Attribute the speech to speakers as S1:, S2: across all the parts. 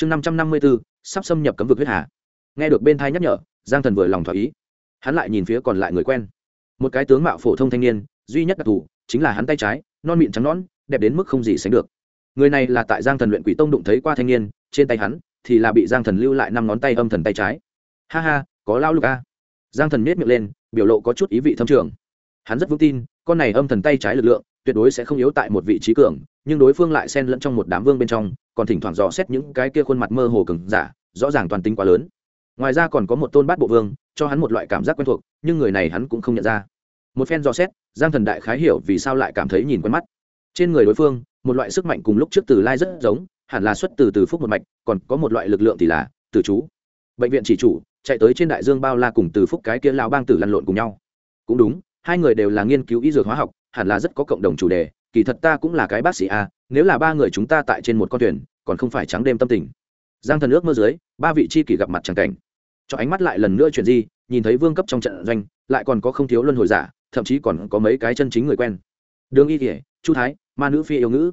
S1: chương năm trăm năm mươi bốn, sắp xâm nhập cấm vực huyết hà. Nghe được bên thai nhắc nhở, giang thần vừa lòng thỏa ý. Hắn lại nhìn phía còn lại người quen. Một cái tướng mạo phổ thông thanh niên, duy nhất đặc thù chính là hắn tay trái, non mịn trắng nón đẹp đến mức không gì sánh được. Người này là tại giang thần luyện quỷ tông đụng thấy qua thanh niên, trên tay hắn thì là bị giang thần lưu lại năm ngón tay âm thần tay trái. Ha ha, có lao lục a. Giang thần miết miệng lên, biểu lộ có chút ý vị thâm trường. Hắn rất vững tin, con này âm thần tay trái lực lượng tuyệt đối sẽ không yếu tại một vị trí cường, nhưng đối phương lại xen lẫn trong một đám vương bên trong, còn thỉnh thoảng dò xét những cái kia khuôn mặt mơ hồ cường giả, rõ ràng toàn tính quá lớn. Ngoài ra còn có một tôn bát bộ vương, cho hắn một loại cảm giác quen thuộc, nhưng người này hắn cũng không nhận ra. Một phen dò xét, giang thần đại khái hiểu vì sao lại cảm thấy nhìn quen mắt. Trên người đối phương, một loại sức mạnh cùng lúc trước từ lai rất giống, hẳn là xuất từ từ phúc một mạch, còn có một loại lực lượng thì là từ chú. Bệnh viện chỉ chủ, chạy tới trên đại dương bao la cùng từ phúc cái kia lao bang tử lăn lộn cùng nhau. Cũng đúng, hai người đều là nghiên cứu y dược hóa học hẳn là rất có cộng đồng chủ đề, kỳ thật ta cũng là cái bác sĩ a, nếu là ba người chúng ta tại trên một con thuyền, còn không phải trắng đêm tâm tình. Giang thần ước mơ dưới, ba vị chi kỷ gặp mặt tràng cảnh. Cho ánh mắt lại lần nữa chuyện gì nhìn thấy vương cấp trong trận doanh, lại còn có không thiếu luân hồi giả, thậm chí còn có mấy cái chân chính người quen. Đường y kỉa chu thái, ma nữ phi yêu ngữ.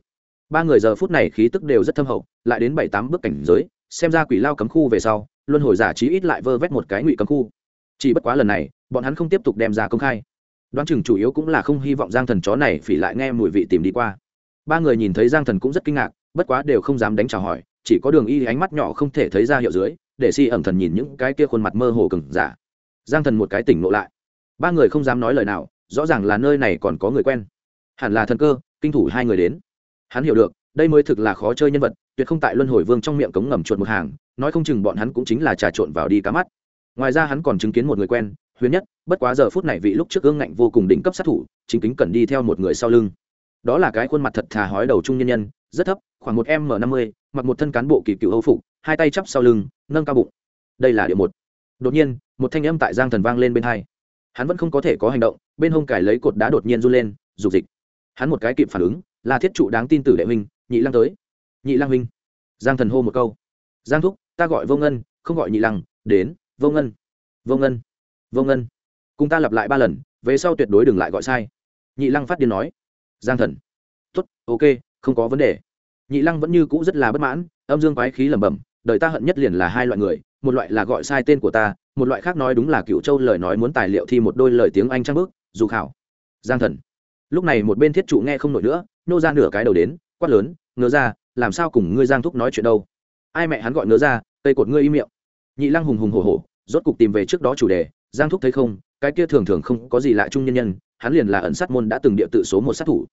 S1: Ba người giờ phút này khí tức đều rất thâm hậu, lại đến bảy tám bước cảnh giới, xem ra quỷ lao cấm khu về sau, luân hồi giả chí ít lại vơ vét một cái ngụy cấm khu. Chỉ bất quá lần này, bọn hắn không tiếp tục đem ra công khai đoán chừng chủ yếu cũng là không hy vọng giang thần chó này phỉ lại nghe mùi vị tìm đi qua. Ba người nhìn thấy giang thần cũng rất kinh ngạc, bất quá đều không dám đánh trả hỏi, chỉ có đường y ánh mắt nhỏ không thể thấy ra hiệu dưới, để si ẩn thần nhìn những cái kia khuôn mặt mơ hồ cừng giả dạ. giang thần một cái tỉnh ngộ lại. Ba người không dám nói lời nào, rõ ràng là nơi này còn có người quen. Hẳn là thần cơ, kinh thủ hai người đến. Hắn hiểu được, đây mới thực là khó chơi nhân vật, tuyệt không tại luân hồi vương trong miệng cống ngầm chuột một hàng, nói không chừng bọn hắn cũng chính là trà trộn vào đi cá mắt. Ngoài ra hắn còn chứng kiến một người quen huyền nhất, bất quá giờ phút này vị lúc trước gương ngạnh vô cùng đỉnh cấp sát thủ, chính kính cần đi theo một người sau lưng. Đó là cái khuôn mặt thật thà hói đầu trung nhân nhân, rất thấp, khoảng một m năm mươi, mặc một thân cán bộ kỳ cựu âu phục, hai tay chắp sau lưng, nâng cao bụng. Đây là điều một. Đột nhiên, một thanh âm tại giang thần vang lên bên hai. Hắn vẫn không có thể có hành động, bên hông cải lấy cột đá đột nhiên run lên, dục dịch. Hắn một cái kịp phản ứng, là thiết trụ đáng tin tử đệ huynh, nhị lăng tới. Nhị lăng huynh. Giang thần hô một câu. Giang thúc, ta gọi vô ngân, không gọi nhị lăng, đến, vô ngân. Vô ngân vô ngân, cùng ta lặp lại ba lần, về sau tuyệt đối đừng lại gọi sai. Nhị lăng phát điên nói. Giang thần. Tốt, ok, không có vấn đề. Nhị lăng vẫn như cũ rất là bất mãn, âm dương quái khí lẩm bẩm, đời ta hận nhất liền là hai loại người, một loại là gọi sai tên của ta, một loại khác nói đúng là cựu châu lời nói muốn tài liệu thi một đôi lời tiếng anh trang bước dù khảo. Giang thần. Lúc này một bên thiết trụ nghe không nổi nữa, nô ra nửa cái đầu đến, quát lớn ngớ ra, làm sao cùng ngươi giang thúc nói chuyện đâu? Ai mẹ hắn gọi ngớ ra, cây cột ngươi im miệng. Nhị lăng hùng hùng hổ hổ, rốt cục tìm về trước đó chủ đề giang thúc thấy không, cái kia thường thường không có gì lạ chung nhân nhân, hắn liền là ẩn sát môn đã từng địa tự số một sát thủ.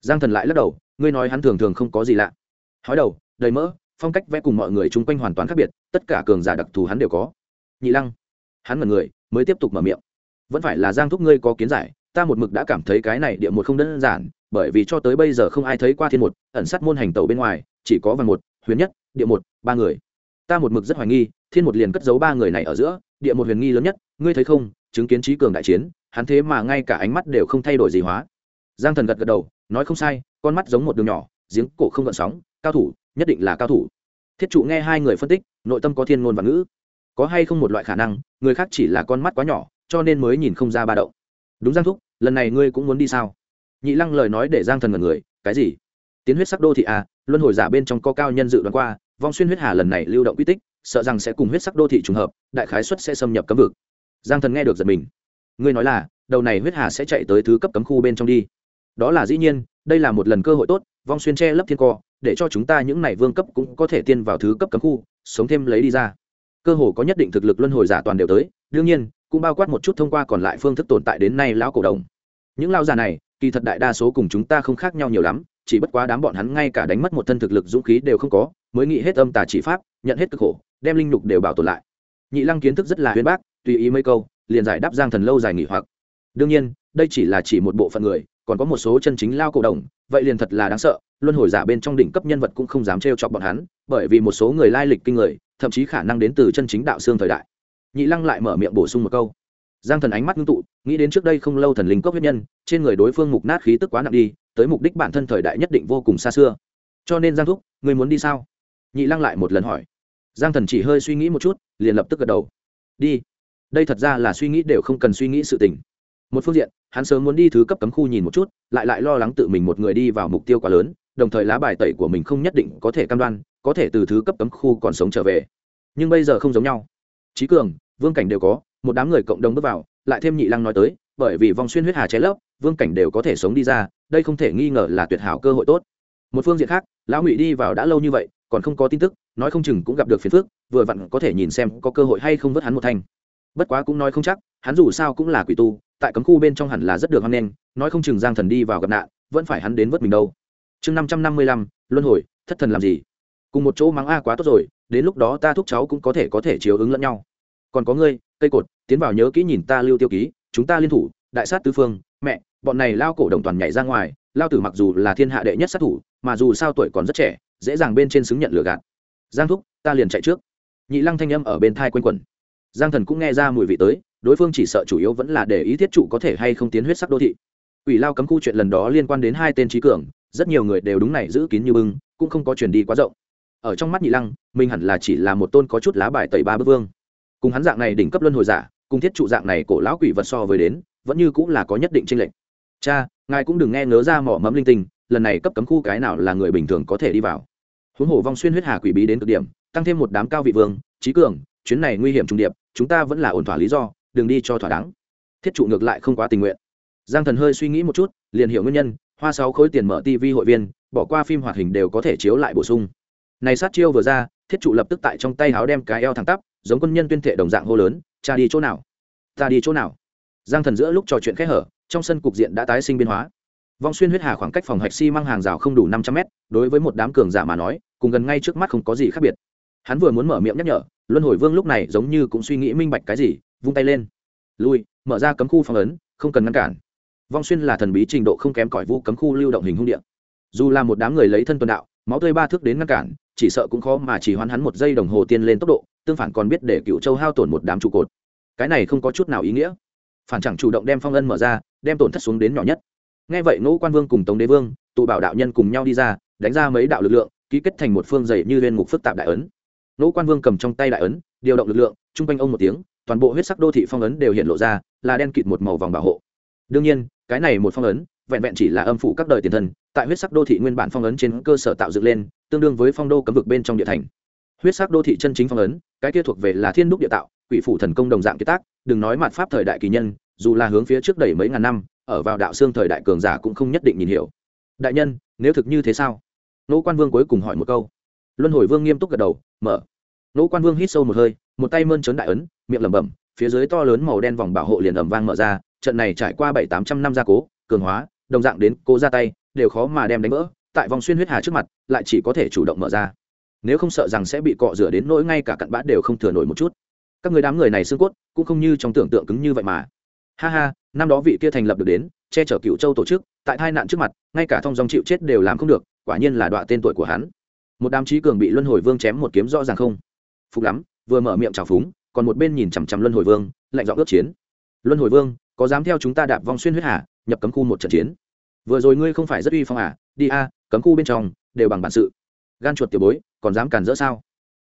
S1: Giang thần lại lắc đầu, ngươi nói hắn thường thường không có gì lạ. Hói đầu, đầy mỡ, phong cách vẽ cùng mọi người chung quanh hoàn toàn khác biệt, tất cả cường giả đặc thù hắn đều có. Nhị lăng, hắn mật người, mới tiếp tục mở miệng. Vẫn phải là giang thúc ngươi có kiến giải, ta một mực đã cảm thấy cái này địa một không đơn giản, bởi vì cho tới bây giờ không ai thấy qua thiên một, ẩn sát môn hành tàu bên ngoài, chỉ có vàng một, huyền nhất, địa một, ba người. Ta một mực rất hoài nghi, thiên một liền cất giấu ba người này ở giữa, địa một huyền nghi lớn nhất ngươi thấy không, chứng kiến trí cường đại chiến, hắn thế mà ngay cả ánh mắt đều không thay đổi gì hóa. Giang thần gật gật đầu, nói không sai, con mắt giống một đường nhỏ, giếng cổ không gợn sóng, cao thủ, nhất định là cao thủ. Thiết trụ nghe hai người phân tích, nội tâm có thiên ngôn và ngữ. Có hay không một loại khả năng, người khác chỉ là con mắt quá nhỏ, cho nên mới nhìn không ra ba đậu đúng giang thúc, lần này ngươi cũng muốn đi sao? Nhị lăng lời nói để giang thần ngần người, cái gì? Tiến huyết sắc đô thị à luân hồi giả bên trong có cao nhân dự đoán qua, vong xuyên huyết hà lần này lưu động quy tích, sợ rằng sẽ cùng huyết sắc đô thị trùng hợp, đại khái xuất sẽ xâm nhập cấm vực giang thần nghe được giật mình. Ngươi nói là, đầu này huyết hà sẽ chạy tới thứ cấp cấm khu bên trong đi. Đó là dĩ nhiên, đây là một lần cơ hội tốt, vong xuyên che lấp thiên co, để cho chúng ta những này vương cấp cũng có thể tiên vào thứ cấp cấm khu, sống thêm lấy đi ra. Cơ hồ có nhất định thực lực luân hồi giả toàn đều tới, đương nhiên, cũng bao quát một chút thông qua còn lại phương thức tồn tại đến nay lão cổ đồng. Những lao già này, kỳ thật đại đa số cùng chúng ta không khác nhau nhiều lắm, chỉ bất quá đám bọn hắn ngay cả đánh mất một thân thực lực dũng khí đều không có, mới nghĩ hết âm tà chỉ pháp, nhận hết cực khổ, đem linh lục đều bảo tồn lại. Nhị lăng kiến thức rất là Huyền bác tùy ý mấy câu, liền giải đáp giang thần lâu dài nghỉ hoặc. Đương nhiên, đây chỉ là chỉ một bộ phận người, còn có một số chân chính lao cổ đồng, vậy liền thật là đáng sợ, luân hồi giả bên trong đỉnh cấp nhân vật cũng không dám trêu chọc bọn hắn, bởi vì một số người lai lịch kinh người, thậm chí khả năng đến từ chân chính đạo xương thời đại. Nhị lăng lại mở miệng bổ sung một câu. Giang thần ánh mắt ngưng tụ, nghĩ đến trước đây không lâu thần linh cốc huyết nhân, trên người đối phương mục nát khí tức quá nặng đi, tới mục đích bản thân thời đại nhất định vô cùng xa xưa. Cho nên giang thúc người muốn đi sao? Nhị lăng lại một lần hỏi. Giang thần chỉ hơi suy nghĩ một chút, liền lập tức gật đầu. Đi đây thật ra là suy nghĩ đều không cần suy nghĩ sự tình. Một phương diện, hắn sớm muốn đi thứ cấp cấm khu nhìn một chút, lại lại lo lắng tự mình một người đi vào mục tiêu quá lớn, đồng thời lá bài tẩy của mình không nhất định có thể cam đoan, có thể từ thứ cấp cấm khu còn sống trở về. Nhưng bây giờ không giống nhau. Trí cường, vương cảnh đều có, một đám người cộng đồng bước vào, lại thêm nhị lăng nói tới, bởi vì vòng xuyên huyết hà cháy lấp, vương cảnh đều có thể sống đi ra, đây không thể nghi ngờ là tuyệt hảo cơ hội tốt. Một phương diện khác, lão ngụy đi vào đã lâu như vậy, còn không có tin tức, nói không chừng cũng gặp được phiền phức, vừa vặn có thể nhìn xem có cơ hội hay không vớt hắn một thanh bất quá cũng nói không chắc, hắn dù sao cũng là quỷ tu, tại cấm khu bên trong hẳn là rất được hăng nghênh, nói không chừng giang thần đi vào gặp nạn, vẫn phải hắn đến vớt mình đâu. Chương năm trăm năm mươi lăm, luân hồi, thất thần làm gì? Cùng một chỗ mắng a quá tốt rồi, đến lúc đó ta thúc cháu cũng có thể có thể chiếu ứng lẫn nhau. Còn có ngươi, cây cột, tiến vào nhớ kỹ nhìn ta lưu tiêu ký, chúng ta liên thủ, đại sát tứ phương, mẹ, bọn này lao cổ đồng toàn nhảy ra ngoài, lao tử mặc dù là thiên hạ đệ nhất sát thủ, mà dù sao tuổi còn rất trẻ, dễ dàng bên trên xứng nhận lừa gạt. Giang thúc, ta liền chạy trước. Nhị lăng thanh âm ở bên thai quanh quẩn giang thần cũng nghe ra mùi vị tới, đối phương chỉ sợ chủ yếu vẫn là để ý thiết trụ có thể hay không tiến huyết sắc đô thị. Ủy lao cấm khu chuyện lần đó liên quan đến hai tên trí cường, rất nhiều người đều đúng này giữ kín như bưng, cũng không có chuyển đi quá rộng. Ở trong mắt nhị lăng, mình hẳn là chỉ là một tôn có chút lá bài tẩy ba bức vương. Cùng hắn dạng này đỉnh cấp luân hồi giả, cùng thiết trụ dạng này cổ lão quỷ vật so với đến, vẫn như cũng là có nhất định tranh lệch. Cha, ngài cũng đừng nghe ngớ ra mỏ mẫm linh tinh, lần này cấp cấm khu cái nào là người bình thường có thể đi vào. Huống hồ vong xuyên huyết hà quỷ bí đến cực điểm, tăng thêm một đám cao vị vương, trí cường chuyến này nguy hiểm trùng điệp, chúng ta vẫn là ổn thỏa lý do, đừng đi cho thỏa đáng. Thiết trụ ngược lại không quá tình nguyện. Giang thần hơi suy nghĩ một chút, liền hiểu nguyên nhân, hoa sáu khối tiền mở tv hội viên, bỏ qua phim hoạt hình đều có thể chiếu lại bổ sung. Này sát chiêu vừa ra, thiết trụ lập tức tại trong tay háo đem cái eo thẳng tắp, giống quân nhân tuyên thệ đồng dạng hô lớn, cha đi chỗ nào? Ta đi chỗ nào? Giang thần giữa lúc trò chuyện khẽ hở, trong sân cục diện đã tái sinh biến hóa. Vong xuyên huyết hà khoảng cách phòng hạch xi、si、măng hàng rào không đủ năm trăm mét, đối với một đám cường giả mà nói, cùng gần ngay trước mắt không có gì khác biệt. Hắn vừa muốn mở miệng nhắc nhở luân hồi vương lúc này giống như cũng suy nghĩ minh bạch cái gì, vung tay lên. Lui, mở ra cấm khu phong ấn, không cần ngăn cản. Vong xuyên là thần bí trình độ không kém cỏi vũ cấm khu lưu động hình hung điện dù là một đám người lấy thân tuần đạo, máu tươi ba thước đến ngăn cản, chỉ sợ cũng khó mà chỉ hoán hắn một giây đồng hồ tiên lên tốc độ, tương phản còn biết để cựu châu hao tổn một đám trụ cột. Cái này không có chút nào ý nghĩa. Phản chẳng chủ động đem phong ân mở ra, đem tổn thất xuống đến nhỏ nhất. Nghe vậy ngũ quan vương cùng tống đế vương, tụ bảo đạo nhân cùng nhau đi ra, đánh ra mấy đạo lực lượng, ký kết thành một phương dày như liên ngục phức tạp đại ấn. Nỗ quan vương cầm trong tay đại ấn, điều động lực lượng, chung quanh ông một tiếng, toàn bộ huyết sắc đô thị phong ấn đều hiện lộ ra, là đen kịt một màu vòng bảo hộ. Đương nhiên, cái này một phong ấn, vẹn vẹn chỉ là âm phủ các đời tiền thân, tại huyết sắc đô thị nguyên bản phong ấn trên cơ sở tạo dựng lên, tương đương với phong đô cấm vực bên trong địa thành. Huyết sắc đô thị chân chính phong ấn, cái kia thuộc về là thiên đúc địa tạo, quỷ phủ thần công đồng dạng kiệt tác, đừng nói mặt pháp thời đại kỳ nhân, dù là hướng phía trước đầy mấy ngàn năm, ở vào đạo xương thời đại cường giả cũng không nhất định nhìn hiểu. Đại nhân, nếu thực như thế sao? Nỗ quan vương cuối cùng hỏi một câu luân hồi vương nghiêm túc gật đầu, mở. Nỗ quan vương hít sâu một hơi, một tay mơn trớn đại ấn, miệng lẩm bẩm, phía dưới to lớn màu đen vòng bảo hộ liền ẩm vang mở ra, trận này trải qua bảy tám trăm năm gia cố, cường hóa, đồng dạng đến cố ra tay, đều khó mà đem đánh vỡ, tại vòng xuyên huyết hà trước mặt, lại chỉ có thể chủ động mở ra. Nếu không sợ rằng sẽ bị cọ rửa đến nỗi ngay cả cặn bã đều không thừa nổi một chút. Các người đám người này xương cốt, cũng không như trong tưởng tượng cứng như vậy mà. Ha ha, năm đó vị kia thành lập được đến, che chở cựu châu tổ chức, tại tai nạn trước mặt, ngay cả thông dòng chịu chết đều làm không được, quả nhiên là đọa tên tuổi của hắn một đám trí cường bị luân hồi vương chém một kiếm rõ ràng không? Phục lắm, vừa mở miệng trào phúng, còn một bên nhìn chằm chằm luân hồi vương, lạnh dọn ước chiến. Luân hồi vương, có dám theo chúng ta đạp vong xuyên huyết hà, nhập cấm khu một trận chiến? Vừa rồi ngươi không phải rất uy phong à? Đi a, cấm khu bên trong, đều bằng bản sự. Gan chuột tiểu bối, còn dám cản rỡ sao?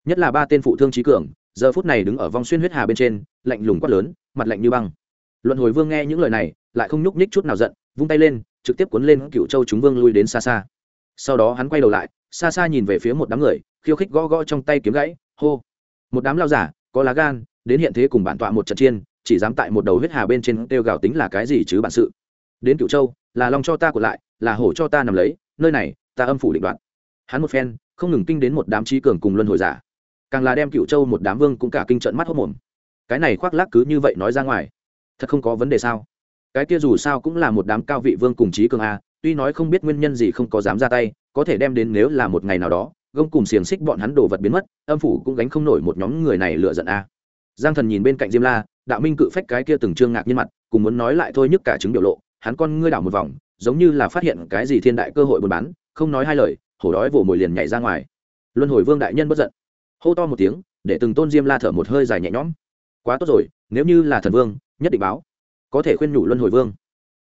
S1: Nhất là ba tên phụ thương trí cường, giờ phút này đứng ở vong xuyên huyết hà bên trên, lạnh lùng quát lớn, mặt lạnh như băng. Luận hồi vương nghe những lời này, lại không nhúc nhích chút nào giận, vung tay lên, trực tiếp cuốn lên cựu châu chúng vương lui đến xa xa. Sau đó hắn quay đầu lại xa xa nhìn về phía một đám người, khiêu khích gõ gõ trong tay kiếm gãy, hô. Một đám lao giả, có lá gan, đến hiện thế cùng bản tọa một trận chiên chỉ dám tại một đầu huyết hà bên trên kêu gào tính là cái gì chứ bản sự. Đến cựu châu, là long cho ta của lại, là hổ cho ta nằm lấy, nơi này, ta âm phủ định đoạn. Hắn một phen, không ngừng kinh đến một đám trí cường cùng luân hồi giả. Càng là đem cựu châu một đám vương cũng cả kinh trận mắt hốc mồm. Cái này khoác lác cứ như vậy nói ra ngoài, thật không có vấn đề sao? Cái kia dù sao cũng là một đám cao vị vương cùng trí cường a, tuy nói không biết nguyên nhân gì không có dám ra tay có thể đem đến nếu là một ngày nào đó, gông cùng xiềng xích bọn hắn đồ vật biến mất, âm phủ cũng gánh không nổi một nhóm người này lựa giận a. Giang thần nhìn bên cạnh diêm la, đạo minh cự phách cái kia từng trương ngạc nhiên mặt, cùng muốn nói lại thôi nhức cả chứng biểu lộ, hắn con ngươi đảo một vòng, giống như là phát hiện cái gì thiên đại cơ hội buôn bán, không nói hai lời, hổ đói vồ mồi liền nhảy ra ngoài. Luân hồi vương đại nhân bất giận. Hô to một tiếng, để từng tôn diêm la thở một hơi dài nhẹ nhõm. Quá tốt rồi, nếu như là thần vương, nhất định báo. Có thể khuyên nhủ luân hồi vương.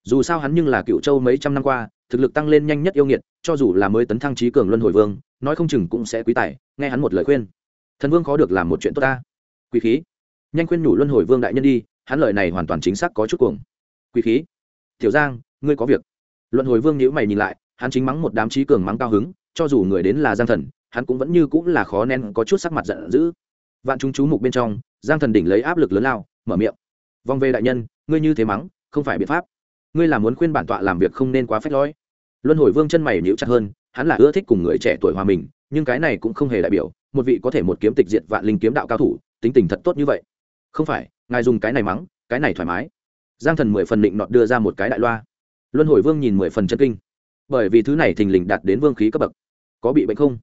S1: Dù sao hắn nhưng là cựu châu mấy trăm năm qua, thực lực tăng lên nhanh nhất yêu nghiệt cho dù là mới tấn thăng trí cường luân hồi vương, nói không chừng cũng sẽ quý tài, nghe hắn một lời khuyên. Thần vương khó được làm một chuyện tốt ta. Quý khí. Nhanh khuyên nhủ luân hồi vương đại nhân đi, hắn lời này hoàn toàn chính xác có chút cuồng. Quý khí. Tiểu giang, ngươi có việc. Luân hồi vương nhữ mày nhìn lại, hắn chính mắng một đám trí cường mắng cao hứng, cho dù người đến là giang thần, hắn cũng vẫn như cũng là khó nén, có chút sắc mặt giận dữ. Vạn chúng chú mục bên trong, giang thần đỉnh lấy áp lực lớn lao, mở miệng. Vòng về đại nhân, ngươi như thế mắng, không phải biện pháp. Ngươi là muốn khuyên bản tọa làm việc không nên quá phép lối luân hồi vương chân mày nhíu chặt hơn, hắn là ưa thích cùng người trẻ tuổi hòa mình, nhưng cái này cũng không hề đại biểu, một vị có thể một kiếm tịch diệt vạn linh kiếm đạo cao thủ, tính tình thật tốt như vậy. Không phải, ngài dùng cái này mắng, cái này thoải mái. Giang thần mười phần định nọt đưa ra một cái đại loa. Luân hồi vương nhìn mười phần chân kinh. Bởi vì thứ này thình lình đạt đến vương khí cấp bậc. Có bị bệnh không?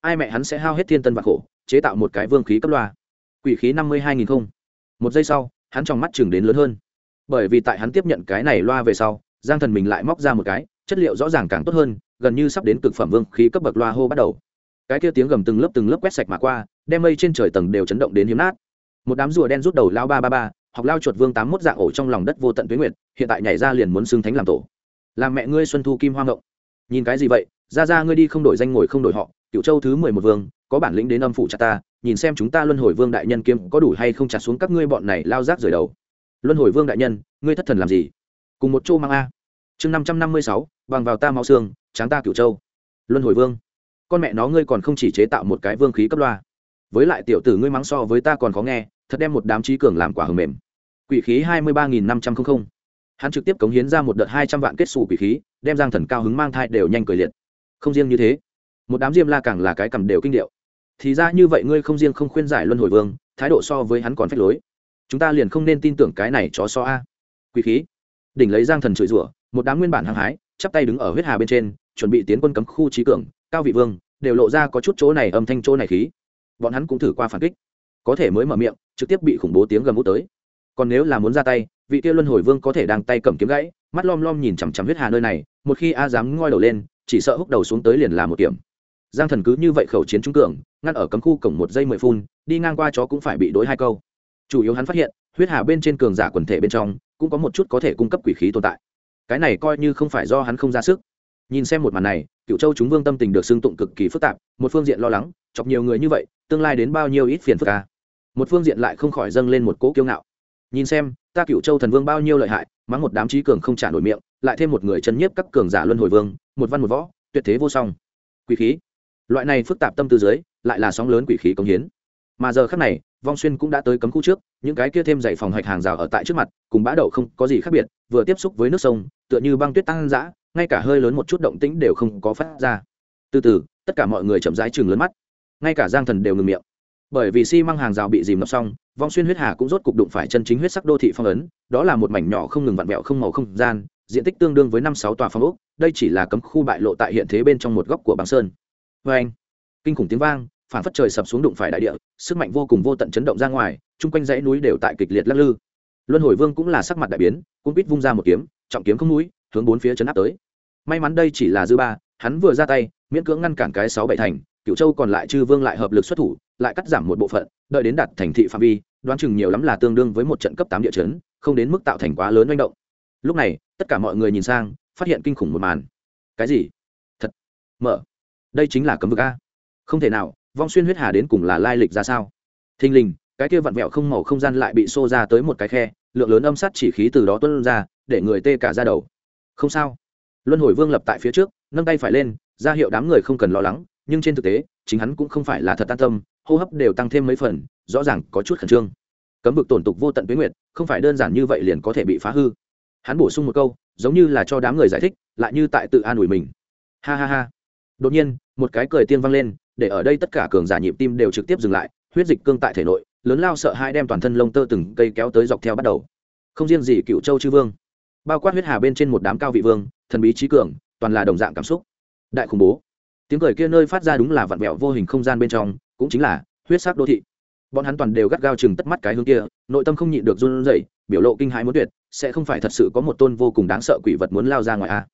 S1: Ai mẹ hắn sẽ hao hết thiên tân và khổ, chế tạo một cái vương khí cấp loa. Quỷ khí năm mươi hai nghìn không. Một giây sau, hắn trong mắt chừng đến lớn hơn. Bởi vì tại hắn tiếp nhận cái này loa về sau, giang thần mình lại móc ra một cái chất liệu rõ ràng càng tốt hơn, gần như sắp đến cực phẩm vương khí cấp bậc loa hô bắt đầu. Cái kia tiếng gầm từng lớp từng lớp quét sạch mà qua, đem mây trên trời tầng đều chấn động đến hiếm nát. Một đám rùa đen rút đầu lao ba ba ba, học lao chuột vương tám mốt dạng ổ trong lòng đất vô tận tuyến nguyệt, hiện tại nhảy ra liền muốn xưng thánh làm tổ. Làm mẹ ngươi xuân thu kim hoa ngộng. Nhìn cái gì vậy? Ra ra ngươi đi không đổi danh ngồi không đổi họ cựu châu thứ mười một vương, có bản lĩnh đến âm phủ chặt ta, nhìn xem chúng ta luân hồi vương đại nhân kiếm có đủ hay không chặt xuống các ngươi bọn này lao rác rời đầu. Luân hồi vương đại nhân, ngươi thất thần làm gì? Cùng một châu mang a chương năm trăm năm mươi sáu, bằng vào ta máu xương, tráng ta cửu châu. Luân hồi vương. Con mẹ nó ngươi còn không chỉ chế tạo một cái vương khí cấp loa. Với lại tiểu tử ngươi mắng so với ta còn khó nghe, thật đem một đám trí cường làm quả hầm mềm. Quỷ khí hai mươi ba nghìn năm trăm linh hắn trực tiếp cống hiến ra một đợt hai trăm vạn kết xù quỷ khí, đem giang thần cao hứng mang thai đều nhanh cười liệt. Không riêng như thế, một đám diêm la càng là cái cầm đều kinh điệu. Thì ra như vậy ngươi không riêng không khuyên giải luân hồi vương, thái độ so với hắn còn phách lối. Chúng ta liền không nên tin tưởng cái này chó so a. Quỷ khí. Đỉnh lấy giang thần chửi rủa một đám nguyên bản hăng hái, chắp tay đứng ở huyết hà bên trên, chuẩn bị tiến quân cấm khu trí cường, cao vị vương, đều lộ ra có chút chỗ này âm thanh chỗ này khí. Bọn hắn cũng thử qua phản kích. Có thể mới mở miệng, trực tiếp bị khủng bố tiếng gầm út tới. Còn nếu là muốn ra tay, vị kia luân hồi vương có thể đang tay cầm kiếm gãy, mắt lom lom nhìn chằm chằm huyết hà nơi này, một khi a dám ngoi đầu lên, chỉ sợ húc đầu xuống tới liền là một kiểm giang thần cứ như vậy khẩu chiến trung cường, ngăn ở cấm khu cổng một giây mười phun, đi ngang qua chó cũng phải bị đối hai câu. Chủ yếu hắn phát hiện, huyết hà bên trên cường giả quần thể bên trong, cũng có một chút có thể cung cấp quỷ khí tồn tại cái này coi như không phải do hắn không ra sức. Nhìn xem một màn này cựu châu chúng vương tâm tình được xưng tụng cực kỳ phức tạp, một phương diện lo lắng, chọc nhiều người như vậy, tương lai đến bao nhiêu ít phiền phức ca một phương diện lại không khỏi dâng lên một cỗ kiêu ngạo. Nhìn xem, ta cựu châu thần vương bao nhiêu lợi hại, mắng một đám trí cường không trả nổi miệng, lại thêm một người chân nhiếp các cường giả luân hồi vương, một văn một võ, tuyệt thế vô song. Quỷ khí. Loại này phức tạp tâm tư dưới, lại là sóng lớn quỷ khí công hiến. Mà giờ khác này vong xuyên cũng đã tới cấm khu trước, những cái kia thêm dày phòng hạch hàng rào ở tại trước mặt, cùng bã đậu không có gì khác biệt, vừa tiếp xúc với nước sông, tựa như băng tuyết tăng dã ngay cả hơi lớn một chút động tĩnh đều không có phát ra. Từ từ, tất cả mọi người chậm rãi chừng lớn mắt. Ngay cả giang thần đều ngừng miệng. Bởi vì xi、si、măng hàng rào bị dìm ngập xong, vong xuyên huyết hà cũng rốt cục đụng phải chân chính huyết sắc đô thị phong ấn, đó là một mảnh nhỏ không ngừng vặn vẹo không màu không gian, diện tích tương đương với năm sáu tòa phong ốc, đây chỉ là cấm khu bại lộ tại hiện thế bên trong một góc của bằng sơn. Vê anh kinh khủng tiếng vang phản phất trời sập xuống đụng phải đại địa, sức mạnh vô cùng vô tận chấn động ra ngoài, chung quanh dãy núi đều tại kịch liệt lắc lư. Luân hồi vương cũng là sắc mặt đại biến cũng biết vung ra một kiếm, trọng kiếm không núi hướng bốn phía chấn áp tới. May mắn đây chỉ là dư ba, hắn vừa ra tay, miễn cưỡng ngăn cản cái sáu bảy thành cựu châu còn lại chư vương lại hợp lực xuất thủ, lại cắt giảm một bộ phận, đợi đến đạt thành thị phạm vi, đoán chừng nhiều lắm là tương đương với một trận cấp tám địa chấn, không đến mức tạo thành quá lớn manh động. Lúc này, tất cả mọi người nhìn sang, phát hiện kinh khủng một màn. Cái gì? Thật? Mở. Đây chính là cấm vực a. Không thể nào vong xuyên huyết hà đến cùng là lai lịch ra sao? Thình lình, cái kia vặn vẹo không màu không gian lại bị xô ra tới một cái khe, lượng lớn âm sắt chỉ khí từ đó tuân ra, để người tê cả ra đầu. Không sao. Luân hồi vương lập tại phía trước, nâng tay phải lên, ra hiệu đám người không cần lo lắng, nhưng trên thực tế, chính hắn cũng không phải là thật an tâm, hô hấp đều tăng thêm mấy phần, rõ ràng có chút khẩn trương. Cấm vực tổn tục vô tận tuyến nguyệt, không phải đơn giản như vậy liền có thể bị phá hư. Hắn bổ sung một câu, giống như là cho đám người giải thích, lại như tại tự an ủi mình. Ha ha ha. Đột nhiên, một cái cười tiên vang lên để ở đây tất cả cường giả nhịp tim đều trực tiếp dừng lại, huyết dịch cương tại thể nội, lớn lao sợ hai đem toàn thân lông tơ từng cây kéo tới dọc theo bắt đầu. Không riêng gì cựu châu chư vương, bao quát huyết hà bên trên một đám cao vị vương, thần bí trí cường, toàn là đồng dạng cảm xúc. Đại khủng bố. Tiếng cười kia nơi phát ra đúng là vặn vẹo vô hình không gian bên trong, cũng chính là huyết sắc đô thị. Bọn hắn toàn đều gắt gao chừng tất mắt cái hướng kia, nội tâm không nhịn được run rẩy, biểu lộ kinh hãi muốn tuyệt, sẽ không phải thật sự có một tôn vô cùng đáng sợ quỷ vật muốn lao ra ngoài a. À.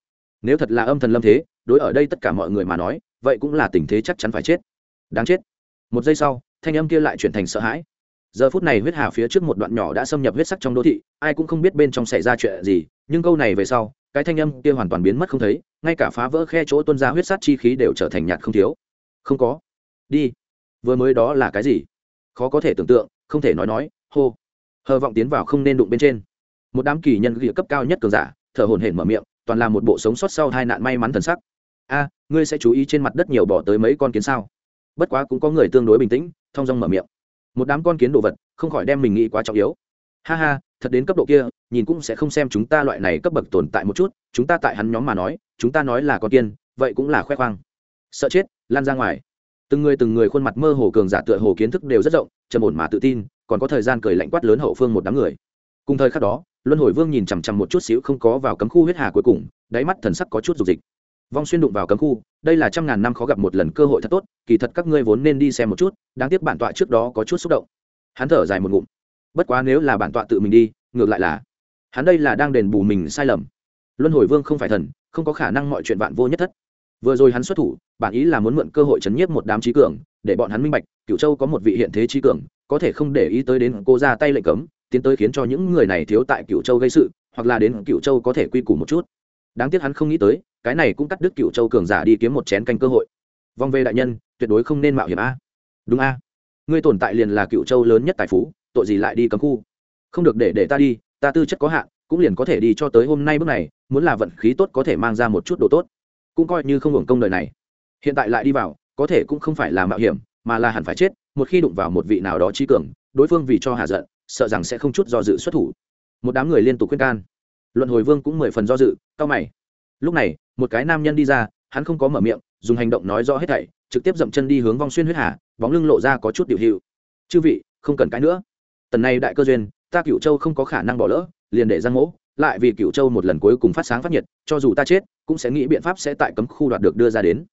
S1: nếu thật là âm thần lâm thế, đối ở đây tất cả mọi người mà nói vậy cũng là tình thế chắc chắn phải chết. Đáng chết. Một giây sau, thanh âm kia lại chuyển thành sợ hãi. Giờ phút này huyết hà phía trước một đoạn nhỏ đã xâm nhập huyết sắc trong đô thị, ai cũng không biết bên trong xảy ra chuyện gì, nhưng câu này về sau, cái thanh âm kia hoàn toàn biến mất không thấy, ngay cả phá vỡ khe chỗ tuân ra huyết sát chi khí đều trở thành nhạt không thiếu. Không có. Đi. Vừa mới đó là cái gì? Khó có thể tưởng tượng, không thể nói nói, hô. Hờ vọng tiến vào không nên đụng bên trên. Một đám kỳ nhân ghi cấp cao nhất cường giả, thở hổn hển mở miệng, toàn là một bộ sống sót sau hai nạn may mắn thần sắc a, ngươi sẽ chú ý trên mặt đất nhiều bỏ tới mấy con kiến sao? Bất quá cũng có người tương đối bình tĩnh, thong dong mở miệng. Một đám con kiến đồ vật, không khỏi đem mình nghĩ quá trọng yếu. Ha ha, thật đến cấp độ kia, nhìn cũng sẽ không xem chúng ta loại này cấp bậc tồn tại một chút, chúng ta tại hắn nhóm mà nói, chúng ta nói là con kiên, vậy cũng là khoe khoang. Sợ chết, lan ra ngoài. Từng người từng người khuôn mặt mơ hồ cường giả tựa hồ kiến thức đều rất rộng, trầm ổn mà tự tin, còn có thời gian cười lạnh quát lớn hậu phương một đám người. Cùng thời khắc đó, luân hồi vương nhìn chằm chằm một chút xíu không có vào cấm khu huyết hà cuối cùng, đáy mắt thần sắc có chút dục dịch vong xuyên đụng vào cấm khu, đây là trăm ngàn năm khó gặp một lần cơ hội thật tốt, kỳ thật các ngươi vốn nên đi xem một chút, đáng tiếc bản tọa trước đó có chút xúc động. Hắn thở dài một ngụm. Bất quá nếu là bản tọa tự mình đi, ngược lại là, hắn đây là đang đền bù mình sai lầm. Luân hồi vương không phải thần, không có khả năng mọi chuyện vạn vô nhất thất. Vừa rồi hắn xuất thủ, bản ý là muốn mượn cơ hội chấn nhiếp một đám trí cường, để bọn hắn minh bạch cựu châu có một vị hiện thế trí cường, có thể không để ý tới đến cô ra tay lệnh cấm, tiến tới khiến cho những người này thiếu tại cựu châu gây sự, hoặc là đến cựu châu có thể quy củ một chút đáng tiếc hắn không nghĩ tới, cái này cũng cắt đứt cựu châu cường giả đi kiếm một chén canh cơ hội. Vong về đại nhân, tuyệt đối không nên mạo hiểm a. Đúng a. Ngươi tồn tại liền là cựu châu lớn nhất tài phú, tội gì lại đi cấm khu? Không được để để ta đi, ta tư chất có hạn, cũng liền có thể đi cho tới hôm nay bước này, muốn là vận khí tốt có thể mang ra một chút đồ tốt. Cũng coi như không hưởng công đời này. Hiện tại lại đi vào, có thể cũng không phải là mạo hiểm, mà là hẳn phải chết, một khi đụng vào một vị nào đó trí cường, đối phương vì cho hạ giận, sợ rằng sẽ không chút do dự xuất thủ. Một đám người liên tục khuyên can luận hồi vương cũng mười phần do dự, cao mày. Lúc này, một cái nam nhân đi ra, hắn không có mở miệng, dùng hành động nói rõ hết thảy, trực tiếp dậm chân đi hướng vong xuyên huyết hà, bóng lưng lộ ra có chút điều hiệu. Chư vị, không cần cái nữa. Tần này đại cơ duyên, ta cửu châu không có khả năng bỏ lỡ, liền để giang mỗ, lại vì cửu châu một lần cuối cùng phát sáng phát nhiệt, cho dù ta chết, cũng sẽ nghĩ biện pháp sẽ tại cấm khu đoạt được đưa ra đến.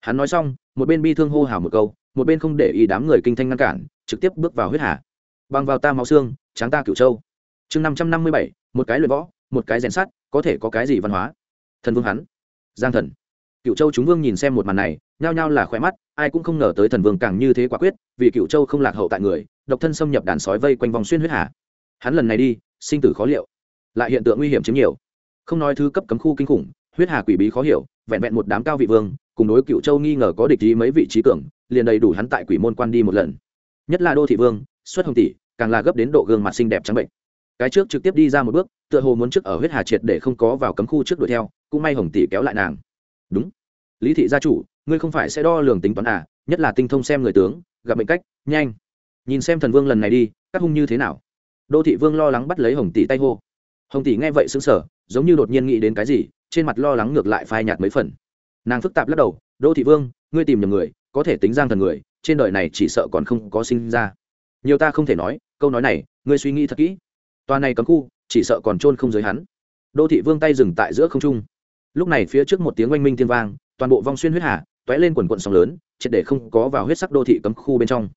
S1: Hắn nói xong, một bên bi thương hô hào một câu, một bên không để ý đám người kinh thanh ngăn cản, trực tiếp bước vào huyết hà. Băng vào ta máu xương, tráng ta cửu châu. Chương năm trăm năm mươi bảy, một cái luyện võ một cái rèn sát có thể có cái gì văn hóa? Thần vương hắn. Giang thần. Cựu châu chúng vương nhìn xem một màn này, nhao nhao là khỏe mắt, ai cũng không ngờ tới thần vương càng như thế quả quyết, vì cựu châu không lạc hậu tại người, độc thân xâm nhập đàn sói vây quanh vòng xuyên huyết hà. Hắn lần này đi, sinh tử khó liệu, lại hiện tượng nguy hiểm chiếm nhiều. Không nói thứ cấp cấm khu kinh khủng, huyết hà quỷ bí khó hiểu, vẹn vẹn một đám cao vị vương, cùng đối cựu châu nghi ngờ có địch ý mấy vị trí cường, liền đầy đủ hắn tại quỷ môn quan đi một lần. Nhất là đô thị vương, xuất hồng tỷ, càng là gấp đến độ gương mặt xinh đẹp trắng bệnh cái trước trực tiếp đi ra một bước, tựa hồ muốn trước ở huyết hà triệt để không có vào cấm khu trước đuổi theo, cũng may hồng tỷ kéo lại nàng. Đúng. Lý thị gia chủ, ngươi không phải sẽ đo lường tính toán à nhất là tinh thông xem người tướng, gặp mệnh cách, nhanh. Nhìn xem thần vương lần này đi, các hung như thế nào? Đô thị vương lo lắng bắt lấy hồng tỷ tay hô. Hồng tỷ nghe vậy xứng sở giống như đột nhiên nghĩ đến cái gì, trên mặt lo lắng ngược lại phai nhạt mấy phần. Nàng phức tạp lắc đầu, đô thị vương, ngươi tìm nhầm người, có thể tính giang thần người, trên đời này chỉ sợ còn không có sinh ra. Nhiều ta không thể nói, câu nói này, ngươi suy nghĩ thật kỹ. Toàn này cấm khu, chỉ sợ còn trôn không giới hắn. Đô thị vương tay dừng tại giữa không trung. Lúc này phía trước một tiếng oanh minh thiên vang, toàn bộ vong xuyên huyết hà t ó é lên quần quận sóng lớn, triệt để không có vào huyết sắc đô thị cấm khu bên trong.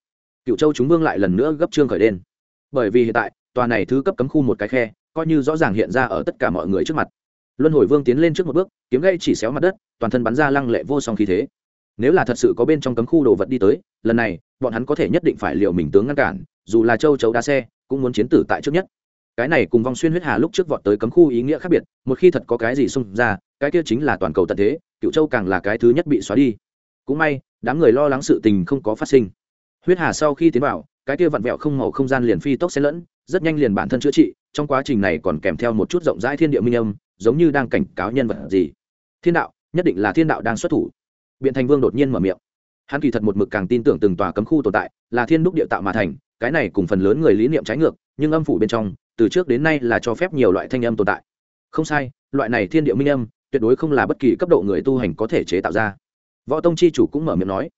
S1: Cựu châu chúng vương lại lần nữa gấp trương khởi đen. Bởi vì hiện tại, tòa này thứ cấp cấm khu một cái khe, coi như rõ ràng hiện ra ở tất cả mọi người trước mặt. Luân hồi vương tiến lên trước một bước, kiếm gây chỉ xéo mặt đất, toàn thân bắn ra lăng lệ vô song khí thế. Nếu là thật sự có bên trong cấm khu đồ vật đi tới, lần này, bọn hắn có thể nhất định phải liệu mình tướng ngăn cản, dù là châu chấu đá xe, cũng muốn chiến tử tại trước nhất cái này cùng vong xuyên huyết hà lúc trước vọt tới cấm khu ý nghĩa khác biệt, một khi thật có cái gì xung ra, cái kia chính là toàn cầu tận thế, cựu châu càng là cái thứ nhất bị xóa đi. Cũng may, đám người lo lắng sự tình không có phát sinh. Huyết hà sau khi tiến vào, cái kia vặn vẹo không màu không gian liền phi tốc xen lẫn, rất nhanh liền bản thân chữa trị, trong quá trình này còn kèm theo một chút rộng rãi thiên địa minh âm, giống như đang cảnh cáo nhân vật gì. Thiên đạo, nhất định là thiên đạo đang xuất thủ. Biện thành vương đột nhiên mở miệng. Hắn kỳ thật một mực càng tin tưởng từng tòa cấm khu tồn tại, là thiên đúc địa tạo mà thành, cái này cùng phần lớn người lý niệm trái ngược, nhưng âm phủ bên trong từ trước đến nay là cho phép nhiều loại thanh âm tồn tại. Không sai, loại này thiên địa minh âm, tuyệt đối không là bất kỳ cấp độ người tu hành có thể chế tạo ra. Võ tông chi chủ cũng mở miệng nói,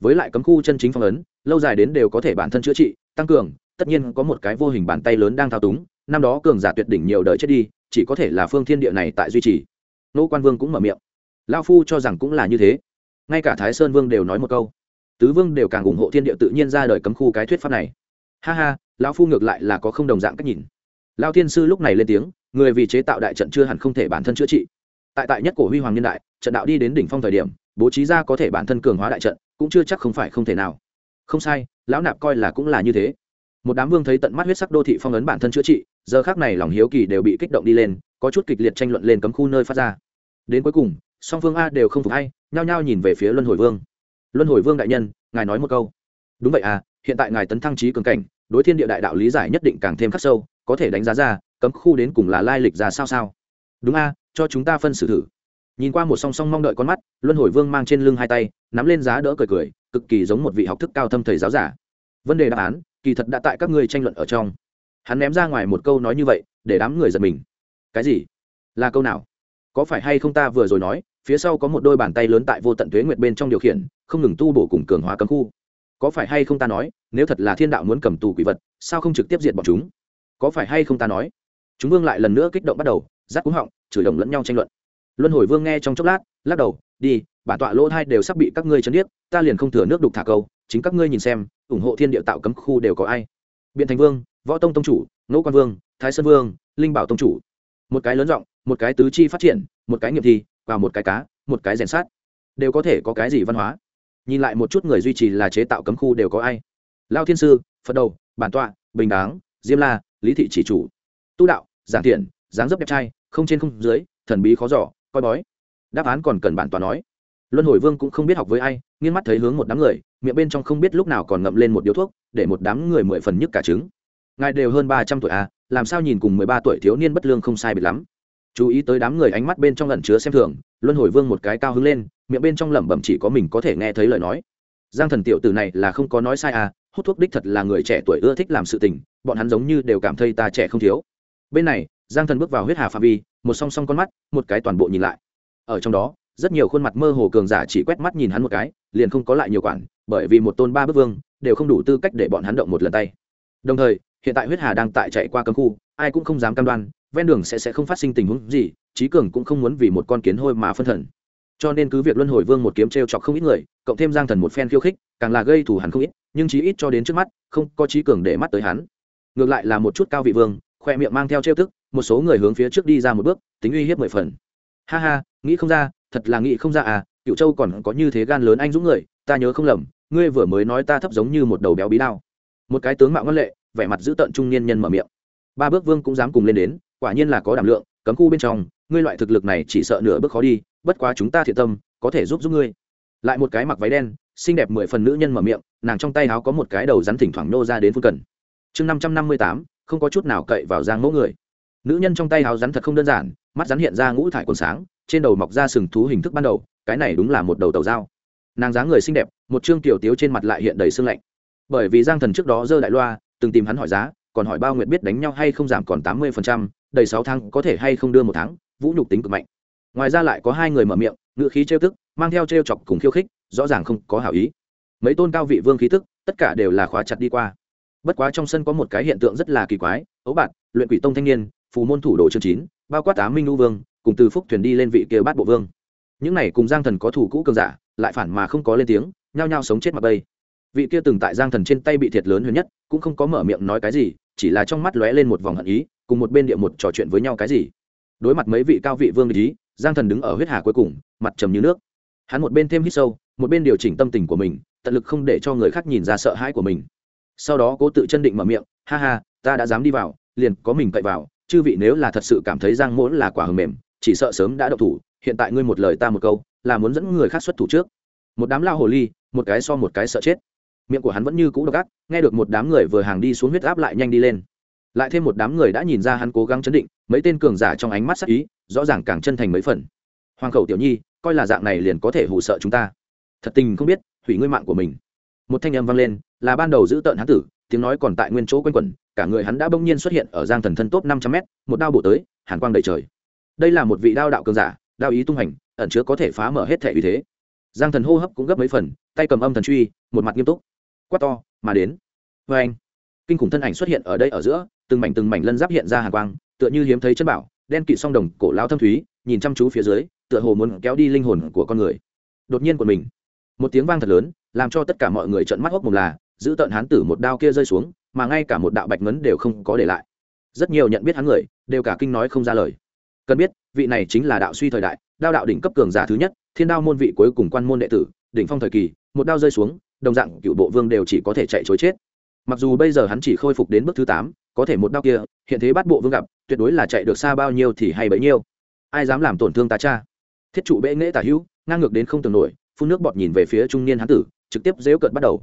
S1: với lại cấm khu chân chính phong ấn, lâu dài đến đều có thể bản thân chữa trị, tăng cường, tất nhiên có một cái vô hình bàn tay lớn đang thao túng, năm đó cường giả tuyệt đỉnh nhiều đời chết đi, chỉ có thể là phương thiên địa này tại duy trì. Nô quan vương cũng mở miệng lao phu cho rằng cũng là như thế. Ngay cả thái sơn vương đều nói một câu. Tứ vương đều càng ủng hộ thiên địa tự nhiên ra đời cấm khu cái thuyết pháp này. Ha ha, lão phu ngược lại là có không đồng dạng cách nhìn lao thiên sư lúc này lên tiếng, người vì chế tạo đại trận chưa hẳn không thể bản thân chữa trị. Tại tại nhất cổ huy hoàng nhân đại, trận đạo đi đến đỉnh phong thời điểm, bố trí ra có thể bản thân cường hóa đại trận, cũng chưa chắc không phải không thể nào. Không sai, lão nạp coi là cũng là như thế. Một đám vương thấy tận mắt huyết sắc đô thị phong ấn bản thân chữa trị, giờ khác này lòng hiếu kỳ đều bị kích động đi lên, có chút kịch liệt tranh luận lên cấm khu nơi phát ra. Đến cuối cùng, song phương a đều không phục hay, nhao nhao nhìn về phía luân hồi vương. Luân hồi vương đại nhân, ngài nói một câu. Đúng vậy à hiện tại ngài tấn thăng trí cường cảnh, đối thiên địa đại đạo lý giải nhất định càng thêm khắc sâu có thể đánh giá ra, cấm khu đến cùng là lai lịch ra sao sao. Đúng a, cho chúng ta phân xử thử. Nhìn qua một song song mong đợi con mắt, luân hồi vương mang trên lưng hai tay, nắm lên giá đỡ cười cười, cực kỳ giống một vị học thức cao thâm thầy giáo giả. Vấn đề đáp án, kỳ thật đã tại các ngươi tranh luận ở trong. Hắn ném ra ngoài một câu nói như vậy, để đám người giật mình. Cái gì? Là câu nào? Có phải hay không ta vừa rồi nói, phía sau có một đôi bàn tay lớn tại vô tận thuế nguyệt bên trong điều khiển, không ngừng tu bổ cùng cường hóa cấm khu. Có phải hay không ta nói, nếu thật là thiên đạo muốn cầm tù quỷ vật, sao không trực tiếp diệt bọn chúng? Có phải hay không ta nói? Chúng vương lại lần nữa kích động bắt đầu rác cúng họng chửi đồng lẫn nhau tranh luận. Luân hồi vương nghe trong chốc lát lắc đầu đi bản tọa lỗ hai đều sắp bị các ngươi chấn điếc ta liền không thừa nước đục thả câu chính các ngươi nhìn xem ủng hộ thiên địa tạo cấm khu đều có ai. Biện thành vương võ tông tông chủ ngỗ quan vương thái sơn vương linh bảo tông chủ. Một cái lớn rộng, một cái tứ chi phát triển một cái nghiệm thi và một cái cá một cái rèn sát đều có thể có cái gì văn hóa? Nhìn lại một chút người duy trì là chế tạo cấm khu đều có ai? Lao thiên sư phật đầu bản tọa bình đáng diêm la lý thị chỉ chủ. Tu đạo giản thiện, dáng dấp đẹp trai, không trên không dưới, thần bí khó giỏ coi bói. Đáp án còn cần bản tòa nói. Luân hồi vương cũng không biết học với ai, nghiêng mắt thấy hướng một đám người, miệng bên trong không biết lúc nào còn ngậm lên một điếu thuốc, để một đám người mười phần nhức cả trứng. Ngài đều hơn ba trăm tuổi à làm sao nhìn cùng mười ba tuổi thiếu niên bất lương không sai biệt lắm. Chú ý tới đám người ánh mắt bên trong lẩn chứa xem thường, luân hồi vương một cái cao hứng lên, miệng bên trong lẩm bẩm chỉ có mình có thể nghe thấy lời nói. Giang thần tiểu tử này là không có nói sai à hút thuốc đích thật là người trẻ tuổi ưa thích làm sự tình, bọn hắn giống như đều cảm thấy ta trẻ không thiếu. Bên này, giang thần bước vào huyết hà phạm vi, một song song con mắt, một cái toàn bộ nhìn lại. Ở trong đó, rất nhiều khuôn mặt mơ hồ cường giả chỉ quét mắt nhìn hắn một cái, liền không có lại nhiều quản, bởi vì một tôn ba bức vương, đều không đủ tư cách để bọn hắn động một lần tay. Đồng thời, hiện tại huyết hà đang tại chạy qua cấm khu, ai cũng không dám cam đoan, ven đường sẽ sẽ không phát sinh tình huống gì trí cường cũng không muốn vì một con kiến hôi mà phân thần. Cho nên cứ việc luân hồi vương một kiếm t r e o chọc không ít người, cộng thêm giang thần một phen khiêu khích, càng là gây thù hắn không ít nhưng chí ít cho đến trước mắt, không có trí cường để mắt tới hắn. Ngược lại là một chút cao vị vương, khoe miệng mang theo trêu tức, một số người hướng phía trước đi ra một bước, tính uy hiếp mười phần. Ha ha, nghĩ không ra, thật là nghĩ không ra à cựu châu còn có như thế gan lớn anh dũng người, ta nhớ không lầm, ngươi vừa mới nói ta thấp giống như một đầu béo bí đao. Một cái tướng mạo ngân lệ, vẻ mặt giữ tận trung niên nhân mở miệng. Ba bước vương cũng dám cùng lên đến, quả nhiên là có đảm lượng, cấm khu bên trong, ngươi loại thực lực này chỉ sợ nửa bước khó đi, bất quá chúng ta thiện tâm, có thể giúp giúp ngươi. Lại một cái mặc váy đen xinh đẹp mười phần nữ nhân mở miệng, nàng trong tay áo có một cái đầu rắn thỉnh thoảng nô ra đến phun cần. Chương năm trăm năm mươi tám, không có chút nào cậy vào giang mẫu người. Nữ nhân trong tay áo rắn thật không đơn giản, mắt rắn hiện ra ngũ thải quần sáng, trên đầu mọc ra sừng thú hình thức ban đầu, cái này đúng là một đầu tàu dao. Nàng dáng người xinh đẹp, một chương tiểu tiếu trên mặt lại hiện đầy sương lạnh. Bởi vì giang thần trước đó dơ đại loa, từng tìm hắn hỏi giá, còn hỏi bao nguyện biết đánh nhau hay không giảm còn tám mươi phần trăm, đầy sáu tháng có thể hay không đưa một tháng, vũ nhục tính cực mạnh. Ngoài ra lại có hai người mở miệng ngự khí trêu tức, mang theo trêu chọc cùng khiêu khích rõ ràng không có hảo ý. Mấy tôn cao vị vương khí tức tất cả đều là khóa chặt đi qua. Bất quá trong sân có một cái hiện tượng rất là kỳ quái, ấu bạn, luyện quỷ tông thanh niên, phù môn thủ đồ chương chín, bao quát tám minh lưu vương, cùng từ phúc thuyền đi lên vị kia bát bộ vương. Những này cùng giang thần có thủ cũ cường giả, lại phản mà không có lên tiếng, nhao nhao sống chết mặc bây vị kia từng tại giang thần trên tay bị thiệt lớn hơn nhất, cũng không có mở miệng nói cái gì, chỉ là trong mắt lóe lên một vòng hận ý, cùng một bên địa một trò chuyện với nhau cái gì. Đối mặt mấy vị cao vị vương ý, giang thần đứng ở huyết hà cuối cùng, mặt trầm như nước. Hắn một bên thêm hít sâu một bên điều chỉnh tâm tình của mình, tận lực không để cho người khác nhìn ra sợ hãi của mình. Sau đó cố tự chân định mở miệng, ha ha, ta đã dám đi vào, liền có mình cậy vào, chư vị nếu là thật sự cảm thấy giang mỗ là quả hầm mềm, chỉ sợ sớm đã đậu thủ, hiện tại ngươi một lời ta một câu, là muốn dẫn người khác xuất thủ trước. Một đám lao hồ ly, một cái so một cái sợ chết. Miệng của hắn vẫn như cũ độc ác, nghe được một đám người vừa hàng đi xuống huyết áp lại nhanh đi lên. Lại thêm một đám người đã nhìn ra hắn cố gắng chấn định, mấy tên cường giả trong ánh mắt sắc ý, rõ ràng càng chân thành mấy phần. Hoàng khẩu tiểu nhi, coi là dạng này liền có thể hù sợ chúng ta thật tình không biết, hủy ngươi mạng của mình. Một thanh âm vang lên, là ban đầu giữ tợn hán tử, tiếng nói còn tại nguyên chỗ quanh quẩn, cả người hắn đã bỗng nhiên xuất hiện ở giang thần thân top năm trăm mét, một đao bổ tới, hàn quang đầy trời. Đây là một vị đao đạo cường giả, đao ý tung hành, ẩn chứa có thể phá mở hết thể uy thế. Giang thần hô hấp cũng gấp mấy phần, tay cầm âm thần truy, một mặt nghiêm túc. Quát to, mà đến. Vê anh, kinh khủng thân ảnh xuất hiện ở đây ở giữa, từng mảnh từng mảnh lân giáp hiện ra hàng quang, tựa như hiếm thấy chân bảo, đen kỵ song đồng, cổ lao thâm thúy, nhìn chăm chú phía dưới, tựa hồ muốn kéo đi linh hồn của con người. Đột nhiên của mình một tiếng vang thật lớn, làm cho tất cả mọi người trợn mắt hốc mồm là, giữ tận hán tử một đao kia rơi xuống, mà ngay cả một đạo bạch ngấn đều không có để lại. Rất nhiều nhận biết hắn người, đều cả kinh nói không ra lời. Cần biết, vị này chính là đạo suy thời đại, đao đạo đỉnh cấp cường giả thứ nhất, thiên đao môn vị cuối cùng quan môn đệ tử, đỉnh phong thời kỳ, một đao rơi xuống, đồng dạng cựu bộ vương đều chỉ có thể chạy chối chết. Mặc dù bây giờ hắn chỉ khôi phục đến bước thứ tám, có thể một đao kia, hiện thế bắt bộ vương gặp, tuyệt đối là chạy được xa bao nhiêu thì hay bấy nhiêu. Ai dám làm tổn thương ta cha? Thiết trụ bệ nghễ tả hữu, ngang ngược đến không tưởng nổi phun nước bọt nhìn về phía trung niên hán tử, trực tiếp dễu cợt bắt đầu.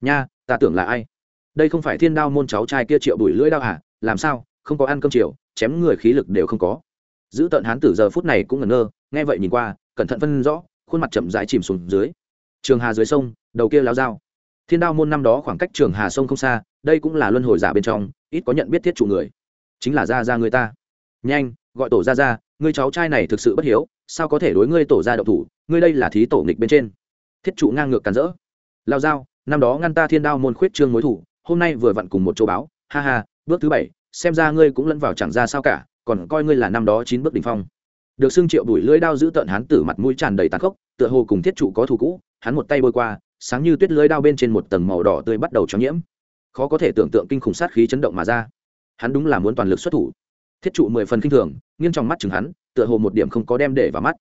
S1: Nha, ta tưởng là ai? Đây không phải thiên đao môn cháu trai kia triệu bùi lưỡi đao à? làm sao? Không có ăn cơm chiều, chém người khí lực đều không có. Giữ tận hán tử giờ phút này cũng ngẩn ngơ, nghe vậy nhìn qua, cẩn thận phân rõ, khuôn mặt chậm rãi chìm xuống dưới. Trường hà dưới sông, đầu kia lao dao. Thiên đao môn năm đó khoảng cách trường hà sông không xa, đây cũng là luân hồi giả bên trong, ít có nhận biết thiết chủ người. Chính là ra ra người ta. Nhanh, gọi tổ ra ra người cháu trai này thực sự bất hiếu sao có thể đối ngươi tổ ra đậu thủ, ngươi đây là thí tổ nghịch bên trên. Thiết trụ ngang ngược càn rỡ. Lao dao, năm đó ngăn ta thiên đao môn khuyết trương mối thủ, hôm nay vừa vặn cùng một châu báo, ha ha, bước thứ bảy, xem ra ngươi cũng lẫn vào chẳng ra sao cả, còn coi ngươi là năm đó chín bước đ ỉ n h phong. Được xưng triệu đuổi lưỡi đao giữ tợn hắn tử mặt mũi tràn đầy tàn khốc, tựa hồ cùng thiết trụ có thù cũ, hắn một tay bôi qua, sáng như tuyết lưỡi đao bên trên một tầng màu đỏ tươi bắt đầu cho nhiễm. Khó có thể tưởng tượng kinh khủng sát khí chấn động mà ra. Hắn đúng là muốn toàn lực xuất thủ. Thiết trụ mười phần kinh thường, nghiêng trong mắt chừng hắn tựa hồ một điểm không có đem để vào mắt.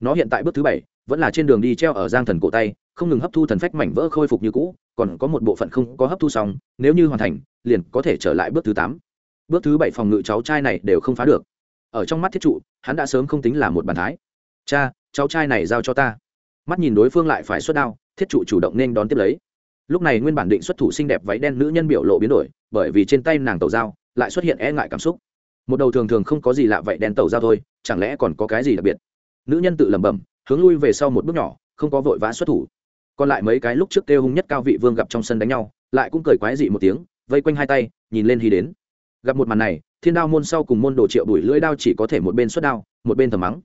S1: Nó hiện tại bước thứ bảy, vẫn là trên đường đi treo ở giang thần cổ tay, không ngừng hấp thu thần phách mảnh vỡ khôi phục như cũ, còn có một bộ phận không có hấp thu xong, nếu như hoàn thành, liền có thể trở lại bước thứ tám. Bước thứ bảy phòng ngự cháu trai này đều không phá được. Ở trong mắt thiết trụ, hắn đã sớm không tính là một bàn thái. Cha, cháu trai này giao cho ta. Mắt nhìn đối phương lại phải xuất đao, thiết trụ chủ động nên đón tiếp lấy. Lúc này nguyên bản định xuất thủ xinh đẹp váy đen nữ nhân biểu lộ biến đổi, bởi vì trên tay nàng tàu dao, lại xuất hiện e ngại cảm xúc một đầu thường thường không có gì lạ vậy đen tàu ra thôi, chẳng lẽ còn có cái gì đặc biệt? Nữ nhân tự lẩm bẩm, hướng lui về sau một bước nhỏ, không có vội vã xuất thủ. Còn lại mấy cái lúc trước kêu hung nhất cao vị vương gặp trong sân đánh nhau, lại cũng cười quái dị một tiếng, vây quanh hai tay, nhìn lên hy đến. Gặp một màn này, thiên đao môn sau cùng môn đồ triệu đuổi lưỡi đao chỉ có thể một bên xuất đao, một bên thầm mắng.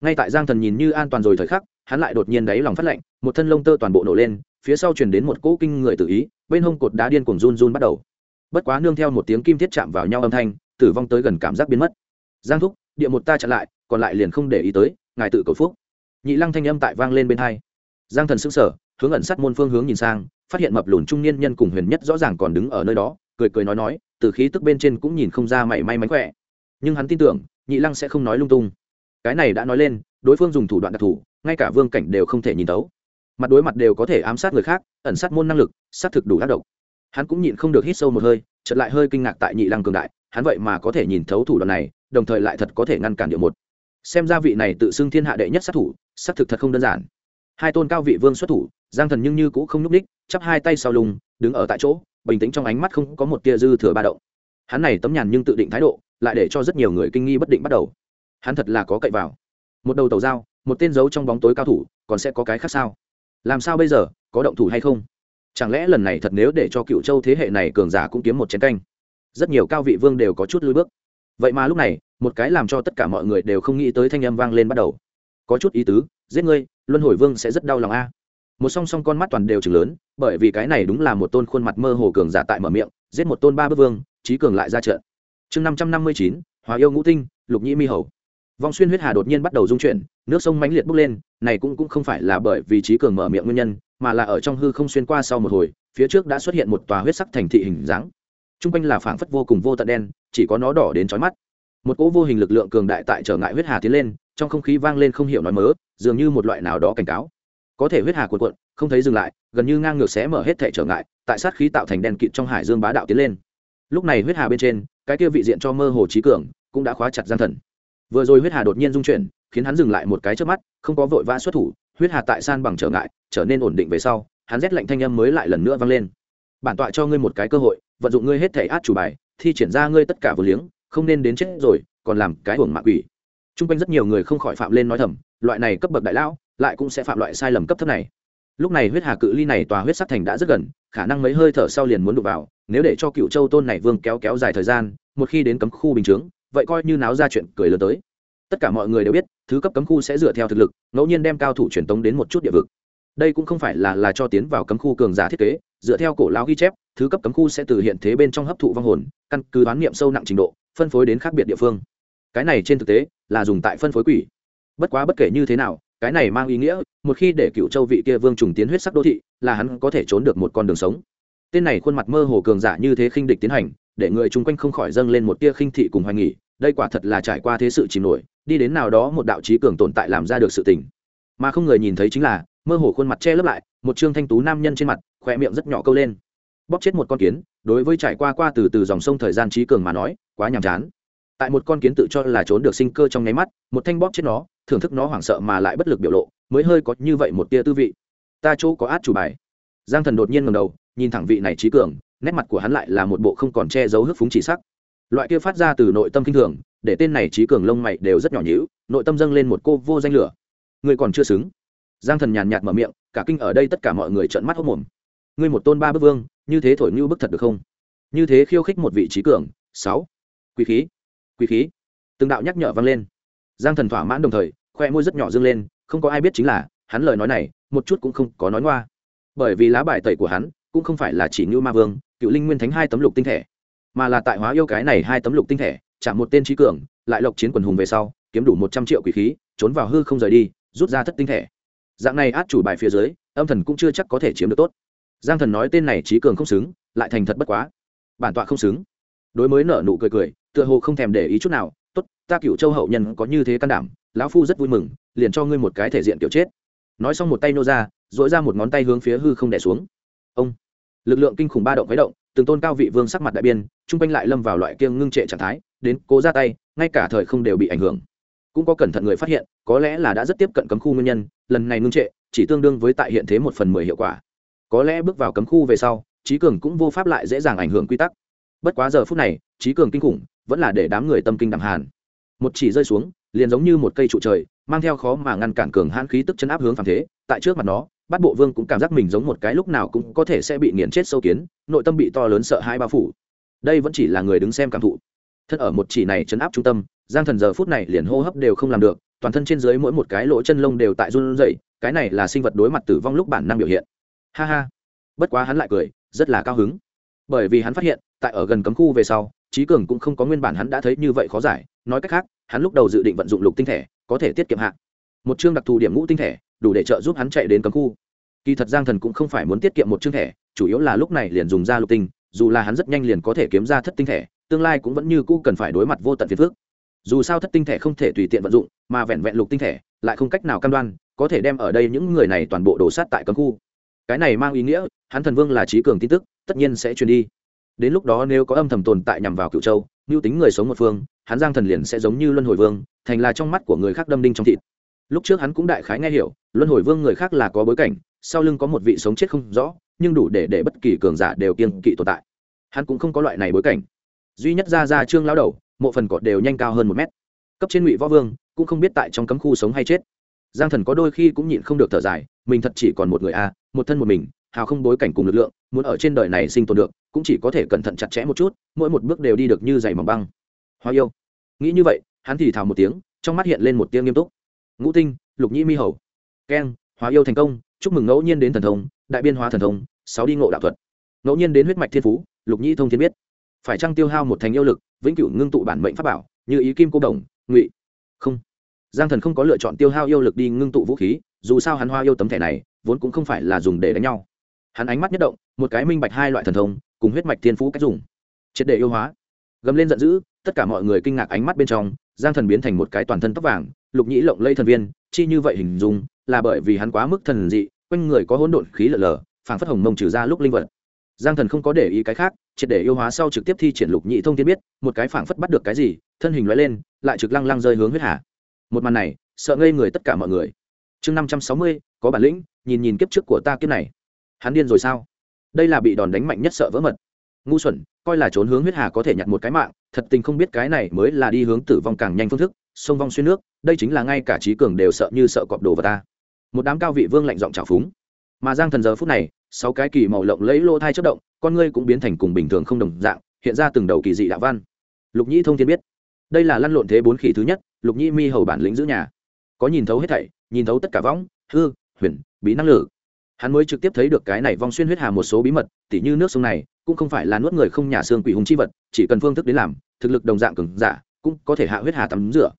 S1: Ngay tại giang thần nhìn như an toàn rồi thời khắc, hắn lại đột nhiên đáy lòng phát lạnh, một thân lông tơ toàn bộ nổ lên, phía sau truyền đến một cỗ kinh người tự ý, bên hông cột đá điên cuồng run run bắt đầu. Bất quá nương theo một tiếng kim thiết chạm vào nhau âm thanh tử vong tới gần cảm giác biến mất. Giang thúc, địa một ta chặn lại, còn lại liền không để ý tới, ngài tự cầu phúc. Nhị lăng thanh âm tại vang lên bên hai. Giang thần sững sờ, hướng ẩn sát môn phương hướng nhìn sang, phát hiện mập lùn trung niên nhân cùng huyền nhất rõ ràng còn đứng ở nơi đó, cười cười nói nói, từ khí tức bên trên cũng nhìn không ra mảy may mánh khỏe. Nhưng hắn tin tưởng, nhị lăng sẽ không nói lung tung. Cái này đã nói lên, đối phương dùng thủ đoạn đặc thù, ngay cả vương cảnh đều không thể nhìn tấu mặt đối mặt đều có thể ám sát người khác, ẩn sát môn năng lực, sát thực đủ tác động hắn cũng nhịn không được hít sâu một hơi, chợt lại hơi kinh ngạc tại nhị lăng cường đại hắn vậy mà có thể nhìn thấu thủ đoạn này, đồng thời lại thật có thể ngăn cản điệu một. Xem ra vị này tự xưng thiên hạ đệ nhất sát thủ sát thực thật không đơn giản. Hai tôn cao vị vương xuất thủ, giang thần nhưng như cũng không nhúc ních chắp hai tay sau lùng đứng ở tại chỗ, bình tĩnh trong ánh mắt không có một tia dư thừa ba động. Hắn này tấm nhàn nhưng tự định thái độ, lại để cho rất nhiều người kinh nghi bất định bắt đầu. Hắn thật là có cậy vào. Một đầu tàu dao một tên giấu trong bóng tối cao thủ, còn sẽ có cái khác sao? Làm sao bây giờ, có động thủ hay không? Chẳng lẽ lần này thật nếu để cho cựu châu thế hệ này cường giả cũng kiếm một chiến canh? Rất nhiều cao vị vương đều có chút lùi bước. Vậy mà lúc này, một cái làm cho tất cả mọi người đều không nghĩ tới thanh âm vang lên bắt đầu. Có chút ý tứ, giết ngươi, luân hồi vương sẽ rất đau lòng a. Một song song con mắt toàn đều chừng lớn, bởi vì cái này đúng là một tôn khuôn mặt mơ hồ cường giả tại mở miệng, giết một tôn ba bức vương trí cường lại ra trận. Chương năm trăm năm mươi chín, hòa yêu ngũ tinh, lục nhĩ mi hầu. Vong xuyên huyết hà đột nhiên bắt đầu dung chuyển, nước sông mãnh liệt bốc lên, này cũng cũng không phải là bởi vì trí cường mở miệng nguyên nhân, mà là ở trong hư không xuyên qua sau một hồi, phía trước đã xuất hiện một tòa huyết sắc thành thị hình dáng chung quanh là phảng phất vô cùng vô tận đen, chỉ có nó đỏ đến trói mắt. Một cỗ vô hình lực lượng cường đại tại trở ngại huyết hà tiến lên, trong không khí vang lên không hiểu nói mớ, dường như một loại nào đó cảnh cáo. Có thể huyết hà cuộn cuộn, không thấy dừng lại, gần như ngang ngược sẽ mở hết thể trở ngại, tại sát khí tạo thành đèn kịt trong hải dương bá đạo tiến lên. Lúc này huyết hà bên trên, cái kia vị diện cho mơ hồ trí cường, cũng đã khóa chặt gian thần. Vừa rồi huyết hà đột nhiên dung chuyển, khiến hắn dừng lại một cái trước mắt, không có vội vã xuất thủ, huyết hà tại san bằng trở ngại, trở nên ổn định về sau, hắn rét lạnh thanh âm mới lại lần nữa vang lên. Bản tọa cho ngươi một cái cơ hội vận dụng ngươi hết thể át chủ bài, thi triển ra ngươi tất cả vừa liếng, không nên đến chết rồi, còn làm cái hưởng mạng quỷ. T r u n g quanh rất nhiều người không khỏi phạm lên nói thầm, loại này cấp bậc đại lão, lại cũng sẽ phạm loại sai lầm cấp thấp này. Lúc này huyết hà cự ly này tòa huyết sắc thành đã rất gần, khả năng mấy hơi thở sau liền muốn đụng vào, nếu để cho cựu châu tôn này vương kéo kéo dài thời gian, một khi đến cấm khu bình chướng, vậy coi như náo ra chuyện cười lớn tới. Tất cả mọi người đều biết, thứ cấp cấm khu sẽ dựa theo thực lực, ngẫu nhiên đem cao thủ truyền tống đến một chút địa vực đây cũng không phải là là cho tiến vào cấm khu cường giả thiết kế, dựa theo cổ lão ghi chép, thứ cấp cấm khu sẽ từ hiện thế bên trong hấp thụ vong hồn, căn cứ đoán niệm sâu nặng trình độ, phân phối đến khác biệt địa phương. Cái này trên thực tế là dùng tại phân phối quỷ. Bất quá bất kể như thế nào, cái này mang ý nghĩa, một khi để cựu châu vị kia vương trùng tiến huyết sắc đô thị, là hắn có thể trốn được một con đường sống. Tên này khuôn mặt mơ hồ cường giả như thế khinh địch tiến hành, để người chung quanh không khỏi dâng lên một tia khinh thị cùng hoài nghỉ đây quả thật là trải qua thế sự chìm nổi, đi đến nào đó một đạo trí cường tồn tại làm ra được sự tình. Mà không người nhìn thấy chính là mơ hồ khuôn mặt che lấp lại, một trương thanh tú nam nhân trên mặt khỏe miệng rất nhỏ câu lên. Bóp chết một con kiến, đối với trải qua qua từ từ dòng sông thời gian trí cường mà nói, quá nhàm chán. Tại một con kiến tự cho là trốn được sinh cơ trong nháy mắt, một thanh bóp chết nó, thưởng thức nó hoảng sợ mà lại bất lực biểu lộ, mới hơi có như vậy một tia tư vị. Ta chỗ có át chủ bài. Giang thần đột nhiên ngầm đầu, nhìn thẳng vị này trí cường, nét mặt của hắn lại là một bộ không còn che giấu hức phúng chỉ sắc. Loại kia phát ra từ nội tâm kinh thường, để tên này trí cường lông mày đều rất nhỏ nhữ nội tâm dâng lên một cô vô danh lửa. Người còn chưa xứng giang thần nhàn nhạt mở miệng, cả kinh ở đây tất cả mọi người trợn mắt hốc mồm. Ngươi một tôn ba bức vương, như thế thổi như bức thật được không? Như thế khiêu khích một vị trí cường, sáu. Quý khí quý khí. Từng đạo nhắc nhở vang lên. Giang thần thỏa mãn đồng thời, khoe môi rất nhỏ dương lên, không có ai biết chính là, hắn lời nói này, một chút cũng không có nói ngoa. Bởi vì lá bài tẩy của hắn, cũng không phải là chỉ như ma vương, cựu linh nguyên thánh hai tấm lục tinh thể, mà là tại hóa yêu cái này hai tấm lục tinh thể, chạm một tên trí cường, lại lộc chiến quần hùng về sau, kiếm đủ một trăm triệu quỷ khí, trốn vào hư không rời đi, rút ra thất tinh thể dạng này át chủ bài phía dưới, âm thần cũng chưa chắc có thể chiếm được tốt. Giang thần nói tên này trí cường không xứng, lại thành thật bất quá. Bản tọa không xứng. Đối mới nở nụ cười cười, tựa hồ không thèm để ý chút nào, tốt, ta cựu châu hậu nhân có như thế can đảm, lão phu rất vui mừng, liền cho ngươi một cái thể diện kiểu chết. Nói xong một tay nô ra dội ra một ngón tay hướng phía hư không đẻ xuống. Ông. Lực lượng kinh khủng ba động khuấy động, từng tôn cao vị vương sắc mặt đại biên chung quanh lại lâm vào loại kiêng ngưng trệ trạng thái, đến cố ra tay, ngay cả thời không đều bị ảnh hưởng cũng có cẩn thận người phát hiện, có lẽ là đã rất tiếp cận cấm khu nguyên nhân, lần này ngưng trệ, chỉ tương đương với tại hiện thế một phần mười hiệu quả. Có lẽ bước vào cấm khu về sau trí cường cũng vô pháp lại dễ dàng ảnh hưởng quy tắc. Bất quá giờ phút này trí cường kinh khủng, vẫn là để đám người tâm kinh đẳng hàn. Một chỉ rơi xuống, liền giống như một cây trụ trời, mang theo khó mà ngăn cản cường hãn khí tức chân áp hướng phàm thế. Tại trước mặt nó, bát bộ vương cũng cảm giác mình giống một cái lúc nào cũng có thể sẽ bị nghiền chết sâu kiến, nội tâm bị to lớn sợ hãi bao phủ. Đây vẫn chỉ là người đứng xem cảm thụ thân ở một chỉ này chấn áp trung tâm, giang thần giờ phút này liền hô hấp đều không làm được, toàn thân trên dưới mỗi một cái lỗ chân lông đều tại run rẩy, cái này là sinh vật đối mặt tử vong lúc bản năng biểu hiện. Ha ha. Bất quá hắn lại cười, rất là cao hứng. Bởi vì hắn phát hiện, tại ở gần cấm khu về sau trí cường cũng không có nguyên bản hắn đã thấy như vậy khó giải, nói cách khác, hắn lúc đầu dự định vận dụng lục tinh thể, có thể tiết kiệm hạn một chương đặc thù điểm ngũ tinh thể, đủ để trợ giúp hắn chạy đến cấm khu. Kỳ thật giang thần cũng không phải muốn tiết kiệm một chương thẻ, chủ yếu là lúc này liền dùng ra lục tinh, dù là hắn rất nhanh liền có thể kiếm ra thất tinh thẻ tương lai cũng vẫn như cũ cần phải đối mặt vô tận phiền phức. Dù sao thất tinh thể không thể tùy tiện vận dụng, mà vẹn vẹn lục tinh thể lại không cách nào cam đoan, có thể đem ở đây những người này toàn bộ đổ sát tại cấm khu. Cái này mang ý nghĩa, hắn thần vương là trí cường tin tức, tất nhiên sẽ truyền đi. Đến lúc đó nếu có âm thầm tồn tại nhằm vào cựu châu mưu tính người sống một phương, hắn giang thần liền sẽ giống như luân hồi vương, thành là trong mắt của người khác đâm đinh trong thịt. Lúc trước hắn cũng đại khái nghe hiểu, luân hồi vương người khác là có bối cảnh, sau lưng có một vị sống chết không rõ, nhưng đủ để để bất kỳ cường giả đều kiên kỵ tồn tại. Hắn cũng không có loại này bối cảnh duy nhất ra ra trương lao đầu, mộ phần cọt đều nhanh cao hơn một mét. Cấp trên ngụy võ vương, cũng không biết tại trong cấm khu sống hay chết. Giang thần có đôi khi cũng nhịn không được thở dài, mình thật chỉ còn một người a, một thân một mình, hào không bối cảnh cùng lực lượng, muốn ở trên đời này sinh tồn được, cũng chỉ có thể cẩn thận chặt chẽ một chút, mỗi một bước đều đi được như giày mỏng băng. Hoa yêu. Nghĩ như vậy, hắn thì thào một tiếng, trong mắt hiện lên một tiếng nghiêm túc. Ngũ tinh, lục nhĩ mi hầu. Keng hóa yêu thành công, chúc mừng ngẫu nhiên đến thần thông, đại biên hóa thần thông, sáu đi ngộ đạo thuật. Ngẫu nhiên đến huyết mạch thiên phú, lục nhĩ thông thiên biết phải chăng tiêu hao một thành yêu lực, vĩnh cửu ngưng tụ bản mệnh pháp bảo, như ý kim cô đồng, ngụy. Không. Giang thần không có lựa chọn tiêu hao yêu lực đi ngưng tụ vũ khí, dù sao hắn hoa yêu tấm thẻ này, vốn cũng không phải là dùng để đánh nhau. Hắn ánh mắt nhất động, một cái minh bạch hai loại thần thông, cùng huyết mạch thiên phú cách dùng. Triệt để yêu hóa. Gầm lên giận dữ, tất cả mọi người kinh ngạc ánh mắt bên trong, giang thần biến thành một cái toàn thân tóc vàng, lục nhĩ lộng lây thần viên, chi như vậy hình dung, là bởi vì hắn quá mức thần dị, quanh người có hỗn độn khí lở lở, phảng phất hồng mông trừ ra lúc linh vật. Giang thần không có để ý cái khác triệt để yêu hóa sau trực tiếp thi triển lục nhị thông tiên biết, một cái phảng phất bắt được cái gì, thân hình lóe lên, lại trực lăng lăng rơi hướng huyết hà. Một màn này, sợ ngây người tất cả mọi người. Chương năm trăm sáu mươi, có bản lĩnh, nhìn nhìn kiếp trước của ta kiếp này. Hắn điên rồi sao? Đây là bị đòn đánh mạnh nhất sợ vỡ mật. Ngu xuẩn, coi là trốn hướng huyết hà có thể nhặt một cái mạng, thật tình không biết cái này mới là đi hướng tử vong càng nhanh phương thức, sông vong xuyên nước, đây chính là ngay cả trí cường đều sợ như sợ cọp đồ vào ta. Một đám cao vị vương lạnh giọng trào phúng. Mà giang thần giờ phút này sáu cái kỳ màu lộng lấy lô thai chất động, con ngươi cũng biến thành cùng bình thường không đồng dạng, hiện ra từng đầu kỳ dị đạo văn. Lục nhĩ thông thiên biết, đây là lăn lộn thế bốn khỉ thứ nhất, lục nhĩ mi hầu bản lĩnh giữ nhà. Có nhìn thấu hết thảy, nhìn thấu tất cả võng, hư, huyền, bí năng lực hắn mới trực tiếp thấy được cái này vong xuyên huyết hà một số bí mật, tỉ như nước sông này, cũng không phải là nuốt người không nhà xương quỷ hùng chi vật, chỉ cần phương thức đến làm, thực lực đồng dạng cường giả, cũng có thể hạ huyết hà tắm rửa.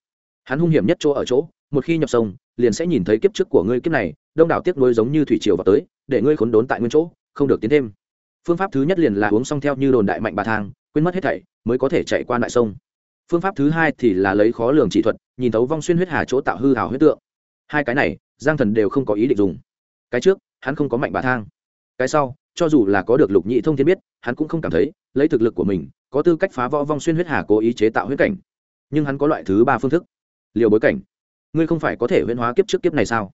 S1: Hắn hung hiểm nhất chỗ ở chỗ một khi nhập sông, liền sẽ nhìn thấy kiếp trước của ngươi kiếp này, đông đảo tiếp nối giống như thủy triều vào tới, để ngươi khốn đốn tại nguyên chỗ, không được tiến thêm. Phương pháp thứ nhất liền là uống xong theo như đồn đại mạnh bà thang, quên mất hết thảy, mới có thể chạy qua đại sông. Phương pháp thứ hai thì là lấy khó lường chỉ thuật, nhìn thấu vong xuyên huyết hà chỗ tạo hư hào huyết tượng. Hai cái này, giang thần đều không có ý định dùng. Cái trước, hắn không có mạnh bà thang. Cái sau, cho dù là có được lục nhị thông thiên biết, hắn cũng không cảm thấy, lấy thực lực của mình, có tư cách phá võ vong xuyên huyết hà cố ý chế tạo huyết cảnh. Nhưng hắn có loại thứ ba phương thức, liều bối cảnh ngươi không phải có thể huyễn hóa kiếp trước kiếp này sao?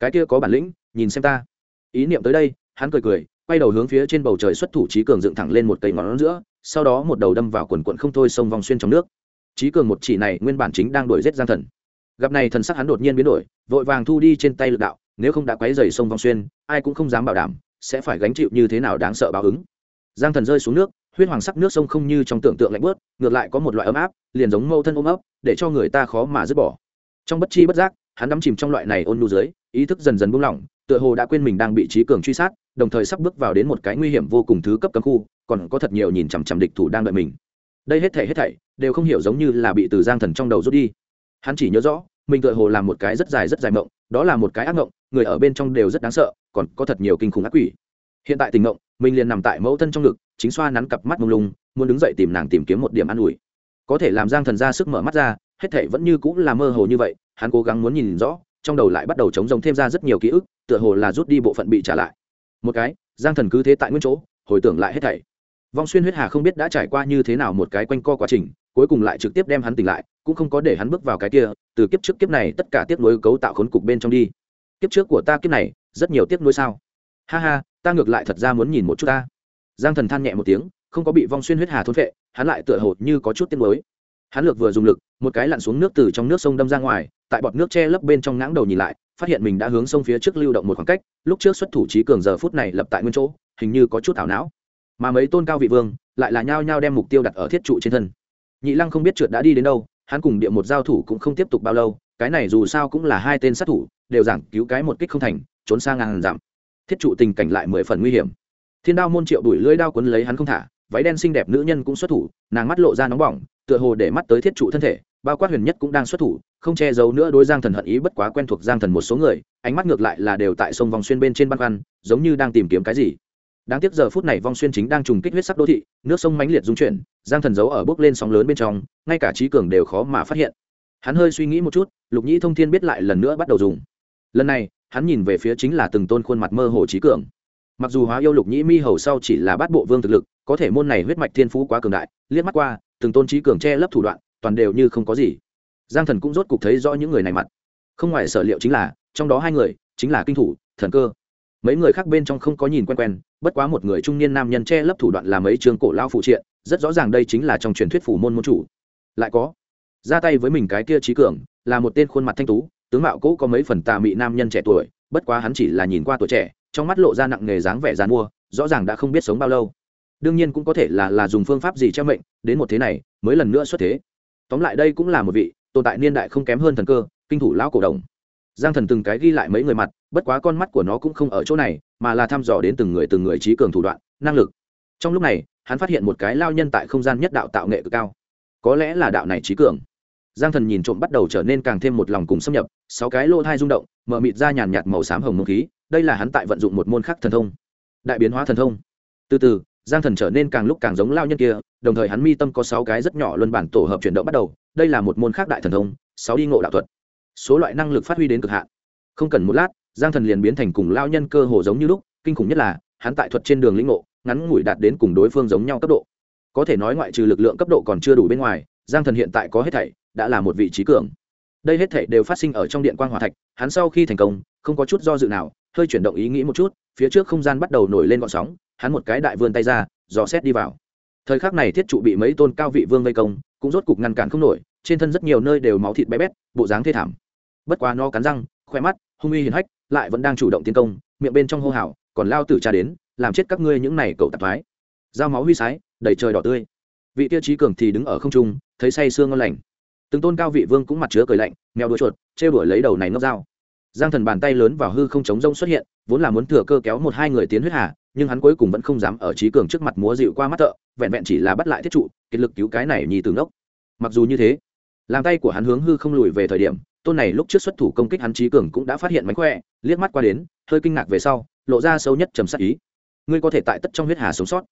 S1: Cái kia có bản lĩnh, nhìn xem ta. Ý niệm tới đây, hắn cười cười, quay đầu hướng phía trên bầu trời xuất thủ trí cường dựng thẳng lên một cây ngón giữa, sau đó một đầu đâm vào quần quận không thôi sông vòng xuyên trong nước. Trí cường một chỉ này nguyên bản chính đang đuổi giết giang thần. Gặp này thần sắc hắn đột nhiên biến đổi, vội vàng thu đi trên tay lực đạo, nếu không đã quấy dày sông Vòng xuyên, ai cũng không dám bảo đảm sẽ phải gánh chịu như thế nào đáng sợ báo ứng. Giang thần rơi xuống nước, huyết hoàng sắc nước sông không như trong tưởng tượng lạnh bớt ngược lại có một loại ấm áp, liền giống mâu thân ôm ấp, để cho người ta khó mà dứt bỏ trong bất chi bất giác, hắn đắm chìm trong loại này ôn nhu dưới, ý thức dần dần buông lỏng, tựa hồ đã quên mình đang bị trí cường truy sát, đồng thời sắp bước vào đến một cái nguy hiểm vô cùng thứ cấp cấm khu, còn có thật nhiều nhìn chằm chằm địch thủ đang đợi mình. Đây hết thảy hết thảy, đều không hiểu giống như là bị từ giang thần trong đầu rút đi. Hắn chỉ nhớ rõ, mình tựa hồ làm một cái rất dài rất dài mộng, đó là một cái ác mộng, người ở bên trong đều rất đáng sợ, còn có thật nhiều kinh khủng ác quỷ. Hiện tại tình mộng, mình liền nằm tại mẫu thân trong ngực, chính xoa nắn cặp mắt mông lung, muốn đứng dậy tìm nàng tìm kiếm một điểm an ủi. Có thể làm giang thần ra sức mở mắt ra hết thảy vẫn như cũng là mơ hồ như vậy, hắn cố gắng muốn nhìn rõ, trong đầu lại bắt đầu chống rồng thêm ra rất nhiều ký ức, tựa hồ là rút đi bộ phận bị trả lại. Một cái, giang thần cứ thế tại nguyên chỗ, hồi tưởng lại hết thảy. Vong xuyên huyết hà không biết đã trải qua như thế nào một cái quanh co quá trình, cuối cùng lại trực tiếp đem hắn tỉnh lại, cũng không có để hắn bước vào cái kia, từ kiếp trước kiếp này tất cả tiếp nối cấu tạo khốn cục bên trong đi. Kiếp trước của ta kiếp này, rất nhiều tiếp nối sao? Ha ha, ta ngược lại thật ra muốn nhìn một chút ta. Giang thần than nhẹ một tiếng, không có bị vong xuyên huyết hà thôn phệ, hắn lại tựa hồ như có chút tiếc nuối hắn lược vừa dùng lực, một cái lặn xuống nước từ trong nước sông đâm ra ngoài, tại bọt nước che lấp bên trong ngãng đầu nhìn lại, phát hiện mình đã hướng sông phía trước lưu động một khoảng cách, lúc trước xuất thủ trí cường giờ phút này lập tại nguyên chỗ, hình như có chút ảo não. Mà mấy tôn cao vị vương, lại là nhao nhao đem mục tiêu đặt ở thiết trụ trên thân. Nhị lăng không biết trượt đã đi đến đâu, hắn cùng địa một giao thủ cũng không tiếp tục bao lâu, cái này dù sao cũng là hai tên sát thủ, đều giảng cứu cái một kích không thành, trốn sang ngàn dặm. Thiết trụ tình cảnh lại mười phần nguy hiểm. Thiên đao môn triệu đuổi lưỡi đao quấn lấy hắn không thả, váy đen xinh đẹp nữ nhân cũng xuất thủ, nàng mắt lộ ra nóng bỏng tựa hồ để mắt tới thiết trụ thân thể, bao quát huyền nhất cũng đang xuất thủ, không che giấu nữa đối giang thần hận ý bất quá quen thuộc giang thần một số người, ánh mắt ngược lại là đều tại sông vòng xuyên bên trên băn khoăn, giống như đang tìm kiếm cái gì. Đáng tiếc giờ phút này vong xuyên chính đang trùng kích huyết sắc đô thị, nước sông mãnh liệt dung chuyển, giang thần giấu ở bước lên sóng lớn bên trong, ngay cả trí cường đều khó mà phát hiện. Hắn hơi suy nghĩ một chút, lục nhĩ thông thiên biết lại lần nữa bắt đầu dùng. Lần này, hắn nhìn về phía chính là từng tôn khuôn mặt mơ hồ trí cường. Mặc dù hóa yêu lục nhĩ mi hầu sau chỉ là bát bộ vương thực lực, có thể môn này huyết mạch thiên phú quá cường đại, liếc mắt qua từng tôn trí cường che lấp thủ đoạn, toàn đều như không có gì. Giang thần cũng rốt cục thấy rõ những người này mặt. Không ngoài sở liệu chính là, trong đó hai người, chính là kinh thủ, thần cơ. Mấy người khác bên trong không có nhìn quen quen, bất quá một người trung niên nam nhân che lấp thủ đoạn là mấy trường cổ lao phụ triện, rất rõ ràng đây chính là trong truyền thuyết phủ môn môn chủ. Lại có, ra tay với mình cái kia trí cường, là một tên khuôn mặt thanh tú, tướng mạo cũ có mấy phần tà mị nam nhân trẻ tuổi, bất quá hắn chỉ là nhìn qua tuổi trẻ, trong mắt lộ ra nặng nghề dáng vẻ dàn mua rõ ràng đã không biết sống bao lâu đương nhiên cũng có thể là là dùng phương pháp gì che mệnh, đến một thế này, mới lần nữa xuất thế. Tóm lại đây cũng là một vị, tồn tại niên đại không kém hơn thần cơ, kinh thủ lão cổ đồng. Giang thần từng cái ghi lại mấy người mặt, bất quá con mắt của nó cũng không ở chỗ này, mà là thăm dò đến từng người từng người trí cường thủ đoạn, năng lực. Trong lúc này, hắn phát hiện một cái lao nhân tại không gian nhất đạo tạo nghệ cực cao. Có lẽ là đạo này trí cường. Giang thần nhìn trộm bắt đầu trở nên càng thêm một lòng cùng xâm nhập, sáu cái lô thai rung động, mở mịt ra nhàn nhạt màu xám hồng mông khí, đây là hắn tại vận dụng một môn khác thần thông. Đại biến hóa thần thông. Từ từ giang thần trở nên càng lúc càng giống lao nhân kia, đồng thời hắn mi tâm có sáu cái rất nhỏ luân bản tổ hợp chuyển động bắt đầu, đây là một môn khác đại thần thông, sáu đi ngộ đạo thuật. Số loại năng lực phát huy đến cực hạn. Không cần một lát, giang thần liền biến thành cùng lao nhân cơ hồ giống như lúc, kinh khủng nhất là, hắn tại thuật trên đường lĩnh ngộ, ngắn ngủi đạt đến cùng đối phương giống nhau cấp độ. Có thể nói ngoại trừ lực lượng cấp độ còn chưa đủ bên ngoài, giang thần hiện tại có hết thảy, đã là một vị trí cường. Đây hết thảy đều phát sinh ở trong điện quan hòa thạch, hắn sau khi thành công, không có chút do dự nào, hơi chuyển động ý nghĩ một chút, phía trước không gian bắt đầu nổi lên gọn sóng hắn một cái đại vươn tay ra, dò xét đi vào. Thời khắc này thiết trụ bị mấy tôn cao vị vương vây công, cũng rốt cục ngăn cản không nổi, trên thân rất nhiều nơi đều máu thịt bé bét, bộ dáng thê thảm. Bất quá no cắn răng khoe mắt, hung uy hiền hách, lại vẫn đang chủ động tiến công, miệng bên trong hô hào, còn lao tử cha đến, làm chết các ngươi những này cậu tạp thoái. Dao máu huy sái, đầy trời đỏ tươi. Vị tiêu chí cường thì đứng ở không trung, thấy say sương ngon lành. Từng tôn cao vị vương cũng mặt chứa cười lạnh, mèo đuôi chuột, trêu đuổi lấy đầu này ngốc dao. Giang thần bàn tay lớn vào hư không chống rông xuất hiện, vốn là muốn thừa cơ kéo một hai người tiến huyết hà nhưng hắn cuối cùng vẫn không dám ở trí cường trước mặt múa dịu qua mắt thợ, vẹn vẹn chỉ là bắt lại thiết trụ kết lực cứu cái này nhì từ ngốc. Mặc dù như thế, làm tay của hắn hướng hư không lùi về thời điểm, tôn này lúc trước xuất thủ công kích hắn trí cường cũng đã phát hiện mánh khỏe, liếc mắt qua đến, hơi kinh ngạc về sau, lộ ra sâu nhất trầm sắc ý. Ngươi có thể tại tất trong huyết hà sống sót,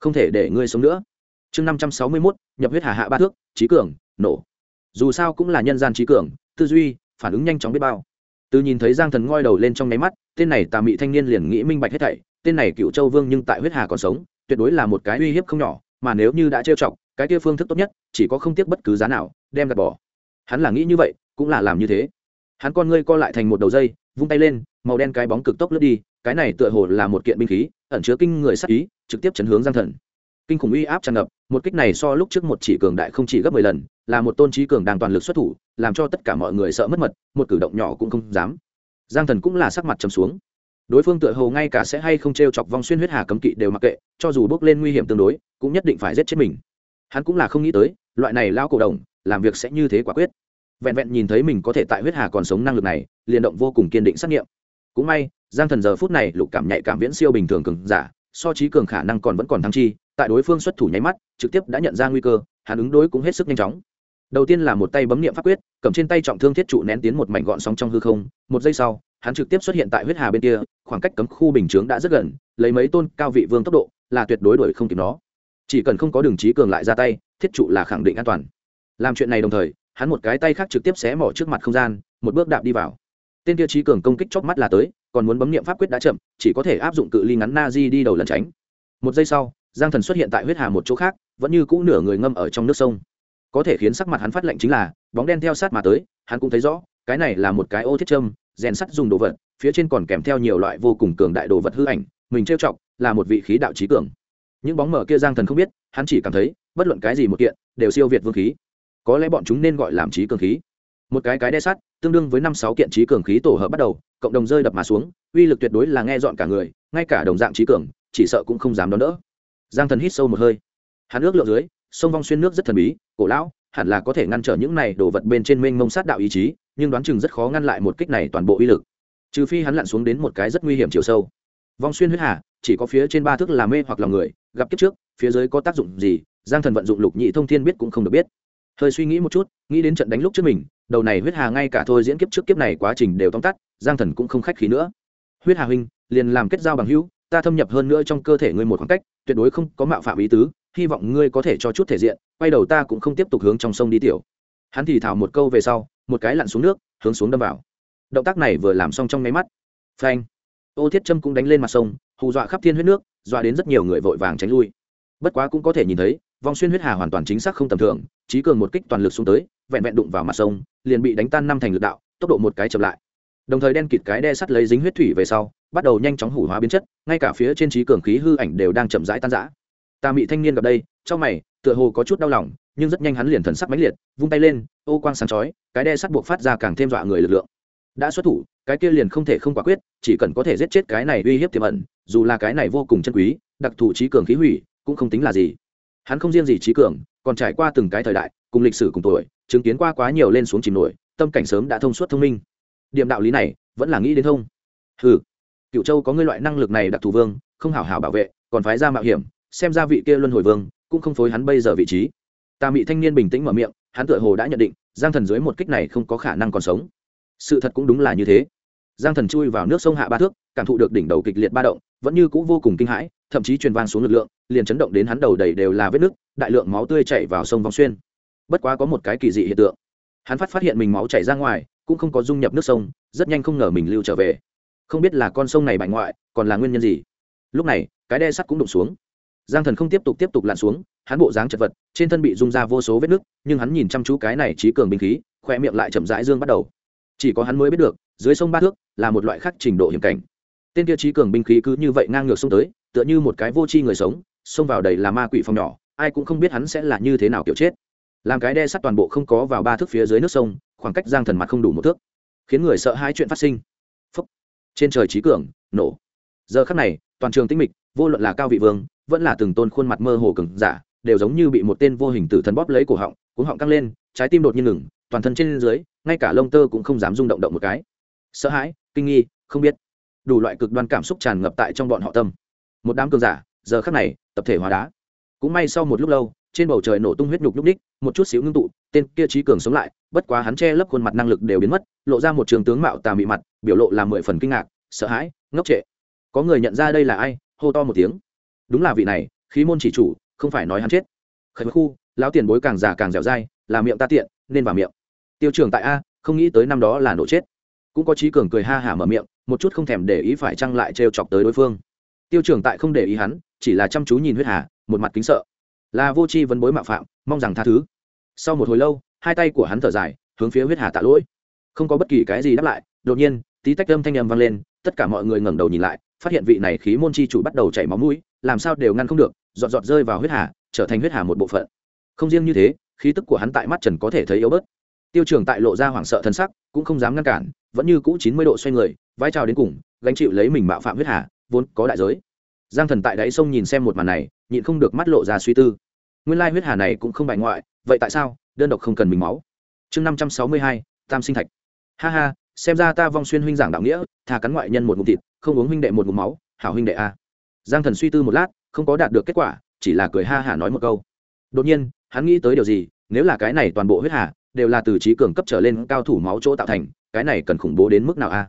S1: không thể để ngươi sống nữa. Chương năm trăm sáu mươi mốt, nhập huyết hà hạ ba thước, trí cường, nổ. Dù sao cũng là nhân gian trí cường, tư duy, phản ứng nhanh chóng biết bao. Từ nhìn thấy giang thần ngoi đầu lên trong nháy mắt, tên này tà mị thanh niên liền nghĩ minh bạch hết thảy tên này cựu châu vương nhưng tại huyết hà còn sống, tuyệt đối là một cái uy hiếp không nhỏ, mà nếu như đã trêu chọc, cái kia phương thức tốt nhất, chỉ có không tiếc bất cứ giá nào, đem gạt bỏ. Hắn là nghĩ như vậy, cũng là làm như thế. Hắn con ngươi co lại thành một đầu dây, vung tay lên, màu đen cái bóng cực tốc lướt đi, cái này tựa hồ là một kiện binh khí, ẩn chứa kinh người sắc ý, trực tiếp chấn hướng giang thần. Kinh khủng uy áp tràn ngập, một kích này so lúc trước một chỉ cường đại không chỉ gấp mười lần, là một tôn trí cường đang toàn lực xuất thủ, làm cho tất cả mọi người sợ mất mật, một cử động nhỏ cũng không dám. Giang thần cũng là sắc mặt trầm xuống đối phương tựa hồ ngay cả sẽ hay không t r e o chọc vong xuyên huyết hà cấm kỵ đều mặc kệ, cho dù bước lên nguy hiểm tương đối, cũng nhất định phải giết chết mình. Hắn cũng là không nghĩ tới, loại này lao cổ đồng làm việc sẽ như thế quả quyết. Vẹn vẹn nhìn thấy mình có thể tại huyết hà còn sống năng lực này, liền động vô cùng kiên định xác nghiệm. Cũng may, giang thần giờ phút này lục cảm nhạy cảm viễn siêu bình thường cường giả, so trí cường khả năng còn vẫn còn thăng chi, tại đối phương xuất thủ nháy mắt, trực tiếp đã nhận ra nguy cơ, hắn ứng đối cũng hết sức nhanh chóng. Đầu tiên là một tay bấm niệm pháp quyết cầm trên tay trọng thương thiết trụ nén tiến một mảnh gọn sóng trong hư không, một giây sau, hắn trực tiếp xuất hiện tại huyết hà bên kia, khoảng cách cấm khu bình chướng đã rất gần, lấy mấy tôn cao vị vương tốc độ, là tuyệt đối đuổi không kịp nó. Chỉ cần không có đường trí cường lại ra tay, thiết trụ là khẳng định an toàn. Làm chuyện này đồng thời, hắn một cái tay khác trực tiếp xé mỏ trước mặt không gian, một bước đạp đi vào. Tên tiêu trí cường công kích chóc mắt là tới, còn muốn bấm niệm pháp quyết đã chậm, chỉ có thể áp dụng cự ly ngắn na di đi đầu lần tránh. Một giây sau, giang thần xuất hiện tại huyết hà một chỗ khác, vẫn như cũ nửa người ngâm ở trong nước sông có thể khiến sắc mặt hắn phát lạnh chính là, bóng đen theo sát mà tới, hắn cũng thấy rõ, cái này là một cái ô thiết châm, rèn sắt dùng đồ vật, phía trên còn kèm theo nhiều loại vô cùng cường đại đồ vật hư ảnh, mình trêu chọc, là một vị khí đạo trí cường. Những bóng mở kia giang thần không biết, hắn chỉ cảm thấy, bất luận cái gì một kiện, đều siêu việt vương khí. Có lẽ bọn chúng nên gọi làm trí cường khí. Một cái cái đe sắt, tương đương với năm sáu kiện trí cường khí tổ hợp bắt đầu, cộng đồng rơi đập mà xuống, uy lực tuyệt đối là nghe dọn cả người, ngay cả đồng dạng trí cường, chỉ sợ cũng không dám đón đỡ. Giang thần hít sâu một hơi. Hắn ước lượng dưới sông vong xuyên nước rất thần bí, cổ lão, hẳn là có thể ngăn trở những này đổ vật bên trên mênh mông sát đạo ý chí, nhưng đoán chừng rất khó ngăn lại một kích này toàn bộ uy lực. Trừ phi hắn lặn xuống đến một cái rất nguy hiểm chiều sâu. Vong xuyên huyết hà, chỉ có phía trên ba thước là mê hoặc lòng người, gặp kiếp trước, phía dưới có tác dụng gì, giang thần vận dụng lục nhị thông thiên biết cũng không được biết. Hơi suy nghĩ một chút, nghĩ đến trận đánh lúc trước mình, đầu này huyết hà ngay cả thôi diễn kiếp trước kiếp này quá trình đều tóm tắt, giang thần cũng không khách khí nữa. Huyết hà huynh, liền làm kết giao bằng hữu, ta thâm nhập hơn nữa trong cơ thể ngươi một khoảng cách, tuyệt đối không có mạo phạm ý tứ hy vọng ngươi có thể cho chút thể diện, quay đầu ta cũng không tiếp tục hướng trong sông đi tiểu. Hắn thì thảo một câu về sau, một cái lặn xuống nước, hướng xuống đâm vào. Động tác này vừa làm xong trong nháy mắt. Phanh. Ô thiết trâm cũng đánh lên mặt sông, hù dọa khắp thiên huyết nước, dọa đến rất nhiều người vội vàng tránh lui. Bất quá cũng có thể nhìn thấy vòng xuyên huyết hà hoàn toàn chính xác không tầm thường trí cường một kích toàn lực xuống tới, vẹn vẹn đụng vào mặt sông, liền bị đánh tan năm thành lực đạo, tốc độ một cái chậm lại. Đồng thời đen kịt cái đe sắt lấy dính huyết thủy về sau, bắt đầu nhanh chóng hủ hóa biến chất, ngay cả phía trên trí cường khí hư ảnh đều đang chậm rãi tan rã ta mị thanh niên gặp đây, trong mày, tựa hồ có chút đau lòng, nhưng rất nhanh hắn liền thần sắc mãnh liệt, vung tay lên, ô quang sáng chói, cái đe sắt buộc phát ra càng thêm dọa người lực lượng. Đã xuất thủ, cái kia liền không thể không quả quyết, chỉ cần có thể giết chết cái này uy hiếp tiềm ẩn, dù là cái này vô cùng chân quý, đặc thù trí cường khí hủy, cũng không tính là gì. Hắn không riêng gì trí cường, còn trải qua từng cái thời đại, cùng lịch sử cùng tuổi, chứng kiến qua quá nhiều lên xuống chìm nổi, tâm cảnh sớm đã thông suốt thông minh. Điểm đạo lý này, vẫn là nghĩ đến thông ừ cựu châu có ngươi loại năng lực này đặc thù vương, không hảo hảo bảo vệ, còn phái ra mạo hiểm xem ra vị kia luân hồi vương cũng không phối hắn bây giờ vị trí. Tà mị thanh niên bình tĩnh mở miệng, hắn tựa hồ đã nhận định, giang thần dưới một kích này không có khả năng còn sống. Sự thật cũng đúng là như thế. Giang thần chui vào nước sông hạ ba thước, cảm thụ được đỉnh đầu kịch liệt ba động, vẫn như c ũ vô cùng kinh hãi, thậm chí truyền vang xuống lực lượng, liền chấn động đến hắn đầu đầy đều là vết nứt, đại lượng máu tươi chảy vào sông vòng xuyên. Bất quá có một cái kỳ dị hiện tượng. Hắn phát phát hiện mình máu chảy ra ngoài, cũng không có dung nhập nước sông, rất nhanh không ngờ mình lưu trở về. Không biết là con sông này bại ngoại, còn là nguyên nhân gì. Lúc này, cái đe sắt cũng đụng xuống giang thần không tiếp tục tiếp tục lặn xuống, hắn bộ dáng chật vật, trên thân bị rung ra vô số vết nứt, nhưng hắn nhìn chăm chú cái này trí cường binh khí khoe miệng lại chậm rãi dương bắt đầu. Chỉ có hắn mới biết được, dưới sông ba thước là một loại khác trình độ hiểm cảnh. Tên kia trí cường binh khí cứ như vậy ngang ngược sông tới, tựa như một cái vô tri người sống, xông vào đầy là ma quỷ phòng nhỏ, ai cũng không biết hắn sẽ là như thế nào kiểu chết. Làm cái đe sắt toàn bộ không có vào ba thước phía dưới nước sông, khoảng cách giang thần mặt không đủ một thước, khiến người sợ hai chuyện phát sinh. Phúc. trên trời trí cường, nổ. Giờ khắc này, toàn trường tinh mịch, vô luận là cao vị vương vẫn là từng tôn khuôn mặt mơ hồ cứng giả, đều giống như bị một tên vô hình tử thần bóp lấy cổ họng, cuống họng căng lên, trái tim đột nhiên ngừng, toàn thân trên dưới, ngay cả lông tơ cũng không dám rung động động một cái. Sợ hãi, kinh nghi, không biết. Đủ loại cực đoan cảm xúc tràn ngập tại trong bọn họ tâm. Một đám cường giả, giờ khắc này, tập thể hóa đá. Cũng may sau một lúc lâu, trên bầu trời nổ tung huyết nhục nhúc ních một chút xíu ngưng tụ, tên kia trí cường sống lại, bất quá hắn che lấp khuôn mặt năng lực đều biến mất, lộ ra một trường tướng mạo tà mị mặt, biểu lộ là mười phần kinh ngạc, sợ hãi, ngốc trệ. Có người nhận ra đây là ai, hô to một tiếng đúng là vị này, khí môn chỉ chủ, không phải nói hắn chết. Khẩn khu, lão tiền bối càng già càng dẻo dai, là miệng ta tiện, nên vào miệng. Tiêu trường tại a, không nghĩ tới năm đó là nổ chết. Cũng có trí cường cười ha hả mở miệng, một chút không thèm để ý phải trăng lại trêu chọc tới đối phương. Tiêu trường tại không để ý hắn, chỉ là chăm chú nhìn huyết hà, một mặt kính sợ. Là vô tri vấn bối mạo phạm, mong rằng tha thứ. Sau một hồi lâu, hai tay của hắn thở dài, hướng phía huyết hà tạ lỗi. Không có bất kỳ cái gì đáp lại, đột nhiên, tí tách âm thanh âm vang lên, tất cả mọi người ngẩng đầu nhìn lại, phát hiện vị này khí môn chi chủ bắt đầu chảy máu mũi làm sao đều ngăn không được, giọt giọt rơi vào huyết hà, trở thành huyết hà một bộ phận. Không riêng như thế, khí tức của hắn tại mắt trần có thể thấy yếu bớt. Tiêu trường tại lộ ra hoảng sợ thân sắc, cũng không dám ngăn cản, vẫn như cũ chín mươi độ xoay người, vai trào đến cùng, gánh chịu lấy mình mạo phạm huyết hà, vốn có đại giới. Giang thần tại đáy sông nhìn xem một màn này, nhịn không được mắt lộ ra suy tư. Nguyên lai huyết hà này cũng không bại ngoại, vậy tại sao, đơn độc không cần mình máu? Chương năm trăm sáu mươi hai, tam sinh thạch. Ha ha, xem ra ta vong xuyên huynh giảng đạo nghĩa, thà cắn ngoại nhân một ngụm thịt, không uống huynh đệ một ngụm máu, hảo huynh đệ a giang thần suy tư một lát, không có đạt được kết quả, chỉ là cười ha hả nói một câu. Đột nhiên, hắn nghĩ tới điều gì, nếu là cái này toàn bộ huyết hà, đều là từ trí cường cấp trở lên cao thủ máu chỗ tạo thành, cái này cần khủng bố đến mức nào a?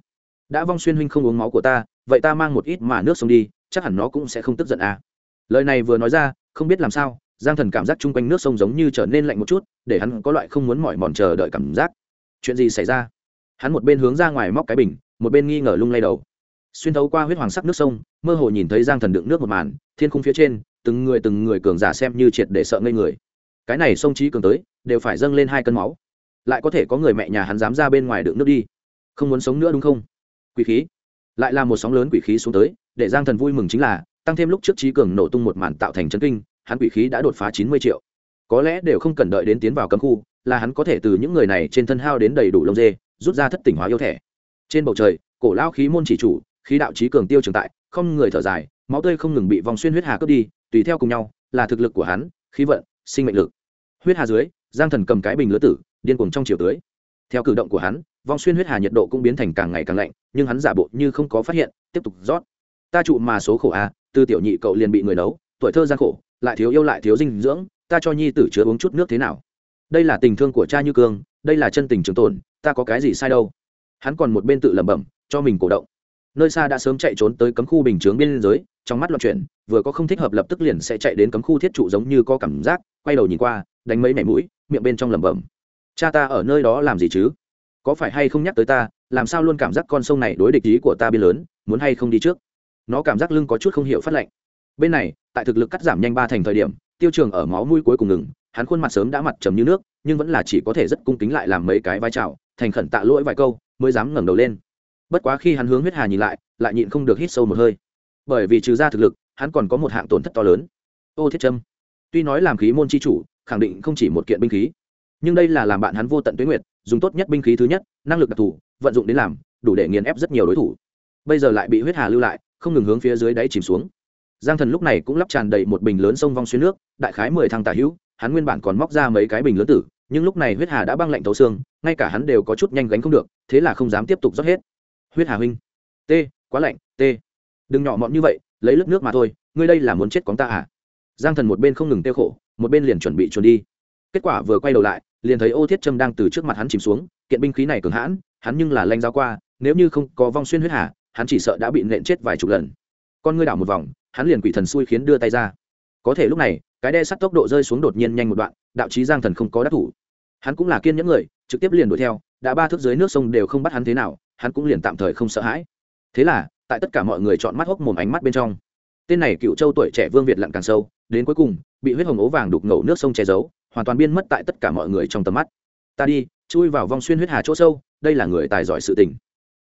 S1: Đã vong xuyên huynh không uống máu của ta, vậy ta mang một ít mà nước sông đi, chắc hẳn nó cũng sẽ không tức giận a. Lời này vừa nói ra, không biết làm sao, giang thần cảm giác chung quanh nước sông giống như trở nên lạnh một chút, để hắn có loại không muốn mỏi mòn chờ đợi cảm giác. Chuyện gì xảy ra? Hắn một bên hướng ra ngoài móc cái bình, một bên nghi ngờ lung lay đầu xuyên thấu qua huyết hoàng sắc nước sông, mơ hồ nhìn thấy giang thần đựng nước một màn, thiên khung phía trên, từng người từng người cường giả xem như triệt để sợ ngây người. Cái này sông trí cường tới, đều phải dâng lên hai cân máu. Lại có thể có người mẹ nhà hắn dám ra bên ngoài đựng nước đi. Không muốn sống nữa đúng không? Quỷ khí. Lại là một sóng lớn quỷ khí xuống tới, để giang thần vui mừng chính là, tăng thêm lúc trước trí cường nổ tung một màn tạo thành chấn kinh, hắn quỷ khí đã đột phá chín mươi triệu. Có lẽ đều không cần đợi đến tiến vào cấm khu, là hắn có thể từ những người này trên thân hao đến đầy đủ lông dê, rút ra thất tỉnh hóa yêu thẻ. Trên bầu trời, cổ lao khí môn chỉ chủ khí đạo trí cường tiêu trường tại, không người thở dài, máu tươi không ngừng bị vòng xuyên huyết hà cướp đi, tùy theo cùng nhau, là thực lực của hắn, khí vận, sinh mệnh lực. Huyết hà dưới, giang thần cầm cái bình lứa tử, điên cuồng trong chiều tưới. Theo cử động của hắn, vòng xuyên huyết hà nhiệt độ cũng biến thành càng ngày càng lạnh, nhưng hắn giả bộ như không có phát hiện, tiếp tục rót. Ta trụ mà số khổ a từ tiểu nhị cậu liền bị người nấu, tuổi thơ gian khổ, lại thiếu yêu lại thiếu dinh dưỡng, ta cho nhi tử chứa uống chút nước thế nào? Đây là tình thương của cha như cương, đây là chân tình trường tồn, ta có cái gì sai đâu? Hắn còn một bên tự lẩm bẩm, cho mình cổ động nơi xa đã sớm chạy trốn tới cấm khu bình chướng biên giới, trong mắt loạn chuyển, vừa có không thích hợp lập tức liền sẽ chạy đến cấm khu thiết trụ giống như có cảm giác, quay đầu nhìn qua, đánh mấy mẻ mũi, miệng bên trong lẩm bẩm. Cha ta ở nơi đó làm gì chứ? Có phải hay không nhắc tới ta, làm sao luôn cảm giác con sông này đối địch ý của ta biên lớn, muốn hay không đi trước? Nó cảm giác lưng có chút không hiểu phát lạnh bên này, tại thực lực cắt giảm nhanh ba thành thời điểm, tiêu trường ở máu mũi cuối cùng ngừng, hắn khuôn mặt sớm đã mặt trầm như nước, nhưng vẫn là chỉ có thể rất cung kính lại làm mấy cái vai trào thành khẩn tạ lỗi vài câu, mới dám ngẩng đầu lên bất quá khi hắn hướng huyết hà nhìn lại lại nhịn không được hít sâu một hơi. Bởi vì trừ ra thực lực, hắn còn có một hạng tổn thất to lớn. Ô thiết trâm, tuy nói làm khí môn chi chủ, khẳng định không chỉ một kiện binh khí, nhưng đây là làm bạn hắn vô tận tuyến nguyệt, dùng tốt nhất binh khí thứ nhất, năng lực đặc thù, vận dụng đến làm, đủ để nghiền ép rất nhiều đối thủ. Bây giờ lại bị huyết hà lưu lại, không ngừng hướng phía dưới đáy chìm xuống. Giang thần lúc này cũng lắp tràn đầy một bình lớn sông vong xuyên nước, đại khái mười thăng tả hữu, hắn nguyên bản còn móc ra mấy cái bình lớn tử, nhưng lúc này huyết hà đã băng lạnh thấu xương, ngay cả hắn đều có chút nhanh gánh không được, thế là không dám tiếp tục rót hết huyết hà huynh. T, quá lạnh, t. Đừng nhỏ mọn như vậy, lấy lớp nước mà thôi, ngươi đây là muốn chết cóng ta à? Giang thần một bên không ngừng tiêu khổ, một bên liền chuẩn bị trốn đi. Kết quả vừa quay đầu lại, liền thấy ô thiết trâm đang từ trước mặt hắn chìm xuống, kiện binh khí này cường hãn, hắn nhưng là lanh giao qua, nếu như không có vong xuyên huyết hà, hắn chỉ sợ đã bị nện chết vài chục lần. Con ngươi đảo một vòng, hắn liền quỷ thần xui khiến đưa tay ra. Có thể lúc này, cái đe sắt tốc độ rơi xuống đột nhiên nhanh một đoạn, đạo trí giang thần không có đắc thủ. Hắn cũng là kiên nhẫn người, trực tiếp liền đuổi theo, đã ba thước dưới nước sông đều không bắt hắn thế nào hắn cũng liền tạm thời không sợ hãi. Thế là, tại tất cả mọi người chọn mắt hốc mồm ánh mắt bên trong, tên này cựu châu tuổi trẻ vương việt lặn càng sâu, đến cuối cùng, bị huyết hồng ố vàng đục ngầu nước sông che giấu, hoàn toàn biên mất tại tất cả mọi người trong tầm mắt. Ta đi, chui vào vòng xuyên huyết hà chỗ sâu, đây là người tài giỏi sự tình.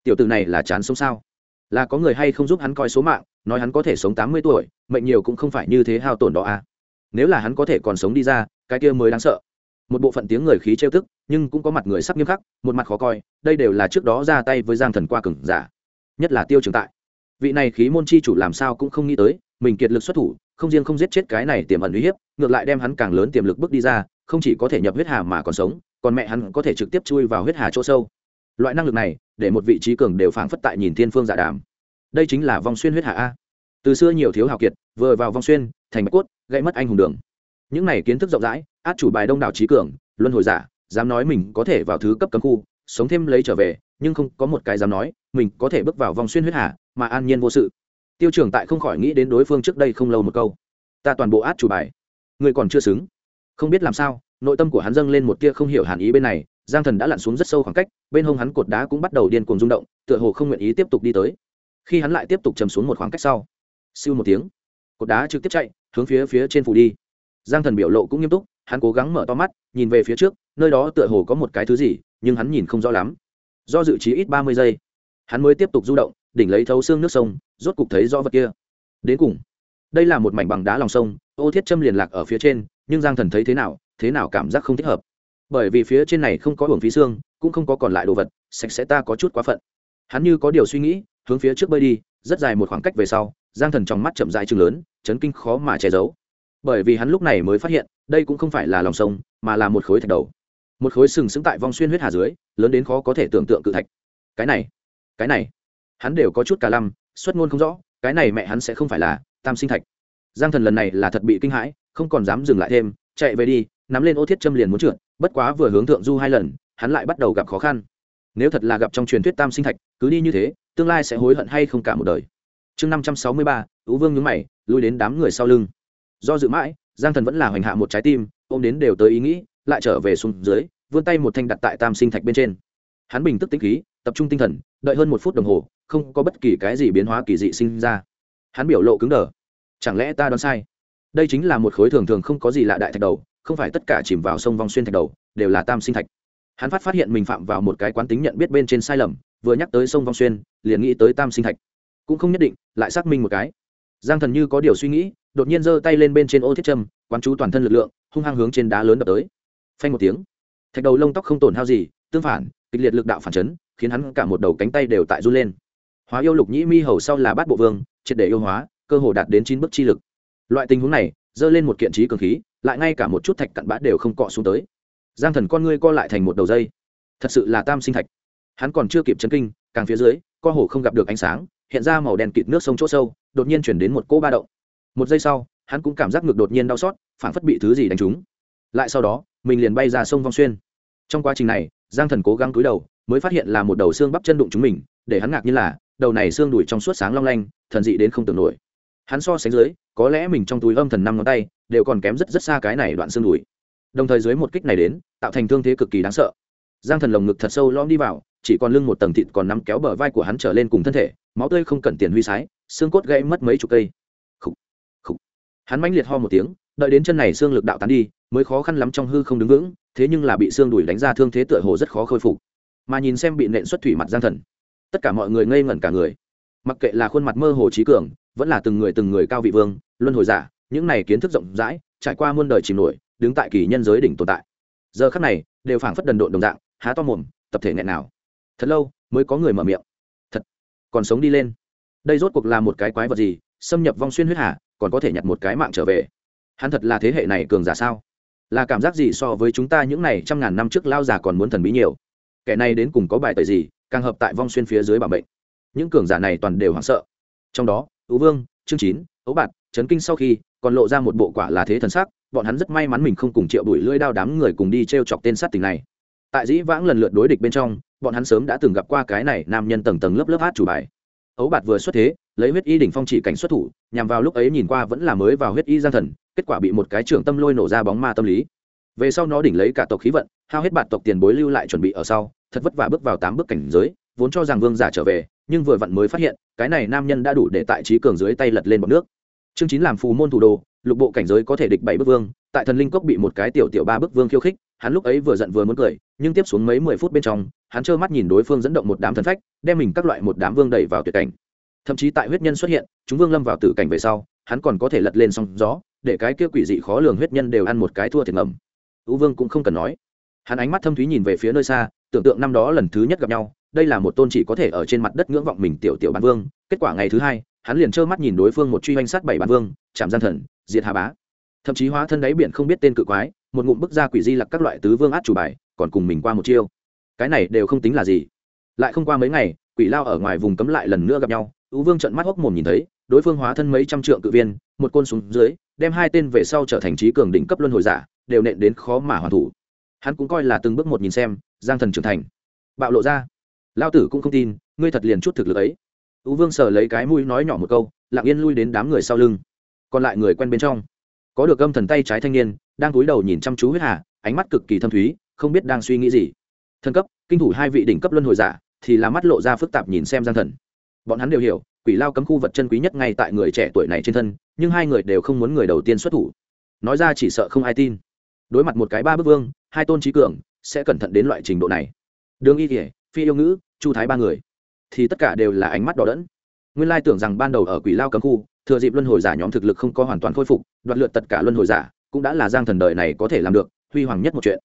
S1: Tiểu tử này là chán sống sao? Là có người hay không giúp hắn coi số mạng, nói hắn có thể sống tám mươi tuổi, mệnh nhiều cũng không phải như thế hao tổn đó à. Nếu là hắn có thể còn sống đi ra, cái kia mới đáng sợ một bộ phận tiếng người khí trêu tức, nhưng cũng có mặt người sắp nghiêm khắc, một mặt khó coi, đây đều là trước đó ra tay với giang thần qua cừng giả, nhất là tiêu trường tại. Vị này khí môn chi chủ làm sao cũng không nghĩ tới, mình kiệt lực xuất thủ, không riêng không giết chết cái này tiềm ẩn uy hiếp, ngược lại đem hắn càng lớn tiềm lực bước đi ra, không chỉ có thể nhập huyết hà mà còn sống, còn mẹ hắn có thể trực tiếp chui vào huyết hà chỗ sâu. Loại năng lực này, để một vị trí cường đều phảng phất tại nhìn thiên phương dạ đàm. Đây chính là vong xuyên huyết hà a. Từ xưa nhiều thiếu hào kiệt, vừa vào vong xuyên, thành bạch cốt gây mất anh hùng đường những này kiến thức rộng rãi, át chủ bài đông đảo trí cường, luân hồi giả, dám nói mình có thể vào thứ cấp cấm khu, sống thêm lấy trở về, nhưng không có một cái dám nói, mình có thể bước vào vòng xuyên huyết hà, mà an nhiên vô sự. Tiêu trưởng tại không khỏi nghĩ đến đối phương trước đây không lâu một câu. Ta toàn bộ át chủ bài. Người còn chưa xứng. Không biết làm sao, nội tâm của hắn dâng lên một tia không hiểu hàn ý bên này, giang thần đã lặn xuống rất sâu khoảng cách, bên hông hắn cột đá cũng bắt đầu điên cuồng rung động, tựa hồ không nguyện ý tiếp tục đi tới. Khi hắn lại tiếp tục chầm xuống một khoảng cách sau, siêu một tiếng, cột đá trực tiếp chạy, hướng phía phía trên phủ đi giang thần biểu lộ cũng nghiêm túc, hắn cố gắng mở to mắt, nhìn về phía trước, nơi đó tựa hồ có một cái thứ gì, nhưng hắn nhìn không rõ lắm. Do dự trí ít ba mươi giây, hắn mới tiếp tục du động, đỉnh lấy thấu xương nước sông, rốt cục thấy rõ vật kia. Đến cùng, đây là một mảnh bằng đá lòng sông, ô thiết châm liền lạc ở phía trên, nhưng giang thần thấy thế nào thế nào cảm giác không thích hợp. Bởi vì phía trên này không có hưởng phí xương, cũng không có còn lại đồ vật, sạch sẽ ta có chút quá phận. Hắn như có điều suy nghĩ, hướng phía trước bơi đi, rất dài một khoảng cách về sau, giang thần trong mắt chậm dài chừng lớn, chấn kinh khó mà che giấu bởi vì hắn lúc này mới phát hiện, đây cũng không phải là lòng sông, mà là một khối thạch đầu. Một khối sừng sững tại vong xuyên huyết hà dưới, lớn đến khó có thể tưởng tượng cự thạch. Cái này cái này, hắn đều có chút cả lăm, xuất ngôn không rõ, cái này mẹ hắn sẽ không phải là tam sinh thạch. Giang thần lần này là thật bị kinh hãi, không còn dám dừng lại thêm, chạy về đi, nắm lên ô thiết châm liền muốn trượt, bất quá vừa hướng thượng du hai lần, hắn lại bắt đầu gặp khó khăn. Nếu thật là gặp trong truyền thuyết tam sinh thạch, cứ đi như thế, tương lai sẽ hối hận hay không cả một đời. Chương năm trăm sáu mươi ba, ú vương nhúng mày, lui đến đám người sau lưng do dự mãi, giang thần vẫn là hoành hạ một trái tim, ôm đến đều tới ý nghĩ, lại trở về xuống dưới, vươn tay một thanh đặt tại tam sinh thạch bên trên. Hắn bình tức tĩnh khí, tập trung tinh thần, đợi hơn một phút đồng hồ, không có bất kỳ cái gì biến hóa kỳ dị sinh ra. Hắn biểu lộ cứng đờ. Chẳng lẽ ta đoán sai? Đây chính là một khối thường thường không có gì lạ đại thạch đầu, không phải tất cả chìm vào sông vong xuyên thạch đầu, đều là tam sinh thạch. Hắn phát phát hiện mình phạm vào một cái quán tính nhận biết bên trên sai lầm, vừa nhắc tới sông vong xuyên, liền nghĩ tới tam sinh thạch. Cũng không nhất định, lại xác minh một cái. Giang thần như có điều suy nghĩ đột nhiên giơ tay lên bên trên ô thiết châm, quán chú toàn thân lực lượng, hung hăng hướng trên đá lớn đập tới. Phanh một tiếng, thạch đầu lông tóc không tổn hao gì, tương phản, kịch liệt lực đạo phản chấn, khiến hắn cả một đầu cánh tay đều tại run lên. Hóa yêu lục nhĩ mi hầu sau là bát bộ vương, triệt để yêu hóa, cơ hồ đạt đến chín bước chi lực. Loại tình huống này dơ lên một kiện trí cường khí, lại ngay cả một chút thạch cặn bã đều không cọ xuống tới. Giang thần con ngươi co lại thành một đầu dây. Thật sự là tam sinh thạch. Hắn còn chưa kịp chấn kinh, càng phía dưới, co hồ không gặp được ánh sáng, hiện ra màu đen kịt nước sông chỗ sâu, đột nhiên chuyển đến một cỗ ba động một giây sau, hắn cũng cảm giác ngực đột nhiên đau xót, phảng phất bị thứ gì đánh trúng. Lại sau đó, mình liền bay ra sông vong xuyên. Trong quá trình này, giang thần cố gắng cúi đầu, mới phát hiện là một đầu xương bắp chân đụng chúng mình, để hắn ngạc như là, đầu này xương đùi trong suốt sáng long lanh, thần dị đến không tưởng nổi. Hắn so sánh dưới, có lẽ mình trong túi âm thần năm ngón tay, đều còn kém rất rất xa cái này đoạn xương đùi. Đồng thời dưới một kích này đến, tạo thành thương thế cực kỳ đáng sợ. Giang thần lồng ngực thật sâu lom đi vào, chỉ còn lưng một tầng thịt còn nắm kéo bờ vai của hắn trở lên cùng thân thể, máu tươi không cần tiền huy sái, xương cốt gãy mất mấy chục cây hắn mãnh liệt ho một tiếng, đợi đến chân này xương lực đạo tán đi, mới khó khăn lắm trong hư không đứng vững, thế nhưng là bị xương đùi đánh ra thương thế tựa hồ rất khó khôi phục. Mà nhìn xem bị nện xuất thủy mặt giang thần, tất cả mọi người ngây ngẩn cả người. Mặc kệ là khuôn mặt mơ hồ trí cường, vẫn là từng người từng người cao vị vương, luân hồi giả, những này kiến thức rộng rãi, trải qua muôn đời chìm nổi, đứng tại kỳ nhân giới đỉnh tồn tại. Giờ khắc này, đều phảng phất đần độn đồng dạng, há to mồm, tập thể nghẹn nào. Thật lâu, mới có người mở miệng. Thật, còn sống đi lên. Đây rốt cuộc là một cái quái vật gì, xâm nhập vong xuyên huyết hà còn có thể nhặt một cái mạng trở về. Hắn thật là thế hệ này cường giả sao? Là cảm giác gì so với chúng ta những này trăm ngàn năm trước lao già còn muốn thần bí nhiều? Kẻ này đến cùng có bài tời gì, càng hợp tại vong xuyên phía dưới bảo bệnh những cường giả này toàn đều hoảng sợ. Trong đó ú vương, chương chín, ấu bạt, chấn kinh sau khi, còn lộ ra một bộ quả là thế thần sắc, bọn hắn rất may mắn mình không cùng triệu đuổi lưỡi đao đám người cùng đi t r e o chọc tên sát tình này. Tại dĩ vãng lần lượt đối địch bên trong, bọn hắn sớm đã từng gặp qua cái này nam nhân tầng tầng lớp lớp hát chủ bài. Ấu bạt vừa xuất thế lấy huyết y đỉnh phong chỉ cảnh xuất thủ, nhằm vào lúc ấy nhìn qua vẫn là mới vào huyết y gian thần, kết quả bị một cái trưởng tâm lôi nổ ra bóng ma tâm lý. Về sau nó đỉnh lấy cả tộc khí vận, hao hết bạt tộc tiền bối lưu lại chuẩn bị ở sau, thật vất vả bước vào tám bước cảnh giới, vốn cho rằng vương giả trở về, nhưng vừa vặn mới phát hiện, cái này nam nhân đã đủ để tại trí cường dưới tay lật lên bọc nước. Chương chín làm phù môn thủ đồ, lục bộ cảnh giới có thể địch bảy bước vương, tại thần linh cốc bị một cái tiểu tiểu ba bước vương khiêu khích, hắn lúc ấy vừa giận vừa muốn cười, nhưng tiếp xuống mấy mười phút bên trong, hắn trơ mắt nhìn đối phương dẫn động một đám thần phách, đem mình các loại một đám vương đẩy vào tuyệt cảnh thậm chí tại huyết nhân xuất hiện, chúng vương lâm vào tử cảnh về sau, hắn còn có thể lật lên song gió, để cái kia quỷ dị khó lường huyết nhân đều ăn một cái thua thiệt ngầm. U vương cũng không cần nói. Hắn ánh mắt thâm thúy nhìn về phía nơi xa, tưởng tượng năm đó lần thứ nhất gặp nhau, đây là một tôn chỉ có thể ở trên mặt đất ngưỡng vọng mình tiểu tiểu bản vương, kết quả ngày thứ hai, hắn liền trơ mắt nhìn đối phương một truy oanh sát bảy bản vương, chạm gian thần, diệt hà bá. Thậm chí hóa thân đáy biển không biết tên cự quái, một ngụm bức ra quỷ di lặc các loại tứ vương át chủ bài, còn cùng mình qua một chiêu. Cái này đều không tính là gì. Lại không qua mấy ngày, quỷ lao ở ngoài vùng cấm lại lần nữa gặp nhau Ú vương trợn mắt hốc mồm nhìn thấy, đối phương hóa thân mấy trăm trượng cự viên, một côn xuống dưới, đem hai tên về sau trở thành trí cường đỉnh cấp luân hồi giả, đều nện đến khó mà hoàn thủ. Hắn cũng coi là từng bước một nhìn xem, giang thần trưởng thành. Bạo lộ ra. Lão tử cũng không tin, ngươi thật liền chút thực lực ấy. Ú vương sờ lấy cái mũi nói nhỏ một câu, lặng yên lui đến đám người sau lưng. Còn lại người quen bên trong. Có được âm thần tay trái thanh niên, đang cúi đầu nhìn chăm chú huyết hà, ánh mắt cực kỳ thâm thúy, không biết đang suy nghĩ gì. Thân cấp, kinh thủ hai vị đỉnh cấp luân hồi giả, thì là mắt lộ ra phức tạp nhìn xem giang thần bọn hắn đều hiểu, quỷ lao cấm khu vật chân quý nhất ngay tại người trẻ tuổi này trên thân, nhưng hai người đều không muốn người đầu tiên xuất thủ. Nói ra chỉ sợ không ai tin. Đối mặt một cái ba bức vương, hai tôn trí cường, sẽ cẩn thận đến loại trình độ này. Đường y kỉa phi yêu ngữ, chu thái ba người, thì tất cả đều là ánh mắt đỏ đẫn. Nguyên lai tưởng rằng ban đầu ở quỷ lao cấm khu, thừa dịp luân hồi giả nhóm thực lực không có hoàn toàn khôi phục, đoạt lượt tất cả luân hồi giả, cũng đã là giang thần đời này có thể làm được, huy hoàng nhất một chuyện.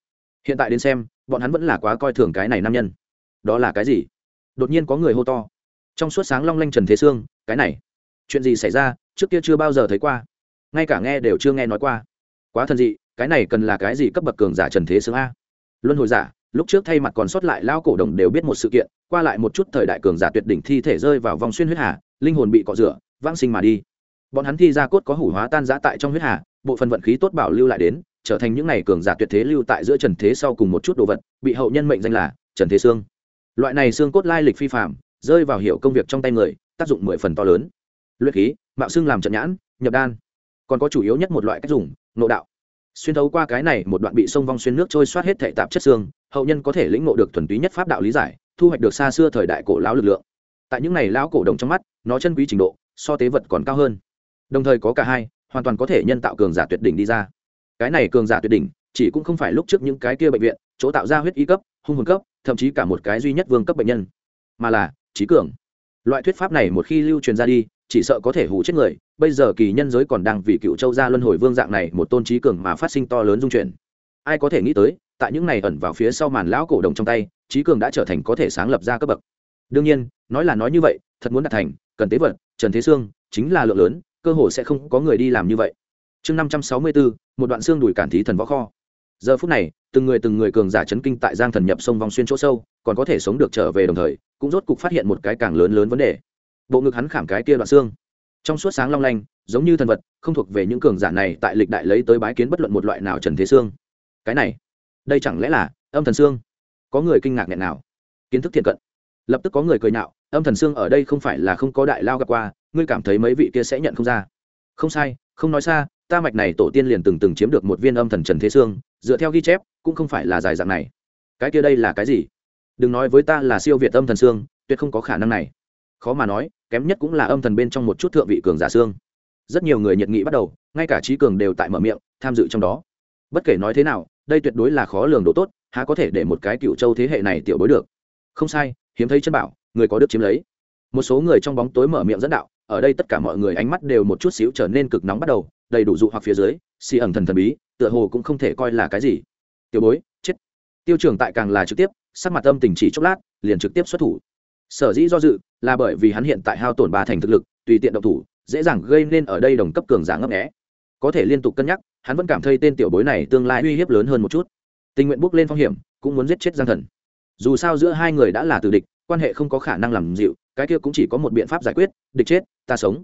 S1: Hiện tại đến xem, bọn hắn vẫn là quá coi thường cái này nam nhân. Đó là cái gì? Đột nhiên có người hô to trong suốt sáng long lanh trần thế sương, cái này, chuyện gì xảy ra, trước kia chưa bao giờ thấy qua. Ngay cả nghe đều chưa nghe nói qua. Quá thần dị, cái này cần là cái gì cấp bậc cường giả trần thế sương a? Luân hồi giả, lúc trước thay mặt còn sót lại lao cổ đồng đều biết một sự kiện, qua lại một chút thời đại cường giả tuyệt đỉnh thi thể rơi vào vòng xuyên huyết hà, linh hồn bị cọ rửa, vãng sinh mà đi. Bọn hắn thi ra cốt có hủ hóa tan giã tại trong huyết hà, bộ phận vận khí tốt bảo lưu lại đến, trở thành những ngày cường giả tuyệt thế lưu tại giữa trần thế sau cùng một chút đồ vật, bị hậu nhân mệnh danh là trần thế xương loại này xương cốt lai lịch phi phạm rơi vào hiệu công việc trong tay người, tác dụng mười phần to lớn. Luyện khí, mạo xương làm trận nhãn, nhập đan. Còn có chủ yếu nhất một loại cách dùng nộ đạo. Xuyên thấu qua cái này, một đoạn bị sông vong xuyên nước trôi soát hết thể tạp chất xương, hậu nhân có thể lĩnh ngộ được thuần túy nhất pháp đạo lý giải, thu hoạch được xa xưa thời đại cổ lão lực lượng. Tại những này lão cổ đồng trong mắt, nó chân quý trình độ, so tế vật còn cao hơn. Đồng thời có cả hai, hoàn toàn có thể nhân tạo cường giả tuyệt đỉnh đi ra. Cái này cường giả tuyệt đỉnh, chỉ cũng không phải lúc trước những cái kia bệnh viện, chỗ tạo ra huyết y cấp, hung hồn cấp, thậm chí cả một cái duy nhất vương cấp bệnh nhân. Mà là trí cường. Loại thuyết pháp này một khi lưu truyền ra đi, chỉ sợ có thể hủ chết người. Bây giờ kỳ nhân giới còn đang vì cựu châu gia luân hồi vương dạng này một tôn trí cường mà phát sinh to lớn dung chuyển. Ai có thể nghĩ tới, tại những này ẩn vào phía sau màn lão cổ đồng trong tay, trí cường đã trở thành có thể sáng lập ra cấp bậc. Đương nhiên, nói là nói như vậy, thật muốn đạt thành, cần tế vật, trần thế sương chính là lượng lớn, cơ hồ sẽ không có người đi làm như vậy. Chương năm trăm sáu mươi bốn một đoạn xương đùi cản thí thần võ kho giờ phút này, từng người từng người cường giả chấn kinh tại giang thần nhập sông vòng xuyên chỗ sâu, còn có thể sống được trở về đồng thời, cũng rốt cục phát hiện một cái càng lớn lớn vấn đề. Bộ ngực hắn khảm cái kia đoạn xương. Trong suốt sáng long lanh, giống như thần vật, không thuộc về những cường giả này tại lịch đại lấy tới bái kiến bất luận một loại nào trần thế xương cái này, đây chẳng lẽ là âm thần xương? Có người kinh ngạc nghẹn nào? Kiến thức thiện cận. Lập tức có người cười nhạo, âm thần xương ở đây không phải là không có đại lao gặp qua, ngươi cảm thấy mấy vị kia sẽ nhận không ra. Không sai, không nói xa ta mạch này tổ tiên liền từng từng chiếm được một viên âm thần trần thế xương dựa theo ghi chép, cũng không phải là dài dạng này. Cái kia đây là cái gì? Đừng nói với ta là siêu việt âm thần xương tuyệt không có khả năng này. Khó mà nói, kém nhất cũng là âm thần bên trong một chút thượng vị cường giả xương rất nhiều người nhiệt nghị bắt đầu, ngay cả trí cường đều tại mở miệng, tham dự trong đó. Bất kể nói thế nào, đây tuyệt đối là khó lường độ tốt, há có thể để một cái cựu châu thế hệ này tiểu bối được. Không sai, hiếm thấy chân bảo, người có đức chiếm lấy. Một số người trong bóng tối mở miệng dẫn đạo, ở đây tất cả mọi người ánh mắt đều một chút xíu trở nên cực nóng bắt đầu đầy đủ dụ hoặc phía dưới, xì ẩn thần thần bí, tựa hồ cũng không thể coi là cái gì. Tiểu bối, chết. Tiêu trưởng tại càng là trực tiếp, sắc mặt âm tình chỉ chốc lát, liền trực tiếp xuất thủ. Sở dĩ do dự, là bởi vì hắn hiện tại hao tổn ba thành thực lực, tùy tiện động thủ, dễ dàng gây nên ở đây đồng cấp cường giả ngấp nghẽ có thể liên tục cân nhắc, hắn vẫn cảm thấy tên tiểu bối này tương lai uy hiếp lớn hơn một chút. Tình nguyện bước lên phong hiểm, cũng muốn giết chết giang thần. Dù sao giữa hai người đã là tử địch, quan hệ không có khả năng làm dịu, cái kia cũng chỉ có một biện pháp giải quyết, địch chết, ta sống.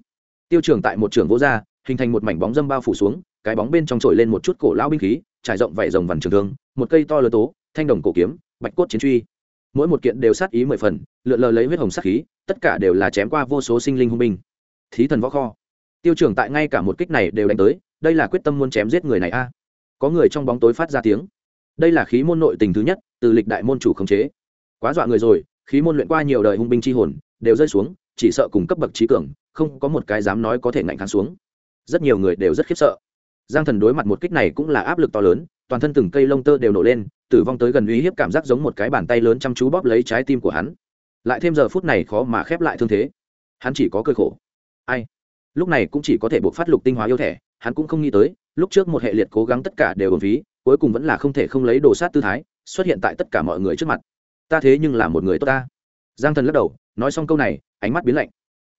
S1: Tiêu trường tại một trường vô gia hình thành một mảnh bóng dâm bao phủ xuống, cái bóng bên trong trồi lên một chút cổ lao binh khí, trải rộng vảy rồng vằn trường thương, một cây to lớn tố, thanh đồng cổ kiếm, bạch cốt chiến truy. Mỗi một kiện đều sát ý mười phần, lượn lờ lấy huyết hồng sát khí, tất cả đều là chém qua vô số sinh linh hung binh. Thí thần võ kho. Tiêu trưởng tại ngay cả một kích này đều đánh tới, đây là quyết tâm muốn chém giết người này a. Có người trong bóng tối phát ra tiếng. Đây là khí môn nội tình thứ nhất, từ lịch đại môn chủ khống chế. Quá dọa người rồi, khí môn luyện qua nhiều đời hung binh chi hồn, đều rơi xuống, chỉ sợ cùng cấp bậc trí cường, không có một cái dám nói có thể ngạnh kháng xuống rất nhiều người đều rất khiếp sợ. Giang thần đối mặt một kích này cũng là áp lực to lớn, toàn thân từng cây lông tơ đều nổ lên, tử vong tới gần uy hiếp cảm giác giống một cái bàn tay lớn chăm chú bóp lấy trái tim của hắn. Lại thêm giờ phút này khó mà khép lại thương thế. Hắn chỉ có cơ khổ. Ai? Lúc này cũng chỉ có thể buộc phát lục tinh hóa yêu thẻ hắn cũng không nghĩ tới, lúc trước một hệ liệt cố gắng tất cả đều ổn phí, cuối cùng vẫn là không thể không lấy đồ sát tư thái, xuất hiện tại tất cả mọi người trước mặt. Ta thế nhưng là một người tốt ta. Giang thần lắc đầu, nói xong câu này, ánh mắt biến lạnh.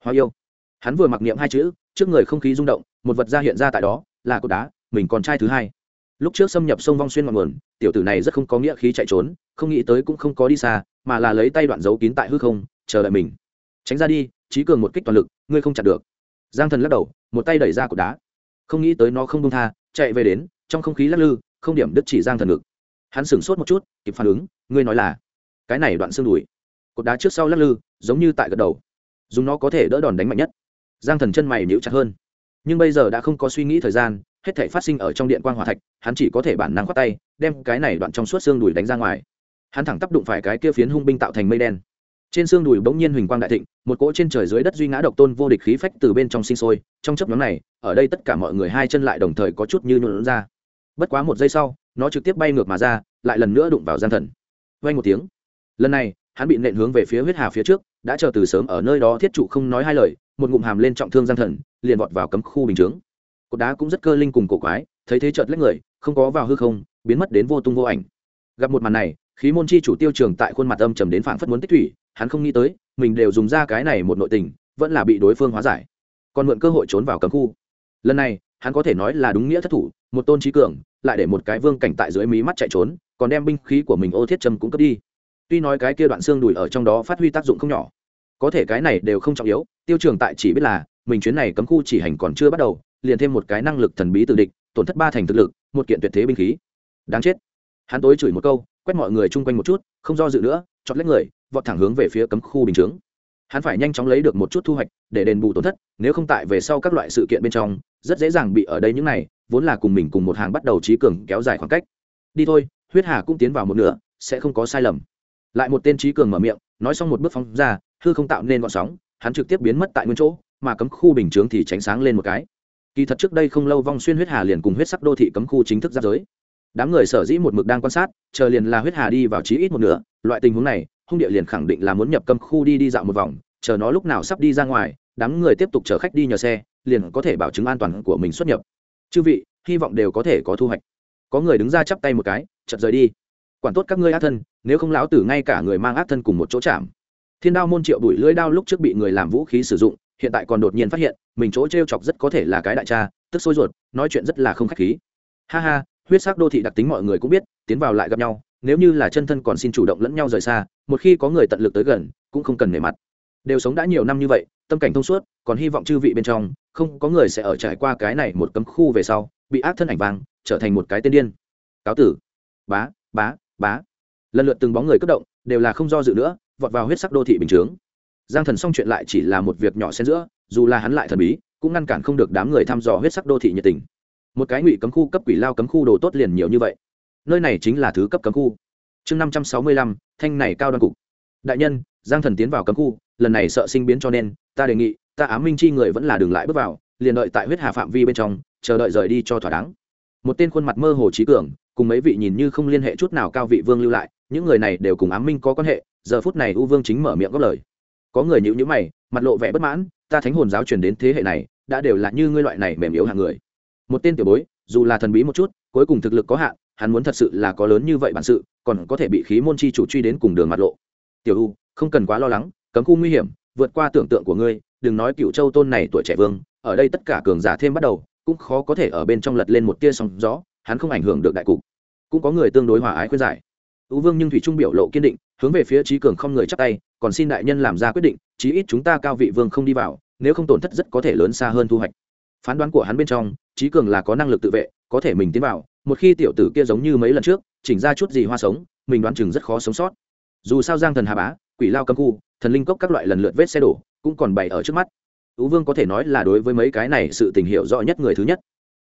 S1: Hoa yêu. Hắn vừa mặc niệm hai chữ trước người không khí rung động, một vật ra hiện ra tại đó, là cột đá, mình còn trai thứ hai. Lúc trước xâm nhập sông vong xuyên ngọn nguồn, tiểu tử này rất không có nghĩa khí chạy trốn, không nghĩ tới cũng không có đi xa, mà là lấy tay đoạn giấu kín tại hư không, chờ đợi mình. Tránh ra đi trí cường một kích toàn lực, ngươi không chặt được. Giang thần lắc đầu, một tay đẩy ra cột đá. Không nghĩ tới nó không công tha, chạy về đến, trong không khí lắc lư, không điểm đứt chỉ giang thần ngực. Hắn sửng sốt một chút, kịp phản ứng, ngươi nói là, cái này đoạn xương đùi. Cột đá trước sau lắc lư, giống như tại gật đầu. Dùng nó có thể đỡ đòn đánh mạnh nhất giang thần chân mày nhíu chặt hơn. Nhưng bây giờ đã không có suy nghĩ thời gian, hết thể phát sinh ở trong điện quan hòa thạch, hắn chỉ có thể bản năng khoát tay, đem cái này đoạn trong suốt xương đùi đánh ra ngoài. Hắn thẳng tắp đụng phải cái kia phiến hung binh tạo thành mây đen. Trên xương đùi bỗng nhiên huỳnh quang đại thịnh, một cỗ trên trời dưới đất duy ngã độc tôn vô địch khí phách từ bên trong sinh sôi, trong chấp nhóm này, ở đây tất cả mọi người hai chân lại đồng thời có chút như nhuộn ra. Bất quá một giây sau, nó trực tiếp bay ngược mà ra, lại lần nữa đụng vào gian thần. Vay một tiếng. Lần này, hắn bị nện hướng về phía huyết hà phía trước đã chờ từ sớm ở nơi đó thiết trụ không nói hai lời, một ngụm hàm lên trọng thương giang thần, liền vọt vào cấm khu bình chướng. Cột đá cũng rất cơ linh cùng cổ quái, thấy thế chợt lấy người, không có vào hư không, biến mất đến vô tung vô ảnh. Gặp một màn này, khí môn chi chủ tiêu trường tại khuôn mặt âm trầm đến phảng phất muốn tích thủy, hắn không nghĩ tới, mình đều dùng ra cái này một nội tình, vẫn là bị đối phương hóa giải. Còn mượn cơ hội trốn vào cấm khu. Lần này, hắn có thể nói là đúng nghĩa thất thủ, một tôn trí cường, lại để một cái vương cảnh tại dưới mí mắt chạy trốn, còn đem binh khí của mình ô thiết trầm cũng cướp đi tuy nói cái kia đoạn xương đùi ở trong đó phát huy tác dụng không nhỏ, có thể cái này đều không trọng yếu, tiêu trường tại chỉ biết là, mình chuyến này cấm khu chỉ hành còn chưa bắt đầu, liền thêm một cái năng lực thần bí tự địch, tổn thất ba thành thực lực, một kiện tuyệt thế binh khí. Đáng chết. Hắn tối chửi một câu, quét mọi người chung quanh một chút, không do dự nữa, chọn lấy người, vọt thẳng hướng về phía cấm khu bình chướng. Hắn phải nhanh chóng lấy được một chút thu hoạch, để đền bù tổn thất, nếu không tại về sau các loại sự kiện bên trong, rất dễ dàng bị ở đây những này, vốn là cùng mình cùng một hàng bắt đầu trí cường kéo dài khoảng cách. Đi thôi, huyết hà cũng tiến vào một nửa, sẽ không có sai lầm lại một tên trí cường mở miệng, nói xong một bước phóng ra, hư không tạo nên gọn sóng, hắn trực tiếp biến mất tại nguyên chỗ, mà cấm khu bình chướng thì tránh sáng lên một cái. Kỳ thật trước đây không lâu vong xuyên huyết hà liền cùng huyết sắc đô thị cấm khu chính thức giáp giới. Đám người sở dĩ một mực đang quan sát, chờ liền là huyết hà đi vào chí ít một nửa, loại tình huống này, hung địa liền khẳng định là muốn nhập cấm khu đi đi dạo một vòng, chờ nó lúc nào sắp đi ra ngoài, đám người tiếp tục chở khách đi nhờ xe, liền có thể bảo chứng an toàn của mình xuất nhập. Chư vị, hy vọng đều có thể có thu hoạch. Có người đứng ra chắp tay một cái chật rời đi quản tốt các ngươi ác thân, nếu không lão tử ngay cả người mang ác thân cùng một chỗ chạm. Thiên đao môn triệu bụi lưỡi đao lúc trước bị người làm vũ khí sử dụng, hiện tại còn đột nhiên phát hiện, mình chỗ t r e o chọc rất có thể là cái đại cha, tức sôi ruột, nói chuyện rất là không k h á c h khí. Ha ha, huyết sắc đô thị đặc tính mọi người cũng biết, tiến vào lại gặp nhau, nếu như là chân thân còn xin chủ động lẫn nhau rời xa, một khi có người tận lực tới gần, cũng không cần nề mặt. Đều sống đã nhiều năm như vậy, tâm cảnh thông suốt, còn hy vọng chư vị bên trong, không có người sẽ ở trải qua cái này một cấm khu về sau, bị ác thân ảnh vàng, trở thành một cái tên điên. Cáo tử. Bá bá bá. Lần lượt từng bóng người cất động, đều là không do dự nữa, vọt vào huyết sắc đô thị bình chướng. Giang thần xong chuyện lại chỉ là một việc nhỏ xen giữa, dù là hắn lại thần bí, cũng ngăn cản không được đám người thăm dò huyết sắc đô thị nhiệt tình. Một cái ngụy cấm khu cấp quỷ lao cấm khu đồ tốt liền nhiều như vậy. Nơi này chính là thứ cấp cấm khu. Chương năm trăm sáu mươi lăm, thanh này cao đoan cục. Đại nhân, giang thần tiến vào cấm khu, lần này sợ sinh biến cho nên, ta đề nghị, ta ám minh chi người vẫn là đường lại bước vào, liền đợi tại huyết hà phạm vi bên trong, chờ đợi rời đi cho thỏa đáng. Một tên khuôn mặt mơ hồ trí cường cùng mấy vị nhìn như không liên hệ chút nào cao vị vương lưu lại, những người này đều cùng ám minh có quan hệ, giờ phút này u vương chính mở miệng góp lời. Có người nhịu nhữ mày, mặt lộ vẻ bất mãn, ta thánh hồn giáo truyền đến thế hệ này, đã đều là như ngươi loại này mềm yếu hạng người. Một tên tiểu bối, dù là thần bí một chút, cuối cùng thực lực có hạn, hắn muốn thật sự là có lớn như vậy bản sự, còn có thể bị khí môn chi chủ truy đến cùng đường mặt lộ. Tiểu u, không cần quá lo lắng, cấm khu nguy hiểm, vượt qua tưởng tượng của ngươi, đừng nói cựu châu tôn này tuổi trẻ vương, ở đây tất cả cường giả thêm bắt đầu, cũng khó có thể ở bên trong lật lên một tia sóng gió hắn không ảnh hưởng được đại cục cũng có người tương đối hòa ái khuyên giải U Vương nhưng thủy trung biểu lộ kiên định, hướng về phía trí Cường không người chắp tay, còn xin đại nhân làm ra quyết định, chí ít chúng ta cao vị vương không đi vào, nếu không tổn thất rất có thể lớn xa hơn thu hoạch. Phán đoán của hắn bên trong, trí Cường là có năng lực tự vệ, có thể mình tiến vào, một khi tiểu tử kia giống như mấy lần trước, chỉnh ra chút gì hoa sống, mình đoán chừng rất khó sống sót. Dù sao Giang Thần Hà Bá, Quỷ Lao Cấm Khu, Thần Linh Cốc các loại lần lượt vết xe đổ, cũng còn bày ở trước mắt. U Vương có thể nói là đối với mấy cái này sự tình hiểu rõ nhất người thứ nhất.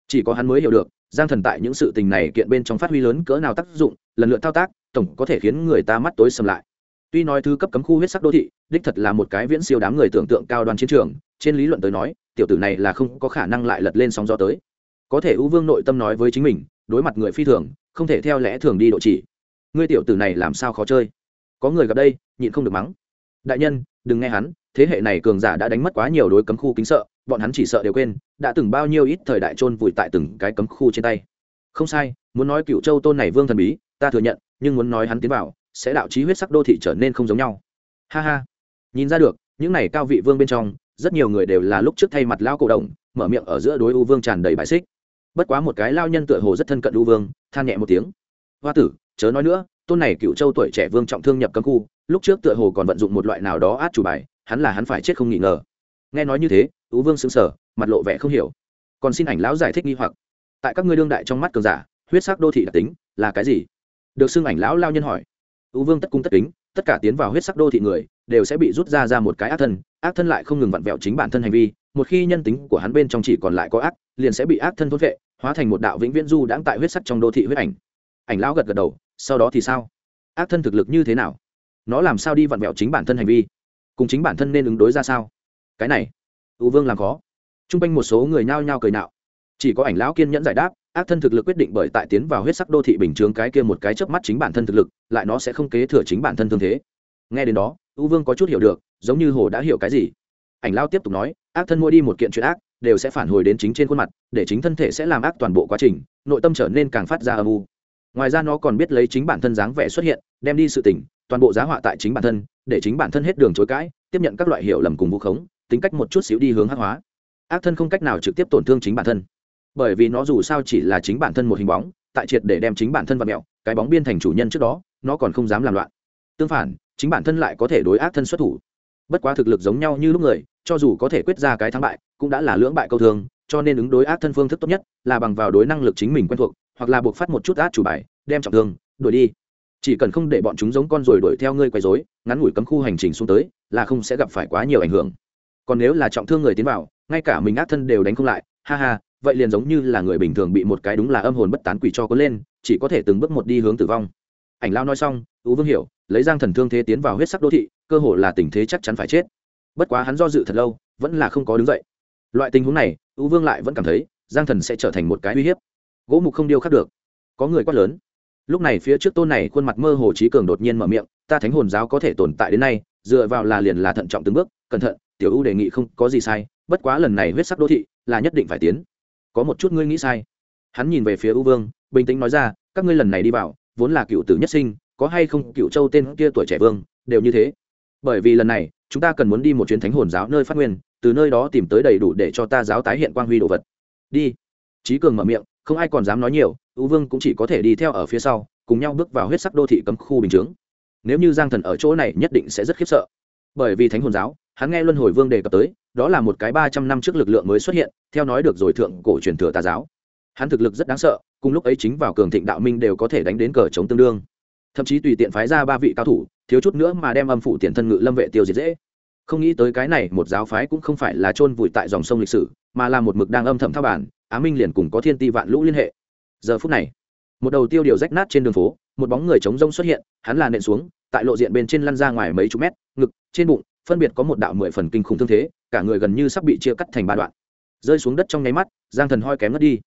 S1: Chỉ có hắn mới hiểu được, Giang Thần tại những sự tình này kiện bên trong phát huy lớn cỡ nào tác dụng, lần lượt thao tác, tổng có thể khiến người ta mắt tối sầm lại. Tuy nói thứ cấp cấm khu huyết sắc đô thị đích thật là một cái viễn siêu đám người tưởng tượng cao đoan chiến trường trên lý luận tới nói tiểu tử này là không có khả năng lại lật lên sóng gió tới. Có thể ưu vương nội tâm nói với chính mình đối mặt người phi thường không thể theo lẽ thường đi độ chỉ. Ngươi tiểu tử này làm sao khó chơi? Có người gặp đây nhịn không được mắng. Đại nhân đừng nghe hắn thế hệ này cường giả đã đánh mất quá nhiều đối cấm khu kính sợ bọn hắn chỉ sợ đều quên, đã từng bao nhiêu ít thời đại chôn vùi tại từng cái cấm khu trên tay. Không sai, muốn nói cựu châu tôn này vương thần bí, ta thừa nhận, nhưng muốn nói hắn tiến vào, sẽ đạo trí huyết sắc đô thị trở nên không giống nhau. Ha ha. Nhìn ra được, những này cao vị vương bên trong, rất nhiều người đều là lúc trước thay mặt lao cổ đồng, mở miệng ở giữa đối u vương tràn đầy bài xích. Bất quá một cái lao nhân tựa hồ rất thân cận u vương, than nhẹ một tiếng. Hoa tử, chớ nói nữa, tôn này cựu châu tuổi trẻ vương trọng thương nhập cấm khu, lúc trước tựa hồ còn vận dụng một loại nào đó át chủ bài, hắn là hắn phải chết không nghi ngờ. Nghe nói như thế u vương xứng sở mặt lộ vẻ không hiểu. Còn xin ảnh lão giải thích nghi hoặc. Tại các ngươi đương đại trong mắt cường giả, huyết sắc đô thị đặc tính là cái gì? Được xưng ảnh lão lao nhân hỏi. Ưu vương tất cung tất kính, tất cả tiến vào huyết sắc đô thị người đều sẽ bị rút ra ra một cái ác thân ác thân lại không ngừng vặn vẹo chính bản thân hành vi, một khi nhân tính của hắn bên trong chỉ còn lại có ác, liền sẽ bị ác thân thốt vệ hóa thành một đạo vĩnh viễn du đãng tại huyết sắc trong đô thị huyết ảnh. Ảnh lão gật gật đầu, sau đó thì sao? Ác thân thực lực như thế nào? Nó làm sao đi vặn vẹo chính bản thân hành vi? Cùng chính bản thân nên ứng đối ra sao? Cái này U vương làm khó. T r u n g quanh một số người nhao nhao cười nạo. Chỉ có ảnh lão kiên nhẫn giải đáp, ác thân thực lực quyết định bởi tại tiến vào huyết sắc đô thị bình chướng cái kia một cái chớp mắt chính bản thân thực lực, lại nó sẽ không kế thừa chính bản thân thương thế. Nghe đến đó, u vương có chút hiểu được, giống như hồ đã hiểu cái gì. Ảnh lao tiếp tục nói, ác thân mua đi một kiện chuyện ác, đều sẽ phản hồi đến chính trên khuôn mặt, để chính thân thể sẽ làm ác toàn bộ quá trình, nội tâm trở nên càng phát ra âm u. Ngoài ra nó còn biết lấy chính bản thân dáng vẻ xuất hiện, đem đi sự tỉnh toàn bộ giá họa tại chính bản thân, để chính bản thân hết đường chối cãi, tiếp nhận các loại hiểu lầm cùng vu khống tính cách một chút xíu đi hướng hắc hóa. Ác thân không cách nào trực tiếp tổn thương chính bản thân. Bởi vì nó dù sao chỉ là chính bản thân một hình bóng, tại triệt để đem chính bản thân và mẹo, cái bóng biên thành chủ nhân trước đó, nó còn không dám làm loạn. Tương phản, chính bản thân lại có thể đối ác thân xuất thủ. Bất quá thực lực giống nhau như lúc người, cho dù có thể quyết ra cái thắng bại, cũng đã là lưỡng bại câu thương cho nên ứng đối ác thân phương thức tốt nhất là bằng vào đối năng lực chính mình quen thuộc, hoặc là buộc phát một chút át chủ bài, đem trọng thương, đuổi đi. Chỉ cần không để bọn chúng giống con rồi đuổi theo ngươi quấy rối, ngắn ngủi cấm khu hành trình xuống tới, là không sẽ gặp phải quá nhiều ảnh hưởng còn nếu là trọng thương người tiến vào, ngay cả mình ác thân đều đánh không lại, ha ha, vậy liền giống như là người bình thường bị một cái đúng là âm hồn bất tán quỷ cho có lên, chỉ có thể từng bước một đi hướng tử vong. Ảnh lao nói xong tú vương hiểu, lấy giang thần thương thế tiến vào huyết sắc đô thị, cơ hồ là tình thế chắc chắn phải chết. Bất quá hắn do dự thật lâu, vẫn là không có đứng dậy. Loại tình huống này tú vương lại vẫn cảm thấy, giang thần sẽ trở thành một cái uy hiếp. Gỗ mục không điêu khắc được. Có người quát lớn. Lúc này phía trước tôn này khuôn mặt mơ hồ trí cường đột nhiên mở miệng, ta thánh hồn giáo có thể tồn tại đến nay, dựa vào là liền là thận trọng từng bước, cẩn thận tiểu ưu đề nghị không có gì sai, bất quá lần này huyết sắc đô thị là nhất định phải tiến. Có một chút ngươi nghĩ sai. Hắn nhìn về phía ưu vương, bình tĩnh nói ra, các ngươi lần này đi vào, vốn là cựu tử nhất sinh, có hay không cựu châu tên kia tuổi trẻ vương, đều như thế. Bởi vì lần này, chúng ta cần muốn đi một chuyến thánh hồn giáo nơi phát nguyên, từ nơi đó tìm tới đầy đủ để cho ta giáo tái hiện quang huy đồ vật. Đi. Trí cường mở miệng, không ai còn dám nói nhiều ưu vương cũng chỉ có thể đi theo ở phía sau, cùng nhau bước vào huyết sắc đô thị cấm khu bình chướng. Nếu như giang thần ở chỗ này nhất định sẽ rất khiếp sợ. Bởi vì thánh hồn giáo hắn nghe luân hồi vương đề cập tới, đó là một cái ba trăm năm trước lực lượng mới xuất hiện, theo nói được rồi thượng cổ truyền thừa tà giáo. Hắn thực lực rất đáng sợ, cùng lúc ấy chính vào cường thịnh đạo minh đều có thể đánh đến cờ chống tương đương. Thậm chí tùy tiện phái ra ba vị cao thủ, thiếu chút nữa mà đem âm phụ tiền thân ngự lâm vệ tiêu diệt dễ. Không nghĩ tới cái này, một giáo phái cũng không phải là chôn vùi tại dòng sông lịch sử, mà là một mực đang âm thầm thao bản, á minh liền cùng có thiên ti vạn lũ liên hệ. Giờ phút này, một đầu tiêu điều rách nát trên đường phố, một bóng người chống rông xuất hiện, hắn là nện xuống, tại lộ diện bên trên lăn ra ngoài mấy chục mét, ngực, trên bụng phân biệt có một đạo mười phần kinh khủng thương thế, cả người gần như sắp bị chia cắt thành ba đoạn. Rơi xuống đất trong nháy mắt, giang thần hoi kém ngất đi.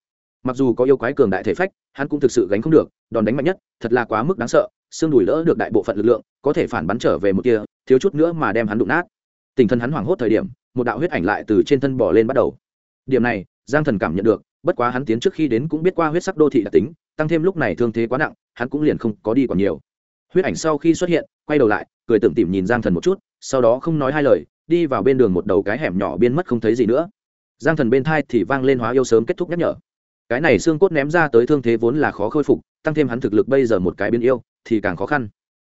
S1: Mặc dù có yêu quái cường đại thể phách, hắn cũng thực sự gánh không được, đòn đánh mạnh nhất, thật là quá mức đáng sợ, xương đùi lỡ được đại bộ phận lực lượng, có thể phản bắn trở về một kia, thiếu chút nữa mà đem hắn đụng nát. Tình thân hắn hoảng hốt thời điểm, một đạo huyết ảnh lại từ trên thân bỏ lên bắt đầu. Điểm này, giang thần cảm nhận được, bất quá hắn tiến trước khi đến cũng biết qua huyết sắc đô thị đặc tính, tăng thêm lúc này thương thế quá nặng, hắn cũng liền không có đi còn nhiều huyết ảnh sau khi xuất hiện, quay đầu lại, cười tưởng tìm nhìn giang thần một chút, sau đó không nói hai lời, đi vào bên đường một đầu cái hẻm nhỏ biên mất không thấy gì nữa. Giang thần bên thai thì vang lên hóa yêu sớm kết thúc nhắc nhở. Cái này xương cốt ném ra tới thương thế vốn là khó khôi phục, tăng thêm hắn thực lực bây giờ một cái biến yêu, thì càng khó khăn.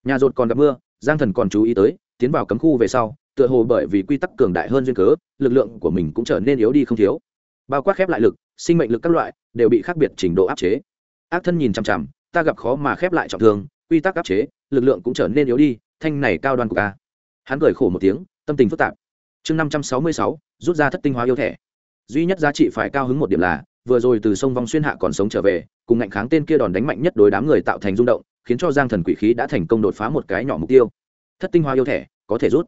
S1: Nhà rột còn gặp mưa, giang thần còn chú ý tới, tiến vào cấm khu về sau, tựa hồ bởi vì quy tắc cường đại hơn duyên cớ, lực lượng của mình cũng trở nên yếu đi không thiếu. Bao quát khép lại lực, sinh mệnh lực các loại, đều bị khác biệt trình độ áp chế. Ác thân nhìn chằm chằm, ta gặp khó mà khép lại trọng thương quy tắc áp chế, lực lượng cũng trở nên yếu đi, thanh này cao đoan của ca hắn cười khổ một tiếng, tâm tình phức tạp. Chương năm trăm sáu mươi sáu, rút ra thất tinh hóa yêu thẻ. Duy nhất giá trị phải cao hứng một điểm là, vừa rồi từ sông vong xuyên hạ còn sống trở về, cùng ngạnh kháng tên kia đòn đánh mạnh nhất đối đám người tạo thành rung động, khiến cho giang thần quỷ khí đã thành công đột phá một cái nhỏ mục tiêu. Thất tinh hóa yêu thẻ, có thể rút.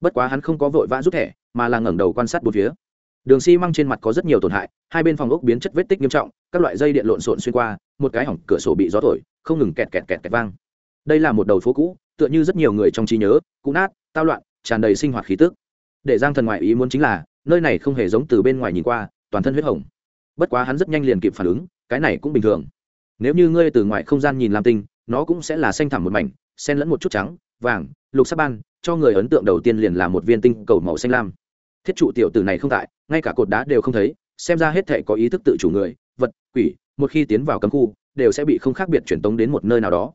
S1: Bất quá hắn không có vội vã rút thẻ, mà là ngẩng đầu quan sát bốn phía. Đường xi măng trên mặt có rất nhiều tổn hại, hai bên phòng ốc biến chất vết tích nghiêm trọng, các loại dây điện lộn xộn xuyên qua, một cái hỏng cửa sổ bị gió thổi, không ngừng kẹt kẹt kẹt kẹt vang đây là một đầu phố cũ, tựa như rất nhiều người trong trí nhớ, cũ nát, tao loạn, tràn đầy sinh hoạt khí tức. Để giang thần ngoại ý muốn chính là, nơi này không hề giống từ bên ngoài nhìn qua, toàn thân huyết hồng. Bất quá hắn rất nhanh liền kịp phản ứng, cái này cũng bình thường. Nếu như ngươi từ ngoài không gian nhìn lam tinh, nó cũng sẽ là xanh thẳm một mảnh, xen lẫn một chút trắng, vàng, lục sắc ban, cho người ấn tượng đầu tiên liền là một viên tinh cầu màu xanh lam. Thiết trụ tiểu tử này không tại, ngay cả cột đá đều không thấy, xem ra hết thể có ý thức tự chủ người, vật, quỷ, một khi tiến vào cấm khu, đều sẽ bị không khác biệt truyền tống đến một nơi nào đó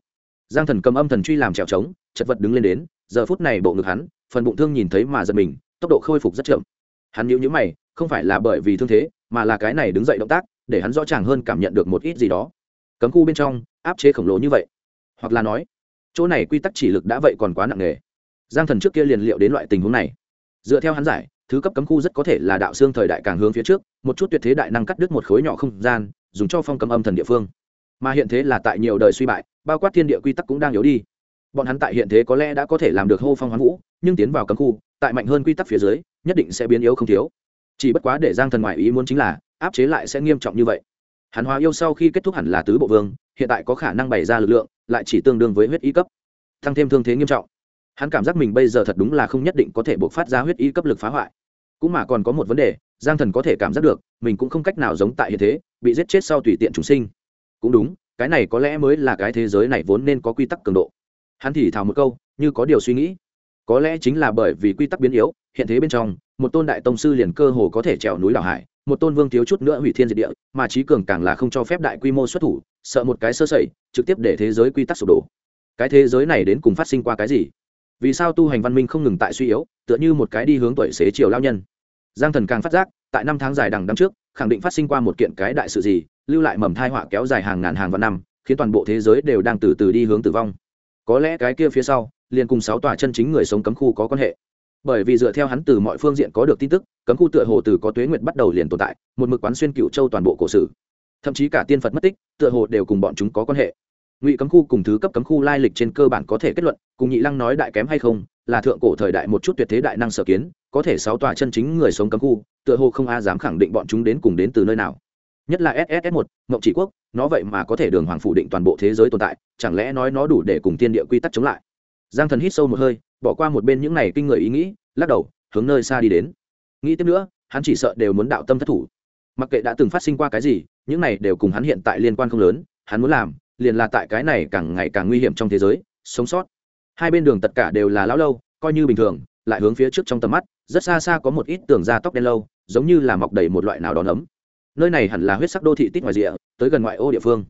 S1: giang thần cầm âm thần truy làm trèo trống, chật vật đứng lên đến, giờ phút này bộ ngực hắn, phần bụng thương nhìn thấy mà giật mình, tốc độ khôi phục rất chậm. Hắn nhíu nhíu mày, không phải là bởi vì thương thế, mà là cái này đứng dậy động tác, để hắn rõ ràng hơn cảm nhận được một ít gì đó. Cấm khu bên trong, áp chế khổng lồ như vậy. Hoặc là nói, chỗ này quy tắc chỉ lực đã vậy còn quá nặng nề. Giang thần trước kia liền liệu đến loại tình huống này. Dựa theo hắn giải, thứ cấp cấm khu rất có thể là đạo xương thời đại càng hướng phía trước, một chút tuyệt thế đại năng cắt đứt một khối nhỏ không gian, dùng cho phong cấm âm thần địa phương. Mà hiện thế là tại nhiều đời suy bại bao quát thiên địa quy tắc cũng đang yếu đi. Bọn hắn tại hiện thế có lẽ đã có thể làm được hô phong hoán vũ, nhưng tiến vào cấm khu, tại mạnh hơn quy tắc phía dưới, nhất định sẽ biến yếu không thiếu. Chỉ bất quá để giang thần ngoại ý muốn chính là, áp chế lại sẽ nghiêm trọng như vậy. Hắn hóa yêu sau khi kết thúc hẳn là tứ bộ vương, hiện tại có khả năng bày ra lực lượng, lại chỉ tương đương với huyết y cấp. Tăng thêm thương thế nghiêm trọng. Hắn cảm giác mình bây giờ thật đúng là không nhất định có thể buộc phát ra huyết y cấp lực phá hoại. Cũng mà còn có một vấn đề, giang thần có thể cảm giác được, mình cũng không cách nào giống tại hiện thế, bị giết chết sau tùy tiện chúng sinh. Cũng đúng cái này có lẽ mới là cái thế giới này vốn nên có quy tắc cường độ. Hắn thì thào một câu, như có điều suy nghĩ. Có lẽ chính là bởi vì quy tắc biến yếu, hiện thế bên trong, một tôn đại tông sư liền cơ hồ có thể trèo núi đảo hải, một tôn vương thiếu chút nữa hủy thiên diệt địa, mà trí cường càng là không cho phép đại quy mô xuất thủ, sợ một cái sơ sẩy, trực tiếp để thế giới quy tắc sụp đổ. Cái thế giới này đến cùng phát sinh qua cái gì? Vì sao tu hành văn minh không ngừng tại suy yếu, tựa như một cái đi hướng tuổi xế chiều lao nhân? Giang thần càng phát giác, tại năm tháng dài đằng đằng trước, khẳng định phát sinh qua một kiện cái đại sự gì, lưu lại mầm thai họa kéo dài hàng ngàn hàng vạn năm, khiến toàn bộ thế giới đều đang từ từ đi hướng tử vong. Có lẽ cái kia phía sau, liền cùng sáu tòa chân chính người sống cấm khu có quan hệ. Bởi vì dựa theo hắn từ mọi phương diện có được tin tức, cấm khu tựa hồ từ có tuế nguyệt bắt đầu liền tồn tại, một mực quán xuyên cựu châu toàn bộ cổ sử. Thậm chí cả tiên phật mất tích, tựa hồ đều cùng bọn chúng có quan hệ. Ngụy cấm khu cùng thứ cấp cấm khu lai lịch trên cơ bản có thể kết luận, cùng nhị lăng nói đại kém hay không, là thượng cổ thời đại một chút tuyệt thế đại năng sở kiến có thể sáu tòa chân chính người sống cấm khu, tựa hồ không a dám khẳng định bọn chúng đến cùng đến từ nơi nào. Nhất là ss một mộng chỉ quốc, nó vậy mà có thể đường hoàng phủ định toàn bộ thế giới tồn tại, chẳng lẽ nói nó đủ để cùng tiên địa quy tắc chống lại? Giang thần hít sâu một hơi, bỏ qua một bên những này kinh người ý nghĩ, lắc đầu, hướng nơi xa đi đến. Nghĩ tiếp nữa, hắn chỉ sợ đều muốn đạo tâm thất thủ. Mặc kệ đã từng phát sinh qua cái gì, những này đều cùng hắn hiện tại liên quan không lớn, hắn muốn làm, liền là tại cái này càng ngày càng nguy hiểm trong thế giới, sống sót. Hai bên đường tất cả đều là lão lâu, coi như bình thường, lại hướng phía trước trong tầm mắt rất xa xa có một ít tường da tóc đen lâu, giống như là mọc đầy một loại nào đó ấm nơi này hẳn là huyết sắc đô thị tít ngoài rìa, tới gần ngoại ô địa phương.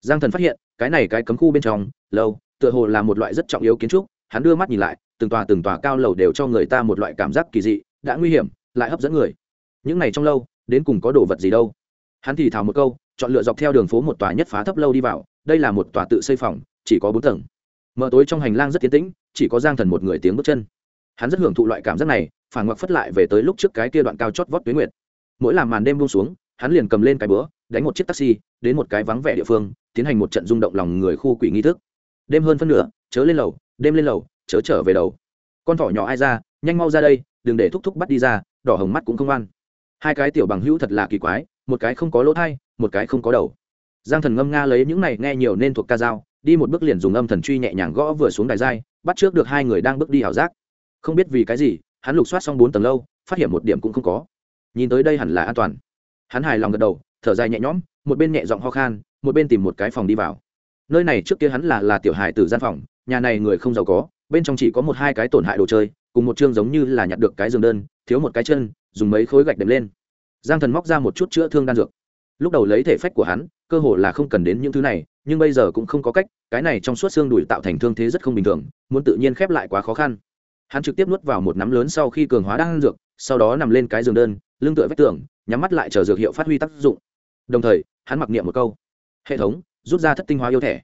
S1: Giang thần phát hiện, cái này cái cấm khu bên trong, lâu, tựa hồ là một loại rất trọng yếu kiến trúc. Hắn đưa mắt nhìn lại, từng tòa từng tòa cao lầu đều cho người ta một loại cảm giác kỳ dị, đã nguy hiểm, lại hấp dẫn người. Những này trong lâu, đến cùng có đồ vật gì đâu? Hắn thì thào một câu, chọn lựa dọc theo đường phố một tòa nhất phá thấp lâu đi vào, đây là một tòa tự xây phòng, chỉ có bốn tầng. Mở tối trong hành lang rất tiến tĩnh, chỉ có giang thần một người tiếng bước chân. Hắn rất hưởng thụ loại cảm giác này phản ngoặc phất lại về tới lúc trước cái kia đoạn cao chót vót tuyến nguyệt. Mỗi làm màn đêm buông xuống, hắn liền cầm lên cái bữa đánh một chiếc taxi, đến một cái vắng vẻ địa phương, tiến hành một trận rung động lòng người khu quỷ nghi thức. Đêm hơn phân nửa, chớ lên lầu, đêm lên lầu, chớ trở về đầu. Con thỏ nhỏ ai ra, nhanh mau ra đây, đừng để thúc thúc bắt đi ra, đỏ hồng mắt cũng không ăn hai cái tiểu bằng hữu thật là kỳ quái, một cái không có lỗ thai, một cái không có đầu. Giang thần ngâm nga lấy những này nghe nhiều nên thuộc ca dao, đi một bước liền dùng âm thần truy nhẹ nhàng gõ vừa xuống đài dai bắt trước được hai người đang bước đi ảo giác. Không biết vì cái gì hắn lục soát xong bốn tầng lâu, phát hiện một điểm cũng không có. Nhìn tới đây hẳn là an toàn. Hắn hài lòng gật đầu, thở dài nhẹ nhõm, một bên nhẹ giọng ho khan, một bên tìm một cái phòng đi vào. Nơi này trước kia hắn là là tiểu hài từ gian phòng, nhà này người không giàu có, bên trong chỉ có một hai cái tổn hại đồ chơi, cùng một chương giống như là nhặt được cái giường đơn, thiếu một cái chân, dùng mấy khối gạch đệm lên. Giang thần móc ra một chút chữa thương đan dược. Lúc đầu lấy thể phách của hắn, cơ hồ là không cần đến những thứ này, nhưng bây giờ cũng không có cách, cái này trong suốt xương đùi tạo thành thương thế rất không bình thường, muốn tự nhiên khép lại quá khó khăn hắn trực tiếp nuốt vào một nắm lớn sau khi cường hóa đan dược, sau đó nằm lên cái giường đơn, lưng tựa vách tường, nhắm mắt lại chờ dược hiệu phát huy tác dụng. Đồng thời, hắn mặc niệm một câu. Hệ thống, rút ra thất tinh hóa yêu thẻ.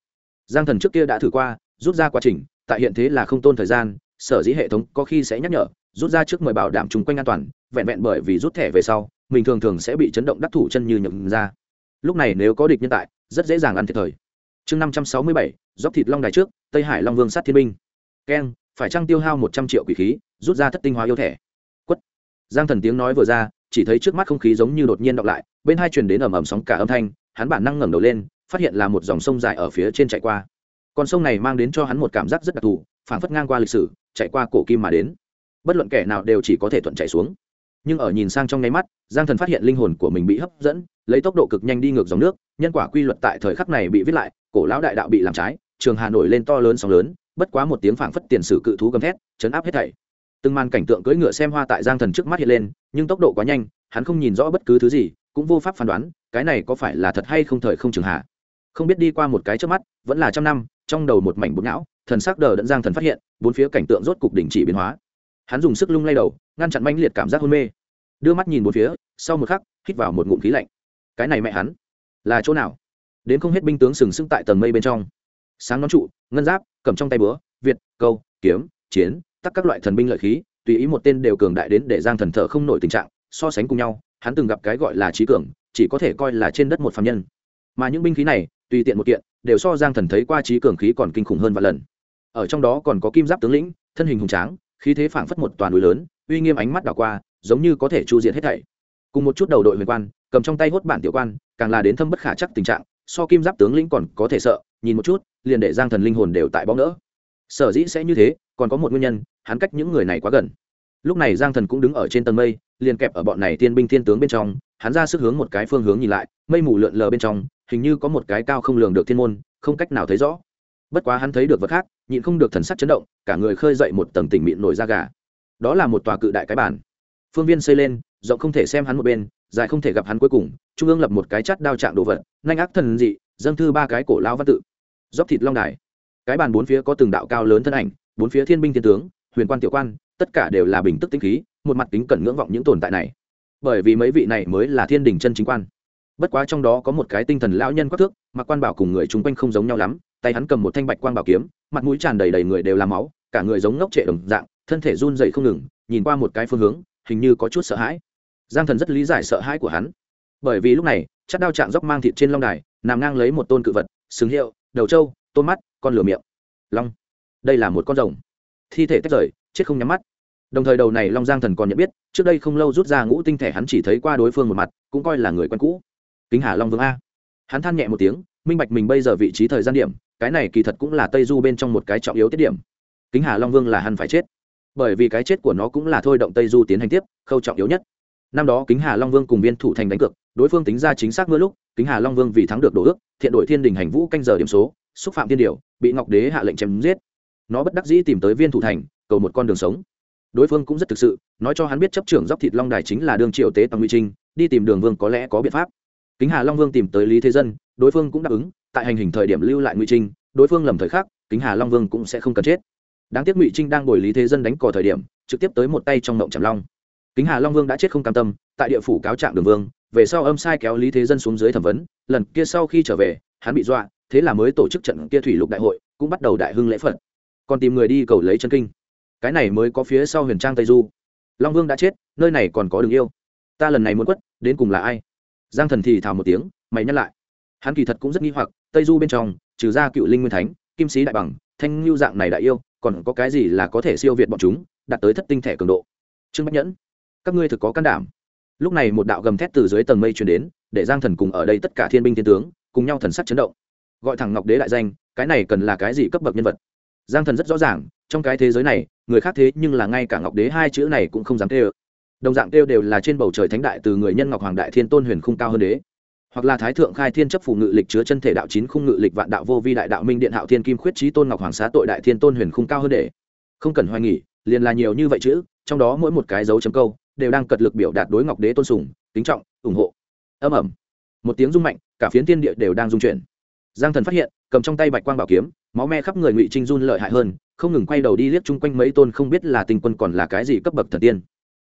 S1: Giang thần trước kia đã thử qua, rút ra quá trình, tại hiện thế là không tôn thời gian, sở dĩ hệ thống có khi sẽ nhắc nhở, rút ra trước mời bảo đảm chung quanh an toàn, vẹn vẹn bởi vì rút thẻ về sau, mình thường thường sẽ bị chấn động đắc thủ chân như nhậm ra. Lúc này nếu có địch nhân tại, rất dễ dàng ăn thiệt thời. Chương năm trăm sáu mươi bảy dóc thịt long đài trước, tây hải long vương sát thiên minh keng phải chăng tiêu hao một trăm triệu quỷ khí, rút ra thất tinh hóa yêu thẻ quất. Giang thần tiếng nói vừa ra, chỉ thấy trước mắt không khí giống như đột nhiên đọc lại, bên hai truyền đến ầm ầm sóng cả âm thanh, hắn bản năng ngẩng đầu lên, phát hiện là một dòng sông dài ở phía trên chạy qua. Con sông này mang đến cho hắn một cảm giác rất đặc thù, phảng phất ngang qua lịch sử, chạy qua cổ kim mà đến. Bất luận kẻ nào đều chỉ có thể thuận chạy xuống. Nhưng ở nhìn sang trong nháy mắt, giang thần phát hiện linh hồn của mình bị hấp dẫn, lấy tốc độ cực nhanh đi ngược dòng nước, nhân quả quy luật tại thời khắc này bị viết lại, cổ lão đại đạo bị làm trái, trường hà nổi lên to lớn sóng lớn bất quá một tiếng phảng phất tiền sử cự thú gầm thét, chấn áp hết thảy. Từng màn cảnh tượng cưỡi ngựa xem hoa tại giang thần trước mắt hiện lên, nhưng tốc độ quá nhanh, hắn không nhìn rõ bất cứ thứ gì, cũng vô pháp phán đoán, cái này có phải là thật hay không thời không trường hạ. Không biết đi qua một cái trước mắt, vẫn là trăm năm, trong đầu một mảnh bột não, thần sắc đờ đẫn giang thần phát hiện, bốn phía cảnh tượng rốt cục đình chỉ biến hóa. Hắn dùng sức lung lay đầu, ngăn chặn manh liệt cảm giác hôn mê. Đưa mắt nhìn bốn phía, sau một khắc, hít vào một ngụm khí lạnh. Cái này mẹ hắn, là chỗ nào? Đến không hết binh tướng sừng sững tại tầng mây bên trong sáng nón trụ, ngân giáp, cầm trong tay búa, việt, câu, kiếm, chiến, tắc các loại thần binh lợi khí, tùy ý một tên đều cường đại đến để giang thần thở không nổi tình trạng, so sánh cùng nhau, hắn từng gặp cái gọi là trí cường, chỉ có thể coi là trên đất một phạm nhân. Mà những binh khí này, tùy tiện một kiện, đều so giang thần thấy qua trí cường khí còn kinh khủng hơn vài lần. Ở trong đó còn có kim giáp tướng lĩnh, thân hình hùng tráng, khí thế phảng phất một toàn núi lớn, uy nghiêm ánh mắt đảo qua, giống như có thể chu diện hết thảy. Cùng một chút đầu đội huyền quan, cầm trong tay hốt bản tiểu quan, càng là đến thâm bất khả chắc tình trạng so kim giáp tướng lĩnh còn có thể sợ, nhìn một chút, liền để giang thần linh hồn đều tại bóng đỡ. Sở dĩ sẽ như thế, còn có một nguyên nhân, hắn cách những người này quá gần. Lúc này giang thần cũng đứng ở trên tầng mây, liền kẹp ở bọn này thiên binh thiên tướng bên trong, hắn ra sức hướng một cái phương hướng nhìn lại, mây mù lượn lờ bên trong, hình như có một cái cao không lường được thiên môn, không cách nào thấy rõ. Bất quá hắn thấy được vật khác, nhịn không được thần sắc chấn động, cả người khơi dậy một tầng tỉnh mịn nổi da gà. Đó là một tòa cự đại cái bản phương viên xây lên, rộng không thể xem hắn một bên dài không thể gặp hắn cuối cùng, trung ương lập một cái chắt đao trạng đồ vật, nhanh ác thần dị, dâng thư ba cái cổ lao văn tự. Dóc thịt long đài. Cái bàn bốn phía có từng đạo cao lớn thân ảnh, bốn phía thiên binh thiên tướng, huyền quan tiểu quan, tất cả đều là bình tức tinh khí, một mặt kính cẩn ngưỡng vọng những tồn tại này. Bởi vì mấy vị này mới là thiên đình chân chính quan. Bất quá trong đó có một cái tinh thần lão nhân quắc thước mà quan bảo cùng người chung quanh không giống nhau lắm, tay hắn cầm một thanh bạch quang bảo kiếm, mặt mũi tràn đầy đầy người đều là máu, cả người giống ngốc trệ đồng dạng, thân thể run dậy không ngừng, nhìn qua một cái phương hướng, hình như có chút sợ hãi giang thần rất lý giải sợ hãi của hắn. Bởi vì lúc này, chắc đao trạng dốc mang thịt trên long đài, nằm ngang lấy một tôn cự vật xứng hiệu, đầu trâu, tôn mắt, con lửa miệng. Long. Đây là một con rồng. Thi thể tách rời, chết không nhắm mắt. Đồng thời đầu này long giang thần còn nhận biết, trước đây không lâu rút ra ngũ tinh thể hắn chỉ thấy qua đối phương một mặt, cũng coi là người quen cũ. Kính hà long vương a. Hắn than nhẹ một tiếng, minh bạch mình bây giờ vị trí thời gian điểm, cái này kỳ thật cũng là tây du bên trong một cái trọng yếu tiết điểm. Kính hà long vương là hắn phải chết. Bởi vì cái chết của nó cũng là thôi động tây du tiến hành tiếp, khâu trọng yếu nhất năm đó kính hà long vương cùng viên thủ thành đánh cược, đối phương tính ra chính xác mưa lúc, kính hà long vương vì thắng được đồ ước, thiện đội thiên đình hành vũ canh giờ điểm số, xúc phạm thiên điều, bị ngọc đế hạ lệnh chém giết. Nó bất đắc dĩ tìm tới viên thủ thành, cầu một con đường sống. Đối phương cũng rất thực sự, nói cho hắn biết chấp trưởng dốc thịt long đài chính là đường triều tế tòng nguy trinh, đi tìm đường vương có lẽ có biện pháp. Kính hà long vương tìm tới lý thế dân, đối phương cũng đáp ứng, tại hành hình thời điểm lưu lại nguy trinh, đối phương lầm thời khắc, kính hà long vương cũng sẽ không cần chết. Đáng tiếc ngụy trinh đang bồi lý thế dân đánh cò thời điểm, trực tiếp tới một tay trong mộng trầm long kính hà long vương đã chết không cam tâm, tại địa phủ cáo trạng đường vương, về sau âm sai kéo lý thế dân xuống dưới thẩm vấn, lần kia sau khi trở về, hắn bị dọa, thế là mới tổ chức trận kia thủy lục đại hội, cũng bắt đầu đại hưng lễ phật. Còn tìm người đi cầu lấy chân kinh. Cái này mới có phía sau huyền trang tây du. Long vương đã chết, nơi này còn có đường yêu. Ta lần này muốn quất, đến cùng là ai? Giang thần thì thào một tiếng, mày nhắc lại. Hắn kỳ thật cũng rất nghi hoặc, tây du bên trong, trừ ra cựu linh nguyên thánh, kim sĩ đại bằng, thanh lưu dạng này đại yêu, còn có cái gì là có thể siêu việt bọn chúng, đạt tới thất tinh thể cường độ? Trương bách nhẫn các ngươi thực có can đảm. Lúc này một đạo gầm thét từ dưới tầng mây truyền đến, để giang thần cùng ở đây tất cả thiên binh thiên tướng, cùng nhau thần sắc chấn động. Gọi thẳng ngọc đế đại danh, cái này cần là cái gì cấp bậc nhân vật? Giang thần rất rõ ràng, trong cái thế giới này, người khác thế nhưng là ngay cả ngọc đế hai chữ này cũng không dám kêu. Đồng dạng kêu đều là trên bầu trời thánh đại từ người nhân ngọc hoàng đại thiên tôn huyền khung cao hơn đế. Hoặc là thái thượng khai thiên chấp phủ ngự lịch chứa chân thể đạo chín khung ngự lịch vạn đạo vô vi đại đạo minh điện hạo thiên kim khuyết trí tôn ngọc hoàng xá tội đại thiên tôn huyền khung cao hơn đế. Không cần hoài nghỉ liền là nhiều như vậy chữ, trong đó mỗi một cái dấu chấm câu đều đang cật lực biểu đạt đối ngọc đế tôn sùng, kính trọng, ủng hộ. Âm ẩm một tiếng rung mạnh, cả phiến tiên địa đều đang rung chuyển. Giang thần phát hiện, cầm trong tay bạch quang bảo kiếm, máu me khắp người ngụy trinh run lợi hại hơn, không ngừng quay đầu đi liếc chung quanh mấy tôn không biết là tình quân còn là cái gì cấp bậc thần tiên.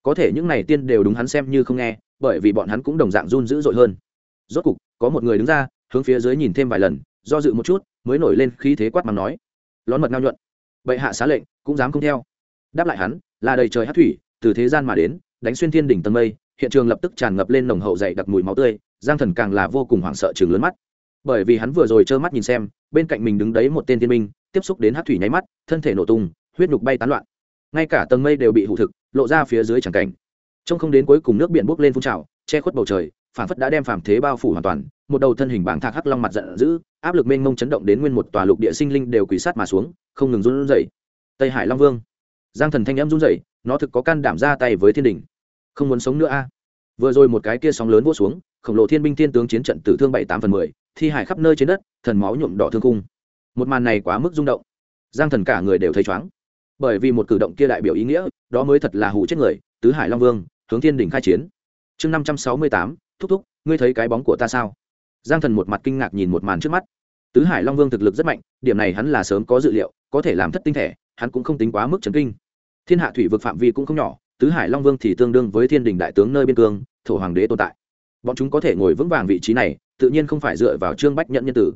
S1: Có thể những này tiên đều đúng hắn xem như không nghe, bởi vì bọn hắn cũng đồng dạng run dữ dội hơn. Rốt cục, có một người đứng ra, hướng phía dưới nhìn thêm vài lần, do dự một chút, mới nổi lên khí thế quát mắng nói. Lón mật ngao nhuận. Bệ hạ xá lệnh, cũng dám không theo. Đáp lại hắn, là đầy trời hát thủy, từ thế gian mà đến đánh xuyên thiên đỉnh tầng mây, hiện trường lập tức tràn ngập lên nồng hậu dày đặc mùi máu tươi, giang thần càng là vô cùng hoảng sợ chừng lớn mắt. Bởi vì hắn vừa rồi trơ mắt nhìn xem, bên cạnh mình đứng đấy một tên thiên minh tiếp xúc đến hát thủy nháy mắt, thân thể nổ tung, huyết nhục bay tán loạn. Ngay cả tầng mây đều bị hụ thực, lộ ra phía dưới chẳng cảnh. Trong không đến cuối cùng nước biển bốc lên phun trào, che khuất bầu trời, phản phất đã đem phàm thế bao phủ hoàn toàn, một đầu thân hình bảng thạc hắc long mặt giận dữ, áp lực mênh mông chấn động đến nguyên một tòa lục địa sinh linh đều quỳ sát mà xuống, không ngừng run rẩy. Tây hải long vương. Giang thần thanh âm run rẩy, nó thực có can đảm ra tay với thiên đình không muốn sống nữa a. Vừa rồi một cái kia sóng lớn vỗ xuống, khổng lồ thiên binh thiên tướng chiến trận tử thương bảy tám phần mười, thi hải khắp nơi trên đất, thần máu nhuộm đỏ thương cung. Một màn này quá mức rung động. Giang thần cả người đều thấy chóng bởi vì một cử động kia đại biểu ý nghĩa, đó mới thật là hủ chết người, tứ hải long vương, hướng thiên đỉnh khai chiến. Chương năm trăm sáu mươi tám, thúc thúc, ngươi thấy cái bóng của ta sao? Giang thần một mặt kinh ngạc nhìn một màn trước mắt. Tứ hải long vương thực lực rất mạnh, điểm này hắn là sớm có dự liệu, có thể làm thất tinh thể, hắn cũng không tính quá mức chấn kinh. Thiên hạ thủy vực phạm vi cũng không nhỏ tứ hải long vương thì tương đương với thiên đình đại tướng nơi biên cương, thổ hoàng đế tồn tại. Bọn chúng có thể ngồi vững vàng vị trí này, tự nhiên không phải dựa vào trương bách nhận nhân tử.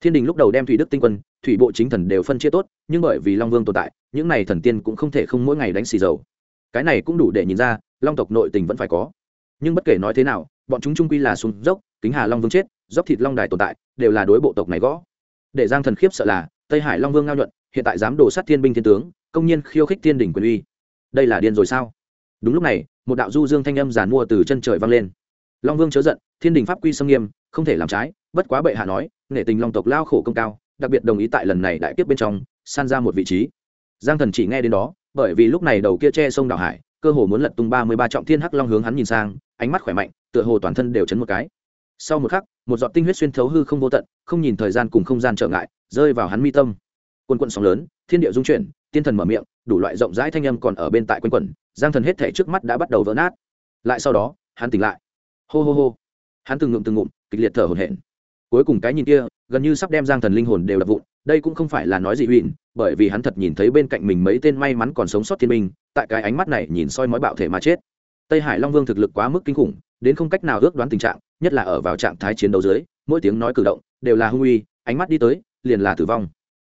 S1: Thiên đình lúc đầu đem thủy đức tinh quân, thủy bộ chính thần đều phân chia tốt, nhưng bởi vì long vương tồn tại, những này thần tiên cũng không thể không mỗi ngày đánh xì dầu. Cái này cũng đủ để nhìn ra, long tộc nội tình vẫn phải có. Nhưng bất kể nói thế nào, bọn chúng trung quy là xuống dốc, kính hà long vương chết, dốc thịt long đài tồn tại, đều là đối bộ tộc này gõ. Để giang thần khiếp sợ là, tây hải long vương ngao nhuận, hiện tại dám đổ sát thiên binh thiên tướng, công nhiên khiêu khích thiên đỉnh quyền uy. Đây là điên rồi sao? Đúng lúc này, một đạo du dương thanh âm giàn mua từ chân trời vang lên. Long vương chớ giận, thiên đình pháp quy xâm nghiêm, không thể làm trái, bất quá bệ hạ nói nể tình long tộc lao khổ công cao, đặc biệt đồng ý tại lần này đại tiếp bên trong, san ra một vị trí. Giang thần chỉ nghe đến đó, bởi vì lúc này đầu kia che sông đảo hải, cơ hồ muốn lật tung ba mươi ba trọng thiên hắc long hướng hắn nhìn sang, ánh mắt khỏe mạnh, tựa hồ toàn thân đều chấn một cái. Sau một khắc, một giọt tinh huyết xuyên thấu hư không vô tận, không nhìn thời gian cùng không gian trở ngại, rơi vào hắn mi tâm. Quân quận sóng lớn, thiên địa dung chuyển, tiên thần mở miệng đủ loại rộng rãi thanh âm còn ở bên tại quanh quẩn, giang thần hết thể trước mắt đã bắt đầu vỡ nát. Lại sau đó, hắn tỉnh lại. Hô hô hô. Hắn từng ngụm từng ngụm, kịch liệt thở hổn hển. Cuối cùng cái nhìn kia, gần như sắp đem giang thần linh hồn đều đập vụn, đây cũng không phải là nói gì huỳnh bởi vì hắn thật nhìn thấy bên cạnh mình mấy tên may mắn còn sống sót thiên minh tại cái ánh mắt này nhìn soi mói bạo thể mà chết. Tây hải long vương thực lực quá mức kinh khủng, đến không cách nào ước đoán tình trạng, nhất là ở vào trạng thái chiến đấu dưới, mỗi tiếng nói cử động đều là hung uy, ánh mắt đi tới, liền là tử vong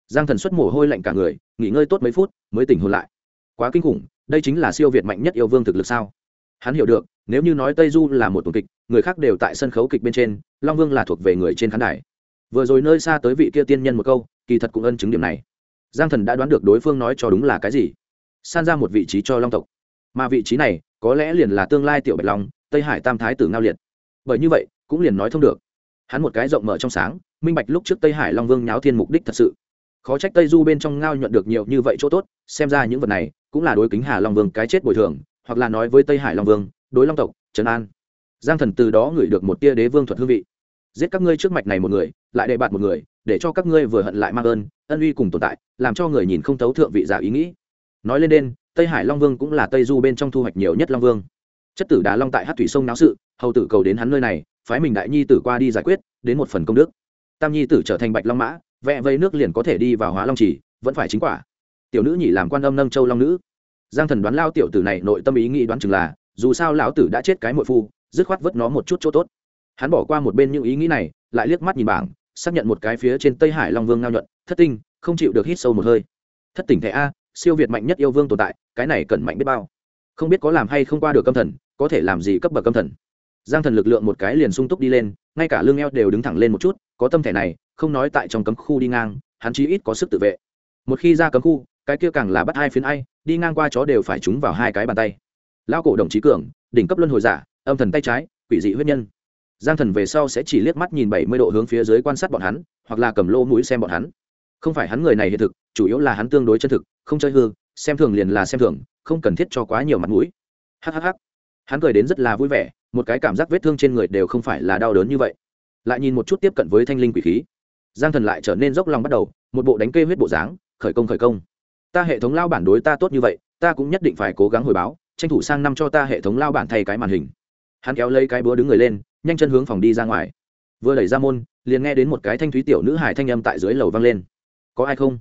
S1: giang thần xuất mồ hôi lạnh cả người, nghỉ ngơi tốt mấy phút, mới tỉnh hồn lại. Quá kinh khủng, đây chính là siêu việt mạnh nhất yêu vương thực lực sao? Hắn hiểu được, nếu như nói tây du là một tuần kịch, người khác đều tại sân khấu kịch bên trên, long vương là thuộc về người trên khán đài. Vừa rồi nơi xa tới vị kia tiên nhân một câu, kỳ thật cũng ân chứng điểm này. Giang thần đã đoán được đối phương nói cho đúng là cái gì. San ra một vị trí cho long tộc. Mà vị trí này, có lẽ liền là tương lai tiểu bạch long, tây hải tam thái tử ngao liệt. Bởi như vậy, cũng liền nói thông được. Hắn một cái rộng mở trong sáng, minh bạch lúc trước tây hải long vương nháo thiên mục đích thật sự khó trách tây du bên trong ngao nhuận được nhiều như vậy chỗ tốt, xem ra những vật này cũng là đối kính hà long vương cái chết bồi thường, hoặc là nói với tây hải long vương, đối long tộc, trấn an. Giang thần từ đó ngửi được một tia đế vương thuật hương vị. Giết các ngươi trước mạch này một người, lại đề bạt một người, để cho các ngươi vừa hận lại mang ơn, ân uy cùng tồn tại, làm cho người nhìn không thấu thượng vị giả ý nghĩ. Nói lên đen tây hải long vương cũng là tây du bên trong thu hoạch nhiều nhất long vương. Chất tử Đá long tại hát thủy sông náo sự, hầu tử cầu đến hắn nơi này, phái mình đại nhi tử qua đi giải quyết, đến một phần công đức. Tam nhi tử trở thành bạch long mã vẽ vây nước liền có thể đi vào hóa long trì, vẫn phải chính quả. Tiểu nữ nhỉ làm quan âm nâng châu long nữ. Giang thần đoán lao tiểu tử này nội tâm ý nghĩ đoán chừng là, dù sao lão tử đã chết cái mội phu, dứt khoát vớt nó một chút chỗ tốt. Hắn bỏ qua một bên những ý nghĩ này, lại liếc mắt nhìn bảng, xác nhận một cái phía trên tây hải long vương ngao nhuận, thất tinh, không chịu được hít sâu một hơi. Thất tỉnh thẻ a, siêu việt mạnh nhất yêu vương tồn tại, cái này cần mạnh biết bao. Không biết có làm hay không qua được câm thần, có thể làm gì cấp bậc câm thần. Giang thần lực lượng một cái liền sung túc đi lên, ngay cả lương eo đều đứng thẳng lên một chút, có tâm thẻ này không nói tại trong cấm khu đi ngang, hắn chí ít có sức tự vệ. Một khi ra cấm khu, cái kia càng là bắt hai phiến ai, đi ngang qua chó đều phải trúng vào hai cái bàn tay. Lao cổ đồng chí cường, đỉnh cấp luân hồi giả, âm thần tay trái, quỷ dị huyết nhân. Giang thần về sau sẽ chỉ liếc mắt nhìn bảy mươi độ hướng phía dưới quan sát bọn hắn, hoặc là cầm lô mũi xem bọn hắn. Không phải hắn người này hiện thực, chủ yếu là hắn tương đối chân thực, không chơi hư, xem thường liền là xem thường, không cần thiết cho quá nhiều mặt mũi. Hhh hắn cười đến rất là vui vẻ, một cái cảm giác vết thương trên người đều không phải là đau đớn như vậy. Lại nhìn một chút tiếp cận với thanh linh quỷ khí giang thần lại trở nên dốc lòng bắt đầu, một bộ đánh kê huyết bộ dáng, khởi công khởi công. Ta hệ thống lao bản đối ta tốt như vậy, ta cũng nhất định phải cố gắng hồi báo, tranh thủ sang năm cho ta hệ thống lao bản thay cái màn hình. Hắn kéo lấy cái búa đứng người lên, nhanh chân hướng phòng đi ra ngoài. Vừa đẩy ra môn, liền nghe đến một cái thanh thúy tiểu nữ hải thanh âm tại dưới lầu vang lên. Có ai không?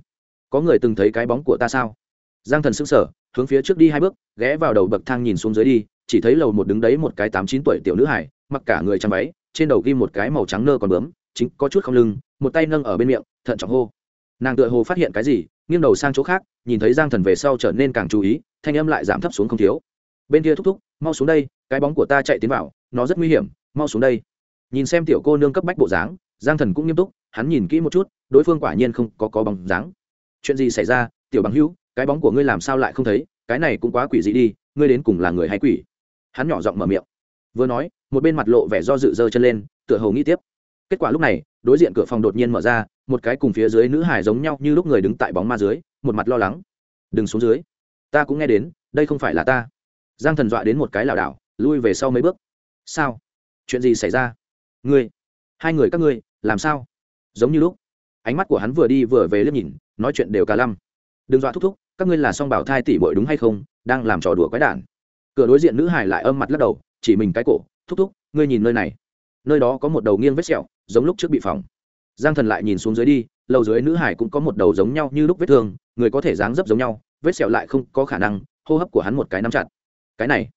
S1: Có người từng thấy cái bóng của ta sao? Giang thần sững sờ, hướng phía trước đi hai bước, ghé vào đầu bậc thang nhìn xuống dưới đi, chỉ thấy lầu một đứng đấy một cái tám chín tuổi tiểu nữ hải mặc cả người chăm váy, trên đầu ghi một cái màu trắng nơ còn bướm chính có chút không lưng, một tay nâng ở bên miệng, thận trọng hô. Nàng tựa hồ phát hiện cái gì, nghiêng đầu sang chỗ khác, nhìn thấy giang thần về sau trở nên càng chú ý, thanh âm lại giảm thấp xuống không thiếu. Bên kia thúc thúc, mau xuống đây, cái bóng của ta chạy tiến vào, nó rất nguy hiểm, mau xuống đây. Nhìn xem tiểu cô nương cấp bách bộ dáng, giang thần cũng nghiêm túc, hắn nhìn kỹ một chút, đối phương quả nhiên không có có bóng dáng. Chuyện gì xảy ra, tiểu bằng hữu, cái bóng của ngươi làm sao lại không thấy, cái này cũng quá quỷ dị đi, ngươi đến cùng là người hay quỷ? Hắn nhỏ giọng mở miệng. Vừa nói, một bên mặt lộ vẻ do dự dơ chân lên, tựa hồ nghĩ tiếp kết quả lúc này, đối diện cửa phòng đột nhiên mở ra, một cái cùng phía dưới nữ hải giống nhau như lúc người đứng tại bóng ma dưới, một mặt lo lắng. Đừng xuống dưới. Ta cũng nghe đến, đây không phải là ta. Giang thần dọa đến một cái lảo đảo, lui về sau mấy bước. Sao? Chuyện gì xảy ra? Ngươi, hai người các ngươi, làm sao? Giống như lúc, ánh mắt của hắn vừa đi vừa về liếc nhìn, nói chuyện đều cả lăm. Đừng dọa thúc thúc, các ngươi là song bảo thai tỷ bội đúng hay không, đang làm trò đùa quái đản. Cửa đối diện nữ hải lại âm mặt lắc đầu, chỉ mình cái cổ, thúc thúc, ngươi nhìn nơi này. Nơi đó có một đầu nghiêng vết sẹo giống lúc trước bị phòng giang thần lại nhìn xuống dưới đi, lầu dưới nữ hải cũng có một đầu giống nhau như lúc vết thương, người có thể dáng dấp giống nhau, vết sẹo lại không có khả năng, hô hấp của hắn một cái nắm chặt. Cái này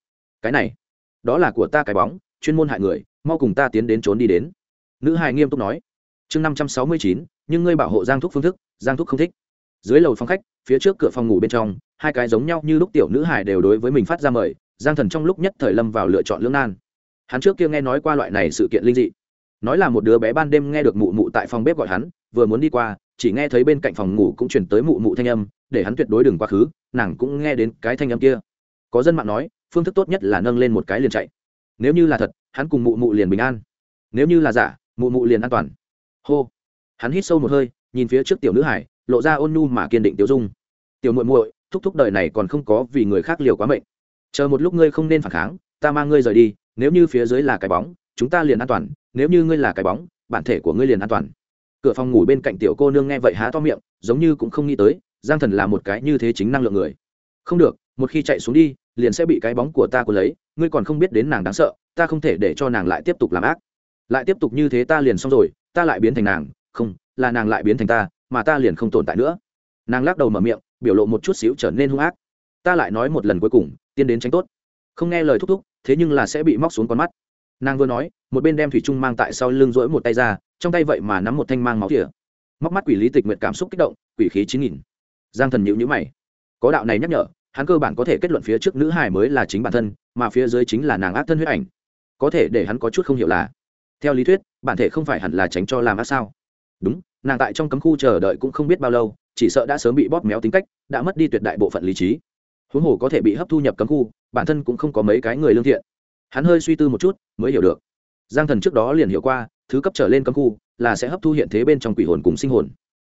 S1: cái này, đó là của ta cái bóng, chuyên môn hại người, mau cùng ta tiến đến trốn đi đến. Nữ hải nghiêm túc nói. Chương năm trăm sáu mươi chín, nhưng ngươi bảo hộ giang thúc phương thức, giang thúc không thích. Dưới lầu phòng khách, phía trước cửa phòng ngủ bên trong, hai cái giống nhau như lúc tiểu nữ hải đều đối với mình phát ra mời, giang thần trong lúc nhất thời lâm vào lựa chọn lưỡng nan. Hắn trước kia nghe nói qua loại này sự kiện linh dị nói là một đứa bé ban đêm nghe được mụ mụ tại phòng bếp gọi hắn, vừa muốn đi qua, chỉ nghe thấy bên cạnh phòng ngủ cũng chuyển tới mụ mụ thanh âm, để hắn tuyệt đối đừng quá khứ, nàng cũng nghe đến cái thanh âm kia. Có dân mạng nói, phương thức tốt nhất là nâng lên một cái liền chạy. Nếu như là thật, hắn cùng mụ mụ liền bình an. Nếu như là giả, mụ mụ liền an toàn. Hô. Hắn hít sâu một hơi, nhìn phía trước tiểu nữ hải, lộ ra ôn nhu mà kiên định tiêu dung. Tiểu muội muội, thúc thúc đời này còn không có vì người khác liều quá mệnh. Chờ một lúc ngươi không nên phản kháng, ta mang ngươi rời đi, nếu như phía dưới là cái bóng chúng ta liền an toàn, nếu như ngươi là cái bóng, bản thể của ngươi liền an toàn. Cửa phòng ngủ bên cạnh tiểu cô nương nghe vậy há to miệng, giống như cũng không nghĩ tới, giang thần là một cái như thế chính năng lượng người. Không được, một khi chạy xuống đi, liền sẽ bị cái bóng của ta của lấy, ngươi còn không biết đến nàng đáng sợ, ta không thể để cho nàng lại tiếp tục làm ác. Lại tiếp tục như thế ta liền xong rồi, ta lại biến thành nàng, không, là nàng lại biến thành ta, mà ta liền không tồn tại nữa. Nàng lắc đầu mở miệng, biểu lộ một chút xíu trở nên hung ác. Ta lại nói một lần cuối cùng, tiên đến tránh tốt. Không nghe lời thúc thúc, thế nhưng là sẽ bị móc xuống con mắt nàng vừa nói, một bên đem thủy trung mang tại sau lưng rỗi một tay ra, trong tay vậy mà nắm một thanh mang máu tỉa móc mắt quỷ lý tịch nguyện cảm xúc kích động, quỷ khí chín nghìn. Giang thần nhịu nhữ mày. Có đạo này nhắc nhở, hắn cơ bản có thể kết luận phía trước nữ hải mới là chính bản thân, mà phía dưới chính là nàng ác thân huyết ảnh. Có thể để hắn có chút không hiểu là, theo lý thuyết, bản thể không phải hẳn là tránh cho làm ác sao? Đúng, nàng tại trong cấm khu chờ đợi cũng không biết bao lâu, chỉ sợ đã sớm bị bóp méo tính cách, đã mất đi tuyệt đại bộ phận lý trí. Huống hồ có thể bị hấp thu nhập cấm khu, bản thân cũng không có mấy cái người lương thiện hắn hơi suy tư một chút, mới hiểu được. Giang thần trước đó liền hiểu qua, thứ cấp trở lên cấm khu là sẽ hấp thu hiện thế bên trong quỷ hồn cùng sinh hồn.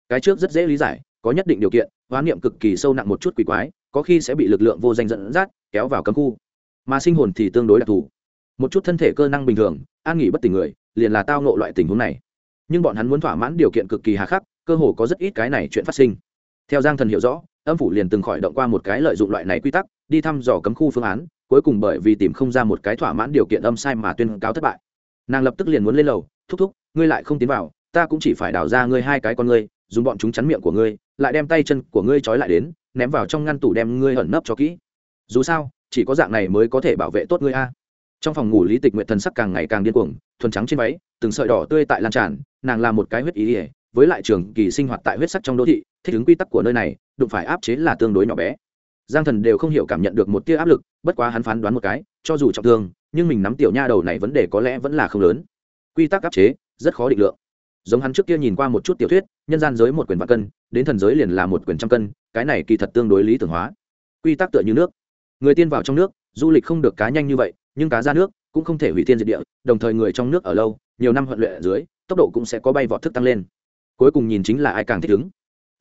S1: Cái trước rất dễ lý giải, có nhất định điều kiện, hoán niệm cực kỳ sâu nặng một chút quỷ quái, có khi sẽ bị lực lượng vô danh dẫn dắt, kéo vào cấm khu. Mà sinh hồn thì tương đối đặc thù. Một chút thân thể cơ năng bình thường, an nghỉ bất tỉnh người, liền là tao nộ loại tình huống này. Nhưng bọn hắn muốn thỏa mãn điều kiện cực kỳ hà khắc, cơ hồ có rất ít cái này chuyện phát sinh. Theo giang thần hiểu rõ, âm phủ liền từng khỏi động qua một cái lợi dụng loại này quy tắc đi thăm dò cấm khu phương án, cuối cùng bởi vì tìm không ra một cái thỏa mãn điều kiện âm sai mà tuyên cáo thất bại. Nàng lập tức liền muốn lên lầu, thúc thúc, ngươi lại không tiến vào, ta cũng chỉ phải đào ra ngươi hai cái con ngươi, dùng bọn chúng chắn miệng của ngươi, lại đem tay chân của ngươi trói lại đến, ném vào trong ngăn tủ đem ngươi ẩn nấp cho kỹ. Dù sao, chỉ có dạng này mới có thể bảo vệ tốt ngươi a. Trong phòng ngủ lý tịch nguyện thần sắc càng ngày càng điên cuồng, thuần trắng trên váy, từng sợi đỏ tươi tại lan tràn, nàng là một cái huyết ý ỉa với lại trường kỳ sinh hoạt tại huyết sắc trong đô thị, thích ứng quy tắc của nơi này, đụng phải áp chế là tương đối nhỏ bé giang thần đều không hiểu cảm nhận được một tia áp lực, bất quá hắn phán đoán một cái, cho dù trọng thương, nhưng mình nắm tiểu nha đầu này vấn đề có lẽ vẫn là không lớn. Quy tắc áp chế, rất khó định lượng. Giống hắn trước kia nhìn qua một chút tiểu thuyết, nhân gian giới một quyền vạn cân, đến thần giới liền là một quyền trăm cân, cái này kỳ thật tương đối lý tưởng hóa. Quy tắc tựa như nước. Người tiên vào trong nước, du lịch không được cá nhanh như vậy, nhưng cá ra nước cũng không thể hủy thiên diệt địa, đồng thời người trong nước ở lâu, nhiều năm huận luyện ở dưới, tốc độ cũng sẽ có bay vọt thức tăng lên. Cuối cùng nhìn chính là ai càng thích ứng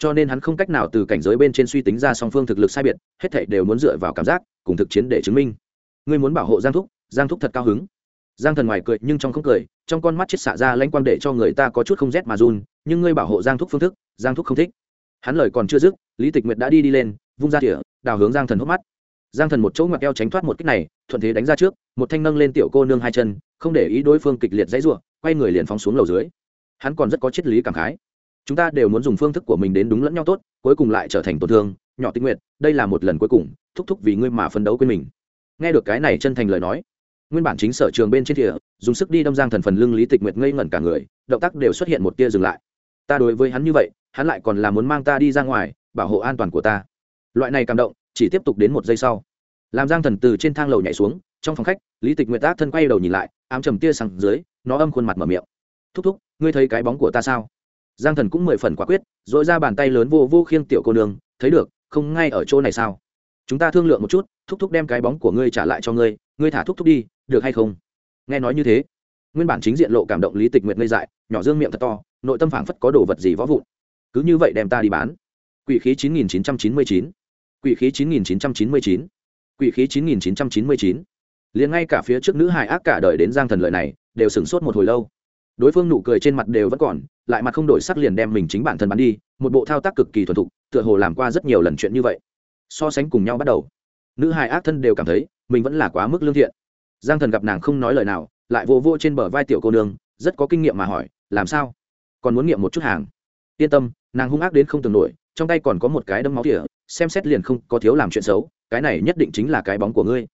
S1: cho nên hắn không cách nào từ cảnh giới bên trên suy tính ra song phương thực lực sai biệt, hết thảy đều muốn dựa vào cảm giác, cùng thực chiến để chứng minh. Ngươi muốn bảo hộ giang thúc giang thúc thật cao hứng. Giang thần ngoài cười nhưng trong không cười, trong con mắt chết xạ ra lãnh quang để cho người ta có chút không rét mà run, nhưng ngươi bảo hộ giang thúc phương thức, giang thúc không thích. Hắn lời còn chưa dứt, lý tịch nguyệt đã đi đi lên, vung ra tỉa đào hướng giang thần hốc mắt. Giang thần một chỗ ngoặt eo tránh thoát một kích này, thuận thế đánh ra trước, một thanh nâng lên tiểu cô nương hai chân, không để ý đối phương kịch liệt dãy r u ộ quay người liền phóng xuống lầu dưới. Hắn còn rất có triết lý cảm khái chúng ta đều muốn dùng phương thức của mình đến đúng lẫn nhau tốt, cuối cùng lại trở thành tổn thương, nhỏ tinh nguyện đây là một lần cuối cùng, thúc thúc vì ngươi mà phấn đấu quên mình. Nghe được cái này chân thành lời nói, nguyên bản chính sở trường bên trên thìa, dùng sức đi đâm giang thần phần lưng lý tịch nguyệt ngây ngẩn cả người, động tác đều xuất hiện một tia dừng lại. Ta đối với hắn như vậy, hắn lại còn là muốn mang ta đi ra ngoài, bảo hộ an toàn của ta. Loại này cảm động, chỉ tiếp tục đến một giây sau. Làm giang thần từ trên thang lầu nhảy xuống, trong phòng khách, lý tịch nguyệt tác thân quay đầu nhìn lại, ám trầm tia sang dưới, nó âm khuôn mặt mở miệng. Thúc thúc, ngươi thấy cái bóng của ta sao? Giang thần cũng mười phần quả quyết, dội ra bàn tay lớn vô vô khiêng tiểu cô nương, thấy được, không ngay ở chỗ này sao? Chúng ta thương lượng một chút, thúc thúc đem cái bóng của ngươi trả lại cho ngươi ngươi thả thúc thúc đi, được hay không? Nghe nói như thế, nguyên bản chính diện lộ cảm động lý tịch nguyệt ngây dại, nhỏ dương miệng thật to, nội tâm phảng phất có đồ vật gì võ vụn. Cứ như vậy đem ta đi bán. Quỷ khí chín nghìn chín trăm chín mươi chín. Quỷ khí chín nghìn chín trăm chín mươi chín. Quỷ khí chín nghìn chín trăm chín mươi chín. Liền ngay cả phía trước nữ hài ác cả đời đến giang thần lợi này, đều sửng sốt một hồi lâu. Đối phương nụ cười trên mặt đều vẫn còn lại mặt không đổi sắc liền đem mình chính bản thân bắn đi, một bộ thao tác cực kỳ thuần thục, tựa hồ làm qua rất nhiều lần chuyện như vậy. So sánh cùng nhau bắt đầu, nữ hài ác thân đều cảm thấy mình vẫn là quá mức lương thiện. Giang thần gặp nàng không nói lời nào, lại vô vô trên bờ vai tiểu cô nương, rất có kinh nghiệm mà hỏi, làm sao? Còn muốn nghiệm một chút hàng? Yên tâm, nàng hung ác đến không tưởng nổi, trong tay còn có một cái đâm máu tỉa, xem xét liền không có thiếu làm chuyện xấu, cái này nhất định chính là cái bóng của ngươi.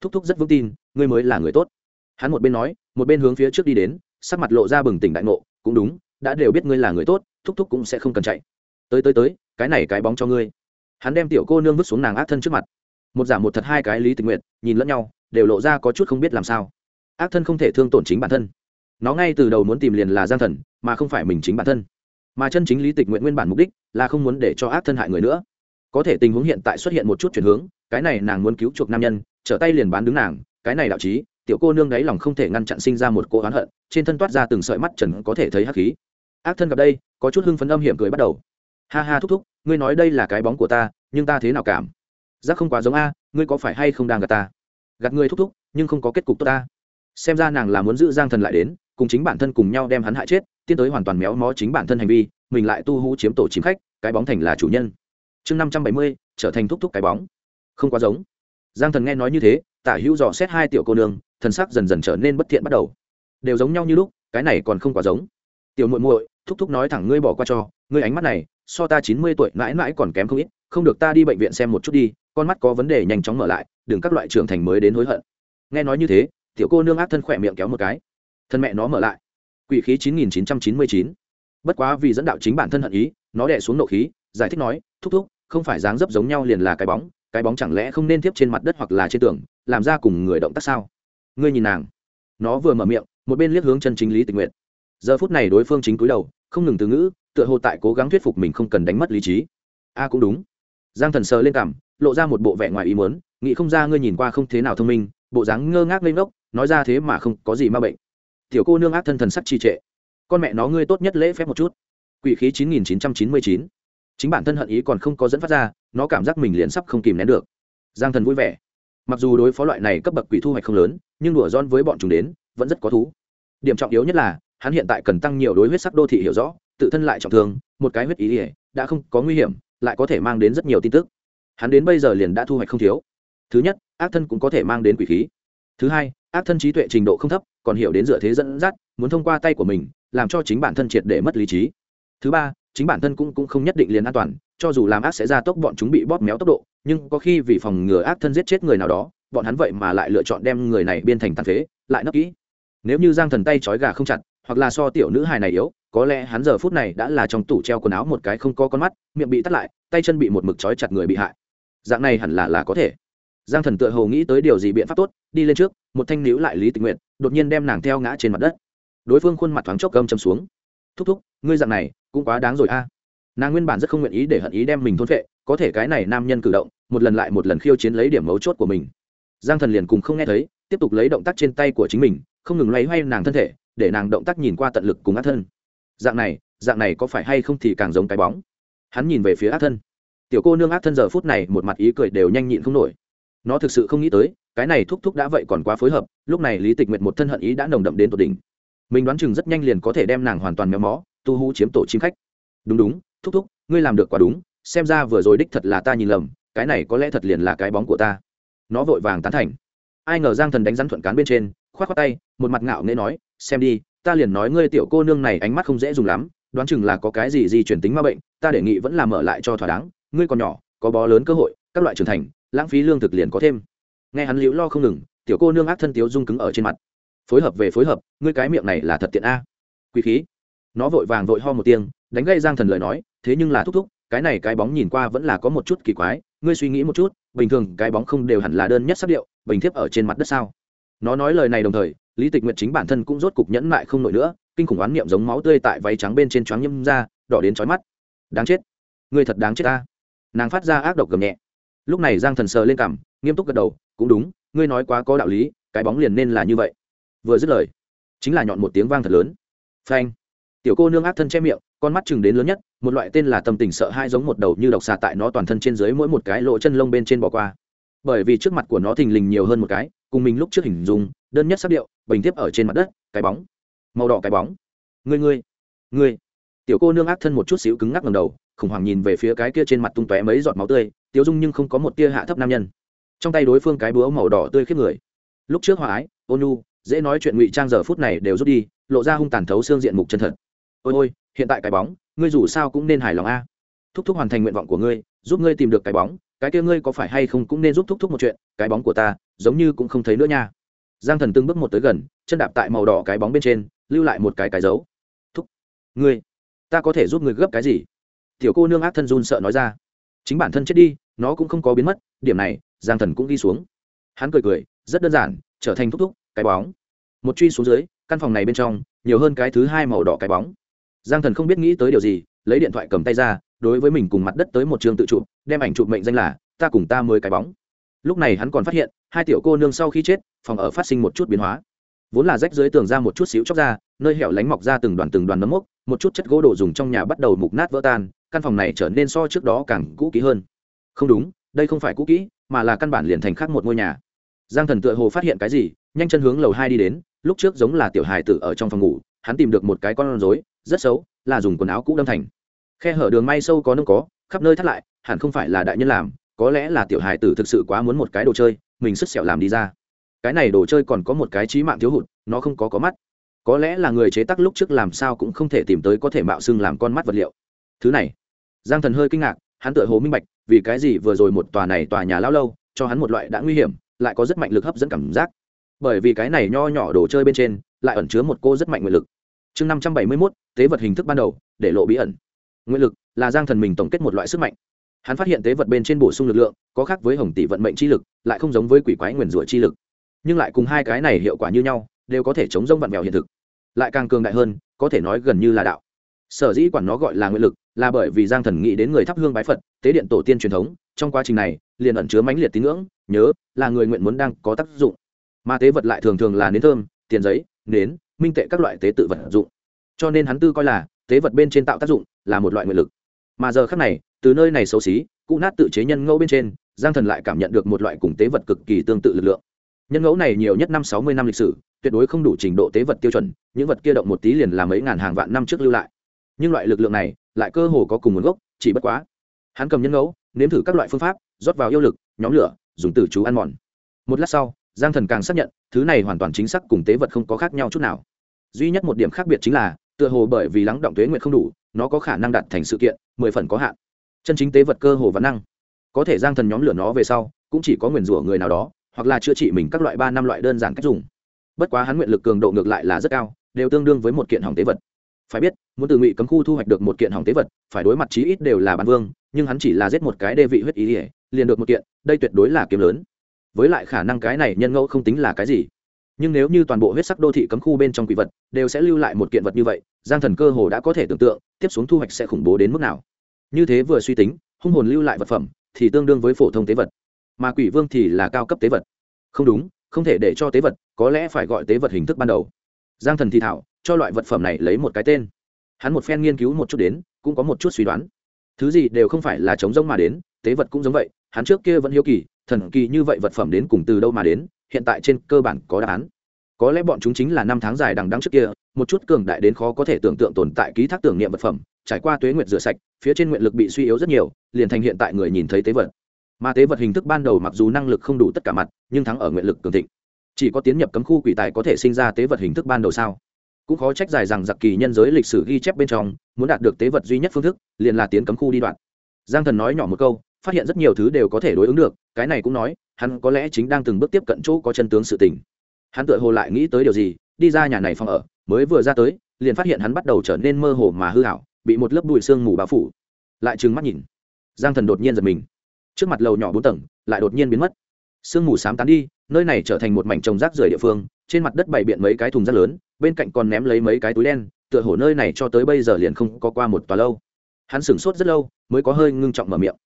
S1: Thúc thúc rất vững tin, ngươi mới là người tốt. Hắn một bên nói, một bên hướng phía trước đi đến, sắc mặt lộ ra bừng tỉnh đại ngộ, cũng đúng đã đều biết ngươi là người tốt, thúc thúc cũng sẽ không cần chạy. Tới tới tới, cái này cái bóng cho ngươi. Hắn đem tiểu cô nương vứt xuống nàng ác thân trước mặt. Một giả một thật hai cái lý tình nguyện nhìn lẫn nhau, đều lộ ra có chút không biết làm sao. Ác thân không thể thương tổn chính bản thân. Nó ngay từ đầu muốn tìm liền là giang thần, mà không phải mình chính bản thân. Mà chân chính lý tịch nguyện nguyên bản mục đích là không muốn để cho ác thân hại người nữa. Có thể tình huống hiện tại xuất hiện một chút chuyển hướng, cái này nàng muốn cứu chuộc nam nhân, trở tay liền bán đứng nàng, cái này đạo trí tiểu cô nương đáy lòng không thể ngăn chặn sinh ra một cô oán hận, trên thân toát ra từng sợi mắt trần có thể thấy hắc khí. Ác thân gặp đây, có chút hưng phấn âm hiểm cười bắt đầu. Ha ha thúc thúc, ngươi nói đây là cái bóng của ta, nhưng ta thế nào cảm? Giác không quá giống a, ngươi có phải hay không đang gạt ta? Gạt ngươi thúc thúc, nhưng không có kết cục tốt ta. Xem ra nàng là muốn giữ giang thần lại đến, cùng chính bản thân cùng nhau đem hắn hại chết, tiến tới hoàn toàn méo mó chính bản thân hành vi, mình lại tu hú chiếm tổ chiếm khách, cái bóng thành là chủ nhân. Chương năm trăm bảy mươi, trở thành thúc thúc cái bóng. Không quá giống. Giang thần nghe nói như thế, tả hữu dò xét hai tiểu cô nương thần sắc dần dần trở nên bất thiện bắt đầu. Đều giống nhau như lúc, cái này còn không quá giống. Tiểu muội muội, thúc thúc nói thẳng ngươi bỏ qua cho, ngươi ánh mắt này, so ta chín mươi tuổi mãi mãi còn kém không ít, không được ta đi bệnh viện xem một chút đi, con mắt có vấn đề nhanh chóng mở lại, đừng các loại trưởng thành mới đến hối hận. Nghe nói như thế, tiểu cô nương ác thân khỏe miệng kéo một cái. Thân mẹ nó mở lại. Quỷ khí chín nghìn chín trăm chín mươi chín. Bất quá vì dẫn đạo chính bản thân hận ý, nó đẻ xuống nộ khí, giải thích nói, thúc thúc, không phải dáng dấp giống nhau liền là cái bóng cái bóng chẳng lẽ không nên tiếp trên mặt đất hoặc là trên tường, làm ra cùng người động tác sao? Ngươi nhìn nàng. Nó vừa mở miệng, một bên liếc hướng chân chính lý tình nguyện giờ phút này đối phương chính cúi đầu, không ngừng từ ngữ, tựa hồ tại cố gắng thuyết phục mình không cần đánh mất lý trí. A à, cũng đúng. Giang thần sờ lên cảm lộ ra một bộ vẻ ngoài ý muốn, nghĩ không ra ngươi nhìn qua không thế nào thông minh, bộ dáng ngơ ngác lên ngốc, nói ra thế mà không có gì ma bệnh. Tiểu cô nương ác thân thần sắc trì trệ. Con mẹ nó ngươi tốt nhất lễ phép một chút. Quỷ khí chín nghìn chín trăm chín mươi chín. Chính bản thân hận ý còn không có dẫn phát ra, nó cảm giác mình liền sắp không kìm nén được. Giang thần vui vẻ mặc dù đối phó loại này cấp bậc quỷ thu hoạch không lớn nhưng đùa giòn với bọn chúng đến vẫn rất có thú. Điểm trọng yếu nhất là hắn hiện tại cần tăng nhiều đối huyết sắc đô thị hiểu rõ tự thân lại trọng thương một cái huyết ý ỉa đã không có nguy hiểm lại có thể mang đến rất nhiều tin tức. Hắn đến bây giờ liền đã thu hoạch không thiếu. Thứ nhất ác thân cũng có thể mang đến quỷ khí. Thứ hai ác thân trí tuệ trình độ không thấp còn hiểu đến dựa thế dẫn dắt muốn thông qua tay của mình làm cho chính bản thân triệt để mất lý trí. Thứ ba chính bản thân cũng, cũng không nhất định liền an toàn cho dù làm ác sẽ ra tốc bọn chúng bị bóp méo tốc độ nhưng có khi vì phòng ngừa ác thân giết chết người nào đó, bọn hắn vậy mà lại lựa chọn đem người này biên thành tàn phế, lại nấp kỹ. Nếu như giang thần tay trói gà không chặt, hoặc là so tiểu nữ hài này yếu, có lẽ hắn giờ phút này đã là trong tủ treo quần áo một cái không có con mắt, miệng bị tắt lại, tay chân bị một mực trói chặt người bị hại. Dạng này hẳn là là có thể. Giang thần tựa hồ nghĩ tới điều gì biện pháp tốt, đi lên trước, một thanh níu lại lý tình nguyện đột nhiên đem nàng theo ngã trên mặt đất. Đối phương khuôn mặt thoáng chốc gâm châm xuống. Thúc thúc, ngươi dạng này cũng quá đáng rồi a. Nàng nguyên bản rất không nguyện ý để hận ý đem mình thôn vệ có thể cái này nam nhân cử động một lần lại một lần khiêu chiến lấy điểm mấu chốt của mình. Giang thần liền cùng không nghe thấy, tiếp tục lấy động tác trên tay của chính mình, không ngừng loay hoay nàng thân thể, để nàng động tác nhìn qua tận lực cùng ác thân. Dạng này dạng này có phải hay không thì càng giống cái bóng. Hắn nhìn về phía ác thân. Tiểu cô nương ác thân giờ phút này một mặt ý cười đều nhanh nhịn không nổi. Nó thực sự không nghĩ tới, cái này thúc thúc đã vậy còn quá phối hợp, lúc này lý tịch nguyệt một thân hận ý đã nồng đậm đến tột đỉnh. Mình đoán chừng rất nhanh liền có thể đem nàng hoàn toàn méo mó, tu hú chiếm tổ chim khách. Đúng đúng, thúc thúc, ngươi làm được quá đúng, xem ra vừa rồi đích thật là ta nhìn lầm cái này có lẽ thật liền là cái bóng của ta. Nó vội vàng tán thành. Ai ngờ giang thần đánh rắn thuận cán bên trên k h o á t k tay, một mặt ngạo nghễ nói, xem đi, ta liền nói ngươi tiểu cô nương này ánh mắt không dễ dùng lắm, đoán chừng là có cái gì di chuyển tính ma bệnh, ta đề nghị vẫn là mở lại cho thỏa đáng, ngươi còn nhỏ, có bó lớn cơ hội, các loại trưởng thành, lãng phí lương thực liền có thêm. Nghe hắn liễu lo không ngừng, tiểu cô nương ác thân tiếu rung cứng ở trên mặt. Phối hợp về phối hợp, ngươi cái miệng này là thật tiện a. Quý khí. Nó vội vàng vội ho một tiếng, đánh gây giang thần lời nói, thế nhưng là thúc thúc cái này cái bóng nhìn qua vẫn là có một chút kỳ quái, ngươi suy nghĩ một chút, bình thường cái bóng không đều hẳn là đơn nhất sắc điệu, bình thiếp ở trên mặt đất sao? Nó nói lời này đồng thời, lý tịch nguyện chính bản thân cũng rốt cục nhẫn mại không nổi nữa, kinh khủng oán niệm giống máu tươi tại váy trắng bên trên choáng nhâm ra, đỏ đến chói mắt. Đáng chết. Ngươi thật đáng chết ta. Nàng phát ra ác độc gầm nhẹ. Lúc này giang thần sờ lên cằm, nghiêm túc gật đầu, cũng đúng, ngươi nói quá có đạo lý, cái bóng liền nên là như vậy. Vừa dứt lời, chính là nhọn một tiếng vang thật lớn. Phanh. Tiểu cô nương ác thân che miệng, con mắt chừng đến lớn nhất một loại tên là tâm tình sợ hãi giống một đầu như độc xà tại nó toàn thân trên dưới mỗi một cái lỗ chân lông bên trên bỏ qua. Bởi vì trước mặt của nó thình lình nhiều hơn một cái, cùng mình lúc trước hình dung, đơn nhất sắc điệu, bình tiếp ở trên mặt đất, cái bóng. Màu đỏ cái bóng. Ngươi ngươi ngươi. Tiểu cô nương ác thân một chút xíu cứng ngắc ngầm đầu, khủng hoảng nhìn về phía cái kia trên mặt tung tóe mấy giọt máu tươi, tiếu dung nhưng không có một tia hạ thấp nam nhân. Trong tay đối phương cái búa màu đỏ tươi khiếp người. Lúc trước hòa ái, ôn nhu, dễ nói chuyện ngụy trang giờ phút này đều rút đi, lộ ra hung tàn thấu xương diện mục chân thật. Ôi ôi hiện tại cái bóng, ngươi dù sao cũng nên hài lòng a. Thúc thúc hoàn thành nguyện vọng của ngươi, giúp ngươi tìm được cái bóng, cái kia ngươi có phải hay không cũng nên giúp thúc thúc một chuyện, cái bóng của ta, giống như cũng không thấy nữa nha. Giang thần từng bước một tới gần, chân đạp tại màu đỏ cái bóng bên trên, lưu lại một cái cái dấu. Thúc, ngươi, ta có thể giúp ngươi gấp cái gì? Tiểu cô nương ác thân run sợ nói ra. Chính bản thân chết đi, nó cũng không có biến mất, điểm này, giang thần cũng đi xuống. Hắn cười cười, rất đơn giản, trở thành thúc thúc, cái bóng. Một truy xuống dưới, căn phòng này bên trong, nhiều hơn cái thứ hai màu đỏ cái bóng giang thần không biết nghĩ tới điều gì, lấy điện thoại cầm tay ra, đối với mình cùng mặt đất tới một trường tự chụp, đem ảnh chụp mệnh danh là, ta cùng ta mới cái bóng. Lúc này hắn còn phát hiện, hai tiểu cô nương sau khi chết, phòng ở phát sinh một chút biến hóa. Vốn là rách dưới tường ra một chút xíu chóc ra, nơi hẻo lánh mọc ra từng đoàn từng đoàn nấm mốc, một chút chất gỗ đồ dùng trong nhà bắt đầu mục nát vỡ tan, căn phòng này trở nên so trước đó càng cũ kỹ hơn. Không đúng, đây không phải cũ kỹ, mà là căn bản liền thành khác một ngôi nhà. Giang thần tựa hồ phát hiện cái gì, nhanh chân hướng lầu hai đi đến, lúc trước giống là tiểu hài tử ở trong phòng ngủ, hắn tìm được một cái con rối rất xấu, là dùng quần áo cũ đâm thành. Khe hở đường may sâu có nông có, khắp nơi thắt lại, hẳn không phải là đại nhân làm, có lẽ là tiểu hài tử thực sự quá muốn một cái đồ chơi, mình sức sẹo làm đi ra. Cái này đồ chơi còn có một cái trí mạng thiếu hụt, nó không có có mắt. Có lẽ là người chế tác lúc trước làm sao cũng không thể tìm tới có thể mạo xưng làm con mắt vật liệu. Thứ này, giang thần hơi kinh ngạc, hắn tựa hồ minh bạch, vì cái gì vừa rồi một tòa này tòa nhà lao lâu, cho hắn một loại đã nguy hiểm, lại có rất mạnh lực hấp dẫn cảm giác. Bởi vì cái này nho nhỏ đồ chơi bên trên, lại ẩn chứa một cô rất mạnh nguyện lực chương năm trăm bảy mươi mốt, tế vật hình thức ban đầu, để lộ bí ẩn. Nguyện lực là giang thần mình tổng kết một loại sức mạnh. Hắn phát hiện tế vật bên trên bổ sung lực lượng, có khác với hồng tỷ vận mệnh chi lực, lại không giống với quỷ quái nguyền rủa chi lực. Nhưng lại cùng hai cái này hiệu quả như nhau, đều có thể chống rông vặn vẹo hiện thực. Lại càng cường đại hơn, có thể nói gần như là đạo. Sở dĩ quản nó gọi là nguyện lực, là bởi vì giang thần nghĩ đến người thắp hương bái phật, tế điện tổ tiên truyền thống, trong quá trình này, liền ẩn chứa mãnh liệt tín ngưỡng, nhớ là người nguyện muốn đang có tác dụng. Mà tế vật lại thường thường là nến thơm, tiền giấy, nến minh tệ các loại tế tự vật dụng. Cho nên hắn tư coi là, tế vật bên trên tạo tác dụng là một loại nguyện lực. Mà giờ khác này, từ nơi này xấu xí cụ nát tự chế nhân ngẫu bên trên, giang thần lại cảm nhận được một loại cùng tế vật cực kỳ tương tự lực lượng. Nhân ngẫu này nhiều nhất năm sáu mươi năm lịch sử, tuyệt đối không đủ trình độ tế vật tiêu chuẩn, những vật kia động một tí liền là mấy ngàn hàng vạn năm trước lưu lại. Nhưng loại lực lượng này, lại cơ hồ có cùng nguồn gốc, chỉ bất quá. Hắn cầm nhân ngẫu, nếm thử các loại phương pháp, rót vào yêu lực, nhóm lửa, dùng từ chú ăn mòn. Một lát sau giang thần càng xác nhận, thứ này hoàn toàn chính xác cùng tế vật không có khác nhau chút nào. Duy nhất một điểm khác biệt chính là, tựa hồ bởi vì lắng động tuế nguyện không đủ, nó có khả năng đạt thành sự kiện, mười phần có hạn. Chân chính tế vật cơ hồ và năng. Có thể giang thần nhóm lửa nó về sau, cũng chỉ có nguyền rủa người nào đó, hoặc là chữa trị mình các loại ba năm loại đơn giản cách dùng. Bất quá hắn nguyện lực cường độ ngược lại là rất cao, đều tương đương với một kiện hỏng tế vật. Phải biết, muốn từ ngụy cấm khu thu hoạch được một kiện hỏng tế vật, phải đối mặt chí ít đều là bản vương, nhưng hắn chỉ là giết một cái đê vị huyết ý ỉa liền được một kiện, đây tuyệt đối là kiếm lớn với lại khả năng cái này nhân ngẫu không tính là cái gì. Nhưng nếu như toàn bộ huyết sắc đô thị cấm khu bên trong quỷ vật đều sẽ lưu lại một kiện vật như vậy, giang thần cơ hồ đã có thể tưởng tượng, tiếp xuống thu hoạch sẽ khủng bố đến mức nào. Như thế vừa suy tính, hung hồn lưu lại vật phẩm thì tương đương với phổ thông tế vật, mà quỷ vương thì là cao cấp tế vật. Không đúng, không thể để cho tế vật, có lẽ phải gọi tế vật hình thức ban đầu. Giang thần thì thảo, cho loại vật phẩm này lấy một cái tên. Hắn một phen nghiên cứu một chút đến, cũng có một chút suy đoán. Thứ gì đều không phải là chống rông mà đến, tế vật cũng giống vậy, hắn trước kia vẫn hiếu kỳ thần kỳ như vậy vật phẩm đến cùng từ đâu mà đến, hiện tại trên cơ bản có đáp án. Có lẽ bọn chúng chính là năm tháng dài đằng đắng trước kia, một chút cường đại đến khó có thể tưởng tượng tồn tại ký thác tưởng niệm vật phẩm, trải qua tuế nguyệt rửa sạch, phía trên nguyện lực bị suy yếu rất nhiều, liền thành hiện tại người nhìn thấy tế vật. Mà tế vật hình thức ban đầu mặc dù năng lực không đủ tất cả mặt, nhưng thắng ở nguyện lực cường thịnh. Chỉ có tiến nhập cấm khu quỷ tài có thể sinh ra tế vật hình thức ban đầu sao? Cũng khó trách dài rằng giặc kỳ nhân giới lịch sử ghi chép bên trong, muốn đạt được tế vật duy nhất phương thức, liền là tiến cấm khu đi đoạn. Giang thần nói nhỏ một câu phát hiện rất nhiều thứ đều có thể đối ứng được, cái này cũng nói, hắn có lẽ chính đang từng bước tiếp cận chỗ có chân tướng sự tình. Hắn tự hồ lại nghĩ tới điều gì, đi ra nhà này phòng ở, mới vừa ra tới, liền phát hiện hắn bắt đầu trở nên mơ hồ mà hư hảo bị một lớp bụi sương mù bao phủ. Lại trừng mắt nhìn, giang thần đột nhiên giật mình. Trước mặt lầu nhỏ bốn tầng, lại đột nhiên biến mất. Sương mù sám tán đi, nơi này trở thành một mảnh trồng rác rưởi địa phương, trên mặt đất bày biện mấy cái thùng rác lớn, bên cạnh còn ném lấy mấy cái túi đen, tựa hồ nơi này cho tới bây giờ liền không có qua một tòa lâu. Hắn sửng sốt rất lâu, mới có hơi ngưng trọng mở miệng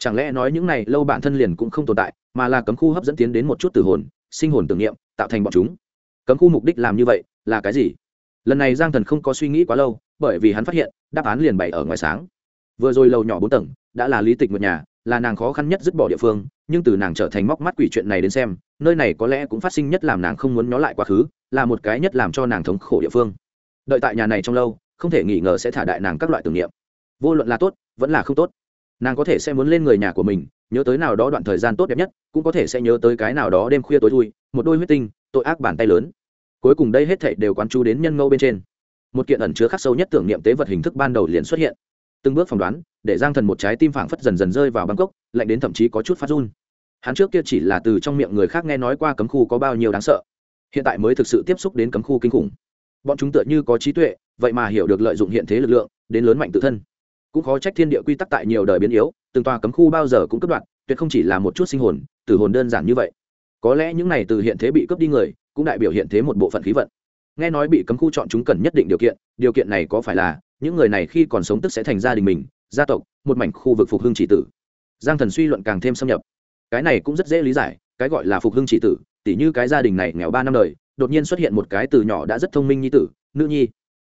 S1: chẳng lẽ nói những này lâu bản thân liền cũng không tồn tại, mà là cấm khu hấp dẫn tiến đến một chút từ hồn, sinh hồn tưởng niệm, tạo thành bọn chúng? Cấm khu mục đích làm như vậy là cái gì? Lần này giang thần không có suy nghĩ quá lâu, bởi vì hắn phát hiện, đáp án liền bày ở ngoài sáng. Vừa rồi lầu nhỏ bốn tầng, đã là lý tịch một nhà, là nàng khó khăn nhất dứt bỏ địa phương, nhưng từ nàng trở thành móc mắt quỷ chuyện này đến xem, nơi này có lẽ cũng phát sinh nhất làm nàng không muốn nhó lại quá khứ, là một cái nhất làm cho nàng thống khổ địa phương. Đợi tại nhà này trong lâu, không thể nghi ngờ sẽ thả đại nàng các loại tưởng niệm. Vô luận là tốt, vẫn là không tốt nàng có thể sẽ muốn lên người nhà của mình, nhớ tới nào đó đoạn thời gian tốt đẹp nhất, cũng có thể sẽ nhớ tới cái nào đó đêm khuya tối thui, một đôi huyết tinh, tội ác bàn tay lớn. Cuối cùng đây hết thảy đều quán chú đến nhân ngâu bên trên. Một kiện ẩn chứa khắc sâu nhất tưởng niệm tế vật hình thức ban đầu liền xuất hiện. Từng bước phỏng đoán, để giang thần một trái tim phảng phất dần dần rơi vào bangkok lạnh đến thậm chí có chút phát run. Hắn trước kia chỉ là từ trong miệng người khác nghe nói qua cấm khu có bao nhiêu đáng sợ. Hiện tại mới thực sự tiếp xúc đến cấm khu kinh khủng. Bọn chúng tựa như có trí tuệ, vậy mà hiểu được lợi dụng hiện thế lực lượng, đến lớn mạnh tự thân cũng khó trách thiên địa quy tắc tại nhiều đời biến yếu, từng tòa cấm khu bao giờ cũng cướp đoạn tuyệt không chỉ là một chút sinh hồn, tử hồn đơn giản như vậy. Có lẽ những này từ hiện thế bị cướp đi người, cũng đại biểu hiện thế một bộ phận khí vận. Nghe nói bị cấm khu chọn chúng cần nhất định điều kiện điều kiện này có phải là, những người này khi còn sống tức sẽ thành gia đình mình, gia tộc, một mảnh khu vực phục hưng chỉ tử. Giang thần suy luận càng thêm xâm nhập. Cái này cũng rất dễ lý giải, cái gọi là phục hưng chỉ tử, tỉ như cái gia đình này nghèo ba năm đời, đột nhiên xuất hiện một cái từ nhỏ đã rất thông minh nhi tử, nữ nhi.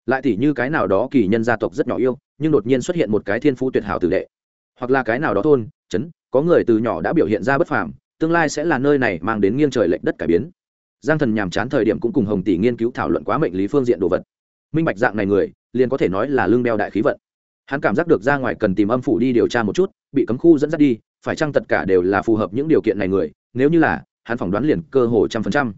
S1: Lại tỉ như cái nào đó kỳ nhân gia tộc rất nhỏ yêu nhưng đột nhiên xuất hiện một cái thiên phú tuyệt hảo tử đệ. Hoặc là cái nào đó thôn chấn có người từ nhỏ đã biểu hiện ra bất phàm, tương lai sẽ là nơi này mang đến nghiêng trời lệch đất cải biến. Giang thần nhàm chán thời điểm cũng cùng hồng tỷ nghiên cứu thảo luận quá mệnh lý phương diện đồ vật. Minh bạch dạng này người, liền có thể nói là lương đeo đại khí vận. Hắn cảm giác được ra ngoài cần tìm âm phủ đi điều tra một chút, bị cấm khu dẫn dắt đi, phải chăng tất cả đều là phù hợp những điều kiện này người, nếu như là, hắn phỏng đoán liền cơ hồ trăm phần trăm.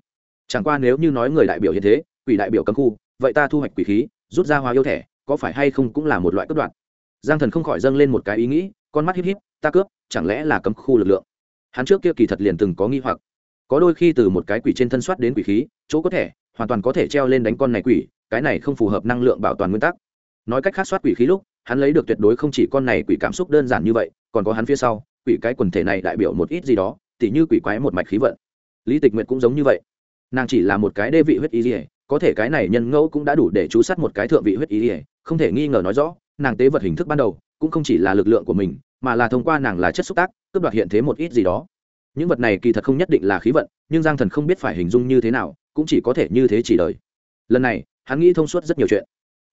S1: Chẳng qua nếu như nói người đại biểu hiện thế, quỷ đại biểu cấm khu, vậy ta thu hoạch quỷ khí, rút ra hoa yêu thẻ có phải hay không cũng là một loại cướp đoạt. Giang thần không khỏi dâng lên một cái ý nghĩ, con mắt híp híp, ta cướp, chẳng lẽ là cấm khu lực lượng? Hắn trước kia kỳ thật liền từng có nghi hoặc. Có đôi khi từ một cái quỷ trên thân soát đến quỷ khí, chỗ có thể, hoàn toàn có thể treo lên đánh con này quỷ, cái này không phù hợp năng lượng bảo toàn nguyên tắc. Nói cách khác soát quỷ khí lúc, hắn lấy được tuyệt đối không chỉ con này quỷ cảm xúc đơn giản như vậy, còn có hắn phía sau, quỷ cái quần thể này đại biểu một ít gì đó, tỉ như quỷ quái một mạch khí vận. Lý tịch nguyệt cũng giống như vậy. Nàng chỉ là một cái đê vị huyết ý ỉa có thể cái này nhân ngẫu cũng đã đủ để chú sát một cái thượng vị huyết ý ỉa không thể nghi ngờ nói rõ, nàng tế vật hình thức ban đầu cũng không chỉ là lực lượng của mình, mà là thông qua nàng là chất xúc tác, cướp đoạt hiện thế một ít gì đó. Những vật này kỳ thật không nhất định là khí vận, nhưng giang thần không biết phải hình dung như thế nào, cũng chỉ có thể như thế chỉ đời lần này, hắn nghĩ thông suốt rất nhiều chuyện.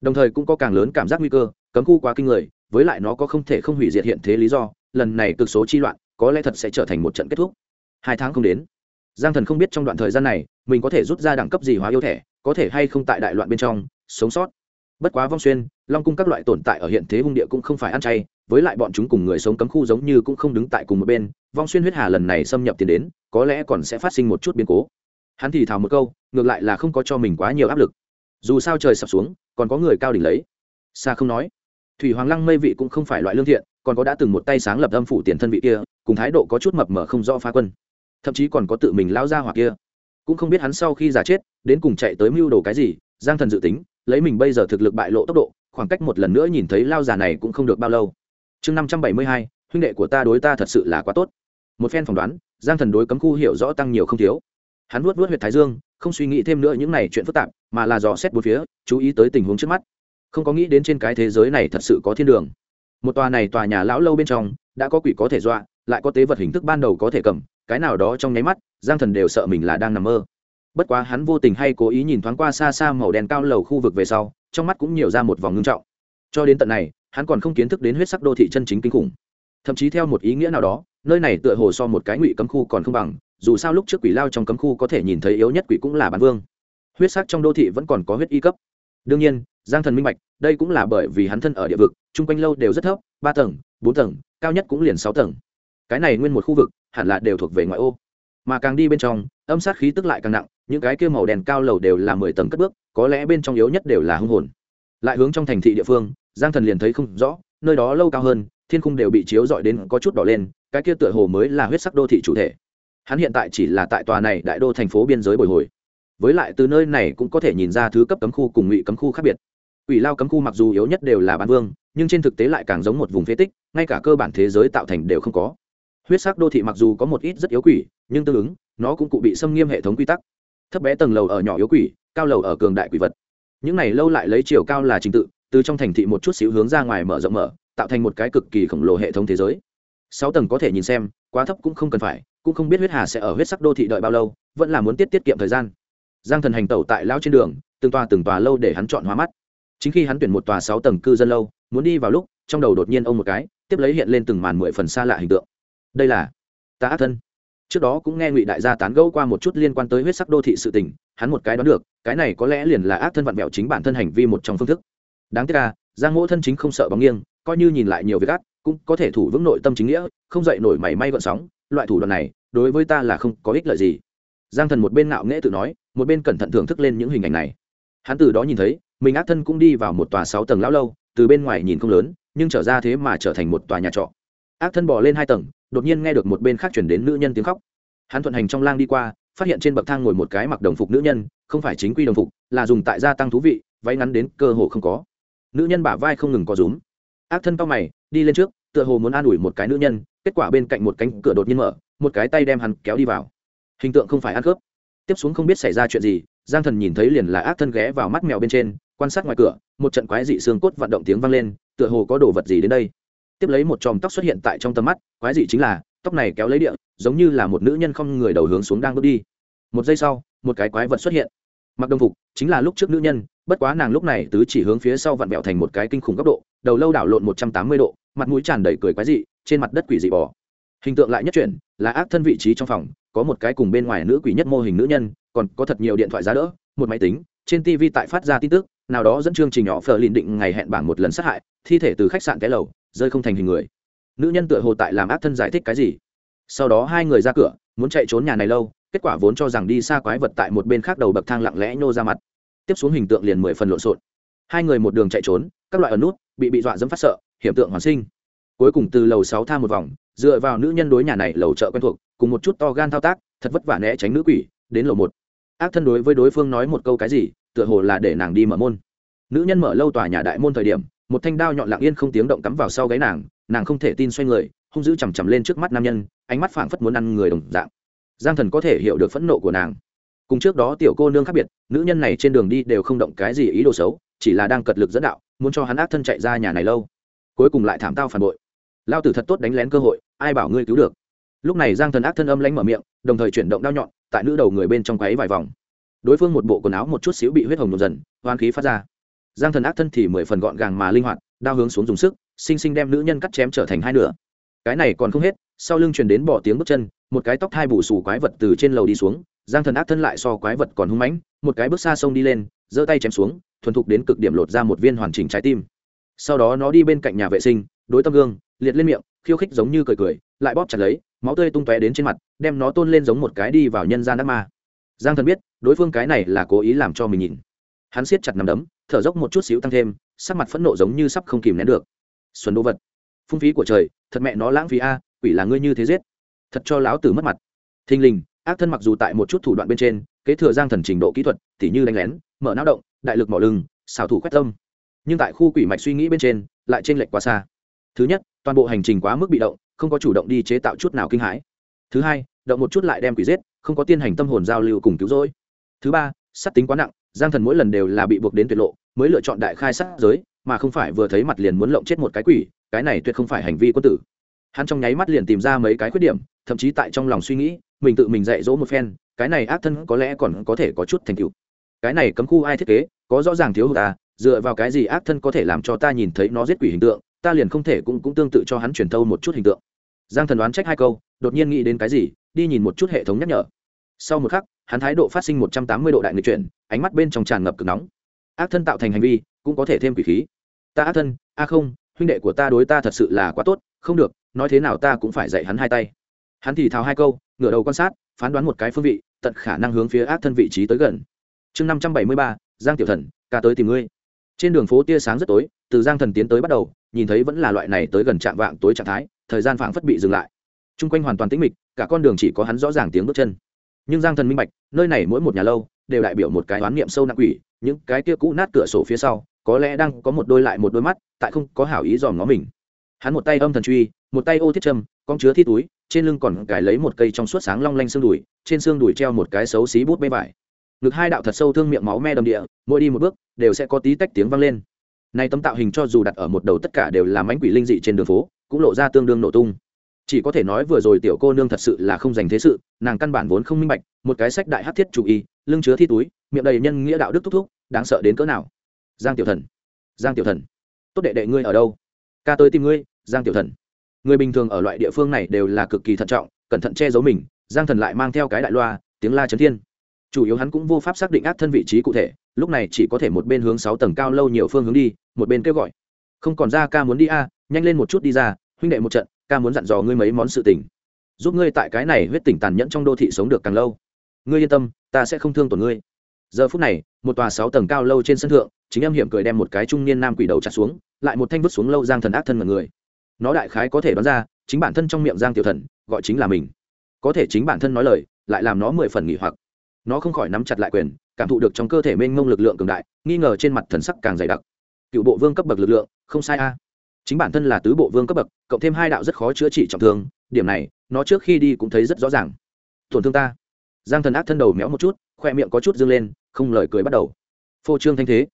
S1: Đồng thời cũng có càng lớn cảm giác nguy cơ, cấm khu quá kinh người, với lại nó có không thể không hủy diệt hiện thế lý do, lần này cực số chi loạn, có lẽ thật sẽ trở thành một trận kết thúc. Hai tháng không đến, giang thần không biết trong đoạn thời gian này, mình có thể rút ra đẳng cấp gì hóa yêu thẻ có thể hay không tại đại loạn bên trong, sống sót. Bất quá vong xuyên, long cung các loại tồn tại ở hiện thế hung địa cũng không phải ăn chay, với lại bọn chúng cùng người sống cấm khu giống như cũng không đứng tại cùng một bên, vong xuyên huyết hà lần này xâm nhập tiền đến, có lẽ còn sẽ phát sinh một chút biến cố. Hắn thì thào một câu, ngược lại là không có cho mình quá nhiều áp lực. Dù sao trời sập xuống, còn có người cao đỉnh lấy. Xa không nói. Thủy hoàng lăng mây vị cũng không phải loại lương thiện, còn có đã từng một tay sáng lập âm phủ tiền thân vị kia, cùng thái độ có chút mập mờ không rõ phá quân. Thậm chí còn có tự mình lao ra hoặc kia cũng không biết hắn sau khi giả chết, đến cùng chạy tới mưu đồ cái gì, giang thần dự tính, lấy mình bây giờ thực lực bại lộ tốc độ, khoảng cách một lần nữa nhìn thấy lao già này cũng không được bao lâu. Chương năm trăm bảy mươi hai, huynh đệ của ta đối ta thật sự là quá tốt. Một phen phỏng đoán, giang thần đối cấm khu hiểu rõ tăng nhiều không thiếu. Hắn vuốt vuốt h u y ệ t thái dương, không suy nghĩ thêm nữa những này chuyện phức tạp, mà là dò xét bốn phía, chú ý tới tình huống trước mắt. Không có nghĩ đến trên cái thế giới này thật sự có thiên đường. Một tòa này tòa nhà lão lâu bên trong, đã có quỷ có thể dọa, lại có tế vật hình thức ban đầu có thể cầm, cái nào đó trong nháy mắt giang thần đều sợ mình là đang nằm mơ. Bất quá hắn vô tình hay cố ý nhìn thoáng qua xa xa màu đen cao lầu khu vực về sau, trong mắt cũng nhiều ra một vòng ngưng trọng. Cho đến tận này, hắn còn không kiến thức đến huyết sắc đô thị chân chính kinh khủng. Thậm chí theo một ý nghĩa nào đó, nơi này tựa hồ so một cái ngụy cấm khu còn không bằng, dù sao lúc trước quỷ lao trong cấm khu có thể nhìn thấy yếu nhất quỷ cũng là bán vương. Huyết sắc trong đô thị vẫn còn có huyết y cấp. Đương nhiên, giang thần minh bạch, đây cũng là bởi vì hắn thân ở địa vực, chung quanh lâu đều rất thấp, ba tầng, bốn tầng, cao nhất cũng liền sáu tầng. Cái này nguyên một khu vực, hẳn là đều thuộc về ngoại ô mà càng đi bên trong, âm sát khí tức lại càng nặng, những cái kia màu đèn cao lầu đều là mười tầng cất bước, có lẽ bên trong yếu nhất đều là hung hồn. Lại hướng trong thành thị địa phương, giang thần liền thấy không rõ, nơi đó lâu cao hơn, thiên khung đều bị chiếu dọi đến có chút đỏ lên, cái kia tựa hồ mới là huyết sắc đô thị chủ thể. Hắn hiện tại chỉ là tại tòa này đại đô thành phố biên giới bồi hồi. Với lại từ nơi này cũng có thể nhìn ra thứ cấp cấm khu cùng ngụy cấm khu khác biệt. Ủy lao cấm khu mặc dù yếu nhất đều là bán vương, nhưng trên thực tế lại càng giống một vùng phế tích, ngay cả cơ bản thế giới tạo thành đều không có huyết sắc đô thị mặc dù có một ít rất yếu quỷ, nhưng tương ứng, nó cũng cụ bị xâm nghiêm hệ thống quy tắc. Thấp bé tầng lầu ở nhỏ yếu quỷ, cao lầu ở cường đại quỷ vật. Những này lâu lại lấy chiều cao là trình tự, từ trong thành thị một chút xíu hướng ra ngoài mở rộng mở, tạo thành một cái cực kỳ khổng lồ hệ thống thế giới. Sáu tầng có thể nhìn xem, quá thấp cũng không cần phải, cũng không biết huyết hà sẽ ở huyết sắc đô thị đợi bao lâu, vẫn là muốn tiết tiết kiệm thời gian. Giang thần hành tẩu tại lao trên đường, từng tòa từng tòa lâu để hắn chọn hóa mắt. Chính khi hắn tuyển một tòa sáu tầng cư dân lâu, muốn đi vào lúc, trong đầu đột nhiên ông một cái, tiếp lấy hiện lên từng màn mười phần xa lạ hình tượng đây là ta ác thân. Trước đó cũng nghe ngụy đại gia tán gẫu qua một chút liên quan tới huyết sắc đô thị sự tình, hắn một cái đoán được, cái này có lẽ liền là ác thân vặn vẹo chính bản thân hành vi một trong phương thức. Đáng tiếc là giang mỗ thân chính không sợ bóng nghiêng, coi như nhìn lại nhiều việc ác, cũng có thể thủ vững nội tâm chính nghĩa, không dậy nổi mảy may gọn sóng, loại thủ đoạn này, đối với ta là không có ích lợi gì. Giang thần một bên ngạo nghễ tự nói, một bên cẩn thận thưởng thức lên những hình ảnh này. Hắn từ đó nhìn thấy, mình ác thân cũng đi vào một tòa sáu tầng lão lâu, từ bên ngoài nhìn không lớn, nhưng trở ra thế mà trở thành một tòa nhà trọ. Ác thân bỏ lên hai tầng đột nhiên nghe được một bên khác chuyển đến nữ nhân tiếng khóc. Hắn thuận hành trong lang đi qua, phát hiện trên bậc thang ngồi một cái mặc đồng phục nữ nhân, không phải chính quy đồng phục, là dùng tại gia tăng thú vị, váy ngắn đến cơ hồ không có. Nữ nhân bả vai không ngừng có rúm. Ác thân cao mày, đi lên trước, tựa hồ muốn an ủi một cái nữ nhân, kết quả bên cạnh một cánh cửa đột nhiên mở, một cái tay đem hắn kéo đi vào. Hình tượng không phải ăn cướp. Tiếp xuống không biết xảy ra chuyện gì, giang thần nhìn thấy liền là ác thân ghé vào mắt mèo bên trên, quan sát ngoài cửa, một trận quái dị xương cốt vận động tiếng vang lên, tựa hồ có đồ vật gì đến đây tiếp lấy một chòm tóc xuất hiện tại trong tầm mắt, quái dị chính là, tóc này kéo lấy địa, giống như là một nữ nhân không người đầu hướng xuống đang bước đi. Một giây sau, một cái quái vật xuất hiện. Mặc đồng phục, chính là lúc trước nữ nhân, bất quá nàng lúc này tứ chỉ hướng phía sau vặn vẹo thành một cái kinh khủng góc độ, đầu lâu đảo lộn một trăm tám mươi độ, mặt mũi tràn đầy cười quái dị, trên mặt đất quỷ dị bò. Hình tượng lại nhất chuyển, là ác thân vị trí trong phòng, có một cái cùng bên ngoài nữ quỷ nhất mô hình nữ nhân, còn có thật nhiều điện thoại giá đỡ, một máy tính, trên tv tại phát ra tin tức, nào đó dẫn chương trình nhỏ phờ lìn định ngày hẹn bảng một lần sát hại, thi thể từ khách sạn té lầu rơi không thành hình người. Nữ nhân tựa hồ tại làm ác thân giải thích cái gì. Sau đó hai người ra cửa, muốn chạy trốn nhà này lâu, kết quả vốn cho rằng đi xa quái vật tại một bên khác đầu bậc thang lặng lẽ nhô ra mặt. Tiếp xuống hình tượng liền mười phần lộn xộn. Hai người một đường chạy trốn, các loại ẩn nút, bị bị dọa dẫm phát sợ, hiểm tượng hoàn sinh. Cuối cùng từ lầu sáu tha một vòng, dựa vào nữ nhân đối nhà này lầu chợ quen thuộc, cùng một chút to gan thao tác, thật vất vả né tránh nữ quỷ, đến lầu một. Ác thân đối với đối phương nói một câu cái gì, tựa hồ là để nàng đi mở môn. Nữ nhân mở lâu tòa nhà đại môn thời điểm một thanh đao nhọn lặng yên không tiếng động cắm vào sau gáy nàng nàng không thể tin xoay người, hung dữ chằm chằm lên trước mắt nam nhân, ánh mắt phảng phất muốn ăn người đồng dạng. Giang thần có thể hiểu được phẫn nộ của nàng. Cùng trước đó tiểu cô nương khác biệt, nữ nhân này trên đường đi đều không động cái gì ý đồ xấu, chỉ là đang cật lực dẫn đạo, muốn cho hắn ác thân chạy ra nhà này lâu. Cuối cùng lại thảm tao phản bội. Lao tử thật tốt đánh lén cơ hội, ai bảo ngươi cứu được. Lúc này giang thần ác thân âm lánh mở miệng, đồng thời chuyển động đao nhọn, tại nữ đầu người bên trong quáy vài vòng. Đối phương một bộ quần áo một chút xíu bị huyết hồng nhộn dần hoang khí phát ra giang thần ác thân thì mười phần gọn gàng mà linh hoạt, đao hướng xuống dùng sức, xinh xinh đem nữ nhân cắt chém trở thành hai nửa. Cái này còn không hết, sau lưng truyền đến bỏ tiếng bước chân, một cái tóc hai bù sù quái vật từ trên lầu đi xuống, giang thần ác thân lại so quái vật còn hung mãnh, một cái bước xa sông đi lên, giơ tay chém xuống, thuần thục đến cực điểm lột ra một viên hoàn chỉnh trái tim. Sau đó nó đi bên cạnh nhà vệ sinh, đối tâm gương, liệt lên miệng, khiêu khích giống như cười cười, lại bóp chặt lấy, máu tươi tung tóe đến trên mặt, đem nó tôn lên giống một cái đi vào nhân gian ác ma. Giang thần biết, đối phương cái này là cố ý làm cho mình nhìn. Hắn siết chặt nằm đấm thở dốc một chút xíu tăng thêm, sắc mặt phẫn nộ giống như sắp không kìm nén được. Xuân đô vật, phung phí của trời, thật mẹ nó lãng phí a, quỷ là ngươi như thế giết. Thật cho lão tử mất mặt. Thình lình, ác thân mặc dù tại một chút thủ đoạn bên trên, kế thừa giang thần trình độ kỹ thuật, tỉ như đánh lén, mở não động, đại lực mỏ lưng xảo thủ quét tâm. Nhưng tại khu quỷ mạch suy nghĩ bên trên, lại t r ê n lệch quá xa. Thứ nhất, toàn bộ hành trình quá mức bị động, không có chủ động đi chế tạo chút nào kinh hãi. Thứ hai, động một chút lại đem quỷ giết, không có tiên hành tâm hồn giao lưu cùng cứu rỗi. Thứ ba, sát tính quá nặng giang thần mỗi lần đều là bị buộc đến tuyệt lộ, mới lựa chọn đại khai sát giới, mà không phải vừa thấy mặt liền muốn lộng chết một cái quỷ, cái này tuyệt không phải hành vi quân tử. Hắn trong nháy mắt liền tìm ra mấy cái khuyết điểm, thậm chí tại trong lòng suy nghĩ, mình tự mình dạy dỗ một phen, cái này ác thân có lẽ còn có thể có chút thành tựu. Cái này cấm khu ai thiết kế, có rõ ràng thiếu hụt ta dựa vào cái gì ác thân có thể làm cho ta nhìn thấy nó giết quỷ hình tượng, ta liền không thể cũng cũng tương tự cho hắn truyền thâu một chút hình tượng. Giang thần đoán trách hai câu, đột nhiên nghĩ đến cái gì, đi nhìn một chút hệ thống nhắc nhở. Sau một khắc hắn thái độ phát sinh một trăm tám mươi độ đại nghịch chuyển, ánh mắt bên trong tràn ngập cực nóng. Ác thân tạo thành hành vi, cũng có thể thêm quỷ khí. Ta ác thân, a không, huynh đệ của ta đối ta thật sự là quá tốt, không được, nói thế nào ta cũng phải dạy hắn hai tay. Hắn thì thào hai câu, ngửa đầu quan sát, phán đoán một cái phương vị, tận khả năng hướng phía ác thân vị trí tới gần. Chương năm trăm bảy mươi ba, giang tiểu thần, ca tới tìm ngươi. Trên đường phố tia sáng rất tối, từ giang thần tiến tới bắt đầu, nhìn thấy vẫn là loại này tới gần trạm vạng tối trạng thái, thời gian phảng phất bị dừng lại. T r u n g quanh hoàn toàn tĩnh mịch, cả con đường chỉ có hắn rõ ràng tiếng bước chân nhưng giang thần minh bạch, nơi này mỗi một nhà lâu đều đại biểu một cái oán niệm sâu nặng quỷ, những cái kia cũ nát cửa sổ phía sau, có lẽ đang có một đôi lại một đôi mắt, tại không có hảo ý dòm ngó mình. Hắn một tay âm thần truy, một tay ô thiết châm, con chứa thi túi, trên lưng còn cài lấy một cây trong suốt sáng long lanh xương đùi, trên xương đùi treo một cái xấu xí bút bê vải. Ngực hai đạo thật sâu thương miệng máu me đầm địa, mỗi đi một bước, đều sẽ có tí tách tiếng vang lên. Nay tấm tạo hình cho dù đặt ở một đầu tất cả đều là mánh quỷ linh dị trên đường phố, cũng lộ ra tương đương nổ tung chỉ có thể nói vừa rồi tiểu cô nương thật sự là không dành thế sự, nàng căn bản vốn không minh bạch, một cái sách đại hát thiết chủ y, lưng chứa thi túi, miệng đầy nhân nghĩa đạo đức thúc thúc, đáng sợ đến cỡ nào? Giang tiểu thần. Giang tiểu thần. Tốt đệ đệ ngươi ở đâu? Ca tới tìm ngươi, giang tiểu thần. Người bình thường ở loại địa phương này đều là cực kỳ thận trọng, cẩn thận che giấu mình, giang thần lại mang theo cái đại loa, tiếng la chấn thiên. Chủ yếu hắn cũng vô pháp xác định ác thân vị trí cụ thể, lúc này chỉ có thể một bên hướng sáu tầng cao lâu nhiều phương hướng đi, một bên kêu gọi. Không còn ra ca muốn đi a, nhanh lên một chút đi ra, huynh đệ một trận ca muốn dặn dò ngươi mấy món sự tình. Giúp ngươi tại cái này huyết tỉnh tàn nhẫn trong đô thị sống được càng lâu. Ngươi yên tâm, ta sẽ không thương tổn ngươi. Giờ phút này, một tòa sáu tầng cao lâu trên sân thượng, chính em hiểm cười đem một cái trung niên nam quỷ đầu chặt xuống, lại một thanh vứt xuống lâu giang thần ác thân mật người. Nó đại khái có thể đoán ra, chính bản thân trong miệng giang tiểu thần, gọi chính là mình. Có thể chính bản thân nói lời, lại làm nó mười phần nghỉ hoặc. Nó không khỏi nắm chặt lại quyền, cảm thụ được trong cơ thể mênh mông lực lượng cường đại, nghi ngờ trên mặt thần sắc càng dày đặc. Cựu bộ vương cấp bậc lực lượng, không sai a chính bản thân là tứ bộ vương cấp bậc, cộng thêm hai đạo rất khó chữa trị trọng thương, điểm này, nó trước khi đi cũng thấy rất rõ ràng. Tổn thương ta. Giang thần ác thân đầu méo một chút, khoe miệng có chút dâng lên, không lời cười bắt đầu. Phô trương thanh thế.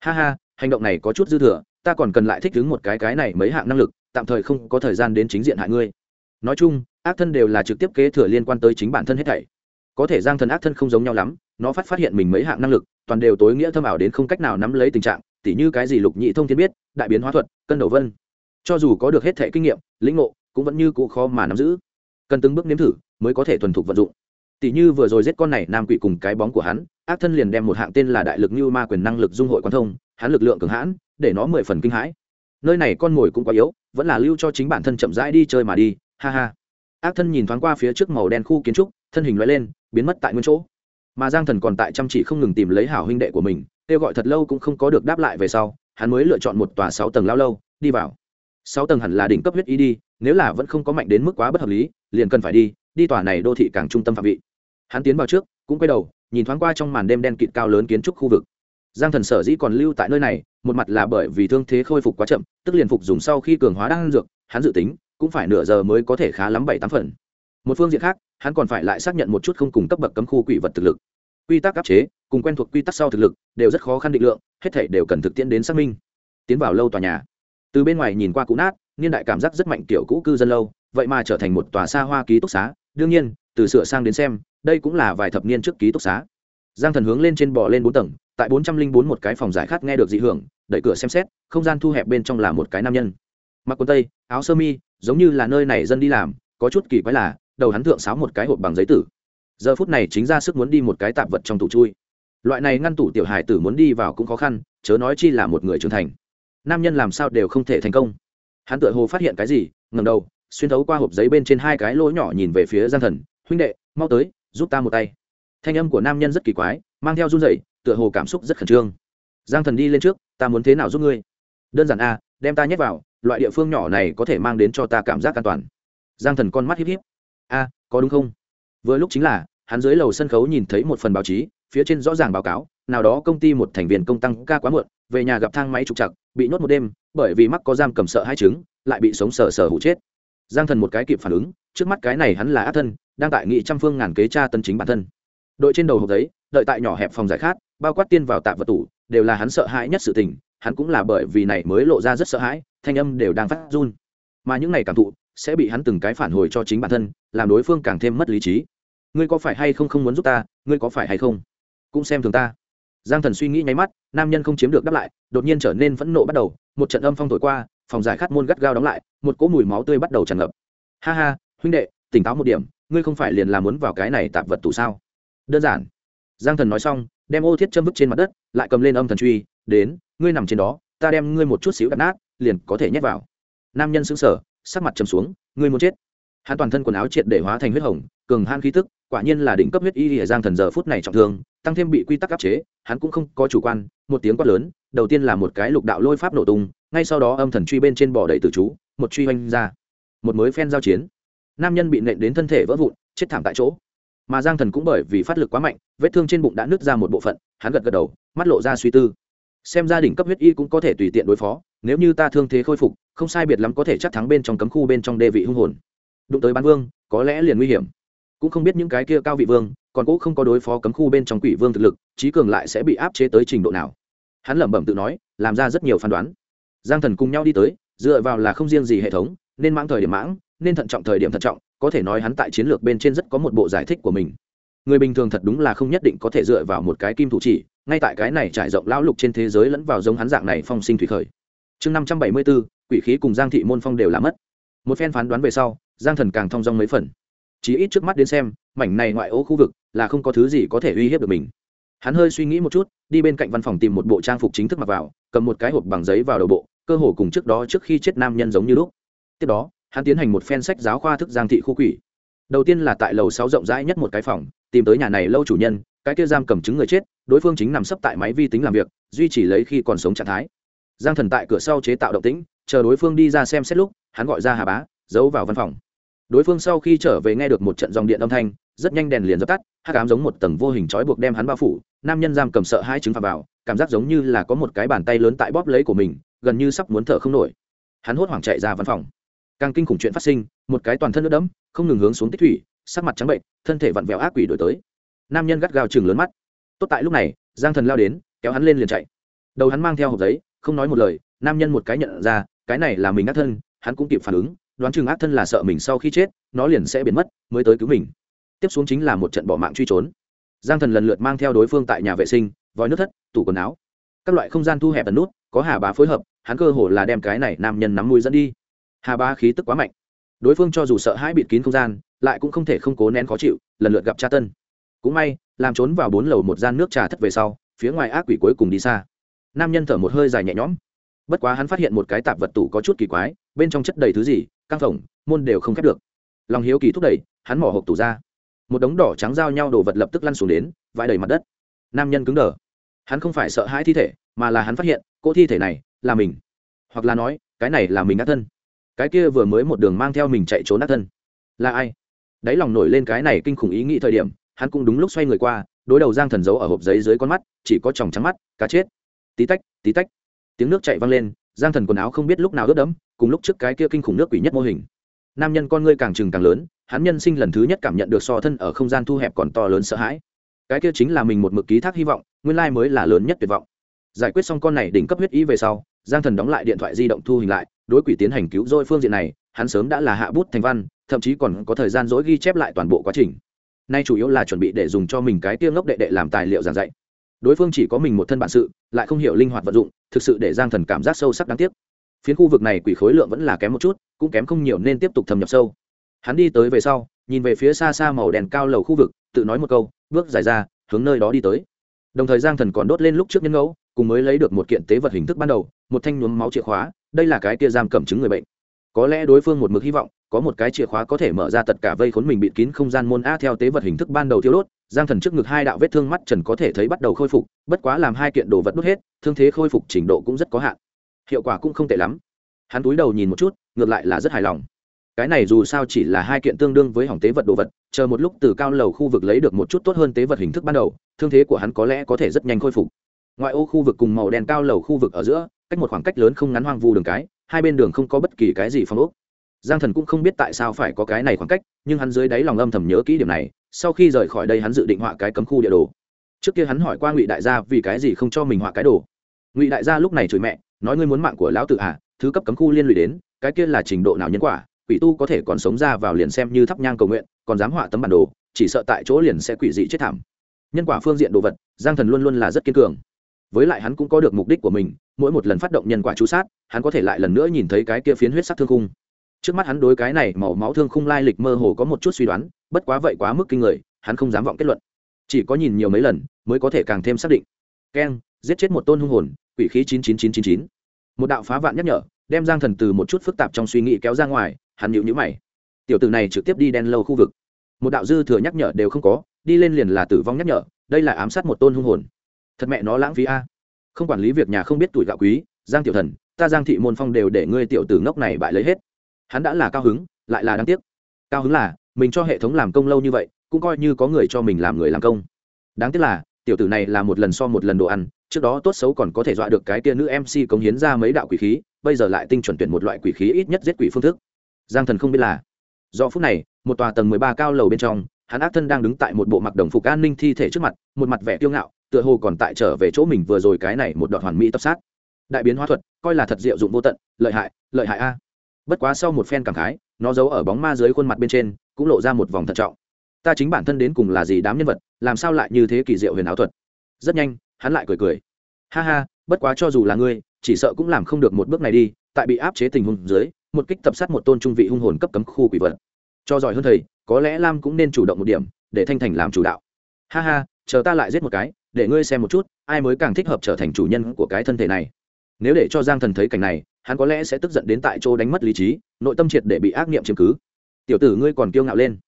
S1: Ha ha, hành động này có chút dư thừa, ta còn cần lại thích ứng một cái cái này mấy hạng năng lực, tạm thời không có thời gian đến chính diện hại ngươi. Nói chung, ác thân đều là trực tiếp kế thừa liên quan tới chính bản thân hết thảy. Có thể giang thần ác thân không giống nhau lắm, nó phát phát hiện mình mấy hạng năng lực, toàn đều tối nghĩa thâm ảo đến không cách nào nắm lấy tình trạng tỉ như cái gì lục nhị thông thiên biết, đại biến hóa thuật, cân đầu vân. Cho dù có được hết thẻ kinh nghiệm, lĩnh ngộ, cũng vẫn như cũ khó mà nắm giữ. Cần từng bước nếm thử, mới có thể thuần thục vận dụng. Tỷ như vừa rồi giết con này nam quỷ cùng cái bóng của hắn, ác thân liền đem một hạng tên là đại lực như ma quyền năng lực dung hội quan thông, hắn lực lượng cường hãn, để nó mười phần kinh hãi. Nơi này con mồi cũng quá yếu, vẫn là lưu cho chính bản thân chậm rãi đi chơi mà đi, ha ha. Ác thân nhìn thoáng qua phía trước màu đen khu kiến trúc, thân hình loại lên, biến mất tại nguyên chỗ. Mà giang thần còn tại chăm chỉ không ngừng tìm lấy hảo huynh đệ của mình kêu gọi thật lâu cũng không có được đáp lại về sau, hắn mới lựa chọn một tòa sáu tầng lao lâu, đi vào. Sáu tầng hẳn là đỉnh cấp huyết y đi, nếu là vẫn không có mạnh đến mức quá bất hợp lý, liền cần phải đi đi tòa này đô thị càng trung tâm phạm vị. Hắn tiến vào trước, cũng quay đầu, nhìn thoáng qua trong màn đêm đen kịt cao lớn kiến trúc khu vực. Giang thần sở dĩ còn lưu tại nơi này, một mặt là bởi vì thương thế khôi phục quá chậm, tức liền phục dùng sau khi cường hóa đang dược, hắn dự tính, cũng phải nửa giờ mới có thể khá lắm bảy tám phần. Một phương diện khác, hắn còn phải lại xác nhận một chút không cùng cấp bậc cấm khu quỷ vật thực lực quy tắc áp chế, cùng quen thuộc quy tắc sau thực lực, đều rất khó khăn định lượng, hết thảy đều cần thực tiễn đến xác minh. Tiến vào lâu tòa nhà. Từ bên ngoài nhìn qua cũ nát, niên đại cảm giác rất mạnh kiểu cũ cư dân lâu, vậy mà trở thành một tòa xa hoa ký túc xá. Đương nhiên, từ sửa sang đến xem, đây cũng là vài thập niên trước ký túc xá. Giang thần hướng lên trên bò lên bốn tầng, tại bốn trăm linh bốn một cái phòng giải khát nghe được dị hưởng, đẩy cửa xem xét, không gian thu hẹp bên trong là một cái nam nhân. Mặc quần tây, áo sơ mi, giống như là nơi này dân đi làm, có chút kỳ quái là, đầu hắn thượng sáo một cái hộp bằng giấy tử giờ phút này chính ra sức muốn đi một cái tạp vật trong tủ chui. Loại này ngăn tủ tiểu hải tử muốn đi vào cũng khó khăn, chớ nói chi là một người trưởng thành. Nam nhân làm sao đều không thể thành công. Hắn tựa hồ phát hiện cái gì ngầm đầu, xuyên thấu qua hộp giấy bên trên hai cái lỗ nhỏ nhìn về phía giang thần. Huynh đệ, mau tới, giúp ta một tay. Thanh âm của nam nhân rất kỳ quái, mang theo run rẩy, tựa hồ cảm xúc rất khẩn trương. Giang thần đi lên trước, ta muốn thế nào giúp ngươi? Đơn giản a đem ta nhét vào, loại địa phương nhỏ này có thể mang đến cho ta cảm giác an toàn. Giang thần con mắt híp híp. A, có đúng không? Vừa lúc chính là, hắn dưới lầu sân khấu nhìn thấy một phần báo chí, phía trên rõ ràng báo cáo, nào đó công ty một thành viên công tăng ca quá muộn, về nhà gặp thang máy trục chặt bị nhốt một đêm, bởi vì mắc có giam cầm sợ hai chứng, lại bị sống sờ sờ hụ chết. Giang thần một cái kịp phản ứng, trước mắt cái này hắn là ác thân, đang tại nghị trăm phương ngàn kế tra tân chính bản thân. Đội trên đầu hộp giấy, đợi tại nhỏ hẹp phòng giải khát, bao quát tiên vào tạm vật tủ, đều là hắn sợ hãi nhất sự tình, hắn cũng là bởi vì này mới lộ ra rất sợ hãi, thanh âm đều đang phát run. Mà những này cảm thụ, sẽ bị hắn từng cái phản hồi cho chính bản thân, làm đối phương càng thêm mất lý trí ngươi có phải hay không không muốn giúp ta, ngươi có phải hay không? Cũng xem thường ta. Giang thần suy nghĩ nháy mắt, nam nhân không chiếm được đáp lại, đột nhiên trở nên phẫn nộ bắt đầu, một trận âm phong thổi qua, phòng giải khát môn gắt gao đóng lại, một cỗ mùi máu tươi bắt đầu tràn ngập. Ha ha, huynh đệ, tỉnh táo một điểm, ngươi không phải liền làm muốn vào cái này tạp vật tủ sao? Đơn giản. Giang thần nói xong, đem ô thiết châm vứt trên mặt đất, lại cầm lên âm thần truy, đến, ngươi nằm trên đó, ta đem ngươi một chút xíu đặt nát, liền có thể nhét vào. Nam nhân xứng sở sắc mặt trầm xuống, ngươi muốn chết hắn toàn thân quần áo triệt để hóa thành huyết hồng, cường han khí tức, quả nhiên là đỉnh cấp huyết y lìa giang thần giờ phút này trọng thương, tăng thêm bị quy tắc áp chế, hắn cũng không có chủ quan, một tiếng quát lớn, đầu tiên là một cái lục đạo lôi pháp nổ tung, ngay sau đó âm thần truy bên trên bỏ đầy tử chú, một truy oanh ra, một mới phen giao chiến. Nam nhân bị nện đến thân thể vỡ vụn, chết thảm tại chỗ. Mà giang thần cũng bởi vì phát lực quá mạnh, vết thương trên bụng đã nứt ra một bộ phận, hắn gật gật đầu, mắt lộ ra suy tư. Xem gia đình cấp huyết y cũng có thể tùy tiện đối phó, nếu như ta thương thế khôi phục, không sai biệt lắm có thể chắc thắng bên trong cấm khu bên trong đê vị hung hồn đụng tới bán vương, có lẽ liền nguy hiểm. Cũng không biết những cái kia cao vị vương, còn cũ không có đối phó cấm khu bên trong quỷ vương thực lực trí cường lại sẽ bị áp chế tới trình độ nào. Hắn lẩm bẩm tự nói, làm ra rất nhiều phán đoán. Giang thần cùng nhau đi tới, dựa vào là không riêng gì hệ thống, nên mãng thời điểm mãng, nên thận trọng thời điểm thận trọng, có thể nói hắn tại chiến lược bên trên rất có một bộ giải thích của mình. Người bình thường thật đúng là không nhất định có thể dựa vào một cái kim thủ chỉ, ngay tại cái này trải rộng lão lục trên thế giới lẫn vào giống hắn dạng này phong sinh thủy khởi. Chương năm trăm bảy mươi bốn, quỷ khí cùng giang thị môn phong đều là mất. Một phen phán đoán về sau giang thần càng thong dong mấy phần. Chỉ ít trước mắt đến xem, mảnh này ngoại ô khu vực là không có thứ gì có thể uy hiếp được mình. Hắn hơi suy nghĩ một chút, đi bên cạnh văn phòng tìm một bộ trang phục chính thức mặc vào, cầm một cái hộp bằng giấy vào đầu bộ, cơ hồ cùng trước đó trước khi chết nam nhân giống như lúc. Tiếp đó, hắn tiến hành một phen sách giáo khoa thức giang thị khu quỷ. Đầu tiên là tại lầu sáu rộng rãi nhất một cái phòng, tìm tới nhà này lâu chủ nhân, cái kia giam cầm chứng người chết, đối phương chính nằm sấp tại máy vi tính làm việc, duy trì lấy khi còn sống trạng thái. Giang thần tại cửa sau chế tạo động tĩnh, chờ đối phương đi ra xem xét lúc, hắn gọi ra hà bá, giấu vào văn phòng đối phương sau khi trở về nghe được một trận dòng điện âm thanh, rất nhanh đèn liền dập tắt hát cám giống một tầng vô hình trói buộc đem hắn bao phủ, nam nhân giam cầm sợ hai trứng phà vào, cảm giác giống như là có một cái bàn tay lớn tại bóp lấy của mình, gần như sắp muốn thở không nổi. Hắn hốt hoảng chạy ra văn phòng. Càng kinh khủng chuyện phát sinh, một cái toàn thân nước đẫm, không ngừng hướng xuống tích thủy, sắc mặt trắng bệnh, thân thể vặn vẹo ác quỷ đổi tới. Nam nhân gắt gao chừng lớn mắt. Tốt tại lúc này, giang thần lao đến, kéo hắn lên liền chạy. Đầu hắn mang theo hộp giấy, không nói một lời, nam nhân một cái nhận ra, cái này là mình ngắt thân, hắn cũng kịp phản ứng đoán chừng ác thân là sợ mình sau khi chết, nó liền sẽ biến mất, mới tới cứu mình. Tiếp xuống chính là một trận bỏ mạng truy trốn. Giang thần lần lượt mang theo đối phương tại nhà vệ sinh, vòi nước thất, tủ quần áo. Các loại không gian thu hẹp tần nút, có hà bá phối hợp, hắn cơ hồ là đem cái này nam nhân nắm mũi dẫn đi. Hà bá khí tức quá mạnh. Đối phương cho dù sợ hãi bịt kín không gian, lại cũng không thể không cố nén khó chịu, lần lượt gặp cha tân. Cũng may, làm trốn vào bốn lầu một gian nước trà thất về sau, phía ngoài ác quỷ cuối cùng đi xa. Nam nhân thở một hơi dài nhẹ nhõm. Bất quá hắn phát hiện một cái tạp vật tủ có chút kỳ quái, bên trong chất đầy thứ gì căng phồng, môn đều không khép được. Lòng hiếu kỳ thúc đẩy, hắn mỏ hộp tủ ra. Một đống đỏ trắng giao nhau đồ vật lập tức lăn xuống đến, vãi đầy mặt đất. Nam nhân cứng đờ. Hắn không phải sợ hãi thi thể, mà là hắn phát hiện cô thi thể này là mình. Hoặc là nói, cái này là mình ác thân. Cái kia vừa mới một đường mang theo mình chạy trốn ác thân. Là ai? Đáy lòng nổi lên cái này kinh khủng ý nghĩ thời điểm, hắn cũng đúng lúc xoay người qua, đối đầu giang thần giấu ở hộp giấy dưới con mắt, chỉ có tròng trắng mắt, cá chết. Tí tách tí tách. Tiếng nước chạy văng lên, giang thần quần áo không biết lúc nào ướt đẫm cùng lúc trước cái kia kinh khủng nước quỷ nhất mô hình. Nam nhân con ngươi càng trừng càng lớn, hắn nhân sinh lần thứ nhất cảm nhận được so thân ở không gian thu hẹp còn to lớn sợ hãi. Cái kia chính là mình một mực ký thác hy vọng, nguyên lai mới là lớn nhất tuyệt vọng. Giải quyết xong con này đỉnh cấp huyết ý về sau, giang thần đóng lại điện thoại di động thu hình lại, đối quỷ tiến hành cứu dôi phương diện này, hắn sớm đã là hạ bút thành văn, thậm chí còn có thời gian dỗi ghi chép lại toàn bộ quá trình. Nay chủ yếu là chuẩn bị để dùng cho mình cái tiêu ngốc đệ đệ làm tài liệu giảng dạy. Đối phương chỉ có mình một thân bản sự, lại không hiểu linh hoạt vận dụng, thực sự để giang thần cảm giác sâu sắc đáng tiếc phiến khu vực này quỷ khối lượng vẫn là kém một chút, cũng kém không nhiều nên tiếp tục thâm nhập sâu. Hắn đi tới về sau, nhìn về phía xa xa màu đèn cao lầu khu vực, tự nói một câu, bước dài ra, hướng nơi đó đi tới. Đồng thời giang thần còn đốt lên lúc trước nhân ngẫu, cùng mới lấy được một kiện tế vật hình thức ban đầu, một thanh nhuốm máu chìa khóa, đây là cái kia giam cầm chứng người bệnh. Có lẽ đối phương một mực hy vọng, có một cái chìa khóa có thể mở ra tất cả vây khốn mình bịt kín không gian môn a theo tế vật hình thức ban đầu thiếu đốt, giang thần trước ngực hai đạo vết thương mắt trần có thể thấy bắt đầu khôi phục, bất quá làm hai kiện đồ vật đốt hết, thương thế khôi phục trình độ cũng rất có hạn hiệu quả cũng không tệ lắm. Hắn túi đầu nhìn một chút, ngược lại là rất hài lòng. Cái này dù sao chỉ là hai kiện tương đương với hỏng tế vật đồ vật, chờ một lúc từ cao lầu khu vực lấy được một chút tốt hơn tế vật hình thức ban đầu, thương thế của hắn có lẽ có thể rất nhanh khôi phục. Ngoại ô khu vực cùng màu đen cao lầu khu vực ở giữa, cách một khoảng cách lớn không ngắn hoang vu đường cái, hai bên đường không có bất kỳ cái gì phong ốc. Giang thần cũng không biết tại sao phải có cái này khoảng cách, nhưng hắn dưới đáy lòng âm thầm nhớ kỹ điểm này, sau khi rời khỏi đây hắn dự định họa cái cấm khu địa đồ. Trước kia hắn hỏi qua ngụy đại gia vì cái gì không cho mình họa cái đồ. Ngụy đại gia lúc này chửi mẹ nói ngươi muốn mạng của lão tự à thứ cấp cấm khu liên lụy đến, cái kia là trình độ nào nhân quả, quỷ tu có thể còn sống ra vào liền xem như thắp nhang cầu nguyện, còn dám họa tấm bản đồ, chỉ sợ tại chỗ liền sẽ quỷ dị chết thảm. Nhân quả phương diện đồ vật, giang thần luôn luôn là rất kiên cường. Với lại hắn cũng có được mục đích của mình, mỗi một lần phát động nhân quả chú sát, hắn có thể lại lần nữa nhìn thấy cái kia phiến huyết sắc thương khung. Trước mắt hắn đối cái này màu máu thương khung lai lịch mơ hồ có một chút suy đoán, bất quá vậy quá mức kinh người, hắn không dám vọng kết luận. Chỉ có nhìn nhiều mấy lần, mới có thể càng thêm xác định. Keng, giết chết một tôn hung hồn quỷ khí chín chín chín chín chín. Một đạo phá vạn nhắc nhở, đem giang thần từ một chút phức tạp trong suy nghĩ kéo ra ngoài, hắn nhịu nhữ mày. Tiểu tử này trực tiếp đi đen lâu khu vực. Một đạo dư thừa nhắc nhở đều không có, đi lên liền là tử vong nhắc nhở, đây là ám sát một tôn hung hồn. Thật mẹ nó lãng phí a. Không quản lý việc nhà không biết tuổi gạo quý, giang tiểu thần, ta giang thị môn phong đều để ngươi tiểu tử ngốc này bại lấy hết. Hắn đã là cao hứng, lại là đáng tiếc. Cao hứng là, mình cho hệ thống làm công lâu như vậy, cũng coi như có người cho mình làm người làm công. Đáng tiếc là tiểu tử này là một lần so một lần đồ ăn, trước đó tốt xấu còn có thể dọa được cái tia nữ mc cống hiến ra mấy đạo quỷ khí, bây giờ lại tinh chuẩn tuyển một loại quỷ khí ít nhất giết quỷ phương thức. Giang thần không biết là. Do phút này, một tòa tầng mười ba cao lầu bên trong, hắn ác thân đang đứng tại một bộ mặc đồng phục an ninh thi thể trước mặt, một mặt vẻ kiêu ngạo, tựa hồ còn tại trở về chỗ mình vừa rồi cái này một đoạn hoàn mỹ tập sát. Đại biến hóa thuật, coi là thật diệu dụng vô tận, lợi hại lợi hại a. Bất quá sau một phen cảm khái, nó giấu ở bóng ma dưới khuôn mặt bên trên, cũng lộ ra một vòng thận trọng ta chính bản thân đến cùng là gì đám nhân vật, làm sao lại như thế kỳ diệu huyền áo thuật? Rất nhanh, hắn lại cười cười. Ha ha, bất quá cho dù là ngươi, chỉ sợ cũng làm không được một bước này đi, tại bị áp chế tình huống dưới, một kích tập sát một tôn trung vị hung hồn cấp cấm khu quỷ vật. Cho giỏi hơn thầy, có lẽ lam cũng nên chủ động một điểm, để thanh thành làm chủ đạo. Ha ha, chờ ta lại giết một cái, để ngươi xem một chút, ai mới càng thích hợp trở thành chủ nhân của cái thân thể này. Nếu để cho giang thần thấy cảnh này, hắn có lẽ sẽ tức giận đến tại chỗ đánh mất lý trí, nội tâm triệt để bị ác nghiệm chiếm cứ. Tiểu tử ngươi còn kiêu ngạo lên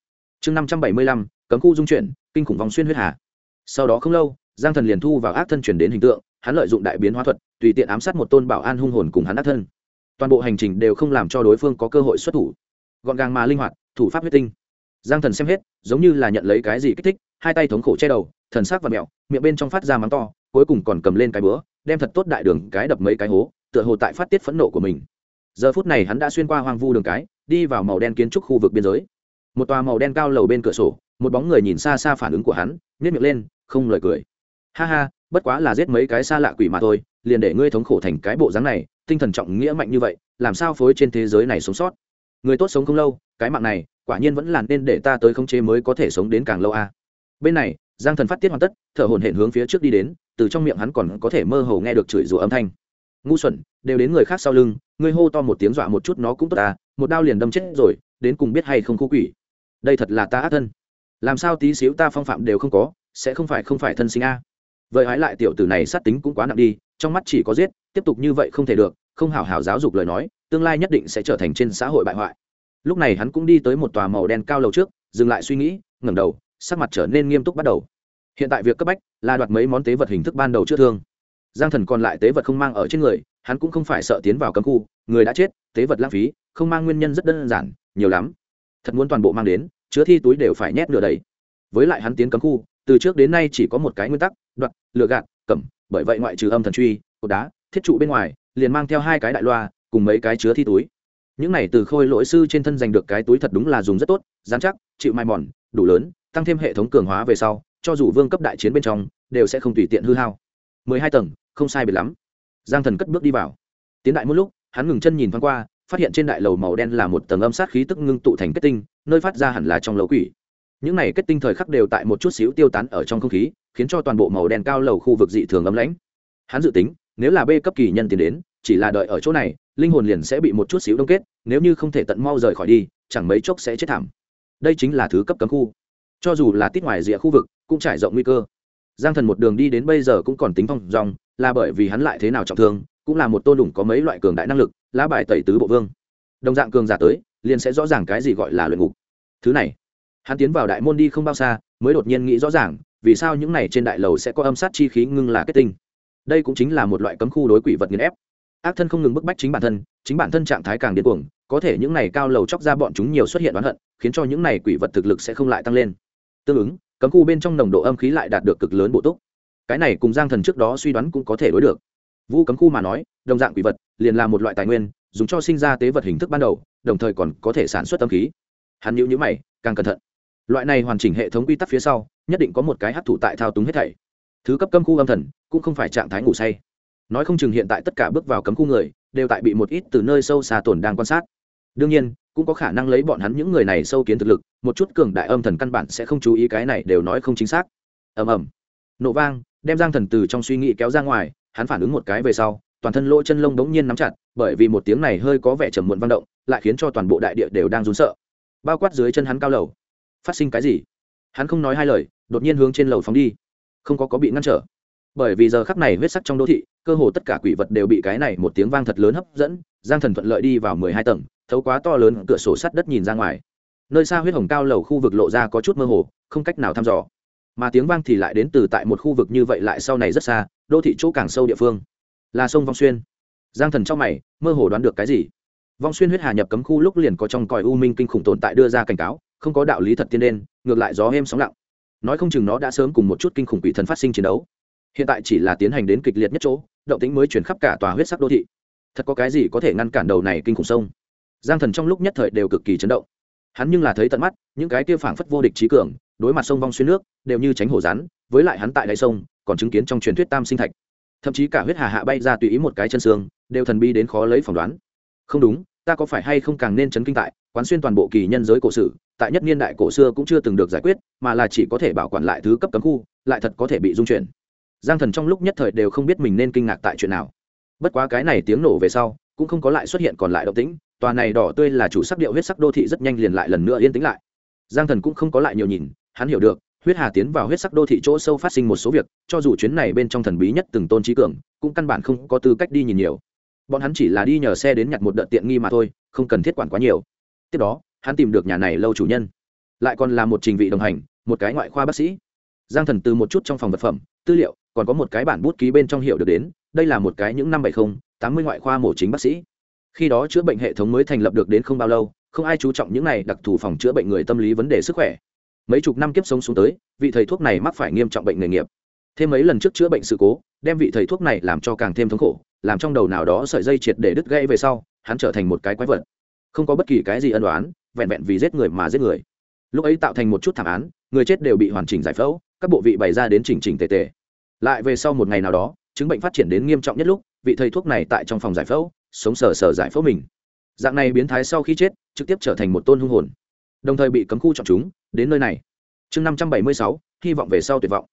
S1: chương năm trăm bảy mươi lăm, cấm khu dung chuyển, kinh khủng vòng xuyên huyết hà. Sau đó không lâu, giang thần liền thu vào ác thân chuyển đến hình tượng, hắn lợi dụng đại biến hóa thuật, tùy tiện ám sát một tôn bảo an hung hồn cùng hắn ác thân. Toàn bộ hành trình đều không làm cho đối phương có cơ hội xuất thủ. Gọn gàng mà linh hoạt, thủ pháp huyết tinh. Giang thần xem hết, giống như là nhận lấy cái gì kích thích, hai tay thống khổ che đầu, thần sắc và mẹo miệng bên trong phát ra mắng to, cuối cùng còn cầm lên cái búa, đem thật tốt đại đường cái đập mấy cái hố, tựa hồ tại phát tiết phẫn nộ của mình. Giờ phút này hắn đã xuyên qua hoang vu đường cái, đi vào màu đen kiến trúc khu vực biên giới một tòa màu đen cao lầu bên cửa sổ, một bóng người nhìn xa xa phản ứng của hắn nhét miệng lên, không lời cười. Ha ha, bất quá là giết mấy cái xa lạ quỷ mà thôi, liền để ngươi thống khổ thành cái bộ dáng này, tinh thần trọng nghĩa mạnh như vậy, làm sao phối trên thế giới này sống sót? Người tốt sống không lâu, cái mạng này, quả nhiên vẫn là nên để ta tới khống chế mới có thể sống đến càng lâu a. À. bên này, giang thần phát tiết hoàn tất, thở hồn hển hướng phía trước đi đến, từ trong miệng hắn còn có thể mơ hồ nghe được chửi rủa âm thanh. Ngu xuẩn, đều đến người khác sau lưng, ngươi hô to một tiếng dọa một chút nó cũng tốt ta một đao liền đâm chết rồi, đến cùng biết hay không khu quỷ đây thật là ta ác thân. Làm sao tí xíu ta phong phạm đều không có, sẽ không phải không phải thân sinh a. Vậy hái lại tiểu tử này sát tính cũng quá nặng đi, trong mắt chỉ có giết, tiếp tục như vậy không thể được, không hảo hảo giáo dục lời nói, tương lai nhất định sẽ trở thành trên xã hội bại hoại. Lúc này hắn cũng đi tới một tòa màu đen cao lầu trước, dừng lại suy nghĩ, ngẩng đầu, sắc mặt trở nên nghiêm túc bắt đầu. Hiện tại việc cấp bách là đoạt mấy món tế vật hình thức ban đầu chữa thương. Giang thần còn lại tế vật không mang ở trên người, hắn cũng không phải sợ tiến vào cấm khu, người đã chết, tế vật lãng phí, không mang nguyên nhân rất đơn giản, nhiều lắm thật muốn toàn bộ mang đến, chứa thi túi đều phải nhét nửa đầy với lại hắn tiến cấm khu, từ trước đến nay chỉ có một cái nguyên tắc đoạt lựa gạt cẩm bởi vậy ngoại trừ âm thần truy, cột đá, thiết trụ bên ngoài, liền mang theo hai cái đại loa, cùng mấy cái chứa thi túi. Những này từ khôi lỗi sư trên thân giành được cái túi thật đúng là dùng rất tốt, dán chắc, chịu mai mòn, đủ lớn, tăng thêm hệ thống cường hóa về sau, cho dù vương cấp đại chiến bên trong, đều sẽ không tùy tiện hư hao. Mười hai tầng, không sai biệt lắm. Giang thần cất bước đi vào. Tiến đại một lúc, hắn ngừng chân nhìn thoáng qua phát hiện trên đại lầu màu đen là một tầng âm sát khí tức ngưng tụ thành kết tinh, nơi phát ra hẳn là trong lầu quỷ. Những này kết tinh thời khắc đều tại một chút xíu tiêu tán ở trong không khí, khiến cho toàn bộ màu đen cao lầu khu vực dị thường ấm lãnh. Hắn dự tính, nếu là b cấp kỳ nhân tiến đến, chỉ là đợi ở chỗ này, linh hồn liền sẽ bị một chút xíu đông kết, nếu như không thể tận mau rời khỏi đi, chẳng mấy chốc sẽ chết thảm. Đây chính là thứ cấp cấm khu. Cho dù là tít ngoài rìa khu vực, cũng trải rộng nguy cơ. Giang thần một đường đi đến bây giờ cũng còn tính phong dòng, là bởi vì hắn lại thế nào trọng thương cũng là một tôn đủng có mấy loại cường đại năng lực, lá bài tẩy tứ bộ vương. Đồng dạng cường giả tới, liền sẽ rõ ràng cái gì gọi là luyện ngục. Thứ này, hắn tiến vào đại môn đi không bao xa, mới đột nhiên nghĩ rõ ràng, vì sao những này trên đại lầu sẽ có âm sát chi khí ngưng là kết tinh. Đây cũng chính là một loại cấm khu đối quỷ vật nghiền ép. Ác thân không ngừng bức bách chính bản thân, chính bản thân trạng thái càng điên cuồng, có thể những này cao lầu chóc ra bọn chúng nhiều xuất hiện oán hận, khiến cho những này quỷ vật thực lực sẽ không lại tăng lên. Tương ứng, cấm khu bên trong nồng độ âm khí lại đạt được cực lớn bộ túc. Cái này cùng giang thần trước đó suy đoán cũng có thể đối được vu cấm khu mà nói, đồng dạng quỷ vật, liền là một loại tài nguyên, dùng cho sinh ra tế vật hình thức ban đầu, đồng thời còn có thể sản xuất tâm khí. Hắn nhữ nhữ mày, càng cẩn thận. Loại này hoàn chỉnh hệ thống quy tắc phía sau, nhất định có một cái hấp thụ tại thao túng hết thảy. Thứ cấp cấm khu âm thần, cũng không phải trạng thái ngủ say. Nói không chừng hiện tại tất cả bước vào cấm khu người, đều tại bị một ít từ nơi sâu xa tổn đang quan sát. Đương nhiên, cũng có khả năng lấy bọn hắn những người này sâu kiến thực lực, một chút cường đại âm thần căn bản sẽ không chú ý cái này đều nói không chính xác. Ầm ầm. Nổ vang, đem giang thần từ trong suy nghĩ kéo ra ngoài hắn phản ứng một cái về sau, toàn thân lỗ chân lông đống nhiên nắm chặt, bởi vì một tiếng này hơi có vẻ trầm muộn vang động, lại khiến cho toàn bộ đại địa đều đang run sợ. Bao quát dưới chân hắn cao lầu. Phát sinh cái gì? Hắn không nói hai lời, đột nhiên hướng trên lầu phóng đi. Không có có bị ngăn trở. Bởi vì giờ khắc này huyết sắc trong đô thị, cơ hồ tất cả quỷ vật đều bị cái này một tiếng vang thật lớn hấp dẫn, giang thần thuận lợi đi vào mười hai tầng, thấu quá to lớn, cửa sổ sắt đất nhìn ra ngoài. Nơi xa huyết hồng cao lầu khu vực lộ ra có chút mơ hồ, không cách nào thăm dò mà tiếng vang thì lại đến từ tại một khu vực như vậy lại sau này rất xa, đô thị chỗ càng sâu địa phương. Là sông vong xuyên. Giang thần trong mày, mơ hồ đoán được cái gì? Vong xuyên huyết hà nhập cấm khu lúc liền có trong còi u minh kinh khủng tồn tại đưa ra cảnh cáo, không có đạo lý thật tiên đen, ngược lại gió êm sóng lặng. Nói không chừng nó đã sớm cùng một chút kinh khủng quỷ thần phát sinh chiến đấu. Hiện tại chỉ là tiến hành đến kịch liệt nhất chỗ, động tính mới chuyển khắp cả tòa huyết sắc đô thị. Thật có cái gì có thể ngăn cản đầu này kinh khủng sông? Giang thần trong lúc nhất thời đều cực kỳ chấn động. Hắn nhưng là thấy tận mắt, những cái kia phảng phất vô địch trí cường đối mặt sông vong xuyên nước, đều như tránh hổ rắn, với lại hắn tại đại sông, còn chứng kiến trong truyền thuyết tam sinh thạch. Thậm chí cả huyết hà hạ bay ra tùy ý một cái chân xương, đều thần bi đến khó lấy phỏng đoán. Không đúng, ta có phải hay không càng nên chấn kinh tại, quán xuyên toàn bộ kỳ nhân giới cổ sử tại nhất niên đại cổ xưa cũng chưa từng được giải quyết, mà là chỉ có thể bảo quản lại thứ cấp cấm khu, lại thật có thể bị dung chuyển. Giang thần trong lúc nhất thời đều không biết mình nên kinh ngạc tại chuyện nào. Bất quá cái này tiếng nổ về sau, cũng không có lại xuất hiện còn lại động tĩnh, tòa này đỏ tươi là chủ sắc điệu huyết sắc đô thị rất nhanh liền lại lần nữa yên tĩnh lại. Giang thần cũng không có lại nhiều nhìn hắn hiểu được, huyết hà tiến vào huyết sắc đô thị chỗ sâu phát sinh một số việc, cho dù chuyến này bên trong thần bí nhất từng tôn trí cường, cũng căn bản không có tư cách đi nhìn nhiều. Bọn hắn chỉ là đi nhờ xe đến nhặt một đợt tiện nghi mà thôi, không cần thiết quản quá nhiều. Tiếp đó, hắn tìm được nhà này lâu chủ nhân. Lại còn là một trình vị đồng hành, một cái ngoại khoa bác sĩ. Giang thần từ một chút trong phòng vật phẩm, tư liệu, còn có một cái bản bút ký bên trong hiệu được đến, đây là một cái những năm bảy mươi tám mươi ngoại khoa mổ chính bác sĩ. Khi đó chữa bệnh hệ thống mới thành lập được đến không bao lâu, không ai chú trọng những này đặc thù phòng chữa bệnh người tâm lý vấn đề sức khỏe mấy chục năm kiếp sống xuống tới, vị thầy thuốc này mắc phải nghiêm trọng bệnh nghề nghiệp. Thêm mấy lần trước chữa bệnh sự cố, đem vị thầy thuốc này làm cho càng thêm thống khổ, làm trong đầu nào đó sợi dây triệt để đứt gãy về sau, hắn trở thành một cái quái vật. Không có bất kỳ cái gì ân đoán vẹn vẹn vì giết người mà giết người. Lúc ấy tạo thành một chút thảm án, người chết đều bị hoàn chỉnh giải phẫu, các bộ vị bày ra đến chỉnh chỉnh tề tề. Lại về sau một ngày nào đó, chứng bệnh phát triển đến nghiêm trọng nhất lúc, vị thầy thuốc này tại trong phòng giải phẫu, sống sờ sờ giải phẫu mình. Dạng này biến thái sau khi chết, trực tiếp trở thành một tôn hung hồn đồng thời bị cấm khu chọn chúng, đến nơi này. Chương năm trăm bảy mươi sáu, hy vọng về sau tuyệt vọng.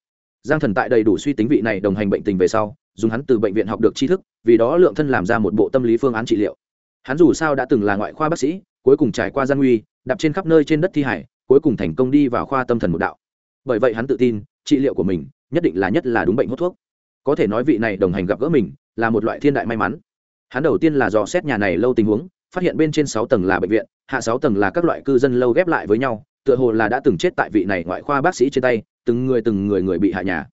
S1: Giang thần tại đầy đủ suy tính vị này đồng hành bệnh tình về sau, dùng hắn từ bệnh viện học được tri thức, vì đó lượng thân làm ra một bộ tâm lý phương án trị liệu. Hắn dù sao đã từng là ngoại khoa bác sĩ, cuối cùng trải qua gian nguy đạp trên khắp nơi trên đất thi hải, cuối cùng thành công đi vào khoa tâm thần một đạo. Bởi vậy hắn tự tin, trị liệu của mình, nhất định là nhất là đúng bệnh hút thuốc. Có thể nói vị này đồng hành gặp gỡ mình, là một loại thiên đại may mắn. Hắn đầu tiên là dò xét nhà này lâu tình huống phát hiện bên trên sáu tầng là bệnh viện, hạ sáu tầng là các loại cư dân lâu ghép lại với nhau, tựa hồ là đã từng chết tại vị này ngoại khoa bác sĩ trên tay, từng người từng người người bị hại nhà.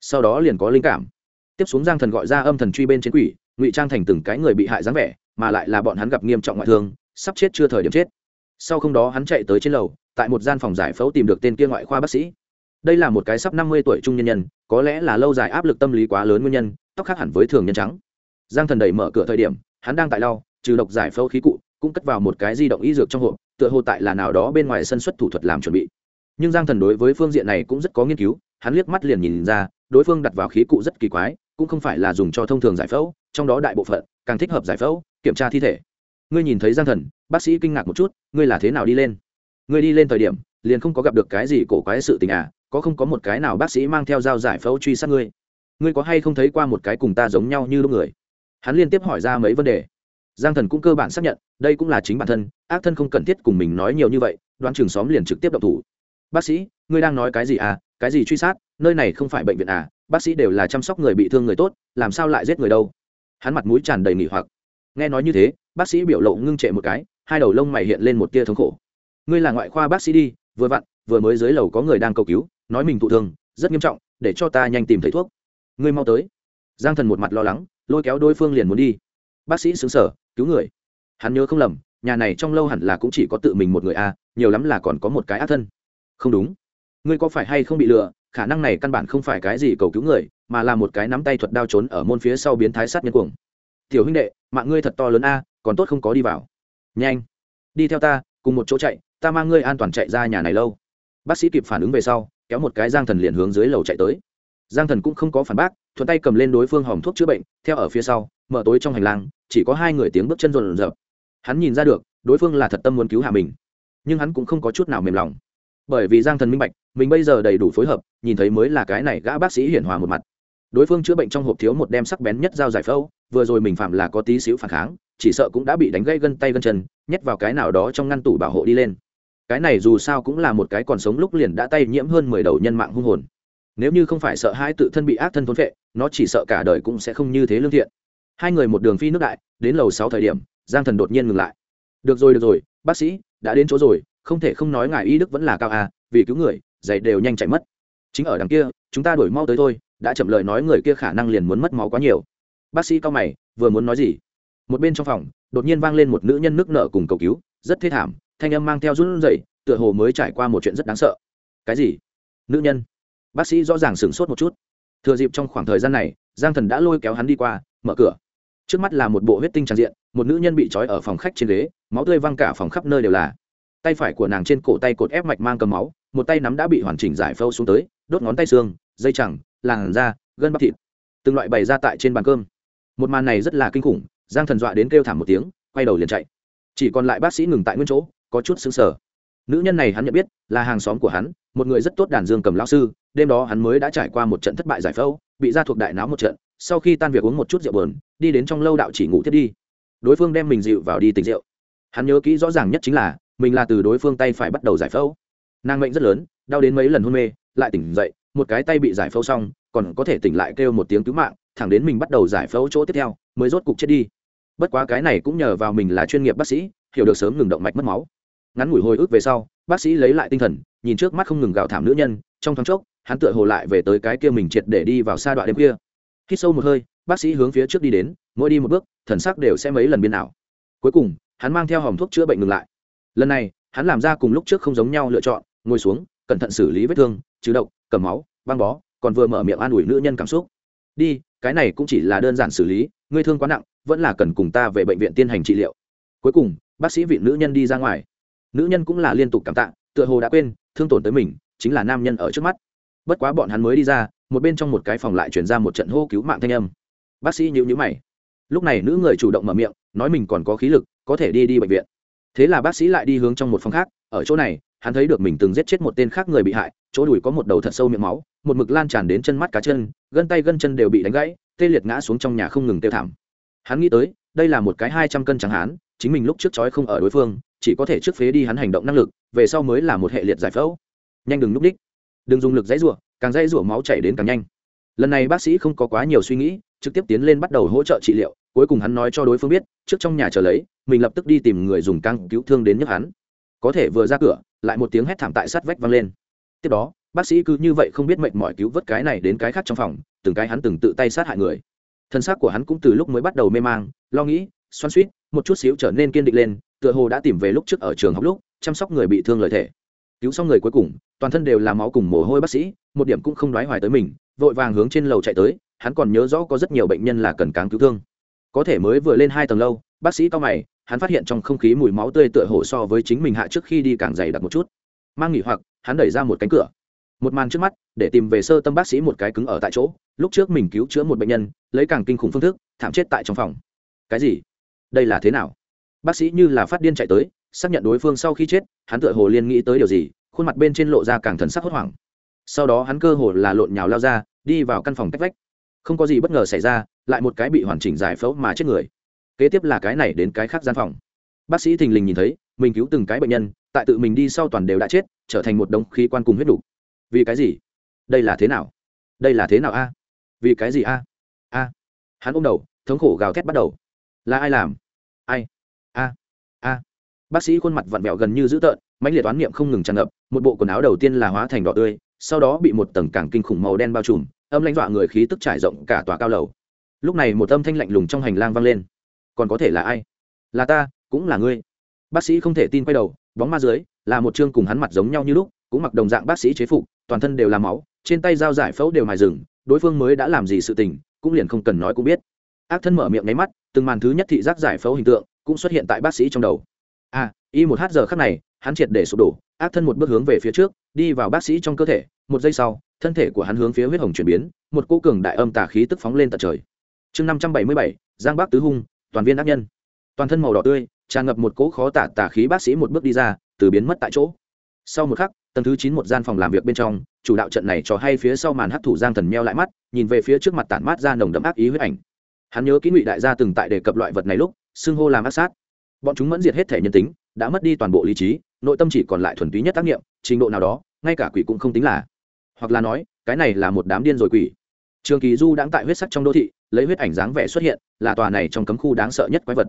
S1: Sau đó liền có linh cảm. Tiếp xuống giang thần gọi ra âm thần truy bên trên quỷ, ngụy trang thành từng cái người bị hại dáng vẻ, mà lại là bọn hắn gặp nghiêm trọng ngoại thương, sắp chết chưa thời điểm chết. Sau không đó hắn chạy tới trên lầu, tại một gian phòng giải phẫu tìm được tên kia ngoại khoa bác sĩ. Đây là một cái sắp năm mươi tuổi trung nhân nhân, có lẽ là lâu dài áp lực tâm lý quá lớn nguyên nhân, tóc khác hẳn với thường nhân trắng. Giang thần đẩy mở cửa thời điểm, hắn đang tại lau trừ độc giải phẫu khí cụ, cũng cất vào một cái di động y dược trong hộp, tựa hồ tại là nào đó bên ngoài sân xuất thủ thuật làm chuẩn bị. Nhưng giang thần đối với phương diện này cũng rất có nghiên cứu, hắn liếc mắt liền nhìn ra, đối phương đặt vào khí cụ rất kỳ quái, cũng không phải là dùng cho thông thường giải phẫu, trong đó đại bộ phận càng thích hợp giải phẫu, kiểm tra thi thể. Ngươi nhìn thấy giang thần, bác sĩ kinh ngạc một chút, ngươi là thế nào đi lên? Ngươi đi lên thời điểm, liền không có gặp được cái gì cổ quái sự tình à có không có một cái nào bác sĩ mang theo dao giải phẫu truy sát ngươi? Ngươi có hay không thấy qua một cái cùng ta giống nhau như lúc người? Hắn liên tiếp hỏi ra mấy vấn đề giang thần cũng cơ bản xác nhận, đây cũng là chính bản thân, ác thân không cần thiết cùng mình nói nhiều như vậy, đoán trường xóm liền trực tiếp động thủ. Bác sĩ, ngươi đang nói cái gì à? Cái gì truy sát? Nơi này không phải bệnh viện à? Bác sĩ đều là chăm sóc người bị thương người tốt, làm sao lại giết người đâu? Hắn mặt mũi tràn đầy nghỉ hoặc. Nghe nói như thế, bác sĩ biểu lộ ngưng trệ một cái, hai đầu lông mày hiện lên một tia thống khổ. Ngươi là ngoại khoa bác sĩ đi, vừa vặn, vừa mới dưới lầu có người đang cầu cứu, nói mình thụ thương, rất nghiêm trọng, để cho ta nhanh tìm thấy thuốc. Ngươi mau tới. Giang thần một mặt lo lắng, lôi kéo đối phương liền muốn đi bác sĩ xứng sở cứu người. Hắn nhớ không lầm nhà này trong lâu hẳn là cũng chỉ có tự mình một người a à, nhiều lắm là còn có một cái ác thân. Không đúng. Ngươi có phải hay không bị lừa khả năng này căn bản không phải cái gì cầu cứu người mà là một cái nắm tay thuật đao trốn ở môn phía sau biến thái sát nhân cuồng. Tiểu huynh đệ mạng ngươi thật to lớn a còn tốt không có đi vào. Nhanh đi theo ta cùng một chỗ chạy ta mang ngươi an toàn chạy ra nhà này lâu. Bác sĩ kịp phản ứng về sau kéo một cái giang thần liền hướng dưới lầu chạy tới. Giang thần cũng không có phản bác thuận tay cầm lên đối phương hòm thuốc chữa bệnh theo ở phía sau mở tối trong hành lang, chỉ có hai người tiếng bước chân rộn rợp. Hắn nhìn ra được, đối phương là thật tâm muốn cứu hạ mình. Nhưng hắn cũng không có chút nào mềm lòng. Bởi vì giang thần minh bạch, mình bây giờ đầy đủ phối hợp, nhìn thấy mới là cái này gã bác sĩ hiển hòa một mặt. Đối phương chữa bệnh trong hộp thiếu một đem sắc bén nhất dao giải phẫu, vừa rồi mình phạm là có tí xíu phản kháng, chỉ sợ cũng đã bị đánh gãy gân tay gân chân, nhét vào cái nào đó trong ngăn tủ bảo hộ đi lên. Cái này dù sao cũng là một cái còn sống lúc liền đã tay nhiễm hơn mười đầu nhân mạng hung hồn. Nếu như không phải sợ hai tự thân bị ác thân thốn vệ nó chỉ sợ cả đời cũng sẽ không như thế lương thiện hai người một đường phi nước đại, đến lầu sáu thời điểm, giang thần đột nhiên ngừng lại. Được rồi được rồi, bác sĩ, đã đến chỗ rồi, không thể không nói ngài y đức vẫn là cao à vì cứu người, giày đều nhanh chạy mất. Chính ở đằng kia, chúng ta đổi mau tới thôi, đã chậm lời nói người kia khả năng liền muốn mất máu quá nhiều. Bác sĩ cao mày, vừa muốn nói gì? Một bên trong phòng, đột nhiên vang lên một nữ nhân nước nợ cùng cầu cứu, rất thê thảm, thanh âm mang theo run rẩy, tựa hồ mới trải qua một chuyện rất đáng sợ. Cái gì? Nữ nhân? Bác sĩ rõ ràng sửng sốt một chút. Thừa dịp trong khoảng thời gian này, giang thần đã lôi kéo hắn đi qua, mở cửa trước mắt là một bộ huyết tinh tràn diện, một nữ nhân bị trói ở phòng khách trên ghế, máu tươi văng cả phòng khắp nơi đều là. Tay phải của nàng trên cổ tay cột ép mạch mang cầm máu, một tay nắm đã bị hoàn chỉnh giải phâu xuống tới, đốt ngón tay xương, dây chẳng, làn da, gân bắp thịt. Từng loại bày ra tại trên bàn cơm. Một màn này rất là kinh khủng, giang thần dọa đến kêu thảm một tiếng, quay đầu liền chạy. Chỉ còn lại bác sĩ ngừng tại nguyên chỗ, có chút xứng sở nữ nhân này hắn nhận biết, là hàng xóm của hắn, một người rất tốt đàn dương cầm lao sư, đêm đó hắn mới đã trải qua một trận thất bại giải phẫu bị ra thuộc đại náo một trận sau khi tan việc uống một chút rượu bờn, đi đến trong lâu đạo chỉ ngủ thiết đi. Đối phương đem mình dịu vào đi tỉnh rượu. Hắn nhớ kỹ rõ ràng nhất chính là, mình là từ đối phương tay phải bắt đầu giải phẫu. Nàng mệnh rất lớn, đau đến mấy lần hôn mê, lại tỉnh dậy, một cái tay bị giải phẫu xong, còn có thể tỉnh lại kêu một tiếng cứu mạng, thẳng đến mình bắt đầu giải phẫu chỗ tiếp theo, mới rốt cục chết đi. Bất quá cái này cũng nhờ vào mình là chuyên nghiệp bác sĩ, hiểu được sớm ngừng động mạch mất máu. Ngắn ngủi hồi ức về sau, bác sĩ lấy lại tinh thần, nhìn trước mắt không ngừng gào thảm nữ nhân, trong thoáng chốc, hắn tựa hồ lại về tới cái kia mình triệt để đi vào xa đoạn đêm kia khi sâu một hơi, bác sĩ hướng phía trước đi đến, mỗi đi một bước, thần sắc đều sẽ mấy lần biên ảo. Cuối cùng, hắn mang theo hòm thuốc chữa bệnh ngừng lại. Lần này, hắn làm ra cùng lúc trước không giống nhau lựa chọn, ngồi xuống, cẩn thận xử lý vết thương, trừ độc, cầm máu, băng bó, còn vừa mở miệng an ủi nữ nhân cảm xúc. Đi, cái này cũng chỉ là đơn giản xử lý, ngươi thương quá nặng, vẫn là cần cùng ta về bệnh viện tiên hành trị liệu. Cuối cùng, bác sĩ vị nữ nhân đi ra ngoài. Nữ nhân cũng là liên tục cảm tạ, tựa hồ đã quên, thương tổn tới mình, chính là nam nhân ở trước mắt bất quá bọn hắn mới đi ra một bên trong một cái phòng lại chuyển ra một trận hô cứu mạng thanh âm. Bác sĩ nhữ nhữ mày. Lúc này nữ người chủ động mở miệng nói mình còn có khí lực có thể đi đi bệnh viện. Thế là bác sĩ lại đi hướng trong một phòng khác ở chỗ này hắn thấy được mình từng giết chết một tên khác người bị hại chỗ đùi có một đầu thật sâu miệng máu một mực lan tràn đến chân mắt cá chân gân tay gân chân đều bị đánh gãy tê liệt ngã xuống trong nhà không ngừng tiêu thảm. Hắn nghĩ tới đây là một cái hai trăm cân chẳng hắn, chính mình lúc trước chói không ở đối phương chỉ có thể trước phế đi hắn hành động năng lực về sau mới là một hệ liệt giải phẫu. Nhanh đừng núp đích đừng dùng lực dãy rủa, càng dãy rủa máu chảy đến càng nhanh. Lần này bác sĩ không có quá nhiều suy nghĩ, trực tiếp tiến lên bắt đầu hỗ trợ trị liệu, cuối cùng hắn nói cho đối phương biết, trước trong nhà chờ lấy, mình lập tức đi tìm người dùng căng cứu thương đến nhấc hắn. Có thể vừa ra cửa, lại một tiếng hét thảm tại sát vách vang lên. Tiếp đó, bác sĩ cứ như vậy không biết mệnh mọi cứu vớt cái này đến cái khác trong phòng, từng cái hắn từng tự tay sát hại người. Thân xác của hắn cũng từ lúc mới bắt đầu mê mang, lo nghĩ xoan suýt một chút xíu trở nên kiên định lên, tựa hồ đã tìm về lúc trước ở trường học lúc, chăm sóc người bị thương lợi thể cứu xong người cuối cùng, toàn thân đều là máu cùng mồ hôi bác sĩ, một điểm cũng không đoái hoài tới mình, vội vàng hướng trên lầu chạy tới, hắn còn nhớ rõ có rất nhiều bệnh nhân là cần cáng cứu thương. Có thể mới vừa lên hai tầng lâu, bác sĩ cao mày, hắn phát hiện trong không khí mùi máu tươi tựa hồ so với chính mình hạ trước khi đi càng dày đặc một chút. Mang nghỉ hoặc, hắn đẩy ra một cánh cửa. Một màn trước mắt, để tìm về sơ tâm bác sĩ một cái cứng ở tại chỗ, lúc trước mình cứu chữa một bệnh nhân, lấy càng kinh khủng phương thức, thảm chết tại trong phòng. Cái gì? Đây là thế nào? Bác sĩ như là phát điên chạy tới xác nhận đối phương sau khi chết, hắn tựa hồ liên nghĩ tới điều gì, khuôn mặt bên trên lộ ra càng thần sắc hốt hoảng. Sau đó hắn cơ hồ là lộn nhào lao ra, đi vào căn phòng cách vách. Không có gì bất ngờ xảy ra, lại một cái bị hoàn chỉnh giải phẫu mà chết người. Kế tiếp là cái này đến cái khác gian phòng. Bác sĩ thình lình nhìn thấy, mình cứu từng cái bệnh nhân, tại tự mình đi sau toàn đều đã chết, trở thành một đống khí quan cùng huyết đủ vì cái gì? Đây là thế nào? Đây là thế nào a? Vì cái gì a? A. Hắn ôm đầu, thống khổ gào thét bắt đầu. Là ai làm? Ai? A a bác sĩ khuôn mặt vặn vẹo gần như dữ tợn, mãnh liệt oán niệm không ngừng tràn ngập, một bộ quần áo đầu tiên là hóa thành đỏ tươi, sau đó bị một tầng càng kinh khủng màu đen bao trùm, âm lãnh dọa người khí tức trải rộng cả tòa cao lầu. Lúc này một âm thanh lạnh lùng trong hành lang vang lên. Còn có thể là ai? Là ta, cũng là ngươi. Bác sĩ không thể tin quay đầu, bóng ma dưới, là một chương cùng hắn mặt giống nhau như lúc, cũng mặc đồng dạng bác sĩ chế phục, toàn thân đều là máu, trên tay dao giải phẫu đều mài rừng, đối phương mới đã làm gì sự tình, cũng liền không cần nói cũng biết. Ác thân mở miệng nháy mắt, từng màn thứ nhất thị giác giải phẫu hình tượng cũng xuất hiện tại bác sĩ trong đầu y một h giờ khắc này, hắn triệt để sụp đổ, ác thân một bước hướng về phía trước, đi vào bác sĩ trong cơ thể, một giây sau, thân thể của hắn hướng phía huyết hồng chuyển biến, một cô cường đại âm tà khí tức phóng lên tận trời. Chương năm trăm bảy mươi bảy, giang bắc tứ hung, toàn viên ác nhân. Toàn thân màu đỏ tươi, tràn ngập một cỗ khó tả tà khí bác sĩ một bước đi ra, từ biến mất tại chỗ. Sau một khắc, tầng thứ chín một gian phòng làm việc bên trong, chủ đạo trận này cho hay phía sau màn hấp thủ giang thần meo lại mắt, nhìn về phía trước mặt tản mát ra nồng đậm ác ý huyết ảnh. Hắn nhớ kỹ ngụy đại gia từng tại đề cập loại vật này lúc, xưng hô làm ác sát. Bọn chúng mẫn diệt hết thể nhân tính đã mất đi toàn bộ lý trí, nội tâm chỉ còn lại thuần túy nhất tác nghiệm, trình độ nào đó, ngay cả quỷ cũng không tính là. Hoặc là nói, cái này là một đám điên rồi quỷ. Trường kỳ du đang tại huyết sắc trong đô thị, lấy huyết ảnh dáng vẻ xuất hiện, là tòa này trong cấm khu đáng sợ nhất quái vật.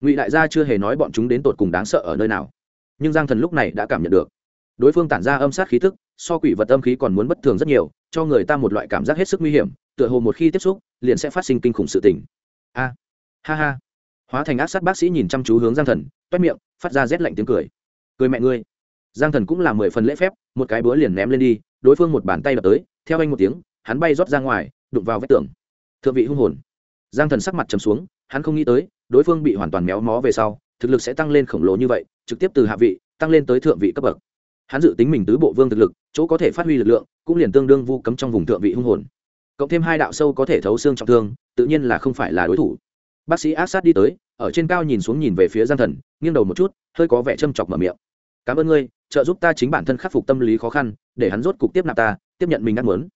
S1: Ngụy đại gia chưa hề nói bọn chúng đến tột cùng đáng sợ ở nơi nào. Nhưng giang thần lúc này đã cảm nhận được. Đối phương tản ra âm sát khí thức so quỷ vật âm khí còn muốn bất thường rất nhiều, cho người ta một loại cảm giác hết sức nguy hiểm, tựa hồ một khi tiếp xúc, liền sẽ phát sinh kinh khủng sự tình. A, ha ha hóa thành ác sát bác sĩ nhìn chăm chú hướng giang thần, toét miệng, phát ra rét lạnh tiếng cười. Cười mẹ ngươi. Giang thần cũng là mười phần lễ phép, một cái búa liền ném lên đi, đối phương một bàn tay đập tới, theo anh một tiếng, hắn bay rót ra ngoài, đụng vào vách tường. Thượng vị hung hồn. Giang thần sắc mặt trầm xuống, hắn không nghĩ tới, đối phương bị hoàn toàn méo mó về sau, thực lực sẽ tăng lên khổng lồ như vậy, trực tiếp từ hạ vị, tăng lên tới thượng vị cấp bậc. Hắn dự tính mình tứ bộ vương thực lực, chỗ có thể phát huy lực lượng, cũng liền tương đương vu cấm trong vùng thượng vị hung hồn. Cộng thêm hai đạo sâu có thể thấu xương trọng thương, tự nhiên là không phải là đối thủ bác sĩ áp sát đi tới, ở trên cao nhìn xuống nhìn về phía giang thần, nghiêng đầu một chút, hơi có vẻ châm chọc mở miệng. Cảm ơn ngươi, trợ giúp ta chính bản thân khắc phục tâm lý khó khăn, để hắn rốt cục tiếp nạp ta, tiếp nhận mình ăn muốn.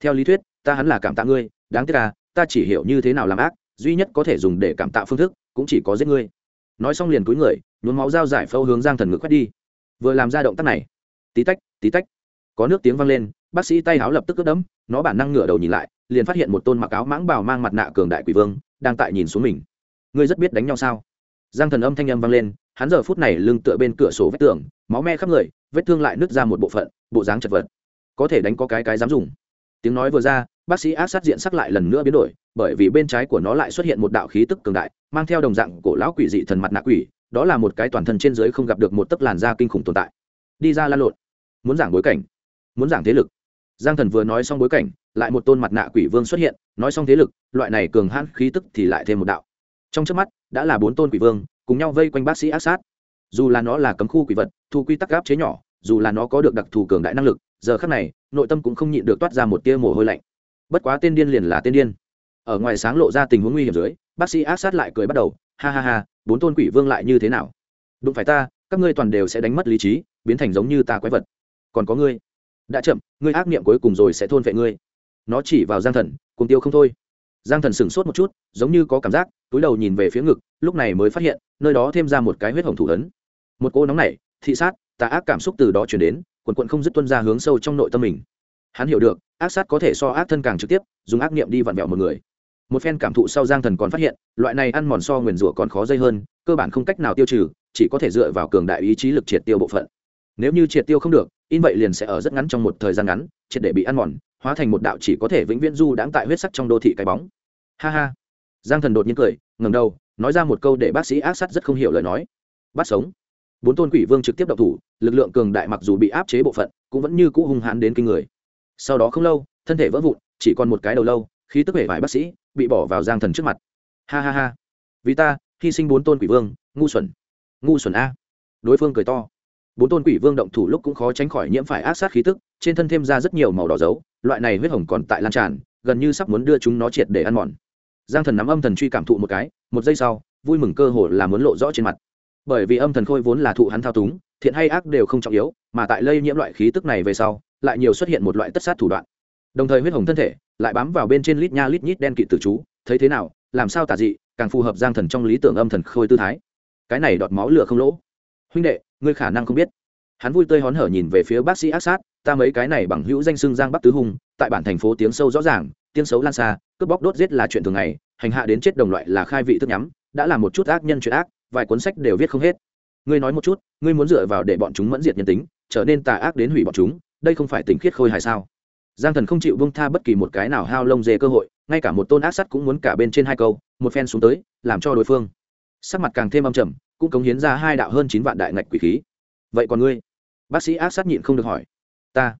S1: Theo lý thuyết, ta hắn là cảm tạ ngươi, đáng tiếc là ta chỉ hiểu như thế nào làm ác, duy nhất có thể dùng để cảm tạ phương thức, cũng chỉ có giết ngươi. Nói xong liền cúi người, nhuốm máu dao giải phâu hướng giang thần ngực quét đi. Vừa làm ra động tác này, tí tách tí tách, có nước tiếng vang lên, bác sĩ tay áo lập tức cướp đẫm, nó bản năng ngửa đầu nhìn lại, liền phát hiện một tôn mặc áo mãng bào mang mặt nạ cường đại quỷ vương đang tại nhìn xuống mình. Ngươi rất biết đánh nhau sao? Giang thần âm thanh âm vang lên, hắn giờ phút này lưng tựa bên cửa sổ vách tường, máu me khắp người, vết thương lại nứt ra một bộ phận, bộ dáng chật vật. Có thể đánh có cái cái dám dùng. Tiếng nói vừa ra, bác sĩ áp sát diện sắc lại lần nữa biến đổi, bởi vì bên trái của nó lại xuất hiện một đạo khí tức cường đại, mang theo đồng dạng cổ lão quỷ dị thần mặt nạ quỷ, đó là một cái toàn thân trên dưới không gặp được một tấc làn da kinh khủng tồn tại. Đi ra lan lộn. Muốn giảng bối cảnh. Muốn giảng thế lực. Giang thần vừa nói xong bối cảnh lại một tôn mặt nạ quỷ vương xuất hiện, nói xong thế lực, loại này cường hãn khí tức thì lại thêm một đạo. Trong trước mắt, đã là bốn tôn quỷ vương, cùng nhau vây quanh bác sĩ ác sát. Dù là nó là cấm khu quỷ vật, thu quy tắc gáp chế nhỏ, dù là nó có được đặc thù cường đại năng lực, giờ khác này, nội tâm cũng không nhịn được toát ra một tia mồ hôi lạnh. Bất quá tên điên liền là tên điên. Ở ngoài sáng lộ ra tình huống nguy hiểm dưới, bác sĩ ác sát lại cười bắt đầu, ha ha ha, bốn tôn quỷ vương lại như thế nào? Đụng phải ta, các ngươi toàn đều sẽ đánh mất lý trí, biến thành giống như ta quái vật. Còn có ngươi. Đã chậm, ngươi ác niệm cuối cùng rồi sẽ thôn vệ ngươi nó chỉ vào giang thần cùng tiêu không thôi. Giang thần sửng sốt một chút, giống như có cảm giác, túi đầu nhìn về phía ngực, lúc này mới phát hiện, nơi đó thêm ra một cái huyết hồng thủ ấn. Một cô nóng này thị sát, tà ác cảm xúc từ đó chuyển đến, quần quận không dứt tuân ra hướng sâu trong nội tâm mình. Hắn hiểu được, ác sát có thể so ác thân càng trực tiếp, dùng ác niệm đi vặn vẹo một người. Một phen cảm thụ sau giang thần còn phát hiện, loại này ăn mòn so nguyền rủa còn khó dây hơn, cơ bản không cách nào tiêu trừ, chỉ có thể dựa vào cường đại ý chí lực triệt tiêu bộ phận. Nếu như triệt tiêu không được, in vậy liền sẽ ở rất ngắn trong một thời gian ngắn, triệt để bị ăn mòn hóa thành một đạo chỉ có thể vĩnh viễn du đãng tại huyết sắc trong đô thị cái bóng. Ha ha. Giang thần đột nhiên cười ngầm đầu, nói ra một câu để bác sĩ ác sát rất không hiểu lời nói. Bắt sống. Bốn tôn quỷ vương trực tiếp đậu thủ, lực lượng cường đại mặc dù bị áp chế bộ phận, cũng vẫn như cũ hung hãn đến kinh người. Sau đó không lâu, thân thể vỡ vụn, chỉ còn một cái đầu lâu, khí tức hệ vải bác sĩ bị bỏ vào giang thần trước mặt. Ha ha ha. Vì ta, hy sinh bốn tôn quỷ vương, ngu xuẩn. Ngu xuẩn a. Đối phương cười to bốn tôn quỷ vương động thủ lúc cũng khó tránh khỏi nhiễm phải ác sát khí tức, trên thân thêm ra rất nhiều màu đỏ dấu, loại này huyết hồng còn tại lan tràn, gần như sắp muốn đưa chúng nó triệt để ăn mòn. Giang thần nắm âm thần truy cảm thụ một cái, một giây sau, vui mừng cơ hồ là muốn lộ rõ trên mặt. Bởi vì âm thần khôi vốn là thụ hắn thao túng, thiện hay ác đều không trọng yếu, mà tại lây nhiễm loại khí tức này về sau, lại nhiều xuất hiện một loại tất sát thủ đoạn. Đồng thời huyết hồng thân thể lại bám vào bên trên lít nha lít nhít đen kịt tử chú, thấy thế nào, làm sao tà dị, càng phù hợp giang thần trong lý tưởng âm thần khôi tư thái. Cái này đọt máu lửa không lỗ. Huynh đệ ngươi khả năng không biết. Hắn vui tươi hón hở nhìn về phía bác sĩ ác sát, ta mấy cái này bằng hữu danh xưng giang bắc tứ hùng, tại bản thành phố tiếng sâu rõ ràng, tiếng xấu lan xa, cướp bóc đốt giết là chuyện thường ngày, hành hạ đến chết đồng loại là khai vị thức nhắm, đã là một chút ác nhân chuyện ác, vài cuốn sách đều viết không hết. Ngươi nói một chút, ngươi muốn dựa vào để bọn chúng mẫn diệt nhân tính, trở nên tà ác đến hủy bọn chúng, đây không phải tình khiết khôi hài sao? Giang thần không chịu bông tha bất kỳ một cái nào hao lông dê cơ hội, ngay cả một tôn ác sắt cũng muốn cả bên trên hai câu, một phen xuống tới, làm cho đối phương sắc mặt càng thêm âm trầm, cũng cống hiến ra hai đạo hơn chín vạn đại ngạch quỷ khí. Vậy còn ngươi? Bác sĩ ác sát nhịn không được hỏi. Ta.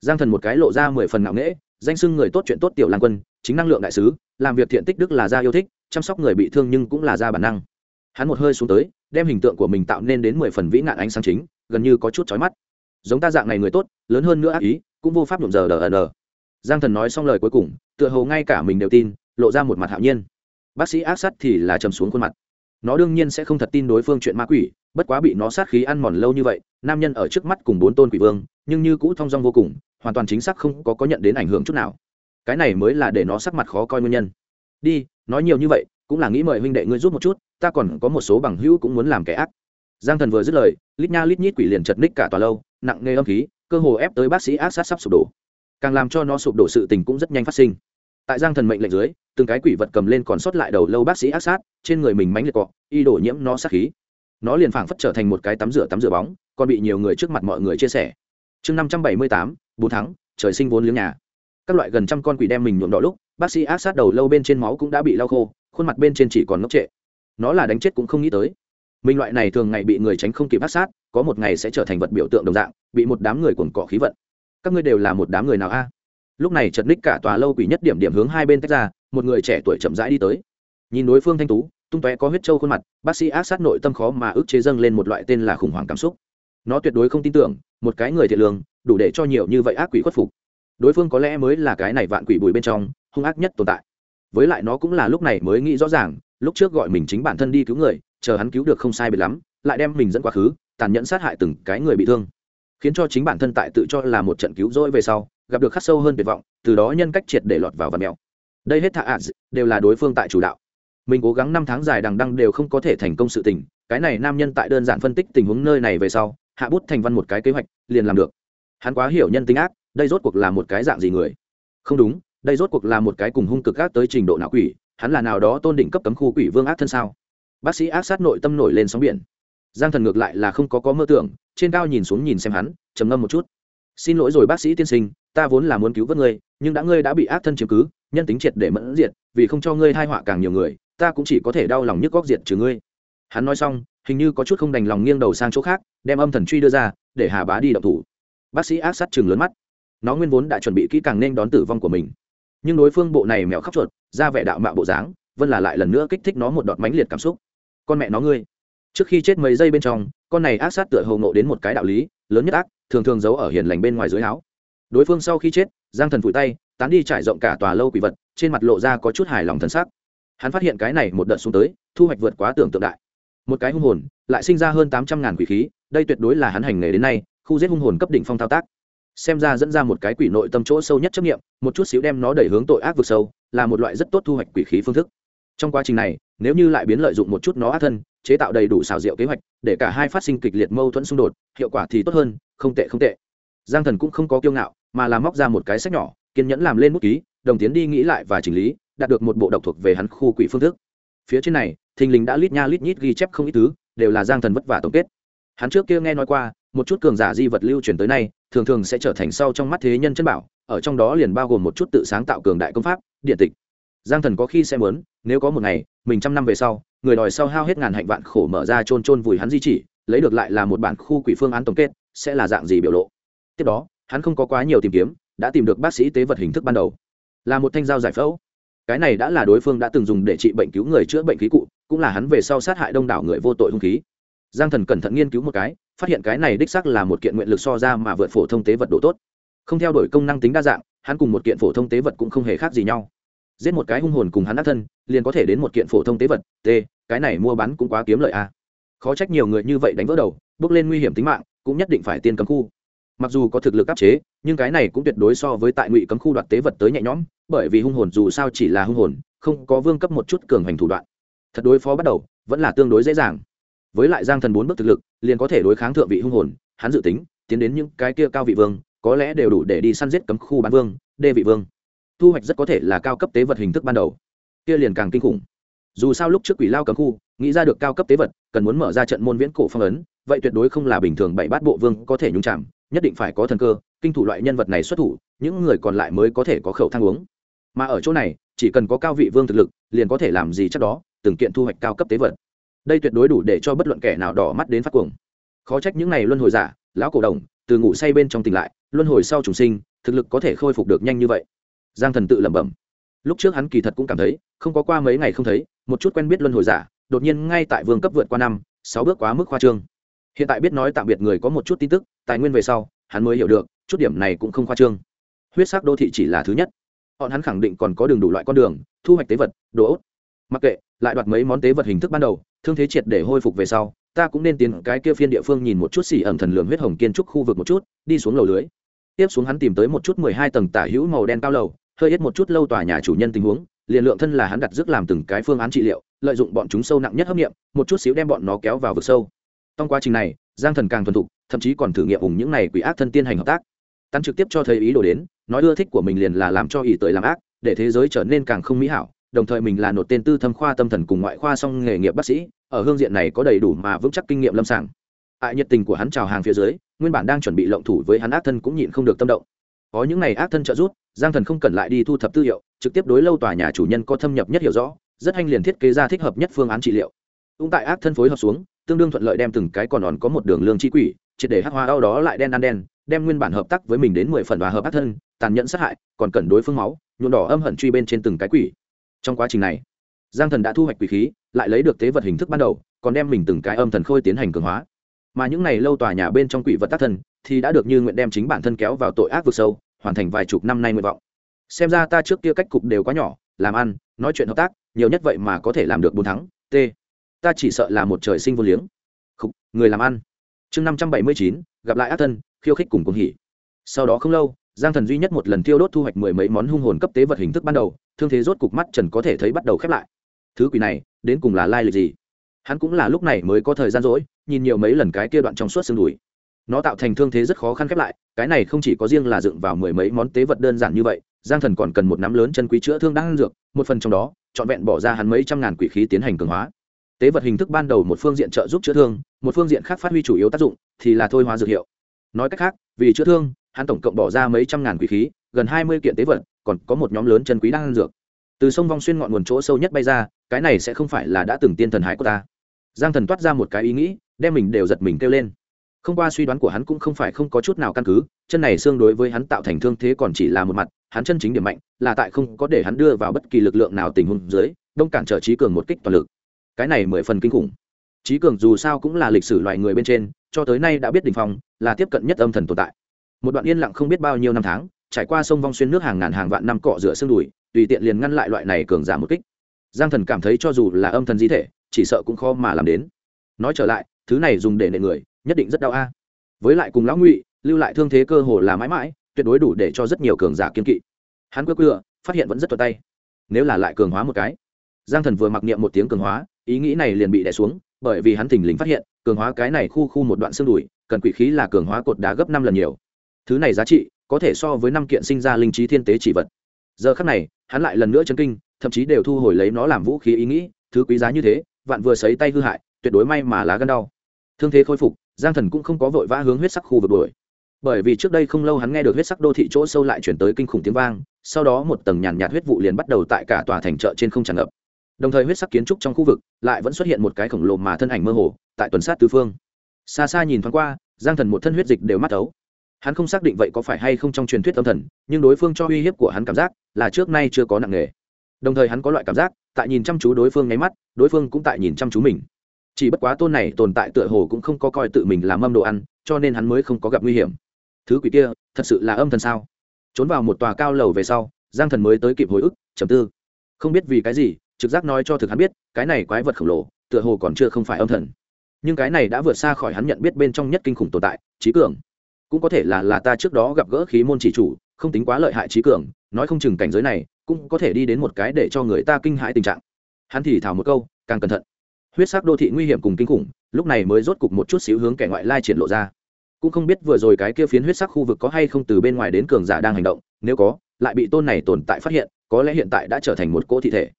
S1: Giang thần một cái lộ ra mười phần ngạo nghễ, danh sưng người tốt chuyện tốt tiểu lan quân, chính năng lượng đại sứ, làm việc thiện tích đức là gia yêu thích, chăm sóc người bị thương nhưng cũng là gia bản năng. Hắn một hơi xuống tới, đem hình tượng của mình tạo nên đến mười phần vĩ nạn ánh sáng chính, gần như có chút chói mắt. Giống ta dạng này người tốt, lớn hơn nữa ác ý, cũng vô pháp nhuộm giờ đờ đờ giang thần nói xong lời cuối cùng, tựa hồ ngay cả mình đều tin, lộ ra một mặt hạo nhiên. Bác sĩ ác sát thì là trầm xuống khuôn mặt nó đương nhiên sẽ không thật tin đối phương chuyện ma quỷ, bất quá bị nó sát khí ăn mòn lâu như vậy, nam nhân ở trước mắt cùng bốn tôn quỷ vương, nhưng như cũ thong dong vô cùng, hoàn toàn chính xác không có có nhận đến ảnh hưởng chút nào. Cái này mới là để nó sắc mặt khó coi nguyên nhân. Đi, nói nhiều như vậy, cũng là nghĩ mời huynh đệ ngươi giúp một chút, ta còn có một số bằng hữu cũng muốn làm kẻ ác. Giang thần vừa dứt lời, lít nha lít nhít quỷ liền chật ních cả tòa lâu, nặng nề âm khí, cơ hồ ép tới bác sĩ ác sát sắp sụp đổ. Càng làm cho nó sụp đổ sự tình cũng rất nhanh phát sinh tại giang thần mệnh lệnh dưới, từng cái quỷ vật cầm lên còn sót lại đầu lâu bác sĩ ác sát, trên người mình mánh liệt cọ, y đổ nhiễm nó sát khí. Nó liền phảng phất trở thành một cái tắm rửa tắm rửa bóng, còn bị nhiều người trước mặt mọi người chia sẻ. Chương năm trăm bảy mươi tám bốn tháng trời sinh vốn liếng nhà. Các loại gần trăm con quỷ đem mình nhuộm đỏ lúc, bác sĩ ác sát đầu lâu bên trên máu cũng đã bị lau khô, khuôn mặt bên trên chỉ còn ngốc trệ. Nó là đánh chết cũng không nghĩ tới. Mình loại này thường ngày bị người tránh không kịp ác sát, có một ngày sẽ trở thành vật biểu tượng đồng dạng, bị một đám người cuồng cỏ khí vận. Các ngươi đều là một đám người nào a? Lúc này chật ních cả tòa lâu quỷ nhất điểm điểm hướng hai bên tách ra, một người trẻ tuổi chậm rãi đi tới. Nhìn đối phương thanh tú, tung tóe có huyết trâu khuôn mặt, bác sĩ ác sát nội tâm khó mà ức chế dâng lên một loại tên là khủng hoảng cảm xúc. Nó tuyệt đối không tin tưởng, một cái người thiện lương, đủ để cho nhiều như vậy ác quỷ khuất phục. Đối phương có lẽ mới là cái này vạn quỷ bùi bên trong, hung ác nhất tồn tại. Với lại nó cũng là lúc này mới nghĩ rõ ràng, lúc trước gọi mình chính bản thân đi cứu người, chờ hắn cứu được không sai biệt lắm, lại đem mình dẫn quá khứ, tàn nhẫn sát hại từng cái người bị thương. Khiến cho chính bản thân tại tự cho là một trận cứu rỗi về sau gặp được khắc sâu hơn tuyệt vọng, từ đó nhân cách triệt để lọt vào và mèo đây hết thạ ạ, đều là đối phương tại chủ đạo. Mình cố gắng năm tháng dài đằng đăng đều không có thể thành công sự tình, cái này nam nhân tại đơn giản phân tích tình huống nơi này về sau, hạ bút thành văn một cái kế hoạch, liền làm được. Hắn quá hiểu nhân tính ác, đây rốt cuộc là một cái dạng gì người? Không đúng, đây rốt cuộc là một cái cùng hung cực ác tới trình độ não quỷ, hắn là nào đó tôn định cấp cấm khu quỷ vương ác thân sao? Bác sĩ ác sát nội tâm nổi lên sóng biển. Giang thần ngược lại là không có có mơ tưởng, trên cao nhìn xuống nhìn xem hắn, trầm ngâm một chút. Xin lỗi rồi bác sĩ tiên sinh ta vốn là muốn cứu vớt ngươi, nhưng đã ngươi đã bị ác thân chiếm cứ, nhân tính triệt để mẫn diệt, vì không cho ngươi thai họa càng nhiều người, ta cũng chỉ có thể đau lòng nhức góc diệt trừ ngươi. Hắn nói xong, hình như có chút không đành lòng nghiêng đầu sang chỗ khác, đem âm thần truy đưa ra, để hà bá đi động thủ. Bác sĩ ác sát chừng lớn mắt. Nó nguyên vốn đã chuẩn bị kỹ càng nên đón tử vong của mình. Nhưng đối phương bộ này mèo khóc chuột, ra vẻ đạo mạo bộ dáng vân là lại lần nữa kích thích nó một đọt mãnh liệt cảm xúc. Con mẹ nó ngươi, trước khi chết mấy giây bên trong, con này ác sát tựa hầu nộ đến một cái đạo lý, lớn nhất ác, thường thường giấu ở hiền lành bên ngoài dưới áo đối phương sau khi chết, giang thần phủi tay, tán đi trải rộng cả tòa lâu quỷ vật, trên mặt lộ ra có chút hài lòng thân sắc. Hắn phát hiện cái này một đợt xuống tới, thu hoạch vượt quá tưởng tượng đại. Một cái hung hồn, lại sinh ra hơn tám trăm ngàn quỷ khí, đây tuyệt đối là hắn hành nghề đến nay, khu giết hung hồn cấp đỉnh phong thao tác. Xem ra dẫn ra một cái quỷ nội tâm chỗ sâu nhất chấp nghiệm một chút xíu đem nó đẩy hướng tội ác vực sâu, là một loại rất tốt thu hoạch quỷ khí phương thức. Trong quá trình này, nếu như lại biến lợi dụng một chút nó ác thân, chế tạo đầy đủ xào rượu kế hoạch, để cả hai phát sinh kịch liệt mâu thuẫn xung đột, hiệu quả thì tốt hơn, không tệ không tệ. Giang thần cũng không có kiêu ngạo mà làm móc ra một cái sách nhỏ, kiên nhẫn làm lên bút ký, đồng tiến đi nghĩ lại và chỉnh lý, đạt được một bộ độc thuộc về hắn khu quỷ phương thức. Phía trên này, thình lình đã lít nha lít nhít ghi chép không ít thứ, đều là giang thần vất vả tổng kết. Hắn trước kia nghe nói qua, một chút cường giả di vật lưu truyền tới nay, thường thường sẽ trở thành sau trong mắt thế nhân chân bảo, ở trong đó liền bao gồm một chút tự sáng tạo cường đại công pháp, điện tịch. Giang thần có khi sẽ muốn, nếu có một ngày, mình trăm năm về sau, người đòi sau hao hết ngàn hạnh vạn khổ mở ra chôn chôn vùi hắn di chỉ, lấy được lại là một bản khu quỷ phương án tổng kết, sẽ là dạng gì biểu lộ. Tiếp đó hắn không có quá nhiều tìm kiếm, đã tìm được bác sĩ tế vật hình thức ban đầu. Là một thanh dao giải phẫu. Cái này đã là đối phương đã từng dùng để trị bệnh cứu người chữa bệnh khí cụ, cũng là hắn về sau sát hại đông đảo người vô tội hung khí. Giang thần cẩn thận nghiên cứu một cái, phát hiện cái này đích sắc là một kiện nguyện lực so ra mà vượt phổ thông tế vật độ tốt. Không theo đuổi công năng tính đa dạng, hắn cùng một kiện phổ thông tế vật cũng không hề khác gì nhau. Giết một cái hung hồn cùng hắn đắc thân, liền có thể đến một kiện phổ thông tế vật, t, cái này mua bán cũng quá kiếm lợi a à. khó trách nhiều người như vậy đánh vỡ đầu, bước lên nguy hiểm tính mạng, cũng nhất định phải tiên cấm khu mặc dù có thực lực áp chế, nhưng cái này cũng tuyệt đối so với tại ngụy cấm khu đoạt tế vật tới nhẹ nhõm, bởi vì hung hồn dù sao chỉ là hung hồn, không có vương cấp một chút cường hành thủ đoạn. Thật đối phó bắt đầu, vẫn là tương đối dễ dàng. Với lại giang thần bốn bước thực lực, liền có thể đối kháng thượng vị hung hồn, hắn dự tính, tiến đến những cái kia cao vị vương, có lẽ đều đủ để đi săn giết cấm khu bán vương, đê vị vương. Thu hoạch rất có thể là cao cấp tế vật hình thức ban đầu. Kia liền càng kinh khủng. Dù sao lúc trước quỷ lao cấm khu, nghĩ ra được cao cấp tế vật, cần muốn mở ra trận môn viễn cổ phong ấn, vậy tuyệt đối không là bình thường bảy bát bộ vương có thể nhúng chạm nhất định phải có thần cơ, kinh thủ loại nhân vật này xuất thủ, những người còn lại mới có thể có khẩu thang uống. Mà ở chỗ này, chỉ cần có cao vị vương thực lực, liền có thể làm gì chắc đó, từng kiện thu hoạch cao cấp tế vật. Đây tuyệt đối đủ để cho bất luận kẻ nào đỏ mắt đến phát cuồng. Khó trách những này luân hồi giả, lão cổ đồng, từ ngủ say bên trong tỉnh lại, luân hồi sau trùng sinh, thực lực có thể khôi phục được nhanh như vậy. Giang thần tự lẩm bẩm. Lúc trước hắn kỳ thật cũng cảm thấy, không có qua mấy ngày không thấy, một chút quen biết luân hồi giả, đột nhiên ngay tại vương cấp vượt qua năm, sáu bước quá mức khoa trương hiện tại biết nói tạm biệt người có một chút tin tức, tài nguyên về sau, hắn mới hiểu được, chút điểm này cũng không khoa trương. Huyết sắc đô thị chỉ là thứ nhất. Bọn hắn khẳng định còn có đường đủ loại con đường, thu hoạch tế vật, đồ ốt. Mặc kệ, lại đoạt mấy món tế vật hình thức ban đầu, thương thế triệt để hồi phục về sau, ta cũng nên tiến cái kia phiên địa phương nhìn một chút xỉ ẩm thần lượng huyết hồng kiên trúc khu vực một chút, đi xuống lầu lưới. Tiếp xuống hắn tìm tới một chút mười hai tầng tả hữu màu đen cao lầu, hơi ít một chút lâu tòa nhà chủ nhân tình huống, liền lượng thân là hắn đặt dứt làm từng cái phương án trị liệu, lợi dụng bọn chúng sâu nặng nhất hấp nghiệm, một chút xíu đem bọn nó kéo vào vực sâu trong quá trình này, giang thần càng thuần thục, thậm chí còn thử nghiệm cùng những này quỷ ác thân tiên hành hợp tác. Tắn trực tiếp cho thấy ý đồ đến, nói ưa thích của mình liền là làm cho ý tới làm ác, để thế giới trở nên càng không mỹ hảo, đồng thời mình là nộp tên tư thâm khoa tâm thần cùng ngoại khoa song nghề nghiệp bác sĩ, ở hương diện này có đầy đủ mà vững chắc kinh nghiệm lâm sàng. Ại nhiệt tình của hắn chào hàng phía dưới, nguyên bản đang chuẩn bị lộng thủ với hắn ác thân cũng nhịn không được tâm động. Có những ngày ác thân trợ giúp, giang thần không cần lại đi thu thập tư liệu, trực tiếp đối lâu tòa nhà chủ nhân có thâm nhập nhất hiểu rõ, rất hanh liền thiết kế ra thích hợp nhất phương án trị liệu. Ung tại ác thân phối hợp xuống tương đương thuận lợi đem từng cái còn còn có một đường lương chi quỷ, triệt để hắc hoa đau đó lại đen ăn đen, đem nguyên bản hợp tác với mình đến mười phần và hợp ác thân, tàn nhẫn sát hại, còn cần đối phương máu, nhuộm đỏ âm hận truy bên trên từng cái quỷ. Trong quá trình này, giang thần đã thu hoạch quỷ khí, lại lấy được tế vật hình thức ban đầu, còn đem mình từng cái âm thần khôi tiến hành cường hóa. Mà những này lâu tòa nhà bên trong quỷ vật tác thân, thì đã được như nguyện đem chính bản thân kéo vào tội ác vực sâu, hoàn thành vài chục năm nay nguyện vọng. Xem ra ta trước kia cách cục đều quá nhỏ, làm ăn, nói chuyện hợp tác, nhiều nhất vậy mà có thể làm được bốn thắng, t ta chỉ sợ là một trời sinh vô liếng. Khúc, người làm ăn. Chương năm trăm bảy mươi chín gặp lại ác thân khiêu khích cùng cùng hỉ. Sau đó không lâu giang thần duy nhất một lần thiêu đốt thu hoạch mười mấy món hung hồn cấp tế vật hình thức ban đầu thương thế rốt cục mắt trần có thể thấy bắt đầu khép lại. Thứ quỷ này đến cùng là lai lịch gì? Hắn cũng là lúc này mới có thời gian rỗi nhìn nhiều mấy lần cái kia đoạn trong suốt xương đùi. Nó tạo thành thương thế rất khó khăn khép lại cái này không chỉ có riêng là dựng vào mười mấy món tế vật đơn giản như vậy giang thần còn cần một nắm lớn chân quý chữa thương đang ăn dược một phần trong đó trọn vẹn bỏ ra hắn mấy trăm ngàn quỷ khí tiến hành cường hóa tế vật hình thức ban đầu một phương diện trợ giúp chữa thương, một phương diện khác phát huy chủ yếu tác dụng thì là thôi hóa dược hiệu. Nói cách khác, vì chữa thương, hắn tổng cộng bỏ ra mấy trăm ngàn quỷ khí, gần hai mươi kiện tế vật, còn có một nhóm lớn chân quý đang ăn dược. Từ sông vong xuyên ngọn nguồn chỗ sâu nhất bay ra, cái này sẽ không phải là đã từng tiên thần hái của ta. Giang thần toát ra một cái ý nghĩ, đem mình đều giật mình kêu lên. Không qua suy đoán của hắn cũng không phải không có chút nào căn cứ, chân này xương đối với hắn tạo thành thương thế còn chỉ là một mặt, hắn chân chính điểm mạnh, là tại không có để hắn đưa vào bất kỳ lực lượng nào tình huống dưới, đông cản trở trí cường một kích toàn lực cái này mười phần kinh khủng. Trí cường dù sao cũng là lịch sử loài người bên trên, cho tới nay đã biết đình phong, là tiếp cận nhất âm thần tồn tại. Một đoạn yên lặng không biết bao nhiêu năm tháng, trải qua sông vong xuyên nước hàng ngàn hàng vạn năm cọ rửa xương đùi, tùy tiện liền ngăn lại loại này cường giả một kích. Giang thần cảm thấy cho dù là âm thần di thể, chỉ sợ cũng khó mà làm đến. Nói trở lại, thứ này dùng để nệ người, nhất định rất đau a. Với lại cùng lão ngụy, lưu lại thương thế cơ hồ là mãi mãi, tuyệt đối đủ để cho rất nhiều cường giả kiên kỵ. Hắn quơ quơ, phát hiện vẫn rất thuận tay. Nếu là lại cường hóa một cái. Giang thần vừa mặc niệm một tiếng cường hóa ý nghĩ này liền bị đè xuống, bởi vì hắn thình lình phát hiện, cường hóa cái này khu khu một đoạn xương đùi, cần quỷ khí là cường hóa cột đá gấp năm lần nhiều. Thứ này giá trị, có thể so với năm kiện sinh ra linh trí thiên tế chỉ vật. Giờ khắc này, hắn lại lần nữa chấn kinh, thậm chí đều thu hồi lấy nó làm vũ khí ý nghĩ, thứ quý giá như thế, vạn vừa sấy tay hư hại, tuyệt đối may mà lá gân đau. Thương thế khôi phục, giang thần cũng không có vội vã hướng huyết sắc khu vực đuổi. Bởi vì trước đây không lâu hắn nghe được huyết sắc đô thị chỗ sâu lại chuyển tới kinh khủng tiếng vang, sau đó một tầng nhàn nhạt huyết vụ liền bắt đầu tại cả tòa thành chợ trên không tràn ngập đồng thời huyết sắc kiến trúc trong khu vực lại vẫn xuất hiện một cái khổng lồ mà thân ảnh mơ hồ, tại tuần sát tứ phương. Xa xa nhìn thoáng qua, giang thần một thân huyết dịch đều mắt ấu. Hắn không xác định vậy có phải hay không trong truyền thuyết tâm thần, nhưng đối phương cho uy hiếp của hắn cảm giác là trước nay chưa có nặng nề. đồng thời hắn có loại cảm giác, tại nhìn chăm chú đối phương nháy mắt, đối phương cũng tại nhìn chăm chú mình. Chỉ bất quá tôn này tồn tại tựa hồ cũng không có coi tự mình làm âm đồ ăn, cho nên hắn mới không có gặp nguy hiểm. Thứ quỷ kia, thật sự là âm thần sao? Trốn vào một tòa cao lầu về sau, giang thần mới tới kịp hồi ức, trầm tư. Không biết vì cái gì trực giác nói cho thực hắn biết, cái này quái vật khổng lồ, tựa hồ còn chưa không phải âm thần. Nhưng cái này đã vượt xa khỏi hắn nhận biết bên trong nhất kinh khủng tồn tại, trí cường. Cũng có thể là là ta trước đó gặp gỡ khí môn chỉ chủ, không tính quá lợi hại trí cường, nói không chừng cảnh giới này, cũng có thể đi đến một cái để cho người ta kinh hãi tình trạng. Hắn thì thảo một câu, càng cẩn thận. Huyết sắc đô thị nguy hiểm cùng kinh khủng, lúc này mới rốt cục một chút xíu hướng kẻ ngoại lai triển lộ ra. Cũng không biết vừa rồi cái kia phiến huyết sắc khu vực có hay không từ bên ngoài đến cường giả đang hành động, nếu có, lại bị tôn này tồn tại phát hiện, có lẽ hiện tại đã trở thành một cỗ thị thể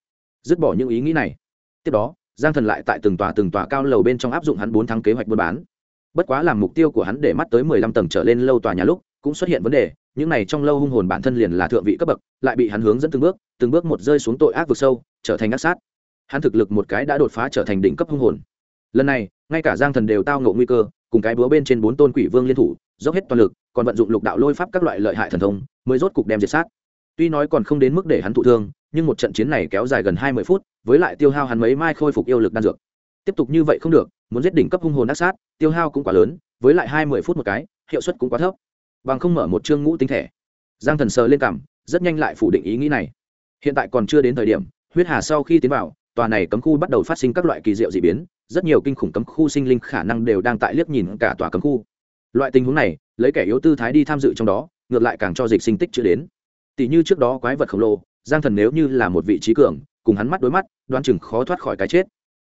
S1: dứt bỏ những ý nghĩ này. Tiếp đó, giang thần lại tại từng tòa từng tòa cao lầu bên trong áp dụng hắn bốn tháng kế hoạch buôn bán. Bất quá làm mục tiêu của hắn để mắt tới mười lăm tầng trở lên lâu tòa nhà lúc, cũng xuất hiện vấn đề, những này trong lâu hung hồn bản thân liền là thượng vị cấp bậc, lại bị hắn hướng dẫn từng bước từng bước một rơi xuống tội ác vực sâu, trở thành ác sát. Hắn thực lực một cái đã đột phá trở thành đỉnh cấp hung hồn. Lần này, ngay cả giang thần đều tao ngộ nguy cơ, cùng cái búa bên trên bốn tôn quỷ vương liên thủ, dốc hết toàn lực, còn vận dụng lục đạo lôi pháp các loại lợi hại thần thông, mới rốt cục đem diệt sát. Tuy nói còn không đến mức để hắn thụ thương nhưng một trận chiến này kéo dài gần hai mươi phút với lại tiêu hao hắn mấy mai khôi phục yêu lực đan dược. Tiếp tục như vậy không được muốn giết đỉnh cấp hung hồn ác sát tiêu hao cũng quá lớn với lại hai mươi phút một cái hiệu suất cũng quá thấp. Bằng không mở một chương ngũ tinh thể. Giang thần sờ lên cằm, rất nhanh lại phủ định ý nghĩ này. Hiện tại còn chưa đến thời điểm huyết hà sau khi tiến vào tòa này cấm khu bắt đầu phát sinh các loại kỳ diệu dị biến rất nhiều kinh khủng cấm khu sinh linh khả năng đều đang tại liếc nhìn cả tòa cấm khu. Loại tình huống này lấy kẻ yếu tư thái đi tham dự trong đó ngược lại càng cho dịch sinh tích chưa đến. Tỷ như trước đó quái vật khổng lồ giang thần nếu như là một vị trí cường, cùng hắn mắt đối mắt đoan chừng khó thoát khỏi cái chết.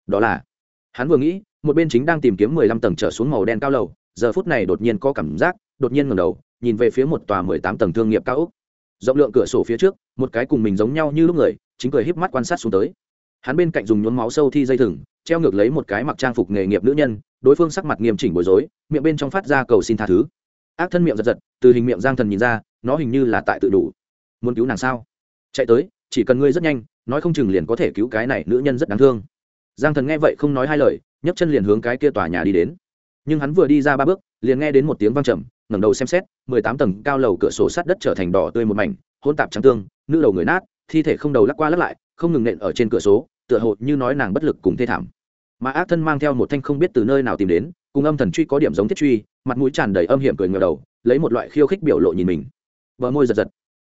S1: Đó là, hắn vừa nghĩ, một bên chính đang tìm kiếm mười lăm tầng trở xuống màu đen cao lầu, giờ phút này đột nhiên có cảm giác, đột nhiên ngầm đầu, nhìn về phía một tòa mười tám tầng thương nghiệp cao ốc. Rộng lượng cửa sổ phía trước, một cái cùng mình giống nhau như lúc người, chính cười híp mắt quan sát xuống tới. Hắn bên cạnh dùng nhuốm máu sâu thi dây thừng, treo ngược lấy một cái mặc trang phục nghề nghiệp nữ nhân, đối phương sắc mặt nghiêm chỉnh bối rối, miệng bên trong phát ra cầu xin tha thứ. Ác thân miệng giật giật, từ hình miệng giang thần nhìn ra, nó hình như là tại tự đủ. Muốn cứu nàng sao? Chạy tới, chỉ cần ngươi rất nhanh, nói không chừng liền có thể cứu cái này nữ nhân rất đáng thương. Giang thần nghe vậy không nói hai lời, nhấc chân liền hướng cái kia tòa nhà đi đến. Nhưng hắn vừa đi ra ba bước, liền nghe đến một tiếng vang trầm, ngẩng đầu xem xét, mười tám tầng cao lầu cửa sổ sắt đất trở thành đỏ tươi một mảnh hôn tạp trắng tương, nữ đầu người nát, thi thể không đầu lắc qua lắc lại, không ngừng nện ở trên cửa số, tựa hồ như nói nàng bất lực cùng thê thảm. Mà ác thân mang theo một thanh không biết từ nơi nào tìm đến, cùng âm thần truy có điểm giống thiết truy, mặt mũi tràn đầy âm hiểm cười ngờ đầu, lấy một loại khiêu khích biểu lộ nhìn mình. Vợ môi giật giật.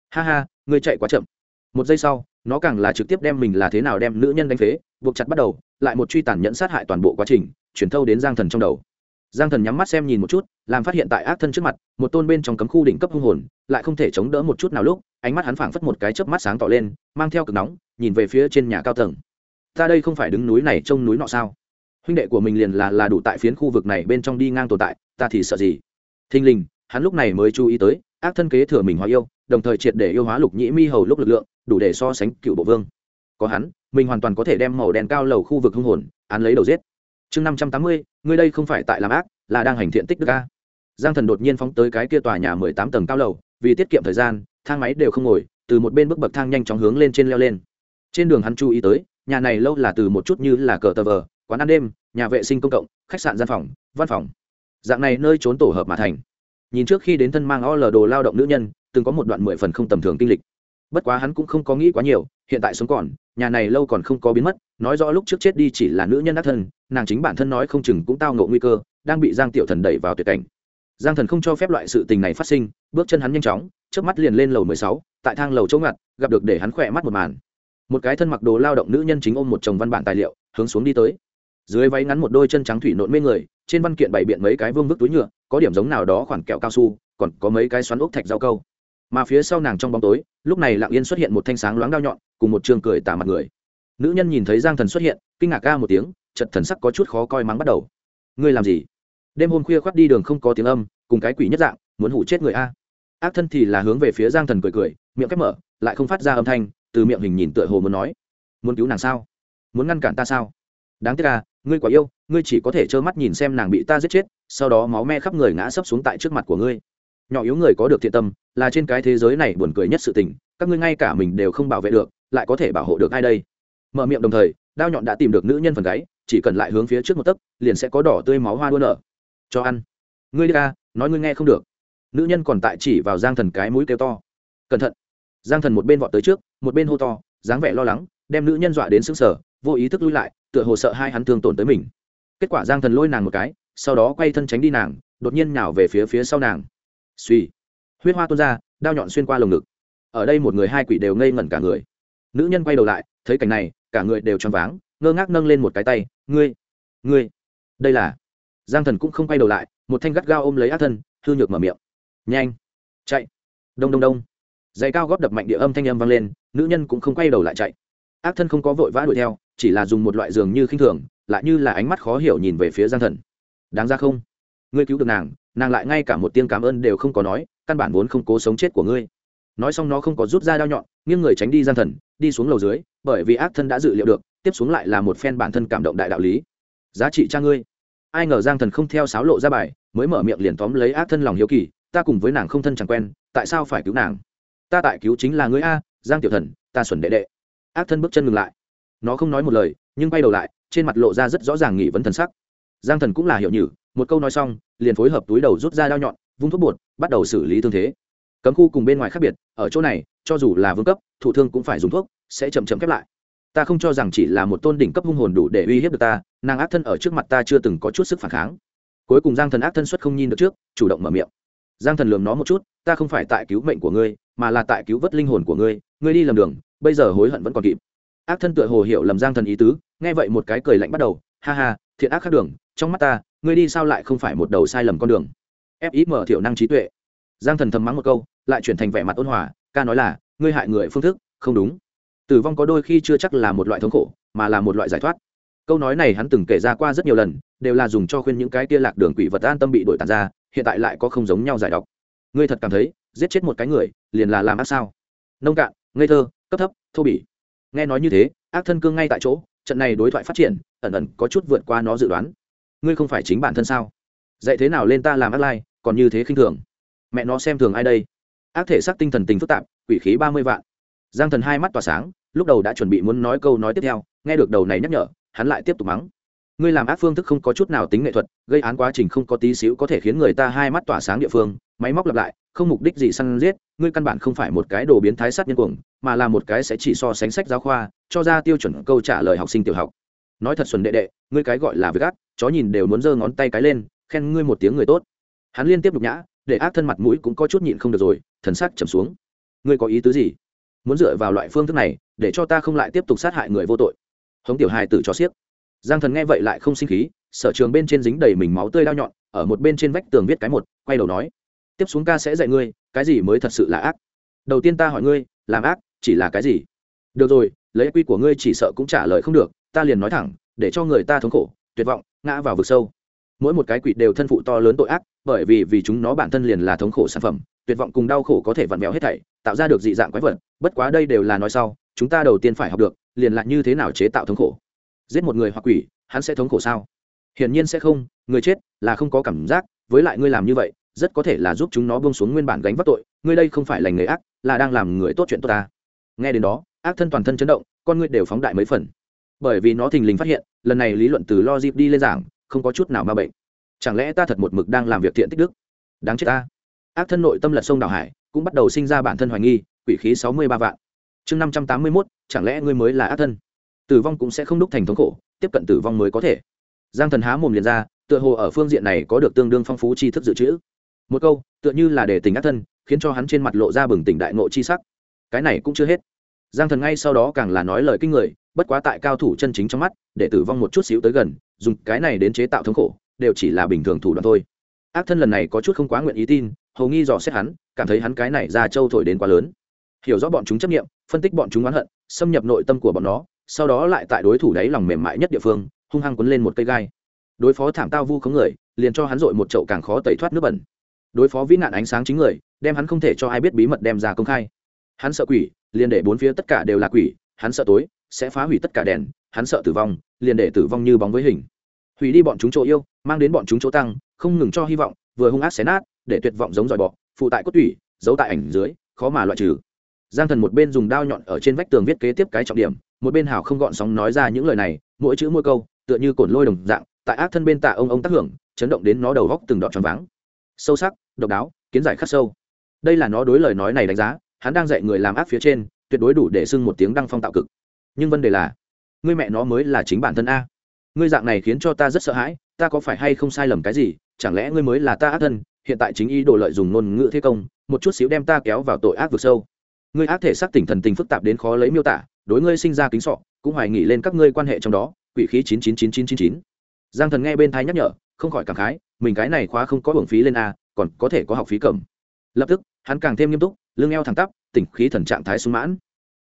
S1: Ha ha, ngươi chạy quá chậm một giây sau, nó càng là trực tiếp đem mình là thế nào đem nữ nhân đánh phế, buộc chặt bắt đầu, lại một truy tàn nhẫn sát hại toàn bộ quá trình, chuyển thâu đến giang thần trong đầu. Giang thần nhắm mắt xem nhìn một chút, làm phát hiện tại ác thân trước mặt, một tôn bên trong cấm khu đỉnh cấp hung hồn, lại không thể chống đỡ một chút nào lúc, ánh mắt hắn phảng phất một cái chớp mắt sáng tỏ lên, mang theo cực nóng, nhìn về phía trên nhà cao tầng. Ta đây không phải đứng núi này trông núi nọ sao? Huynh đệ của mình liền là là đủ tại phiến khu vực này bên trong đi ngang tồn tại, ta thì sợ gì? Thình lình, hắn lúc này mới chú ý tới, ác thân kế thừa mình hóa yêu, đồng thời triệt để yêu hóa lục nhĩ mi hầu lúc lực lượng đủ để so sánh cựu bộ vương. Có hắn, mình hoàn toàn có thể đem màu đen cao lầu khu vực hung hồn, án lấy đầu giết. Chương năm trăm tám mươi, ngươi đây không phải tại làm ác, là đang hành thiện tích đức ca giang thần đột nhiên phóng tới cái kia tòa nhà mười tám tầng cao lầu, vì tiết kiệm thời gian, thang máy đều không ngồi, từ một bên bước bậc thang nhanh chóng hướng lên trên leo lên. Trên đường hắn chú ý tới, nhà này lâu là từ một chút như là cờ tờ vờ, quán ăn đêm, nhà vệ sinh công cộng, khách sạn gian phòng, văn phòng. Dạng này nơi trốn tổ hợp mà thành. Nhìn trước khi đến thân mang o lờ đồ lao động nữ nhân, từng có một đoạn mười phần không tầm thường kinh lịch bất quá hắn cũng không có nghĩ quá nhiều, hiện tại sống còn, nhà này lâu còn không có biến mất, nói rõ lúc trước chết đi chỉ là nữ nhân đắc thân, nàng chính bản thân nói không chừng cũng tao ngộ nguy cơ, đang bị giang tiểu thần đẩy vào tuyệt cảnh. Giang thần không cho phép loại sự tình này phát sinh, bước chân hắn nhanh chóng trước mắt liền lên lầu mười sáu, tại thang lầu chỗ ngặt, gặp được để hắn khỏe mắt một màn. Một cái thân mặc đồ lao động nữ nhân chính ôm một chồng văn bản tài liệu, hướng xuống đi tới. Dưới váy ngắn một đôi chân trắng thủy nộn mê người, trên văn kiện bày biện mấy cái vương vức túi nhựa, có điểm giống nào đó khoản kẹo cao su, còn có mấy cái xoắn ốc thạch rau câu mà phía sau nàng trong bóng tối, lúc này lặng yên xuất hiện một thanh sáng loáng đao nhọn, cùng một trường cười tả mặt người. Nữ nhân nhìn thấy giang thần xuất hiện, kinh ngạc ca một tiếng chật thần sắc có chút khó coi mắng bắt đầu. Ngươi làm gì? Đêm hôm khuya khoác đi đường không có tiếng âm, cùng cái quỷ nhất dạng, muốn hủ chết người a. Ác thân thì là hướng về phía giang thần cười cười, miệng khép mở, lại không phát ra âm thanh, từ miệng hình nhìn tựa hồ muốn nói. Muốn cứu nàng sao? Muốn ngăn cản ta sao? Đáng tiếc à ngươi quá yêu, ngươi chỉ có thể trơ mắt nhìn xem nàng bị ta giết chết, sau đó máu me khắp người ngã sấp xuống tại trước mặt của ngươi nhỏ yếu người có được thiện tâm, là trên cái thế giới này buồn cười nhất sự tình, các ngươi ngay cả mình đều không bảo vệ được, lại có thể bảo hộ được ai đây? Mở miệng đồng thời, đao nhọn đã tìm được nữ nhân phần gáy, chỉ cần lại hướng phía trước một tấc, liền sẽ có đỏ tươi máu hoa đua nở. Cho ăn. Ngươi đi ca, nói ngươi nghe không được. Nữ nhân còn tại chỉ vào giang thần cái mũi kêu to. Cẩn thận. Giang thần một bên vọt tới trước, một bên hô to, dáng vẻ lo lắng, đem nữ nhân dọa đến sững sờ, vô ý thức lui lại, tựa hồ sợ hai hắn thương tổn tới mình. Kết quả giang thần lôi nàng một cái, sau đó quay thân tránh đi nàng, đột nhiên nhào về phía phía sau nàng suy. Huyết hoa tuôn ra, đao nhọn xuyên qua lồng ngực. Ở đây một người hai quỷ đều ngây ngẩn cả người. Nữ nhân quay đầu lại, thấy cảnh này, cả người đều choáng váng, ngơ ngác nâng lên một cái tay, ngươi ngươi, đây là giang thần cũng không quay đầu lại, một thanh gắt gao ôm lấy ác thân, hư nhược mở miệng. Nhanh, chạy. Đông đông đông. Giày cao góp đập mạnh địa âm thanh âm vang lên, nữ nhân cũng không quay đầu lại chạy. Ác thân không có vội vã đuổi theo, chỉ là dùng một loại giường như khinh thường, lại như là ánh mắt khó hiểu nhìn về phía giang thần. Đáng ra không? Ngươi cứu được nàng nàng lại ngay cả một tiếng cảm ơn đều không có nói, căn bản vốn không cố sống chết của ngươi. Nói xong nó không có rút ra đao nhọn, nghiêng người tránh đi giang thần, đi xuống lầu dưới, bởi vì ác thân đã dự liệu được, tiếp xuống lại là một phen bản thân cảm động đại đạo lý. Giá trị cha ngươi. Ai ngờ giang thần không theo sáo lộ ra bài, mới mở miệng liền tóm lấy ác thân lòng hiếu kỳ, ta cùng với nàng không thân chẳng quen, tại sao phải cứu nàng? Ta tại cứu chính là ngươi a, giang tiểu thần, ta xuẩn đệ đệ. Ác thân bước chân ngừng lại. Nó không nói một lời, nhưng bay đầu lại, trên mặt lộ ra rất rõ ràng nghỉ vấn thần sắc giang thần cũng là hiểu nhử, một câu nói xong, liền phối hợp túi đầu rút ra đao nhọn, vung thuốc bột, bắt đầu xử lý thương thế. Cấm khu cùng bên ngoài khác biệt, ở chỗ này, cho dù là vương cấp, thụ thương cũng phải dùng thuốc, sẽ chậm chậm khép lại. Ta không cho rằng chỉ là một tôn đỉnh cấp hung hồn đủ để uy hiếp được ta, nàng ác thân ở trước mặt ta chưa từng có chút sức phản kháng. Cuối cùng giang thần ác thân xuất không nhìn được trước, chủ động mở miệng. Giang thần lườm nó một chút, ta không phải tại cứu mệnh của ngươi, mà là tại cứu vớt linh hồn của ngươi ngươi đi lầm đường, bây giờ hối hận vẫn còn kịp. Ác thân tựa hồ hiểu lầm giang thần ý tứ, nghe vậy một cái cười lạnh bắt đầu, ha ha, thiện ác khác đường trong mắt ta, ngươi đi sao lại không phải một đầu sai lầm con đường? Ép ý mở thiểu năng trí tuệ. Giang thần thầm mắng một câu, lại chuyển thành vẻ mặt ôn hòa, ca nói là, ngươi hại người phương thức, không đúng. Tử vong có đôi khi chưa chắc là một loại thống khổ, mà là một loại giải thoát. Câu nói này hắn từng kể ra qua rất nhiều lần, đều là dùng cho khuyên những cái kia lạc đường quỷ vật an tâm bị đổi tàn ra, hiện tại lại có không giống nhau giải độc. Ngươi thật cảm thấy, giết chết một cái người, liền là làm ác sao? Nông cạn, ngây thơ, cấp thấp, thô bỉ. Nghe nói như thế, ác thân cương ngay tại chỗ, trận này đối thoại phát triển, ẩn ẩn có chút vượt qua nó dự đoán ngươi không phải chính bản thân sao? Dạy thế nào lên ta làm ác lai, còn như thế khinh thường. Mẹ nó xem thường ai đây? Ác thể xác tinh thần tình phức tạp, quỷ khí ba mươi vạn. Giang thần hai mắt tỏa sáng, lúc đầu đã chuẩn bị muốn nói câu nói tiếp theo, nghe được đầu này nhắc nhở, hắn lại tiếp tục mắng. Ngươi làm ác phương thức không có chút nào tính nghệ thuật, gây án quá trình không có tí xíu có thể khiến người ta hai mắt tỏa sáng địa phương, máy móc lặp lại, không mục đích gì săn giết, ngươi căn bản không phải một cái đồ biến thái sát nhân cuồng, mà là một cái sẽ chỉ so sánh sách giáo khoa, cho ra tiêu chuẩn câu trả lời học sinh tiểu học. Nói thật xuẩn đệ đệ, ngươi cái gọi là việc ác chó nhìn đều muốn giơ ngón tay cái lên, khen ngươi một tiếng người tốt. Hắn liên tiếp nhục nhã, để ác thân mặt mũi cũng có chút nhịn không được rồi, thần sắc trầm xuống. Ngươi có ý tứ gì? Muốn dựa vào loại phương thức này, để cho ta không lại tiếp tục sát hại người vô tội. Hống tiểu hài tử cho xiếc giang thần nghe vậy lại không sinh khí, sở trường bên trên dính đầy mình máu tươi đau nhọn, ở một bên trên vách tường viết cái một, quay đầu nói, tiếp xuống ca sẽ dạy ngươi, cái gì mới thật sự là ác? Đầu tiên ta hỏi ngươi, làm ác chỉ là cái gì? Được rồi, lấy quy của ngươi chỉ sợ cũng trả lời không được, ta liền nói thẳng, để cho người ta thống khổ, tuyệt vọng ngã vào vực sâu. Mỗi một cái quỷ đều thân phụ to lớn tội ác, bởi vì vì chúng nó bản thân liền là thống khổ sản phẩm, tuyệt vọng cùng đau khổ có thể vặn vẹo hết thảy, tạo ra được dị dạng quái vật, bất quá đây đều là nói sau, chúng ta đầu tiên phải học được, liền là như thế nào chế tạo thống khổ. Giết một người hoặc quỷ, hắn sẽ thống khổ sao? Hiển nhiên sẽ không, người chết là không có cảm giác, với lại ngươi làm như vậy, rất có thể là giúp chúng nó buông xuống nguyên bản gánh vác tội, ngươi đây không phải lành người ác, là đang làm người tốt chuyện tốt ta. Nghe đến đó, ác thân toàn thân chấn động, con ngươi đều phóng đại mấy phần bởi vì nó thình lình phát hiện, lần này lý luận từ lo dịp đi lên giảng, không có chút nào ma bệnh. Chẳng lẽ ta thật một mực đang làm việc thiện tích đức? Đáng chết ta. Ác thân nội tâm lật sông đào hải, cũng bắt đầu sinh ra bản thân hoài nghi, quỷ khí sáu mươi ba vạn. Chương năm trăm tám mươi mốt, chẳng lẽ ngươi mới là ác thân? Tử vong cũng sẽ không đúc thành thống khổ, tiếp cận tử vong mới có thể. Giang thần há mồm liền ra, tựa hồ ở phương diện này có được tương đương phong phú tri thức dự trữ. Một câu, tựa như là để tình ác thân, khiến cho hắn trên mặt lộ ra bừng tỉnh đại ngộ chi sắc. Cái này cũng chưa hết. Giang thần ngay sau đó càng là nói lời kinh người bất quá tại cao thủ chân chính trong mắt, để tử vong một chút xíu tới gần, dùng cái này đến chế tạo thống khổ, đều chỉ là bình thường thủ đoạn thôi. Ác thân lần này có chút không quá nguyện ý tin, hầu nghi dò xét hắn, cảm thấy hắn cái này ra châu thổi đến quá lớn. Hiểu rõ bọn chúng chấp nghiệm phân tích bọn chúng oán hận, xâm nhập nội tâm của bọn nó, sau đó lại tại đối thủ đáy lòng mềm mại nhất địa phương, hung hăng quấn lên một cây gai. Đối phó thảm tao vu khống người, liền cho hắn dội một chậu càng khó tẩy thoát nước bẩn. Đối phó vĩ nạn ánh sáng chính người, đem hắn không thể cho ai biết bí mật đem ra công khai. Hắn sợ quỷ, liền để bốn phía tất cả đều là quỷ hắn sợ tối, sẽ phá hủy tất cả đèn, hắn sợ tử vong, liền để tử vong như bóng với hình. Hủy đi bọn chúng chỗ yêu, mang đến bọn chúng chỗ tăng, không ngừng cho hy vọng, vừa hung ác xé nát, để tuyệt vọng giống dòi bọ, phụ tại cốt tủy, giấu tại ảnh dưới, khó mà loại trừ. Giang thần một bên dùng đao nhọn ở trên vách tường viết kế tiếp cái trọng điểm, một bên hào không gọn sóng nói ra những lời này, mỗi chữ mỗi câu, tựa như cồn lôi đồng dạng, tại ác thân bên tạ ông ông tác hưởng, chấn động đến nó đầu góc từng đọt tròn váng. Sâu sắc, độc đáo, kiến giải khắc sâu. Đây là nó đối lời nói này đánh giá, hắn đang dạy người làm ác phía trên tuyệt đối đủ để xưng một tiếng đăng phong tạo cực. Nhưng vấn đề là, ngươi mẹ nó mới là chính bản thân a. Ngươi dạng này khiến cho ta rất sợ hãi, ta có phải hay không sai lầm cái gì? Chẳng lẽ ngươi mới là ta ác thân, hiện tại chính ý đồ lợi dùng ngôn ngữ thế công, một chút xíu đem ta kéo vào tội ác vực sâu. Ngươi ác thể xác tỉnh thần tình phức tạp đến khó lấy miêu tả, đối ngươi sinh ra kính sọ, cũng hoài nghị lên các ngươi quan hệ trong đó, quỷ khí chín chín chín chín chín chín giang thần nghe bên thái nhắc nhở, không khỏi cảm khái, mình cái này khóa không có hưởng phí lên a, còn có thể có học phí cầm. Lập tức hắn càng thêm nghiêm túc, lưng eo thẳng tắp, tỉnh khí thần trạng thái sung mãn.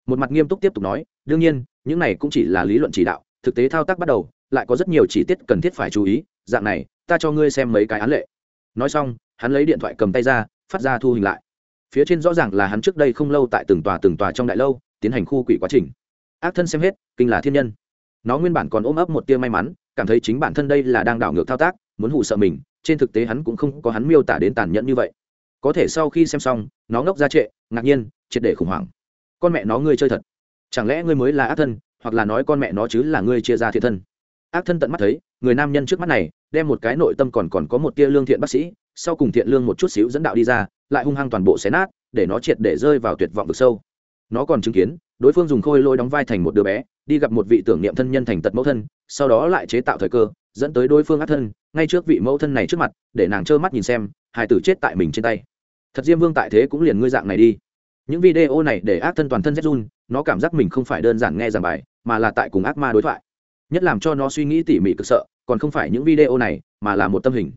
S1: Một mặt nghiêm túc tiếp tục nói, đương nhiên, những này cũng chỉ là lý luận chỉ đạo, thực tế thao tác bắt đầu, lại có rất nhiều chi tiết cần thiết phải chú ý, dạng này, ta cho ngươi xem mấy cái án lệ. Nói xong, hắn lấy điện thoại cầm tay ra, phát ra thu hình lại. Phía trên rõ ràng là hắn trước đây không lâu tại từng tòa từng tòa trong đại lâu, tiến hành khu quỷ quá trình. Ác thân xem hết, kinh là thiên nhân. Nó nguyên bản còn ôm ấp một tia may mắn, cảm thấy chính bản thân đây là đang đảo ngược thao tác, muốn hụ sợ mình, trên thực tế hắn cũng không có hắn miêu tả đến tàn nhẫn như vậy có thể sau khi xem xong, nó ngốc ra trệ, ngạc nhiên, triệt để khủng hoảng. Con mẹ nó ngươi chơi thật. Chẳng lẽ ngươi mới là ác thân, hoặc là nói con mẹ nó chứ là ngươi chia ra thiện thân? Ác thân tận mắt thấy, người nam nhân trước mắt này, đem một cái nội tâm còn còn có một tia lương thiện bác sĩ, sau cùng thiện lương một chút xíu dẫn đạo đi ra, lại hung hăng toàn bộ xé nát, để nó triệt để rơi vào tuyệt vọng vực sâu. Nó còn chứng kiến, đối phương dùng khôi lôi đóng vai thành một đứa bé, đi gặp một vị tưởng niệm thân nhân thành tật mẫu thân, sau đó lại chế tạo thời cơ, dẫn tới đối phương ác thân, ngay trước vị mẫu thân này trước mặt, để nàng trơ mắt nhìn xem, hài tử chết tại mình trên tay thật diêm vương tại thế cũng liền ngươi dạng này đi. Những video này để ác thân toàn thân zhun nó cảm giác mình không phải đơn giản nghe giảng bài, mà là tại cùng ác ma đối thoại. Nhất làm cho nó suy nghĩ tỉ mỉ cực sợ, còn không phải những video này, mà là một tâm hình.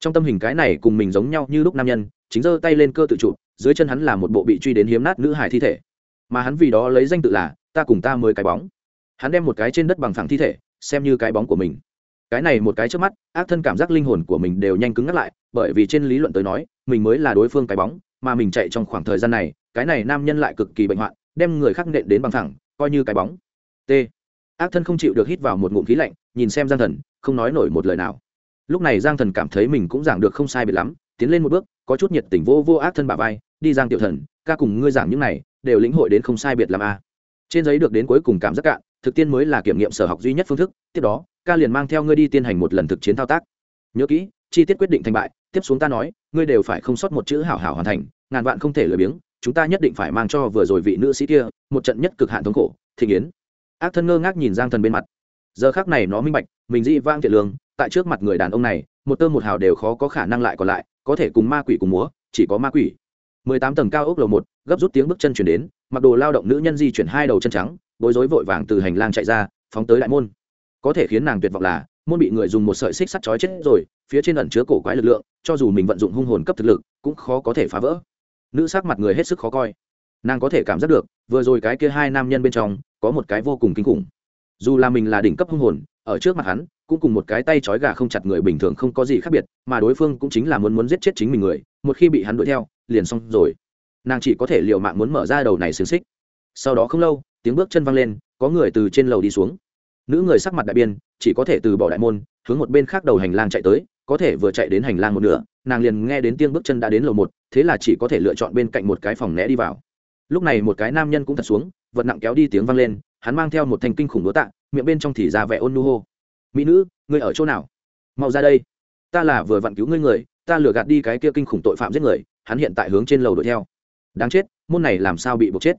S1: Trong tâm hình cái này cùng mình giống nhau như lúc nam nhân, chính giơ tay lên cơ tự chụp dưới chân hắn là một bộ bị truy đến hiếm nát nữ hài thi thể. Mà hắn vì đó lấy danh tự là, ta cùng ta mới cái bóng. Hắn đem một cái trên đất bằng phẳng thi thể, xem như cái bóng của mình cái này một cái trước mắt, ác thân cảm giác linh hồn của mình đều nhanh cứng ngắt lại, bởi vì trên lý luận tới nói, mình mới là đối phương cái bóng, mà mình chạy trong khoảng thời gian này, cái này nam nhân lại cực kỳ bệnh hoạn, đem người khác nện đến bằng thẳng, coi như cái bóng. T. Ác thân không chịu được hít vào một ngụm khí lạnh, nhìn xem giang thần, không nói nổi một lời nào. Lúc này giang thần cảm thấy mình cũng giảng được không sai biệt lắm, tiến lên một bước, có chút nhiệt tình vô vô ác thân bà vai, đi giang tiểu thần, ca cùng ngươi giảng những này, đều lĩnh hội đến không sai biệt làm a à. trên giấy được đến cuối cùng cảm giác cạn thực tiên mới là kiểm nghiệm sở học duy nhất phương thức, tiếp đó, ca liền mang theo ngươi đi tiến hành một lần thực chiến thao tác. Nhớ kỹ, chi tiết quyết định thành bại, tiếp xuống ta nói, ngươi đều phải không sót một chữ hảo hảo hoàn thành, ngàn vạn không thể lười biếng, chúng ta nhất định phải mang cho vừa rồi vị nữ sĩ kia, một trận nhất cực hạn thống khổ thị yến. Ác thân ngơ ngác nhìn giang thần bên mặt. Giờ khác này nó minh bạch, mình dị vang thiện lương, tại trước mặt người đàn ông này, một tơ một hào đều khó có khả năng lại còn lại, có thể cùng ma quỷ cùng múa, chỉ có ma quỷ. Mười tám tầng cao ốc lầu một, gấp rút tiếng bước chân chuyển đến, mặc đồ lao động nữ nhân di chuyển hai đầu chân trắng bối rối vội vàng từ hành lang chạy ra, phóng tới đại môn. Có thể khiến nàng tuyệt vọng là, môn bị người dùng một sợi xích sắt chói chết rồi, phía trên ẩn chứa cổ quái lực lượng, cho dù mình vận dụng hung hồn cấp thực lực, cũng khó có thể phá vỡ. Nữ sắc mặt người hết sức khó coi. Nàng có thể cảm giác được, vừa rồi cái kia hai nam nhân bên trong, có một cái vô cùng kinh khủng. Dù là mình là đỉnh cấp hung hồn, ở trước mặt hắn, cũng cùng một cái tay trói gà không chặt người bình thường không có gì khác biệt, mà đối phương cũng chính là muốn muốn giết chết chính mình người, một khi bị hắn đuổi theo, liền xong rồi. Nàng chỉ có thể l i ề u mạng muốn mở ra đầu này xứng xích. Sau đó không lâu tiếng bước chân văng lên, có người từ trên lầu đi xuống. Nữ người sắc mặt đại biên chỉ có thể từ bỏ đại môn, hướng một bên khác đầu hành lang chạy tới, có thể vừa chạy đến hành lang một nửa, nàng liền nghe đến tiếng bước chân đã đến lầu một, thế là chỉ có thể lựa chọn bên cạnh một cái phòng né đi vào. Lúc này một cái nam nhân cũng thật xuống, vật nặng kéo đi tiếng vang lên, hắn mang theo một thành kinh khủng đố tạ, miệng bên trong thì ra vẻ ôn nu hô. Mỹ nữ, ngươi ở chỗ nào? Mau ra đây. Ta là vừa vặn cứu ngươi người, ta lừa gạt đi cái kia kinh khủng tội phạm giết người, hắn hiện tại hướng trên lầu đuổi theo. Đáng chết, môn này làm sao bị buộc chết?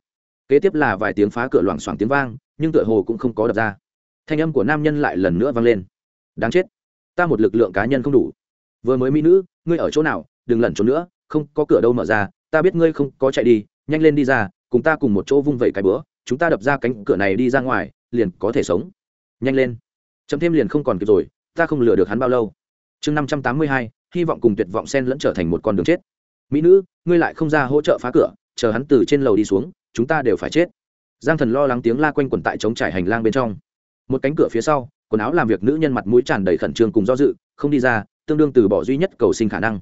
S1: Kế tiếp là vài tiếng phá cửa loảng xoảng tiếng vang, nhưng tựa hồ cũng không có đập ra. Thanh âm của nam nhân lại lần nữa vang lên. Đáng chết, ta một lực lượng cá nhân không đủ. Vừa mới mỹ nữ, ngươi ở chỗ nào, đừng lẩn trốn nữa, không, có cửa đâu mở ra, ta biết ngươi không, có chạy đi, nhanh lên đi ra, cùng ta cùng một chỗ vung vẩy cái bữa, chúng ta đập ra cánh cửa này đi ra ngoài, liền có thể sống. Nhanh lên. Chấm thêm liền không còn kịp rồi, ta không lừa được hắn bao lâu. Chương năm trăm tám mươi hai, hy vọng cùng tuyệt vọng sen lẫn trở thành một con đường chết. Mỹ nữ, ngươi lại không ra hỗ trợ phá cửa, chờ hắn từ trên lầu đi xuống chúng ta đều phải chết. Giang thần lo lắng tiếng la quanh quẩn tại trống trải hành lang bên trong. Một cánh cửa phía sau, quần áo làm việc nữ nhân mặt mũi tràn đầy khẩn trương cùng do dự, không đi ra, tương đương từ bỏ duy nhất cầu sinh khả năng.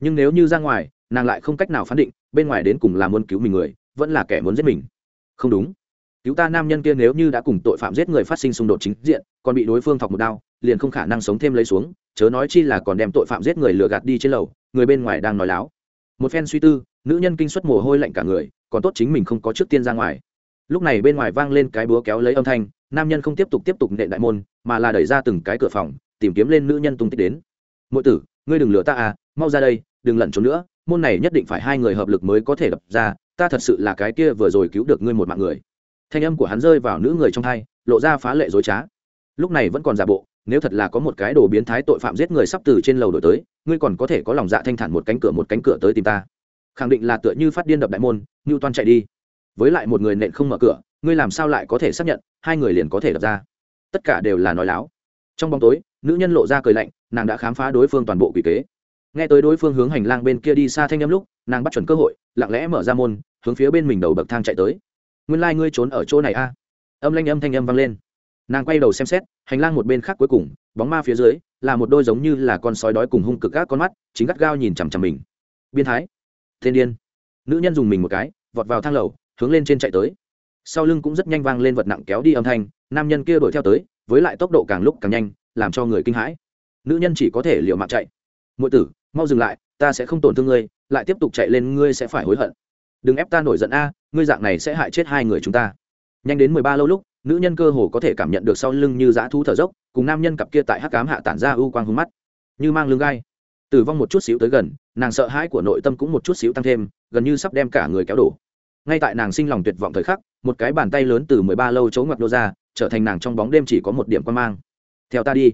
S1: Nhưng nếu như ra ngoài, nàng lại không cách nào phán định, bên ngoài đến cùng là muốn cứu mình người, vẫn là kẻ muốn giết mình. Không đúng. Cứu ta nam nhân kia nếu như đã cùng tội phạm giết người phát sinh xung đột chính diện, còn bị đối phương thọc một đao, liền không khả năng sống thêm lấy xuống, chớ nói chi là còn đem tội phạm giết người lừa gạt đi trên lầu, người bên ngoài đang nói láo. Một phen suy tư, nữ nhân kinh xuất mồ hôi lạnh cả người còn tốt chính mình không có trước tiên ra ngoài. Lúc này bên ngoài vang lên cái búa kéo lấy âm thanh, nam nhân không tiếp tục tiếp tục nện đại môn, mà là đẩy ra từng cái cửa phòng, tìm kiếm lên nữ nhân tung tích đến. Mỗi tử, ngươi đừng lừa ta à mau ra đây, đừng lẩn trốn nữa, môn này nhất định phải hai người hợp lực mới có thể đập ra, ta thật sự là cái kia vừa rồi cứu được ngươi một mạng người. Thanh âm của hắn rơi vào nữ người trong thai, lộ ra phá lệ dối trá. Lúc này vẫn còn giả bộ, nếu thật là có một cái đồ biến thái tội phạm giết người sắp từ trên lầu đổi tới, ngươi còn có thể có lòng dạ thanh thản một cánh cửa một cánh cửa tới tìm ta khẳng định là tựa như phát điên đập đại môn, ngưu toan chạy đi. Với lại một người nện không mở cửa, ngươi làm sao lại có thể xác nhận, hai người liền có thể đập ra. Tất cả đều là nói láo. Trong bóng tối, nữ nhân lộ ra cười lạnh, nàng đã khám phá đối phương toàn bộ quỷ kế. Nghe tới đối phương hướng hành lang bên kia đi xa thanh â m lúc, nàng bắt chuẩn cơ hội, lặng lẽ mở ra môn, hướng phía bên mình đầu bậc thang chạy tới. Nguyên lai、like、ngươi trốn ở chỗ này a. Âm lanh âm thanh âm vang lên. Nàng quay đầu xem xét, hành lang một bên khác cuối cùng, bóng ma phía dưới, là một đôi giống như là con sói đói cùng hung cực gác con mắt, chính gắt gao nhìn chằm chằm mình. Biên thái thiên điên. Nữ nhân dùng mình một cái, vọt vào thang lầu, hướng lên trên chạy tới. Sau lưng cũng rất nhanh vang lên vật nặng kéo đi âm thanh, nam nhân kia đuổi theo tới, với lại tốc độ càng lúc càng nhanh, làm cho người kinh hãi. Nữ nhân chỉ có thể liệu mạng chạy. Ngụy tử, mau dừng lại, ta sẽ không tổn thương ngươi, lại tiếp tục chạy lên, ngươi sẽ phải hối hận. Đừng ép ta nổi giận a, ngươi dạng này sẽ hại chết hai người chúng ta. Nhanh đến mười ba lâu lúc, nữ nhân cơ hồ có thể cảm nhận được sau lưng như dã thú thở dốc, cùng nam nhân cặp kia tại hắc cám hạ tản ra ưu quang hung mắt. Như mang lưng gai tử vong một chút xíu tới gần, nàng sợ hãi của nội tâm cũng một chút xíu tăng thêm, gần như sắp đem cả người kéo đổ. Ngay tại nàng sinh lòng tuyệt vọng thời khắc, một cái bàn tay lớn từ mười ba lâu chấu ngoặt nô ra, trở thành nàng trong bóng đêm chỉ có một điểm quan mang. Theo ta đi.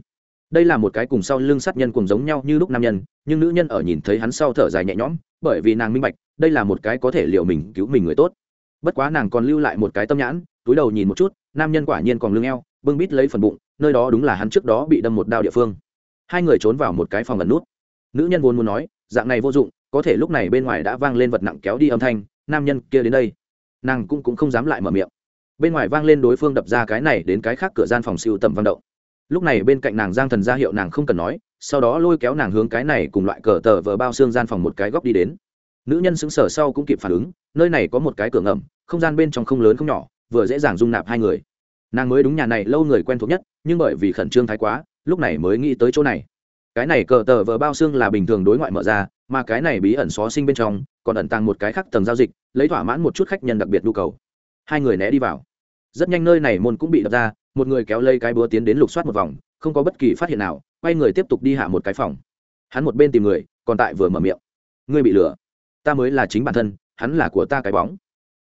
S1: Đây là một cái cùng sau lưng sát nhân cùng giống nhau như lúc nam nhân, nhưng nữ nhân ở nhìn thấy hắn sau thở dài nhẹ nhõm, bởi vì nàng minh bạch, đây là một cái có thể liệu mình cứu mình người tốt. Bất quá nàng còn lưu lại một cái tâm nhãn, túi đầu nhìn một chút, nam nhân quả nhiên còn lưng eo, bưng bít lấy phần bụng, nơi đó đúng là hắn trước đó bị đâm một đao địa phương. Hai người trốn vào một cái phòng ẩn nút nữ nhân vốn muốn nói dạng này vô dụng có thể lúc này bên ngoài đã vang lên vật nặng kéo đi âm thanh nam nhân kia đến đây. Nàng cũng, cũng không dám lại mở miệng. Bên ngoài vang lên đối phương đập ra cái này đến cái khác cửa gian phòng siêu tầm văn động. Lúc này bên cạnh nàng giang thần ra hiệu nàng không cần nói sau đó lôi kéo nàng hướng cái này cùng loại cờ tờ vờ bao xương gian phòng một cái góc đi đến. Nữ nhân xứng sở sau cũng kịp phản ứng nơi này có một cái cửa ngầm không gian bên trong không lớn không nhỏ vừa dễ dàng dung nạp hai người. Nàng mới đúng nhà này lâu người quen thuộc nhất nhưng bởi vì khẩn trương thái quá lúc này mới nghĩ tới chỗ này cái này cờ tờ vờ bao xương là bình thường đối ngoại mở ra, mà cái này bí ẩn xó sinh bên trong, còn ẩn tàng một cái khác tầng giao dịch, lấy thỏa mãn một chút khách nhân đặc biệt nhu cầu. Hai người né đi vào. Rất nhanh nơi này môn cũng bị đập ra, một người kéo lây cái búa tiến đến lục soát một vòng, không có bất kỳ phát hiện nào, quay người tiếp tục đi hạ một cái phòng. Hắn một bên tìm người, còn tại vừa mở miệng. Ngươi bị lừa. Ta mới là chính bản thân, hắn là của ta cái bóng.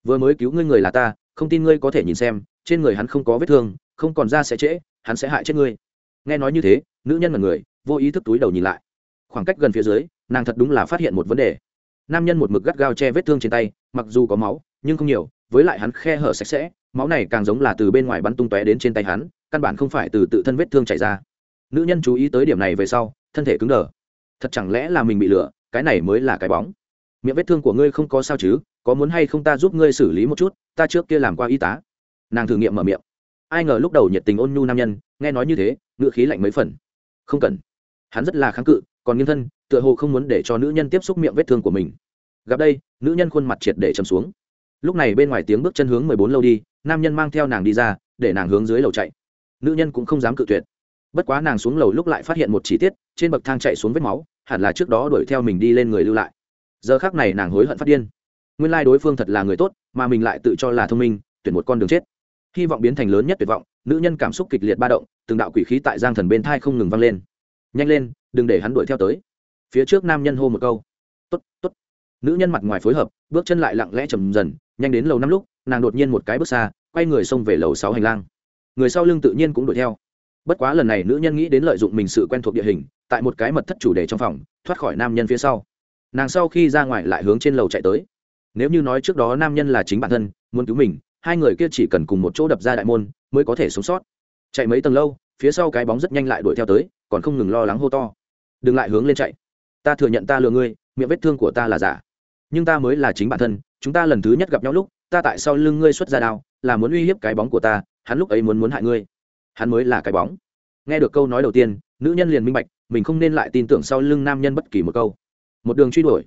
S1: Vừa mới cứu ngươi người là ta, không tin ngươi có thể nhìn xem, trên người hắn không có vết thương, không còn ra sẽ trễ, hắn sẽ hại chết ngươi nghe nói như thế, nữ nhân là người, vô ý thức túi đầu nhìn lại. Khoảng cách gần phía dưới, nàng thật đúng là phát hiện một vấn đề. Nam nhân một mực gắt gao che vết thương trên tay, mặc dù có máu, nhưng không nhiều, với lại hắn khe hở sạch sẽ, máu này càng giống là từ bên ngoài bắn tung tóe đến trên tay hắn, căn bản không phải từ tự thân vết thương chảy ra. Nữ nhân chú ý tới điểm này về sau, thân thể cứng đờ. Thật chẳng lẽ là mình bị lửa, cái này mới là cái bóng. Miệng vết thương của ngươi không có sao chứ, có muốn hay không ta giúp ngươi xử lý một chút, ta trước kia làm qua y tá. Nàng thử nghiệm mở miệng. Ai ngờ lúc đầu nhiệt tình ôn nhu nam nhân, nghe nói như thế ngựa khí lạnh mấy phần. Không cần. Hắn rất là kháng cự, còn nghiêng thân, tựa hồ không muốn để cho nữ nhân tiếp xúc miệng vết thương của mình. Gặp đây, nữ nhân khuôn mặt triệt để chầm xuống. Lúc này bên ngoài tiếng bước chân hướng mười bốn lâu đi, nam nhân mang theo nàng đi ra, để nàng hướng dưới lầu chạy. Nữ nhân cũng không dám cự tuyệt. Bất quá nàng xuống lầu lúc lại phát hiện một chi tiết, trên bậc thang chạy xuống vết máu, hẳn là trước đó đuổi theo mình đi lên người lưu lại. Giờ khác này nàng hối hận phát điên. Nguyên lai đối phương thật là người tốt, mà mình lại tự cho là thông minh, tuyển một con đường chết. Hy vọng biến thành lớn nhất tuyệt vọng, nữ nhân cảm xúc kịch liệt ba động từng đạo quỷ khí tại giang thần bên thai không ngừng vang lên. Nhanh lên, đừng để hắn đuổi theo tới. Phía trước nam nhân hô một câu. Tốt tốt. Nữ nhân mặt ngoài phối hợp, bước chân lại lặng lẽ chầm dần, nhanh đến lầu năm lúc, nàng đột nhiên một cái bước xa, quay người xông về lầu sáu hành lang. Người sau lưng tự nhiên cũng đuổi theo. Bất quá lần này nữ nhân nghĩ đến lợi dụng mình sự quen thuộc địa hình, tại một cái mật thất chủ đề trong phòng, thoát khỏi nam nhân phía sau. Nàng sau khi ra ngoài lại hướng trên lầu chạy tới. Nếu như nói trước đó nam nhân là chính bản thân, muốn cứu mình, hai người kia chỉ cần cùng một chỗ đập ra đại môn, mới có thể sống sót chạy mấy tầng lâu, phía sau cái bóng rất nhanh lại đuổi theo tới, còn không ngừng lo lắng hô to. Đừng lại hướng lên chạy. Ta thừa nhận ta lừa ngươi, miệng vết thương của ta là giả. Nhưng ta mới là chính bản thân, chúng ta lần thứ nhất gặp nhau lúc, ta tại sao lưng ngươi xuất ra đao, là muốn uy hiếp cái bóng của ta, hắn lúc ấy muốn muốn hại ngươi. Hắn mới là cái bóng. Nghe được câu nói đầu tiên, nữ nhân liền minh bạch, mình không nên lại tin tưởng sau lưng nam nhân bất kỳ một câu. Một đường truy đuổi.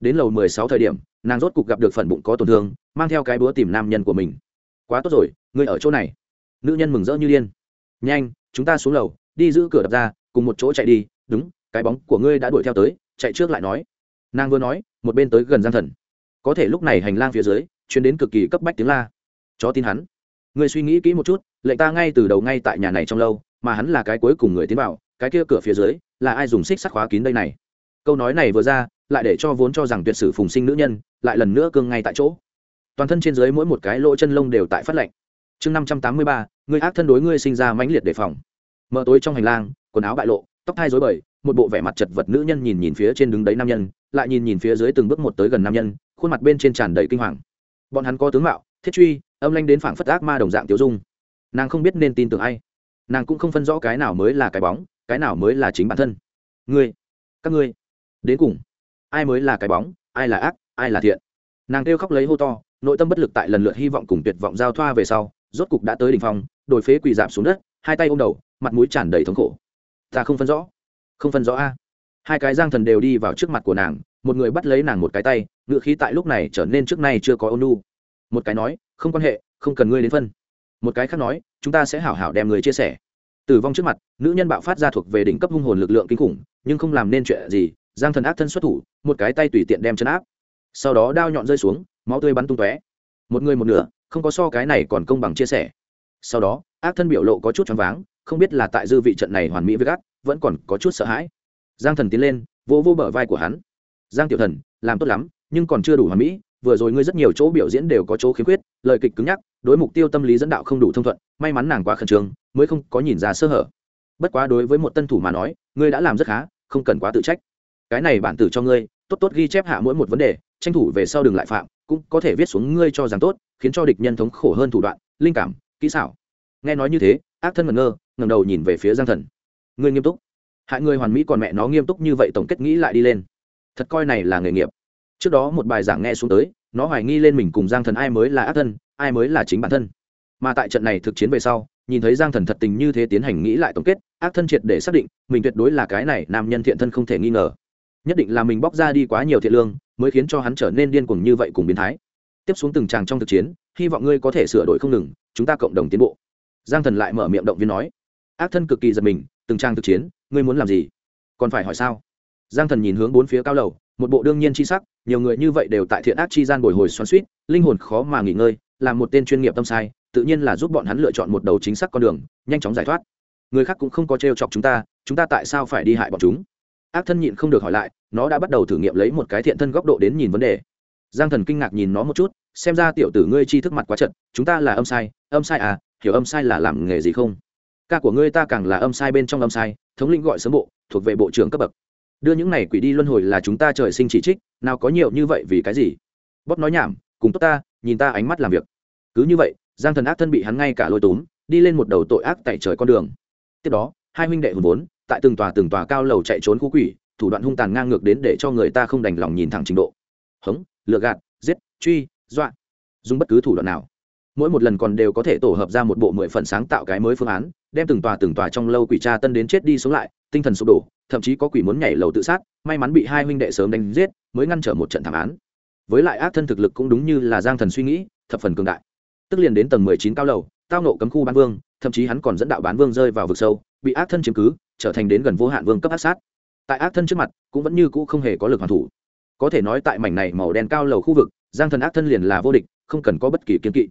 S1: Đến lầu mười sáu thời điểm, nàng rốt cục gặp được phần bụng có tổn thương, mang theo cái búa tìm nam nhân của mình. Quá tốt rồi, ngươi ở chỗ này. Nữ nhân mừng rỡ như điên nhanh, chúng ta xuống lầu, đi giữ cửa đập ra, cùng một chỗ chạy đi. Đúng, cái bóng của ngươi đã đuổi theo tới, chạy trước lại nói. Nàng vừa nói, một bên tới gần giang thần. Có thể lúc này hành lang phía dưới chuyến đến cực kỳ cấp bách tiếng la. Chó tin hắn. Ngươi suy nghĩ kỹ một chút, lệnh ta ngay từ đầu ngay tại nhà này trong lâu, mà hắn là cái cuối cùng người tiến vào, cái kia cửa phía dưới, là ai dùng xích sắt khóa kín đây này? Câu nói này vừa ra, lại để cho vốn cho rằng tuyệt sử phùng sinh nữ nhân, lại lần nữa cương ngay tại chỗ. Toàn thân trên dưới mỗi một cái lỗ chân lông đều tại phát lệnh. Chương năm trăm tám mươi ba người ác thân đối ngươi sinh ra mãnh liệt đề phòng. Mở tối trong hành lang, quần áo bại lộ, tóc thai dối bời, một bộ vẻ mặt chật vật nữ nhân nhìn nhìn phía trên đứng đấy nam nhân, lại nhìn nhìn phía dưới từng bước một tới gần nam nhân, khuôn mặt bên trên tràn đầy kinh hoàng. Bọn hắn có tướng mạo, thiết truy, âm lanh đến phảng phất ác ma đồng dạng tiểu dung. Nàng không biết nên tin tưởng ai. Nàng cũng không phân rõ cái nào mới là cái bóng, cái nào mới là chính bản thân. Ngươi, các ngươi, đến cùng, ai mới là cái bóng, ai là ác, ai là thiện? Nàng kêu khóc lấy hô to, nội tâm bất lực tại lần lượt hy vọng cùng tuyệt vọng giao thoa về sau rốt cục đã tới đ ỉ n h phong đồi phế quỳ dạp xuống đất, hai tay ôm đầu, mặt mũi tràn đầy thống khổ. Ta không phân rõ. Không phân rõ a. Hai cái giang thần đều đi vào trước mặt của nàng, một người bắt lấy nàng một cái tay, ngựa khí tại lúc này trở nên trước nay chưa có ônu một cái nói, không quan hệ, không cần ngươi đến phân. Một cái khác nói, chúng ta sẽ hảo hảo đem người chia sẻ. Tử vong trước mặt, nữ nhân bạo phát ra thuộc về đỉnh cấp hung hồn lực lượng kinh khủng, nhưng không làm nên chuyện gì, giang thần ác thân xuất thủ, một cái tay tùy tiện đem chân áp. Sau đó đao nhọn rơi xuống, máu tươi bắn tung tóe. Một người một nửa không có so cái này còn công bằng chia sẻ. Sau đó, ác thân biểu lộ có chút choáng váng, không biết là tại dư vị trận này hoàn mỹ với gắt vẫn còn có chút sợ hãi. Giang thần tiến lên vô vô bờ vai của hắn. Giang tiểu thần, làm tốt lắm, nhưng còn chưa đủ hoàn mỹ, vừa rồi ngươi rất nhiều chỗ biểu diễn đều có chỗ khiếm khuyết, lời kịch cứng nhắc, đối mục tiêu tâm lý dẫn đạo không đủ thông thuận, may mắn nàng quá khẩn trương, mới không có nhìn ra sơ hở. Bất quá đối với một tân thủ mà nói, ngươi đã làm rất khá, không cần quá tự trách. Cái này bản tử cho ngươi, tốt tốt ghi chép hạ mỗi một vấn đề, tranh thủ về sau đừng lại phạm cũng có thể viết xuống ngươi cho rằng tốt, khiến cho địch nhân thống khổ hơn thủ đoạn, linh cảm, kỹ xảo. Nghe nói như thế, ác thân ngẩn ngơ, ngẩng đầu nhìn về phía giang thần. Ngươi nghiêm túc. Hại người hoàn mỹ còn mẹ nó nghiêm túc như vậy tổng kết nghĩ lại đi lên. Thật coi này là nghề nghiệp. Trước đó một bài giảng nghe xuống tới, nó hoài nghi lên mình cùng giang thần ai mới là ác thân, ai mới là chính bản thân. Mà tại trận này thực chiến về sau, nhìn thấy giang thần thật tình như thế tiến hành nghĩ lại tổng kết, ác thân triệt để xác định, mình tuyệt đối là cái này nam nhân thiện thân không thể nghi ngờ. Nhất định là mình bóc ra đi quá nhiều thiện lương mới khiến cho hắn trở nên điên cuồng như vậy cùng biến thái. Tiếp xuống từng tràng trong thực chiến, hy vọng ngươi có thể sửa đổi không ngừng, chúng ta cộng đồng tiến bộ. Giang thần lại mở miệng động viên nói. Ác thân cực kỳ giật mình, từng trang thực chiến, ngươi muốn làm gì? Còn phải hỏi sao? Giang thần nhìn hướng bốn phía cao lầu, một bộ đương nhiên chi sắc, nhiều người như vậy đều tại thiện ác chi gian bồi hồi xoắn suýt linh hồn khó mà nghỉ ngơi làm một tên chuyên nghiệp tâm sai, tự nhiên là giúp bọn hắn lựa chọn một đầu chính xác con đường, nhanh chóng giải thoát. Người khác cũng không có t chọc chúng ta chúng ta tại sao phải đi hại bọn chúng? Ác thân nhịn không được hỏi lại nó đã bắt đầu thử nghiệm lấy một cái thiện thân góc độ đến nhìn vấn đề. Giang thần kinh ngạc nhìn nó một chút, xem ra tiểu tử ngươi chi thức mặt quá trận chúng ta là âm sai âm sai à hiểu âm sai là làm nghề gì không? Ca của ngươi ta càng là âm sai bên trong âm sai, thống lĩnh gọi sớm bộ, thuộc về bộ trưởng cấp bậc. Đưa những này quỷ đi luân hồi là chúng ta trời sinh chỉ trích, nào có nhiều như vậy vì cái gì? Bóp nói nhảm, cùng tốt ta, nhìn ta ánh mắt làm việc. Cứ như vậy, giang thần ác thân bị hắn ngay cả lôi túm, đi lên một đầu tội ác tại trời con đường. Tiếp đó, hai huynh đệ hùn vốn, tại từng tòa từng tòa cao lầu chạy trốn khu quỷ thủ đoạn hung tàn ngang ngược đến để cho người ta không đành lòng nhìn thẳng trình độ. Hống lựa gạt, giết, truy, dọa. Dùng bất cứ thủ đoạn nào. Mỗi một lần còn đều có thể tổ hợp ra một bộ mười phần sáng tạo cái mới phương án, đem từng tòa từng tòa trong lâu quỷ tra tân đến chết đi sống lại, tinh thần sụp đổ, thậm chí có quỷ muốn nhảy lầu tự sát, may mắn bị hai huynh đệ sớm đánh giết, mới ngăn trở một trận thảm án. Với lại ác thân thực lực cũng đúng như là giang thần suy nghĩ, thập phần cường đại. Tức liền đến tầng mười chín cao lầu, tao nộ cấm khu bán vương, thậm chí hắn còn dẫn đạo bán vương rơi vào vực sâu, bị ác thân chiếm cứ, trở thành đến gần vô hạn vương cấp ác sát tại ác thân trước mặt, cũng vẫn như cũ không hề có lực hoàn thủ. Có thể nói tại mảnh này màu đen cao lầu khu vực, giang thần ác thân liền là vô địch, không cần có bất kỳ kiến kỵ.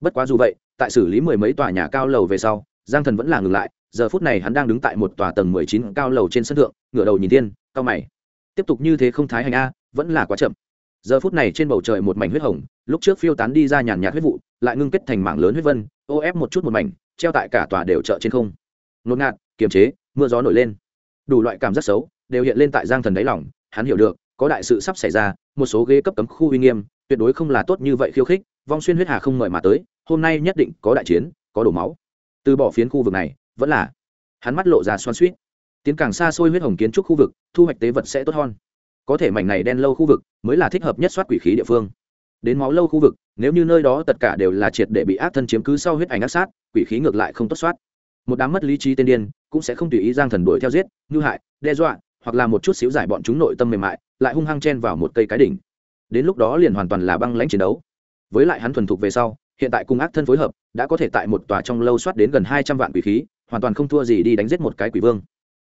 S1: Bất quá dù vậy, tại xử lý mười mấy tòa nhà cao lầu về sau, giang thần vẫn là ngừng lại, giờ phút này hắn đang đứng tại một tòa tầng mười chín cao lầu trên sân thượng, ngửa đầu nhìn thiên cao mày. Tiếp tục như thế không thái hành a, vẫn là quá chậm. Giờ phút này trên bầu trời một mảnh huyết hồng, lúc trước phiêu tán đi ra nhàn nhạt huyết vụ, lại ngưng kết thành mảng lớn huyết vân, ô ép một chút một mảnh, treo tại cả tòa đều chợ trên không. Ngột ngạt, kiềm chế, mưa gió nổi lên. Đủ loại cảm giác xấu đều hiện lên tại giang thần đáy lòng, hắn hiểu được, có đại sự sắp xảy ra, một số ghế cấp cấm khu uy nghiêm, tuyệt đối không là tốt như vậy khiêu khích, vong xuyên huyết hà không mời mà tới, hôm nay nhất định có đại chiến, có đổ máu. Từ bỏ phiến khu vực này, vẫn là, hắn mắt lộ ra xoan suýt tiến càng xa xôi huyết hồng kiến trúc khu vực, thu hoạch tế vật sẽ tốt hơn. Có thể mảnh này đen lâu khu vực, mới là thích hợp nhất soát quỷ khí địa phương. Đến máu lâu khu vực, nếu như nơi đó tất cả đều là triệt để bị ác thân chiếm cứ sau huyết ảnh ác sát, quỷ khí ngược lại không tốt soát. Một đám mất lý trí tên điên, cũng sẽ không tùy ý giang thần đuổi theo giết ngư hại, đe dọa hoặc là một chút xíu giải bọn chúng nội tâm mềm mại, lại hung hăng chen vào một cây cái đỉnh. Đến lúc đó liền hoàn toàn là băng lãnh chiến đấu. Với lại hắn thuần thục về sau, hiện tại cùng ác thân phối hợp, đã có thể tại một tòa trong lâu soát đến gần hai trăm vạn quỷ khí, hoàn toàn không thua gì đi đánh giết một cái quỷ vương.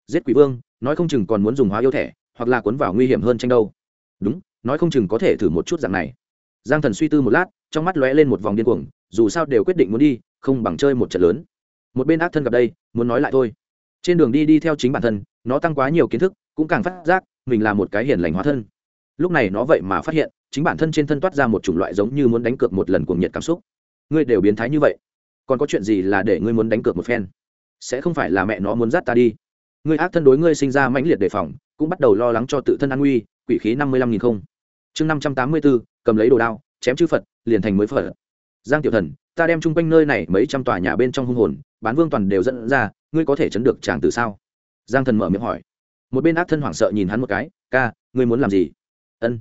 S1: Giết quỷ vương, nói không chừng còn muốn dùng hóa yêu thẻ, hoặc là cuốn vào nguy hiểm hơn tranh đâu. Đúng, nói không chừng có thể thử một chút dạng này. Giang thần suy tư một lát, trong mắt lóe lên một vòng điên cuồng, dù sao đều quyết định muốn đi, không bằng chơi một trận lớn. Một bên ác thân gặp đây, muốn nói lại thôi. Trên đường đi đi theo chính bản thân, nó tăng quá nhiều kiến thức cũng càng phát giác mình là một cái hiền lành hóa thân. Lúc này nó vậy mà phát hiện, chính bản thân trên thân toát ra một chủng loại giống như muốn đánh cược một lần cuồng nhiệt cảm xúc. Ngươi đều biến thái như vậy, còn có chuyện gì là để ngươi muốn đánh cược một phen? Sẽ không phải là mẹ nó muốn dắt ta đi. Ngươi ác thân đối ngươi sinh ra mãnh liệt đề phòng, cũng bắt đầu lo lắng cho tự thân an nguy, quỷ khí năm mươi lăm nghìn không. Chương năm trăm tám mươi bốn cầm lấy đồ đao, chém chư phật, liền thành mới phật. Giang tiểu thần, ta đem chung quanh nơi này mấy trăm tòa nhà bên trong hung hồn, bán vương toàn đều dẫn ra, ngươi có thể chấn được chàng từ sao? Giang thần mở miệng hỏi một bên ác thân hoảng sợ nhìn hắn một cái, ca, ngươi muốn làm gì? Ân.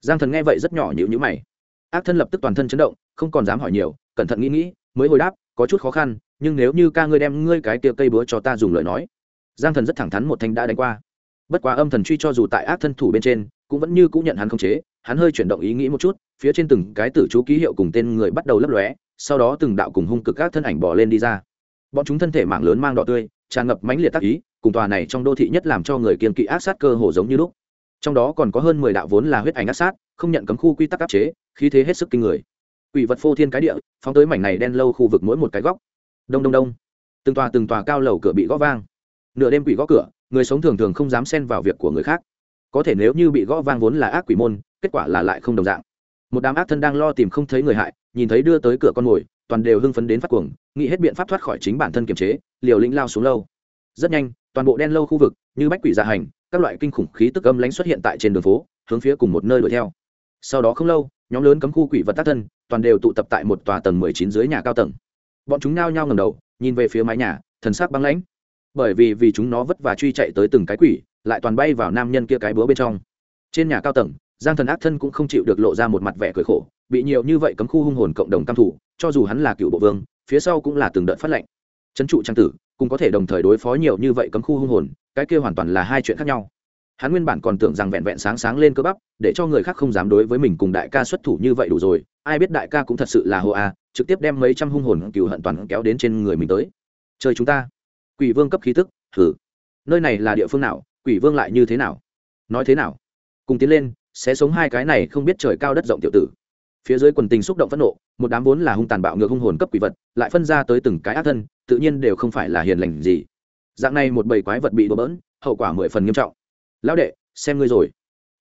S1: Giang thần nghe vậy rất nhỏ nhịu nhữ mày. Ác thân lập tức toàn thân chấn động, không còn dám hỏi nhiều, cẩn thận nghĩ nghĩ, mới hồi đáp, có chút khó khăn, nhưng nếu như ca ngươi đem ngươi cái tia cây búa cho ta dùng lời nói. Giang thần rất thẳng thắn một thanh đã đánh qua. Bất quá âm thần truy cho dù tại ác thân thủ bên trên, cũng vẫn như cũng nhận hắn không chế, hắn hơi chuyển động ý nghĩ một chút, phía trên từng cái tử chú ký hiệu cùng tên người bắt đầu lấp lóe, sau đó từng đạo cùng hung cực các thân ảnh bỏ lên đi ra. Bọn chúng thân thể mảng lớn mang đỏ tươi, tràn ngập mãnh liệt tác ý cùng tòa này trong đô thị nhất làm cho người kiên kỵ ác sát cơ hồ giống như lúc. Trong đó còn có hơn mười đạo vốn là huyết ảnh ác sát, không nhận cấm khu quy tắc áp chế, khí thế hết sức kinh người. Quỷ vật phô thiên cái địa, phóng tới mảnh này đen lâu khu vực mỗi một cái góc. Đông đông đông. Từng tòa từng tòa cao lầu cửa bị gõ vang. Nửa đêm quỷ gõ cửa, người sống thường thường không dám xen vào việc của người khác. Có thể nếu như bị gõ vang vốn là ác quỷ môn, kết quả là lại không đồng dạng. Một đám ác thân đang lo tìm không thấy người hại, nhìn thấy đưa tới cửa con mồi, toàn đều hưng phấn đến phát cuồng, nghĩ hết biện pháp thoát khỏi chính bản thân kiềm chế, liều lĩnh lao xuống lâu. Rất nhanh toàn bộ đen lâu khu vực, như bách quỷ dạ hành, các loại kinh khủng khí tức âm lánh xuất hiện tại trên đường phố, hướng phía cùng một nơi đuổi theo. Sau đó không lâu, nhóm lớn cấm khu quỷ vật tác thân, toàn đều tụ tập tại một tòa tầng mười chín dưới nhà cao tầng. Bọn chúng nao nhao ngầm đầu, nhìn về phía mái nhà, thần sắc băng lãnh. Bởi vì vì chúng nó vất vả truy chạy tới từng cái quỷ, lại toàn bay vào nam nhân kia cái búa bên trong. Trên nhà cao tầng, giang thần ác thân cũng không chịu được lộ ra một mặt vẻ cười khổ, bị nhiều như vậy cấm khu hung hồn cộng đồng cam thủ cho dù hắn là cựu bộ vương, phía sau cũng là từng đợt phát lệnh. Trấn trụ trang tử cùng có thể đồng thời đối phó nhiều như vậy cấm khu hung hồn, cái kia hoàn toàn là hai chuyện khác nhau. Hắn nguyên bản còn tưởng rằng vẹn vẹn sáng sáng lên cơ bắp, để cho người khác không dám đối với mình cùng đại ca xuất thủ như vậy đủ rồi, ai biết đại ca cũng thật sự là hồ a, trực tiếp đem mấy trăm hung hồn cừu hận toàn kéo đến trên người mình tới. Chơi chúng ta. Quỷ vương cấp khí tức thử nơi này là địa phương nào, quỷ vương lại như thế nào? Nói thế nào? Cùng tiến lên, sẽ sống hai cái này không biết trời cao đất rộng tiểu tử phía dưới quần tình xúc động phẫn nộ, một đám vốn là hung tàn bạo ngược hung hồn cấp quỷ vật, lại phân ra tới từng cái ác thân, tự nhiên đều không phải là hiền lành gì. Dạng này một bầy quái vật bị đổ bỡn, hậu quả mười phần nghiêm trọng. Lão đệ, xem ngươi rồi.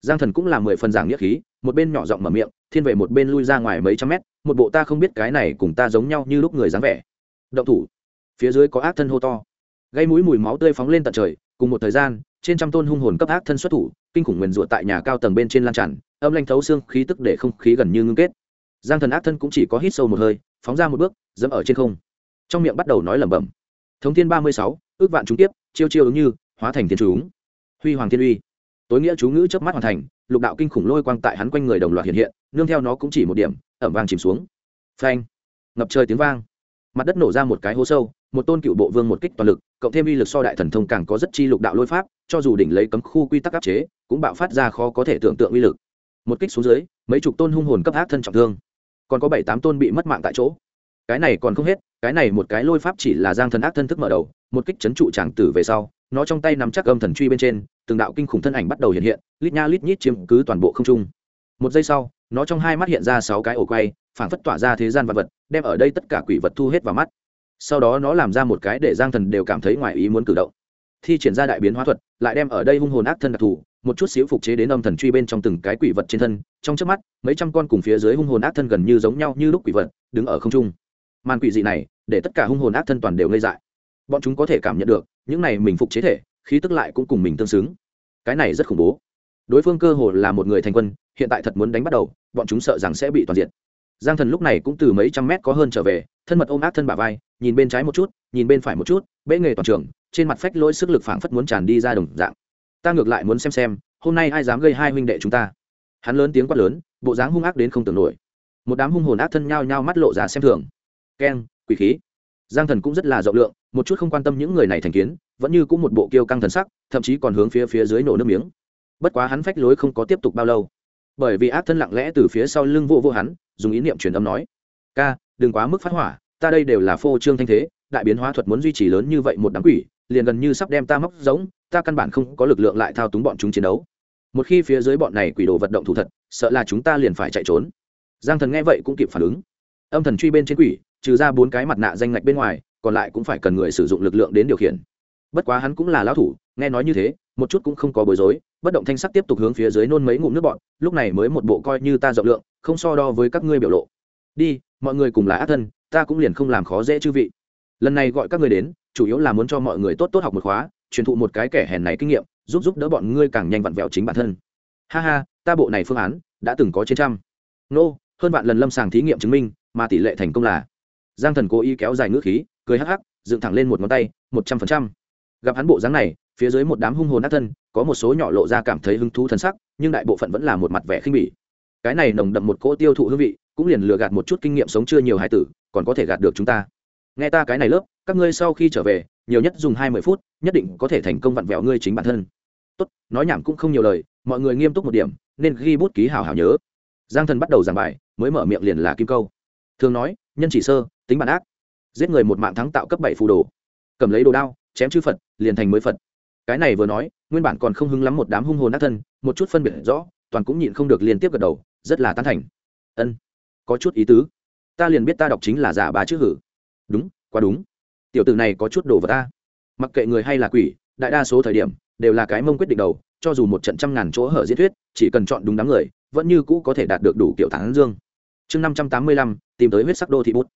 S1: Giang thần cũng là mười phần giảng nghĩa khí, một bên nhỏ giọng mở miệng, thiên về một bên lui ra ngoài mấy trăm mét, một bộ ta không biết cái này cùng ta giống nhau như lúc người dáng vẻ. Động thủ. Phía dưới có ác thân hô to. Gây mũi mùi máu tươi phóng lên tận trời, cùng một thời gian, trên trăm tôn hung hồn cấp ác thân xuất thủ, kinh khủng nguyền rủa tại nhà cao tầng bên trên lan tràn âm lanh thấu xương khí tức để không khí gần như ngưng kết. Giang thần ác thân cũng chỉ có hít sâu một hơi, phóng ra một bước, dẫm ở trên không. Trong miệng bắt đầu nói lẩm bẩm. Thống thiên ba mươi sáu, ước vạn chúng tiếp, chiêu chiêu ứng như, hóa thành thiên chúng. Huy hoàng thiên uy. Tối nghĩa chú ngữ chớp mắt hoàn thành, lục đạo kinh khủng lôi quang tại hắn quanh người đồng loạt hiện hiện, nương theo nó cũng chỉ một điểm, ẩm vang chìm xuống. Phanh. Ngập trời tiếng vang. Mặt đất nổ ra một cái hố sâu, một tôn cựu bộ vương một kích toàn lực, cộng thêm uy lực so đại thần thông càng có rất chi lục đạo lôi pháp, cho dù đỉnh lấy cấm khu quy tắc áp chế, cũng bạo phát ra khó có thể tưởng tượng uy lực một kích xuống dưới, mấy chục tôn hung hồn cấp ác thân trọng thương. Còn có bảy tám tôn bị mất mạng tại chỗ. Cái này còn không hết, cái này một cái lôi pháp chỉ là giang thần ác thân thức mở đầu, một kích chấn trụ tràng tử về sau, nó trong tay nắm chắc âm thần truy bên trên, từng đạo kinh khủng thân ảnh bắt đầu hiện hiện, lít nha lít nhít chiếm cứ toàn bộ không trung. Một giây sau, nó trong hai mắt hiện ra sáu cái ổ quay phảng phất tỏa ra thế gian vật vật, đem ở đây tất cả quỷ vật thu hết vào mắt. Sau đó nó làm ra một cái để giang thần đều cảm thấy ngoài ý muốn cử động. Thi triển ra đại biến hóa thuật, lại đem ở đây hung hồn ác thân đặc thù một chút xíu phục chế đến âm thần truy bên trong từng cái quỷ vật trên thân, trong trước mắt, mấy trăm con cùng phía dưới hung hồn ác thân gần như giống nhau như lúc quỷ vật, đứng ở không trung. Màn quỷ dị này, để tất cả hung hồn ác thân toàn đều ngây dại. Bọn chúng có thể cảm nhận được, những này mình phục chế thể, khí tức lại cũng cùng mình tương xứng. Cái này rất khủng bố. Đối phương cơ hồ là một người thành quân, hiện tại thật muốn đánh bắt đầu, bọn chúng sợ rằng sẽ bị toàn diện giang thần lúc này cũng từ mấy trăm mét có hơn trở về, thân mật ôm ác thân bà vai, nhìn bên trái một chút, nhìn bên phải một chút bệ nghề toàn trường, trên mặt phách lỗi sức lực phảng phất muốn tràn đi ra đồng dạng ta ngược lại muốn xem xem, hôm nay ai dám gây hai huynh đệ chúng ta. Hắn lớn tiếng quát lớn, bộ dáng hung ác đến không tưởng nổi. Một đám hung hồn ác thân nhao nhao mắt lộ ra xem thường. Keng quỷ khí. Giang thần cũng rất là rộng lượng, một chút không quan tâm những người này thành kiến, vẫn như cũng một bộ kiêu căng thần sắc, thậm chí còn hướng phía phía dưới nổ nước miếng. Bất quá hắn phách lối không có tiếp tục bao lâu. Bởi vì ác thân lặng lẽ từ phía sau lưng vô vô hắn, dùng ý niệm truyền âm nói, ca, đừng quá mức phát hỏa, ta đây đều là phô trương thanh thế, đại biến hóa thuật muốn duy trì lớn như vậy một đám quỷ, liền gần như sắp đem ta móc giống ta căn bản không có lực lượng lại thao túng bọn chúng chiến đấu. Một khi phía dưới bọn này quỷ đồ vật động thủ thật, sợ là chúng ta liền phải chạy trốn. Giang thần nghe vậy cũng kịp phản ứng. Âm thần truy bên trên quỷ, trừ ra bốn cái mặt nạ danh ngạch bên ngoài, còn lại cũng phải cần người sử dụng lực lượng đến điều khiển. Bất quá hắn cũng là lão thủ, nghe nói như thế, một chút cũng không có bối rối, bất động thanh sắc tiếp tục hướng phía dưới nôn mấy ngụm nước bọn lúc này mới một bộ coi như ta rộng lượng, không so đo với các ngươi biểu lộ. Đi, mọi người cùng là ác thân, ta cũng liền không làm khó dễ chư vị. Lần này gọi các ngươi đến, chủ yếu là muốn cho mọi người tốt tốt học một khóa truyền thụ một cái kẻ hèn này kinh nghiệm, giúp giúp đỡ bọn ngươi càng nhanh vặn vẹo chính bản thân. Ha ha, ta bộ này phương án đã từng có trên trăm. Nô, hơn vạn lần lâm sàng thí nghiệm chứng minh, mà tỷ lệ thành công là. Giang thần cố ý kéo dài ngữ khí, cười hắc hắc, dựng thẳng lên một ngón tay, một trăm phần trăm. Gặp hắn bộ dáng này, phía dưới một đám hung hồn ác thân, có một số nhỏ lộ ra cảm thấy hứng thú thân sắc, nhưng đại bộ phận vẫn là một mặt vẻ khinh bỉ. Cái này nồng đậm một cỗ tiêu thụ hương vị, cũng liền lừa gạt một chút kinh nghiệm sống chưa nhiều hải tử, còn có thể gạt được chúng ta. Nghe ta cái này lớp các ngươi sau khi trở về, nhiều nhất dùng hai mươi phút, nhất định có thể thành công vặn vẹo ngươi chính bản thân. Tốt, nói nhảm cũng không nhiều lời, mọi người nghiêm túc một điểm, nên ghi bút ký hào hào nhớ. Giang thần bắt đầu giảng bài, mới mở miệng liền là kim câu. Thường nói, nhân chỉ sơ, tính bản ác. Giết người một mạng thắng tạo cấp bảy phù đồ. Cầm lấy đồ đao, chém chư phật, liền thành mới phật. Cái này vừa nói, nguyên bản còn không hứng lắm một đám hung hồn ác thân, một chút phân biệt rõ, toàn cũng nhịn không được liên tiếp gật đầu, rất là tán thành. Ân, có chút ý tứ. Ta liền biết ta đọc chính là giả bà chữ hử. Đúng, quá đúng tiểu tử này có chút đồ vật ta. Mặc kệ người hay là quỷ, đại đa số thời điểm, đều là cái mông quyết định đầu, cho dù một trận trăm ngàn chỗ hở diễn thuyết, chỉ cần chọn đúng đám người, vẫn như cũ có thể đạt được đủ kiểu thắng dương. Chương năm trăm tám mươi lăm, tìm tới huyết sắc đô thị bút.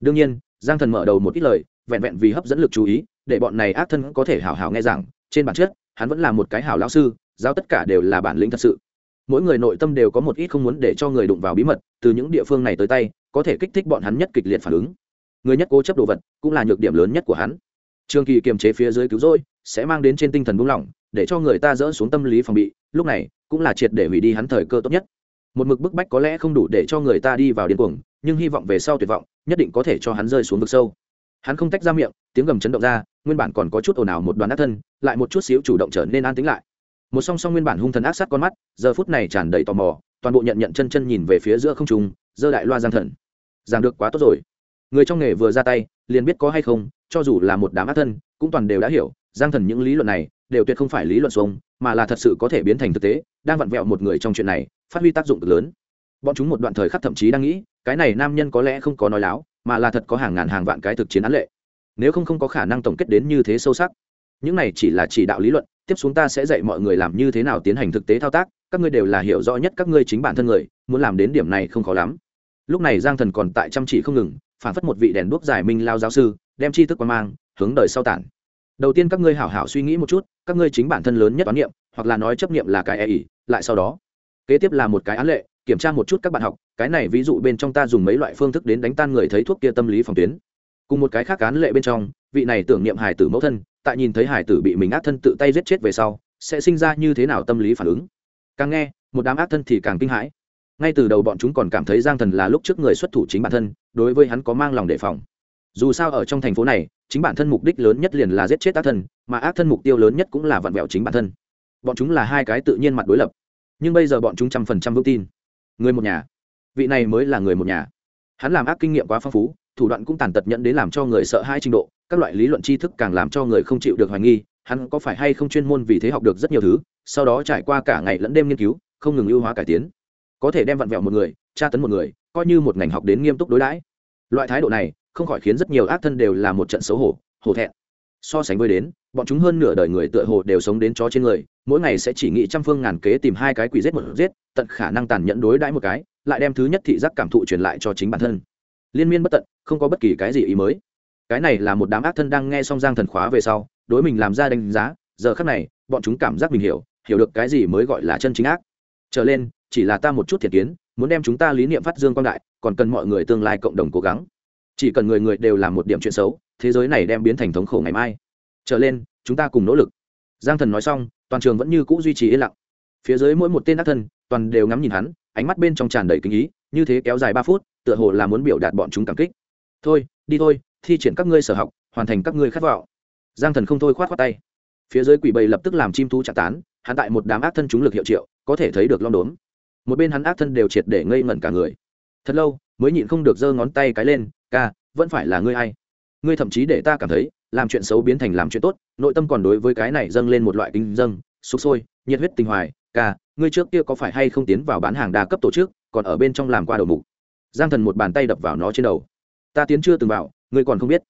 S1: Đương nhiên, giang thần mở đầu một ít lời, vẹn vẹn vì hấp dẫn lực chú ý, để bọn này ác thân có thể hào hào nghe rằng trên bản chất, hắn vẫn là một cái hảo lão sư giao tất cả đều là bản lĩnh thật sự. Mỗi người nội tâm đều có một ít không muốn để cho người đụng vào bí mật, từ những địa phương này tới tay, có thể kích thích bọn hắn nhất kịch liệt phản ứng người nhất cố chấp đồ vật cũng là nhược điểm lớn nhất của hắn. Trường kỳ kiềm chế phía dưới cứu rỗi sẽ mang đến trên tinh thần buông lỏng, để cho người ta dỡ xuống tâm lý phòng bị, lúc này cũng là triệt để hủy đi hắn thời cơ tốt nhất. Một mực bức bách có lẽ không đủ để cho người ta đi vào điên cuồng, nhưng hy vọng về sau tuyệt vọng, nhất định có thể cho hắn rơi xuống vực sâu. Hắn không tách ra miệng, tiếng gầm chấn động ra, nguyên bản còn có chút ồn ào một đoàn ác thân, lại một chút xíu chủ động trở nên an tĩnh lại. Một song song nguyên bản hung thần ác sát con mắt, giờ phút này tràn đầy tò mò, toàn bộ nhận nhận chân chân nhìn về phía giữa không trung, giơ đại loa giang thần. Giảng được quá tốt rồi người trong nghề vừa ra tay, liền biết có hay không, cho dù là một đám ác thân, cũng toàn đều đã hiểu, giang thần những lý luận này, đều tuyệt không phải lý luận xuống mà là thật sự có thể biến thành thực tế, đang vặn vẹo một người trong chuyện này, phát huy tác dụng cực lớn. Bọn chúng một đoạn thời khắc thậm chí đang nghĩ, cái này nam nhân có lẽ không có nói láo, mà là thật có hàng ngàn hàng vạn cái thực chiến án lệ. Nếu không không có khả năng tổng kết đến như thế sâu sắc. Những này chỉ là chỉ đạo lý luận, tiếp xuống ta sẽ dạy mọi người làm như thế nào tiến hành thực tế thao tác, các ngươi đều là hiểu rõ nhất các ngươi chính bản thân người, muốn làm đến điểm này không khó lắm. Lúc này giang thần còn tại chăm chỉ không ngừng phản phất một vị đèn đuốc giải minh lao giáo sư, đem tri thức quan mang, hướng đời sau tản. Đầu tiên các ngươi hảo hảo suy nghĩ một chút, các ngươi chính bản thân lớn nhất toán niệm, hoặc là nói chấp niệm là cái e ỉ lại sau đó. Kế tiếp là một cái án lệ, kiểm tra một chút các bạn học, cái này ví dụ bên trong ta dùng mấy loại phương thức đến đánh tan người thấy thuốc kia tâm lý phòng tuyến. Cùng một cái khác án lệ bên trong, vị này tưởng niệm hải tử mẫu thân, tại nhìn thấy hải tử bị mình ác thân tự tay giết chết về sau, sẽ sinh ra như thế nào tâm lý phản ứng? Càng nghe, một đám ác thân thì càng kinh hãi ngay từ đầu bọn chúng còn cảm thấy giang thần là lúc trước người xuất thủ chính bản thân, đối với hắn có mang lòng đề phòng. Dù sao ở trong thành phố này, chính bản thân mục đích lớn nhất liền là giết chết ác thân, mà ác thân mục tiêu lớn nhất cũng là vặn vẹo chính bản thân. Bọn chúng là hai cái tự nhiên mặt đối lập. Nhưng bây giờ bọn chúng trăm phần trăm vững tin. Người một nhà. Vị này mới là người một nhà. Hắn làm ác kinh nghiệm quá phong phú, thủ đoạn cũng tàn tật nhận đến làm cho người sợ hai trình độ, các loại lý luận tri thức càng làm cho người không chịu được hoài nghi, hắn có phải hay không chuyên môn vì thế học được rất nhiều thứ, sau đó trải qua cả ngày lẫn đêm nghiên cứu, không ngừng ưu hóa cải tiến có thể đem vặn vẹo một người, tra tấn một người, coi như một ngành học đến nghiêm túc đối đãi. Loại thái độ này không khỏi khiến rất nhiều ác thân đều là một trận xấu hổ hổ thẹn. So sánh với đến, bọn chúng hơn nửa đời người tựa hồ đều sống đến chó trên người, mỗi ngày sẽ chỉ nghĩ trăm phương ngàn kế tìm hai cái quỷ giết một giết, tận khả năng tàn nhẫn đối đãi một cái, lại đem thứ nhất thị giác cảm thụ truyền lại cho chính bản thân. Liên miên bất tận, không có bất kỳ cái gì ý mới. Cái này là một đám ác thân đang nghe xong giang thần khóa về sau, đối mình làm ra đánh giá, giờ khác này, bọn chúng cảm giác mình hiểu hiểu được cái gì mới gọi là chân chính ác. Trở lên chỉ là ta một chút thiệt kiến, muốn đem chúng ta lý niệm phát dương quang đại, còn cần mọi người tương lai cộng đồng cố gắng. Chỉ cần người người đều làm một điểm chuyện xấu, thế giới này đem biến thành thống khổ ngày mai. Trở lên, chúng ta cùng nỗ lực. Giang thần nói xong, toàn trường vẫn như c ũ duy trì yên lặng. Phía dưới mỗi một tên ác thân, toàn đều ngắm nhìn hắn, ánh mắt bên trong tràn đầy kinh ý, như thế kéo dài ba phút, tựa hồ là muốn biểu đạt bọn chúng cảm kích. Thôi, đi thôi, thi triển các ngươi sở học, hoàn thành các ngươi khát vọng. Giang thần không thôi khoát khoát tay. Phía dưới quỷ bầy lập tức làm chim thú chặt tán, hắn tại một đám ác thân chúng lực hiệu triệu, có thể thấy được lom đốm một bên hắn ác thân đều triệt để ngây ngẩn cả người. Thật lâu, mới nhịn không được giơ ngón tay cái lên, ca, vẫn phải là ngươi hay ngươi thậm chí để ta cảm thấy, làm chuyện xấu biến thành làm chuyện tốt, nội tâm còn đối với cái này dâng lên một loại kinh dâng sục sôi, nhiệt huyết tình hoài. Ca, ngươi trước kia có phải hay không tiến vào bán hàng đa cấp tổ chức, còn ở bên trong làm qua đầu mục? Giang thần một bàn tay đập vào nó trên đầu. Ta tiến chưa từng vào, ngươi còn không biết.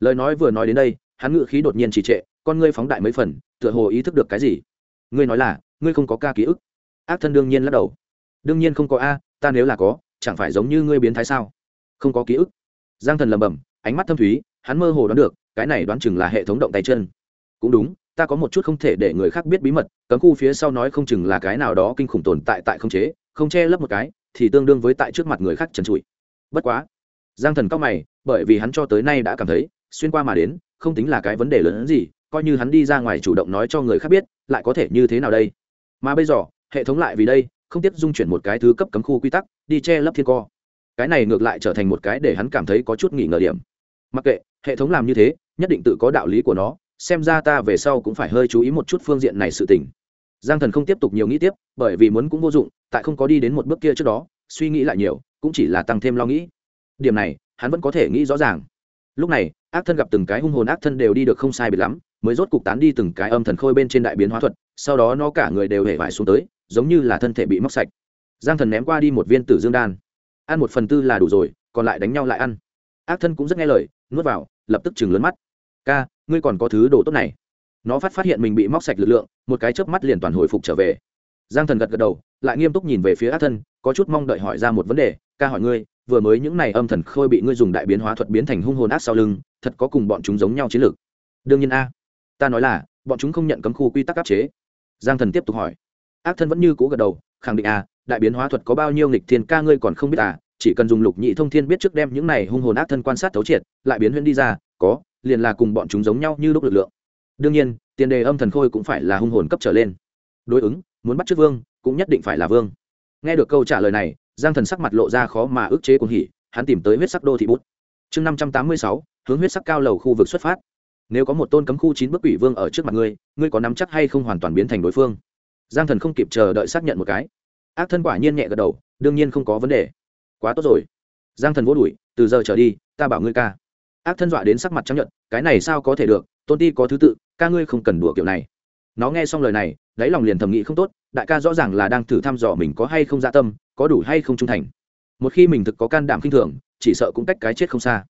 S1: Lời nói vừa nói đến đây, hắn ngự khí đột nhiên trì trệ, con ngươi phóng đại mấy phần, tựa hồ ý thức được cái gì. Ngươi nói là, ngươi không có ca ký ức. Ác thân đương nhiên lắc đầu đương nhiên không có a, ta nếu là có, chẳng phải giống như ngươi biến thái sao? Không có ký ức. Giang thần lầm bầm ánh mắt thâm thúy, hắn mơ hồ đoán được, cái này đoán chừng là hệ thống động tay chân. Cũng đúng, ta có một chút không thể để người khác biết bí mật, cấm khu phía sau nói không chừng là cái nào đó kinh khủng tồn tại tại không chế, không che lấp một cái, thì tương đương với tại trước mặt người khác trần trụi. Bất quá. Giang thần cao mày, bởi vì hắn cho tới nay đã cảm thấy, xuyên qua mà đến, không tính là cái vấn đề lớn hơn gì, coi như hắn đi ra ngoài chủ động nói cho người khác biết, lại có thể như thế nào đây? Mà bây giờ, hệ thống lại vì đây không tiếp dung chuyển một cái thứ cấp cấm khu quy tắc, đi che lấp thiên co. Cái này ngược lại trở thành một cái để hắn cảm thấy có chút nghỉ ngờ điểm. Mặc kệ, hệ thống làm như thế, nhất định tự có đạo lý của nó, xem ra ta về sau cũng phải hơi chú ý một chút phương diện này sự tình. Giang thần không tiếp tục nhiều nghĩ tiếp, bởi vì muốn cũng vô dụng, tại không có đi đến một bước kia trước đó, suy nghĩ lại nhiều, cũng chỉ là tăng thêm lo nghĩ. Điểm này, hắn vẫn có thể nghĩ rõ ràng. Lúc này, ác thân gặp từng cái hung hồn ác thân đều đi được không sai biệt lắm, mới rốt cục tán đi từng cái âm thần khôi bên trên đại biến hóa thuật, sau đó nó cả người đều hề vải xuống tới giống như là thân thể bị móc sạch. Giang thần ném qua đi một viên tử dương đan. Ăn một phần tư là đủ rồi, còn lại đánh nhau lại ăn. Ác thân cũng rất nghe lời, nuốt vào, lập tức chừng lớn mắt. Ca, ngươi còn có thứ đồ tốt này. Nó phát phát hiện mình bị móc sạch lực lượng, một cái chớp mắt liền toàn hồi phục trở về. Giang thần gật gật đầu, lại nghiêm túc nhìn về phía ác thân, có chút mong đợi hỏi ra một vấn đề, ca hỏi ngươi, vừa mới những này âm thần khôi bị ngươi dùng đại biến hóa thuật biến thành hung hồn ác sau lưng, thật có cùng bọn chúng giống nhau chiến lược? Đương nhiên a. Ta nói là, bọn chúng không nhận cấm khu quy tắc áp chế. Giang thần tiếp tục hỏi ác thân vẫn như cũ gật đầu khẳng định à, đại biến hóa thuật có bao nhiêu nghịch thiên ca ngươi còn không biết à chỉ cần dùng lục nhị thông thiên biết trước đem những này hung hồn ác thân quan sát thấu triệt lại biến huyễn đi ra có liền là cùng bọn chúng giống nhau như lúc lực lượng. Đương nhiên tiền đề âm thần khôi cũng phải là hung hồn cấp trở lên. Đối ứng muốn bắt trước vương cũng nhất định phải là vương. Nghe được câu trả lời này giang thần sắc mặt lộ ra khó mà ức chế cuồng hỉ hắn tìm tới huyết sắc đô thị bút. Chương năm trăm tám mươi sáu hướng huyết sắc cao lầu khu vực xuất phát. Nếu có một tôn cấm khu chín bước quỷ vương ở trước mặt ngươi ngươi có nắm chắc hay không hoàn toàn biến thành đối phương? Giang thần không kịp chờ đợi xác nhận một cái. Ác thân quả nhiên nhẹ gật đầu, đương nhiên không có vấn đề. Quá tốt rồi. Giang thần vô đuổi, từ giờ trở đi, ta bảo ngươi ca. Ác thân dọa đến sắc mặt chấp nhận cái này sao có thể được, tôn ti có thứ tự, ca ngươi không cần đùa kiểu này. Nó nghe xong lời này, đáy lòng liền thầm nghĩ không tốt, đại ca rõ ràng là đang thử thăm dò mình có hay không dạ tâm, có đủ hay không trung thành. Một khi mình thực có can đảm khinh thường, chỉ sợ cũng cách cái chết không xa.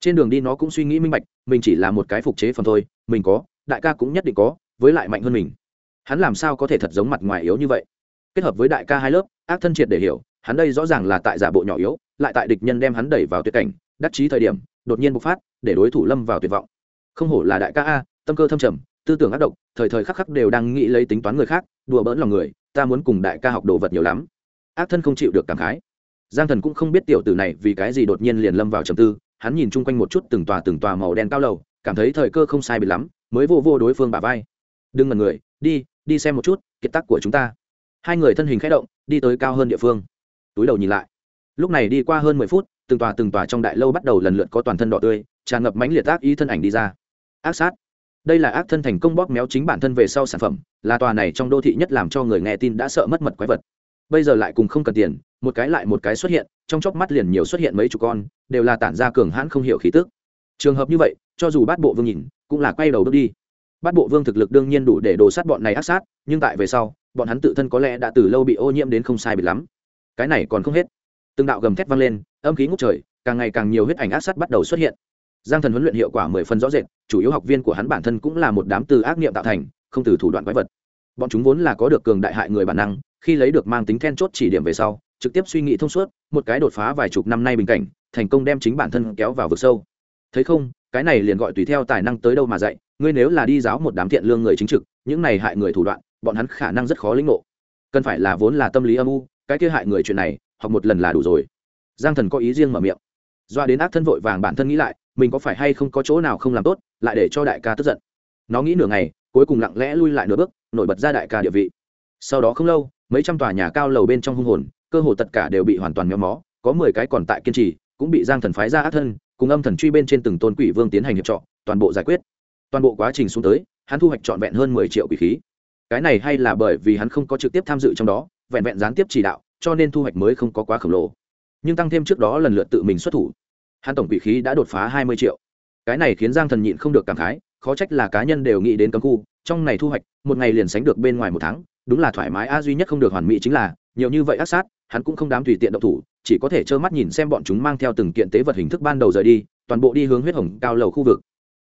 S1: Trên đường đi nó cũng suy nghĩ minh bạch, mình chỉ là một cái phục chế phẩm thôi, mình có, đại ca cũng nhất định có, với lại mạnh hơn mình hắn làm sao có thể thật giống mặt ngoài yếu như vậy? Kết hợp với đại ca hai lớp, ác thân triệt để hiểu, hắn đây rõ ràng là tại giả bộ nhỏ yếu, lại tại địch nhân đem hắn đẩy vào tuyệt cảnh, đắc chí thời điểm, đột nhiên bộc phát, để đối thủ lâm vào tuyệt vọng. Không hổ là đại ca a, tâm cơ thâm trầm, tư tưởng ác độc, thời thời khắc khắc đều đang nghĩ lấy tính toán người khác, đùa bỡn lòng người, ta muốn cùng đại ca học đồ vật nhiều lắm. Ác thân không chịu được cảm khái. Giang thần cũng không biết tiểu tử này vì cái gì đột nhiên liền lâm vào trầm tư, hắn nhìn chung quanh một chút từng tòa từng tòa màu đen cao lầu, cảm thấy thời cơ không sai biệt lắm, mới vô vô đối phương bả vai. Đừng ngần người, đi đi xem một chút, kiệt tác của chúng ta. Hai người thân hình khẽ động, đi tới cao hơn địa phương. Túi đầu nhìn lại. Lúc này đi qua hơn mười phút, từng tòa từng tòa trong đại lâu bắt đầu lần lượt có toàn thân đỏ tươi, tràn ngập mãnh liệt ác ý thân ảnh đi ra. Ác sát. Đây là ác thân thành công bóp méo chính bản thân về sau sản phẩm, là tòa này trong đô thị nhất làm cho người nghe tin đã sợ mất mật quái vật. Bây giờ lại cùng không cần tiền, một cái lại một cái xuất hiện, trong chóc mắt liền nhiều xuất hiện mấy chục con, đều là tản ra cường hãn không hiểu khí tức. Trường hợp như vậy, cho dù bát bộ vương nhìn, cũng là quay đầu bước đi bát bộ vương thực lực đương nhiên đủ để đồ sát bọn này ác sát, nhưng tại về sau, bọn hắn tự thân có lẽ đã từ lâu bị ô nhiễm đến không sai bịt lắm. Cái này còn không hết. Từng đạo gầm thét vang lên, âm khí ngút trời, càng ngày càng nhiều huyết ảnh ác sát bắt đầu xuất hiện. Giang thần huấn luyện hiệu quả mười phần rõ rệt, chủ yếu học viên của hắn bản thân cũng là một đám từ ác niệm tạo thành, không từ thủ đoạn quái vật. Bọn chúng vốn là có được cường đại hại người bản năng, khi lấy được mang tính then chốt chỉ điểm về sau, trực tiếp suy nghĩ thông suốt, một cái đột phá vài chục năm nay bình cảnh, thành công đem chính bản thân kéo vào vực sâu. Thấy không cái này liền gọi tùy theo tài năng tới đâu mà dạy, ngươi nếu là đi giáo một đám thiện lương người chính trực, những này hại người thủ đoạn, bọn hắn khả năng rất khó lĩnh ngộ. Cần phải là vốn là tâm lý âm u, cái kia hại người chuyện này, học một lần là đủ rồi. Giang thần có ý riêng mở miệng. Doa đến ác thân vội vàng bản thân nghĩ lại, mình có phải hay không có chỗ nào không làm tốt, lại để cho đại ca tức giận. Nó nghĩ nửa ngày, cuối cùng lặng lẽ lui lại nửa bước, nổi bật ra đại ca địa vị. Sau đó không lâu, mấy trăm tòa nhà cao lầu bên trong hung hồn, cơ hồ tất cả đều bị hoàn toàn méo mó, có mười cái còn tại kiên trì, cũng bị giang thần phái ra ác thân cùng âm thần truy bên trên từng tôn quỷ vương tiến hành hiệp trọ, toàn bộ giải quyết. Toàn bộ quá trình xuống tới, hắn thu hoạch trọn vẹn hơn mười triệu quỷ khí. Cái này hay là bởi vì hắn không có trực tiếp tham dự trong đó, vẹn vẹn gián tiếp chỉ đạo, cho nên thu hoạch mới không có quá khổng lồ. Nhưng tăng thêm trước đó lần lượt tự mình xuất thủ, hắn tổng quỷ khí đã đột phá hai mươi triệu. Cái này khiến giang thần nhịn không được cảm khái, khó trách là cá nhân đều nghĩ đến cấm khu, trong này thu hoạch, một ngày liền sánh được bên ngoài một tháng, đúng là thoải mái, a, duy nhất không được hoàn mỹ chính là, nhiều như vậy ác sát, hắn cũng không dám tùy tiện động thủ chỉ có thể trơ mắt nhìn xem bọn chúng mang theo từng kiện tế vật hình thức ban đầu rời đi, toàn bộ đi hướng huyết hồng cao lầu khu vực.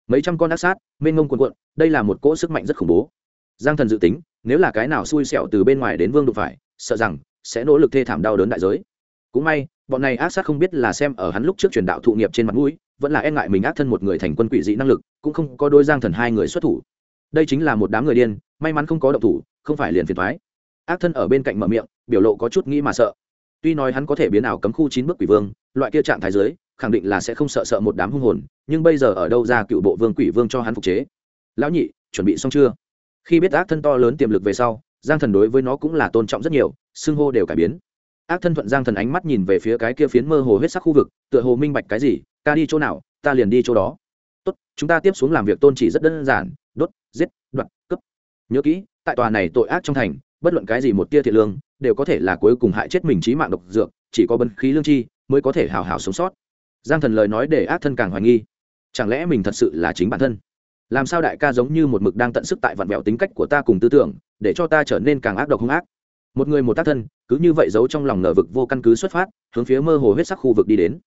S1: Mấy trăm con ác sát, mênh ngông quần quận đây là một cỗ sức mạnh rất khủng bố. Giang thần dự tính, nếu là cái nào xui xẹo từ bên ngoài đến vương đụng phải, sợ rằng sẽ nỗ lực thê thảm đau đớn đại giới. Cũng may, bọn này ác sát không biết là xem ở hắn lúc trước truyền đạo thụ nghiệp trên mặt mũi, vẫn là e ngại mình ác thân một người thành quân quỷ dị năng lực, cũng không có đôi giang thần hai người xuất thủ. Đây chính là một đám người điên, may mắn không có động thủ, không phải liền phiền thoái ác thân ở bên cạnh mở miệng, biểu lộ có chút nghĩ mà sợ tuy nói hắn có thể biến ảo cấm khu chín bước quỷ vương, loại kia trạng thái giới khẳng định là sẽ không sợ sợ một đám hung hồn, nhưng bây giờ ở đâu ra cựu bộ vương quỷ vương cho hắn phục chế? Lão nhị, chuẩn bị xong chưa? Khi biết ác thân to lớn tiềm lực về sau, giang thần đối với nó cũng là tôn trọng rất nhiều, xưng hô đều cải biến. Ác thân thuận giang thần ánh mắt nhìn về phía cái kia phiến mơ hồ huyết sắc khu vực, tựa hồ minh bạch cái gì ca đi chỗ nào, ta liền đi chỗ đó. Tốt, chúng ta tiếp xuống làm việc tôn chỉ rất đơn giản, đốt, giết, đoạt, cướp. Nhớ kỹ, tại tòa này tội ác trong thành bất luận cái gì một tia thiện lương, đều có thể là cuối cùng hại chết mình trí mạng độc dược, chỉ có bân khí lương chi mới có thể hào hào sống sót. Giang thần lời nói để ác thân càng hoài nghi. Chẳng lẽ mình thật sự là chính bản thân? Làm sao đại ca giống như một mực đang tận sức tại vặn vẹo tính cách của ta cùng tư tưởng, để cho ta trở nên càng ác độc hung ác? Một người một tác thân, cứ như vậy giấu trong lòng ngờ vực vô căn cứ xuất phát, hướng phía mơ hồ huyết sắc khu vực đi đến.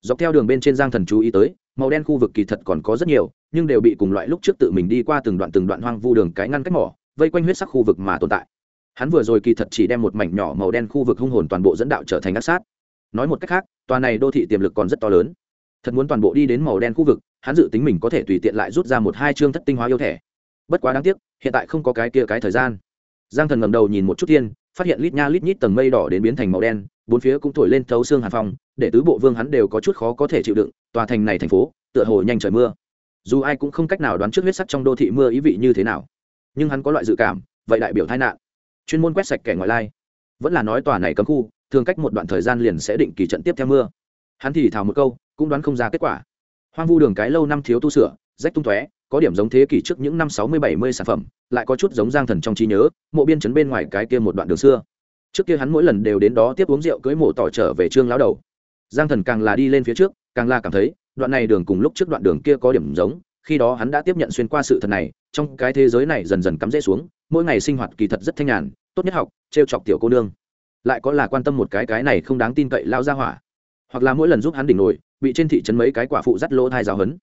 S1: Dọc theo đường bên trên giang thần chú ý tới, màu đen khu vực kỳ thật còn có rất nhiều, nhưng đều bị cùng loại lúc trước tự mình đi qua từng đoạn từng đoạn hoang vu đường cái ngăn cách mỏ, vây quanh huyết sắc khu vực mà tồn tại hắn vừa rồi kỳ thật chỉ đem một mảnh nhỏ màu đen khu vực hung hồn toàn bộ dẫn đạo trở thành ác sát. Nói một cách khác, tòa này đô thị tiềm lực còn rất to lớn. Thật muốn toàn bộ đi đến màu đen khu vực, hắn dự tính mình có thể tùy tiện lại rút ra một hai chương thất tinh hóa yêu thẻ bất quá đáng tiếc, hiện tại không có cái kia cái thời gian. Giang thần ngầm đầu nhìn một chút thiên, phát hiện lít nha lít nhít tầng mây đỏ đến biến thành màu đen, bốn phía cũng thổi lên thấu xương hàn phong, để tứ bộ vương hắn đều có chút khó có thể chịu đựng, tòa thành này thành phố, tựa hồ nhanh trời mưa. Dù ai cũng không cách nào đoán trước huyết sắc trong đô thị mưa ý vị như thế nào, nhưng hắn có loại dự cảm, vậy đại biểu tai nạn chuyên môn quét sạch kẻ ngoại lai. Vẫn là nói tòa này cấm khu, thường cách một đoạn thời gian liền sẽ định kỳ trận tiếp theo mưa. Hắn thì thào một câu, cũng đoán không ra kết quả. Hoang vu đường cái lâu năm thiếu tu sửa, rách tung tóe, có điểm giống thế kỷ trước những năm sáu mươi bảy mươi sản phẩm, lại có chút giống giang thần trong trí nhớ, mộ biên chấn bên ngoài cái kia một đoạn đường xưa. Trước kia hắn mỗi lần đều đến đó tiếp uống rượu cưới mộ tỏ trở về trương lão đầu. Giang thần càng là đi lên phía trước, càng là cảm thấy, đoạn này đường cùng lúc trước đoạn đường kia có điểm giống, khi đó hắn đã tiếp nhận xuyên qua sự thật này trong cái thế giới này dần dần cắm rễ xuống, mỗi ngày sinh hoạt kỳ thật rất thanh nhàn, tốt nhất học, trêu chọc tiểu cô nương. Lại có là quan tâm một cái cái này không đáng tin cậy lao ra hỏa. Hoặc là mỗi lần giúp hắn đỉnh nổi bị trên thị trấn mấy cái quả phụ dắt lỗ thai giáo hấn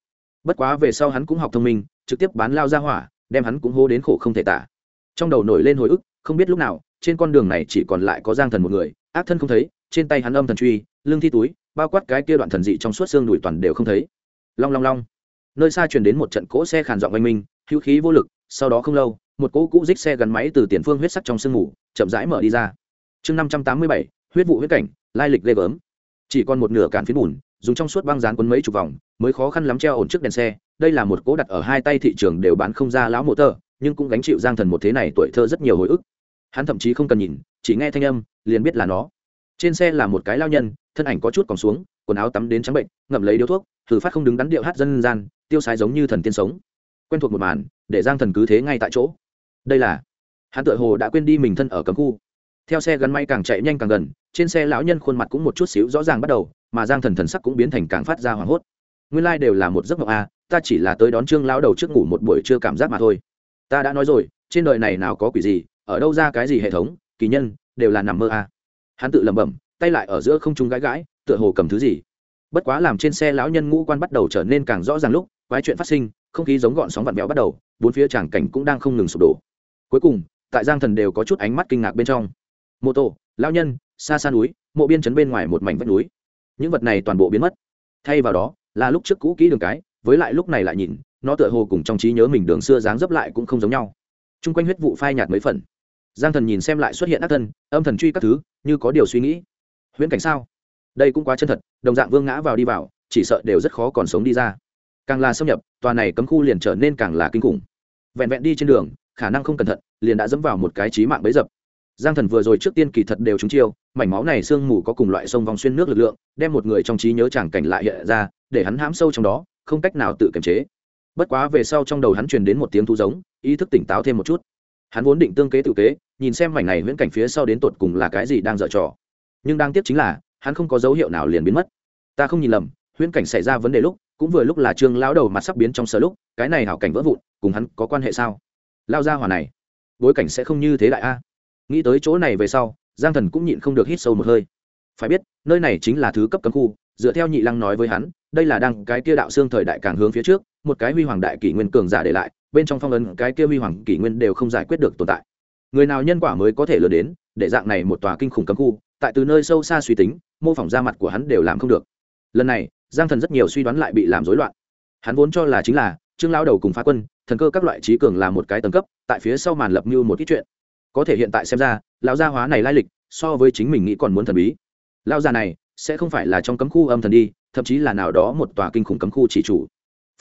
S1: bất quá về sau hắn cũng học thông minh, trực tiếp bán lao ra hỏa, đem hắn cũng hô đến khổ không thể tả. Trong đầu nổi lên hồi ức, không biết lúc nào, trên con đường này chỉ còn lại có giang thần một người, ác thân không thấy, trên tay hắn âm thần truy lương thi túi, bao quát cái kia đoạn thần dị trong suốt xương đùi toàn đều không thấy. Long long long. Nơi xa truyền đến một trận cỗ xe khàn giọng oanh minh hữu khí vô lực, sau đó không lâu, một cỗ cũ dích xe gắn máy từ tiền phương huyết sắc trong sương mù, chậm rãi mở đi ra. Chương năm trăm tám mươi bảy, huyết vụ huyết cảnh, lai lịch ghê gớm. Chỉ còn một nửa cản phiến bùn, dùng trong suốt băng dán quấn mấy chục vòng, mới khó khăn lắm treo ổn trước đèn xe. Đây là một cỗ đặt ở hai tay thị trường đều bán không ra lão mộ tơ, nhưng cũng gánh chịu giang thần một thế này tuổi thơ rất nhiều hồi ức. Hắn thậm chí không cần nhìn, chỉ nghe thanh âm, liền biết là nó. Trên xe là một cái lao nhân, thân ảnh có chút còn xuống, quần áo tắm đến trắng bệnh, ngậm lấy điếu thuốc thử phát không đứng đắn điệu hát dân gian, tiêu sái giống như thần tiên sống quen thuộc một màn để giang thần cứ thế ngay tại chỗ. Đây là hắn tự hồ đã quên đi mình thân ở cấm khu. Theo xe gắn máy càng chạy nhanh càng gần trên xe lão nhân khuôn mặt cũng một chút xíu rõ ràng bắt đầu mà giang thần thần sắc cũng biến thành càng phát ra hoảng hốt. Nguyên lai、like、đều là một giấc mộng a à, ta chỉ là tới đón trương lão đầu trước ngủ một buổi chưa cảm giác mà thôi. Ta đã nói rồi trên đời này nào có quỷ gì ở đâu ra cái gì hệ thống kỳ nhân đều là nằm mơ a à. hắn tự lẩm bẩm tay lại ở giữa không trung gãi gãi tựa hồ cầm thứ gì. Bất quá làm trên xe lão nhân ngũ quan bắt đầu trở nên càng rõ ràng lúc quái chuyện phát sinh, không khí giống gọn sóng vặn vẹo bắt đầu, bốn phía tràng cảnh cũng đang không ngừng sụp đổ. Cuối cùng, tại giang thần đều có chút ánh mắt kinh ngạc bên trong. Mô tô lão nhân, xa xa núi, mộ biên chấn bên ngoài một mảnh vách núi. Những vật này toàn bộ biến mất. Thay vào đó, là lúc trước cũ kỹ đường cái, với lại lúc này lại nhìn, nó tựa hồ cùng trong trí nhớ mình đường xưa dáng dấp lại cũng không giống nhau. T r u n g quanh huyết vụ phai nhạt mấy phần. Giang thần nhìn xem lại xuất hiện ác thân, âm thần truy các thứ, như có điều suy nghĩ. Huyễn cảnh sao? Đây cũng quá chân thật, đồng dạng vương ngã vào đi vào, chỉ sợ đều rất khó còn sống đi ra càng là xâm nhập, tòa này cấm khu liền trở nên càng là kinh khủng. Vẹn vẹn đi trên đường, khả năng không cẩn thận, liền đã dẫm vào một cái trí mạng bấy dập. Giang thần vừa rồi trước tiên kỳ thật đều trúng chiêu, mảnh máu này sương mù có cùng loại sông vòng xuyên nước lực lượng, đem một người trong trí nhớ chẳng cảnh lại hiện ra, để hắn hãm sâu trong đó, không cách nào tự kiềm chế. Bất quá về sau trong đầu hắn truyền đến một tiếng thu giống, ý thức tỉnh táo thêm một chút. Hắn vốn định tương kế tự kế, nhìn xem mảnh này viễn cảnh phía sau đến tột cùng là cái gì đang dở trò. Nhưng đang tiếp chính là, hắn không có dấu hiệu nào liền biến mất. Ta không nhìn lầm huyễn cảnh xảy ra vấn đề lúc cũng vừa lúc là trương lão đầu mặt sắp biến trong sở lúc, cái này hảo cảnh vỡ vụn, cùng hắn có quan hệ sao? Lao ra hòa này, bối cảnh sẽ không như thế đại a. Nghĩ tới chỗ này về sau, giang thần cũng nhịn không được hít sâu một hơi. Phải biết, nơi này chính là thứ cấp cấm khu, dựa theo nhị lăng nói với hắn, đây là đăng cái kia đạo xương thời đại càng hướng phía trước, một cái huy hoàng đại kỷ nguyên cường giả để lại, bên trong phong ấn cái kia huy hoàng kỷ nguyên đều không giải quyết được tồn tại. Người nào nhân quả mới có thể lừa đến, để dạng này một tòa kinh khủng cấm khu, tại từ nơi sâu xa suy tính, mô phỏng ra mặt của hắn đều làm không được. Lần này giang thần rất nhiều suy đoán lại bị làm rối loạn. Hắn vốn cho là chính là, trương lao đầu cùng phá quân, thần cơ các loại trí cường là một cái tầng cấp, tại phía sau màn lập mưu một ít chuyện. Có thể hiện tại xem ra, lão gia hóa này lai lịch, so với chính mình nghĩ còn muốn thần bí. Lao già này, sẽ không phải là trong cấm khu âm thần đi, thậm chí là nào đó một tòa kinh khủng cấm khu chỉ chủ.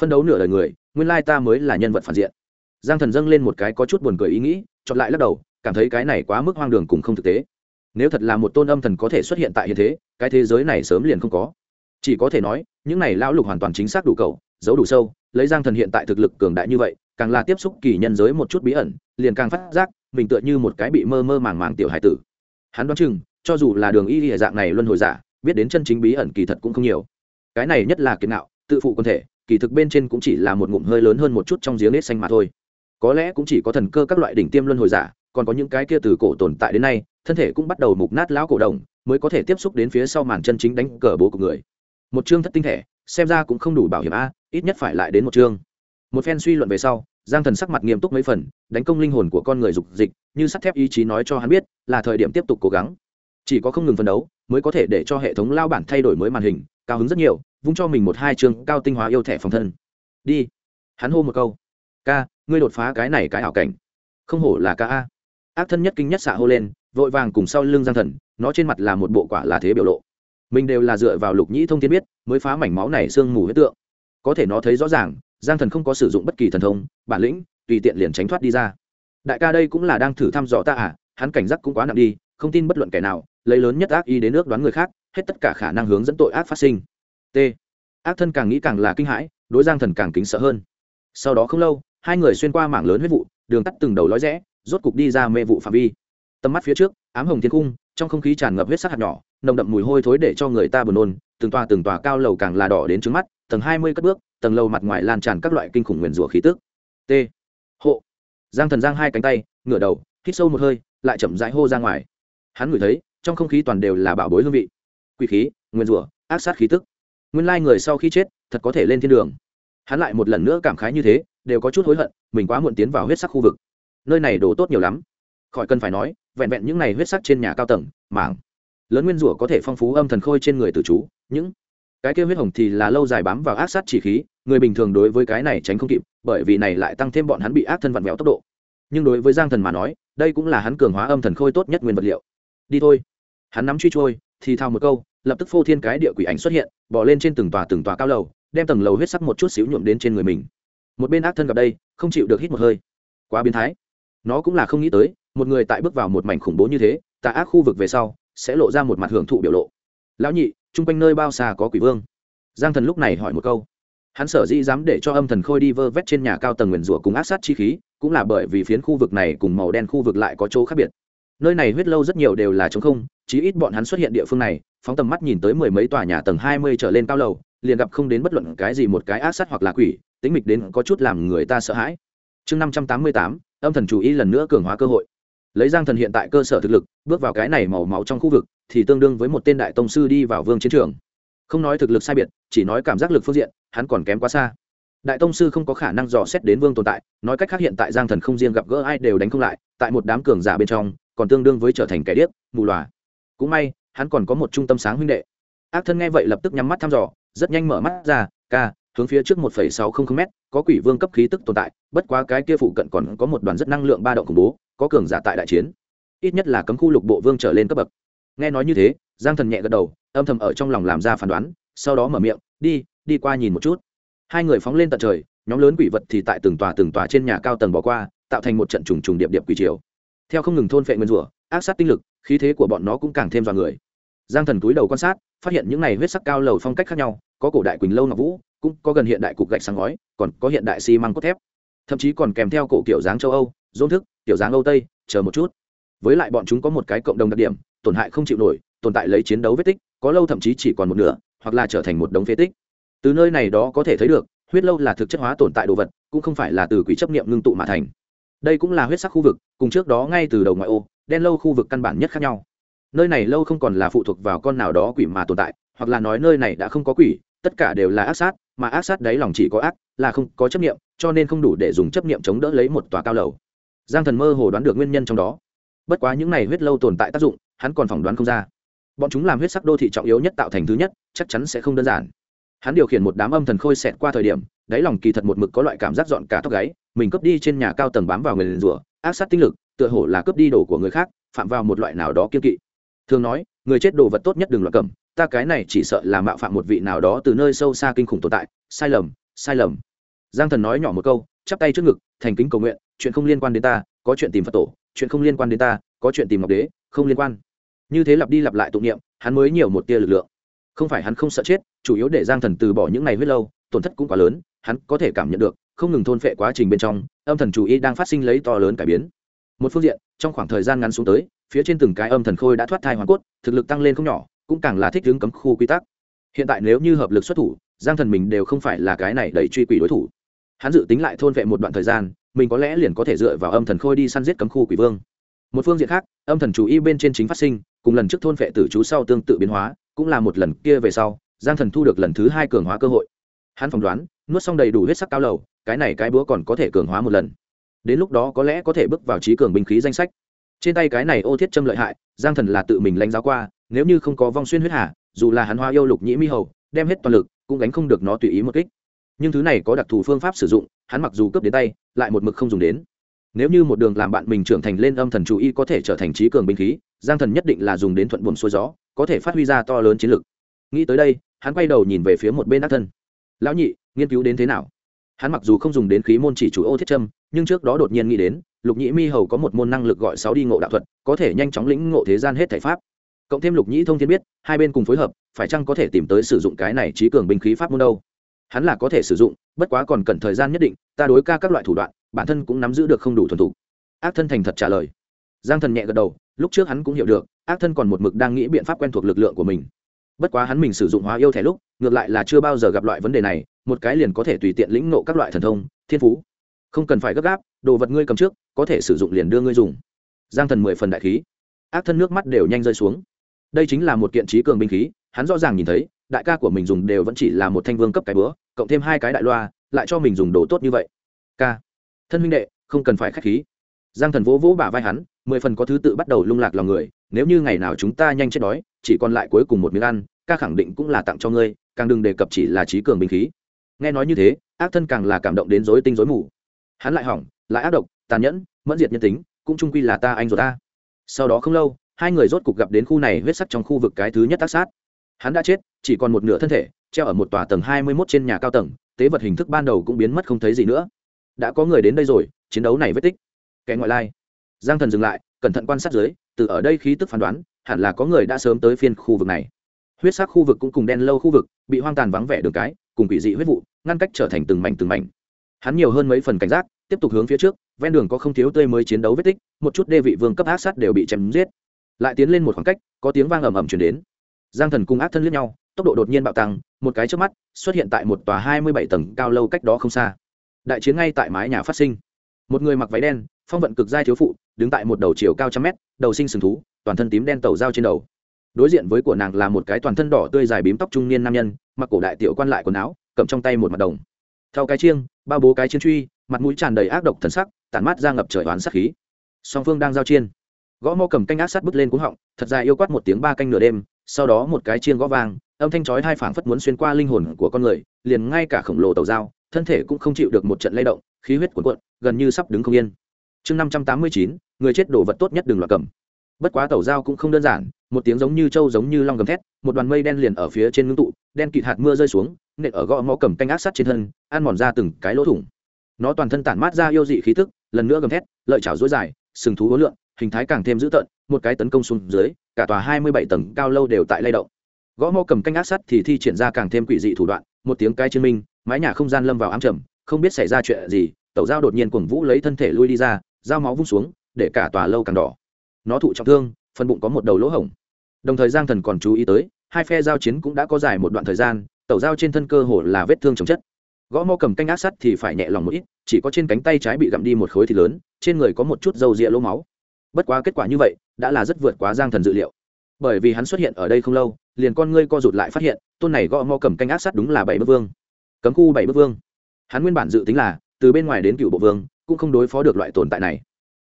S1: Phân đấu nửa đời người, nguyên lai ta mới là nhân vật phản diện. Giang thần dâng lên một cái có chút buồn cười ý nghĩ, chọn lại lắc đầu, cảm thấy cái này quá mức hoang đường cùng không thực tế. Nếu thật là một tôn âm thần có thể xuất hiện tại hiện thế, cái thế giới này sớm liền không có chỉ có thể nói, những này lão lục hoàn toàn chính xác đủ cầu, giấu đủ sâu, lấy giang thần hiện tại thực lực cường đại như vậy, càng là tiếp xúc kỳ nhân giới một chút bí ẩn, liền càng phát giác, mình tựa như một cái bị mơ mơ màng màng tiểu hải tử. Hắn đoán chừng, cho dù là đường y hệ dạng này luân hồi giả, biết đến chân chính bí ẩn kỳ thật cũng không nhiều. Cái này nhất là kiệt nạo tự phụ quân thể, kỳ thực bên trên cũng chỉ là một ngụm hơi lớn hơn một chút trong giếng nết xanh mà thôi. Có lẽ cũng chỉ có thần cơ các loại đỉnh tiêm luân hồi giả, còn có những cái kia từ cổ tồn tại đến nay, thân thể cũng bắt đầu mục nát lão cổ đồng, mới có thể tiếp xúc đến phía sau màn chân chính đánh cờ bố của người một chương thất tinh thể, xem ra cũng không đủ bảo hiểm a, ít nhất phải lại đến một chương. Một phen suy luận về sau, giang thần sắc mặt nghiêm túc mấy phần, đánh công linh hồn của con người dục dịch, như sắt thép ý chí nói cho hắn biết, là thời điểm tiếp tục cố gắng. Chỉ có không ngừng phấn đấu, mới có thể để cho hệ thống lao bản thay đổi mới màn hình, cao hứng rất nhiều, vung cho mình một hai chương cao tinh hóa yêu thẻ phòng thân. Đi. Hắn hô một câu. Ca, ngươi đột phá cái này cái ảo cảnh. Không hổ là ca a. Ác thân nhất kinh nhất xạ hô lên, vội vàng cùng sau lưng giang thần, nó trên mặt là một bộ quả là thế biểu lộ mình đều là dựa vào lục nhĩ thông thiên biết, mới phá mảnh máu này sương mù huyết tượng. Có thể nó thấy rõ ràng, giang thần không có sử dụng bất kỳ thần thông, bản lĩnh, tùy tiện liền tránh thoát đi ra. Đại ca đây cũng là đang thử thăm dò ta à hắn cảnh giác cũng quá nặng đi, không tin bất luận kẻ nào, lấy lớn nhất ác y đến nước đoán người khác, hết tất cả khả năng hướng dẫn tội ác phát sinh. T. Ác thân càng nghĩ càng là kinh hãi, đối giang thần càng kính sợ hơn. Sau đó không lâu, hai người xuyên qua mảng lớn huyết vụ, đường tắt từng đầu lói rẽ, rốt cục đi ra mê vụ phạm vi. Tầm mắt phía trước, ám hồng thiên cung trong không khí tràn ngập huyết sắc hạt nhỏ, nồng đậm mùi hôi thối để cho người ta buồn nôn, từng tòa từng tòa cao lầu càng là đỏ đến trứng mắt, tầng hai mươi cất bước, tầng lầu mặt ngoài lan tràn các loại kinh khủng nguyền rủa khí tức. T. Hộ. Giang thần giang hai cánh tay, ngửa đầu, hít sâu một hơi, lại chậm rãi hô ra ngoài. Hắn ngửi thấy, trong không khí toàn đều là bảo bối hương vị. Quỷ khí nguyên rủa, ác sát khí tức. Nguyên lai người sau khi chết, thật có thể lên thiên đường. Hắn lại một lần nữa cảm khái như thế, đều có chút hối hận, mình quá muộn tiến vào huyết sắc khu vực. Nơi này đồ tốt nhiều lắm. Khỏi cần phải nói vẹn vẹn những này huyết sắc trên nhà cao tầng, mảng lớn nguyên rủa có thể phong phú âm thần khôi trên người tử chú, những cái kia huyết hồng thì là lâu dài bám vào ác sát chỉ khí, người bình thường đối với cái này tránh không kịp, bởi vì này lại tăng thêm bọn hắn bị ác thân vặn vẹo tốc độ. Nhưng đối với giang thần mà nói, đây cũng là hắn cường hóa âm thần khôi tốt nhất nguyên vật liệu. Đi thôi. Hắn nắm truy trôi, thì thao một câu, lập tức phô thiên cái địa quỷ ảnh xuất hiện bỏ lên trên từng tòa từng tòa cao lầu, đem tầng lầu huyết sắc một chút xíu nhuộm đến trên người mình. Một bên ác thân gặp đây, không chịu được hít một hơi. Quá biến thái. Nó cũng là không nghĩ tới một người tại bước vào một mảnh khủng bố như thế tại ác khu vực về sau, sẽ lộ ra một mặt hưởng thụ biểu lộ. Lão nhị, chung quanh nơi bao xa có quỷ vương? Giang thần lúc này hỏi một câu. Hắn sở dĩ dám để cho âm thần khôi đi vơ vét trên nhà cao tầng nguyền rủa cùng ác sát chi khí, cũng là bởi vì phiến khu vực này cùng màu đen khu vực lại có chỗ khác biệt. Nơi này huyết lâu rất nhiều đều là trống không, chí ít bọn hắn xuất hiện địa phương này, phóng tầm mắt nhìn tới mười mấy tòa nhà tầng hai mươi trở lên cao lầu, liền gặp không đến bất luận cái gì một cái ác sát hoặc là quỷ, tính mịch đến có chút làm người ta sợ hãi. Chương năm trăm tám mươi tám, âm thần chủ ý lần nữa cường hóa cơ hội lấy giang thần hiện tại cơ sở thực lực, bước vào cái này màu máu trong khu vực, thì tương đương với một tên đại tông sư đi vào vương chiến trường. Không nói thực lực sai biệt, chỉ nói cảm giác lực phương diện, hắn còn kém quá xa. Đại tông sư không có khả năng dò xét đến vương tồn tại, nói cách khác hiện tại giang thần không riêng gặp gỡ ai đều đánh không lại, tại một đám cường giả bên trong, còn tương đương với trở thành kẻ điếc, mù lòa cũng may, hắn còn có một trung tâm sáng huynh đệ. Ác thân nghe vậy lập tức nhắm mắt thăm dò, rất nhanh mở mắt ra, ca, hướng phía trước một sáu không không m có quỷ vương cấp khí tức tồn tại, bất quá cái kia phụ cận còn có một đoàn rất năng lượng ba động khủng bố có cường giả tại đại chiến. Ít nhất là cấm khu lục bộ vương trở lên cấp bậc. Nghe nói như thế, giang thần nhẹ gật đầu, âm thầm ở trong lòng làm ra phán đoán, sau đó mở miệng, đi đi qua nhìn một chút. Hai người phóng lên tận trời, nhóm lớn quỷ vật thì tại từng tòa từng tòa trên nhà cao tầng bỏ qua, tạo thành một trận trùng trùng điệp điệp quỷ chiều theo không ngừng thôn phệ nguyên rủa, ác sát tinh lực, khí thế của bọn nó cũng càng thêm dọa người. Giang thần túi đầu quan sát, phát hiện những này huyết sắc cao lầu phong cách khác nhau, có cổ đại quỳnh lâu ngọc vũ, cũng có gần hiện đại cục gạch sáng ngói, còn có hiện đại xi măng cốt thép. Thậm chí còn kèm theo cổ kiểu dáng châu âu dôn thức, tiểu dáng âu tây, chờ một chút. Với lại bọn chúng có một cái cộng đồng đặc điểm, tổn hại không chịu nổi, tồn tại lấy chiến đấu vết tích, có lâu thậm chí chỉ còn một nửa, hoặc là trở thành một đống phế tích. Từ nơi này đó có thể thấy được, huyết lâu là thực chất hóa tồn tại đồ vật, cũng không phải là từ quỷ chấp niệm ngưng tụ mà thành. Đây cũng là huyết sắc khu vực, cùng trước đó ngay từ đầu ngoại ô, đen lâu khu vực căn bản nhất khác nhau. Nơi này lâu không còn là phụ thuộc vào con nào đó quỷ mà tồn tại, hoặc là nói nơi này đã không có quỷ, tất cả đều là ác sát, mà ác sát đấy lòng chỉ có ác, là không có chấp niệm, cho nên không đủ để dùng chấp niệm chống đỡ lấy một tòa cao lầu giang thần mơ hồ đoán được nguyên nhân trong đó. Bất quá những này huyết lâu tồn tại tác dụng, hắn còn phỏng đoán không ra. Bọn chúng làm huyết sắc đô thị trọng yếu nhất tạo thành thứ nhất, chắc chắn sẽ không đơn giản. Hắn điều khiển một đám âm thần khôi xẹt qua thời điểm, đáy lòng kỳ thật một mực có loại cảm giác dọn cả tóc gáy, mình cướp đi trên nhà cao tầng bám vào người liền rủa, ác sát tinh lực, tựa hồ là cướp đi đồ của người khác, phạm vào một loại nào đó kiên kỵ. Thường nói, người chết đồ vật tốt nhất đừng loạn cầm, ta cái này chỉ sợ là mạo phạm một vị nào đó từ nơi sâu xa kinh khủng tồn tại, sai lầm sai lầm. Giang thần nói nhỏ một câu, chắp tay trước ngực, thành kính cầu nguyện chuyện không liên quan đến ta, có chuyện tìm phật tổ, chuyện không liên quan đến ta, có chuyện tìm ngọc đế, không liên quan. Như thế lặp đi lặp lại tụng niệm, hắn mới nhiều một tia lực lượng. Không phải hắn không sợ chết, chủ yếu để giang thần từ bỏ những ngày huyết lâu, tổn thất cũng quá lớn, hắn có thể cảm nhận được, không ngừng thôn phệ quá trình bên trong, âm thần chủ y đang phát sinh lấy to lớn cải biến. Một phương diện, trong khoảng thời gian ngắn xuống tới, phía trên từng cái âm thần khôi đã thoát thai hoàn cốt, thực lực tăng lên không nhỏ, cũng càng là thích hướng cấm khu quy tắc. Hiện tại nếu như hợp lực xuất thủ, giang thần mình đều không phải là cái này đẩy truy quỷ đối thủ. Hắn dự tính lại thôn vệ một đoạn thời gian mình có lẽ liền có thể dựa vào âm thần khôi đi săn giết cấm khu quỷ vương. Một phương diện khác, âm thần chủ y bên trên chính phát sinh, cùng lần trước thôn vệ tử chú sau tương tự biến hóa, cũng là một lần kia về sau, giang thần thu được lần thứ hai cường hóa cơ hội. Hắn phỏng đoán, nuốt xong đầy đủ huyết sắc cao lầu, cái này cái búa còn có thể cường hóa một lần. Đến lúc đó có lẽ có thể bước vào trí cường binh khí danh sách. Trên tay cái này ô thiết châm lợi hại, giang thần là tự mình lãnh giáo qua, nếu như không có vong xuyên huyết hà, dù là hắn hoa yêu lục nhĩ mi hầu, đem hết toàn lực, cũng gánh không được nó tùy ý một kích nhưng thứ này có đặc thù phương pháp sử dụng, hắn mặc dù cướp đến tay, lại một mực không dùng đến. Nếu như một đường làm bạn mình trưởng thành lên âm thần chủ y có thể trở thành trí cường binh khí, giang thần nhất định là dùng đến thuận buồn xuôi gió, có thể phát huy ra to lớn chiến lực. Nghĩ tới đây, hắn quay đầu nhìn về phía một bên ác thân. Lão nhị, nghiên cứu đến thế nào? Hắn mặc dù không dùng đến khí môn chỉ chủ ô thiết trâm, nhưng trước đó đột nhiên nghĩ đến, lục nhĩ mi hầu có một môn năng lực gọi sáu đi ngộ đạo thuật, có thể nhanh chóng lĩnh ngộ thế gian hết thể pháp. Cộng thêm lục nhĩ thông thiên biết, hai bên cùng phối hợp, phải chăng có thể tìm tới sử dụng cái này trí cường binh khí pháp môn đâu? Hắn là có thể sử dụng, bất quá còn cần thời gian nhất định, ta đối ca các loại thủ đoạn, bản thân cũng nắm giữ được không đủ thuần thủ ác thân thành thật trả lời. Giang thần nhẹ gật đầu, lúc trước hắn cũng hiểu được, ác thân còn một mực đang nghĩ biện pháp quen thuộc lực lượng của mình. Bất quá hắn mình sử dụng hóa yêu thẻ lúc, ngược lại là chưa bao giờ gặp loại vấn đề này, một cái liền có thể tùy tiện lĩnh nộ các loại thần thông, thiên phú. Không cần phải gấp gáp, đồ vật ngươi cầm trước, có thể sử dụng liền đưa ngươi dùng. Giang thần mười phần đại khí. Ác thân nước mắt đều nhanh rơi xuống. Đây chính là một kiện trí cường binh khí, hắn rõ ràng nhìn thấy đại ca của mình dùng đều vẫn chỉ là một thanh vương cấp cái bữa, cộng thêm hai cái đại loa, lại cho mình dùng đồ tốt như vậy. Ca, thân huynh đệ, không cần phải k h á c h khí. Giang thần vỗ vỗ bả vai hắn, mười phần có thứ tự bắt đầu lung lạc lòng người, nếu như ngày nào chúng ta nhanh chết đói, chỉ còn lại cuối cùng một miếng ăn, ca khẳng định cũng là tặng cho ngươi, càng đừng đề cập chỉ là trí cường binh khí. Nghe nói như thế, ác thân càng là cảm động đến dối tinh dối mù. Hắn lại hỏng, lại ác độc, tàn nhẫn, mẫn diệt nhân tính, cũng trung quy là ta anh rồi ta. Sau đó không lâu, hai người rốt cục gặp đến khu này huyết sắc trong khu vực cái thứ nhất tác sát hắn đã chết, chỉ còn một nửa thân thể, treo ở một tòa tầng hai mươi mốt trên nhà cao tầng, tế vật hình thức ban đầu cũng biến mất không thấy gì nữa. Đã có người đến đây rồi, chiến đấu này vết tích. Kẻ ngoại lai. Giang thần dừng lại, cẩn thận quan sát dưới, từ ở đây khí tức phán đoán, hẳn là có người đã sớm tới phiên khu vực này. Huyết sắc khu vực cũng cùng đen lâu khu vực, bị hoang tàn vắng vẻ đường cái, cùng quỷ dị huyết vụ, ngăn cách trở thành từng mảnh từng mảnh. Hắn nhiều hơn mấy phần cảnh giác, tiếp tục hướng phía trước, ven đường có không thiếu tươi mới chiến đấu vết tích, một chút đê vị vương cấp ác sát đều bị chém giết. Lại tiến lên một khoảng cách, có tiếng vang ầm ầm chuyển đến giang thần cung ác thân liếc nhau, tốc độ đột nhiên bạo tăng, một cái trước mắt, xuất hiện tại một tòa hai mươi bảy tầng cao lâu cách đó không xa. Đại chiến ngay tại mái nhà phát sinh. Một người mặc váy đen, phong vận cực giai thiếu phụ, đứng tại một đầu chiều cao trăm mét, đầu sinh sừng thú, toàn thân tím đen tẩu dao trên đầu. Đối diện với của nàng là một cái toàn thân đỏ tươi dài bím tóc trung niên nam nhân, mặc cổ đại tiểu quan lại quần áo, cầm trong tay một mặt đồng. Theo cái chiêng, ba bố cái chiến truy, mặt mũi tràn đầy ác độc thần sắc, tản mát ra ngập trời oán sắc khí. Song phương đang giao chiên gõ mò cầm canh ác sát bứt lên cuống họng, thật dài yêu quát một tiếng ba canh nửa đêm sau đó một cái chiên gõ vang, âm thanh chói hai phảng phất muốn xuyên qua linh hồn của con người, liền ngay cả khổng lồ tàu dao, thân thể cũng không chịu được một trận lay động, khí huyết cuộn cuộn, gần như sắp đứng không yên. Chương năm trăm tám mươi chín, người chết đổ vật tốt nhất đừng loạt cầm. Bất quá tàu dao cũng không đơn giản, một tiếng giống như trâu giống như long gầm thét, một đoàn mây đen liền ở phía trên ngưng tụ, đen kịt hạt mưa rơi xuống, nện ở gõ ngõ cầm canh ác sắt trên thân, ăn mòn ra từng cái lỗ thủng. Nó toàn thân tản mát ra yêu dị khí tức, lần nữa gầm thét, lợi chảo dối dài, sừng thú hối lượng hình thái càng thêm dữ tợn một cái tấn công xuống dưới, cả tòa hai mươi bảy tầng cao lâu đều tại lay động. Gõ mõ cầm canh ác sắt thì thi triển ra càng thêm quỷ dị thủ đoạn, một tiếng cái chứng minh, mái nhà không gian lâm vào ám trầm, không biết xảy ra chuyện gì, tẩu dao đột nhiên cuồng vũ lấy thân thể lui đi ra, dao máu vung xuống, để cả tòa lâu càng đỏ. Nó thụ trọng thương, phần bụng có một đầu lỗ hổng. Đồng thời giang thần còn chú ý tới, hai phe giao chiến cũng đã có dài một đoạn thời gian, tẩu dao trên thân cơ hồ là vết thương chồng chất. Gõ mò cầm canh ác sắt thì phải nhẹ lòng một ít, chỉ có trên cánh tay trái bị gặm đi một khối thì lớn, trên người có một chút dầu rịa lỗ máu. Bất quá kết quả như vậy đã là rất vượt quá giang thần dự liệu. Bởi vì hắn xuất hiện ở đây không lâu, liền con ngươi co rụt lại phát hiện, tôn này gõ mò cầm canh ác sát đúng là bảy bước vương. Cấm khu bảy bước vương. Hắn nguyên bản dự tính là, từ bên ngoài đến cựu bộ vương, cũng không đối phó được loại tồn tại này.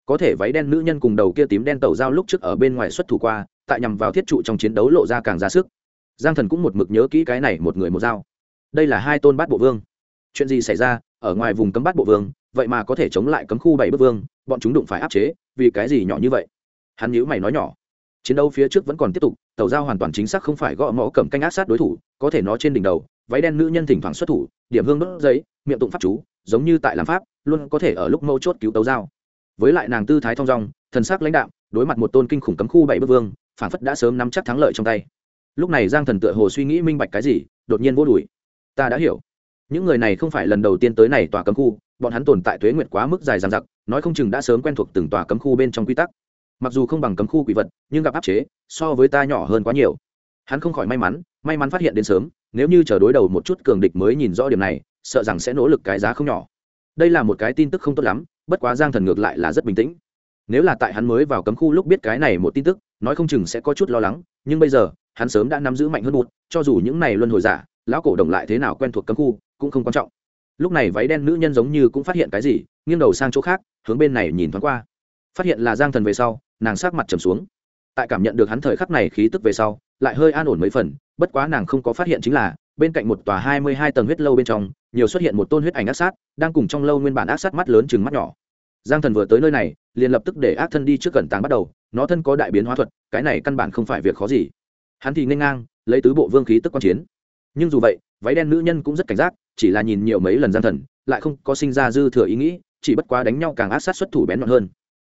S1: Có thể váy đen nữ nhân cùng đầu kia tím đen tẩu dao lúc trước ở bên ngoài xuất thủ qua, tại nhằm vào thiết trụ trong chiến đấu lộ ra càng ra sức. Giang thần cũng một mực nhớ kỹ cái này một người một dao đây là hai tôn bát bộ vương. Chuyện gì xảy ra, ở ngoài vùng cấm bát bộ vương, vậy mà có thể chống lại cấm khu bảy bước vương, bọn chúng đụng phải áp chế, vì cái gì nhỏ như vậy? Hắn nhíu mày nói nhỏ, chiến đấu phía trước vẫn còn tiếp tục tàu giao hoàn toàn chính xác không phải gõ mõ cầm canh áp sát đối thủ, có thể nó trên đỉnh đầu, váy đen nữ nhân thỉnh thoảng xuất thủ, điểm hương đốt giấy, miệng tụng pháp chú, giống như tại làm pháp, luôn có thể ở lúc mâu chốt cứu tàu giao. Với lại nàng tư thái thong dong, thần sắc lãnh đạo đối mặt một tôn kinh khủng cấm khu bảy bước vương, phản phất đã sớm nắm chắc thắng lợi trong tay. Lúc này giang thần tựa hồ suy nghĩ minh bạch cái gì, đột nhiên vô đùi. Ta đã hiểu. Những người này không phải lần đầu tiên tới này tòa cấm khu, bọn hắn tồn tại tuế nguyệt quá mức dài dằng dặc, nói không chừng đã sớm quen thuộc từng tòa cấm khu bên trong quy tắc mặc dù không bằng cấm khu quỷ vật, nhưng gặp áp chế, so với ta nhỏ hơn quá nhiều. Hắn không khỏi may mắn may mắn phát hiện đến sớm, nếu như chờ đối đầu một chút cường địch mới nhìn rõ điểm này, sợ rằng sẽ nỗ lực cái giá không nhỏ. Đây là một cái tin tức không tốt lắm, bất quá giang thần ngược lại là rất bình tĩnh. Nếu là tại hắn mới vào cấm khu lúc biết cái này một tin tức, nói không chừng sẽ có chút lo lắng, nhưng bây giờ, hắn sớm đã nắm giữ mạnh hơn một, cho dù những này luân hồi giả, lão cổ đồng lại thế nào quen thuộc cấm khu, cũng không quan trọng. Lúc này váy đen nữ nhân giống như cũng phát hiện cái gì, nghiêng đầu sang chỗ khác, hướng bên này nhìn thoáng qua phát hiện là giang thần về sau, nàng sát mặt trầm xuống. Tại cảm nhận được hắn thời khắc này khí tức về sau, lại hơi an ổn mấy phần, bất quá nàng không có phát hiện chính là, bên cạnh một tòa hai mươi hai tầng huyết lâu bên trong, nhiều xuất hiện một tôn huyết ảnh ác sát, đang cùng trong lâu nguyên bản ác sát mắt lớn chừng mắt nhỏ. Giang thần vừa tới nơi này, liền lập tức để ác thân đi trước cẩn tàng bắt đầu, nó thân có đại biến hóa thuật, cái này căn bản không phải việc khó gì. Hắn thì n ngang, lấy tứ bộ vương khí tức quan chiến. Nhưng dù vậy, váy đen nữ nhân cũng rất cảnh giác, chỉ là nhìn nhiều mấy lần giang thần, lại không có sinh ra dư thừa ý nghĩ, chỉ bất quá đánh nhau càng ác sát xuất thủ bén nhọn hơn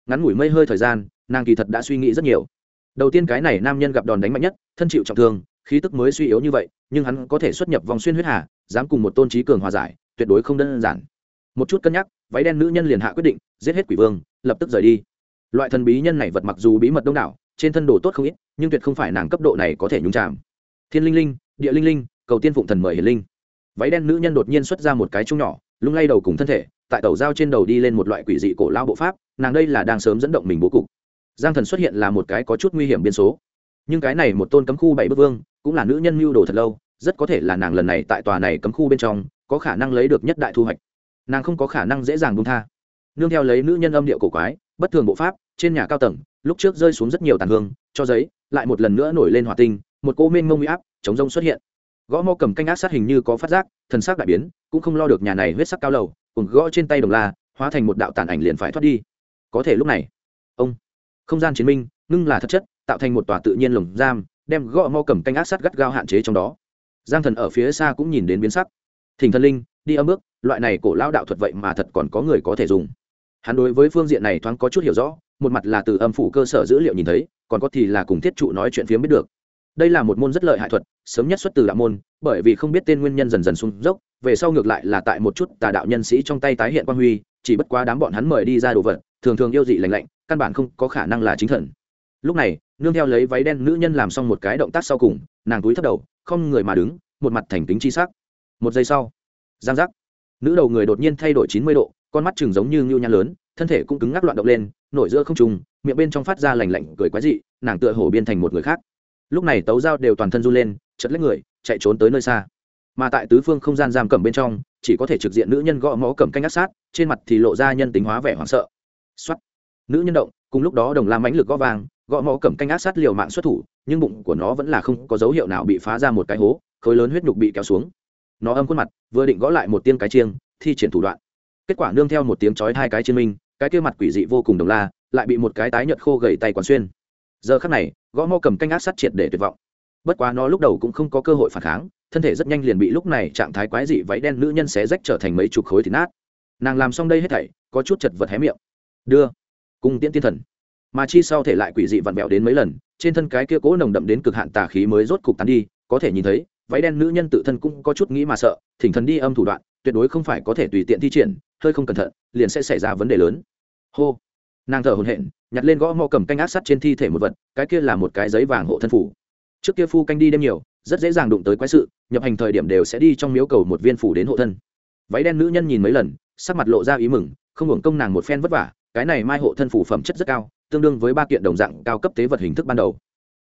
S1: ngắn ngủi mây hơi thời gian, nàng kỳ thật đã suy nghĩ rất nhiều. Đầu tiên cái này nam nhân gặp đòn đánh mạnh nhất, thân chịu trọng thương, khí tức mới suy yếu như vậy, nhưng hắn có thể xuất nhập vòng xuyên huyết hà, dám cùng một tôn trí cường hòa giải, tuyệt đối không đơn giản. Một chút cân nhắc, váy đen nữ nhân liền hạ quyết định, giết hết quỷ vương, lập tức rời đi. Loại thần bí nhân này vật mặc dù bí mật đông đảo, trên thân đồ tốt không ít, nhưng tuyệt không phải nàng cấp độ này có thể nhúng chạm thiên linh linh, địa linh linh, cầu tiên phụng thần mời hiền linh. Váy đen nữ nhân đột nhiên xuất ra một cái chung nhỏ, lung lay đầu cùng thân thể tại tàu dao trên đầu đi lên một loại quỷ dị cổ lao bộ pháp, nàng đây là đang sớm dẫn động mình bố cục. Giang thần xuất hiện là một cái có chút nguy hiểm biên số. Nhưng cái này một tôn cấm khu bảy bức vương, cũng là nữ nhân mưu đồ thật lâu, rất có thể là nàng lần này tại tòa này cấm khu bên trong, có khả năng lấy được nhất đại thu hoạch. Nàng không có khả năng dễ dàng buông tha. Nương theo lấy nữ nhân âm điệu cổ quái, bất thường bộ pháp, trên nhà cao tầng, lúc trước rơi xuống rất nhiều tàn hương, cho giấy, lại một lần nữa nổi lên hỏa tinh, một cô mênh mông huy áp, chống rông xuất hiện. Gõ mò cầm canh ác sát hình như có phát giác, thần sắc đại biến, cũng không lo được nhà này huyết sắc cao lầu cùng gõ trên tay đồng la, hóa thành một đạo tàn ảnh liền phải thoát đi. Có thể lúc này, ông, không gian chiến minh, ngưng là thật chất, tạo thành một tòa tự nhiên lồng giam, đem gõ mau cầm canh ác sắt gắt gao hạn chế trong đó. Giang thần ở phía xa cũng nhìn đến biến sắc. Thỉnh thần linh, đi âm ước loại này cổ lao đạo thuật vậy mà thật còn có người có thể dùng. Hắn đối với phương diện này thoáng có chút hiểu rõ, một mặt là từ âm phủ cơ sở dữ liệu nhìn thấy, còn có thì là cùng thiết trụ nói chuyện phía biết được đây là một môn rất lợi hại thuật, sớm nhất xuất từ đạo môn, bởi vì không biết tên nguyên nhân dần dần sung dốc, về sau ngược lại là tại một chút tà đạo nhân sĩ trong tay tái hiện quang huy, chỉ bất quá đám bọn hắn mời đi ra đồ vật, thường thường yêu dị lành lạnh, căn bản không có khả năng là chính thần. Lúc này, nương theo lấy váy đen nữ nhân làm xong một cái động tác sau cùng, nàng túi thấp đầu, không người mà đứng, một mặt thành kính chi sắc. Một giây sau, giang giác. Nữ đầu người đột nhiên thay đổi chín mươi độ, con mắt chừng giống như ngưu nhan lớn, thân thể cũng cứng ngắc loạn động lên, nổi giữa không trùng miệng bên trong phát ra lành lạnh, cười quái dị, nàng tựa hổ biên thành một người khác lúc này tấu dao đều toàn thân run lên, chật lấy người, chạy trốn tới nơi xa. Mà tại tứ phương không gian giam cầm bên trong, chỉ có thể trực diện nữ nhân gõ mõ cầm canh ác sát, trên mặt thì lộ ra nhân tính hóa vẻ hoảng sợ. Xuất nữ nhân động, cùng lúc đó đồng lam mãnh lực gõ vàng gõ mõ cầm canh ác sát liều mạng xuất thủ, nhưng bụng của nó vẫn là không có dấu hiệu nào bị phá ra một cái hố, khối lớn huyết nhục bị kéo xuống. Nó âm khuôn mặt, vừa định gõ lại một tiên cái chiêng, thi triển thủ đoạn. Kết quả nương theo một tiếng chói hai cái chiên minh, cái kia mặt quỷ dị vô cùng đồng la, lại bị một cái tái nhợt khô gầy tay quán xuyên giờ khắc này, gõ mò cầm canh ác sát triệt để tuyệt vọng. Bất quá nó lúc đầu cũng không có cơ hội phản kháng, thân thể rất nhanh liền bị lúc này trạng thái quái dị váy đen nữ nhân xé rách trở thành mấy chục khối thịt nát. Nàng làm xong đây hết thảy, có chút chật vật hé miệng. Đưa. Cung tiễn tiên thần. Mà chi sau thể lại quỷ dị vặn vẹo đến mấy lần, trên thân cái kia cố nồng đậm đến cực hạn tà khí mới rốt cục tán đi, có thể nhìn thấy, váy đen nữ nhân tự thân cũng có chút nghĩ mà sợ, thỉnh thần đi âm thủ đoạn, tuyệt đối không phải có thể tùy tiện thi triển, hơi không cẩn thận, liền sẽ xảy ra vấn đề lớn. Hô. Nàng thở hồn hện nhặt lên gõ mò cầm canh ác sắt trên thi thể một vật, cái kia là một cái giấy vàng hộ thân phủ. Trước kia phu canh đi đêm nhiều, rất dễ dàng đụng tới quái sự, nhập hành thời điểm đều sẽ đi trong miếu cầu một viên phủ đến hộ thân. Váy đen nữ nhân nhìn mấy lần, sắc mặt lộ ra ý mừng, không hưởng công nàng một phen vất vả, cái này mai hộ thân phủ phẩm chất rất cao, tương đương với ba kiện đồng dạng cao cấp tế vật hình thức ban đầu.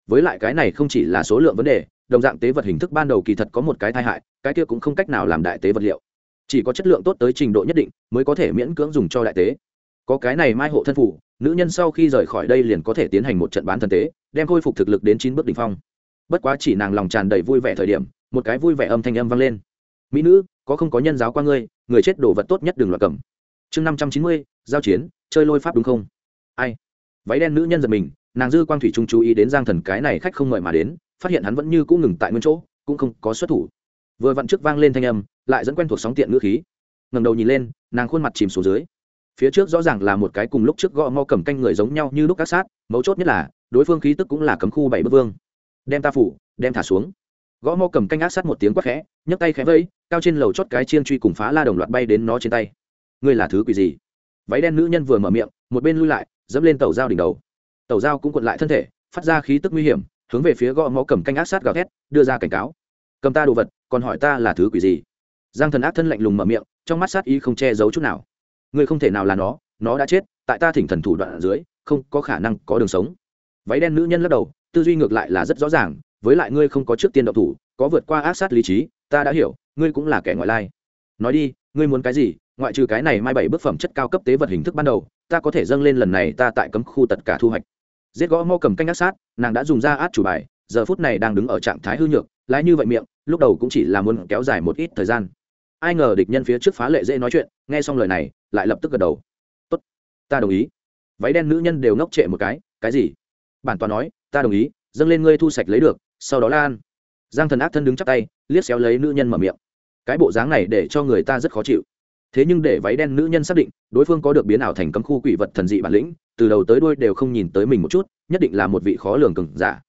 S1: Với lại cái này không chỉ là số lượng vấn đề, đồng dạng tế vật hình thức ban đầu kỳ thật có một cái tai hại, cái kia cũng không cách nào làm đại tế vật liệu. Chỉ có chất lượng tốt tới trình độ nhất định, mới có thể miễn cưỡng dùng cho đại tế có cái này mai hộ thân phủ, nữ nhân sau khi rời khỏi đây liền có thể tiến hành một trận bán thân tế, đem khôi phục thực lực đến chín bước đ ỉ n h phong. Bất quá chỉ nàng lòng tràn đầy vui vẻ thời điểm, một cái vui vẻ âm thanh âm vang lên. Mỹ nữ, có không có nhân giáo qua ngươi, người chết đồ vật tốt nhất đừng loạt cầm. Chương năm trăm chín mươi, giao chiến, chơi lôi pháp đúng không? Ai? Váy đen nữ nhân giật mình, nàng dư quang thủy trung chú ý đến giang thần cái này khách không mời mà đến, phát hiện hắn vẫn như cũng ngừng tại nguyên chỗ, cũng không có xuất thủ. Vừa vặn trước vang lên thanh âm, lại dẫn quen thuộc sóng tiện ngữ khí. Ngầm đầu nhìn lên, nàng khuôn mặt chìm xuống dưới phía trước rõ ràng là một cái cùng lúc trước gõ mo cầm canh người giống nhau như lúc các sát, mấu chốt nhất là, đối phương khí tức cũng là cấm khu bảy bức vương. Đem ta phủ, đem thả xuống. Gõ mo cầm canh ác sát một tiếng quát khẽ, nhấc tay khẽ vẫy cao trên lầu chót cái chiên truy cùng phá la đồng loạt bay đến nó trên tay. Ngươi là thứ quỷ gì? Váy đen nữ nhân vừa mở miệng, một bên lui lại, dẫm lên tàu dao đỉnh đầu. Tàu dao cũng cuộn lại thân thể, phát ra khí tức nguy hiểm, hướng về phía gõ mo cầm canh ác sát gào thét, đưa ra cảnh cáo. Cầm ta đồ vật, còn hỏi ta là thứ quỷ gì? Giang thần ác thân lạnh lùng mở miệng, trong mắt sát ý không che giấu chút nào ngươi không thể nào là nó nó đã chết, tại ta thỉnh thần thủ đoạn ở dưới, không có khả năng có đường sống. Váy đen nữ nhân lắc đầu, tư duy ngược lại là rất rõ ràng, với lại ngươi không có trước tiên độc thủ, có vượt qua ác sát lý trí, ta đã hiểu, ngươi cũng là kẻ ngoại lai. Nói đi, ngươi muốn cái gì? Ngoại trừ cái này mai bảy bức phẩm chất cao cấp tế vật hình thức ban đầu, ta có thể dâng lên lần này ta tại cấm khu tất cả thu hoạch. Giết gõ mo cầm canh ác sát, nàng đã dùng ra át chủ bài, giờ phút này đang đứng ở trạng thái hư nhược, lái như vậy miệng, lúc đầu cũng chỉ là muốn kéo dài một ít thời gian ai ngờ địch nhân phía trước phá lệ dễ nói chuyện, nghe xong lời này, lại lập tức gật đầu. Tốt, ta đồng ý. Váy đen nữ nhân đều ngốc trệ một cái cái gì? Bản tòa nói, ta đồng ý, dâng lên ngươi thu sạch lấy được, sau đó lan. Giang thần ác thân đứng chắp tay, liếc xéo lấy nữ nhân mở miệng. Cái bộ dáng này để cho người ta rất khó chịu. Thế nhưng để váy đen nữ nhân xác định, đối phương có được biến ảo thành cấm khu quỷ vật thần dị bản lĩnh, từ đầu tới đuôi đều không nhìn tới mình một chút, nhất định là một vị khó lường cừng giả.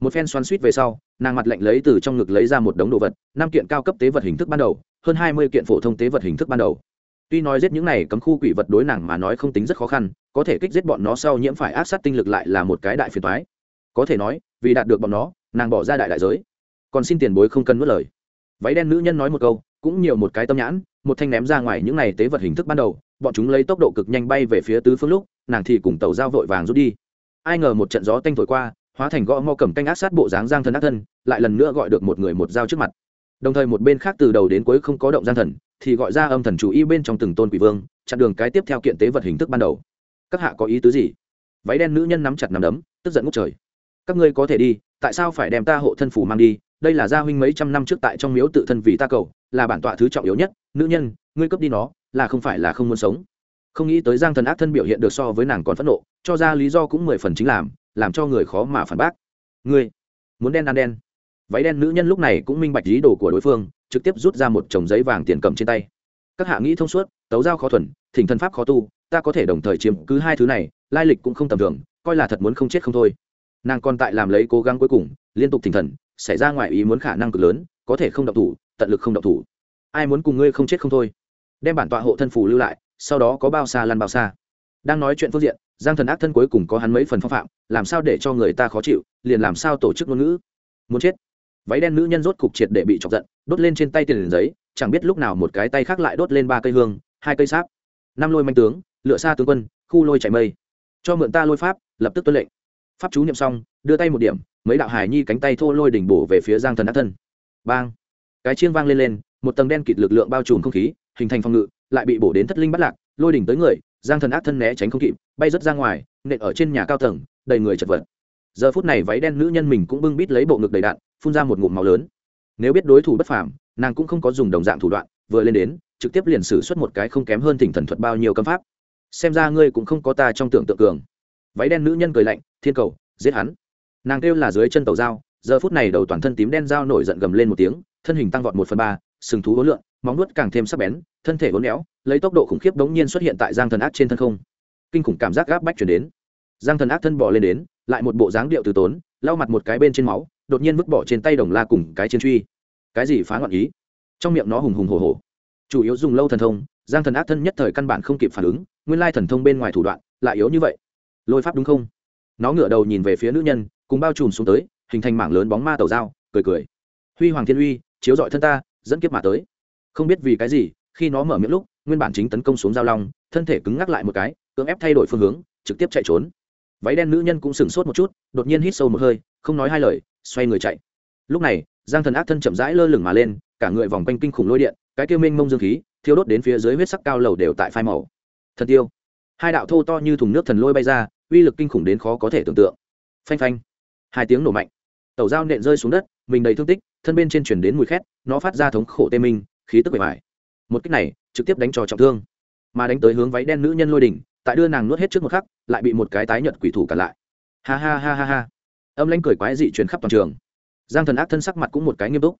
S1: Một phen xoắn suýt về sau, nàng mặt lạnh lấy từ trong ngực lấy ra một đống đồ vật, năm kiện cao cấp tế vật hình thức ban đầu hơn hai mươi kiện phổ thông tế vật hình thức ban đầu. Tuy nói giết những này cấm khu quỷ vật đối nàng mà nói không tính rất khó khăn, có thể kích giết bọn nó sau nhiễm phải ác sát tinh lực lại là một cái đại phiền toái. Có thể nói, vì đạt được bọn nó, nàng bỏ ra đại đại giới. Còn xin tiền bối không cần mất lời. Váy đen nữ nhân nói một câu, cũng nhiều một cái tâm nhãn, một thanh ném ra ngoài những này tế vật hình thức ban đầu, bọn chúng lấy tốc độ cực nhanh bay về phía tứ phương lúc, nàng thì cùng tàu dao vội vàng rút đi. Ai ngờ một trận gió tanh thổi qua, hóa thành gõ mo cầm canh ác sát bộ dáng giang thân ác thân, lại lần nữa gọi được một người một dao trước mặt đồng thời một bên khác từ đầu đến cuối không có động gian thần, thì gọi ra âm thần chủ y bên trong từng tôn quỷ vương, chặn đường cái tiếp theo kiện tế vật hình thức ban đầu. Các hạ có ý tứ gì? Váy đen nữ nhân nắm chặt nắm đấm, tức giận ngút trời. Các ngươi có thể đi, tại sao phải đem ta hộ thân phủ mang đi? Đây là gia huynh mấy trăm năm trước tại trong miếu tự thân vì ta cầu, là bản tọa thứ trọng yếu nhất. Nữ nhân, ngươi cướp đi nó, là không phải là không muốn sống. Không nghĩ tới giang thần ác thân biểu hiện được so với nàng còn phẫn nộ, cho ra lý do cũng mười phần chính làm làm cho người khó mà phản bác. Ngươi, muốn đen ăn đen váy đen nữ nhân lúc này cũng minh bạch ý đồ của đối phương, trực tiếp rút ra một chồng giấy vàng tiền cầm trên tay. Các hạ nghĩ thông suốt, tấu giao khó thuần, thỉnh thân pháp khó tu, ta có thể đồng thời chiếm cứ hai thứ này, lai lịch cũng không tầm thường, coi là thật muốn không chết không thôi. Nàng còn tại làm lấy cố gắng cuối cùng, liên tục thỉnh thần, xảy ra ngoài ý muốn khả năng cực lớn, có thể không độc thủ, tận lực không độc thủ. Ai muốn cùng ngươi không chết không thôi? Đem bản tọa hộ thân phù lưu lại, sau đó có bao xa lăn bao xa. Đang nói chuyện phương diện, giang thần ác thân cuối cùng có hắn mấy phần phong phạm, làm sao để cho người ta khó chịu, liền làm sao tổ chức ngôn ngữ? Muốn chết váy đen nữ nhân rốt cục triệt để bị chọc giận, đốt lên trên tay tiền giấy, chẳng biết lúc nào một cái tay khác lại đốt lên ba cây hương, hai cây sáp. Năm lôi manh tướng, lựa xa tướng quân, khu lôi chạy mây. Cho mượn ta lôi pháp, lập tức tuân lệnh. Pháp chú niệm xong, đưa tay một điểm, mấy đạo hải nhi cánh tay thô lôi đỉnh bổ về phía giang thần ác thân. Bang! Cái chiêng vang lên lên, một tầng đen kịt lực lượng bao trùm không khí, hình thành phòng ngự, lại bị bổ đến thất linh bắt lạc, lôi đỉnh tới người, giang thần ác thân né tránh không kịp, bay rớt ra ngoài, nện ở trên nhà cao tầng, đầy người chật vật giờ phút này váy đen nữ nhân mình cũng bưng bít lấy bộ ngực đầy đạn, phun ra một ngụm máu lớn. Nếu biết đối thủ bất phàm, nàng cũng không có dùng đồng dạng thủ đoạn, vừa lên đến, trực tiếp liền sử xuất một cái không kém hơn thỉnh thần thuật bao nhiêu cấm pháp. Xem ra ngươi cũng không có ta trong tưởng tượng cường. Váy đen nữ nhân cười lạnh, thiên cầu, giết hắn. Nàng kêu là dưới chân tàu dao, giờ phút này đầu toàn thân tím đen dao nổi giận gầm lên một tiếng, thân hình tăng vọt một phần ba, sừng thú hối lượn, móng nuốt càng thêm sắc bén, thân thể vốn éo, lấy tốc độ khủng khiếp đống nhiên xuất hiện tại giang thần ác trên thân không. Kinh khủng cảm giác gáp bách chuyển đến. Giang thần ác thân bỏ lên đến lại một bộ dáng điệu từ tốn, lau mặt một cái bên trên máu, đột nhiên vứt bỏ trên tay đồng la cùng cái chiến truy. Cái gì phá loạn ý? Trong miệng nó hùng hùng hồ hồ chủ yếu dùng lâu thần thông, giang thần ác thân nhất thời căn bản không kịp phản ứng, nguyên lai thần thông bên ngoài thủ đoạn lại yếu như vậy. Lôi pháp đúng không? Nó ngửa đầu nhìn về phía nữ nhân, cùng bao trùm xuống tới, hình thành mảng lớn bóng ma tàu dao, cười cười. Huy hoàng thiên uy, chiếu dọi thân ta, dẫn kiếp mà tới. Không biết vì cái gì, khi nó mở miệng lúc, nguyên bản chính tấn công xuống giao long, thân thể cứng ngắc lại một cái, cưỡng ép thay đổi phương hướng, trực tiếp chạy trốn váy đen nữ nhân cũng sửng sốt một chút, đột nhiên hít sâu một hơi, không nói hai lời, xoay người chạy. Lúc này, giang thần ác thân chậm rãi lơ lửng mà lên, cả người vòng quanh kinh khủng lôi điện, cái kêu minh mông dương khí, thiêu đốt đến phía dưới huyết sắc cao lầu đều tại phai màu. Thần tiêu. Hai đạo thô to như thùng nước thần lôi bay ra, uy lực kinh khủng đến khó có thể tưởng tượng. Phanh phanh. Hai tiếng nổ mạnh. Tàu dao nện rơi xuống đất, mình đầy thương tích, thân bên trên chuyển đến mùi khét, nó phát ra thống khổ tê minh, khí tức bề mải một cách này, trực tiếp đánh trò trọng thương. Mà đánh tới hướng váy đen nữ nhân lôi đỉnh, tại đưa nàng nuốt hết trước một khắc lại bị một cái tái nhật quỷ thủ cả lại. Ha ha ha ha ha. Âm lãnh cười quái dị truyền khắp toàn trường. Giang thần ác thân sắc mặt cũng một cái nghiêm túc.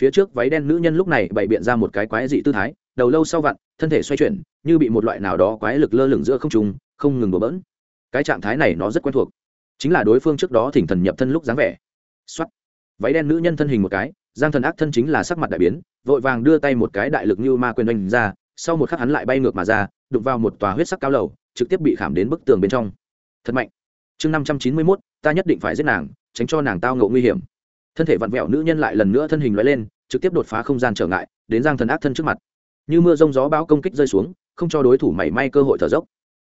S1: Phía trước váy đen nữ nhân lúc này bày biện ra một cái quái dị tư thái, đầu lâu sau vặn, thân thể xoay chuyển, như bị một loại nào đó quái lực lơ lửng giữa không trùng không ngừng đổ bỡn. Cái trạng thái này nó rất quen thuộc. Chính là đối phương trước đó thỉnh thần nhập thân lúc dáng vẻ. Xuất váy đen nữ nhân thân hình một cái, giang thần ác thân chính là sắc mặt đại biến, vội vàng đưa tay một cái đại lực như ma quyền oanh ra sau một khắc hắn lại bay ngược mà ra, đụng vào một tòa huyết sắc cao lầu, trực tiếp bị khảm đến bức tường bên trong. Thật mạnh. Chương năm trăm chín mươi mốt, ta nhất định phải giết nàng, tránh cho nàng tao ngộ nguy hiểm. Thân thể vặn vẹo nữ nhân lại lần nữa thân hình loại lên, trực tiếp đột phá không gian trở ngại, đến giang thần ác thân trước mặt. Như mưa rông gió bão công kích rơi xuống, không cho đối thủ mảy may cơ hội thở dốc.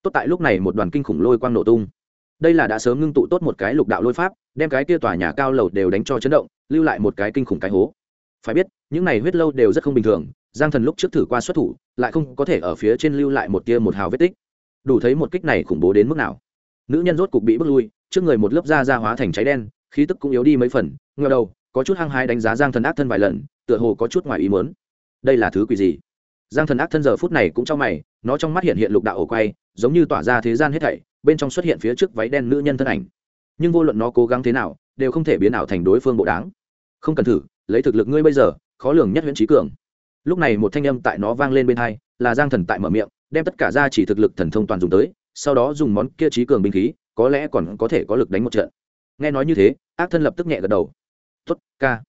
S1: Tốt tại lúc này một đoàn kinh khủng lôi quang nổ tung. Đây là đã sớm ngưng tụ tốt một cái lục đạo lôi pháp, đem cái kia tòa nhà cao lầu đều đánh cho chấn động, lưu lại một cái kinh khủng cái hố. Phải biết, những này huyết lâu đều rất không bình thường, giang thần lúc trước thử qua xuất thủ lại không có thể ở phía trên lưu lại một tia một hào vết tích. Đủ thấy một kích này khủng bố đến mức nào. Nữ nhân rốt cục bị bước lui, trước người một lớp da da hóa thành cháy đen, khí tức cũng yếu đi mấy phần, ngờ đầu, có chút hăng hái đánh giá giang thần ác thân vài lần, tựa hồ có chút ngoài ý mớn đây là thứ quỷ gì? Giang thần ác thân giờ phút này cũng trong mày, nó trong mắt hiện hiện lục đạo ổ quay, giống như tỏa ra thế gian hết thảy, bên trong xuất hiện phía trước váy đen nữ nhân thân ảnh. Nhưng vô luận nó cố gắng thế nào, đều không thể biến ảo thành đối phương bộ đáng. Không cần thử, lấy thực lực ngươi bây giờ, khó lường nhất huyện trí cường lúc này một thanh âm tại nó vang lên bên hai, là giang thần tại mở miệng, đem tất cả ra chỉ thực lực thần thông toàn dùng tới, sau đó dùng món kia trí cường binh khí, có lẽ còn có thể có lực đánh một trận. Nghe nói như thế, ác thân lập tức nhẹ gật đầu. Tuất ca.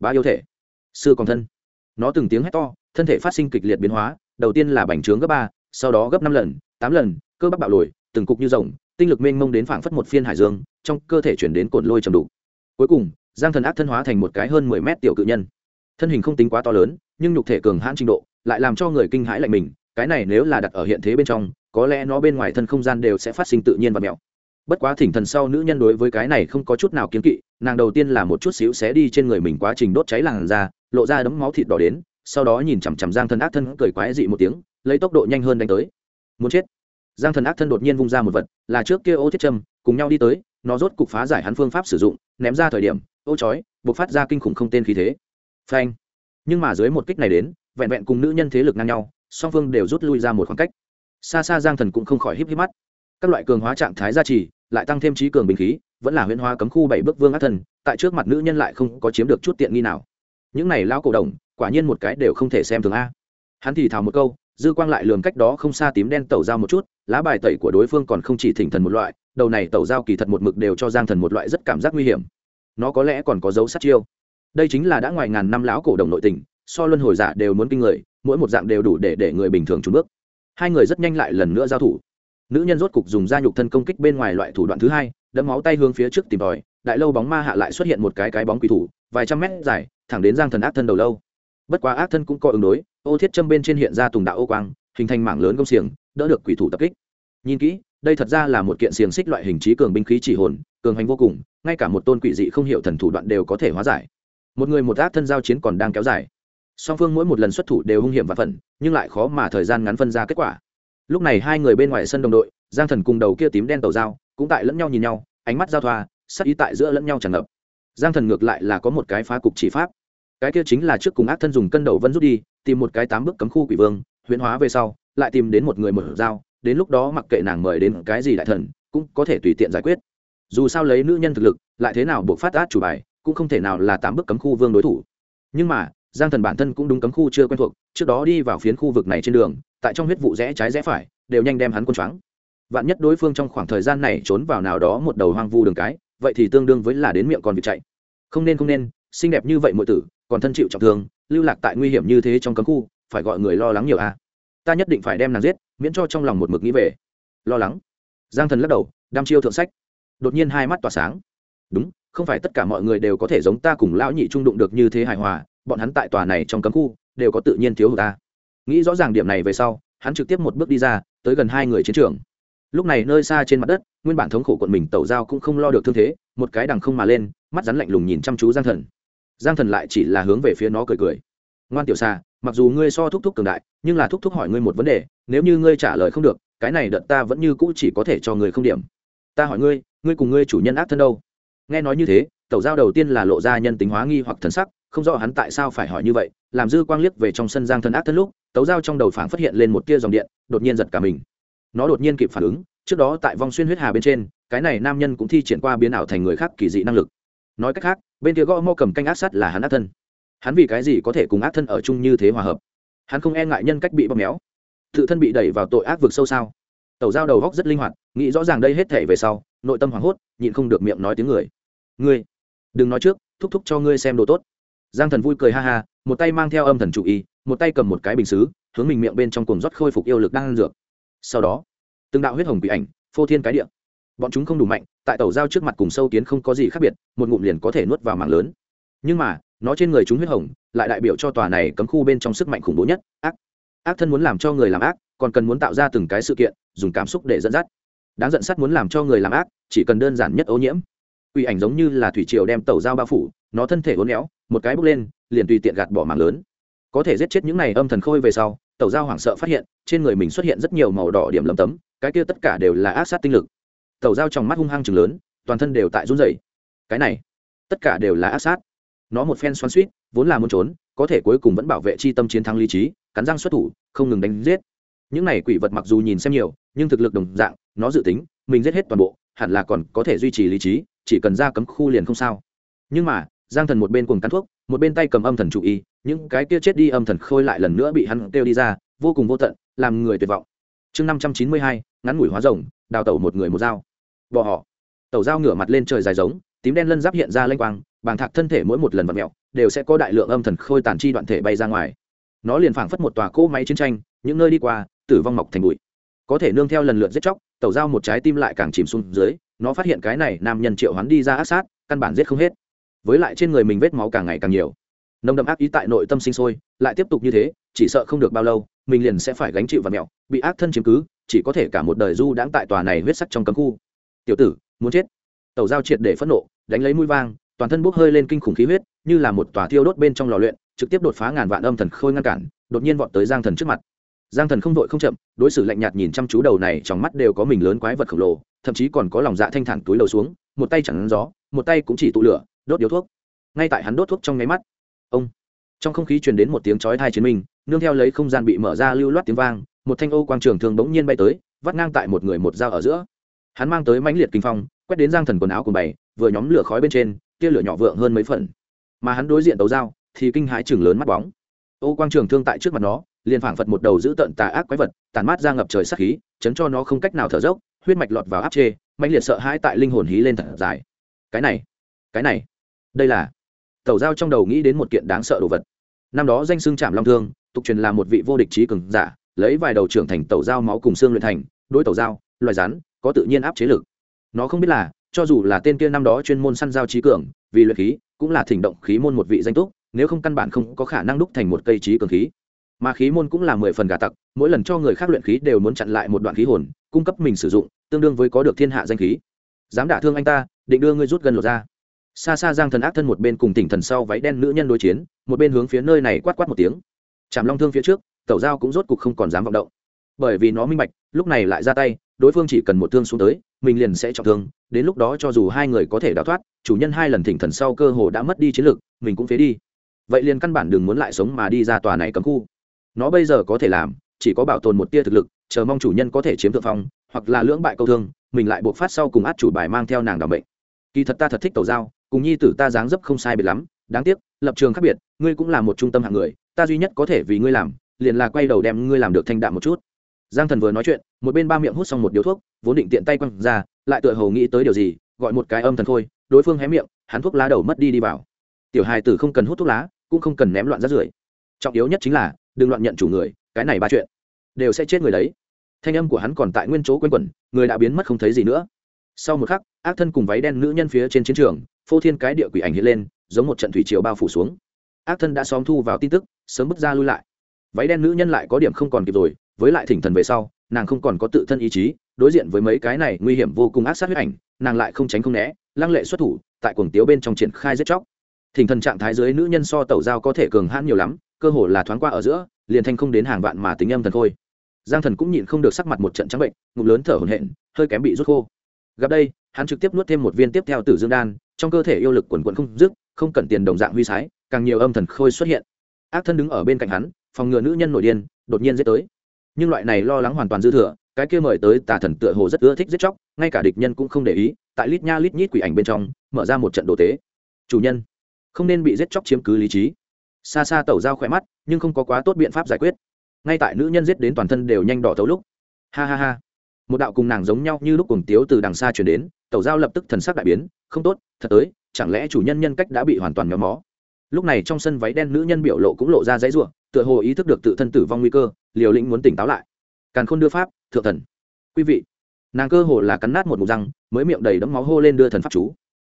S1: Ba yêu thể. Sư còn thân. Nó từng tiếng hét to, thân thể phát sinh kịch liệt biến hóa, đầu tiên là bành trướng gấp ba, sau đó gấp năm lần, tám lần, cơ bắp bạo lồi, từng cục như rồng, tinh lực mênh mông đến phảng phất một phiên hải dương, trong cơ thể chuyển đến cồn lôi trầm đủ cuối cùng, giang thần ác thân hóa thành một cái hơn mười mét tiểu cự nhân. Thân hình không tính quá to lớn nhưng nhục thể cường hãn trình độ, lại làm cho người kinh hãi lạnh mình, cái này nếu là đặt ở hiện thế bên trong, có lẽ nó bên ngoài thân không gian đều sẽ phát sinh tự nhiên và mẹo. Bất quá thỉnh thần sau nữ nhân đối với cái này không có chút nào kiến kỵ, nàng đầu tiên là một chút xíu xé đi trên người mình quá trình đốt cháy làn da, lộ ra đấm máu thịt đỏ đến, sau đó nhìn chằm chằm giang thần ác thân cười quái dị một tiếng, lấy tốc độ nhanh hơn đánh tới. Muốn chết. Giang thần ác thân đột nhiên vung ra một vật, là trước kia ô thiết trâm cùng nhau đi tới, nó rốt cục phá giải hắn phương pháp sử dụng, ném ra thời điểm, ô chói buộc phát ra kinh khủng không tên khí thế. Phanh nhưng mà dưới một kích này đến, vẹn vẹn cùng nữ nhân thế lực ngang nhau, song phương đều rút lui ra một khoảng cách. Xa xa giang thần cũng không khỏi híp híp mắt. Các loại cường hóa trạng thái gia trì, lại tăng thêm trí cường bình khí, vẫn là huyễn hóa cấm khu bảy bước vương ác thần, tại trước mặt nữ nhân lại không có chiếm được chút tiện nghi nào. Những này lao cổ đồng, quả nhiên một cái đều không thể xem thường a. Hắn thì thào một câu, dư quang lại lường cách đó không xa tím đen tẩu dao một chút, lá bài tẩy của đối phương còn không chỉ thỉnh thần một loại, đầu này tẩu dao kỳ thật một mực đều cho giang thần một loại rất cảm giác nguy hiểm. Nó có lẽ còn có dấu sát chiêu đây chính là đã ngoài ngàn năm lão cổ đồng nội tình, so luân hồi giả đều muốn kinh người, mỗi một dạng đều đủ để để người bình thường trúng bước. Hai người rất nhanh lại lần nữa giao thủ. Nữ nhân rốt cục dùng da nhục thân công kích bên ngoài loại thủ đoạn thứ hai đẫm máu tay hướng phía trước tìm tòi, đại lâu bóng ma hạ lại xuất hiện một cái cái bóng quỷ thủ, vài trăm mét dài, thẳng đến giang thần ác thân đầu lâu. Bất quá ác thân cũng có ứng đối, ô thiết châm bên trên hiện ra tùng đạo ô quang, hình thành mảng lớn công xiềng, đỡ được quỷ thủ tập kích. Nhìn kỹ, đây thật ra là một kiện xiềng xích loại hình trí cường binh khí chỉ hồn, cường hành vô cùng, ngay cả một tôn quỷ dị không hiểu thần thủ đoạn đều có thể hóa giải một người một ác thân giao chiến còn đang kéo dài. Song phương mỗi một lần xuất thủ đều hung hiểm và phận nhưng lại khó mà thời gian ngắn phân ra kết quả. Lúc này hai người bên ngoài sân đồng đội, giang thần cùng đầu kia tím đen tàu dao cũng tại lẫn nhau nhìn nhau, ánh mắt giao thoa sắc ý tại giữa lẫn nhau tràn ngập. Giang thần ngược lại là có một cái phá cục chỉ pháp. Cái kia chính là trước cùng ác thân dùng cân đầu vân rút đi, tìm một cái tám bước cấm khu quỷ vương, huyễn hóa về sau, lại tìm đến một người mở dao đến lúc đó mặc kệ nàng mời đến cái gì đại thần, cũng có thể tùy tiện giải quyết. Dù sao lấy nữ nhân thực lực, lại thế nào buộc phát át chủ bài cũng không thể nào là tám bước cấm khu vương đối thủ. Nhưng mà, giang thần bản thân cũng đúng cấm khu chưa quen thuộc, trước đó đi vào phiến khu vực này trên đường, tại trong huyết vụ rẽ trái rẽ phải, đều nhanh đem hắn quân choáng. Vạn nhất đối phương trong khoảng thời gian này trốn vào nào đó một đầu hoang vu đường cái, vậy thì tương đương với là đến miệng còn vịt chạy. Không nên không nên, xinh đẹp như vậy mọi tử, còn thân chịu trọng thương, lưu lạc tại nguy hiểm như thế trong cấm khu, phải gọi người lo lắng nhiều a ta nhất định phải đem nàng giết, miễn cho trong lòng một mực nghĩ về. Lo lắng. Giang thần lắc đầu đam chiêu thượng sách. Đột nhiên hai mắt tỏa sáng. Đúng không phải tất cả mọi người đều có thể giống ta cùng lão nhị trung đụng được như thế hài hòa, bọn hắn tại tòa này trong cấm khu đều có tự nhiên thiếu hụt ta. Nghĩ rõ ràng điểm này về sau, hắn trực tiếp một bước đi ra, tới gần hai người chiến trường. Lúc này nơi xa trên mặt đất, nguyên bản thống khổ quận mình tẩu dao cũng không lo được thương thế, một cái đằng không mà lên, mắt rắn lạnh lùng nhìn chăm chú giang thần. Giang thần lại chỉ là hướng về phía nó cười cười. Ngoan tiểu xa mặc dù ngươi so thúc thúc cường đại, nhưng là thúc thúc hỏi ngươi một vấn đề, nếu như ngươi trả lời không được, cái này đợt ta vẫn như cũ chỉ có thể cho người không điểm. Ta hỏi ngươi ngươi cùng ngươi chủ nhân ác thân đâu? Nghe nói như thế, tẩu giao đầu tiên là lộ ra nhân tính hóa nghi hoặc thần sắc, không rõ hắn tại sao phải hỏi như vậy, làm dư quang liếc về trong sân giang thân ác thân lúc tấu giao trong đầu phảng phát hiện lên một tia dòng điện, đột nhiên giật cả mình. Nó đột nhiên kịp phản ứng, trước đó tại vòng xuyên huyết hà bên trên, cái này nam nhân cũng thi triển qua biến ảo thành người khác kỳ dị năng lực. Nói cách khác, bên kia gõ mô cầm canh ác sắt là hắn ác thân. Hắn vì cái gì có thể cùng ác thân ở chung như thế hòa hợp? Hắn không e ngại nhân cách bị bóp méo. Tự thân bị đẩy vào tội ác vực sâu sao? Tẩu giao đầu góc rất linh hoạt, nghĩ rõ ràng đây hết thể về sau, nội tâm hoảng hốt, nhịn không được miệng nói tiếng người ngươi, đừng nói trước, thúc thúc cho ngươi xem đồ tốt. Giang thần vui cười ha ha, một tay mang theo âm thần chủ y, một tay cầm một cái bình xứ, hướng mình miệng bên trong cùng rót khôi phục yêu lực đang ăn dược. Sau đó, từng đạo huyết hồng bị ảnh, phô thiên cái địa. Bọn chúng không đủ mạnh, tại tàu giao trước mặt cùng sâu kiến không có gì khác biệt, một ngụm liền có thể nuốt vào mạng lớn. Nhưng mà, nó trên người chúng huyết hồng, lại đại biểu cho tòa này cấm khu bên trong sức mạnh khủng bố nhất, ác. Ác thân muốn làm cho người làm ác, còn cần muốn tạo ra từng cái sự kiện, dùng cảm xúc để dẫn dắt. Đáng giận sắt muốn làm cho người làm ác, chỉ cần đơn giản nhất ô nhiễm quỷ ảnh giống như là thủy triều đem tàu dao bao phủ, nó thân thể uốn éo, một cái bước lên, liền tùy tiện gạt bỏ mạng lớn. Có thể giết chết những này âm thần khôi về sau tàu dao hoảng sợ phát hiện, trên người mình xuất hiện rất nhiều màu đỏ điểm lấm tấm, cái kia tất cả đều là ác sát tinh lực. Tàu dao trong mắt hung hăng chừng lớn, toàn thân đều tại run rẩy. Cái này, tất cả đều là ác sát. Nó một phen xoắn suýt vốn là muốn trốn, có thể cuối cùng vẫn bảo vệ chi tâm chiến thắng lý trí, cắn răng xuất thủ, không ngừng đánh giết. Những này quỷ vật mặc dù nhìn xem nhiều, nhưng thực lực đồng dạng, nó dự tính, mình giết hết toàn bộ, hẳn là còn có thể duy trì lý trí chỉ cần ra cấm khu liền không sao. Nhưng mà, giang thần một bên cùng cắn thuốc, một bên tay cầm âm thần chủ y, những cái kia chết đi âm thần khôi lại lần nữa bị hắn kêu đi ra, vô cùng vô tận, làm người tuyệt vọng. Chương năm trăm chín mươi hai, ngắn ngủi hóa rồng, đào tẩu một người một dao. Bỏ họ. Tẩu dao ngửa mặt lên trời dài giống, tím đen lân giáp hiện ra lênh quang, bàng thạc thân thể mỗi một lần vật mẹo, đều sẽ có đại lượng âm thần khôi tàn chi đoạn thể bay ra ngoài. Nó liền phảng phất một tòa cỗ máy chiến tranh, những nơi đi qua, tử vong mọc thành bụi. Có thể nương theo lần lượt giết chóc tẩu dao một trái tim lại càng chìm xuống dưới, nó phát hiện cái này nam nhân triệu hắn đi ra ác sát, căn bản giết không hết. Với lại trên người mình vết máu càng ngày càng nhiều. Nồng đậm ác ý tại nội tâm sinh sôi, lại tiếp tục như thế, chỉ sợ không được bao lâu, mình liền sẽ phải gánh chịu và mẹo, bị ác thân chiếm cứ, chỉ có thể cả một đời du đãng tại tòa này huyết sắc trong cấm khu. Tiểu tử, muốn chết. Tàu giao triệt để phẫn nộ, đánh lấy mũi vang, toàn thân bốc hơi lên kinh khủng khí huyết, như là một tòa thiêu đốt bên trong lò luyện, trực tiếp đột phá ngàn vạn âm thần khôi ngăn cản, đột nhiên vọt tới giang thần trước mặt giang thần không vội không chậm, đối xử lạnh nhạt nhìn chăm chú đầu này, trong mắt đều có mình lớn quái vật khổng lồ, thậm chí còn có lòng dạ thanh thản túi đầu xuống, một tay chẳng gió, một tay cũng chỉ tụ lửa, đốt điếu thuốc. Ngay tại hắn đốt thuốc trong nháy mắt, ông, trong không khí truyền đến một tiếng chói thai chiến minh, nương theo lấy không gian bị mở ra lưu loát tiếng vang, một thanh ô quang trường thường bỗng nhiên bay tới, vắt ngang tại một người một dao ở giữa. Hắn mang tới mãnh liệt kinh phong, quét đến giang thần quần áo của bày, vừa nhóm lửa khói bên trên, tia lửa nhỏ vượng hơn mấy phần. Mà hắn đối diện tấu dao, thì kinh hãi chừng lớn mắt bóng. Ô quang trường thương tại trước mặt nó liền phảng phật một đầu giữ tận tà ác quái vật, tàn mát ra ngập trời sắc khí, chấn cho nó không cách nào thở dốc, huyết mạch lọt vào áp chê mạnh liệt sợ hãi tại linh hồn hí lên thật dài. Cái này cái này, đây là tẩu giao trong đầu nghĩ đến một kiện đáng sợ đồ vật. Năm đó danh xưng chạm long thương, tục truyền là một vị vô địch trí cường giả, lấy vài đầu trưởng thành tẩu giao máu cùng xương luyện thành, đối tẩu giao, loài rắn, có tự nhiên áp chế lực. Nó không biết là, cho dù là tên kia năm đó chuyên môn săn giao trí cường, vì luyện khí, cũng là thỉnh động khí môn một vị danh túc, nếu không căn bản không có khả năng đúc thành một cây trí cường khí mà khí môn cũng là mười phần gà tặc, mỗi lần cho người khác luyện khí đều muốn chặn lại một đoạn khí hồn, cung cấp mình sử dụng, tương đương với có được thiên hạ danh khí. Dám đả thương anh ta, định đưa ngươi rút gần lột ra. Xa xa giang thần ác thân một bên cùng tỉnh thần sau váy đen nữ nhân đối chiến, một bên hướng phía nơi này quát quát một tiếng. Chạm long thương phía trước, tẩu dao cũng rốt cục không còn dám vọng động. Bởi vì nó minh bạch, lúc này lại ra tay, đối phương chỉ cần một thương xuống tới, mình liền sẽ trọng thương, đến lúc đó cho dù hai người có thể đào thoát, chủ nhân hai lần thỉnh thần sau cơ hồ đã mất đi chiến lược mình cũng phế đi. Vậy liền căn bản đừng muốn lại sống mà đi ra tòa này cấm khu nó bây giờ có thể làm, chỉ có bảo tồn một tia thực lực, chờ mong chủ nhân có thể chiếm thượng phong, hoặc là lưỡng bại câu thương, mình lại buộc phát sau cùng át chủ bài mang theo nàng đảm bệnh kỳ thật ta thật thích tàu giao, cùng nhi tử ta dáng dấp không sai biệt lắm, đáng tiếc, lập trường khác biệt, ngươi cũng là một trung tâm hạng người, ta duy nhất có thể vì ngươi làm, liền là quay đầu đem ngươi làm được thanh đạm một chút. Giang thần vừa nói chuyện, một bên ba miệng hút xong một điếu thuốc, vốn định tiện tay quăng ra, lại tựa hồ nghĩ tới điều gì, gọi một cái âm thần thôi đối phương hé miệng, hắn thuốc lá đầu mất đi đi vào. Tiểu hài tử không cần hút thuốc lá, cũng không cần ném loạn rác rưởi. Trọng yếu nhất chính là đừng loạn nhận chủ người, cái này ba chuyện đều sẽ chết người đấy. Thanh âm của hắn còn tại nguyên chỗ quanh quẩn, người đã biến mất không thấy gì nữa. Sau một khắc, ác thân cùng váy đen nữ nhân phía trên chiến trường, phô thiên cái địa quỷ ảnh hiện lên, giống một trận thủy triều bao phủ xuống. Ác thân đã xóm thu vào tin tức, sớm bước ra lui lại. Váy đen nữ nhân lại có điểm không còn kịp rồi, với lại thỉnh thần về sau, nàng không còn có tự thân ý chí, đối diện với mấy cái này nguy hiểm vô cùng ác sát huyết ảnh, nàng lại không tránh không né, lăng lệ xuất thủ, tại cuồng tiếu bên trong triển khai giết chóc. Thỉnh thần trạng thái dưới nữ nhân so tẩu giao có thể cường hãn nhiều lắm cơ hồ là thoáng qua ở giữa, liền thanh không đến hàng vạn mà tính âm thần khôi. Giang thần cũng nhịn không được sắc mặt một trận trắng bệnh, ngụm lớn thở hổn hển, hơi kém bị rút khô. Gặp đây, hắn trực tiếp nuốt thêm một viên tiếp theo tử dương đan, trong cơ thể yêu lực quần quận không dứt, không cần tiền đồng dạng huy sái, càng nhiều âm thần khôi xuất hiện. Ác thân đứng ở bên cạnh hắn, phòng ngừa nữ nhân nổi điên, đột nhiên giết tới. Nhưng loại này lo lắng hoàn toàn dư thừa, cái kia mời tới tà thần tựa hồ rất ưa thích giết chóc, ngay cả địch nhân cũng không để ý, tại lít nha lít nhít quỷ ảnh bên trong, mở ra một trận đồ tế. Chủ nhân, không nên bị giết chóc chiếm cứ lý trí xa xa tẩu dao khỏe mắt, nhưng không có quá tốt biện pháp giải quyết. Ngay tại nữ nhân giết đến toàn thân đều nhanh đỏ thấu lúc. Ha ha ha. Một đạo cùng nàng giống nhau như lúc cùng tiếu từ đằng xa chuyển đến, tẩu dao lập tức thần sắc đại biến, không tốt, thật tới, chẳng lẽ chủ nhân nhân cách đã bị hoàn toàn méo mó? Lúc này trong sân váy đen nữ nhân biểu lộ cũng lộ ra dãy ruộng tựa hồ ý thức được tự thân tử vong nguy cơ, liều lĩnh muốn tỉnh táo lại. Càn khôn đưa pháp, thượng thần. Quý vị, nàng cơ hồ là cắn nát một mục răng, mới miệng đầy đẫm máu hô lên đưa thần pháp chú.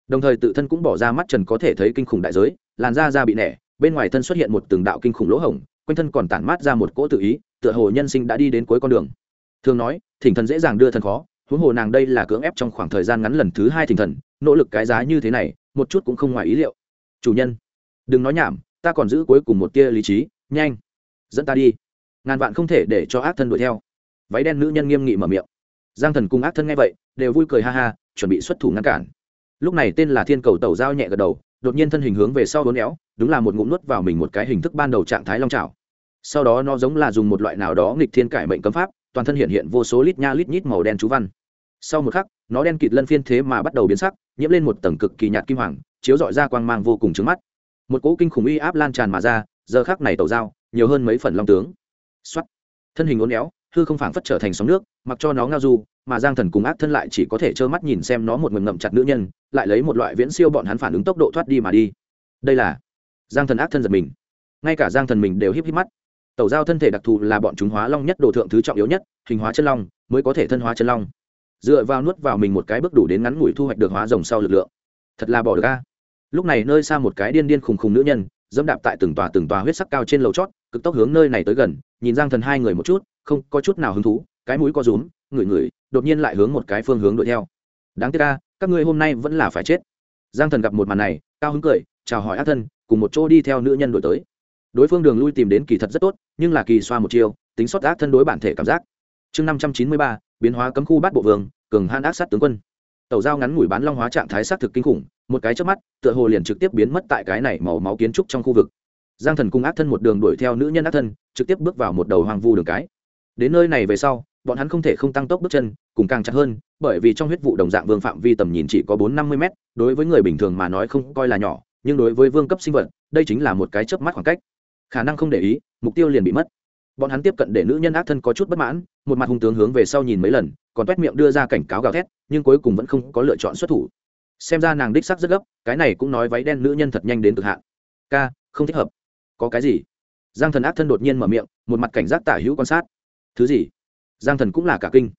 S1: Đồng thời tự thân cũng bỏ ra mắt trần có thể thấy kinh khủng đại giới, làn da da bị nẻ bên ngoài thân xuất hiện một từng đạo kinh khủng lỗ hổng, quanh thân còn tản mát ra một cỗ tự ý, tựa hồ nhân sinh đã đi đến cuối con đường. Thường nói, thỉnh thần dễ dàng đưa thần khó, huống hồ nàng đây là cưỡng ép trong khoảng thời gian ngắn lần thứ hai thỉnh thần, nỗ lực cái giá như thế này, một chút cũng không ngoài ý liệu. Chủ nhân, đừng nói nhảm, ta còn giữ cuối cùng một tia lý trí, nhanh, dẫn ta đi. Ngàn vạn không thể để cho ác thân đuổi theo. Váy đen nữ nhân nghiêm nghị mở miệng. Giang thần cùng ác thân nghe vậy, đều vui cười ha ha, chuẩn bị xuất thủ ngăn cản. Lúc này tên là thiên cầu tẩu giao nhẹ gật đầu đột nhiên thân hình hướng về sau vốn éo, đúng là một ngụm nuốt vào mình một cái hình thức ban đầu trạng thái long trào sau đó nó giống là dùng một loại nào đó nghịch thiên cải mệnh cấm pháp, toàn thân hiện hiện vô số lít nha lít nhít màu đen chú văn. Sau một khắc, nó đen kịt lân phiên thế mà bắt đầu biến sắc, nhiễm lên một tầng cực kỳ nhạt kim hoàng, chiếu dọi ra quang mang vô cùng trứng mắt. Một cỗ kinh khủng uy áp lan tràn mà ra, giờ khắc này tẩu dao nhiều hơn mấy phần long tướng. Xuất thân hình uốn éo, hư không phảng phất trở thành sóng nước, mặc cho nó ngao du, mà giang thần cùng ác thân lại chỉ có thể trơ mắt nhìn xem nó một mực ngậm chặt nữ nhân lại lấy một loại viễn siêu bọn hắn phản ứng tốc độ thoát đi mà đi. Đây là giang thần ác thân giật mình. Ngay cả giang thần mình đều híp híp mắt. Tẩu giao thân thể đặc thù là bọn chúng hóa long nhất đồ thượng thứ trọng yếu nhất, hình hóa chân long mới có thể thân hóa chân long. Dựa vào nuốt vào mình một cái bước đủ đến ngắn ngủi thu hoạch được hóa rồng sau lực lượng. Thật là bỏ được a. Lúc này nơi xa một cái điên điên khùng khùng nữ nhân, dẫm đạp tại từng tòa từng tòa huyết sắc cao trên lầu chót, cực tốc hướng nơi này tới gần, nhìn giang thần hai người một chút, không có chút nào hứng thú, cái mũi co rúm, ngửi ngửi, đột nhiên lại hướng một cái phương hướng đuổi theo đáng tiếc ca các ngươi hôm nay vẫn là phải chết. Giang thần gặp một màn này, cao hứng cười, chào hỏi ác thân, cùng một chỗ đi theo nữ nhân đổi tới. Đối phương đường lui tìm đến kỳ thật rất tốt, nhưng là kỳ xoa một chiêu, tính xót ác thân đối bản thể cảm giác. Chương năm trăm chín mươi ba, biến hóa cấm khu bát bộ vương, cường han ác sát tướng quân. Tàu dao ngắn ngủi bán long hóa trạng thái xác thực kinh khủng, một cái trước mắt, tựa hồ liền trực tiếp biến mất tại cái này màu máu kiến trúc trong khu vực. Giang thần cung ác thân một đường đuổi theo nữ nhân ác thân, trực tiếp bước vào một đầu hoàng vu đường cái. Đến nơi này về sau, bọn hắn không thể không tăng tốc bước chân, cùng càng chặt hơn bởi vì trong huyết vụ đồng dạng vương phạm vi tầm nhìn chỉ có bốn năm mươi m đối với người bình thường mà nói không coi là nhỏ, nhưng đối với vương cấp sinh vật, đây chính là một cái chớp mắt khoảng cách. Khả năng không để ý, mục tiêu liền bị mất. Bọn hắn tiếp cận để nữ nhân ác thân có chút bất mãn, một mặt hung tướng hướng về sau nhìn mấy lần, còn t miệng đưa ra cảnh cáo gào thét, nhưng cuối cùng vẫn không có lựa chọn xuất thủ. Xem ra nàng đích sắc rất gấp, cái này cũng nói váy đen nữ nhân thật nhanh đến cực hạn. Ca, không thích hợp. Có cái gì? Giang thần ác thân đột nhiên mở miệng, một mặt cảnh giác tả hữu quan sát. Thứ gì? Giang thần cũng là cả kinh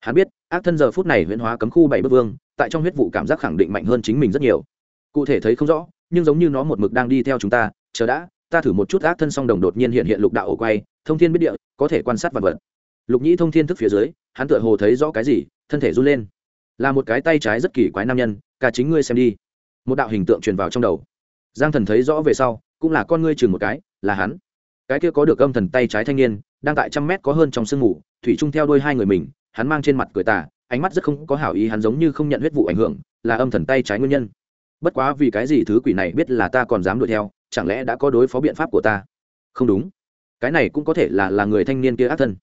S1: hắn biết, ác thân giờ phút này huyễn hóa cấm khu bảy bức vương, tại trong huyết vụ cảm giác khẳng định mạnh hơn chính mình rất nhiều. Cụ thể thấy không rõ, nhưng giống như nó một mực đang đi theo chúng ta, chờ đã, ta thử một chút ác thân song đồng đột nhiên hiện hiện lục đạo ổ quay, thông thiên biết địa, có thể quan sát vật vật. Lục nhĩ thông thiên thức phía dưới, hắn tựa hồ thấy rõ cái gì, thân thể run lên. Là một cái tay trái rất kỳ quái nam nhân, cả chính ngươi xem đi. Một đạo hình tượng truyền vào trong đầu. Giang thần thấy rõ về sau, cũng là con ngươi chừng một cái, là hắn. Cái kia có được âm thần tay trái thanh niên, đang tại trăm mét có hơn trong sương mù, thủy chung theo đôi hai người mình hắn mang trên mặt cười tà, ánh mắt rất không có hảo ý, hắn giống như không nhận huyết vụ ảnh hưởng, là âm thần tay trái nguyên nhân. Bất quá vì cái gì thứ quỷ này biết là ta còn dám đuổi theo, chẳng lẽ đã có đối phó biện pháp của ta? Không đúng. Cái này cũng có thể là là người thanh niên kia ác thân.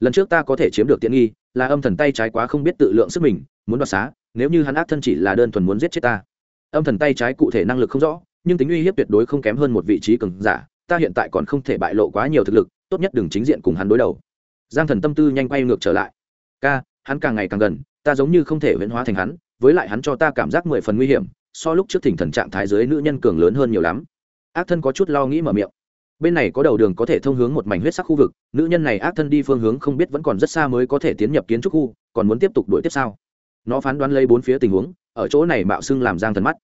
S1: Lần trước ta có thể chiếm được tiện nghi, là âm thần tay trái quá không biết tự lượng sức mình, muốn đoạt xá, nếu như hắn ác thân chỉ là đơn thuần muốn giết chết ta. Âm thần tay trái cụ thể năng lực không rõ, nhưng tính uy hiếp tuyệt đối không kém hơn một vị trí cường giả, ta hiện tại còn không thể bại lộ quá nhiều thực lực, tốt nhất đừng chính diện cùng hắn đối đầu. Giang thần tâm tư nhanh quay ngược trở lại ca, hắn càng ngày càng gần, ta giống như không thể huyễn hóa thành hắn, với lại hắn cho ta cảm giác mười phần nguy hiểm, so lúc trước thỉnh thần trạng thái giới nữ nhân cường lớn hơn nhiều lắm. Ác thân có chút lo nghĩ mở miệng. Bên này có đầu đường có thể thông hướng một mảnh huyết sắc khu vực, nữ nhân này ác thân đi phương hướng không biết vẫn còn rất xa mới có thể tiến nhập kiến trúc khu, còn muốn tiếp tục đuổi tiếp sau nó phán đoán lấy bốn phía tình huống, ở chỗ này mạo xưng làm giang thần mắt.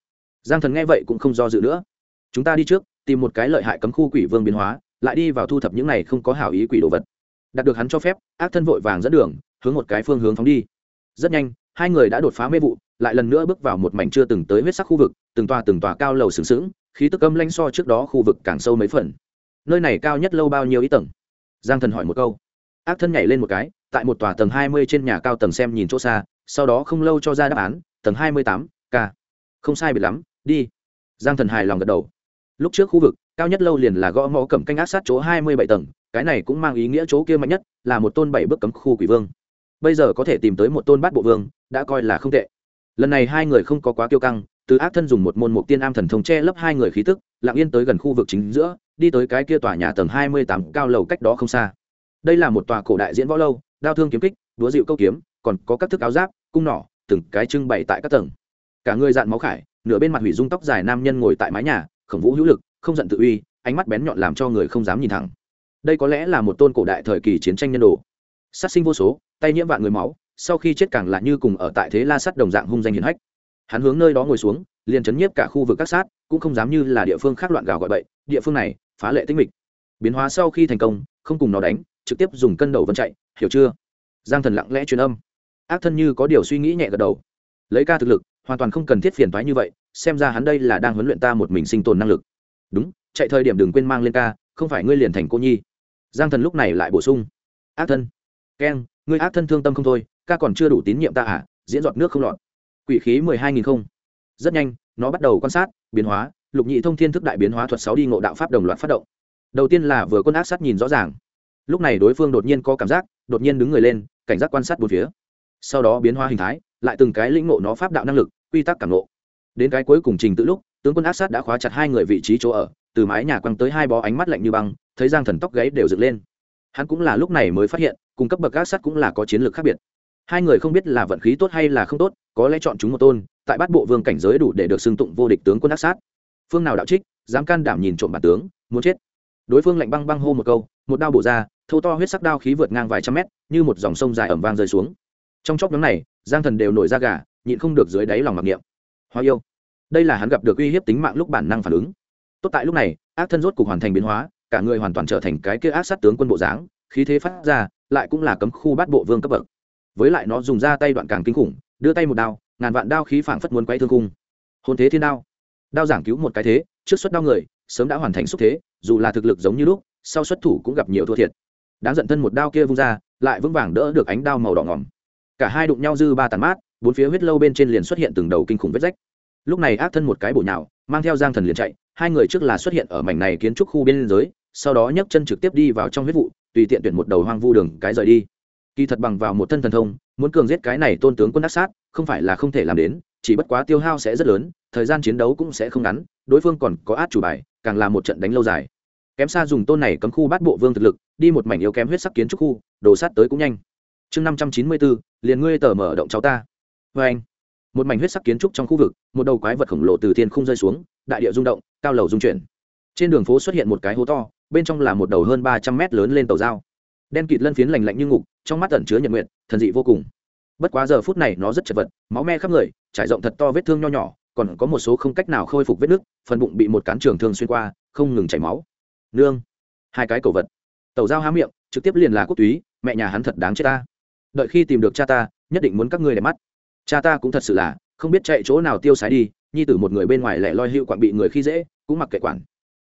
S1: Giang thần nghe vậy cũng không do dự nữa. Chúng ta đi trước, tìm một cái lợi hại cấm khu quỷ vương biến hóa, lại đi vào thu thập những này không có hảo ý quỷ đồ vật. Đạt được hắn cho phép, ác thân vội vàng dẫn đường hướng một cái phương hướng phóng đi. Rất nhanh, hai người đã đột phá mê vụ, lại lần nữa bước vào một mảnh chưa từng tới huyết sắc khu vực, từng tòa từng tòa cao lầu sừng sững, khí tức âm lanh so trước đó khu vực càng sâu mấy phần. Nơi này cao nhất lâu bao nhiêu ý tầng? Giang thần hỏi một câu. Ác thân nhảy lên một cái, tại một tòa tầng hai mươi trên nhà cao tầng xem nhìn chỗ xa, sau đó không lâu cho ra đáp án, tầng hai mươi tám, k. Không sai biệt lắm, đi. Giang thần hài lòng gật đầu. Lúc trước khu vực, cao nhất lâu liền là gõ mõ cẩm canh ác sát chỗ hai mươi bảy tầng, cái này cũng mang ý nghĩa chỗ kia mạnh nhất là một tôn bảy bước cấm khu quỷ vương bây giờ có thể tìm tới một tôn bát bộ vương, đã coi là không tệ. Lần này hai người không có quá kiêu căng, từ ác thân dùng một môn mục tiên am thần thông che lấp hai người khí tức, lặng yên tới gần khu vực chính giữa, đi tới cái kia tòa nhà tầng hai mươi tám cao lầu cách đó không xa. Đây là một tòa cổ đại diễn võ lâu, đao thương kiếm kích đúa dịu câu kiếm, còn có các thức áo giáp, cung nỏ, từng cái trưng bày tại các tầng. Cả người dạn máu khải, nửa bên mặt hủy dung tóc dài nam nhân ngồi tại mái nhà, khổng vũ hữu lực, không giận tự uy, ánh mắt bén nhọn làm cho người không dám nhìn thẳng. Đây có lẽ là một tôn cổ đại thời kỳ chiến tranh nhân đồ sát sinh vô số, tay nhiễm vạn người máu, sau khi chết càng là như cùng ở tại thế la sắt đồng dạng hung danh hiển hách. Hắn hướng nơi đó ngồi xuống, liền chấn nhiếp cả khu vực các sát, cũng không dám như là địa phương khác loạn gào gọi bậy, địa phương này, phá lệ tinh mịch. Biến hóa sau khi thành công, không cùng nó đánh, trực tiếp dùng cân đầu vân chạy, hiểu chưa? Giang thần lặng lẽ truyền âm. Ác thân như có điều suy nghĩ nhẹ gật đầu. Lấy ca thực lực, hoàn toàn không cần thiết phiền thoái như vậy, xem ra hắn đây là đang huấn luyện ta một mình sinh tồn năng lực. Đúng, chạy thời điểm đừng quên mang lên ca, không phải ngươi liền thành cô nhi. Giang thần lúc này lại bổ sung. Ác thân keng ngươi ác thân thương tâm không thôi, ca còn chưa đủ tín nhiệm ta à diễn giọt nước không lọt. Quỷ khí mười hai nghìn không. Rất nhanh, nó bắt đầu quan sát, biến hóa, lục nhị thông thiên thức đại biến hóa thuật sáu đi ngộ đạo pháp đồng loạt phát động. Đầu tiên là vừa quân ác sát nhìn rõ ràng. Lúc này đối phương đột nhiên có cảm giác, đột nhiên đứng người lên, cảnh giác quan sát bốn phía. Sau đó biến hóa hình thái, lại từng cái lĩnh ngộ nó pháp đạo năng lực, quy tắc cảm ngộ. Đến cái cuối cùng trình tự lúc, tướng quân ác sát đã khóa chặt hai người vị trí chỗ ở, từ mái nhà quăng tới hai bó ánh mắt lạnh như băng, thấy giang thần tóc gáy đều dựng lên. Hắn cũng là lúc này mới phát hiện cung cấp bậc ác sát cũng là có chiến lược khác biệt. Hai người không biết là vận khí tốt hay là không tốt, có lẽ chọn chúng một tôn, tại bát bộ vương cảnh giới đủ để được xưng tụng vô địch tướng quân ác sát phương nào đạo trích, dám can đảm nhìn trộm bản tướng, muốn chết. Đối phương lạnh băng băng hô một câu, một đao bổ ra, thâu to huyết sắc đao khí vượt ngang vài trăm mét, như một dòng sông dài ẩm vang rơi xuống. Trong chốc nhóm này, giang thần đều nổi ra gà, nhịn không được dưới đáy lòng mặc niệm. Hoa yêu. Đây là hắn gặp được uy hiếp tính mạng lúc bản năng phản ứng. Tốt tại lúc này, ác thân rốt cục hoàn thành biến hóa, cả người hoàn toàn trở thành cái kia ác sát tướng quân bộ dáng, khí thế phát ra lại cũng là cấm khu bát bộ vương cấp bậc. Với lại nó dùng ra tay đoạn càng kinh khủng, đưa tay một đao, ngàn vạn đao khí phảng phất muốn quay thương cung hôn thế thiên đao. Đao giảng cứu một cái thế, trước xuất đao người, sớm đã hoàn thành xúc thế, dù là thực lực giống như lúc, sau xuất thủ cũng gặp nhiều thua thiệt. Đáng giận thân một đao kia vung ra, lại vững vàng đỡ được ánh đao màu đỏ ngỏm. Cả hai đụng nhau dư ba tàn mát, bốn phía huyết lâu bên trên liền xuất hiện từng đầu kinh khủng vết rách. Lúc này ác thân một cái bổ nhào, mang theo giang thần liền chạy, hai người trước là xuất hiện ở mảnh này kiến trúc khu bên giới, sau đó nhấc chân trực tiếp đi vào trong huyết vụ tùy tiện tuyển một đầu hoang vu đường cái rời đi. Kỳ thật bằng vào một thân thần thông, muốn cường giết cái này tôn tướng quân đắc sát, không phải là không thể làm đến, chỉ bất quá tiêu hao sẽ rất lớn, thời gian chiến đấu cũng sẽ không ngắn, đối phương còn có át chủ bài, càng là một trận đánh lâu dài. Kém xa dùng tôn này cấm khu bát bộ vương thực lực, đi một mảnh yếu kém huyết sắc kiến trúc khu, đồ sát tới cũng nhanh. Chương năm trăm chín mươi bốn liền ngươi tờ mở động cháu ta. Vê anh, một mảnh huyết sắc kiến trúc trong khu vực, một đầu quái vật khổng lồ từ thiên không rơi xuống, đại địa rung động, cao lầu rung chuyển. Trên đường phố xuất hiện một cái hố to bên trong là một đầu hơn ba trăm mét lớn lên tàu dao. Đen kịt lân phiến lành lạnh như ngục, trong mắt ẩn chứa nhật nguyện thần dị vô cùng. Bất quá giờ phút này nó rất chật vật, máu me khắp người, trải rộng thật to vết thương nho nhỏ, còn có một số không cách nào khôi phục vết nứt phần bụng bị một cán trường thương xuyên qua, không ngừng chảy máu. Nương, hai cái cầu vật. Tàu dao há miệng, trực tiếp liền là quốc túy, mẹ nhà hắn thật đáng chết ta. Đợi khi tìm được cha ta, nhất định muốn các ngươi để mắt. Cha ta cũng thật sự là, không biết chạy chỗ nào tiêu sái đi, nhi tử một người bên ngoài lẻ loi hữu quặn bị người khi dễ, cũng mặc kệ quản.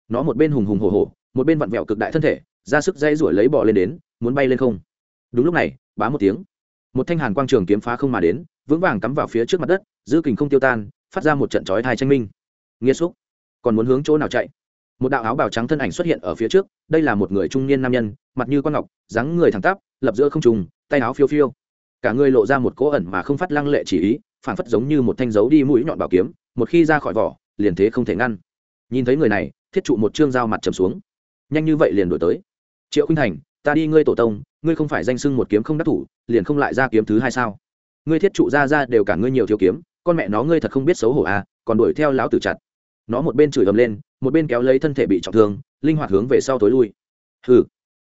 S1: Nó một bên hùng hùng hồ hồ một bên vặn vẹo cực đại thân thể, ra sức dây rủi lấy bò lên đến, muốn bay lên không. Đúng lúc này, bá một tiếng. Một thanh hàn quang trường kiếm phá không mà đến, vững vàng cắm vào phía trước mặt đất, giữ kình không tiêu tan, phát ra một trận chói thai tranh minh. Nghiêm xúc. Còn muốn hướng chỗ nào chạy? Một đạo áo bào trắng thân ảnh xuất hiện ở phía trước, đây là một người trung niên nam nhân, mặt như con ngọc, dáng người thẳng tắp, lập giữa không trùng, tay áo phiêu phiêu. Cả người lộ ra một cỗ ẩn mà không phát lăng lệ chỉ ý phản phất giống như một thanh dấu đi mũi nhọn bảo kiếm, một khi ra khỏi vỏ, liền thế không thể ngăn. Nhìn thấy người này, thiết trụ một chương dao mặt trầm xuống nhanh như vậy liền đổi tới. Triệu khinh thành, ta đi ngươi tổ tông, ngươi không phải danh sưng một kiếm không đắc thủ, liền không lại ra kiếm thứ hai sao? Ngươi thiết trụ ra ra đều cả ngươi nhiều thiếu kiếm, con mẹ nó ngươi thật không biết xấu hổ à còn đuổi theo lão tử chặt. Nó một bên chửi ầm lên, một bên kéo lấy thân thể bị trọng thương, linh hoạt hướng về sau tối lui. Hừ.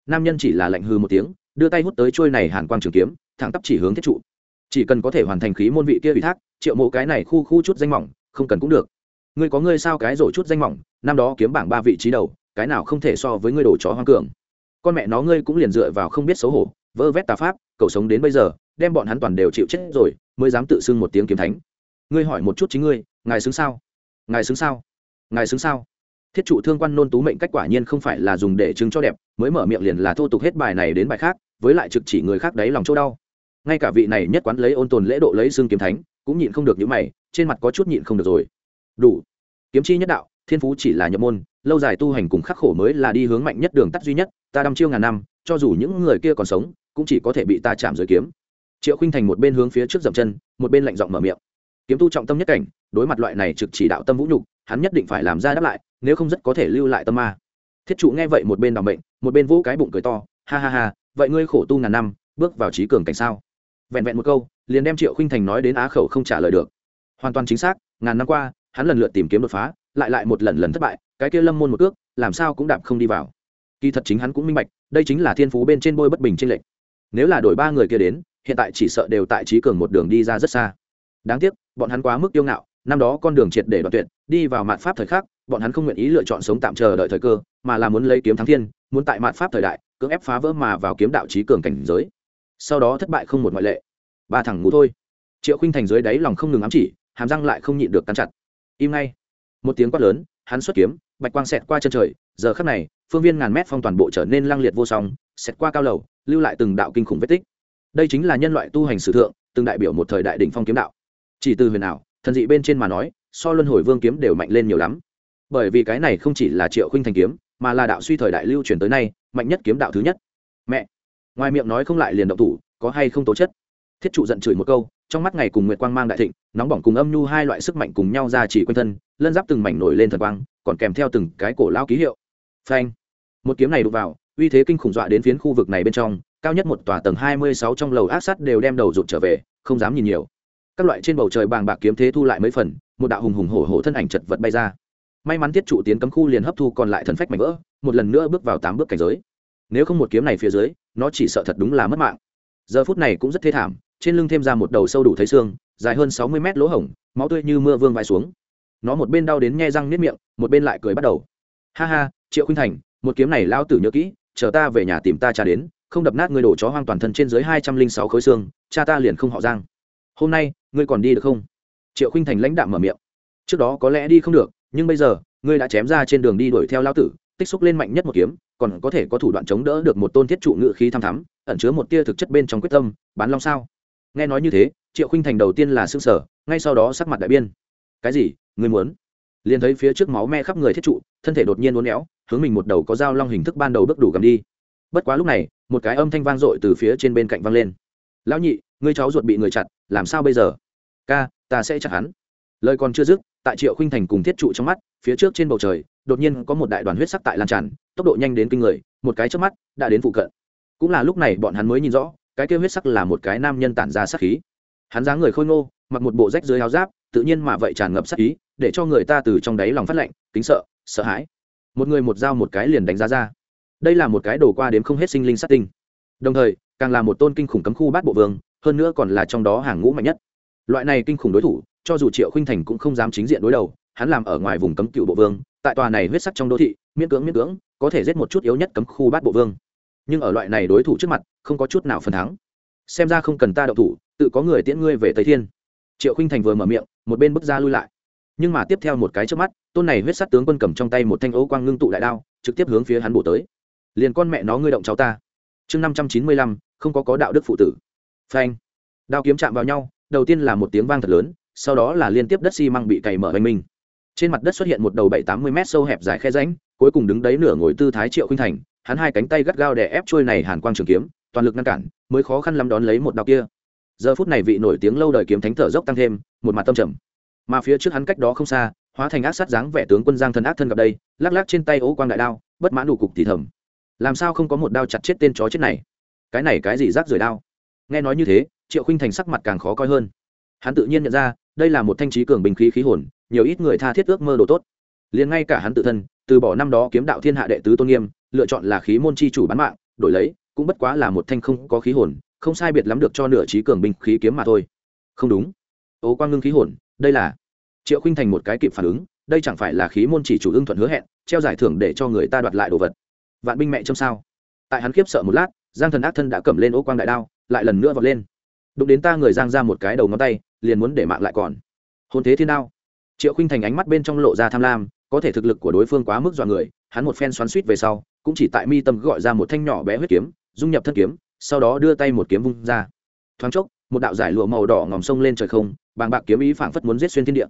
S1: Nam nhân chỉ là lạnh hư một tiếng, đưa tay hút tới trôi này hàn quang trường kiếm, thẳng tắp chỉ hướng thiết trụ. Chỉ cần có thể hoàn thành khí môn vị kia ủy thác, triệu mộ cái này khu khu chút danh mỏng, không cần cũng được. Ngươi có ngươi sao cái rổ chút danh mỏng, năm đó kiếm bảng ba vị trí đầu cái nào không thể so với ngươi đổ chó hoang cường. Con mẹ nó ngươi cũng liền dựa vào không biết xấu hổ, vơ vét tà pháp cậu sống đến bây giờ, đem bọn hắn toàn đều chịu chết rồi, mới dám tự xưng một tiếng kiếm thánh. Ngươi hỏi một chút chính ngươi, ngài xứng sao? Ngài xứng sao? Ngài xứng sao? Thiết trụ thương quan nôn tú mệnh cách quả nhiên không phải là dùng để chứng cho đẹp, mới mở miệng liền là thô tục hết bài này đến bài khác, với lại trực chỉ người khác đấy lòng chỗ đau. Ngay cả vị này nhất quán lấy ôn tồn lễ độ lấy xương kiếm thánh, cũng nhịn không được những mày, trên mặt có chút nhịn không được rồi. Đủ. Kiếm chi nhất đạo, thiên phú chỉ là nhập môn lâu dài tu hành cùng khắc khổ mới là đi hướng mạnh nhất đường tắt duy nhất, ta đăm chiêu ngàn năm, cho dù những người kia còn sống, cũng chỉ có thể bị ta chạm dưới kiếm. Triệu khinh thành một bên hướng phía trước dậm chân, một bên lạnh giọng mở miệng. Kiếm tu trọng tâm nhất cảnh, đối mặt loại này trực chỉ đạo tâm vũ nhục, hắn nhất định phải làm ra đáp lại, nếu không rất có thể lưu lại tâm ma. Thiết trụ nghe vậy một bên đỏ mệnh, một bên vũ cái bụng cười to, ha ha ha, vậy ngươi khổ tu ngàn năm, bước vào trí cường cảnh sao? Vẹn vẹn một câu, liền đem triệu khinh thành nói đến á khẩu không trả lời được. Hoàn toàn chính xác, ngàn năm qua, hắn lần lượt tìm kiếm đột phá, lại lại một lần lần thất bại cái kia lâm môn một cước, làm sao cũng đạp không đi vào. Kỳ thật chính hắn cũng minh bạch, đây chính là thiên phú bên trên bôi bất bình trên lệnh nếu là đổi ba người kia đến, hiện tại chỉ sợ đều tại trí cường một đường đi ra rất xa. Đáng tiếc, bọn hắn quá mức yêu ngạo, năm đó con đường triệt để đoạn tuyệt, đi vào mạn pháp thời khắc, bọn hắn không nguyện ý lựa chọn sống tạm chờ đợi thời cơ, mà là muốn lấy kiếm thắng thiên, muốn tại mạn pháp thời đại, cưỡng ép phá vỡ mà vào kiếm đạo trí cường cảnh giới. Sau đó thất bại không một ngoại lệ. Ba thằng ngủ thôi. Triệu khinh thành dưới đáy lòng không ngừng ám chỉ, hàm răng lại không nhịn được cắn chặt. Im ngay. Một tiếng quát lớn, hắn xuất kiếm bạch quang xẹt qua chân trời, giờ khắc này, phương viên ngàn mét phong toàn bộ trở nên lăng liệt vô song, xẹt qua cao lầu, lưu lại từng đạo kinh khủng vết tích. Đây chính là nhân loại tu hành sử thượng, từng đại biểu một thời đại đỉnh phong kiếm đạo. Chỉ từ huyền ảo, thần dị bên trên mà nói, so luân hồi vương kiếm đều mạnh lên nhiều lắm. Bởi vì cái này không chỉ là triệu khinh thành kiếm, mà là đạo suy thời đại lưu truyền tới nay, mạnh nhất kiếm đạo thứ nhất. Mẹ! Ngoài miệng nói không lại liền động thủ, có hay không tố chất? Thiết trụ giận chửi một câu, trong mắt ngày cùng nguyệt quang mang đại thịnh, nóng bỏng cùng âm nhu hai loại sức mạnh cùng nhau ra chỉ quanh thân lân giáp từng mảnh nổi lên thần quang, còn kèm theo từng cái cổ lao ký hiệu. Phanh. Một kiếm này đụng vào, uy thế kinh khủng dọa đến phiến khu vực này bên trong, cao nhất một tòa tầng hai mươi sáu trong lầu ác sắt đều đem đầu rụt trở về, không dám nhìn nhiều. Các loại trên bầu trời bàng bạc kiếm thế thu lại mấy phần, một đạo hùng hùng hổ hổ thân ảnh chật vật bay ra. May mắn tiết trụ tiến cấm khu liền hấp thu còn lại thần phách mạnh vỡ, một lần nữa bước vào tám bước cảnh giới. Nếu không một kiếm này phía dưới, nó chỉ sợ thật đúng là mất mạng. Giờ phút này cũng rất thê thảm, trên lưng thêm ra một đầu sâu đủ thấy xương, dài hơn sáu mươi mét lỗ hổng, máu tươi như mưa vương vai xuống nó một bên đau đến nhe răng nếp miệng, một bên lại cười bắt đầu. Ha ha, triệu khinh thành, một kiếm này lao tử nhớ kỹ, chờ ta về nhà tìm ta cha đến, không đập nát người đổ chó hoang toàn thân trên dưới hai trăm linh sáu khối xương, cha ta liền không họ giang. Hôm nay, ngươi còn đi được không? Triệu khinh thành lãnh đạm mở miệng. Trước đó có lẽ đi không được, nhưng bây giờ, ngươi đã chém ra trên đường đi đuổi theo lao tử, tích xúc lên mạnh nhất một kiếm, còn có thể có thủ đoạn chống đỡ được một tôn thiết trụ ngự khí thăm thắm, ẩn chứa một tia thực chất bên trong quyết tâm, bán long sao? Nghe nói như thế, triệu khinh thành đầu tiên là xương sở ngay sau đó sắc mặt đại biên cái gì? Ngươi muốn. Liền thấy phía trước máu me khắp người thiết trụ, thân thể đột nhiên uốn éo, hướng mình một đầu có dao long hình thức ban đầu bước đủ gầm đi. Bất quá lúc này, một cái âm thanh vang dội từ phía trên bên cạnh vang lên. Lão nhị, ngươi cháu ruột bị người chặt, làm sao bây giờ? Ca, ta sẽ chặt hắn. Lời còn chưa dứt, tại triệu khinh thành cùng thiết trụ trong mắt, phía trước trên bầu trời, đột nhiên có một đại đoàn huyết sắc tại lan tràn, tốc độ nhanh đến kinh người, một cái trước mắt, đã đến phụ cận. Cũng là lúc này bọn hắn mới nhìn rõ, cái kêu huyết sắc là một cái nam nhân tản ra sắc khí. Hắn dáng người khôi ngô, mặc một bộ rách dưới áo giáp tự nhiên mà vậy tràn ngập sắc ý, để cho người ta từ trong đáy lòng phát lạnh, kính sợ sợ hãi. Một người một dao một cái liền đánh giá ra. Đây là một cái đổ qua đếm không hết sinh linh sát tinh. Đồng thời, càng là một tôn kinh khủng cấm khu bát bộ vương, hơn nữa còn là trong đó hàng ngũ mạnh nhất. Loại này kinh khủng đối thủ, cho dù triệu khinh thành cũng không dám chính diện đối đầu, hắn làm ở ngoài vùng cấm cựu bộ vương, tại tòa này huyết sắc trong đô thị, miễn cưỡng miễn cưỡng, có thể giết một chút yếu nhất cấm khu bát bộ vương. Nhưng ở loại này đối thủ trước mặt, không có chút nào phần thắng. Xem ra không cần ta đậu thủ, tự có người tiễn ngươi về tây thiên triệu khinh thành vừa mở miệng, một bên bước ra lui lại. Nhưng mà tiếp theo một cái trước mắt, tôn này huyết sắt tướng quân cầm trong tay một thanh ấu quang ngưng tụ đại đao, trực tiếp hướng phía hắn bổ tới. Liền con mẹ nó ngươi động cháu ta. Chương năm trăm chín mươi lăm, không có có đạo đức phụ tử. Phanh. Đao kiếm chạm vào nhau, đầu tiên là một tiếng vang thật lớn, sau đó là liên tiếp đất xi măng bị cày mở oanh minh. Trên mặt đất xuất hiện một đầu bảy tám mươi m sâu hẹp dài khe ránh cuối cùng đứng đấy nửa ngồi tư thái triệu khinh thành, hắn hai cánh tay gắt gao đè ép trôi này hàn quang trường kiếm, toàn lực ngăn cản, mới khó khăn lắm đón lấy một đạo kia giờ phút này vị nổi tiếng lâu đời kiếm thánh thở dốc tăng thêm, một mặt tâm trầm. Mà phía trước hắn cách đó không xa, hóa thành ác sát dáng vẻ tướng quân giang thần ác thân gặp đây, lắc lắc trên tay ố quang đại đao, bất mãn đủ cục thì thầm. Làm sao không có một đao chặt chết tên chó chết này? Cái này cái gì rác rưởi đao? Nghe nói như thế, triệu khinh thành sắc mặt càng khó coi hơn. Hắn tự nhiên nhận ra, đây là một thanh trí cường bình khí khí hồn, nhiều ít người tha thiết ước mơ đồ tốt. Liền ngay cả hắn tự thân, từ bỏ năm đó kiếm đạo thiên hạ đệ tứ tôn nghiêm, lựa chọn là khí môn chi chủ bán mạng, đổi lấy, cũng bất quá là một thanh không có khí hồn không sai biệt lắm được cho nửa trí cường binh khí kiếm mà thôi. Không đúng. Ố quang ngưng khí hồn, đây là triệu khinh thành một cái kịp phản ứng, đây chẳng phải là khí môn chỉ chủ ưng thuận hứa hẹn, treo giải thưởng để cho người ta đoạt lại đồ vật. Vạn binh mẹ trong sao? Tại hắn khiếp sợ một lát, giang thần ác thân đã cầm lên ô quang đại đao, lại lần nữa vọt lên. Đụng đến ta người giang ra một cái đầu ngón tay, liền muốn để mạng lại còn. Hôn thế thiên đao. Triệu khinh thành ánh mắt bên trong lộ ra tham lam, có thể thực lực của đối phương quá mức dọa người, hắn một phen xoắn suýt về sau, cũng chỉ tại mi tâm gọi ra một thanh nhỏ bé huyết kiếm, dung nhập thân kiếm sau đó đưa tay một kiếm vung ra. Thoáng chốc, một đạo giải lụa màu đỏ ngòm sông lên trời không, bàng bạc kiếm ý phảng phất muốn giết xuyên thiên địa.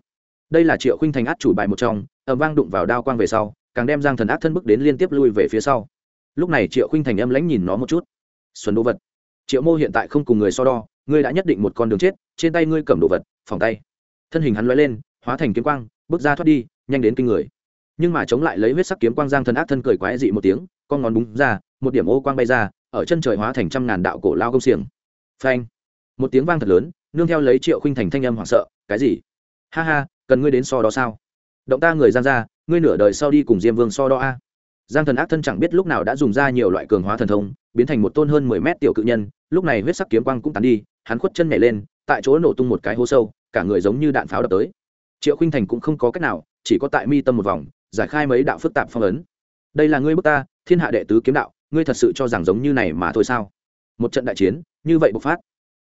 S1: Đây là triệu khinh thành át chủ bài một trong ẩm vang đụng vào đao quang về sau, càng đem giang thần ác thân bức đến liên tiếp lui về phía sau. Lúc này triệu khinh thành âm lãnh nhìn nó một chút. Xuân đồ vật, triệu mô hiện tại không cùng người so đo, ngươi đã nhất định một con đường chết, trên tay ngươi cầm đồ vật phòng tay. Thân hình hắn lóe lên, hóa thành kiếm quang, bước ra thoát đi, nhanh đến kinh người. Nhưng mà chống lại lấy huyết sắc kiếm quang giang thần ác thân cười quái dị một tiếng, con ngón búng ra, một điểm ô quang bay ra ở chân trời hóa thành trăm ngàn đạo cổ lao công xiềng. Phanh. Một tiếng vang thật lớn, nương theo lấy triệu khinh thành thanh âm hoảng sợ, cái gì? Ha ha, cần ngươi đến so đó sao? Động ta người giang ra, ngươi nửa đời sau đi cùng diêm vương so đo a. Giang thần ác thân chẳng biết lúc nào đã dùng ra nhiều loại cường hóa thần thông, biến thành một tôn hơn mười mét tiểu cự nhân, lúc này huyết sắc kiếm quang cũng tàn đi, hắn khuất chân nhảy lên, tại chỗ nổ tung một cái hố sâu, cả người giống như đạn pháo đập tới. Triệu khinh thành cũng không có cách nào, chỉ có tại mi tâm một vòng, giải khai mấy đạo phức tạp phong ấn. Đây là ngươi bức ta, thiên hạ đệ tứ kiếm đạo ngươi thật sự cho rằng giống như này mà thôi sao? Một trận đại chiến, như vậy bộc phát.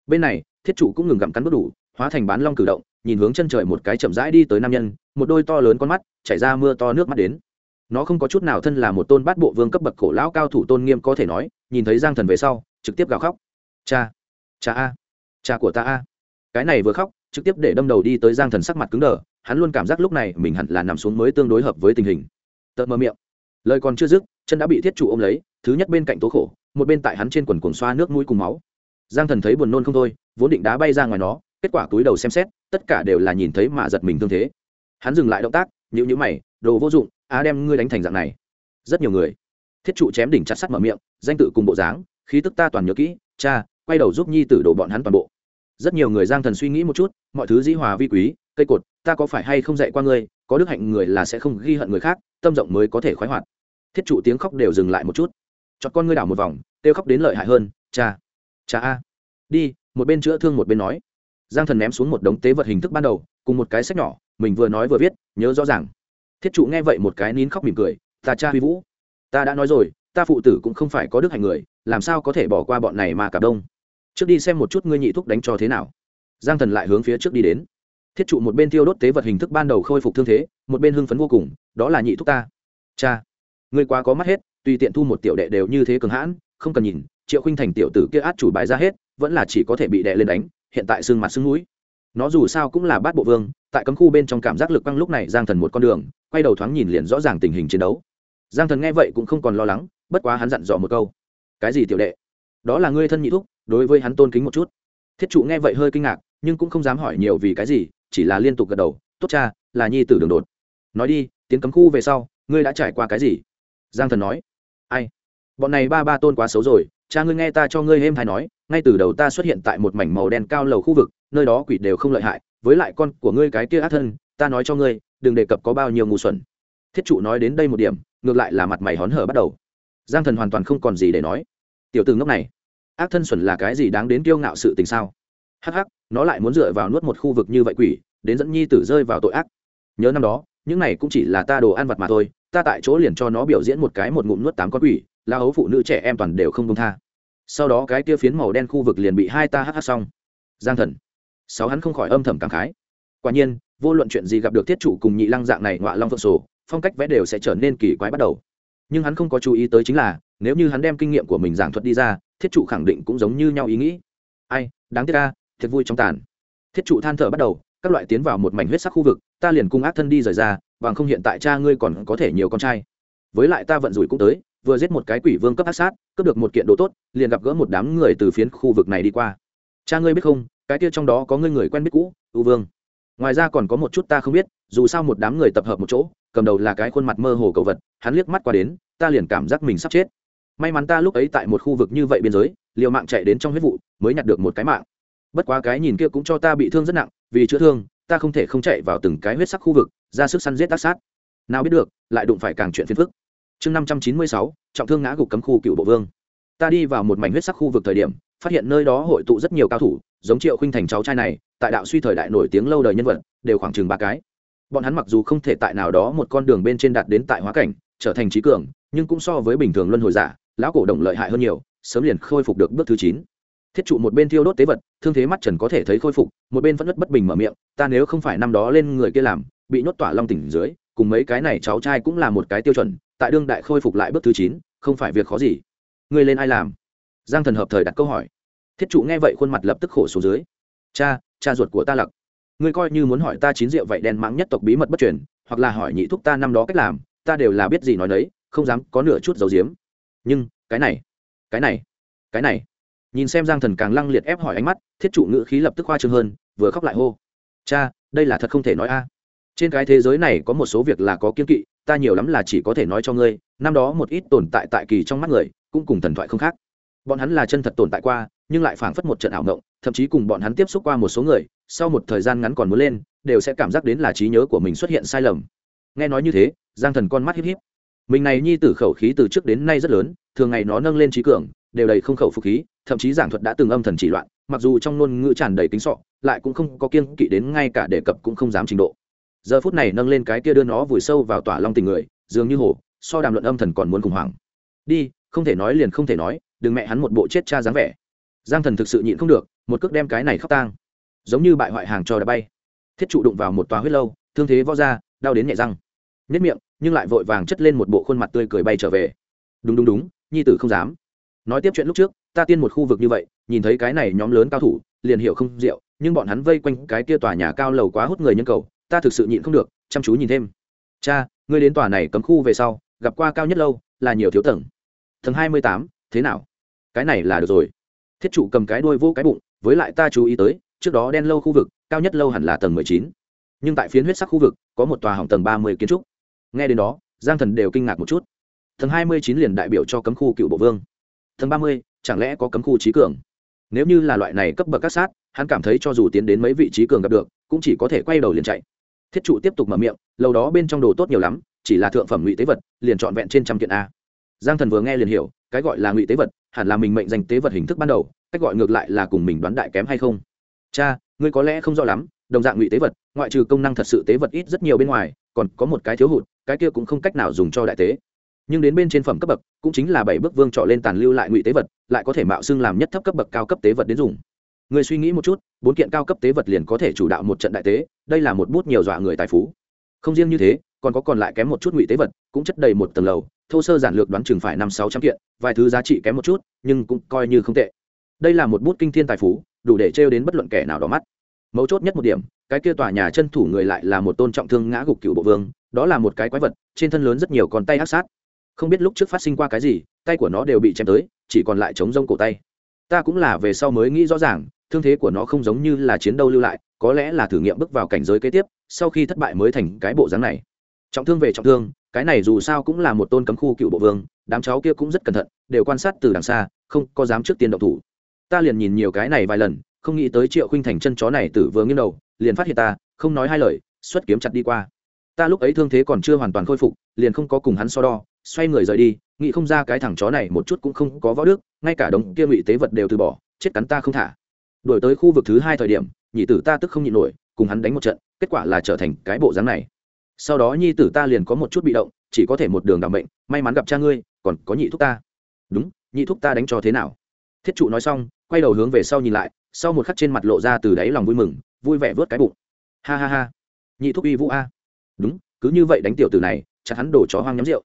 S1: Bên này, thiết chủ cũng ngừng gặm cắn bất đủ, hóa thành bán long cử động, nhìn hướng chân trời một cái chậm rãi đi tới nam nhân, một đôi to lớn con mắt chảy ra mưa to nước mắt đến. Nó không có chút nào thân là một tôn bát bộ vương cấp bậc cổ lão cao thủ tôn nghiêm có thể nói, nhìn thấy giang thần về sau, trực tiếp gào khóc. Cha cha a, cha của ta a. Cái này vừa khóc, trực tiếp để đâm đầu đi tới giang thần sắc mặt cứng đờ, hắn luôn cảm giác lúc này mình hẳn là nằm xuống mới tương đối hợp với tình hình. Tợt mơ miệng. Lời còn chưa dứt, chân đã bị thiết chủ ôm lấy thứ nhất bên cạnh tố khổ, một bên tại hắn trên quần cuồng xoa nước mũi cùng máu. Giang thần thấy buồn nôn không thôi, vốn định đá bay ra ngoài nó, kết quả túi đầu xem xét, tất cả đều là nhìn thấy mà giật mình tương thế. Hắn dừng lại động tác nhữ nhữ mày, đồ vô dụng, á đem ngươi đánh thành dạng này. Rất nhiều người. Thiết trụ chém đỉnh chặt sắt mở miệng, danh tự cùng bộ dáng, khí tức ta toàn nhớ kỹ, cha, quay đầu giúp nhi tử đổ bọn hắn toàn bộ. Rất nhiều người giang thần suy nghĩ một chút, mọi thứ dĩ hòa vi quý, cây cột, ta có phải hay không dạy qua ngươi, có đức hạnh người là sẽ không ghi hận người khác, tâm rộng mới có thể khoái hoạt. Thiết trụ tiếng khóc đều dừng lại một chút chọn con ngươi đảo một vòng, kêu khóc đến lợi hại hơn, cha cha a. Đi, một bên chữa thương một bên nói. Giang thần ném xuống một đống tế vật hình thức ban đầu, cùng một cái sách nhỏ, mình vừa nói vừa viết, nhớ rõ ràng. Thiết trụ nghe vậy một cái nín khóc mỉm cười, ta cha huy vũ, ta đã nói rồi, ta phụ tử cũng không phải có đức hạnh người, làm sao có thể bỏ qua bọn này mà cả đông? Trước đi xem một chút ngươi nhị thúc đánh cho thế nào. Giang thần lại hướng phía trước đi đến. Thiết trụ một bên tiêu đốt tế vật hình thức ban đầu khôi phục thương thế, một bên hưng phấn vô cùng, đó là nhị thúc ta. Cha, ngươi quá có mắt hết tùy tiện thu một tiểu đệ đều như thế cường hãn, không cần nhìn, triệu khinh thành tiểu tử kia át chủ bài ra hết, vẫn là chỉ có thể bị đệ lên đánh, hiện tại xương mặt xương mũi. Nó dù sao cũng là bát bộ vương, tại cấm khu bên trong cảm giác lực băng lúc này giang thần một con đường, quay đầu thoáng nhìn liền rõ ràng tình hình chiến đấu. Giang thần nghe vậy cũng không còn lo lắng, bất quá hắn dặn dò một câu. Cái gì tiểu đệ? Đó là ngươi thân nhị thúc, đối với hắn tôn kính một chút. Thiết trụ nghe vậy hơi kinh ngạc, nhưng cũng không dám hỏi nhiều vì cái gì, chỉ là liên tục gật đầu. Tốt cha, là nhi tử đường đột. Nói đi, tiến cấm khu về sau, ngươi đã trải qua cái gì? Giang thần nói. Ai? Bọn này ba ba tôn quá xấu rồi, cha ngươi nghe ta cho ngươi êm hay nói, ngay từ đầu ta xuất hiện tại một mảnh màu đen cao lầu khu vực, nơi đó quỷ đều không lợi hại, với lại con của ngươi cái kia ác thân, ta nói cho ngươi, đừng đề cập có bao nhiêu ngu xuẩn. Thiết trụ nói đến đây một điểm, ngược lại là mặt mày hón hở bắt đầu. Giang thần hoàn toàn không còn gì để nói. Tiểu từ ngốc này, ác thân xuẩn là cái gì đáng đến kiêu ngạo sự tình sao? Hắc hắc, nó lại muốn dựa vào nuốt một khu vực như vậy quỷ, đến dẫn nhi tử rơi vào tội ác. Nhớ năm đó, những này cũng chỉ là ta đồ ăn vặt mà thôi ta tại chỗ liền cho nó biểu diễn một cái một ngụm nuốt tám con quỷ la hấu phụ nữ trẻ em toàn đều không công tha. Sau đó cái tia phiến màu đen khu vực liền bị hai ta hh xong. Giang thần. Sáu hắn không khỏi âm thầm cảm khái. Quả nhiên, vô luận chuyện gì gặp được thiết chủ cùng nhị lăng dạng này ngọa long phượng sổ, phong cách vẽ đều sẽ trở nên kỳ quái bắt đầu. Nhưng hắn không có chú ý tới chính là, nếu như hắn đem kinh nghiệm của mình giảng thuật đi ra, thiết trụ khẳng định cũng giống như nhau ý nghĩ. Ai, đáng tiếc ca thiệt vui trong tàn. Thiết trụ than thở bắt đầu, các loại tiến vào một mảnh huyết sắc khu vực, ta liền cung ác thân đi rời ra bằng không hiện tại cha ngươi còn có thể nhiều con trai. Với lại ta vận rủi cũng tới, vừa giết một cái quỷ vương cấp ác sát, cướp được một kiện đồ tốt, liền gặp gỡ một đám người từ phiến khu vực này đi qua. Cha ngươi biết không, cái kia trong đó có ngươi người quen biết cũ ưu vương. Ngoài ra còn có một chút ta không biết, dù sao một đám người tập hợp một chỗ, cầm đầu là cái khuôn mặt mơ hồ cầu vật, hắn liếc mắt qua đến, ta liền cảm giác mình sắp chết. May mắn ta lúc ấy tại một khu vực như vậy biên giới, liều mạng chạy đến trong huyết vụ, mới nhặt được một cái mạng. Bất quá cái nhìn kia cũng cho ta bị thương rất nặng, vì chữa thương, ta không thể không chạy vào từng cái huyết sắc khu vực ra sức săn giết tác sát. Nào biết được, lại đụng phải càng chuyện phiền phức. Chương năm trăm chín mươi sáu, trọng thương ngã gục cấm khu cựu bộ vương. Ta đi vào một mảnh huyết sắc khu vực thời điểm, phát hiện nơi đó hội tụ rất nhiều cao thủ, giống triệu khinh thành cháu trai này, tại đạo suy thời đại nổi tiếng lâu đời nhân vật, đều khoảng chừng ba cái. Bọn hắn mặc dù không thể tại nào đó một con đường bên trên đạt đến tại hóa cảnh, trở thành trí cường, nhưng cũng so với bình thường luân hồi giả, lão cổ đồng lợi hại hơn nhiều, sớm liền khôi phục được bước thứ chín. Thiết trụ một bên thiêu đốt tế vật, thương thế mắt trần có thể thấy khôi phục, một bên vẫn rất bất bình mở miệng, ta nếu không phải năm đó lên người kia làm bị nhốt tỏa long tỉnh dưới, cùng mấy cái này cháu trai cũng là một cái tiêu chuẩn, tại đương đại khôi phục lại bước thứ chín, không phải việc khó gì. Ngươi lên ai làm? Giang thần hợp thời đặt câu hỏi. Thiết trụ nghe vậy khuôn mặt lập tức khổ xuống dưới. Cha cha ruột của ta lặc. Ngươi coi như muốn hỏi ta chín rượu vậy đen mãng nhất tộc bí mật bất truyền, hoặc là hỏi nhị thúc ta năm đó cách làm, ta đều là biết gì nói đấy không dám có nửa chút dấu diếm nhưng, cái này cái này cái này. Nhìn xem giang thần càng lăng liệt ép hỏi ánh mắt, thiết trụ ngữ khí lập tức khoa trương hơn, vừa khóc lại hô. Cha, đây là thật không thể nói a trên cái thế giới này có một số việc là có kiên kỵ, ta nhiều lắm là chỉ có thể nói cho ngươi, năm đó một ít tồn tại tại kỳ trong mắt người, cũng cùng thần thoại không khác. Bọn hắn là chân thật tồn tại qua, nhưng lại phảng phất một trận ảo ngộng thậm chí cùng bọn hắn tiếp xúc qua một số người, sau một thời gian ngắn còn muốn lên, đều sẽ cảm giác đến là trí nhớ của mình xuất hiện sai lầm. Nghe nói như thế, giang thần con mắt híp híp. Mình này nhi tử khẩu khí từ trước đến nay rất lớn, thường ngày nó nâng lên trí cường, đều đầy không khẩu phục khí, thậm chí giảng thuật đã từng âm thần chỉ loạn, mặc dù trong ngôn ngữ tràn đầy tính sọ, lại cũng không có kiên kỵ đến ngay cả đề cập cũng không dám trình độ giờ phút này nâng lên cái kia đưa nó vùi sâu vào tỏa long tình người, dường như hổ, so đàm luận âm thần còn muốn khủng hoảng. Đi, không thể nói liền không thể nói, đừng mẹ hắn một bộ chết cha dáng vẻ. Giang thần thực sự nhịn không được, một cước đem cái này khóc tang. Giống như bại hoại hàng trò đã bay. Thiết trụ đụng vào một tòa huyết lâu, thương thế võ ra, đau đến nhẹ răng. Nhất miệng, nhưng lại vội vàng chất lên một bộ khuôn mặt tươi cười bay trở về. Đúng đúng đúng, nhi tử không dám. Nói tiếp chuyện lúc trước, ta tiên một khu vực như vậy, nhìn thấy cái này nhóm lớn cao thủ, liền hiểu không rượu, nhưng bọn hắn vây quanh cái kia tòa nhà cao lầu quá hút người nhân cầu ta thực sự nhịn không được, chăm chú nhìn thêm. Cha, ngươi đến tòa này cấm khu về sau, gặp qua cao nhất lâu, là nhiều thiếu tầng. Tầng hai mươi tám, thế nào? Cái này là được rồi. Thiết trụ cầm cái đuôi vô cái bụng, với lại ta chú ý tới, trước đó đen lâu khu vực, cao nhất lâu hẳn là tầng mười chín. Nhưng tại phiến huyết sắc khu vực, có một tòa hỏng tầng ba mươi kiến trúc. Nghe đến đó, giang thần đều kinh ngạc một chút. Tầng hai mươi chín liền đại biểu cho cấm khu cựu bộ vương. Tầng ba mươi, chẳng lẽ có cấm khu trí cường? Nếu như là loại này cấp bậc các sát, hắn cảm thấy cho dù tiến đến mấy vị trí cường gặp được, cũng chỉ có thể quay đầu liền chạy thiết trụ tiếp tục mở miệng, lâu đó bên trong đồ tốt nhiều lắm, chỉ là thượng phẩm ngụy tế vật, liền trọn vẹn trên trăm kiện a. Giang thần vừa nghe liền hiểu, cái gọi là ngụy tế vật, hẳn là mình mệnh danh tế vật hình thức ban đầu, cách gọi ngược lại là cùng mình đoán đại kém hay không. Cha, ngươi có lẽ không rõ lắm, đồng dạng ngụy tế vật, ngoại trừ công năng thật sự tế vật ít rất nhiều bên ngoài, còn có một cái thiếu hụt, cái kia cũng không cách nào dùng cho đại tế. Nhưng đến bên trên phẩm cấp bậc, cũng chính là bảy bước vương trọ lên tàn lưu lại ngụy tế vật, lại có thể mạo xưng làm nhất thấp cấp bậc cao cấp tế vật đến dùng. Người suy nghĩ một chút, bốn kiện cao cấp tế vật liền có thể chủ đạo một trận đại tế đây là một bút nhiều dọa người tài phú. Không riêng như thế, còn có còn lại kém một chút ngụy tế vật, cũng chất đầy một tầng lầu, thô sơ giản lược đoán chừng phải năm sáu trăm kiện, vài thứ giá trị kém một chút, nhưng cũng coi như không tệ. Đây là một bút kinh thiên tài phú, đủ để trêu đến bất luận kẻ nào đỏ mắt. Mấu chốt nhất một điểm, cái kia tòa nhà chân thủ người lại là một tôn trọng thương ngã gục cựu bộ vương, đó là một cái quái vật, trên thân lớn rất nhiều con tay ác sát. Không biết lúc trước phát sinh qua cái gì, tay của nó đều bị chém tới, chỉ còn lại chống rông cổ tay. Ta cũng là về sau mới nghĩ rõ ràng, thương thế của nó không giống như là chiến đấu lưu lại có lẽ là thử nghiệm bước vào cảnh giới kế tiếp, sau khi thất bại mới thành cái bộ dáng này. Trọng thương về trọng thương, cái này dù sao cũng là một tôn cấm khu cựu bộ vương, đám cháu kia cũng rất cẩn thận, đều quan sát từ đằng xa, không có dám trước tiên động thủ. Ta liền nhìn nhiều cái này vài lần, không nghĩ tới triệu khinh thành chân chó này tử vừa nghiêng đầu, liền phát hiện ta, không nói hai lời, xuất kiếm chặt đi qua. Ta lúc ấy thương thế còn chưa hoàn toàn khôi phục, liền không có cùng hắn so đo, xoay người rời đi, nghĩ không ra cái thằng chó này một chút cũng không có võ đức, ngay cả đống kia ngụy tế vật đều từ bỏ, chết cắn ta không thả. Đổi tới khu vực thứ hai thời điểm nhị tử ta tức không nhịn nổi, cùng hắn đánh một trận, kết quả là trở thành cái bộ dáng này. Sau đó nhi tử ta liền có một chút bị động, chỉ có thể một đường đảm bệnh may mắn gặp cha ngươi, còn có nhị thúc ta. Đúng, nhị thúc ta đánh cho thế nào? Thiết trụ nói xong, quay đầu hướng về sau nhìn lại, sau một khắc trên mặt lộ ra từ đáy lòng vui mừng, vui vẻ vớt cái bụng. Ha ha ha. Nhị thúc uy vũ a. Đúng, cứ như vậy đánh tiểu tử này chặt hắn đổ chó hoang nhắm rượu.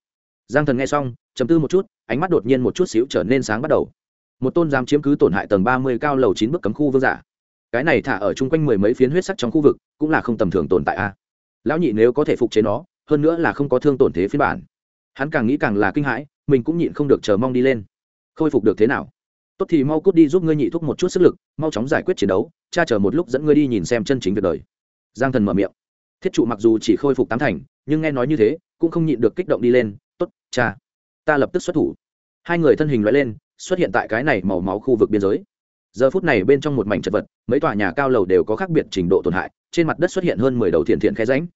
S1: Giang thần nghe xong chấm tư một chút, ánh mắt đột nhiên một chút xíu trở nên sáng bắt đầu. Một tôn giam chiếm cứ tổn hại tầng ba mươi cao lầu chín bước cấm khu vương giả cái này thả ở chung quanh mười mấy phiến huyết sắc trong khu vực, cũng là không tầm thường tồn tại a. Lão nhị nếu có thể phục chế nó, hơn nữa là không có thương tổn thế phiên bản. Hắn càng nghĩ càng là kinh hãi, mình cũng nhịn không được chờ mong đi lên. Khôi phục được thế nào? Tốt thì mau cút đi giúp ngươi nhị thúc một chút sức lực, mau chóng giải quyết chiến đấu, cha chờ một lúc dẫn ngươi đi nhìn xem chân chính việc đời. Giang thần mở miệng. Thiết trụ mặc dù chỉ khôi phục tám thành, nhưng nghe nói như thế, cũng không nhịn được kích động đi lên, tốt, cha, ta lập tức xuất thủ. Hai người thân hình loại lên, xuất hiện tại cái này màu máu khu vực biên giới giờ phút này bên trong một mảnh chật vật, mấy tòa nhà cao lầu đều có khác biệt trình độ tổn hại, trên mặt đất xuất hiện hơn mười đầu thiện thiện khe ránh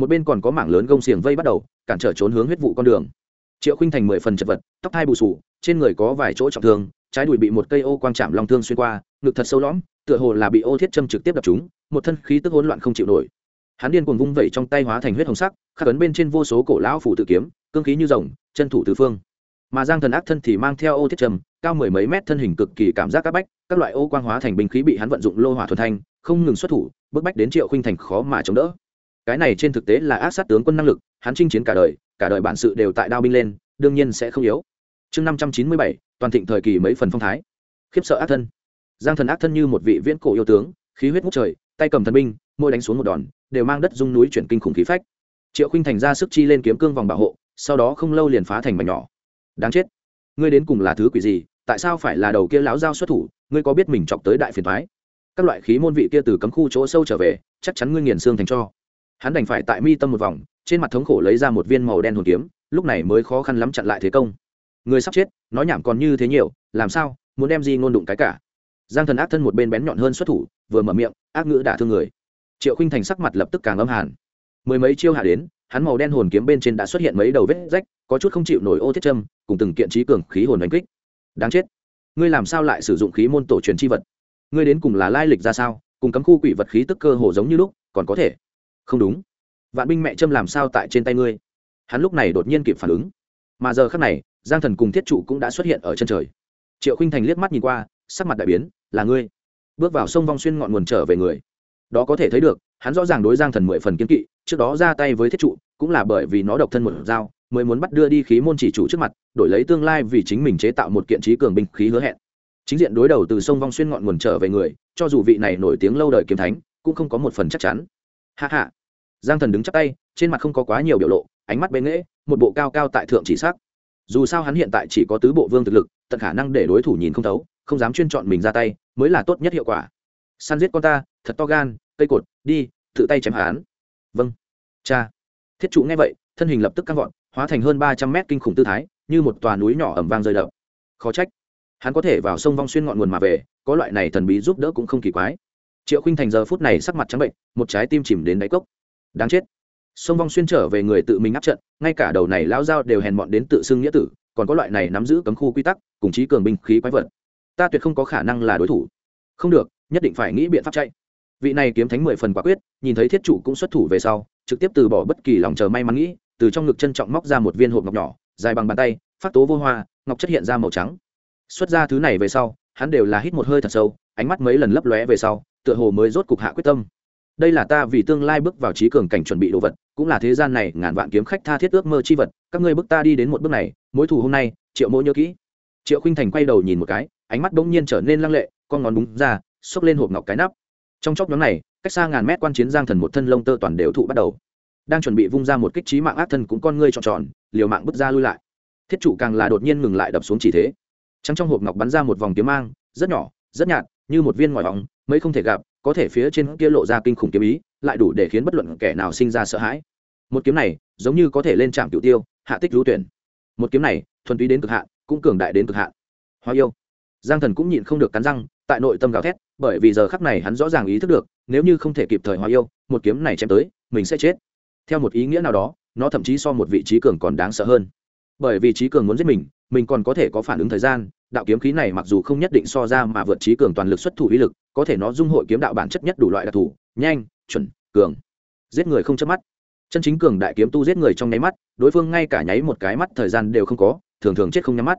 S1: một bên còn có mảng lớn gông xiềng vây bắt đầu, cản trở trốn hướng huyết vụ con đường. Triệu khinh thành mười phần chật vật, tóc hai bù sù, trên người có vài chỗ trọng thương, trái đùi bị một cây ô quang chạm lòng thương xuyên qua, ngực thật sâu lõm, tựa hồ là bị ô thiết châm trực tiếp đập chúng một thân khí tức hỗn loạn không chịu nổi. Hắn điên cuồng vung vẩy trong tay hóa thành huyết hồng sắc, khắc ấn bên trên vô số cổ lão phủ tự kiếm, cương khí như rồng, chân thủ tứ phương. Mà giang thần ác thân thì mang theo ô thiết trầm cao mười mấy mét thân hình cực kỳ cảm giác các bách, các loại ô quang hóa thành binh khí bị hắn vận dụng lô hỏa thuần thanh, không ngừng xuất thủ bức bách đến triệu khinh thành khó mà chống đỡ. Cái này trên thực tế là ác sát tướng quân năng lực, hắn chinh chiến cả đời cả đời bản sự đều tại đao binh lên, đương nhiên sẽ không yếu. Chương năm trăm chín mươi bảy, toàn thịnh thời kỳ mấy phần phong thái. Khiếp sợ ác thân. Giang thần ác thân như một vị viễn cổ yêu tướng, khí huyết ngút trời, tay cầm thần binh, môi đánh xuống một đòn, đều mang đất dung núi chuyển kinh khủng khí phách. Triệu khinh thành ra sức chi lên kiếm cương vòng bảo hộ, sau đó không lâu liền phá thành mảnh nhỏ. Đáng chết. Ngươi đến cùng là thứ quỷ gì? Tại sao phải là đầu kia lão giao xuất thủ, ngươi có biết mình chọc tới đại phiền thoái? Các loại khí môn vị kia từ cấm khu chỗ sâu trở về, chắc chắn ngươi nghiền xương thành cho. Hắn đành phải tại mi tâm một vòng, trên mặt thống khổ lấy ra một viên màu đen hồn kiếm, lúc này mới khó khăn lắm chặn lại thế công. Người sắp chết, nói nhảm còn như thế nhiều, làm sao, muốn đem gì ngôn đụng cái cả? Giang thần ác thân một bên bén nhọn hơn xuất thủ, vừa mở miệng, ác ngữ đả thương người. Triệu khinh thành sắc mặt lập tức càng âm hàn. Mười mấy chiêu hạ đến, hắn màu đen hồn kiếm bên trên đã xuất hiện mấy đầu vết rách, có chút không chịu nổi ô thiết châm, cùng từng kiện trí cường khí hồn đánh kích đáng chết. Ngươi làm sao lại sử dụng khí môn tổ truyền chi vật? Ngươi đến cùng là lai lịch ra sao? Cùng cấm khu quỷ vật khí tức cơ hồ giống như lúc, còn có thể. Không đúng. Vạn binh mẹ châm làm sao tại trên tay ngươi? Hắn lúc này đột nhiên kịp phản ứng. Mà giờ khắc này, giang thần cùng thiết trụ cũng đã xuất hiện ở chân trời. Triệu khinh thành liếc mắt nhìn qua, sắc mặt đại biến, là ngươi. Bước vào sông vong xuyên ngọn nguồn trở về người. Đó có thể thấy được, hắn rõ ràng đối giang thần mười phần kiếm kỵ, trước đó ra tay với thiết trụ, cũng là bởi vì nó độc thân một dao mới muốn bắt đưa đi khí môn chỉ chủ trước mặt, đổi lấy tương lai vì chính mình chế tạo một kiện trí cường binh khí hứa hẹn. Chính diện đối đầu từ sông vong xuyên ngọn nguồn trở về người, cho dù vị này nổi tiếng lâu đời kiếm thánh, cũng không có một phần chắc chắn. Hạ hạ giang thần đứng chắc tay, trên mặt không có quá nhiều biểu lộ, ánh mắt bế nghễ, một bộ cao cao tại thượng chỉ sắc. Dù sao hắn hiện tại chỉ có tứ bộ vương thực lực, tận khả năng để đối thủ nhìn không thấu, không dám chuyên chọn mình ra tay, mới là tốt nhất hiệu quả. Săn giết con ta, thật to gan, cây cột, đi, tự tay chém hắn. Vâng. Cha. Thiết trụ nghe vậy, thân hình lập tức căng vọt hóa thành hơn ba trăm mét kinh khủng tư thái, như một tòa núi nhỏ ẩm vang rơi đập. Khó trách, hắn có thể vào sông vong xuyên ngọn nguồn mà về, có loại này thần bí giúp đỡ cũng không kỳ quái. Triệu khinh thành giờ phút này sắc mặt trắng bệnh, một trái tim chìm đến đáy cốc. Đáng chết. Sông vong xuyên trở về người tự mình áp trận, ngay cả đầu này lão giao đều hèn mọn đến tự xưng nghĩa tử, còn có loại này nắm giữ cấm khu quy tắc, cùng chí cường binh khí quái vật. Ta tuyệt không có khả năng là đối thủ. Không được, nhất định phải nghĩ biện pháp chạy. Vị này kiếm thánh mười phần quả quyết, nhìn thấy thiết chủ cũng xuất thủ về sau, trực tiếp từ bỏ bất kỳ lòng chờ may mắn nghĩ từ trong ngực trân trọng móc ra một viên hộp ngọc nhỏ, dài bằng bàn tay, phát tố vô hoa, ngọc chất hiện ra màu trắng. Xuất ra thứ này về sau, hắn đều là hít một hơi thật sâu, ánh mắt mấy lần lấp lóe về sau, tựa hồ mới rốt cục hạ quyết tâm. Đây là ta vì tương lai bước vào trí cường cảnh chuẩn bị đồ vật, cũng là thế gian này ngàn vạn kiếm khách tha thiết ước mơ chi vật, các ngươi bước ta đi đến một bước này, mối thù hôm nay, triệu mỗ nhớ kỹ. Triệu khinh thành quay đầu nhìn một cái, ánh mắt bỗng nhiên trở nên lăng lệ, con ngón búng ra, xốc lên hộp ngọc cái nắp. Trong chốc nhóm này, cách xa ngàn mét quan chiến giang thần một thân lông tơ toàn đều thụ bắt đầu đang chuẩn bị vung ra một kích trí mạng ác thân cũng con ngươi tròn tròn liều mạng bứt ra lui lại. Thiết chủ càng là đột nhiên ngừng lại đập xuống chỉ thế. Trắng trong hộp ngọc bắn ra một vòng kiếm mang rất nhỏ rất nhạt như một viên ngòi bóng, mấy không thể gặp có thể phía trên kia lộ ra kinh khủng kiếm ý lại đủ để khiến bất luận kẻ nào sinh ra sợ hãi. Một kiếm này giống như có thể lên trạm tiểu tiêu hạ tích lưu tuyển. Một kiếm này thuần túy đến cực hạn cũng cường đại đến cực hạn. Hoa yêu. Giang thần cũng nhịn không được cắn răng tại nội tâm gào thét bởi vì giờ khắc này hắn rõ ràng ý thức được nếu như không thể kịp thời hoa yêu một kiếm này chém tới mình sẽ chết theo một ý nghĩa nào đó, nó thậm chí so một vị trí cường còn đáng sợ hơn. Bởi vì trí cường muốn giết mình mình còn có thể có phản ứng thời gian, đạo kiếm khí này mặc dù không nhất định so ra mà vượt trí cường toàn lực xuất thủ uy lực, có thể nó dung hội kiếm đạo bản chất nhất đủ loại đặc thù, nhanh, chuẩn, cường. Giết người không chớp mắt. Chân chính cường đại kiếm tu giết người trong nháy mắt, đối phương ngay cả nháy một cái mắt thời gian đều không có, thường thường chết không nhắm mắt.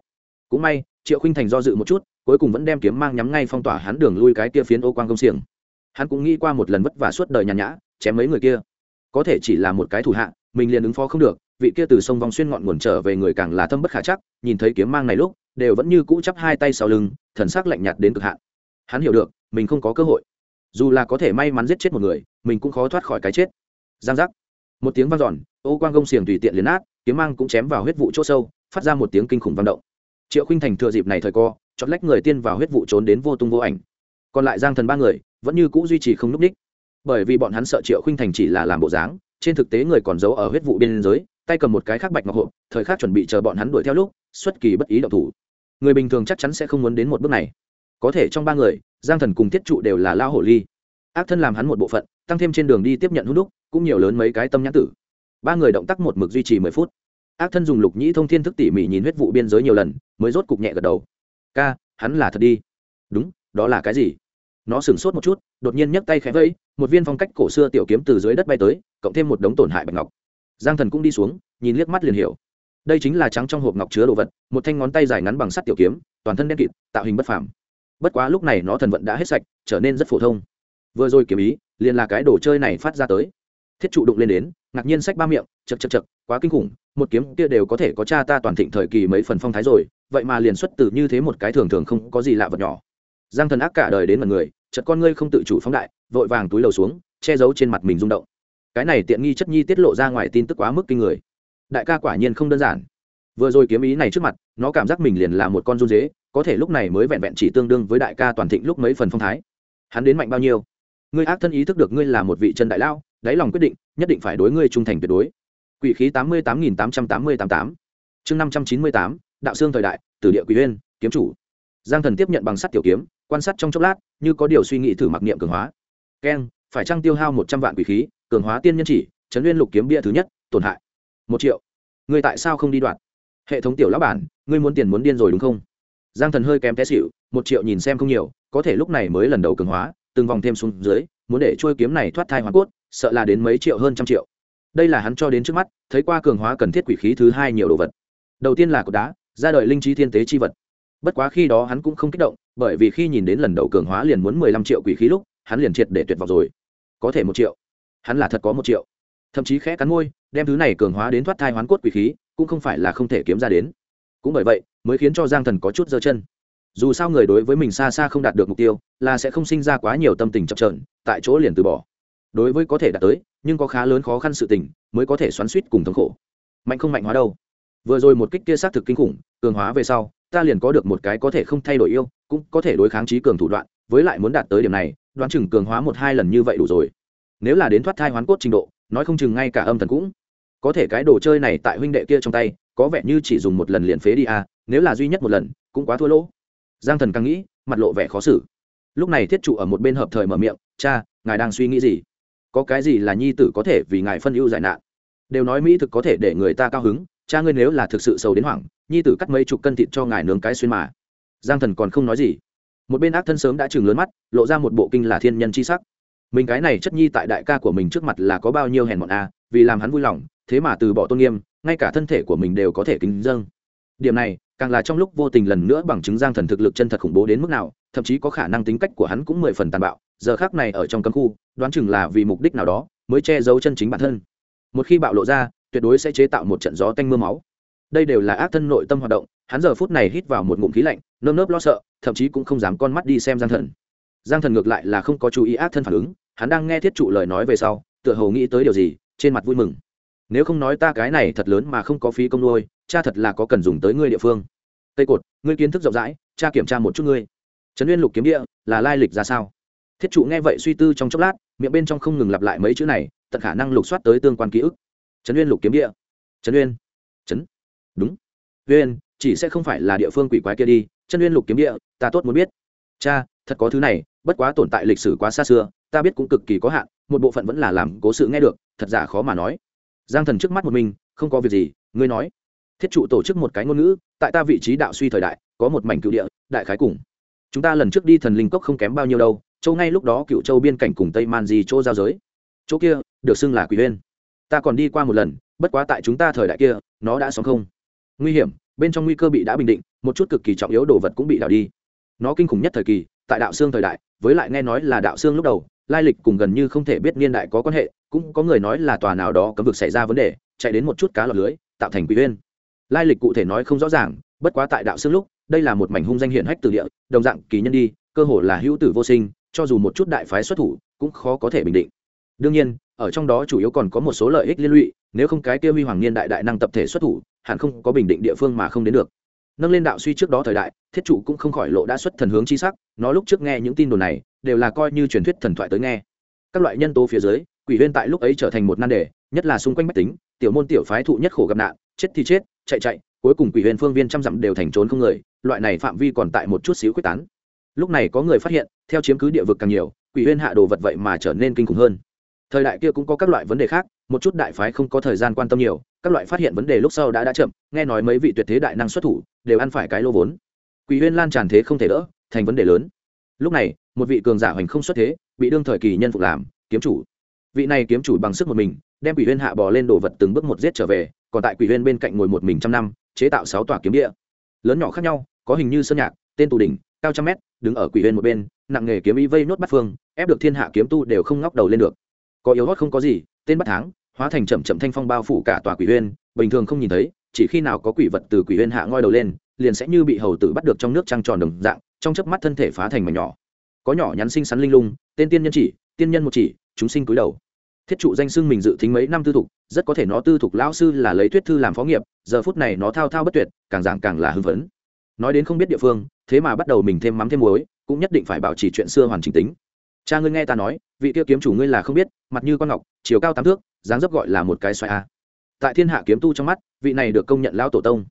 S1: Cũng may, triệu khinh thành do dự một chút, cuối cùng vẫn đem kiếm mang nhắm ngay phong tỏa hắn đường lui cái kia phiến ô quang công xiềng. Hắn cũng nghĩ qua một lần vất vả suốt đời nhàn nhã, chém mấy người kia có thể chỉ là một cái thủ hạ, mình liền ứng phó không được, vị kia từ sông vòng xuyên ngọn nguồn trở về người càng là thâm bất khả chắc, nhìn thấy kiếm mang này lúc, đều vẫn như cũ chắp hai tay sau lưng, thần sắc lạnh nhạt đến cực hạn. Hắn hiểu được, mình không có cơ hội. Dù là có thể may mắn giết chết một người, mình cũng khó thoát khỏi cái chết. Giang giác. Một tiếng vang giòn ô quang gông xiềng tùy tiện liền át kiếm mang cũng chém vào huyết vụ chỗ sâu, phát ra một tiếng kinh khủng vang động. Triệu khinh thành thừa dịp này thời co chọn lách người tiên vào huyết vụ trốn đến vô tung vô ảnh. Còn lại giang thần ba người, vẫn như cũ duy trì không núp ních bởi vì bọn hắn sợ triệu khinh thành chỉ là làm bộ dáng, trên thực tế người còn giấu ở huyết vụ biên giới, tay cầm một cái khác bạch ngọc hộp, thời khắc chuẩn bị chờ bọn hắn đuổi theo lúc, xuất kỳ bất ý động thủ. Người bình thường chắc chắn sẽ không muốn đến một bước này. Có thể trong ba người, giang thần cùng tiết trụ đều là lao hổ ly. Ác thân làm hắn một bộ phận, tăng thêm trên đường đi tiếp nhận hút đúc, cũng nhiều lớn mấy cái tâm nhãn tử. Ba người động tác một mực duy trì mười phút. Ác thân dùng lục nhĩ thông thiên thức tỉ mỉ nhìn huyết vụ biên giới nhiều lần, mới rốt cục nhẹ gật đầu. Ca, hắn là thật đi. Đúng, đó là cái gì? Nó sửng sốt một chút, đột nhiên nhấc tay khẽ vẫy, một viên phong cách cổ xưa tiểu kiếm từ dưới đất bay tới, cộng thêm một đống tổn hại bạch ngọc. Giang thần cũng đi xuống, nhìn liếc mắt liền hiểu. Đây chính là trắng trong hộp ngọc chứa đồ vật, một thanh ngón tay dài ngắn bằng sắt tiểu kiếm, toàn thân đen kịt, tạo hình bất phàm. Bất quá lúc này nó thần vận đã hết sạch, trở nên rất phổ thông. Vừa rồi kiếm ý, liền là cái đồ chơi này phát ra tới. Thiết trụ đụng lên đến, ngạc nhiên sách ba miệng chật chật chật quá kinh khủng, một kiếm kia đều có thể có cha ta toàn thịnh thời kỳ mấy phần phong thái rồi, vậy mà liền xuất từ như thế một cái thường thường không có gì lạ vật nhỏ giang thần ác cả đời đến mật người chật con ngươi không tự chủ phóng đại, vội vàng túi lầu xuống, che giấu trên mặt mình rung động. Cái này tiện nghi chất nhi tiết lộ ra ngoài tin tức quá mức kinh người. Đại ca quả nhiên không đơn giản. Vừa rồi kiếm ý này trước mặt, nó cảm giác mình liền là một con run dế, có thể lúc này mới vẹn vẹn chỉ tương đương với đại ca toàn thịnh lúc mấy phần phong thái. Hắn đến mạnh bao nhiêu? Ngươi ác thân ý thức được ngươi là một vị chân đại lao, đáy lòng quyết định, nhất định phải đối ngươi trung thành tuyệt đối. Quỷ khí tám mươi tám nghìn tám trăm tám mươi tám tám. Chương năm trăm chín mươi tám, đạo xương thời đại, tử địa quỷ huyên kiếm chủ. Giang thần tiếp nhận bằng sắt tiểu kiếm quan sát trong chốc lát, như có điều suy nghĩ thử mặc niệm cường hóa. Keng phải trăng tiêu hao một trăm vạn quỷ khí, cường hóa tiên nhân chỉ chấn nguyên lục kiếm bia thứ nhất, tổn hại một triệu. Ngươi tại sao không đi đoạn? Hệ thống tiểu lão bản, ngươi muốn tiền muốn điên rồi đúng không? Giang thần hơi kém té xịu một triệu nhìn xem không nhiều, có thể lúc này mới lần đầu cường hóa, từng vòng thêm xuống dưới, muốn để trôi kiếm này thoát thai hóa cốt, sợ là đến mấy triệu hơn trăm triệu. Đây là hắn cho đến trước mắt, thấy qua cường hóa cần thiết quỷ khí thứ hai nhiều đồ vật. Đầu tiên là cột đá, ra đời linh trí thiên tế chi vật. Bất quá khi đó hắn cũng không kích động bởi vì khi nhìn đến lần đầu cường hóa liền muốn mười lăm triệu quỷ khí lúc, hắn liền triệt để tuyệt vọng rồi. Có thể một triệu. Hắn là thật có một triệu. Thậm chí khẽ cắn môi, đem thứ này cường hóa đến thoát thai hoán cốt quỷ khí, cũng không phải là không thể kiếm ra đến. Cũng bởi vậy, mới khiến cho giang thần có chút giơ chân. Dù sao người đối với mình xa xa không đạt được mục tiêu, là sẽ không sinh ra quá nhiều tâm tình chập trờn tại chỗ liền từ bỏ. Đối với có thể đạt tới, nhưng có khá lớn khó khăn sự tình, mới có thể xoắn suýt cùng thống khổ. Mạnh không mạnh hóa đâu. Vừa rồi một kích kia xác thực kinh khủng, cường hóa về sau, ta liền có được một cái có thể không thay đổi yêu cũng có thể đối kháng trí cường thủ đoạn, với lại muốn đạt tới điểm này, đoán chừng cường hóa một hai lần như vậy đủ rồi. Nếu là đến thoát thai hoán cốt trình độ, nói không chừng ngay cả âm thần cũng có thể cái đồ chơi này tại huynh đệ kia trong tay, có vẻ như chỉ dùng một lần liền phế đi à nếu là duy nhất một lần, cũng quá thua lỗ. Giang thần càng nghĩ, mặt lộ vẻ khó xử. Lúc này thiết trụ ở một bên hợp thời mở miệng, cha, ngài đang suy nghĩ gì? Có cái gì là nhi tử có thể vì ngài phân ưu giải nạn? Đều nói mỹ thực có thể để người ta cao hứng, cha ngươi nếu là thực sự sầu đến hoảng, nhi tử cắt mấy chục cân thịt cho ngài nướng cái xuyên mà giang thần còn không nói gì. Một bên ác thân sớm đã chừng lớn mắt, lộ ra một bộ kinh là thiên nhân c h i sắc. Mình cái này chất nhi tại đại ca của mình trước mặt là có bao nhiêu hèn mọn a, vì làm hắn vui lòng, thế mà từ bỏ tôn nghiêm, ngay cả thân thể của mình đều có thể kính dâng. Điểm này, càng là trong lúc vô tình lần nữa bằng chứng giang thần thực lực chân thật khủng bố đến mức nào, thậm chí có khả năng tính cách của hắn cũng mười phần tàn bạo, giờ khác này ở trong cấm khu, đoán chừng là vì mục đích nào đó, mới che giấu chân chính bản thân. Một khi bạo lộ ra, tuyệt đối sẽ chế tạo một trận gió tanh m ư a máu. Đây đều là ác thân nội tâm hoạt động hắn giờ phút này hít vào một ngụm khí lạnh, nơm nớp lo sợ, thậm chí cũng không dám con mắt đi xem giang thần. Giang thần ngược lại là không có chú ý ác thân phản ứng, hắn đang nghe thiết trụ lời nói về sau, tựa hồ nghĩ tới điều gì, trên mặt vui mừng. Nếu không nói ta cái này thật lớn mà không có phí công nuôi, cha thật là có cần dùng tới ngươi địa phương. Tây cột, ngươi kiến thức rộng rãi, cha kiểm tra một chút ngươi. Trấn uyên lục kiếm địa, là lai lịch ra sao? Thiết trụ nghe vậy suy tư trong chốc lát, miệng bên trong không ngừng lặp lại mấy chữ này, tận khả năng lục soát tới tương quan ký ức. Trấn uyên lục kiếm địa. Trấn uyên trấn. Đúng. Uyên chỉ sẽ không phải là địa phương quỷ quái kia đi, chân uyên lục kiếm địa, ta tốt muốn biết. Cha, thật có thứ này, bất quá tồn tại lịch sử quá xa xưa, ta biết cũng cực kỳ có hạn, một bộ phận vẫn là làm cố sự nghe được, thật giả khó mà nói. Giang thần trước mắt một mình, không có việc gì, ngươi nói. Thiết trụ tổ chức một cái ngôn ngữ, tại ta vị trí đạo suy thời đại, có một mảnh cựu địa, đại khái cùng. Chúng ta lần trước đi thần linh cốc không kém bao nhiêu đâu, châu ngay lúc đó cựu châu biên cảnh cùng tây man di chỗ giao giới. Chỗ kia, được xưng là quỷ huyên. Ta còn đi qua một lần, bất quá tại chúng ta thời đại kia, nó đã sống không? Nguy hiểm bên trong nguy cơ bị đã bình định, một chút cực kỳ trọng yếu đồ vật cũng bị đảo đi nó kinh khủng nhất thời kỳ, tại đạo xương thời đại, với lại nghe nói là đạo xương lúc đầu, lai lịch cùng gần như không thể biết niên đại có quan hệ, cũng có người nói là tòa nào đó cấm vực xảy ra vấn đề, chạy đến một chút cá lọt lưới, tạo thành quỷ viên. lai lịch cụ thể nói không rõ ràng, bất quá tại đạo xương lúc, đây là một mảnh hung danh hiển hách từ địa, đồng dạng kỳ nhân đi, cơ hồ là hữu tử vô sinh, cho dù một chút đại phái xuất thủ, cũng khó có thể bình định đương nhiên, ở trong đó chủ yếu còn có một số lợi ích liên lụy, nếu không cái kia huy hoàng niên đại đại năng tập thể xuất thủ hẳn không có bình định địa phương mà không đến được. Nâng lên đạo suy trước đó thời đại, thiết chủ cũng không khỏi lộ đã xuất thần hướng chi sắc, nó lúc trước nghe những tin đồn này, đều là coi như truyền thuyết thần thoại tới nghe. Các loại nhân tố phía dưới, quỷ huyên tại lúc ấy trở thành một nan đề, nhất là xung quanh bách tính, tiểu môn tiểu phái thụ nhất khổ gặp nạn, chết thì chết, chạy chạy, cuối cùng quỷ huyên phương viên trăm dặm đều thành trốn không người, loại này phạm vi còn tại một chút xíu quyết tán. Lúc này có người phát hiện, theo chiếm cứ địa vực càng nhiều, quỷ huyên hạ đồ vật vậy mà trở nên kinh khủng hơn. Thời đại kia cũng có các loại vấn đề khác, một chút đại phái không có thời gian quan tâm nhiều các loại phát hiện vấn đề lúc sau đã đã chậm, nghe nói mấy vị tuyệt thế đại năng xuất thủ, đều ăn phải cái lô vốn. Quỷ huyên lan tràn thế không thể đỡ, thành vấn đề lớn. Lúc này, một vị cường giả hoành không xuất thế, bị đương thời kỳ nhân phục làm, kiếm chủ. Vị này kiếm chủ bằng sức một mình, đem quỷ huyên hạ bò lên đồ vật từng bước một giết trở về, còn tại quỷ huyên bên cạnh ngồi một mình trăm năm, chế tạo sáu tòa kiếm địa. Lớn nhỏ khác nhau, có hình như sơn nhạc, tên tù đỉnh, cao trăm mét, đứng ở quỷ huyên một bên, nặng nghề kiếm y vây nốt bắt phương, ép được thiên hạ kiếm tu đều không ngóc đầu lên được. Có yếu hót không có gì, tên bắt tháng hóa thành chậm chậm thanh phong bao phủ cả tòa quỷ huyên bình thường không nhìn thấy, chỉ khi nào có quỷ vật từ quỷ huyên hạ ngoi đầu lên, liền sẽ như bị hầu tử bắt được trong nước trăng tròn đồng dạng, trong chớp mắt thân thể phá thành mảnh nhỏ. Có nhỏ nhắn sinh sắn linh lung, tên tiên nhân chỉ, tiên nhân một chỉ, chúng sinh cúi đầu. Thiết trụ danh xưng mình dự tính mấy năm tư thục, rất có thể nó tư thục lão sư là lấy thuyết thư làm phó nghiệp, giờ phút này nó thao thao bất tuyệt, càng giảng càng là hưng phấn. Nói đến không biết địa phương, thế mà bắt đầu mình thêm mắm thêm muối, cũng nhất định phải bảo trì chuyện xưa hoàn chỉnh tính cha ngươi nghe ta nói, vị kia kiếm chủ ngươi là không biết, mặt như con ngọc, chiều cao tám thước, dáng dấp gọi là một cái xoài a. Tại thiên hạ kiếm tu trong mắt, vị này được công nhận lao tổ tông.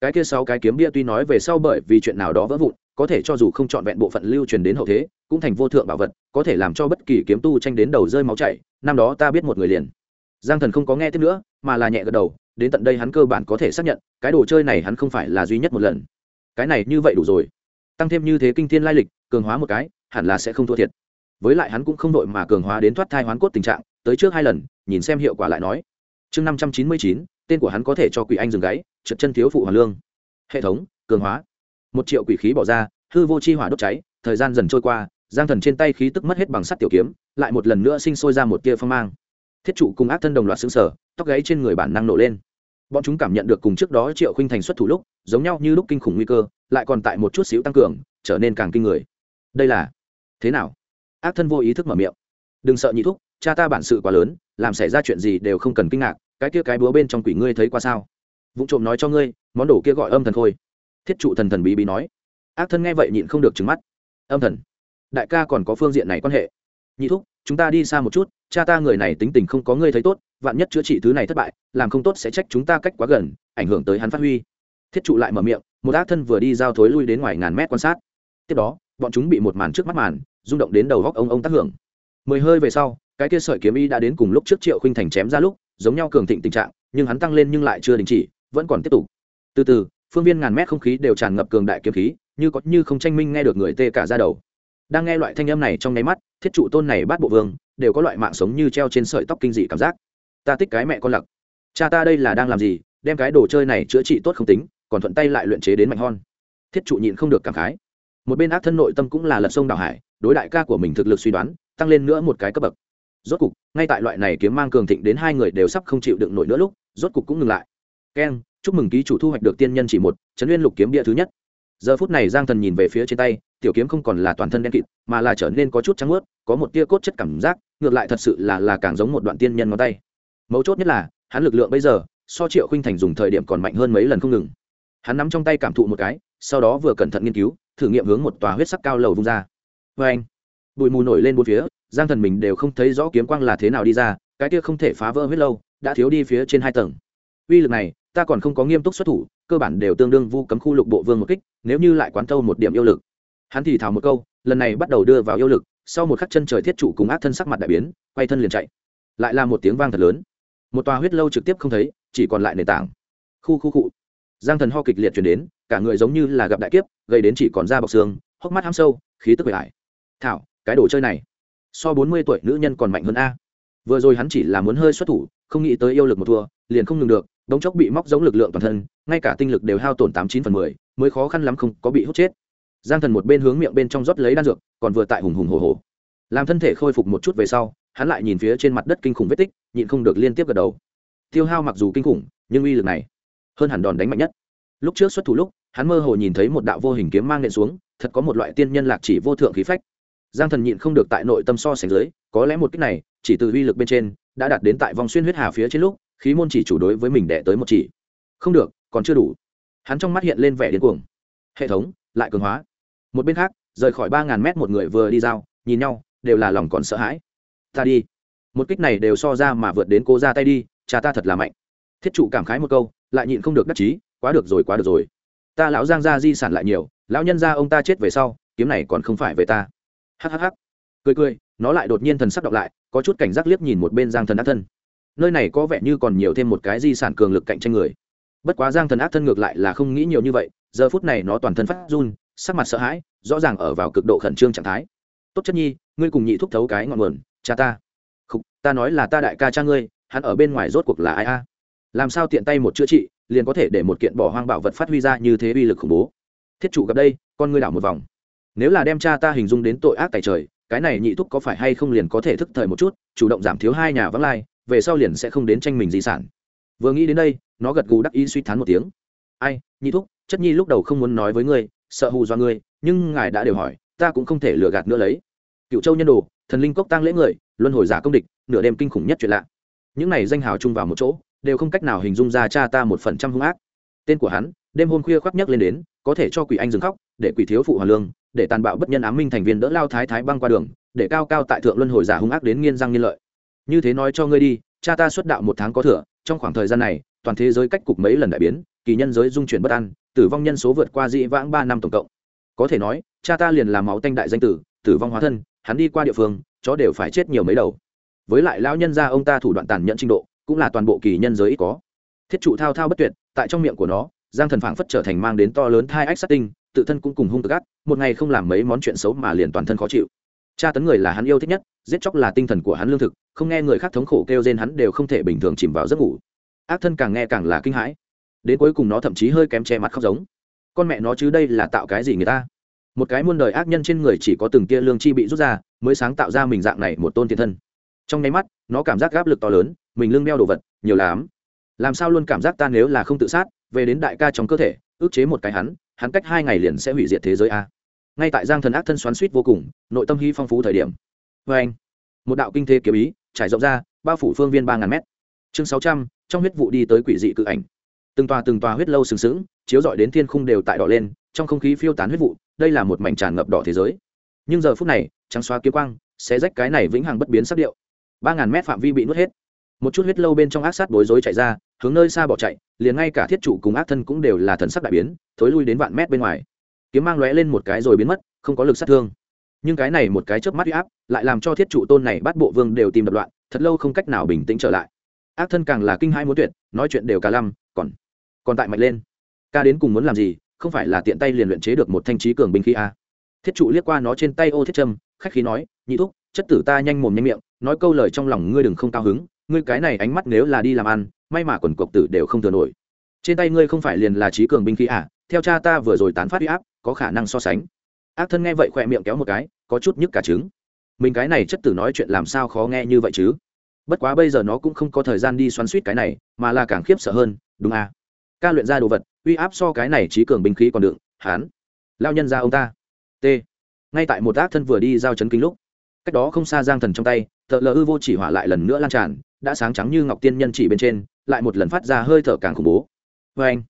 S1: Cái kia sáu cái kiếm bia tuy nói về sau bởi vì chuyện nào đó vỡ vụn, có thể cho dù không chọn vẹn bộ phận lưu truyền đến hậu thế, cũng thành vô thượng bảo vật, có thể làm cho bất kỳ kiếm tu tranh đến đầu rơi máu chảy, năm đó ta biết một người liền. Giang thần không có nghe tiếp nữa, mà là nhẹ gật đầu, đến tận đây hắn cơ bản có thể xác nhận, cái đồ chơi này hắn không phải là duy nhất một lần. Cái này như vậy đủ rồi. Tăng thêm như thế kinh thiên lai lịch, cường hóa một cái, hẳn là sẽ không thua thiệt với lại hắn cũng không đội mà cường hóa đến thoát thai hoán cốt tình trạng, tới trước hai lần, nhìn xem hiệu quả lại nói. Chương năm trăm chín mươi chín, tên của hắn có thể cho quỷ anh dừng gáy, trượt chân thiếu phụ hoàn lương. Hệ thống, cường hóa. Một triệu quỷ khí bỏ ra, hư vô chi hỏa đốt cháy, thời gian dần trôi qua, giang thần trên tay khí tức mất hết bằng sắt tiểu kiếm, lại một lần nữa sinh sôi ra một tia phong mang. Thiết trụ cùng ác thân đồng loạt xứng sở tóc gáy trên người bản năng nổ lên. Bọn chúng cảm nhận được cùng trước đó triệu khinh thành xuất thủ lúc, giống nhau như lúc kinh khủng nguy cơ, lại còn tại một chút xíu tăng cường, trở nên càng kinh người. Đây là thế nào? Ác thân vô ý thức mở miệng. Đừng sợ nhị thúc, cha ta bản sự quá lớn, làm xảy ra chuyện gì đều không cần kinh ngạc, cái kia cái búa bên trong quỷ ngươi thấy qua sao? Vụ trộm nói cho ngươi, món đồ kia gọi âm thần khôi. Thiết trụ thần thần bí bí nói. Ác thân nghe vậy nhịn không được trứng mắt. Âm thần, đại ca còn có phương diện này quan hệ? Nhị thúc, chúng ta đi xa một chút, cha ta người này tính tình không có ngươi thấy tốt, vạn nhất chữa trị thứ này thất bại, làm không tốt sẽ trách chúng ta cách quá gần, ảnh hưởng tới hắn phát huy. Thiết trụ lại mở miệng, một ác thân vừa đi giao thối lui đến ngoài ngàn mét quan sát. Tiếp đó, bọn chúng bị một màn trước mắt màn rung động đến đầu góc ông ông tác hưởng. Mười hơi về sau, cái kia sợi kiếm y đã đến cùng lúc trước triệu khinh thành chém ra lúc, giống nhau cường thịnh tình trạng, nhưng hắn tăng lên nhưng lại chưa đình chỉ, vẫn còn tiếp tục. Từ từ, phương viên ngàn mét không khí đều tràn ngập cường đại kiếm khí, như có như không tranh minh nghe được người tê cả ra đầu. Đang nghe loại thanh âm này trong nháy mắt, thiết trụ tôn này bắt bộ vương, đều có loại mạng sống như treo trên sợi tóc kinh dị cảm giác. Ta thích cái mẹ con lặc. Cha ta đây là đang làm gì, đem cái đồ chơi này chữa trị tốt không tính, còn thuận tay lại luyện chế đến mạnh hon. Thiết trụ nhịn không được cảm khái một bên ác thân nội tâm cũng là lật sông đảo hải, đối đại ca của mình thực lực suy đoán, tăng lên nữa một cái cấp bậc. Rốt cục, ngay tại loại này kiếm mang cường thịnh đến hai người đều sắp không chịu đựng nổi nữa lúc, rốt cục cũng ngừng lại. Keng chúc mừng ký chủ thu hoạch được tiên nhân chỉ một, trấn nguyên lục kiếm bia thứ nhất. Giờ phút này giang thần nhìn về phía trên tay, tiểu kiếm không còn là toàn thân đen kịt, mà là trở nên có chút trắng ướt có một tia cốt chất cảm giác, ngược lại thật sự là là càng giống một đoạn tiên nhân ngón tay. Mấu chốt nhất là, hắn lực lượng bây giờ, so triệu khinh thành dùng thời điểm còn mạnh hơn mấy lần không ngừng. Hắn nắm trong tay cảm thụ một cái, sau đó vừa cẩn thận nghiên cứu thử nghiệm hướng một tòa huyết sắc cao lầu vung ra. Vê anh, bụi mù nổi lên bốn phía, giang thần mình đều không thấy rõ kiếm quang là thế nào đi ra, cái kia không thể phá vỡ huyết lâu, đã thiếu đi phía trên hai tầng. Uy lực này, ta còn không có nghiêm túc xuất thủ, cơ bản đều tương đương vu cấm khu lục bộ vương một kích, nếu như lại quán tâu một điểm yêu lực. Hắn thì thào một câu, lần này bắt đầu đưa vào yêu lực, sau một khắc chân trời thiết trụ cùng ác thân sắc mặt đại biến, quay thân liền chạy. Lại là một tiếng vang thật lớn. Một tòa huyết lâu trực tiếp không thấy, chỉ còn lại nền tảng. Khu khu cụ giang thần ho kịch liệt chuyển đến, cả người giống như là gặp đại kiếp, gây đến chỉ còn da bọc xương, hốc mắt ham sâu, khí tức bể lại thảo, cái đồ chơi này, so bốn mươi tuổi nữ nhân còn mạnh hơn a. Vừa rồi hắn chỉ là muốn hơi xuất thủ, không nghĩ tới yêu lực một thua, liền không ngừng được đống chốc bị móc giống lực lượng toàn thân, ngay cả tinh lực đều hao tổn tám chín phần mười, mới khó khăn lắm không có bị hút chết. Giang thần một bên hướng miệng bên trong rót lấy đan dược, còn vừa tại hùng hùng hồ hồ làm thân thể khôi phục một chút về sau, hắn lại nhìn phía trên mặt đất kinh khủng vết tích, nhịn không được liên tiếp gật đầu. Tiêu hao mặc dù kinh khủng, nhưng uy lực này hơn hẳn đòn đánh mạnh nhất. Lúc trước xuất thủ lúc, hắn mơ hồ nhìn thấy một đạo vô hình kiếm mang nện xuống, thật có một loại tiên nhân lạc chỉ vô thượng khí phách. Giang thần nhịn không được tại nội tâm so sánh dưới, có lẽ một cách này, chỉ từ uy lực bên trên, đã đạt đến tại vòng xuyên huyết hà phía trên lúc, khí môn chỉ chủ đối với mình đẻ tới một chỉ. Không được, còn chưa đủ. Hắn trong mắt hiện lên vẻ điên cuồng. Hệ thống, lại cường hóa. Một bên khác, rời khỏi ba ngàn mét một người vừa đi giao, nhìn nhau, đều là lòng còn sợ hãi. Ta đi. Một kích này đều so ra mà vượt đến cô ra tay đi, cha ta thật là mạnh. Thiết trụ cảm khái một câu lại nhịn không được đắc chí quá được rồi quá được rồi. Ta lão giang gia di sản lại nhiều lão nhân gia ông ta chết về sau kiếm này còn không phải về ta. Hhh cười cười nó lại đột nhiên thần sắc đọc lại có chút cảnh giác liếc nhìn một bên giang thần ác thân. Nơi này có vẻ như còn nhiều thêm một cái di sản cường lực cạnh tranh người. Bất quá giang thần ác thân ngược lại là không nghĩ nhiều như vậy giờ phút này nó toàn thân phát run sắc mặt sợ hãi rõ ràng ở vào cực độ khẩn trương trạng thái. Tốt chất nhi ngươi cùng nhị thúc thấu cái ngọn nguồn cha ta. Khúc, ta nói là ta đại ca cha ngươi hắn ở bên ngoài rốt cuộc là ai a? Làm sao tiện tay một chữa trị, liền có thể để một kiện bỏ hoang bảo vật phát huy ra như thế uy lực khủng bố. Thiết trụ gặp đây, con ngươi đảo một vòng. Nếu là đem cha ta hình dung đến tội ác tại trời, cái này nhị thúc có phải hay không liền có thể thức thời một chút, chủ động giảm thiếu hai nhà vắng lai, về sau liền sẽ không đến tranh mình di sản. Vừa nghĩ đến đây, nó gật gù đắc ý suy thán một tiếng. Ai, nhị thúc, chất nhi lúc đầu không muốn nói với ngươi, sợ hù do ngươi, nhưng ngài đã đều hỏi, ta cũng không thể lừa gạt nữa lấy. Cựu châu nhân đồ, thần linh cốc tăng lễ người, luân hồi giả công địch, nửa đêm kinh khủng nhất chuyện lạ. Những này danh hào chung vào một chỗ đều không cách nào hình dung ra cha ta một phần trăm hung ác. Tên của hắn, đêm hôm khuya khoác nhắc lên đến, có thể cho quỷ anh dừng khóc, để quỷ thiếu phụ hoàn lương, để tàn bạo bất nhân ám minh thành viên đỡ lao thái thái băng qua đường, để cao cao tại thượng luân hồi giả hung ác đến nghiên răng nghiên lợi. Như thế nói cho ngươi đi, cha ta xuất đạo một tháng có thừa, trong khoảng thời gian này, toàn thế giới cách cục mấy lần đại biến, kỳ nhân giới dung chuyển bất an, tử vong nhân số vượt qua dị vãng ba năm tổng cộng. Có thể nói, cha ta liền làm máu tanh đại danh tử tử vong hóa thân, hắn đi qua địa phương, chó đều phải chết nhiều mấy đầu. Với lại lão nhân gia ông ta thủ đoạn tàn nhẫn trình độ cũng là toàn bộ kỳ nhân giới ít có. Thiết trụ thao thao bất tuyệt, tại trong miệng của nó, giang thần phảng phất trở thành mang đến to lớn thai ách sát tinh, tự thân cũng cùng hung tức gắt một ngày không làm mấy món chuyện xấu mà liền toàn thân khó chịu. Cha tấn người là hắn yêu thích nhất, giết chóc là tinh thần của hắn lương thực, không nghe người khác thống khổ kêu rên hắn đều không thể bình thường chìm vào giấc ngủ. Ác thân càng nghe càng là kinh hãi. Đến cuối cùng nó thậm chí hơi kém che mặt khóc giống. Con mẹ nó chứ đây là tạo cái gì người ta? Một cái muôn đời ác nhân trên người chỉ có từng tia lương chi bị rút ra, mới sáng tạo ra mình dạng này một tôn thiên thân. Trong nháy mắt, nó cảm giác áp lực to lớn mình lưng đeo đồ vật, nhiều lắm. Làm sao luôn cảm giác ta nếu là không tự sát, về đến đại ca trong cơ thể ước chế một cái hắn hắn cách hai ngày liền sẽ hủy diệt thế giới a. Ngay tại giang thần ác thân xoắn suýt vô cùng, nội tâm hy phong phú thời điểm. Vê anh, một đạo kinh thế kiếm ý, trải rộng ra, bao phủ phương viên ba ngàn mét. Chương sáu trăm, trong huyết vụ đi tới quỷ dị cự ảnh. Từng tòa từng tòa huyết lâu sừng sững, chiếu rọi đến thiên khung đều tại đỏ lên, trong không khí phiêu tán huyết vụ, đây là một mảnh tràn ngập đỏ thế giới. Nhưng giờ phút này, trắng xóa kiếm quang, sẽ rách cái này vĩnh hằng bất biến sắc điệu. Ba ngàn mét phạm vi bị nuốt hết một chút huyết lâu bên trong ác sát bối rối chạy ra, hướng nơi xa bỏ chạy, liền ngay cả thiết trụ cùng ác thân cũng đều là thần sắc đại biến, thối lui đến vạn mét bên ngoài. Kiếm mang lóe lên một cái rồi biến mất, không có lực sát thương. Nhưng cái này một cái chớp mắt huy áp, lại làm cho thiết trụ tôn này bắt bộ vương đều tìm đập loạn, thật lâu không cách nào bình tĩnh trở lại. Ác thân càng là kinh hai muốn tuyệt, nói chuyện đều cả lăm, còn còn tại mạnh lên. Ca đến cùng muốn làm gì, không phải là tiện tay liền luyện chế được một thanh trí cường binh khí a. Thiết trụ liếc qua nó trên tay ô thiết trâm khách khí nói, nhị thúc, chất tử ta nhanh mồm nhanh miệng, nói câu lời trong lòng ngươi đừng không cao hứng ngươi cái này ánh mắt nếu là đi làm ăn, may mà quần cộc tử đều không thừa nổi. Trên tay ngươi không phải liền là trí cường binh khí à? Theo cha ta vừa rồi tán phát huy áp, có khả năng so sánh. Ác thân nghe vậy khỏe miệng kéo một cái, có chút nhức cả trứng. Mình cái này chất tử nói chuyện làm sao khó nghe như vậy chứ? Bất quá bây giờ nó cũng không có thời gian đi xoắn suýt cái này, mà là càng khiếp sợ hơn, đúng à? Ca luyện ra đồ vật, uy áp so cái này trí cường binh khí còn đựng, hán. Lao nhân ra ông ta. T. Ngay tại một ác thân vừa đi giao chấn kinh lúc, cách đó không xa giang thần trong tay thợ lờ ư vô chỉ hỏa lại lần nữa lan tràn đã sáng trắng như ngọc tiên nhân chỉ bên trên, lại một lần phát ra hơi thở càng khủng bố. Vê anh,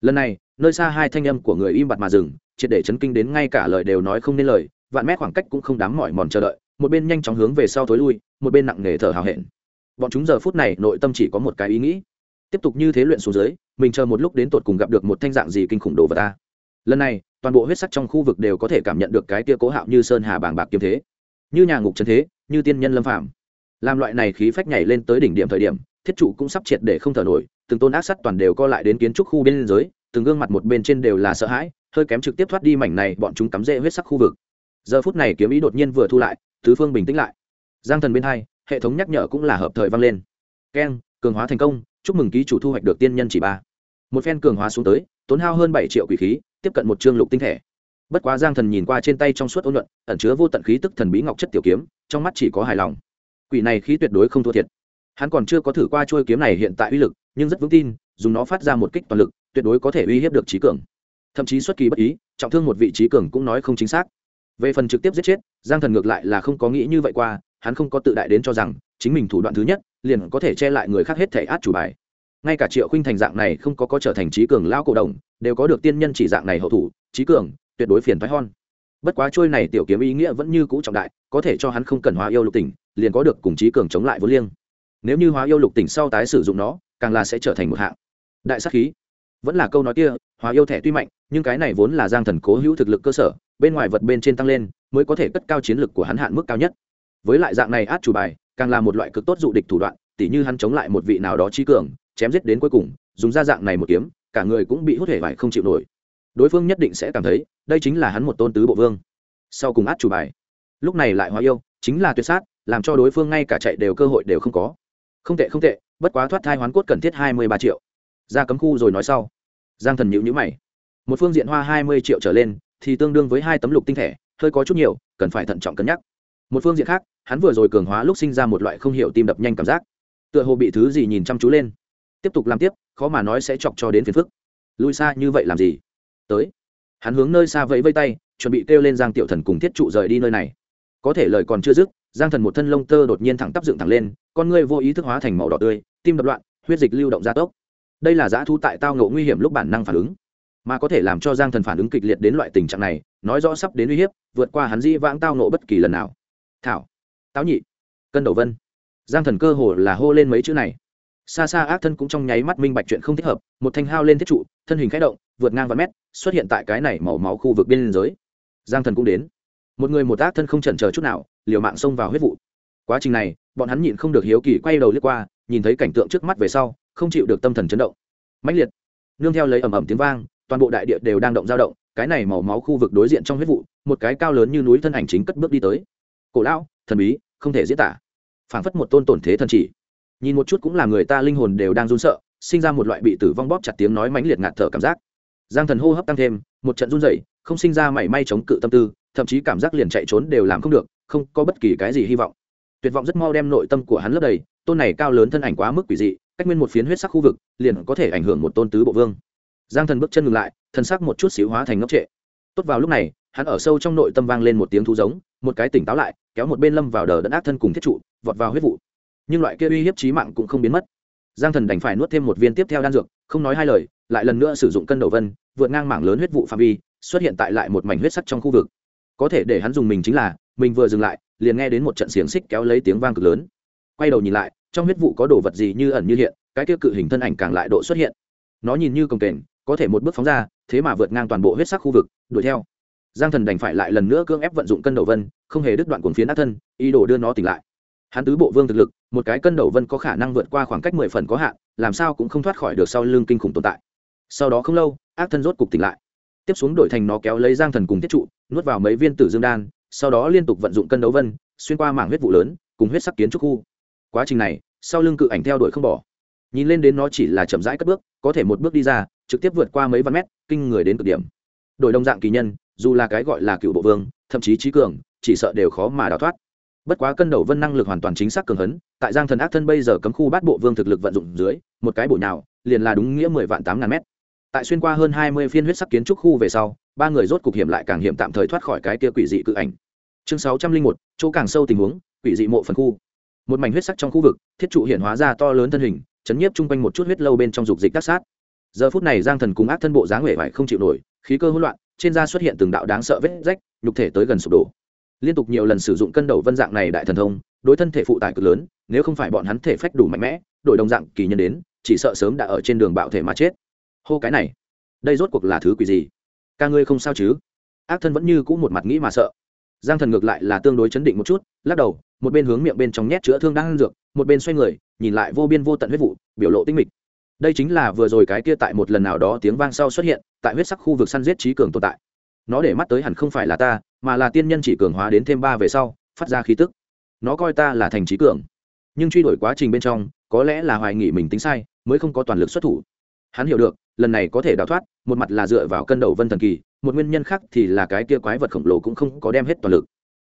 S1: lần này, nơi xa hai thanh âm của người im bặt mà dừng, triệt để chấn kinh đến ngay cả lời đều nói không nên lời, vạn mét khoảng cách cũng không đáng mỏi mòn chờ đợi, một bên nhanh chóng hướng về sau thối lui, một bên nặng nề thở hào hẹn. Bọn chúng giờ phút này, nội tâm chỉ có một cái ý nghĩ. Tiếp tục như thế luyện xuống dưới, mình chờ một lúc đến tột cùng gặp được một thanh dạng gì kinh khủng đồ vật ta. Lần này, toàn bộ huyết sắc trong khu vực đều có thể cảm nhận được cái tia cố hạo như sơn hà bàng bạc kiếm thế. Như nhà ngục trần thế, như tiên nhân lâm phạm làm loại này khí phách nhảy lên tới đỉnh điểm thời điểm, thiết trụ cũng sắp triệt để không thở nổi, từng tôn ác sắt toàn đều co lại đến kiến trúc khu bên giới từng gương mặt một bên trên đều là sợ hãi, hơi kém trực tiếp thoát đi mảnh này bọn chúng cắm rễ huyết sắc khu vực. Giờ phút này kiếm ý đột nhiên vừa thu lại, tứ phương bình tĩnh lại. Giang thần bên hai, hệ thống nhắc nhở cũng là hợp thời vang lên. Keng, cường hóa thành công, chúc mừng ký chủ thu hoạch được tiên nhân chỉ ba. Một phen cường hóa xuống tới, tốn hao hơn bảy triệu quỷ khí, tiếp cận một chương lục tinh thể. Bất quá giang thần nhìn qua trên tay trong suốt ôn luận ẩn chứa vô tận khí tức thần bí ngọc chất tiểu kiếm, trong mắt chỉ có hài lòng quỷ này khí tuyệt đối không thua thiệt. Hắn còn chưa có thử qua trôi kiếm này hiện tại uy lực, nhưng rất vững tin, dùng nó phát ra một kích toàn lực, tuyệt đối có thể uy hiếp được trí cường. Thậm chí xuất kỳ bất ý, trọng thương một vị trí cường cũng nói không chính xác. Về phần trực tiếp giết chết, giang thần ngược lại là không có nghĩ như vậy qua, hắn không có tự đại đến cho rằng, chính mình thủ đoạn thứ nhất, liền có thể che lại người khác hết thể át chủ bài. Ngay cả triệu khinh thành dạng này không có có trở thành trí cường lao cổ đồng, đều có được tiên nhân chỉ dạng này hậu thủ, trí cường, tuyệt đối phiền thoái hon. Bất quá trôi này tiểu kiếm ý nghĩa vẫn như cũ trọng đại, có thể cho hắn không cần hóa yêu lục tỉnh liền có được cùng trí cường chống lại vô liêng. Nếu như hóa yêu lục tỉnh sau tái sử dụng nó, càng là sẽ trở thành một hạng. Đại sắc khí. Vẫn là câu nói kia, hóa yêu thẻ tuy mạnh, nhưng cái này vốn là giang thần cố hữu thực lực cơ sở, bên ngoài vật bên trên tăng lên, mới có thể cất cao chiến lực của hắn hạn mức cao nhất. Với lại dạng này át chủ bài, càng là một loại cực tốt dụ địch thủ đoạn, tỉ như hắn chống lại một vị nào đó trí cường, chém giết đến cuối cùng, dùng ra dạng này một kiếm, cả người cũng bị hút hể vải không chịu nổi. Đối phương nhất định sẽ cảm thấy, đây chính là hắn một tôn tứ bộ vương. Sau cùng át chủ bài. Lúc này lại hóa yêu, chính là tuyệt sát làm cho đối phương ngay cả chạy đều cơ hội đều không có. Không tệ không tệ, bất quá thoát thai hoán cốt cần thiết hai mươi ba triệu. Ra cấm khu rồi nói sau. Giang thần nhịu nhữ mày. Một phương diện hoa hai mươi triệu trở lên, thì tương đương với hai tấm lục tinh thể, hơi có chút nhiều, cần phải thận trọng cân nhắc. Một phương diện khác, hắn vừa rồi cường hóa lúc sinh ra một loại không hiểu tim đập nhanh cảm giác. Tựa hồ bị thứ gì nhìn chăm chú lên. Tiếp tục làm tiếp, khó mà nói sẽ chọc cho đến phiền phức. Lui xa như vậy làm gì? Tới. Hắn hướng nơi xa vẫy vây tay, chuẩn bị kêu lên giang tiểu thần cùng thiết trụ rời đi nơi này. Có thể lời còn chưa dứt giang thần một thân lông tơ đột nhiên thẳng tắp dựng thẳng lên, con ngươi vô ý thức hóa thành màu đỏ tươi, tim đập loạn, huyết dịch lưu động gia tốc. Đây là giã thu tại tao ngộ nguy hiểm lúc bản năng phản ứng, mà có thể làm cho giang thần phản ứng kịch liệt đến loại tình trạng này, nói rõ sắp đến uy hiếp, vượt qua hắn dĩ vãng tao nộ bất kỳ lần nào. Thảo, táo nhị, cân đầu vân. Giang thần cơ hồ là hô lên mấy chữ này. Xa xa ác thân cũng trong nháy mắt minh bạch chuyện không thích hợp, một thanh hao lên thiết trụ, thân hình k h ẽ động, vượt ngang vài mét, xuất hiện tại cái này màu máu khu vực biên giới. Giang thần cũng đến. Một người một ác thân không chần chờ chút nào liều mạng xông vào huyết vụ. Quá trình này, bọn hắn nhịn không được hiếu kỳ quay đầu lướt qua, nhìn thấy cảnh tượng trước mắt về sau, không chịu được tâm thần chấn động. Mãnh liệt. Nương theo lấy ầm ầm tiếng vang, toàn bộ đại địa đều đang động dao động, cái này màu máu khu vực đối diện trong huyết vụ, một cái cao lớn như núi thân ảnh chính cất bước đi tới. Cổ lão, thần bí, không thể diễn tả. Phảng phất một tôn tổn thế thần chỉ. Nhìn một chút cũng là người ta linh hồn đều đang run sợ, sinh ra một loại bị tử vong bóp chặt tiếng nói mãnh liệt ngạt thở cảm giác. Giang thần hô hấp tăng thêm, một trận run rẩy, không sinh ra mảy may chống cự tâm tư thậm chí cảm giác liền chạy trốn đều làm không được, không có bất kỳ cái gì hy vọng. Tuyệt vọng rất mau đem nội tâm của hắn lấp đầy, tôn này cao lớn thân ảnh quá mức quỷ dị, cách nguyên một phiến huyết sắc khu vực, liền có thể ảnh hưởng một tôn tứ bộ vương. Giang thần bước chân ngừng lại, thân sắc một chút xíu hóa thành ngốc trệ. Tốt vào lúc này, hắn ở sâu trong nội tâm vang lên một tiếng thú giống, một cái tỉnh táo lại, kéo một bên lâm vào đờ đẫn ác thân cùng thiết trụ, vọt vào huyết vụ. Nhưng loại kia uy hiếp trí mạng cũng không biến mất. Giang thần đành phải nuốt thêm một viên tiếp theo đan dược, không nói hai lời, lại lần nữa sử dụng cân đầu vân, vượt ngang mảng lớn huyết vụ phạm vi, xuất hiện tại lại một mảnh huyết sắc trong khu vực có thể để hắn dùng mình chính là, mình vừa dừng lại, liền nghe đến một trận xiềng xích kéo lấy tiếng vang cực lớn. Quay đầu nhìn lại, trong huyết vụ có đồ vật gì như ẩn như hiện, cái kia cự hình thân ảnh càng lại độ xuất hiện. Nó nhìn như cồng kềnh, có thể một bước phóng ra, thế mà vượt ngang toàn bộ huyết sắc khu vực, đuổi theo. Giang thần đành phải lại lần nữa cưỡng ép vận dụng cân đầu vân, không hề đứt đoạn cuồng phiến ác thân, ý đồ đưa nó tỉnh lại. Hắn tứ bộ vương thực lực, một cái cân đầu vân có khả năng vượt qua khoảng cách mười phần có hạn, làm sao cũng không thoát khỏi được sau lưng kinh khủng tồn tại. Sau đó không lâu, ác thân rốt cục tỉnh lại tiếp xuống đổi thành nó kéo lấy giang thần cùng tiết trụ, nuốt vào mấy viên tử dương đan, sau đó liên tục vận dụng cân đấu vân, xuyên qua mảng huyết vụ lớn, cùng huyết sắc kiến trúc khu. Quá trình này, sau lưng cự ảnh theo đuổi không bỏ. Nhìn lên đến nó chỉ là chậm rãi cất bước, có thể một bước đi ra, trực tiếp vượt qua mấy vạn mét, kinh người đến cực điểm. Đổi đồng dạng kỳ nhân, dù là cái gọi là cựu bộ vương, thậm chí trí cường, chỉ sợ đều khó mà đào thoát. Bất quá cân đầu vân năng lực hoàn toàn chính xác cường hấn, tại giang thần ác thân bây giờ cấm khu bát bộ vương thực lực vận dụng dưới, một cái bộ nào liền là đúng nghĩa mười vạn tám ngàn mét tại xuyên qua hơn hai mươi phiên huyết sắc kiến trúc khu về sau, ba người rốt cục hiểm lại càng hiểm tạm thời thoát khỏi cái kia quỷ dị cự ảnh. Chương sáu trăm linh một, chỗ càng sâu tình huống, quỷ dị mộ phần khu. Một mảnh huyết sắc trong khu vực, thiết trụ hiện hóa ra to lớn thân hình, chấn nhiếp chung quanh một chút huyết lâu bên trong dục dịch tác sát. Giờ phút này giang thần cùng ác thân bộ dáng huệ vải không chịu nổi, khí cơ hỗn loạn, trên da xuất hiện từng đạo đáng sợ vết rách, nhục thể tới gần sụp đổ. Liên tục nhiều lần sử dụng cân đầu vân dạng này đại thần thông, đối thân thể phụ tải cực lớn, nếu không phải bọn hắn thể phách đủ mạnh mẽ đổi đồng dạng kỳ nhân đến, chỉ sợ sớm đã ở trên đường bạo thể mà chết hô cái này đây rốt cuộc là thứ quỷ gì? Ca ngươi không sao chứ? Ác thân vẫn như cũ một mặt nghĩ mà sợ. Giang thần ngược lại là tương đối chấn định một chút, lắc đầu, một bên hướng miệng bên trong nhét chữa thương đang ăn dược, một bên xoay người, nhìn lại vô biên vô tận huyết vụ, biểu lộ tinh mịch. Đây chính là vừa rồi cái kia tại một lần nào đó tiếng vang sau xuất hiện, tại huyết sắc khu vực săn giết trí cường tồn tại. Nó để mắt tới hẳn không phải là ta, mà là tiên nhân chỉ cường hóa đến thêm ba về sau, phát ra khí tức. Nó coi ta là thành trí cường. Nhưng truy đuổi quá trình bên trong, có lẽ là hoài nghị mình tính sai, mới không có toàn lực xuất thủ hắn hiểu được, lần này có thể đào thoát, một mặt là dựa vào cân đầu vân thần kỳ, một nguyên nhân khác thì là cái kia quái vật khổng lồ cũng không có đem hết toàn lực.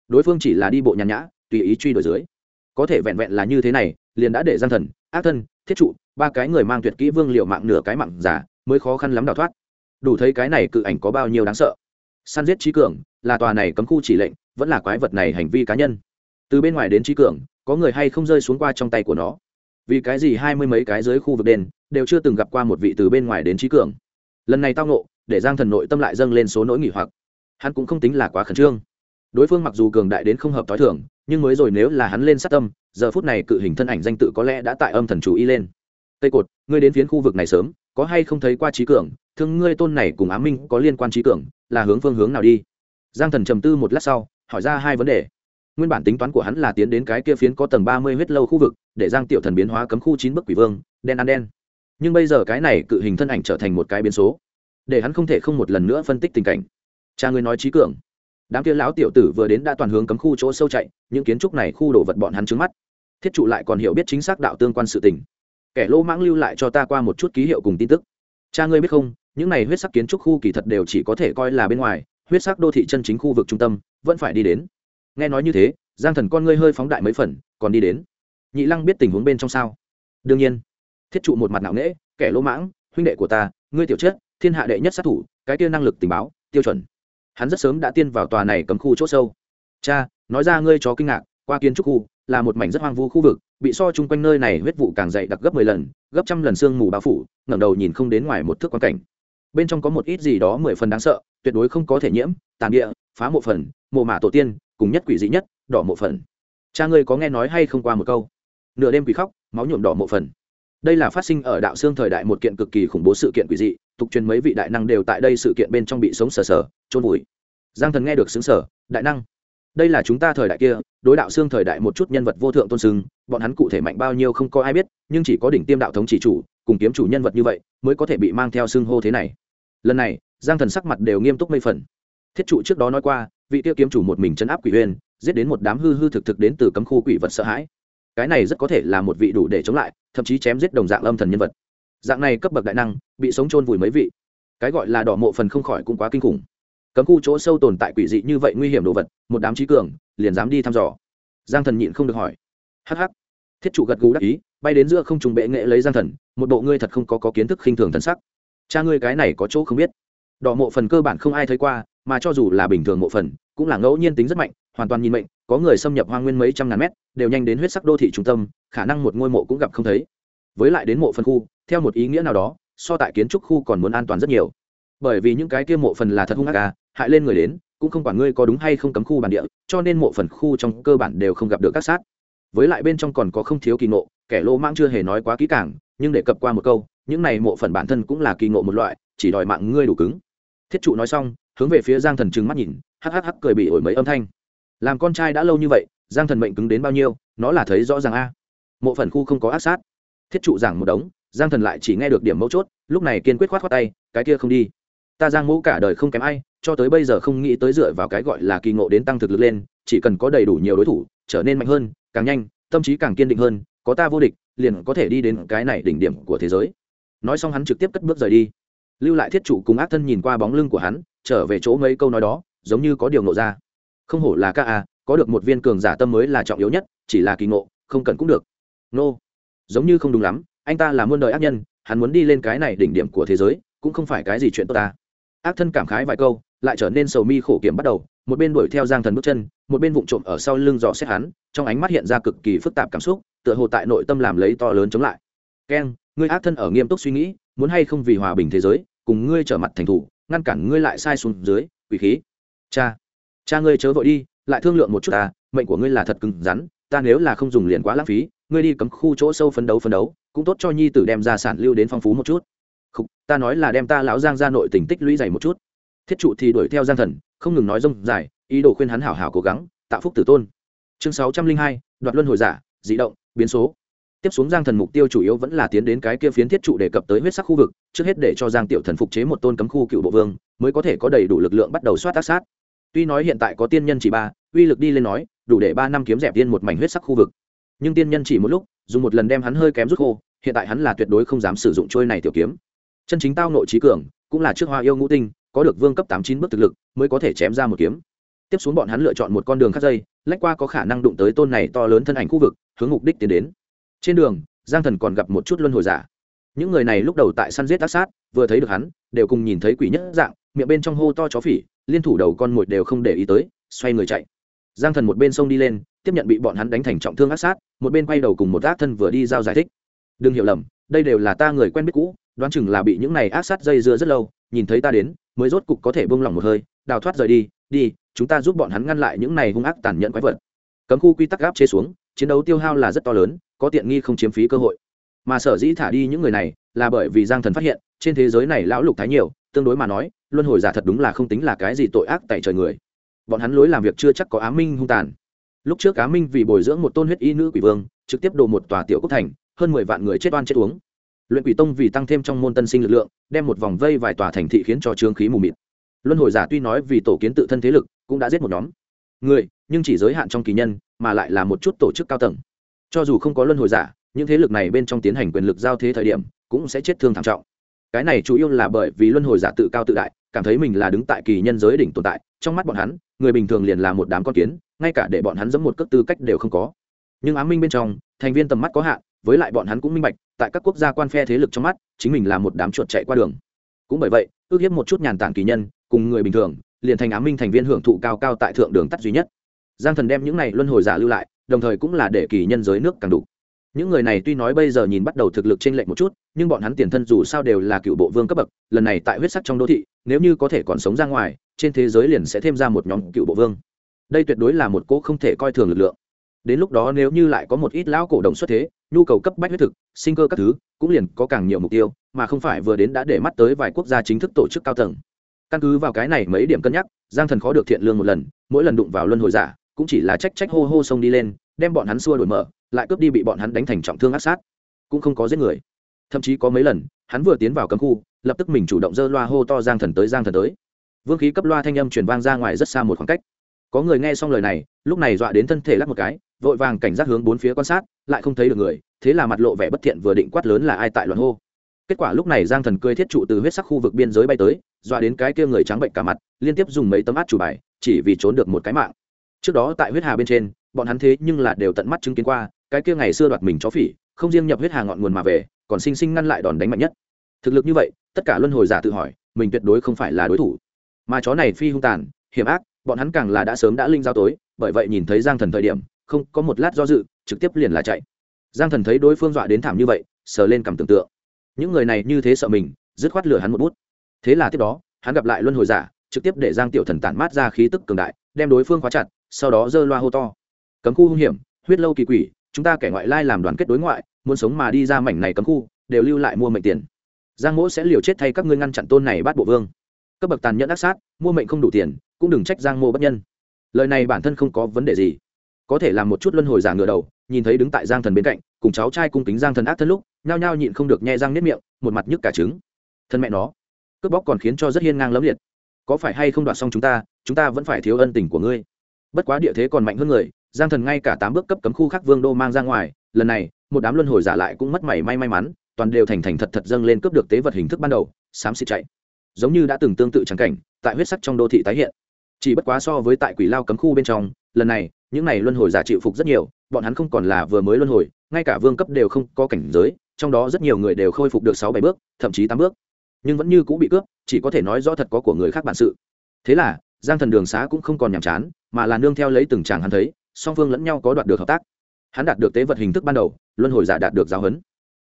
S1: Đối phương chỉ là đi bộ nhàn nhã, tùy ý truy đuổi dưới. Có thể vẹn vẹn là như thế này, liền đã để gian thần, ác thân, thiết trụ, ba cái người mang tuyệt kỹ vương liệu mạng nửa cái mạng giả, mới khó khăn lắm đào thoát. Đủ thấy cái này cự ảnh có bao nhiêu đáng sợ. Săn giết trí cường, là tòa này cấm khu chỉ lệnh, vẫn là quái vật này hành vi cá nhân. Từ bên ngoài đến trí cường, có người hay không rơi xuống qua trong tay của nó? Vì cái gì hai mươi mấy cái dưới khu vực đền đều chưa từng gặp qua một vị từ bên ngoài đến trí cường. Lần này tao nộ để giang thần nội tâm lại dâng lên số nỗi nghỉ hoặc. Hắn cũng không tính là quá khẩn trương. Đối phương mặc dù cường đại đến không hợp t h o i thường, nhưng mới rồi nếu là hắn lên sát tâm, giờ phút này cự hình thân ảnh danh tự có lẽ đã tại âm thần chủ y lên. Tây cột, ngươi đến phiến khu vực này sớm, có hay không thấy qua trí cường? Thương ngươi tôn này cùng á minh có liên quan trí cường, là hướng phương hướng nào đi? Giang thần trầm tư một lát sau, hỏi ra hai vấn đề. Nguyên bản tính toán của hắn là tiến đến cái kia phiến có tầng ba mươi huyết lâu khu vực để giang tiểu thần biến hóa cấm khu chín bức quỷ vương, đen ăn đen. Nhưng bây giờ cái này cự hình thân ảnh trở thành một cái biến số, để hắn không thể không một lần nữa phân tích tình cảnh. Cha ngươi nói trí cường. Đám kia lão tiểu tử vừa đến đã toàn hướng cấm khu chỗ sâu chạy, những kiến trúc này khu đổ vật bọn hắn trứng mắt. Thiết trụ lại còn hiểu biết chính xác đạo tương quan sự tình. Kẻ lỗ mãng lưu lại cho ta qua một chút ký hiệu cùng tin tức. Cha ngươi biết không, những này huyết sắc kiến trúc khu kỳ thật đều chỉ có thể coi là bên ngoài, huyết sắc đô thị chân chính khu vực trung tâm, vẫn phải đi đến. Nghe nói như thế, giang thần con ngươi hơi phóng đại mấy phần, còn đi đến nhị lăng biết tình huống bên trong sao? Đương nhiên. Thiết trụ một mặt nạo nghễ, kẻ lỗ mãng, huynh đệ của ta, ngươi tiểu chất thiên hạ đệ nhất sát thủ, cái tiêu năng lực tình báo, tiêu chuẩn. Hắn rất sớm đã tiên vào tòa này cấm khu c h ỗ sâu. Cha, nói ra ngươi chó kinh ngạc, qua kiến trúc khu, là một mảnh rất hoang vu khu vực, bị so chung quanh nơi này huyết vụ càng dậy đặc gấp mười lần, gấp trăm lần sương mù bao phủ, ngẩng đầu nhìn không đến ngoài một thước quan cảnh. Bên trong có một ít gì đó mười phần đáng sợ, tuyệt đối không có thể nhiễm, tàn địa, phá mộ phần, mộ mả tổ tiên, cùng nhất quỷ dị nhất, đỏ mộ phần. Cha ngươi có nghe nói hay không qua một câu? Nửa đêm quỷ khóc, máu nhuộm đỏ mộ phần. Đây là phát sinh ở đạo xương thời đại một kiện cực kỳ khủng bố sự kiện quỷ dị, tục truyền mấy vị đại năng đều tại đây sự kiện bên trong bị sống sờ sờ trôn vùi. Giang thần nghe được xứng sở đại năng, đây là chúng ta thời đại kia, đối đạo xương thời đại một chút nhân vật vô thượng tôn sưng, bọn hắn cụ thể mạnh bao nhiêu không có ai biết, nhưng chỉ có đỉnh tiêm đạo thống chỉ chủ, cùng kiếm chủ nhân vật như vậy, mới có thể bị mang theo xưng hô thế này. Lần này, giang thần sắc mặt đều nghiêm túc mây phần. Thiết trụ trước đó nói qua, vị tiêu kiếm chủ một mình chấn áp quỷ huyên giết đến một đám hư hư thực thực đến từ cấm khu quỷ vật sợ hãi cái này rất có thể là một vị đủ để chống lại thậm chí chém giết đồng dạng âm thần nhân vật. Dạng này cấp bậc đại năng bị sống chôn vùi mấy vị cái gọi là đỏ mộ phần không khỏi cũng quá kinh khủng. Cấm khu chỗ sâu tồn tại quỷ dị như vậy nguy hiểm đồ vật một đám trí cường liền dám đi thăm dò. Giang thần nhịn không được hỏi. Hh thiết chủ gật gù đắc ý bay đến giữa không trùng bệ nghệ lấy giang thần một bộ ngươi thật không có, có kiến thức khinh thường thần sắc. Cha ngươi cái này có chỗ không biết. Đỏ mộ phần cơ bản không ai thấy qua mà cho dù là bình thường mộ phần cũng là ngẫu nhiên tính rất mạnh hoàn toàn nhìn mệnh, có người xâm nhập hoang nguyên mấy trăm ngàn mét, đều nhanh đến huyết sắc đô thị trung tâm, khả năng một ngôi mộ cũng gặp không thấy. Với lại đến mộ phân khu, theo một ý nghĩa nào đó, so tại kiến trúc khu còn muốn an toàn rất nhiều. Bởi vì những cái kia mộ phần là thật hung ác à hại lên người đến, cũng không quản ngươi có đúng hay không cấm khu bản địa, cho nên mộ phần khu trong cơ bản đều không gặp được các sát. Với lại bên trong còn có không thiếu kỳ ngộ, kẻ lô mãng chưa hề nói quá kỹ càng, nhưng để cập qua một câu, những này mộ phần bản thân cũng là kỳ ngộ một loại, chỉ đòi mạng ngươi đủ cứng. Thiết trụ nói xong, hướng về phía giang thần trừng mắt nhìn, hắc hắc hắc cười bị ổi mấy âm thanh làm con trai đã lâu như vậy, giang thần mệnh cứng đến bao nhiêu, nó là thấy rõ ràng a. Mộ phần khu không có ác sát. Thiết trụ giảng một đống, giang thần lại chỉ nghe được điểm mấu chốt, lúc này kiên quyết khoát khoát tay, cái kia không đi. Ta giang mẫu cả đời không kém ai, cho tới bây giờ không nghĩ tới dựa vào cái gọi là kỳ ngộ đến tăng thực lực lên, chỉ cần có đầy đủ nhiều đối thủ, trở nên mạnh hơn, càng nhanh, tâm trí càng kiên định hơn, có ta vô địch, liền có thể đi đến cái này đỉnh điểm của thế giới. Nói xong hắn trực tiếp cất bước rời đi. Lưu lại thiết chủ cùng ác thân nhìn qua bóng lưng của hắn, trở về chỗ mấy câu nói đó, giống như có điều nộ ra không hổ là ca a, có được một viên cường giả tâm mới là trọng yếu nhất, chỉ là kỳ ngộ, không cần cũng được. Nô, giống như không đúng lắm, anh ta là muôn đời ác nhân, hắn muốn đi lên cái này đỉnh điểm của thế giới, cũng không phải cái gì chuyện tốt ta. Ác thân cảm khái vài câu, lại trở nên sầu mi khổ kiểm bắt đầu, một bên đuổi theo giang thần bước chân, một bên vụng trộm ở sau lưng dò xét hắn, trong ánh mắt hiện ra cực kỳ phức tạp cảm xúc, tựa hồ tại nội tâm làm lấy to lớn chống lại. Keng ngươi ác thân ở nghiêm túc suy nghĩ, muốn hay không vì hòa bình thế giới, cùng ngươi trở mặt thành thủ, ngăn cản ngươi lại sai xuống dưới, quỷ khí. Cha cha ngươi chớ vội đi lại thương lượng một chút ta mệnh của ngươi là thật cứng rắn ta nếu là không dùng liền quá lãng phí ngươi đi cấm khu chỗ sâu phấn đấu phấn đấu cũng tốt cho nhi tử đem ra sản lưu đến phong phú một chút. Không, ta nói là đem ta lão giang ra nội tình tích lũy dày một chút. Thiết trụ thì đuổi theo giang thần không ngừng nói rông dài ý đồ khuyên hắn hảo hảo cố gắng tạo phúc tử tôn. Chương sáu trăm linh hai đoạt luân hồi giả dị động biến số. Tiếp xuống giang thần mục tiêu chủ yếu vẫn là tiến đến cái kia phiến thiết trụ đề cập tới huyết sắc khu vực trước hết để cho giang tiểu thần phục chế một tôn cấm khu cựu bộ vương mới có thể có đầy đủ lực lượng bắt đầu soát tác sát tuy nói hiện tại có tiên nhân chỉ ba, uy lực đi lên nói, đủ để ba năm kiếm dẹp tiên một mảnh huyết sắc khu vực. Nhưng tiên nhân chỉ một lúc, dùng một lần đem hắn hơi kém rút khô, hiện tại hắn là tuyệt đối không dám sử dụng trôi này tiểu kiếm. Chân chính tao nội trí cường, cũng là trước hoa yêu ngũ tinh, có được vương cấp tám chín bước thực lực, mới có thể chém ra một kiếm. Tiếp xuống bọn hắn lựa chọn một con đường khác dây, lách qua có khả năng đụng tới tôn này to lớn thân ảnh khu vực, hướng mục đích tiến đến. Trên đường, giang thần còn gặp một chút luân hồi giả. Những người này lúc đầu tại săn giết tác sát, vừa thấy được hắn, đều cùng nhìn thấy quỷ nhất dạng, miệng bên trong hô to chó phỉ liên thủ đầu con mồi đều không để ý tới, xoay người chạy. Giang thần một bên sông đi lên, tiếp nhận bị bọn hắn đánh thành trọng thương ác sát, một bên quay đầu cùng một ác thân vừa đi giao giải thích. Đừng hiểu lầm, đây đều là ta người quen biết cũ, đoán chừng là bị những này ác sát dây dưa rất lâu, nhìn thấy ta đến, mới rốt cục có thể bông lỏng một hơi, đào thoát rời đi đi, chúng ta giúp bọn hắn ngăn lại những này hung ác tàn nhẫn quái vật. Cấm khu quy tắc gáp chế xuống, chiến đấu tiêu hao là rất to lớn, có tiện nghi không chiếm phí cơ hội. Mà sở dĩ thả đi những người này, là bởi vì giang thần phát hiện, trên thế giới này lão lục thái nhiều, tương đối mà nói luân hồi giả thật đúng là không tính là cái gì tội ác tại trời người. Bọn hắn lối làm việc chưa chắc có á minh hung tàn. Lúc trước á minh vì bồi dưỡng một tôn huyết y nữ quỷ vương, trực tiếp đổ một tòa tiểu quốc thành, hơn mười vạn người chết oan chết uống. Luyện quỷ tông vì tăng thêm trong môn tân sinh lực lượng, đem một vòng vây vài tòa thành thị khiến cho trương khí mù mịt. Luân hồi giả tuy nói vì tổ kiến tự thân thế lực, cũng đã giết một nhóm người, nhưng chỉ giới hạn trong kỳ nhân, mà lại là một chút tổ chức cao tầng. Cho dù không có luân hồi giả, những thế lực này bên trong tiến hành quyền lực giao thế thời điểm, cũng sẽ chết thương thảm trọng. Cái này chủ yếu là bởi vì luân hồi giả tự cao tự đại cảm thấy mình là đứng tại kỳ nhân giới đỉnh tồn tại, trong mắt bọn hắn, người bình thường liền là một đám con kiến, ngay cả để bọn hắn dẫm một cước tư cách đều không có. Nhưng ám minh bên trong, thành viên tầm mắt có hạn, với lại bọn hắn cũng minh bạch, tại các quốc gia quan phe thế lực trong mắt, chính mình là một đám chuột chạy qua đường. Cũng bởi vậy, ước hiếp một chút nhàn tản kỳ nhân, cùng người bình thường, liền thành ám minh thành viên hưởng thụ cao cao tại thượng đường tắt duy nhất. Giang thần đem những này luân hồi giả lưu lại, đồng thời cũng là để kỳ nhân giới nước càng đủ những người này tuy nói bây giờ nhìn bắt đầu thực lực trên lệch một chút, nhưng bọn hắn tiền thân dù sao đều là cựu bộ vương cấp bậc, lần này tại huyết sắc trong đô thị, nếu như có thể còn sống ra ngoài, trên thế giới liền sẽ thêm ra một nhóm cựu bộ vương. Đây tuyệt đối là một cỗ không thể coi thường lực lượng. Đến lúc đó nếu như lại có một ít lão cổ đồng xuất thế, nhu cầu cấp bách huyết thực, sinh cơ các thứ, cũng liền có càng nhiều mục tiêu, mà không phải vừa đến đã để mắt tới vài quốc gia chính thức tổ chức cao tầng. Căn cứ vào cái này mấy điểm cân nhắc, giang thần khó được thiện lương một lần, mỗi lần đụng vào luân hồi giả, cũng chỉ là trách trách hô hô xông đi lên, đem bọn hắn xua đổi mở lại cướp đi bị bọn hắn đánh thành trọng thương ác sát. Cũng không có giết người. Thậm chí có mấy lần, hắn vừa tiến vào cấm khu, lập tức mình chủ động dơ loa hô to giang thần tới, giang thần tới. Vương khí cấp loa thanh âm truyền vang ra ngoài rất xa một khoảng cách. Có người nghe xong lời này, lúc này dọa đến thân thể lắc một cái, vội vàng cảnh giác hướng bốn phía quan sát, lại không thấy được người, thế là mặt lộ vẻ bất thiện vừa định quát lớn là ai tại loạn hô. Kết quả lúc này giang thần cười thiết trụ từ huyết sắc khu vực biên giới bay tới, dọa đến cái kia người trắng bệnh cả mặt, liên tiếp dùng mấy tấm át chủ bài, chỉ vì trốn được một cái mạng. Trước đó tại huyết hà bên trên, bọn hắn thế nhưng là đều tận mắt chứng kiến qua cái kia ngày xưa đoạt mình chó phỉ, không riêng nhập huyết hà ngọn nguồn mà về, còn sinh sinh ngăn lại đòn đánh mạnh nhất. Thực lực như vậy, tất cả luân hồi giả tự hỏi, mình tuyệt đối không phải là đối thủ. Mà chó này phi hung tàn, hiểm ác, bọn hắn càng là đã sớm đã linh giao tối, bởi vậy nhìn thấy giang thần thời điểm, không có một lát do dự, trực tiếp liền là chạy. Giang thần thấy đối phương dọa đến thảm như vậy, sờ lên cảm tưởng tượng. Những người này như thế sợ mình, dứt khoát lửa hắn một bút. Thế là tiếp đó, hắn gặp lại luân hồi giả, trực tiếp để giang tiểu thần tản mát ra khí tức cường đại, đem đối phương khóa chặt, sau đó giơ loa hô to. Cấm khu hung hiểm, huyết lâu kỳ quỷ chúng ta kẻ ngoại lai làm đoàn kết đối ngoại, muốn sống mà đi ra mảnh này cấm khu, đều lưu lại mua mệnh tiền. Giang mỗ sẽ liều chết thay các ngươi ngăn chặn tôn này bắt bộ vương. Cấp bậc tàn nhẫn ác sát, mua mệnh không đủ tiền, cũng đừng trách giang mô bất nhân. Lời này bản thân không có vấn đề gì. Có thể làm một chút luân hồi giả ngựa đầu, nhìn thấy đứng tại giang thần bên cạnh, cùng cháu trai cung kính giang thần ác thân lúc, nhao nhao nhịn không được nhẹ răng nếp miệng, một mặt nhức cả trứng. Thân mẹ nó, cướp bóc còn khiến cho rất hiên ngang lẫm liệt. Có phải hay không đoạt xong chúng ta chúng ta vẫn phải thiếu ân tình của ngươi. Bất quá địa thế còn mạnh hơn người giang thần ngay cả tám bước cấp cấm khu khác vương đô mang ra ngoài, lần này, một đám luân hồi giả lại cũng mất mảy may may mắn, toàn đều thành thành thật thật dâng lên cướp được tế vật hình thức ban đầu, xám xịt chạy. Giống như đã từng tương tự trắng cảnh, tại huyết sắc trong đô thị tái hiện. Chỉ bất quá so với tại quỷ lao cấm khu bên trong, lần này, những này luân hồi giả chịu phục rất nhiều, bọn hắn không còn là vừa mới luân hồi, ngay cả vương cấp đều không có cảnh giới, trong đó rất nhiều người đều khôi phục được sáu bảy bước, thậm chí tám bước. Nhưng vẫn như cũng bị cướp, chỉ có thể nói rõ thật có của người khác bản sự. Thế là, giang thần đường xá cũng không còn nhàm chán, mà là nương theo lấy từng chàng hắn thấy song phương lẫn nhau có đoạt được hợp tác. Hắn đạt được tế vật hình thức ban đầu, luân hồi giả đạt được giáo huấn.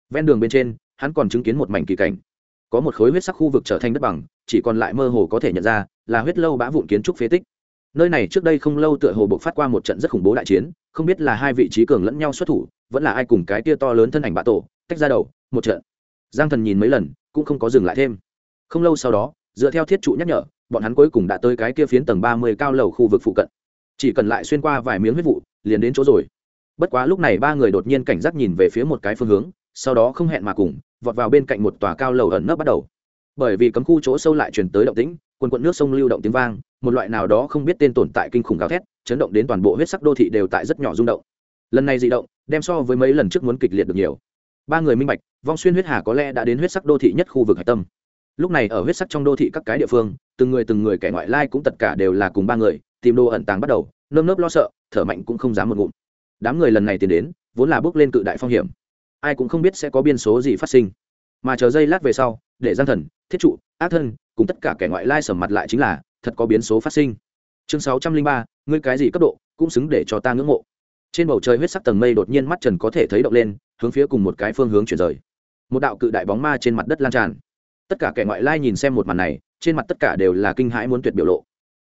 S1: Ven đường bên trên, hắn còn chứng kiến một mảnh kỳ cảnh. Có một khối huyết sắc khu vực trở thành đất bằng, chỉ còn lại mơ hồ có thể nhận ra là huyết lâu bã vụn kiến trúc phế tích. Nơi này trước đây không lâu tựa hồ buộc phát qua một trận rất khủng bố đại chiến, không biết là hai vị trí cường lẫn nhau xuất thủ, vẫn là ai cùng cái tia to lớn thân ảnh bạ tổ, tách ra đầu, một trận. Giang thần nhìn mấy lần, cũng không có dừng lại thêm. Không lâu sau đó, dựa theo thiết trụ nhắc nhở, bọn hắn cuối cùng đã tới cái kia phiến tầng ba mươi cao lầu khu vực phụ cận chỉ cần lại xuyên qua vài miếng huyết vụ, liền đến chỗ rồi. Bất quá lúc này ba người đột nhiên cảnh giác nhìn về phía một cái phương hướng, sau đó không hẹn mà cùng, vọt vào bên cạnh một tòa cao lầu ẩn nấp bắt đầu. Bởi vì cấm khu chỗ sâu lại chuyển tới động tĩnh, quần quận nước sông lưu động tiếng vang, một loại nào đó không biết tên tồn tại kinh khủng gào thét, chấn động đến toàn bộ huyết sắc đô thị đều tại rất nhỏ rung động. Lần này di động, đem so với mấy lần trước muốn kịch liệt được nhiều. Ba người minh bạch, vong xuyên huyết hà có lẽ đã đến huyết sắc đô thị nhất khu vực hải tâm. Lúc này ở huyết sắc trong đô thị các cái địa phương, từng người từng người kẻ ngoại lai cũng tất cả đều là cùng ba người tìm đồ ẩn tàng bắt đầu, nơm nớp lo sợ, thở mạnh cũng không dám một ngụm. Đám người lần này tiến đến, vốn là bước lên cự đại phong hiểm. Ai cũng không biết sẽ có biên số gì phát sinh. Mà chờ giây lát về sau, để giang thần, thiết trụ, ác thân cùng tất cả kẻ ngoại lai sầm mặt lại chính là, thật có biến số phát sinh. Chương sáu trăm linh ba, ngươi cái gì cấp độ, cũng xứng để cho ta ngưỡng mộ. Trên bầu trời huyết sắc tầng mây đột nhiên mắt trần có thể thấy động lên, hướng phía cùng một cái phương hướng chuyển rời. Một đạo cự đại bóng ma trên mặt đất lan tràn. Tất cả kẻ ngoại lai nhìn xem một màn này, trên mặt tất cả đều là kinh hãi muốn tuyệt biểu lộ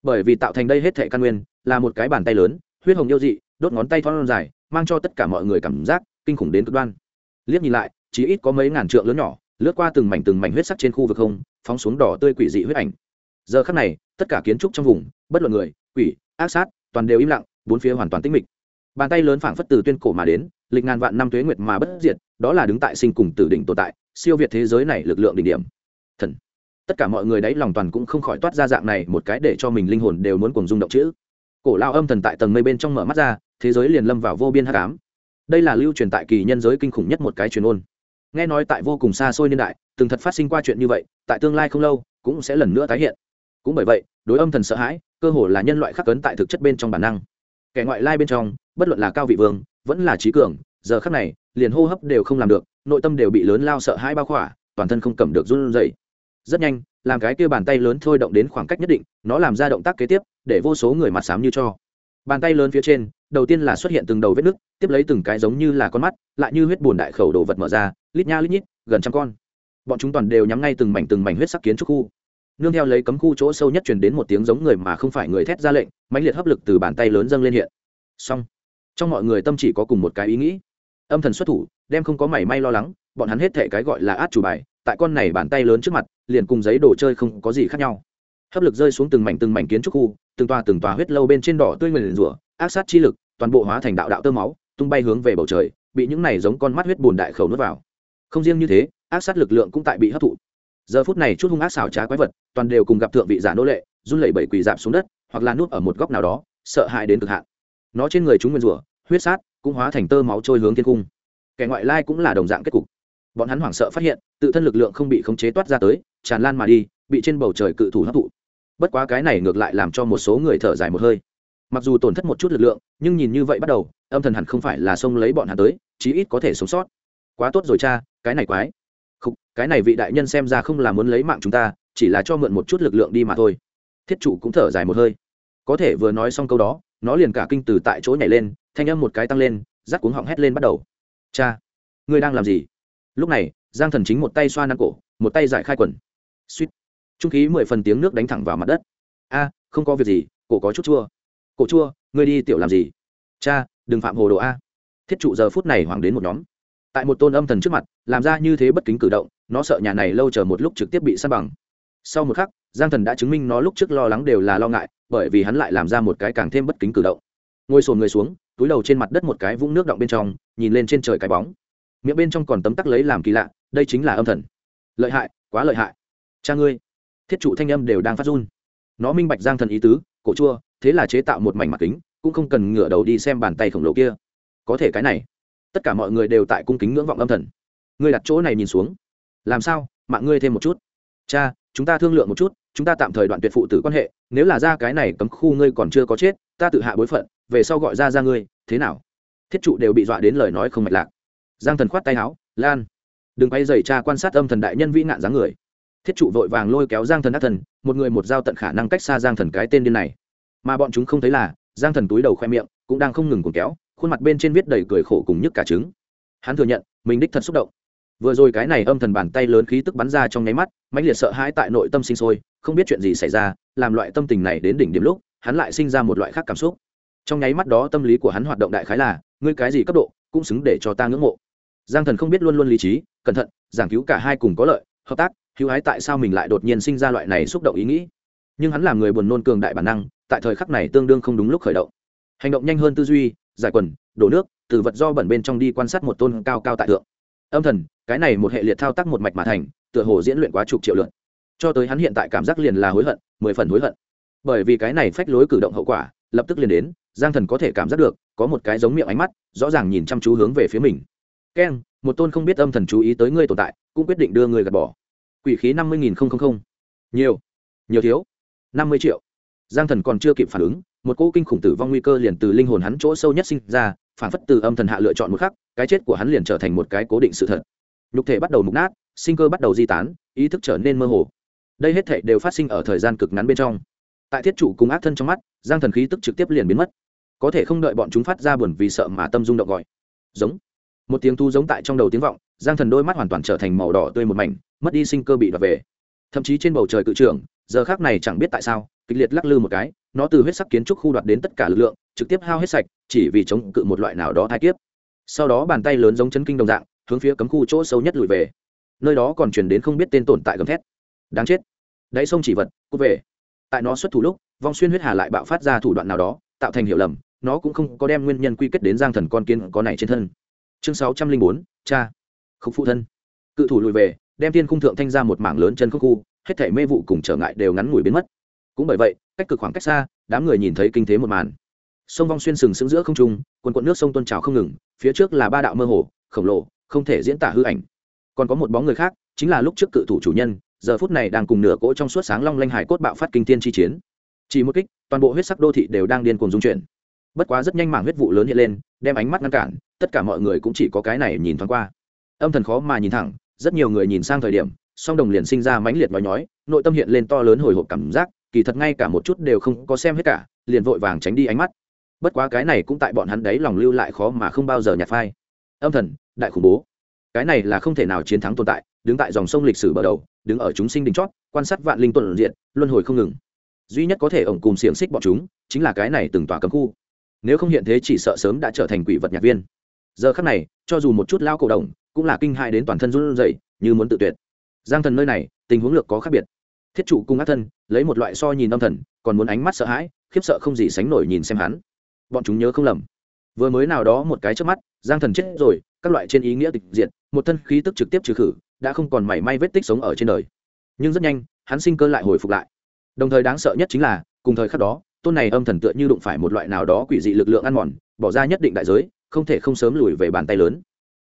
S1: bởi vì tạo thành đây hết thệ căn nguyên, là một cái bàn tay lớn, huyết hồng yêu dị, đốt ngón tay thon dài, mang cho tất cả mọi người cảm giác kinh khủng đến cực đoan. Liếc nhìn lại, chỉ ít có mấy ngàn trượng lớn nhỏ, lướt qua từng mảnh từng mảnh huyết sắc trên khu vực không, phóng xuống đỏ tươi quỷ dị huyết ảnh. Giờ khắc này, tất cả kiến trúc trong vùng, bất luận người, quỷ, ác sát, toàn đều im lặng, bốn phía hoàn toàn tĩnh mịch. Bàn tay lớn phảng phất từ tuyên cổ mà đến, lịch ngàn vạn năm tuế nguyệt mà bất diệt, đó là đứng tại sinh cùng tử đỉnh tồn tại, siêu việt thế giới này lực lượng đỉnh điểm tất cả mọi người đấy lòng toàn cũng không khỏi toát ra dạng này, một cái để cho mình linh hồn đều muốn cùng rung động chữ. Cổ lao âm thần tại tầng mây bên trong mở mắt ra, thế giới liền lâm vào vô biên hắc ám. Đây là lưu truyền tại kỳ nhân giới kinh khủng nhất một cái truyền ôn. Nghe nói tại vô cùng xa xôi niên đại, từng thật phát sinh qua chuyện như vậy, tại tương lai không lâu, cũng sẽ lần nữa tái hiện. Cũng bởi vậy, đối âm thần sợ hãi, cơ hồ là nhân loại khắc cấn tại thực chất bên trong bản năng. Kẻ ngoại lai bên trong, bất luận là cao vị vương, vẫn là trí cường, giờ khắc này, liền hô hấp đều không làm được, nội tâm đều bị lớn lao sợ hãi bao khỏa, toàn thân không cầm được run rẩy rất nhanh, làm cái kia bàn tay lớn thôi động đến khoảng cách nhất định, nó làm ra động tác kế tiếp, để vô số người mặt xám như cho. Bàn tay lớn phía trên, đầu tiên là xuất hiện từng đầu vết nứt, tiếp lấy từng cái giống như là con mắt, lại như huyết bùn đại khẩu đồ vật mở ra, lít nha lít nhít, gần trăm con. Bọn chúng toàn đều nhắm ngay từng mảnh từng mảnh huyết sắc kiến trúc khu. Nương theo lấy cấm khu chỗ sâu nhất truyền đến một tiếng giống người mà không phải người thét ra lệnh, mãnh liệt hấp lực từ bàn tay lớn dâng lên hiện. Xong. Trong mọi người tâm chỉ có cùng một cái ý nghĩ. Âm thần xuất thủ, đem không có mảy may lo lắng, bọn hắn hết thể cái gọi là át chủ bài tại con này bàn tay lớn trước mặt, liền cùng giấy đồ chơi không có gì khác nhau. Hấp lực rơi xuống từng mảnh từng mảnh kiến trúc khu, từng tòa từng tòa huyết lâu bên trên đỏ tươi nguyền rủa, ác sát chi lực, toàn bộ hóa thành đạo đạo tơ máu, tung bay hướng về bầu trời, bị những này giống con mắt huyết bùn đại khẩu nuốt vào. Không riêng như thế, ác sát lực lượng cũng tại bị hấp thụ. Giờ phút này chút hung ác xào trá quái vật, toàn đều cùng gặp thượng vị giả nô lệ, run lẩy bẩy quỳ dạp xuống đất, hoặc là nuốt ở một góc nào đó, sợ hãi đến cực hạn. Nó trên người chúng nguyên rủa, huyết sát, cũng hóa thành tơ máu trôi hướng thiên cung. Kẻ ngoại lai cũng là đồng dạng kết cục bọn hắn hoảng sợ phát hiện, tự thân lực lượng không bị khống chế toát ra tới, tràn lan mà đi, bị trên bầu trời cự thủ hấp thụ. Bất quá cái này ngược lại làm cho một số người thở dài một hơi. Mặc dù tổn thất một chút lực lượng, nhưng nhìn như vậy bắt đầu, âm thần hẳn không phải là xông lấy bọn hắn tới, chí ít có thể sống sót. Quá tốt rồi cha, cái này quái. Không cái này vị đại nhân xem ra không là muốn lấy mạng chúng ta, chỉ là cho mượn một chút lực lượng đi mà thôi. Thiết chủ cũng thở dài một hơi. Có thể vừa nói xong câu đó, nó liền cả kinh từ tại chỗ nhảy lên, thanh âm một cái tăng lên, rắc cuống họng hét lên bắt đầu. Cha, ngươi đang làm gì? Lúc này, giang thần chính một tay xoa năn cổ, một tay giải khai quần. Suýt. Trung khí mười phần tiếng nước đánh thẳng vào mặt đất. A, không có việc gì, cổ có chút chua. Cổ chua, ngươi đi tiểu làm gì? Cha, đừng phạm hồ đồ a. Thiết trụ giờ phút này hoảng đến một nhóm. Tại một tôn âm thần trước mặt, làm ra như thế bất kính cử động, nó sợ nhà này lâu chờ một lúc trực tiếp bị săn bằng. Sau một khắc, giang thần đã chứng minh nó lúc trước lo lắng đều là lo ngại, bởi vì hắn lại làm ra một cái càng thêm bất kính cử động. Ngồi sồn người xuống, túi đầu trên mặt đất một cái vũng nước động bên trong, nhìn lên trên trời cái bóng miệng bên trong còn tấm tắc lấy làm kỳ lạ, đây chính là âm thần. Lợi hại, quá lợi hại. Cha ngươi, thiết trụ thanh âm đều đang phát run. Nó minh bạch giang thần ý tứ, cổ chua, thế là chế tạo một mảnh mặt kính, cũng không cần ngửa đầu đi xem bàn tay khổng lồ kia. Có thể cái này, tất cả mọi người đều tại cung kính ngưỡng vọng âm thần. Ngươi đặt chỗ này nhìn xuống. Làm sao? Mạng ngươi thêm một chút. Cha, chúng ta thương lượng một chút, chúng ta tạm thời đoạn tuyệt phụ tử quan hệ, nếu là ra cái này cấm khu ngươi còn chưa có chết, ta tự hạ bối phận, về sau gọi ra ra ngươi, thế nào? Thiết trụ đều bị dọa đến lời nói không mạch lạc giang thần khoát tay áo, lan, đừng quay dày cha quan sát âm thần đại nhân vĩ nạn dáng người. Thiết trụ vội vàng lôi kéo giang thần ác thần, một người một dao tận khả năng cách xa giang thần cái tên điên này. Mà bọn chúng không thấy là, giang thần túi đầu khoe miệng, cũng đang không ngừng cuồng kéo, khuôn mặt bên trên viết đầy cười khổ cùng nhức cả trứng. Hắn thừa nhận, mình đích thật xúc động. Vừa rồi cái này âm thần bàn tay lớn khí tức bắn ra trong nháy mắt, mãnh liệt sợ hãi tại nội tâm sinh sôi, không biết chuyện gì xảy ra, làm loại tâm tình này đến đỉnh điểm lúc, hắn lại sinh ra một loại khác cảm xúc. Trong nháy mắt đó tâm lý của hắn hoạt động đại khái là, ngươi cái gì cấp độ, cũng xứng để cho ta ngưỡng mộ giang thần không biết luôn luôn lý trí, cẩn thận, giảng cứu cả hai cùng có lợi, hợp tác, hữu hái tại sao mình lại đột nhiên sinh ra loại này xúc động ý nghĩ. Nhưng hắn là người buồn nôn cường đại bản năng, tại thời khắc này tương đương không đúng lúc khởi động. Hành động nhanh hơn tư duy, giải quần, đổ nước, từ vật do bẩn bên trong đi quan sát một tôn cao cao tại thượng. Âm thần, cái này một hệ liệt thao tác một mạch mà thành, tựa hồ diễn luyện quá chục triệu lượt. Cho tới hắn hiện tại cảm giác liền là hối hận, mười phần hối hận. Bởi vì cái này phách lối cử động hậu quả, lập tức liền đến, giang thần có thể cảm giác được, có một cái giống miệng ánh mắt, rõ ràng nhìn chăm chú hướng về phía mình keng một tôn không biết âm thần chú ý tới ngươi tồn tại, cũng quyết định đưa ngươi gạt bỏ. Quỷ khí năm mươi nghìn không không không. Nhiều. Nhiều thiếu. năm mươi triệu. Giang thần còn chưa kịp phản ứng, một cỗ kinh khủng tử vong nguy cơ liền từ linh hồn hắn chỗ sâu nhất sinh ra, phản phất từ âm thần hạ lựa chọn một khắc, cái chết của hắn liền trở thành một cái cố định sự thật. Nhục thể bắt đầu mục nát, sinh cơ bắt đầu di tán, ý thức trở nên mơ hồ. Đây hết thể đều phát sinh ở thời gian cực ngắn bên trong. Tại thiết chủ cùng ác thân trong mắt, giang thần khí tức trực tiếp liền biến mất. Có thể không đợi bọn chúng phát ra buồn vì sợ mà tâm dung động gọi. Giống một tiếng thu giống tại trong đầu tiếng vọng, giang thần đôi mắt hoàn toàn trở thành màu đỏ tươi một mảnh, mất đi sinh cơ bị đoạt về. Thậm chí trên bầu trời cự trưởng, giờ khác này chẳng biết tại sao, kịch liệt lắc lư một cái, nó từ huyết sắc kiến trúc khu đoạt đến tất cả lực lượng, trực tiếp hao hết sạch, chỉ vì chống cự một loại nào đó thai kiếp. Sau đó bàn tay lớn giống chấn kinh đồng dạng, hướng phía cấm khu chỗ sâu nhất lùi về. Nơi đó còn truyền đến không biết tên tồn tại gầm thét. Đáng chết. Đáy sông chỉ vật, cút về. Tại nó xuất thủ lúc, vong xuyên huyết hà lại bạo phát ra thủ đoạn nào đó, tạo thành hiểu lầm, nó cũng không có đem nguyên nhân quy kết đến giang thần con kiến có này trên thân chương sáu trăm linh bốn, cha. Khúc phụ thân. Cự thủ lùi về, đem thiên khung thượng thanh ra một mảng lớn chân khúc khu, hết thể mê vụ cùng trở ngại đều ngắn ngủi biến mất. Cũng bởi vậy, cách cực khoảng cách xa, đám người nhìn thấy kinh thế một màn. Sông vong xuyên sừng sững giữa không trung, quần quận nước sông tôn trào không ngừng, phía trước là ba đạo mơ hồ, khổng lồ, không thể diễn tả hư ảnh. Còn có một bóng người khác, chính là lúc trước cự thủ chủ nhân, giờ phút này đang cùng nửa cỗ trong suốt sáng long lanh hải cốt bạo phát kinh thiên chi chiến. Chỉ một kích, toàn bộ huyết sắc đô thị đều đang điên cuồng dung chuyển. Bất quá rất nhanh mảng huyết vụ lớn hiện lên, đem ánh mắt ngăn cản tất cả mọi người cũng chỉ có cái này nhìn thoáng qua. Âm thần khó mà nhìn thẳng, rất nhiều người nhìn sang thời điểm, song đồng liền sinh ra mãnh liệt nói nhói, nội tâm hiện lên to lớn hồi hộp cảm giác, kỳ thật ngay cả một chút đều không có xem hết cả, liền vội vàng tránh đi ánh mắt. Bất quá cái này cũng tại bọn hắn đấy lòng lưu lại khó mà không bao giờ nhạt phai. Âm thần, đại khủng bố. Cái này là không thể nào chiến thắng tồn tại, đứng tại dòng sông lịch sử bờ đầu, đứng ở chúng sinh đỉnh chót, quan sát vạn linh tuần diện luân hồi không ngừng. Duy nhất có thể ổng cùng xiềng xích bọn chúng, chính là cái này từng tòa cấm khu. Nếu không hiện thế chỉ sợ sớm đã trở thành quỷ vật nhạc viên giờ khắc này, cho dù một chút lao cổ đồng, cũng là kinh hại đến toàn thân run rẩy, như muốn tự tuyệt. Giang thần nơi này, tình huống lược có khác biệt. Thiết trụ cung ác thân, lấy một loại so nhìn âm thần, còn muốn ánh mắt sợ hãi, khiếp sợ không gì sánh nổi nhìn xem hắn. Bọn chúng nhớ không lầm. Vừa mới nào đó một cái trước mắt, giang thần chết rồi, các loại trên ý nghĩa tịch diệt, một thân khí tức trực tiếp trừ khử, đã không còn mảy may vết tích sống ở trên đời. Nhưng rất nhanh, hắn sinh cơ lại hồi phục lại. Đồng thời đáng sợ nhất chính là, cùng thời khắc đó, tôn này âm thần tựa như đụng phải một loại nào đó quỷ dị lực lượng ăn mòn, bỏ ra nhất định đại giới không thể không sớm lùi về bàn tay lớn.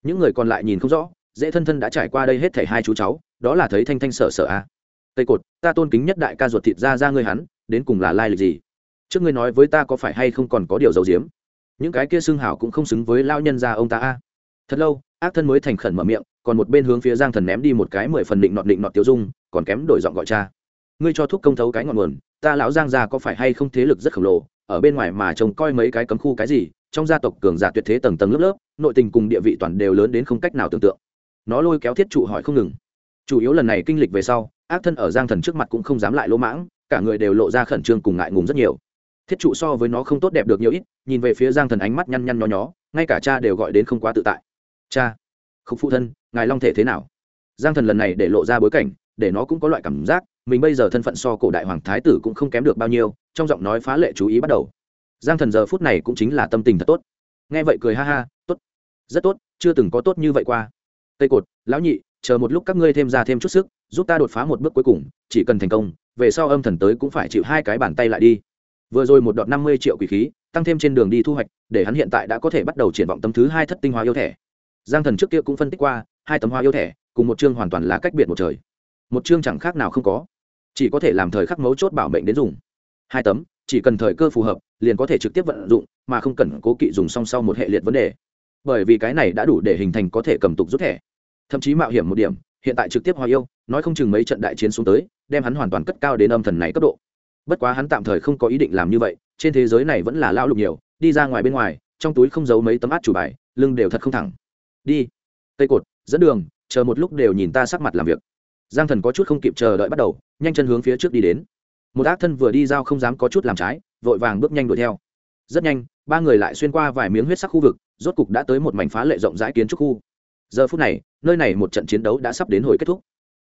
S1: Những người còn lại nhìn không rõ, dễ thân thân đã trải qua đây hết thảy hai chú cháu, đó là thấy thanh thanh sợ sợ a à. tây cột, ta tôn kính nhất đại ca ruột thịt ra ra ngươi hắn, đến cùng là lai lịch gì? Trước ngươi nói với ta có phải hay không còn có điều giấu giếm? Những cái kia xương hảo cũng không xứng với lao nhân ra ông ta a. Thật lâu, ác thân mới thành khẩn mở miệng, còn một bên hướng phía giang thần ném đi một cái mười phần định nọt định nọt tiêu dung, còn kém đổi giọng gọi cha. Ngươi cho thuốc công thấu cái ngọn nguồn, ta lão giang gia có phải hay không thế lực rất khổng lồ, ở bên ngoài mà trông coi mấy cái cấm khu cái gì trong gia tộc cường giả tuyệt thế tầng tầng lớp lớp, nội tình cùng địa vị toàn đều lớn đến không cách nào tưởng tượng. Nó lôi kéo thiết trụ hỏi không ngừng. Chủ yếu lần này kinh lịch về sau, ác thân ở giang thần trước mặt cũng không dám lại lỗ mãng, cả người đều lộ ra khẩn trương cùng ngại ngùng rất nhiều. Thiết trụ so với nó không tốt đẹp được nhiều ít, nhìn về phía giang thần ánh mắt nhăn nhăn nho nhó, ngay cả cha đều gọi đến không quá tự tại. Cha không phụ thân, ngài long thể thế nào? Giang thần lần này để lộ ra bối cảnh, để nó cũng có loại cảm giác, mình bây giờ thân phận so cổ đại hoàng thái tử cũng không kém được bao nhiêu, trong giọng nói phá lệ chú ý bắt đầu giang thần giờ phút này cũng chính là tâm tình thật tốt. Nghe vậy cười ha ha, tốt, rất tốt, chưa từng có tốt như vậy qua. Tây cột, lão nhị, chờ một lúc các ngươi thêm ra thêm chút sức, giúp ta đột phá một bước cuối cùng, chỉ cần thành công, về sau âm thần tới cũng phải chịu hai cái bàn tay lại đi. Vừa rồi một đoạn năm mươi triệu quỷ khí, tăng thêm trên đường đi thu hoạch, để hắn hiện tại đã có thể bắt đầu triển vọng tấm thứ hai thất tinh hoa yêu thẻ giang thần trước kia cũng phân tích qua, hai tấm hoa yêu thẻ cùng một chương hoàn toàn là cách biệt một trời. Một chương chẳng khác nào không có, chỉ có thể làm thời khắc mấu chốt bảo mệnh đến dùng. Hai tấm chỉ cần thời cơ phù hợp, liền có thể trực tiếp vận dụng, mà không cần cố kỵ dùng song sau một hệ liệt vấn đề. Bởi vì cái này đã đủ để hình thành có thể cầm tục rút thẻ. Thậm chí mạo hiểm một điểm, hiện tại trực tiếp hoa yêu, nói không chừng mấy trận đại chiến xuống tới, đem hắn hoàn toàn cất cao đến âm thần này cấp độ. Bất quá hắn tạm thời không có ý định làm như vậy, trên thế giới này vẫn là lao lục nhiều, đi ra ngoài bên ngoài, trong túi không giấu mấy tấm át chủ bài, lưng đều thật không thẳng. Đi. Cây cột, dẫn đường, chờ một lúc đều nhìn ta sắc mặt làm việc. Giang thần có chút không kịp chờ đợi bắt đầu, nhanh chân hướng phía trước đi đến một ác thân vừa đi giao không dám có chút làm trái, vội vàng bước nhanh đuổi theo. Rất nhanh, ba người lại xuyên qua vài miếng huyết sắc khu vực, rốt cục đã tới một mảnh phá lệ rộng rãi kiến trúc khu. Giờ phút này, nơi này một trận chiến đấu đã sắp đến hồi kết thúc.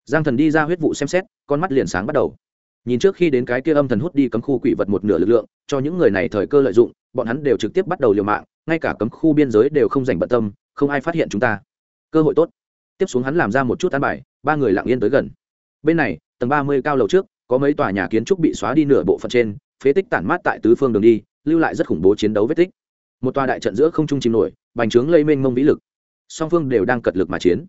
S1: Giang thần đi ra huyết vụ xem xét, con mắt liền sáng bắt đầu. Nhìn trước khi đến cái kia âm thần hút đi cấm khu quỷ vật một nửa lực lượng, cho những người này thời cơ lợi dụng, bọn hắn đều trực tiếp bắt đầu liều mạng, ngay cả cấm khu biên giới đều không dành bận tâm, không ai phát hiện chúng ta. Cơ hội tốt. Tiếp xuống hắn làm ra một chút ăn bài, ba người lặng yên tới gần. Bên này, tầng ba mươi cao lầu trước có mấy tòa nhà kiến trúc bị xóa đi nửa bộ phận trên, phế tích tản mát tại tứ phương đường đi, lưu lại rất khủng bố chiến đấu vết tích. Một tòa đại trận giữa không trung chìm nổi, bành trướng lây mênh mông vĩ lực. Song phương đều đang cật lực mà chiến.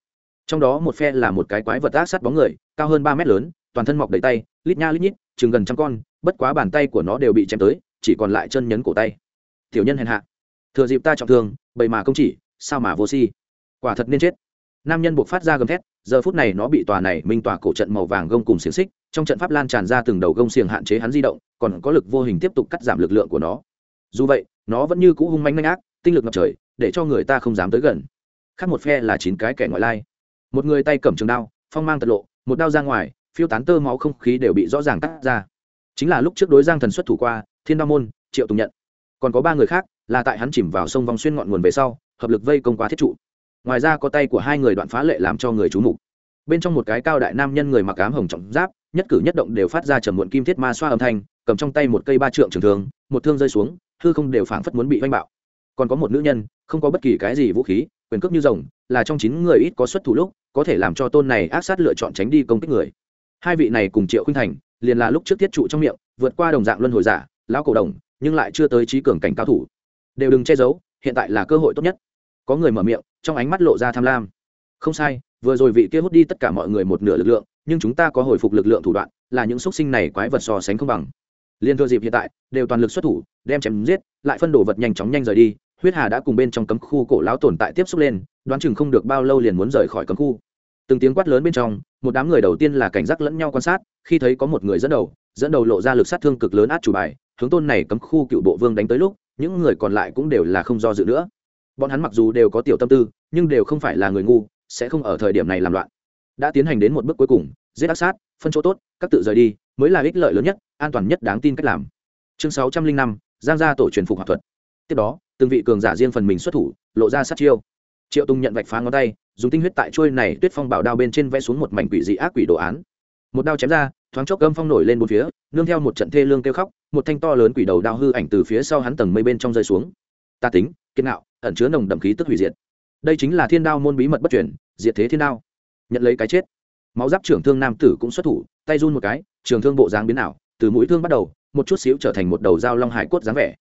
S1: Trong đó một phe là một cái quái vật ác sát bóng người, cao hơn ba mét lớn, toàn thân mọc đầy tay, lít nha lít nhít, chừng gần trăm con, bất quá bàn tay của nó đều bị chém tới, chỉ còn lại chân nhấn cổ tay. Tiểu nhân hèn hạ. Thừa dịp ta trọng thương, bầy mà không chỉ, sao mà vô si? Quả thật nên chết nam nhân buộc phát ra gầm thét, giờ phút này nó bị tòa này minh tòa cổ trận màu vàng gông cùng xiềng xích, trong trận pháp lan tràn ra từng đầu gông xiềng hạn chế hắn di động, còn có lực vô hình tiếp tục cắt giảm lực lượng của nó. Dù vậy, nó vẫn như cũ hung manh manh ác, tinh lực ngập trời, để cho người ta không dám tới gần. Khác một phe là chín cái kẻ ngoại lai. Một người tay cầm trường đao, phong mang tật lộ, một đao ra ngoài, phiêu tán tơ máu không khí đều bị rõ ràng cắt ra. Chính là lúc trước đối giang thần xuất thủ qua, thiên đao môn, triệu tùng nhận. Còn có ba người khác, là tại hắn chìm vào sông vòng xuyên ngọn nguồn về sau, hợp lực vây công qua thiết trụ ngoài ra có tay của hai người đoạn phá lệ làm cho người chú mục. Bên trong một cái cao đại nam nhân người mặc ám hồng trọng giáp, nhất cử nhất động đều phát ra trầm muộn kim thiết ma xoa âm thanh, cầm trong tay một cây ba trượng trường thường một thương rơi xuống, hư không đều phảng phất muốn bị vanh bạo. Còn có một nữ nhân, không có bất kỳ cái gì vũ khí, quyền cước như rồng, là trong chín người ít có xuất thủ lúc, có thể làm cho tôn này ác sát lựa chọn tránh đi công kích người. Hai vị này cùng triệu khinh thành, liền là lúc trước thiết trụ trong miệng, vượt qua đồng dạng luân hồi giả, lão cổ đồng, nhưng lại chưa tới trí cường cảnh cao thủ. Đều đừng che giấu, hiện tại là cơ hội tốt nhất. Có người mở miệng trong ánh mắt lộ ra tham lam. Không sai, vừa rồi vị kia hút đi tất cả mọi người một nửa lực lượng, nhưng chúng ta có hồi phục lực lượng thủ đoạn, là những xúc sinh này quái vật so sánh không bằng. Liên thừa dịp hiện tại, đều toàn lực xuất thủ, đem chém giết, lại phân đổ vật nhanh chóng nhanh rời đi, huyết hà đã cùng bên trong cấm khu cổ lão tồn tại tiếp xúc lên, đoán chừng không được bao lâu liền muốn rời khỏi cấm khu. Từng tiếng quát lớn bên trong, một đám người đầu tiên là cảnh giác lẫn nhau quan sát, khi thấy có một người dẫn đầu dẫn đầu lộ ra lực sát thương cực lớn át chủ bài, hướng tôn này cấm khu cựu bộ vương đánh tới lúc, những người còn lại cũng đều là không do dự nữa bọn hắn mặc dù đều có tiểu tâm tư, nhưng đều không phải là người ngu, sẽ không ở thời điểm này làm loạn. Đã tiến hành đến một bước cuối cùng, giết ác sát, phân chỗ tốt, các tự rời đi, mới là ích lợi lớn nhất, an toàn nhất đáng tin cách làm. Chương sáu trăm linh năm, giang gia tổ truyền phục học thuật. Tiếp đó, từng vị cường giả riêng phần mình xuất thủ, lộ ra sát chiêu. Triệu tùng nhận vạch phá ngón tay, dùng tinh huyết tại trôi này tuyết phong bảo đao bên trên vẽ xuống một mảnh quỷ dị ác quỷ đồ án. Một đao chém ra, thoáng chốc gâm phong nổi lên bốn phía, nương theo một trận thê lương kêu khóc, một thanh to lớn quỷ đầu đao hư ảnh từ phía sau hắn tầng mây bên trong rơi xuống. Ta tính, kiên nạo ẩn chứa nồng đậm khí tức hủy diệt. Đây chính là thiên đao môn bí mật bất chuyển diệt thế thiên đao. Nhận lấy cái chết. Máu giáp trưởng thương nam tử cũng xuất thủ, tay run một cái, trường thương bộ dáng biến ảo, từ mũi thương bắt đầu, một chút xíu trở thành một đầu dao long hải cốt dáng vẻ.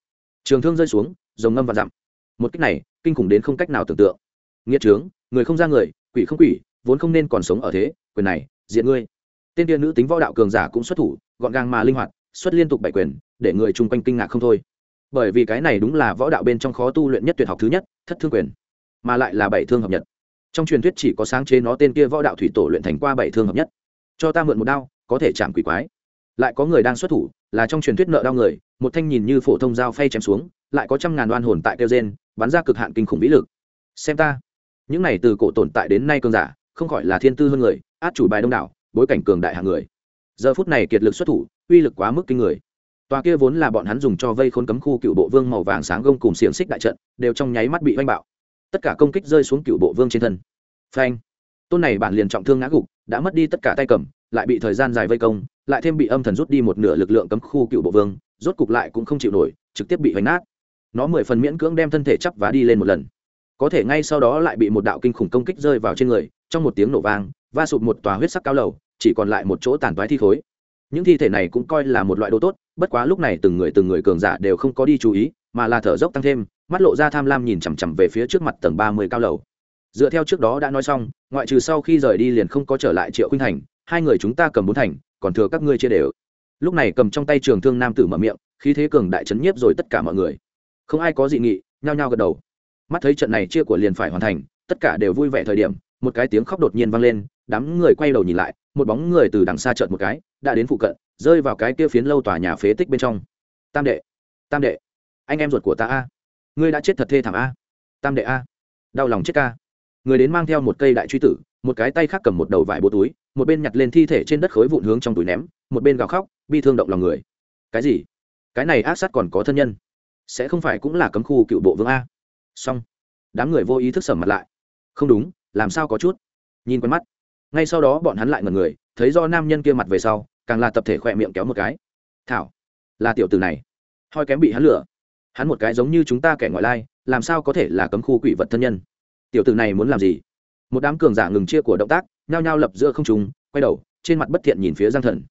S1: Trường thương rơi xuống, rồng ngâm và dặm. Một cách này, kinh khủng đến không cách nào tưởng tượng. Nghĩa trướng, người không ra người, quỷ không quỷ, vốn không nên còn sống ở thế, quyền này diện ngươi. Tên tiên nữ tính võ đạo cường giả cũng xuất thủ, gọn gàng mà linh hoạt, xuất liên tục bảy quyền, để người chung quanh kinh ngạc không thôi bởi vì cái này đúng là võ đạo bên trong khó tu luyện nhất tuyệt học thứ nhất, thất thương quyền, mà lại là bảy thương hợp nhất. trong truyền thuyết chỉ có sáng chế nó tên kia võ đạo thủy tổ luyện thành qua bảy thương hợp nhất. Cho ta mượn một đao, có thể chạm quỷ quái. Lại có người đang xuất thủ, là trong truyền thuyết nợ đau người, một thanh nhìn như phổ thông dao phay chém xuống, lại có trăm ngàn đoan hồn tại kêu gen bắn ra cực hạn kinh khủng vĩ lực. Xem ta. Những này từ cổ tồn tại đến nay cơn giả, không khỏi là thiên tư hơn người, át chủ bài đông đảo, bối cảnh cường đại hạng người. Giờ phút này kiệt lực xuất thủ, uy lực quá mức kinh người tòa kia vốn là bọn hắn dùng cho vây khốn cấm khu cựu bộ vương màu vàng sáng gông cùng xiềng xích đại trận, đều trong nháy mắt bị oanh bạo. Tất cả công kích rơi xuống cựu bộ vương trên thân. Phanh! Tôn này bản liền trọng thương ngã gục, đã mất đi tất cả tay cầm, lại bị thời gian dài vây công, lại thêm bị âm thần rút đi một nửa lực lượng cấm khu cựu bộ vương, rốt cục lại cũng không chịu nổi, trực tiếp bị hoành nát. Nó mười phần miễn cưỡng đem thân thể chắp và đi lên một lần. Có thể ngay sau đó lại bị một đạo kinh khủng công kích rơi vào trên người, trong một tiếng nổ vang, va sụp một tòa huyết sắc cao lầu, chỉ còn lại một chỗ tàn toái thi khối những thi thể này cũng coi là một loại đồ tốt, bất quá lúc này từng người từng người cường giả đều không có đi chú ý, mà là thở dốc tăng thêm, mắt lộ ra tham lam nhìn chằm chằm về phía trước mặt tầng ba mươi cao lầu. Dựa theo trước đó đã nói xong, ngoại trừ sau khi rời đi liền không có trở lại triệu khuynh thành, hai người chúng ta cầm bốn thành, còn thừa các ngươi chia đều. Lúc này cầm trong tay trường thương nam tử mở miệng, khí thế cường đại chấn nhiếp rồi tất cả mọi người. Không ai có dị nghị, nhao nhao gật đầu. Mắt thấy trận này chia của liền phải hoàn thành, tất cả đều vui vẻ thời điểm, một cái tiếng khóc đột nhiên vang lên, đám người quay đầu nhìn lại, một bóng người từ đằng xa chợt một cái đã đến phụ cận, rơi vào cái kia phiến lâu tòa nhà phế tích bên trong. Tam đệ tam đệ, anh em ruột của ta a. Ngươi đã chết thật thê thảm a. Tam đệ a, đau lòng chết ca. Người đến mang theo một cây đại truy tử, một cái tay khác cầm một đầu vải bố túi, một bên nhặt lên thi thể trên đất khối vụn hướng trong túi ném, một bên gào khóc, bi thương động lòng người. Cái gì? Cái này ác sát còn có thân nhân. Sẽ không phải cũng là cấm khu cựu bộ vương a. Xong. Đám người vô ý thức sầm mặt lại. Không đúng, làm sao có chút? Nhìn quen mắt. Ngay sau đó bọn hắn lại ngần người, thấy do nam nhân kia mặt về sau càng là tập thể khỏe miệng kéo một cái. Thảo, là tiểu từ này. Hoi kém bị hắn lửa hắn một cái giống như chúng ta kẻ ngoại lai, làm sao có thể là cấm khu quỷ vật thân nhân? Tiểu tử này muốn làm gì? Một đám cường giả ngừng chia của động tác, nhao nhao lập giữa không trùng quay đầu, trên mặt bất thiện nhìn phía giang thần.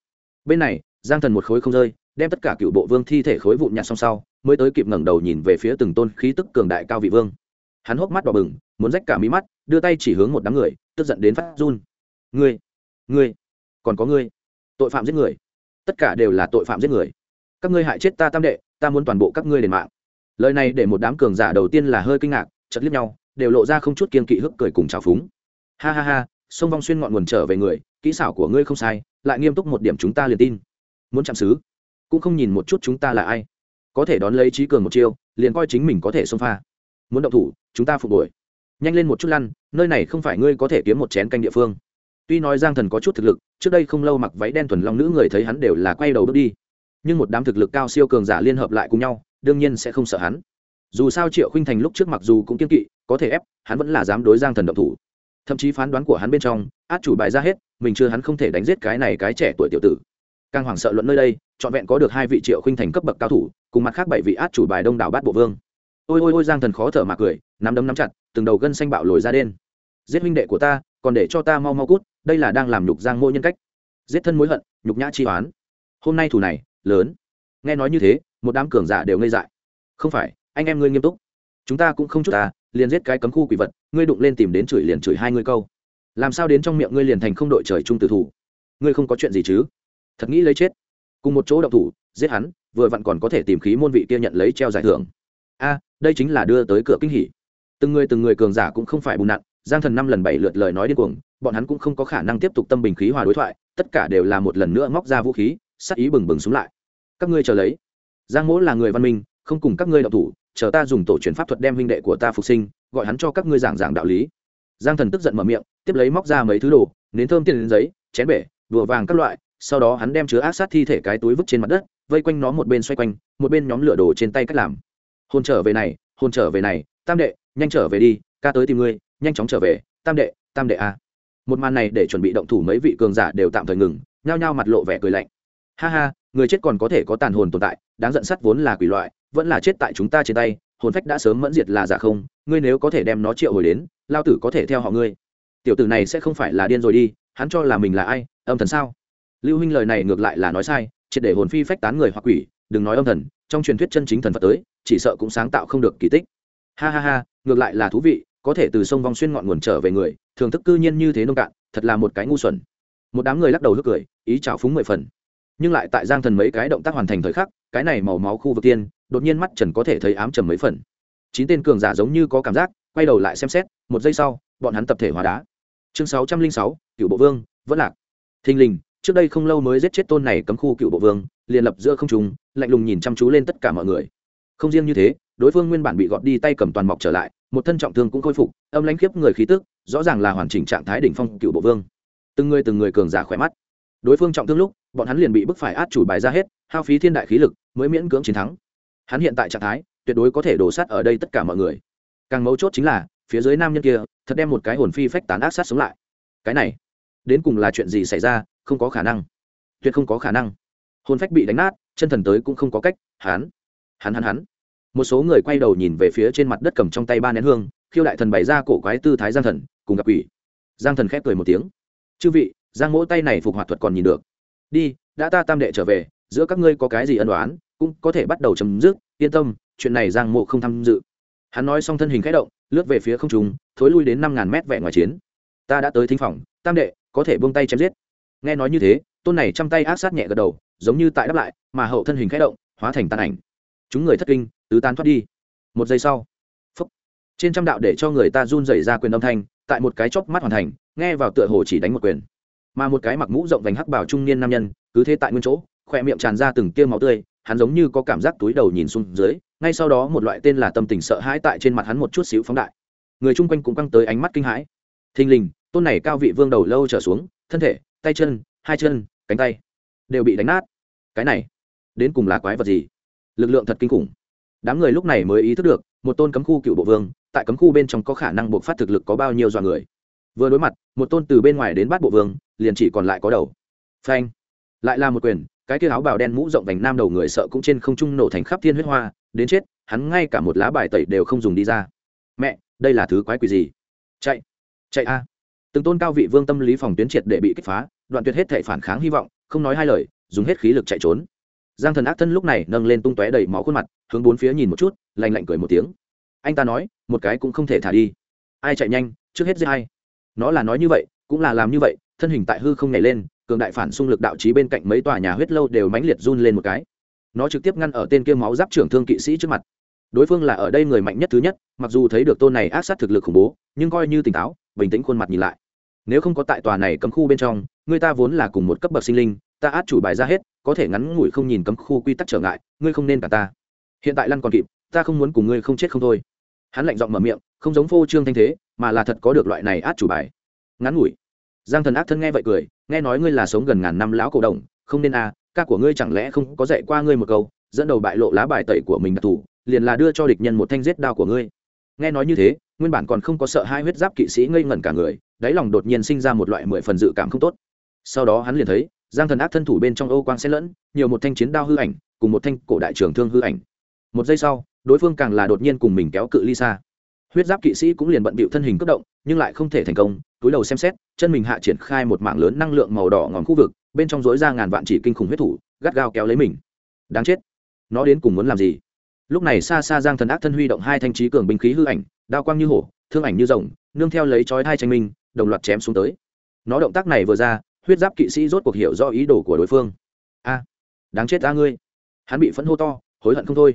S1: Bên này, giang thần một khối không rơi, đem tất cả cựu bộ vương thi thể khối vụn nhặt xong sau, mới tới kịp ngẩng đầu nhìn về phía từng tôn khí tức cường đại cao vị vương. Hắn hốc mắt đỏ bừng, muốn rách cả mí mắt, đưa tay chỉ hướng một đám người, tức giận đến phát run. Ngươi ngươi, còn có ngươi? Tội phạm giết người. Tất cả đều là tội phạm giết người. Các ngươi hại chết ta tam đệ, ta muốn toàn bộ các ngươi đền mạng. Lời này để một đám cường giả đầu tiên là hơi kinh ngạc chật liếc nhau, đều lộ ra không chút kiên kỵ hức cười cùng trào phúng. Ha ha ha, sông vong xuyên ngọn nguồn trở về người, kỹ xảo của ngươi không sai, lại nghiêm túc một điểm chúng ta liền tin. Muốn chạm xứ, cũng không nhìn một chút chúng ta là ai. Có thể đón lấy trí cường một chiêu, liền coi chính mình có thể xông pha. Muốn động thủ, chúng ta phục đuổi. nhanh lên một chút lăn, nơi này không phải ngươi có thể kiếm một chén canh địa phương tuy nói giang thần có chút thực lực, trước đây không lâu mặc váy đen thuần long nữ người thấy hắn đều là quay đầu bước đi. Nhưng một đám thực lực cao siêu cường giả liên hợp lại cùng nhau, đương nhiên sẽ không sợ hắn. Dù sao triệu khinh thành lúc trước mặc dù cũng kiên kỵ, có thể ép, hắn vẫn là dám đối giang thần động thủ. Thậm chí phán đoán của hắn bên trong, át chủ bài ra hết, mình chưa hắn không thể đánh giết cái này cái trẻ tuổi tiểu tử. Càng hoảng sợ luận nơi đây, trọn vẹn có được hai vị triệu khinh thành cấp bậc cao thủ, cùng mặt khác bảy vị át chủ bài đông đảo bát bộ vương. Ôi ôi ôi, giang thần khó thở mà cười, nắm đấm nắm chặt, từng đầu gân xanh bạo lồi ra đen. Giết huynh đệ của ta còn để cho ta mau mau cút, đây là đang làm nhục giang mô nhân cách. Giết thân mối hận, nhục nhã chi oán. hôm nay thủ này, lớn. Nghe nói như thế, một đám cường giả đều ngây dại. Không phải, anh em ngươi nghiêm túc. Chúng ta cũng không chút ta liền giết cái cấm khu quỷ vật, ngươi đụng lên tìm đến chửi liền chửi hai ngươi câu. Làm sao đến trong miệng ngươi liền thành không đội trời chung tử thủ? Ngươi không có chuyện gì chứ? Thật nghĩ lấy chết. Cùng một chỗ đậu thủ, giết hắn, vừa vặn còn có thể tìm khí môn vị kia nhận lấy treo giải thưởng. A, đây chính là đưa tới cửa kinh hỉ. Từng người từng người cường giả cũng không phải bùn nặn giang thần năm lần bảy lượt lời nói điên cuồng, bọn hắn cũng không có khả năng tiếp tục tâm bình khí hòa đối thoại, tất cả đều là một lần nữa móc ra vũ khí sắc ý bừng bừng xuống lại. Các ngươi chờ lấy. Giang mỗ là người văn minh, không cùng các ngươi đậu thủ, chờ ta dùng tổ truyền pháp thuật đem huynh đệ của ta phục sinh, gọi hắn cho các ngươi giảng giảng đạo lý. Giang thần tức giận mở miệng, tiếp lấy móc ra mấy thứ đồ, nến thơm tiền đến giấy, chén bể, đùa vàng các loại, sau đó hắn đem chứa ác sát thi thể cái túi vứt trên mặt đất, vây quanh nó một bên xoay quanh, một bên nhóm lửa đồ trên tay cách làm. Hôn trở về này hôn trở về này, tam đệ, nhanh trở về đi ca tới tìm ngươi, nhanh chóng trở về, tam đệ tam đệ a. Một màn này để chuẩn bị động thủ mấy vị cường giả đều tạm thời ngừng, nhao nhao mặt lộ vẻ cười lạnh. Ha ha, người chết còn có thể có tàn hồn tồn tại, đáng giận sắt vốn là quỷ loại, vẫn là chết tại chúng ta trên tay, hồn phách đã sớm mẫn diệt là giả không, ngươi nếu có thể đem nó triệu hồi đến, lao tử có thể theo họ ngươi. Tiểu tử này sẽ không phải là điên rồi đi, hắn cho là mình là ai, âm thần sao? Lưu huynh lời này ngược lại là nói sai, triệt để hồn phi phách tán người hoặc quỷ, đừng nói âm thần, trong truyền thuyết chân chính thần phật tới, chỉ sợ cũng sáng tạo không được kỳ tích. Ha ha ha, ngược lại là thú vị có thể từ sông vong xuyên ngọn nguồn trở về người thường thức cư nhiên như thế nông cạn, thật là một cái ngu xuẩn. Một đám người lắc đầu hức cười, ý chào phúng mười phần. Nhưng lại tại giang thần mấy cái động tác hoàn thành thời khắc, cái này màu máu khu vực tiên, đột nhiên mắt trần có thể thấy ám trầm mấy phần. Chín tên cường giả giống như có cảm giác, quay đầu lại xem xét, một giây sau, bọn hắn tập thể hóa đá. Chương sáu trăm linh sáu, cựu bộ vương, vẫn lạc. Thình lình, trước đây không lâu mới giết chết tôn này cấm khu cựu bộ vương, liền lập giữa không trùng lạnh lùng nhìn chăm chú lên tất cả mọi người. Không riêng như thế, đối phương nguyên bản bị gọt đi tay cầm toàn mọc trở lại một thân trọng thương cũng khôi phục, âm lãnh khiếp người khí tức, rõ ràng là hoàn chỉnh trạng thái đỉnh phong cựu bộ vương. Từng người từng người cường giả khỏe mắt. Đối phương trọng thương lúc, bọn hắn liền bị bức phải át chủ bài ra hết, hao phí thiên đại khí lực, mới miễn cưỡng chiến thắng. Hắn hiện tại trạng thái, tuyệt đối có thể đổ sát ở đây tất cả mọi người. Càng mấu chốt chính là, phía dưới nam nhân kia, thật đem một cái hồn phi phách tán ác sát sống lại. Cái này, đến cùng là chuyện gì xảy ra, không có khả năng. Tuyệt không có khả năng. Hồn phách bị đánh nát, chân thần tới cũng không có cách, hắn hắn hắn hắn một số người quay đầu nhìn về phía trên mặt đất cầm trong tay ba nén hương, khiêu đại thần bày ra cổ quái tư thái giang thần, cùng gặp quỷ. Giang thần khép cười một tiếng. Chư vị, giang mỗ tay này phục hoạt thuật còn nhìn được. Đi, đã ta tam đệ trở về, giữa các ngươi có cái gì ân đoán cũng có thể bắt đầu chấm dứt, yên tâm, chuyện này giang mộ không tham dự. Hắn nói xong thân hình khẽ động, lướt về phía không trùng thối lui đến năm ngàn mét vẻ ngoài chiến. Ta đã tới thính phòng, tam đệ, có thể buông tay chém giết. Nghe nói như thế, tôn này chăm tay ác sát nhẹ gật đầu, giống như tại đáp lại, mà hậu thân hình khẽ động, hóa thành tàn ảnh. Chúng người thất kinh tứ tán thoát đi. Một giây sau, phúc. trên trăm đạo để cho người ta run rẩy ra quyền âm thanh, tại một cái chóp mắt hoàn thành, nghe vào tựa hồ chỉ đánh một quyền. Mà một cái mặc mũ rộng vành hắc bảo trung niên nam nhân, cứ thế tại nguyên chỗ, khỏe miệng tràn ra từng tia máu tươi, hắn giống như có cảm giác túi đầu nhìn xuống dưới, ngay sau đó một loại tên là tâm tình sợ hãi tại trên mặt hắn một chút xíu phóng đại. Người chung quanh cũng căng tới ánh mắt kinh hãi. Thình lình, tôn này cao vị vương đầu lâu trở xuống, thân thể, tay chân, hai chân, cánh tay đều bị đánh nát. Cái này, đến cùng là quái vật gì? Lực lượng thật kinh khủng đám người lúc này mới ý thức được, một tôn cấm khu cựu bộ vương, tại cấm khu bên trong có khả năng buộc phát thực lực có bao nhiêu dọa người. Vừa đối mặt, một tôn từ bên ngoài đến bát bộ vương, liền chỉ còn lại có đầu. Phanh! Lại là một quyền, cái kia áo bào đen mũ rộng vành nam đầu người sợ cũng trên không trung nổ thành khắp thiên huyết hoa, đến chết, hắn ngay cả một lá bài tẩy đều không dùng đi ra. Mẹ, đây là thứ quái quỷ gì? Chạy! Chạy a! Từng tôn cao vị vương tâm lý phòng tuyến triệt để bị kích phá, đoạn tuyệt hết thể phản kháng hy vọng, không nói hai lời, dùng hết khí lực chạy trốn giang thần ác thân lúc này nâng lên tung tóe đầy máu khuôn mặt, hướng bốn phía nhìn một chút lành lạnh cười một tiếng. Anh ta nói, một cái cũng không thể thả đi. Ai chạy nhanh, trước hết giết ai? Nó là nói như vậy, cũng là làm như vậy, thân hình tại hư không nhảy lên, cường đại phản xung lực đạo trí bên cạnh mấy tòa nhà huyết lâu đều mãnh liệt run lên một cái. Nó trực tiếp ngăn ở tên kia máu giáp trưởng thương kỵ sĩ trước mặt. Đối phương là ở đây người mạnh nhất thứ nhất, mặc dù thấy được tôn này ác sát thực lực khủng bố, nhưng coi như tỉnh táo, bình tĩnh khuôn mặt nhìn lại. Nếu không có tại tòa này cấm khu bên trong, người ta vốn là cùng một cấp bậc sinh linh, ta át chủ bài ra hết có thể ngắn ngủi không nhìn cấm khu quy tắc trở ngại, ngươi không nên cả ta. Hiện tại lăn còn kịp, ta không muốn cùng ngươi không chết không thôi. Hắn lạnh giọng mở miệng, không giống phô trương thanh thế, mà là thật có được loại này át chủ bài. Ngắn ngủi. Giang thần ác thân nghe vậy cười, nghe nói ngươi là sống gần ngàn năm lão cổ đồng, không nên à ca của ngươi chẳng lẽ không có dạy qua ngươi một câu, dẫn đầu bại lộ lá bài tẩy của mình đặc thù liền là đưa cho địch nhân một thanh giết đao của ngươi. Nghe nói như thế, nguyên bản còn không có sợ hai huyết giáp kỵ sĩ ngây ngẩn cả người, đáy lòng đột nhiên sinh ra một loại mười phần dự cảm không tốt. Sau đó hắn liền thấy giang thần ác thân thủ bên trong ô quang xen lẫn, nhiều một thanh chiến đao hư ảnh, cùng một thanh cổ đại trường thương hư ảnh. Một giây sau, đối phương càng là đột nhiên cùng mình kéo cự ly xa. Huyết giáp kỵ sĩ cũng liền bận bịu thân hình cất động, nhưng lại không thể thành công, túi đầu xem xét, chân mình hạ triển khai một mạng lớn năng lượng màu đỏ ngòm khu vực, bên trong dối ra ngàn vạn chỉ kinh khủng huyết thủ, gắt gao kéo lấy mình. Đáng chết. Nó đến cùng muốn làm gì? Lúc này xa xa giang thần ác thân huy động hai thanh trí cường binh khí hư ảnh, đao quang như hổ, thương ảnh như rồng, nương theo lấy chói hai tranh minh, đồng loạt chém xuống tới. Nó động tác này vừa ra huyết giáp kỵ sĩ rốt cuộc hiểu do ý đồ của đối phương. A, đáng chết ta ngươi. Hắn bị phẫn hô to, hối hận không thôi.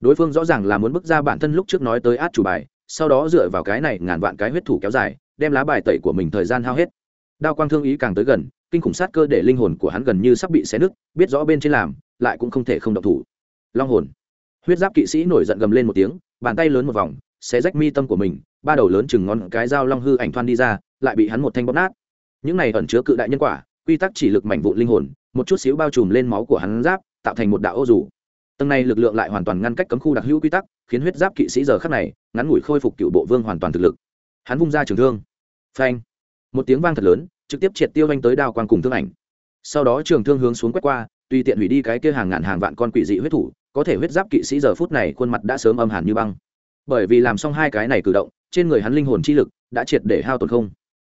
S1: Đối phương rõ ràng là muốn bước ra bản thân lúc trước nói tới át chủ bài, sau đó dựa vào cái này ngàn vạn cái huyết thủ kéo dài, đem lá bài tẩy của mình thời gian hao hết. Đao quang thương ý càng tới gần, kinh khủng sát cơ để linh hồn của hắn gần như sắp bị xé nứt, biết rõ bên trên làm, lại cũng không thể không động thủ. Long hồn. Huyết giáp kỵ sĩ nổi giận gầm lên một tiếng, bàn tay lớn một vòng, xé rách mi tâm của mình, ba đầu lớn chừng ngon cái dao long hư ảnh thoan đi ra, lại bị hắn một thanh bóp nát những này ẩn chứa cự đại nhân quả, quy tắc chỉ lực mảnh vụn linh hồn, một chút xíu bao trùm lên máu của hắn giáp, tạo thành một đạo ô dù. Tầng này lực lượng lại hoàn toàn ngăn cách cấm khu đặc hữu quy tắc, khiến huyết giáp kỵ sĩ giờ khắc này, ngắn ngủi khôi phục cựu bộ vương hoàn toàn thực lực. Hắn vung ra trường thương. Phanh. Một tiếng vang thật lớn, trực tiếp triệt tiêu anh tới đao quang cùng thương ảnh. Sau đó trường thương hướng xuống quét qua, tùy tiện hủy đi cái kia hàng ngàn hàng vạn con quỷ dị huyết thủ, có thể huyết giáp kỵ sĩ giờ phút này khuôn mặt đã sớm âm hàn như băng. Bởi vì làm xong hai cái này cử động, trên người hắn linh hồn chi lực đã triệt để hao tổn không.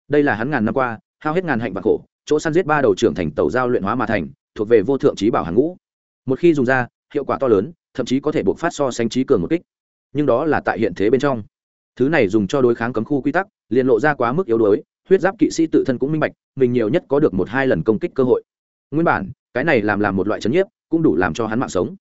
S1: Đây là hắn ngàn năm qua hao hết ngàn hạnh và khổ, chỗ săn giết ba đầu trưởng thành tàu giao luyện hóa mà thành, thuộc về vô thượng trí bảo hàng ngũ. Một khi dùng ra, hiệu quả to lớn, thậm chí có thể buộc phát so sánh trí cường một kích. Nhưng đó là tại hiện thế bên trong. Thứ này dùng cho đối kháng cấm khu quy tắc, liền lộ ra quá mức yếu đuối, huyết giáp kỵ sĩ tự thân cũng minh bạch, mình nhiều nhất có được một hai lần công kích cơ hội. Nguyên bản, cái này làm làm một loại chấn nhiếp, cũng đủ làm cho hắn mạng sống.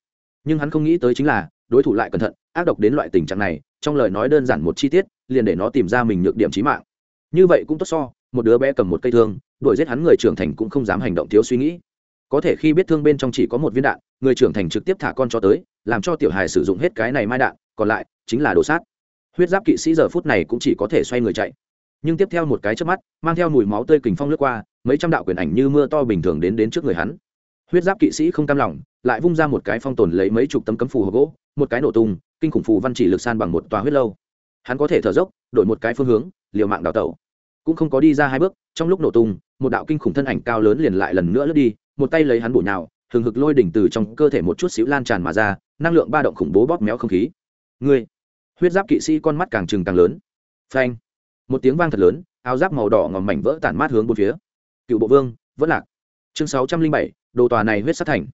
S1: Nhưng hắn không nghĩ tới chính là, đối thủ lại cẩn thận, ác độc đến loại tình trạng này, trong lời nói đơn giản một chi tiết, liền để nó tìm ra mình nhược điểm trí mạng. Như vậy cũng tốt so một đứa bé cầm một cây thương, đuổi giết hắn người trưởng thành cũng không dám hành động thiếu suy nghĩ. Có thể khi biết thương bên trong chỉ có một viên đạn, người trưởng thành trực tiếp thả con cho tới, làm cho tiểu hài sử dụng hết cái này mai đạn, còn lại chính là đồ sát. Huyết giáp kỵ sĩ giờ phút này cũng chỉ có thể xoay người chạy. Nhưng tiếp theo một cái trước mắt, mang theo mùi máu tươi kình phong lướt qua, mấy trăm đạo quyền ảnh như mưa to bình thường đến đến trước người hắn. Huyết giáp kỵ sĩ không cam lòng, lại vung ra một cái phong tồn lấy mấy chục tấm cấm phù hộp gỗ, một cái nổ tung, kinh khủng phù văn chỉ lực san bằng một tòa huyết lâu. Hắn có thể thở dốc, đổi một cái phương hướng, liều mạng đào tẩu cũng không có đi ra hai bước trong lúc nổ tung một đạo kinh khủng thân ảnh cao lớn liền lại lần nữa lướt đi một tay lấy hắn bổ nhào thường hực lôi đỉnh từ trong cơ thể một chút xíu lan tràn mà ra năng lượng ba động khủng bố bóp méo không khí. Người, huyết giáp kỵ sĩ con mắt càng trừng càng lớn. Phanh một tiếng vang thật lớn áo giáp màu đỏ ngòm mảnh vỡ tản mát hướng bốn phía. Cựu bộ vương vẫn lạc. Chương sáu trăm linh bảy đồ tòa này huyết sát thành.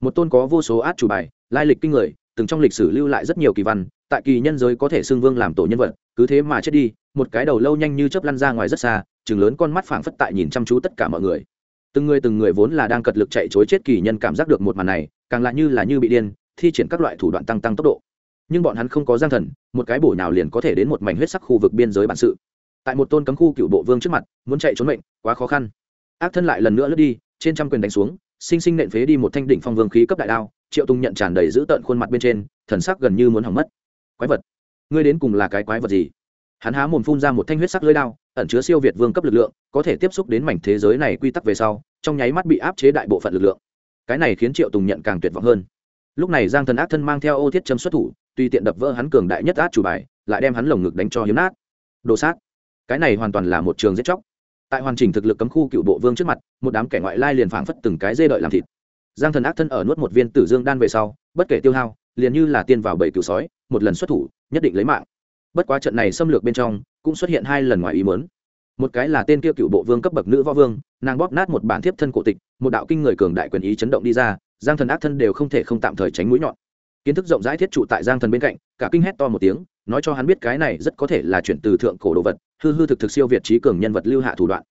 S1: Một tôn có vô số át chủ bài lai lịch kinh người từng trong lịch sử lưu lại rất nhiều kỳ văn tại kỳ nhân giới có thể xưng vương làm tổ nhân vật cứ thế mà chết đi, một cái đầu lâu nhanh như chớp lăn ra ngoài rất xa, chừng lớn con mắt phảng phất tại nhìn chăm chú tất cả mọi người. Từng người từng người vốn là đang cật lực chạy chối chết kỳ nhân cảm giác được một màn này, càng lại như là như bị điên, thi triển các loại thủ đoạn tăng tăng tốc độ. Nhưng bọn hắn không có giang thần, một cái bổ nào liền có thể đến một mảnh huyết sắc khu vực biên giới bản sự. Tại một tôn cấm khu cựu bộ vương trước mặt, muốn chạy trốn mệnh, quá khó khăn. Ác thân lại lần nữa lướt đi, trên trăm quyền đánh xuống, sinh sinh nện phế đi một thanh đỉnh phong vương khí cấp đại đao, triệu tùng nhận tràn đầy giữ tợn khuôn mặt bên trên, thần sắc gần như muốn hỏng mất. Quái vật ngươi đến cùng là cái quái vật gì? Hắn há mồm phun ra một thanh huyết sắc lưỡi đao, ẩn chứa siêu việt vương cấp lực lượng, có thể tiếp xúc đến mảnh thế giới này quy tắc về sau, trong nháy mắt bị áp chế đại bộ phận lực lượng. Cái này khiến triệu tùng nhận càng tuyệt vọng hơn. Lúc này giang thần ác thân mang theo ô thiết châm xuất thủ tuy tiện đập vỡ hắn cường đại nhất át chủ bài, lại đem hắn lồng ngực đánh cho hiếm nát. Đồ sát. Cái này hoàn toàn là một trường giết chóc. Tại hoàn chỉnh thực lực cấm khu cựu bộ vương trước mặt, một đám kẻ ngoại lai liền phảng phất từng cái dê đợi làm thịt. Giang thần ác thân ở nuốt một viên tử dương đan về sau, bất kể tiêu hao, liền như là tiên vào bảy cựu sói, một lần xuất thủ nhất định lấy mạng. Bất quá trận này xâm lược bên trong, cũng xuất hiện hai lần ngoài ý mớn một cái là tên kia cựu bộ vương cấp bậc nữ võ vương, nàng bóp nát một bản thiếp thân cổ tịch, một đạo kinh người cường đại quyền ý chấn động đi ra, giang thần ác thân đều không thể không tạm thời tránh mũi nhọn. Kiến thức rộng rãi thiết trụ tại giang thần bên cạnh, cả kinh hét to một tiếng, nói cho hắn biết cái này rất có thể là chuyển từ thượng cổ đồ vật, hư hư thực thực siêu việt trí cường nhân vật lưu hạ thủ đoạn.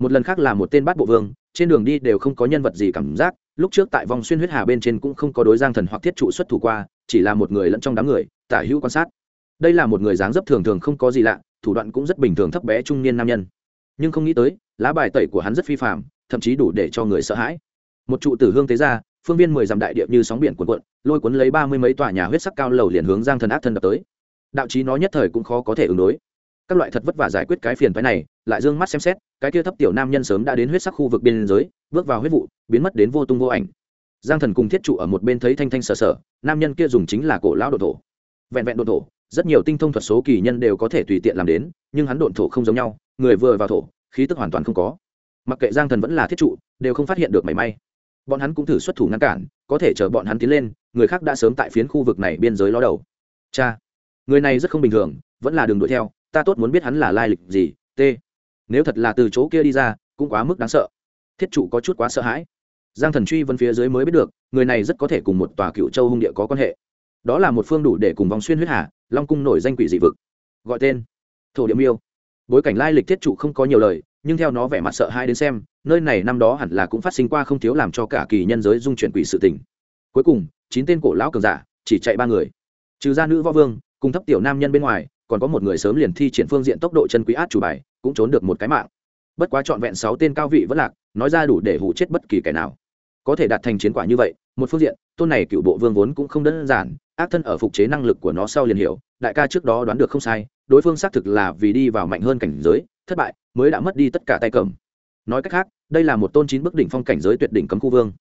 S1: Một lần khác là một tên bát bộ vương, trên đường đi đều không có nhân vật gì cảm giác, lúc trước tại vòng xuyên huyết hà bên trên cũng không có đối giang thần hoặc thiết trụ xuất thủ qua, chỉ là một người lẫn trong đám người, tả hữu quan sát đây là một người dáng dấp thường thường không có gì lạ, thủ đoạn cũng rất bình thường thấp bé trung niên nam nhân. Nhưng không nghĩ tới, lá bài tẩy của hắn rất phi phạm thậm chí đủ để cho người sợ hãi. Một trụ tử hương tế ra, phương viên mười dặm đại địa như sóng biển cuộn cuộn, lôi cuốn lấy ba mươi mấy tòa nhà huyết sắc cao lầu liền hướng giang thần ác thân đập tới. Đạo trí nó nhất thời cũng khó có thể ứng đối. Các loại thật vất vả giải quyết cái phiền phái này, lại d ư ơ n g mắt xem xét, cái kia thấp tiểu nam nhân sớm đã đến huyết sắc khu vực biên giới, bước vào huyết vụ, biến mất đến vô tung vô ảnh. Giang thần cùng thiết trụ ở một bên thấy thanh thanh sờ sờ, nam nhân kia dùng chính là cổ lão đột thổ. Vẹn vẹn đột thổ rất nhiều tinh thông thuật số kỳ nhân đều có thể tùy tiện làm đến, nhưng hắn độn thổ không giống nhau, người vừa vào thổ, khí tức hoàn toàn không có. Mặc kệ giang thần vẫn là thiết trụ, đều không phát hiện được mảy may. Bọn hắn cũng thử xuất thủ ngăn cản, có thể chờ bọn hắn tiến lên, người khác đã sớm tại phiến khu vực này biên giới ló đầu. Cha, người này rất không bình thường, vẫn là đường đuổi theo, ta tốt muốn biết hắn là lai lịch gì, t. Nếu thật là từ chỗ kia đi ra, cũng quá mức đáng sợ. Thiết trụ có chút quá sợ hãi. Giang thần truy vân phía dưới mới biết được, người này rất có thể cùng một tòa cựu châu hung địa có quan hệ đó là một phương đủ để cùng vòng xuyên huyết hà, long cung nổi danh quỷ dị vực. Gọi tên, thổ địa miêu. Bối cảnh lai lịch thiết trụ không có nhiều lời, nhưng theo nó vẻ mặt sợ hai đến xem, nơi này năm đó hẳn là cũng phát sinh qua không thiếu làm cho cả kỳ nhân giới dung chuyển quỷ sự tình. Cuối cùng, chín tên cổ lão cường giả, chỉ chạy ba người. Trừ ra nữ võ vương, cùng thấp tiểu nam nhân bên ngoài, còn có một người sớm liền thi triển phương diện tốc độ chân quý át chủ bài, cũng trốn được một cái mạng. Bất quá trọn vẹn sáu tên cao vị vẫn lạc, nói ra đủ để hụ chết bất kỳ kẻ nào. Có thể đạt thành chiến quả như vậy, một phương diện, tôn này cựu bộ vương vốn cũng không đơn giản ác thân ở phục chế năng lực của nó sau liền hiểu, đại ca trước đó đoán được không sai, đối phương xác thực là vì đi vào mạnh hơn cảnh giới, thất bại, mới đã mất đi tất cả tay cầm. Nói cách khác, đây là một tôn chín bức đỉnh phong cảnh giới tuyệt đỉnh cấm khu vương.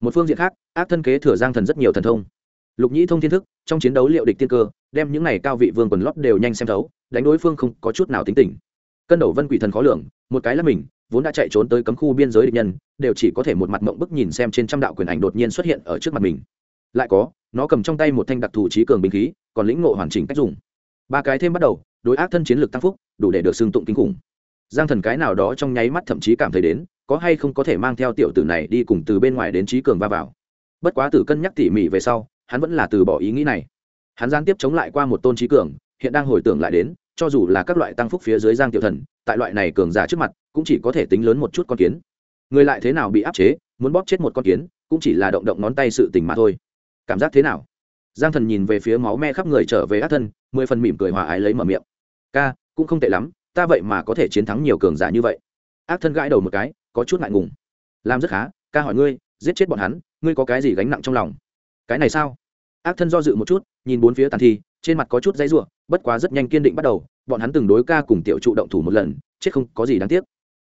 S1: Một phương diện khác, ác thân kế thừa giang thần rất nhiều thần thông. Lục nhĩ thông thiên thức, trong chiến đấu liệu địch tiên cơ, đem những này cao vị vương quần lót đều nhanh xem thấu, đánh đối phương không có chút nào tính tình. Cân đầu vân quỷ thần khó lường, một cái là mình, vốn đã chạy trốn tới cấm khu biên giới địch nhân, đều chỉ có thể một mặt mộng bức nhìn xem trên trăm đạo quyền ảnh đột nhiên xuất hiện ở trước mặt mình lại có, nó cầm trong tay một thanh đặc thù trí cường binh khí, còn lĩnh ngộ hoàn chỉnh cách dùng. Ba cái thêm bắt đầu, đối ác thân chiến lược tăng phúc, đủ để được xưng tụng kinh khủng. Giang thần cái nào đó trong nháy mắt thậm chí cảm thấy đến, có hay không có thể mang theo tiểu tử này đi cùng từ bên ngoài đến trí cường va vào. Bất quá tử cân nhắc tỉ mỉ về sau, hắn vẫn là từ bỏ ý nghĩ này. Hắn gián tiếp chống lại qua một tôn trí cường, hiện đang hồi tưởng lại đến, cho dù là các loại tăng phúc phía dưới giang tiểu thần, tại loại này cường giả trước mặt, cũng chỉ có thể tính lớn một chút con kiến. Người lại thế nào bị áp chế, muốn bóp chết một con kiến, cũng chỉ là động động ngón tay sự tình mà thôi cảm giác thế nào? Giang thần nhìn về phía máu me khắp người trở về ác thân, mười phần mỉm cười hòa ái lấy mở miệng. Ca, cũng không tệ lắm, ta vậy mà có thể chiến thắng nhiều cường giả như vậy. Ác thân gãi đầu một cái, có chút ngại ngùng. Làm rất khá, ca hỏi ngươi, giết chết bọn hắn, ngươi có cái gì gánh nặng trong lòng? Cái này sao? Ác thân do dự một chút, nhìn bốn phía tàn thi, trên mặt có chút dãy ruộng bất quá rất nhanh kiên định bắt đầu, bọn hắn từng đối ca cùng tiểu trụ động thủ một lần, chết không có gì đáng tiếc.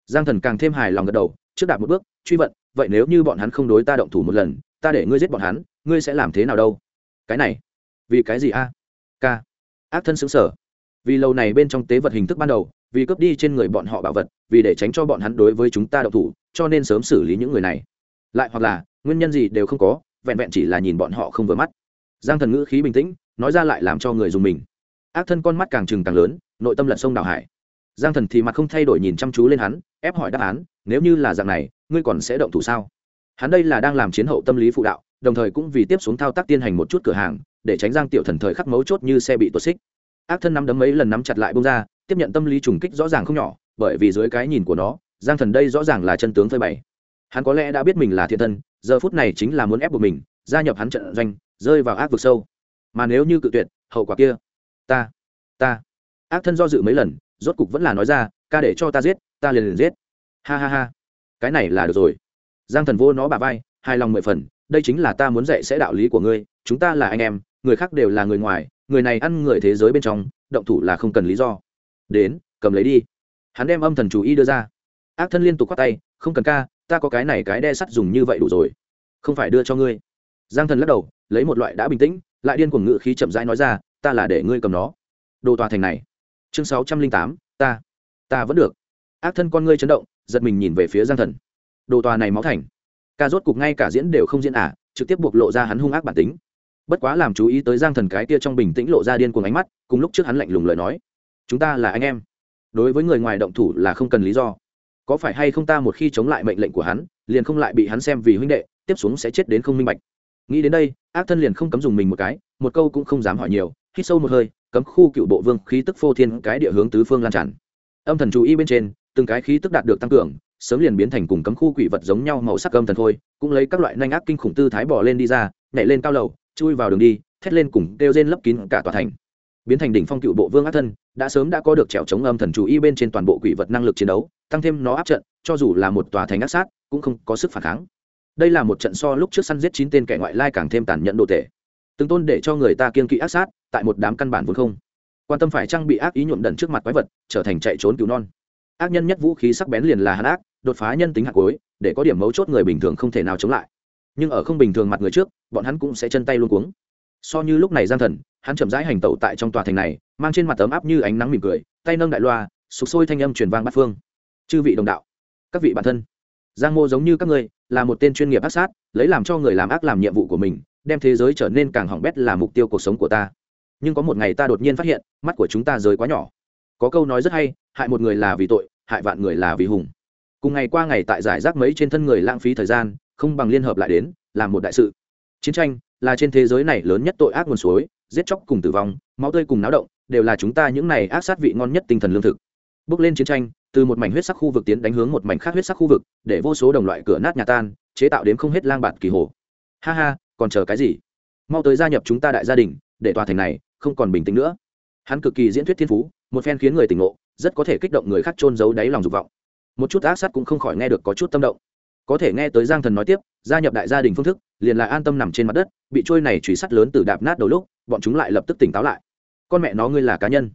S1: Giang thần càng thêm hài lòng gật đầu, trước đạt một bước, truy vận, vậy nếu như bọn hắn không đối ta động thủ một lần ta để ngươi giết bọn hắn, ngươi sẽ làm thế nào đâu? Cái này, vì cái gì a? À? ca. Ác thân xứng sở vì lâu này bên trong tế vật hình thức ban đầu, vì cướp đi trên người bọn họ bảo vật, vì để tránh cho bọn hắn đối với chúng ta độc thủ, cho nên sớm xử lý những người này. Lại hoặc là, nguyên nhân gì đều không có, vẹn vẹn chỉ là nhìn bọn họ không vừa mắt. Giang thần ngữ khí bình tĩnh, nói ra lại làm cho người dùng mình. Ác thân con mắt càng trừng càng lớn, nội tâm lật sông đào hải. Giang thần thì mặt không thay đổi nhìn chăm chú lên hắn, ép hỏi đáp án, nếu như là dạng này, ngươi còn sẽ động thủ sao? Hắn đây là đang làm chiến hậu tâm lý phụ đạo, đồng thời cũng vì tiếp xuống thao tác tiên hành một chút cửa hàng, để tránh giang tiểu thần thời khắc mấu chốt như xe bị tuột xích. Ác thân nắm đấm mấy lần nắm chặt lại bông ra, tiếp nhận tâm lý trùng kích rõ ràng không nhỏ, bởi vì dưới cái nhìn của nó, giang thần đây rõ ràng là chân tướng phơi bày. Hắn có lẽ đã biết mình là thiện thân, giờ phút này chính là muốn ép buộc mình, gia nhập hắn trận doanh, rơi vào ác vực sâu. Mà nếu như cự tuyệt, hậu quả kia, ta ta. Ác thân do dự mấy lần, rốt cục vẫn là nói ra, ca để cho ta giết, ta liền liền giết. Ha ha ha. Cái này là được rồi giang thần vô nó bà vai, hài lòng mười phần, đây chính là ta muốn dạy sẽ đạo lý của ngươi, chúng ta là anh em, người khác đều là người ngoài, người này ăn người thế giới bên trong, động thủ là không cần lý do. Đến, cầm lấy đi. Hắn đem âm thần chú ý đưa ra. Ác thân liên tục khoác tay, không cần ca, ta có cái này cái đe sắt dùng như vậy đủ rồi. Không phải đưa cho ngươi. Giang thần lắc đầu, lấy một loại đã bình tĩnh, lại điên cuồng ngự khí chậm rãi nói ra, ta là để ngươi cầm nó. Đồ tòa thành này. Chương sáu trăm linh tám, ta. Ta vẫn được. Ác thân con ngươi chấn động, giật mình nhìn về phía giang thần đồ tòa này máu thành. Ca rốt cục ngay cả diễn đều không diễn ả à, trực tiếp buộc lộ ra hắn hung ác bản tính. Bất quá làm chú ý tới giang thần cái kia trong bình tĩnh lộ ra điên cuồng ánh mắt cùng lúc trước hắn lạnh lùng lời nói. Chúng ta là anh em. Đối với người ngoài động thủ là không cần lý do. Có phải hay không ta một khi chống lại mệnh lệnh của hắn liền không lại bị hắn xem vì huynh đệ tiếp xuống sẽ chết đến không minh bạch. Nghĩ đến đây ác thân liền không cấm dùng mình một cái một câu cũng không dám hỏi nhiều hít sâu một hơi cấm khu cựu bộ vương khí tức phô thiên cái địa hướng tứ phương lan tràn. Âm thần chú ý bên trên từng cái khí tức đạt được tăng cường sớm liền biến thành cùng cấm khu quỷ vật giống nhau màu sắc âm thần thôi cũng lấy các loại nhanh ác kinh khủng tư thái bỏ lên đi ra, nhảy lên cao lầu, chui vào đường đi, thét lên cùng kêu rên lấp kín cả tòa thành. Biến thành đỉnh phong cựu bộ vương ác thân, đã sớm đã có được trèo chống âm thần chủ y bên trên toàn bộ quỷ vật năng lực chiến đấu, tăng thêm nó áp trận, cho dù là một tòa thành ác sát, cũng không có sức phản kháng. Đây là một trận so lúc trước săn giết chín tên kẻ ngoại lai càng thêm tàn nhẫn đồ tệ từng tôn để cho người ta kiên kỵ ác sát, tại một đám căn bản vốn không. Quan tâm phải trang bị ác ý nhuộm đần trước mặt quái vật, trở thành chạy trốn cứu non. Ác nhân nhất vũ khí sắc bén liền là hắn ác đột phá nhân tính hạt cuối, để có điểm mấu chốt người bình thường không thể nào chống lại. Nhưng ở không bình thường mặt người trước, bọn hắn cũng sẽ chân tay luôn cuống. So như lúc này giang thần, hắn chậm rãi hành tẩu tại trong tòa thành này, mang trên mặt tấm áp như ánh nắng mỉm cười, tay nâng đại loa, sục sôi thanh âm truyền vang bát phương. Chư vị đồng đạo, các vị bản thân, giang mô giống như các ngươi, là một tên chuyên nghiệp ác sát, lấy làm cho người làm ác làm nhiệm vụ của mình, đem thế giới trở nên càng hỏng bét là mục tiêu cuộc sống của ta. Nhưng có một ngày ta đột nhiên phát hiện, mắt của chúng ta giới quá nhỏ. Có câu nói rất hay, hại một người là vì tội, hại vạn người là vì hùng cùng ngày qua ngày tại giải rác mấy trên thân người lãng phí thời gian, không bằng liên hợp lại đến, làm một đại sự. Chiến tranh là trên thế giới này lớn nhất tội ác nguồn suối, giết chóc cùng tử vong, máu tươi cùng náo động, đều là chúng ta những này ác sát vị ngon nhất tinh thần lương thực. Bước lên chiến tranh, từ một mảnh huyết sắc khu vực tiến đánh hướng một mảnh khác huyết sắc khu vực, để vô số đồng loại cửa nát nhà tan, chế tạo đến không hết lang bạt kỳ hồ. Ha ha, còn chờ cái gì? Mau tới gia nhập chúng ta đại gia đình, để tòa thành này không còn bình tĩnh nữa. Hắn cực kỳ diễn thuyết thiên phú, một phen khiến người tỉnh ngộ, rất có thể kích động người khác trôn giấu đáy lòng dục vọng một chút ác sát cũng không khỏi nghe được có chút tâm động. Có thể nghe tới giang thần nói tiếp, gia nhập đại gia đình phương thức, liền lại an tâm nằm trên mặt đất, bị trôi này truy sát lớn từ đạp nát đầu lúc, bọn chúng lại lập tức tỉnh táo lại. Con mẹ nó ngươi là cá nhân.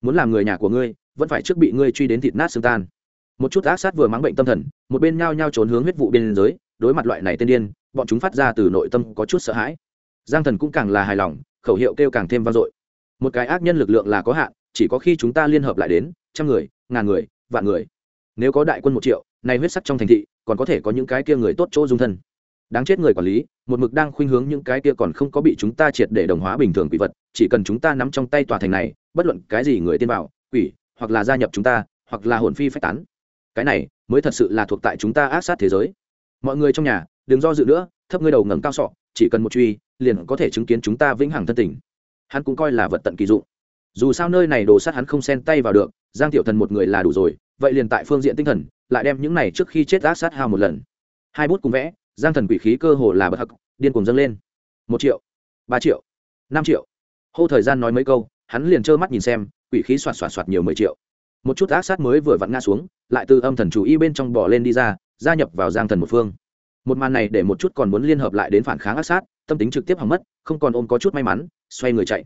S1: Muốn làm người nhà của ngươi, vẫn phải trước bị ngươi truy đến thịt nát xương tan. Một chút ác sát vừa mắng bệnh tâm thần, một bên nhao nhao trốn hướng huyết vụ biên giới, đối mặt loại này tên điên, bọn chúng phát ra từ nội tâm có chút sợ hãi. Giang thần cũng càng là hài lòng, khẩu hiệu kêu càng thêm vang dội. Một cái ác nhân lực lượng là có hạn, chỉ có khi chúng ta liên hợp lại đến, trăm người, ngàn người, vạn người nếu có đại quân một triệu này huyết sắc trong thành thị, còn có thể có những cái kia người tốt chỗ dung thân. Đáng chết người quản lý, một mực đang khuynh hướng những cái kia còn không có bị chúng ta triệt để đồng hóa bình thường quỷ vật, chỉ cần chúng ta nắm trong tay tòa thành này, bất luận cái gì người tiên bảo, quỷ, hoặc là gia nhập chúng ta, hoặc là hồn phi phách tán. Cái này mới thật sự là thuộc tại chúng ta ác sát thế giới. Mọi người trong nhà, đừng do dự nữa, thấp ngươi đầu ngẩng cao sọ, chỉ cần một truy, liền có thể chứng kiến chúng ta vĩnh hằng thân tình. Hắn cũng coi là vật tận kỳ dụng. Dù sao nơi này đồ sát hắn không xen tay vào được, giang tiểu thần một người là đủ rồi vậy liền tại phương diện tinh thần, lại đem những này trước khi chết ác sát hao một lần. Hai bút cùng vẽ, giang thần quỷ khí cơ hồ là bậc hặc điên cùng dâng lên. Một triệu, ba triệu, năm triệu. Hô thời gian nói mấy câu, hắn liền trơ mắt nhìn xem, quỷ khí soạt soạt xoạt nhiều mười triệu. Một chút ác sát mới vừa vặn ngã xuống, lại từ âm thần chủ y bên trong bỏ lên đi ra, gia nhập vào giang thần một phương. Một màn này để một chút còn muốn liên hợp lại đến phản kháng ác sát, tâm tính trực tiếp hỏng mất, không còn ôm có chút may mắn, xoay người chạy.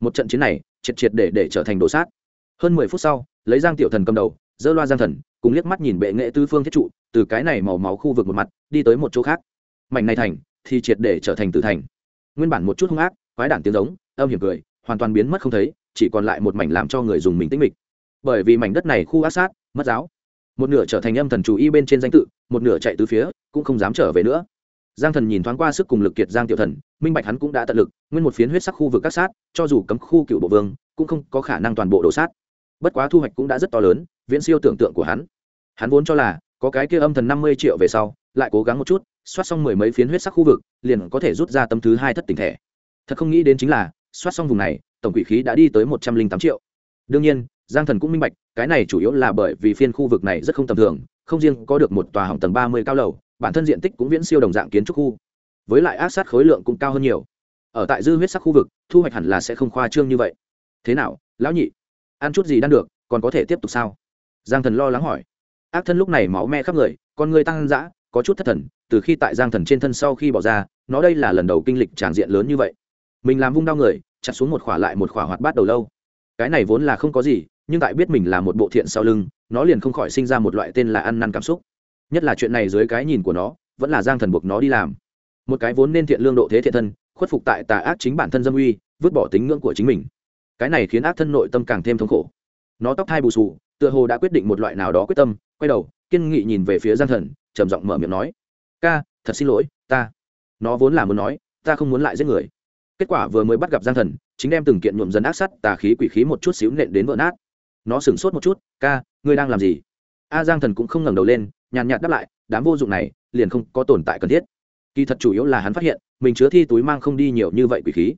S1: Một trận chiến này, triệt triệt để để trở thành đồ sát. Hơn mười phút sau, lấy giang tiểu thần cầm đầu dỡ loa giang thần, cùng liếc mắt nhìn bệ nghệ tư phương thiết trụ, từ cái này màu máu khu vực một mặt, đi tới một chỗ khác. Mảnh này thành, thì triệt để trở thành tử thành. Nguyên bản một chút hung ác, quái đản tiếng giống, âm hiểm cười, hoàn toàn biến mất không thấy, chỉ còn lại một mảnh làm cho người dùng mình tĩnh mịch. Bởi vì mảnh đất này khu ác sát, mất giáo. Một nửa trở thành âm thần chủ y bên trên danh tự, một nửa chạy từ phía, cũng không dám trở về nữa. Giang thần nhìn thoáng qua sức cùng lực kiệt giang tiểu thần, minh bạch hắn cũng đã tận lực, nguyên một phiến huyết sắc khu vực các sát, cho dù cấm khu cựu bộ vương, cũng không có khả năng toàn bộ đổ sát. Bất quá thu hoạch cũng đã rất to lớn viễn siêu tưởng tượng của hắn. Hắn vốn cho là, có cái kia âm thần năm mươi triệu về sau, lại cố gắng một chút, soát xong mười mấy phiến huyết sắc khu vực, liền có thể rút ra tấm thứ hai thất tình thể. Thật không nghĩ đến chính là, soát xong vùng này, tổng quỷ khí đã đi tới một trăm linh tám triệu. Đương nhiên, giang thần cũng minh bạch, cái này chủ yếu là bởi vì phiên khu vực này rất không tầm thường, không riêng có được một tòa hỏng tầng ba mươi cao lầu, bản thân diện tích cũng viễn siêu đồng dạng kiến trúc khu. Với lại ác sát khối lượng cũng cao hơn nhiều. Ở tại dư huyết sắc khu vực, thu hoạch hẳn là sẽ không khoa trương như vậy. Thế nào, lão nhị? Ăn chút gì đang được, còn có thể tiếp tục sao? Giang thần lo lắng hỏi. Ác thân lúc này máu me khắp người, con người tăng dã, có chút thất thần, từ khi tại giang thần trên thân sau khi bỏ ra, nó đây là lần đầu kinh lịch tràng diện lớn như vậy. Mình làm vung đau người, chặt xuống một khỏa lại một khỏa hoạt bát đầu lâu. Cái này vốn là không có gì, nhưng tại biết mình là một bộ thiện sau lưng, nó liền không khỏi sinh ra một loại tên là ăn năn cảm xúc. Nhất là chuyện này dưới cái nhìn của nó, vẫn là giang thần buộc nó đi làm. Một cái vốn nên thiện lương độ thế thiện thân, khuất phục tại tà ác chính bản thân dâm uy, vứt bỏ tính ngưỡng của chính mình. Cái này khiến ác thân nội tâm càng thêm thống khổ. Nó tóc thai bù sù tựa hồ đã quyết định một loại nào đó quyết tâm, quay đầu, kiên nghị nhìn về phía giang thần, trầm giọng mở miệng nói, ca, thật xin lỗi, ta, nó vốn là muốn nói, ta không muốn lại giết người. Kết quả vừa mới bắt gặp giang thần, chính đem từng kiện nhuộm dần ác sắt tà khí quỷ khí một chút xíu nện đến vỡ nát. Nó sửng sốt một chút, ca, ngươi đang làm gì? A giang thần cũng không ngẩng đầu lên, nhàn nhạt đáp lại, đám vô dụng này, liền không có tồn tại cần thiết. Kỳ thật chủ yếu là hắn phát hiện, mình chứa thi túi mang không đi nhiều như vậy quỷ khí.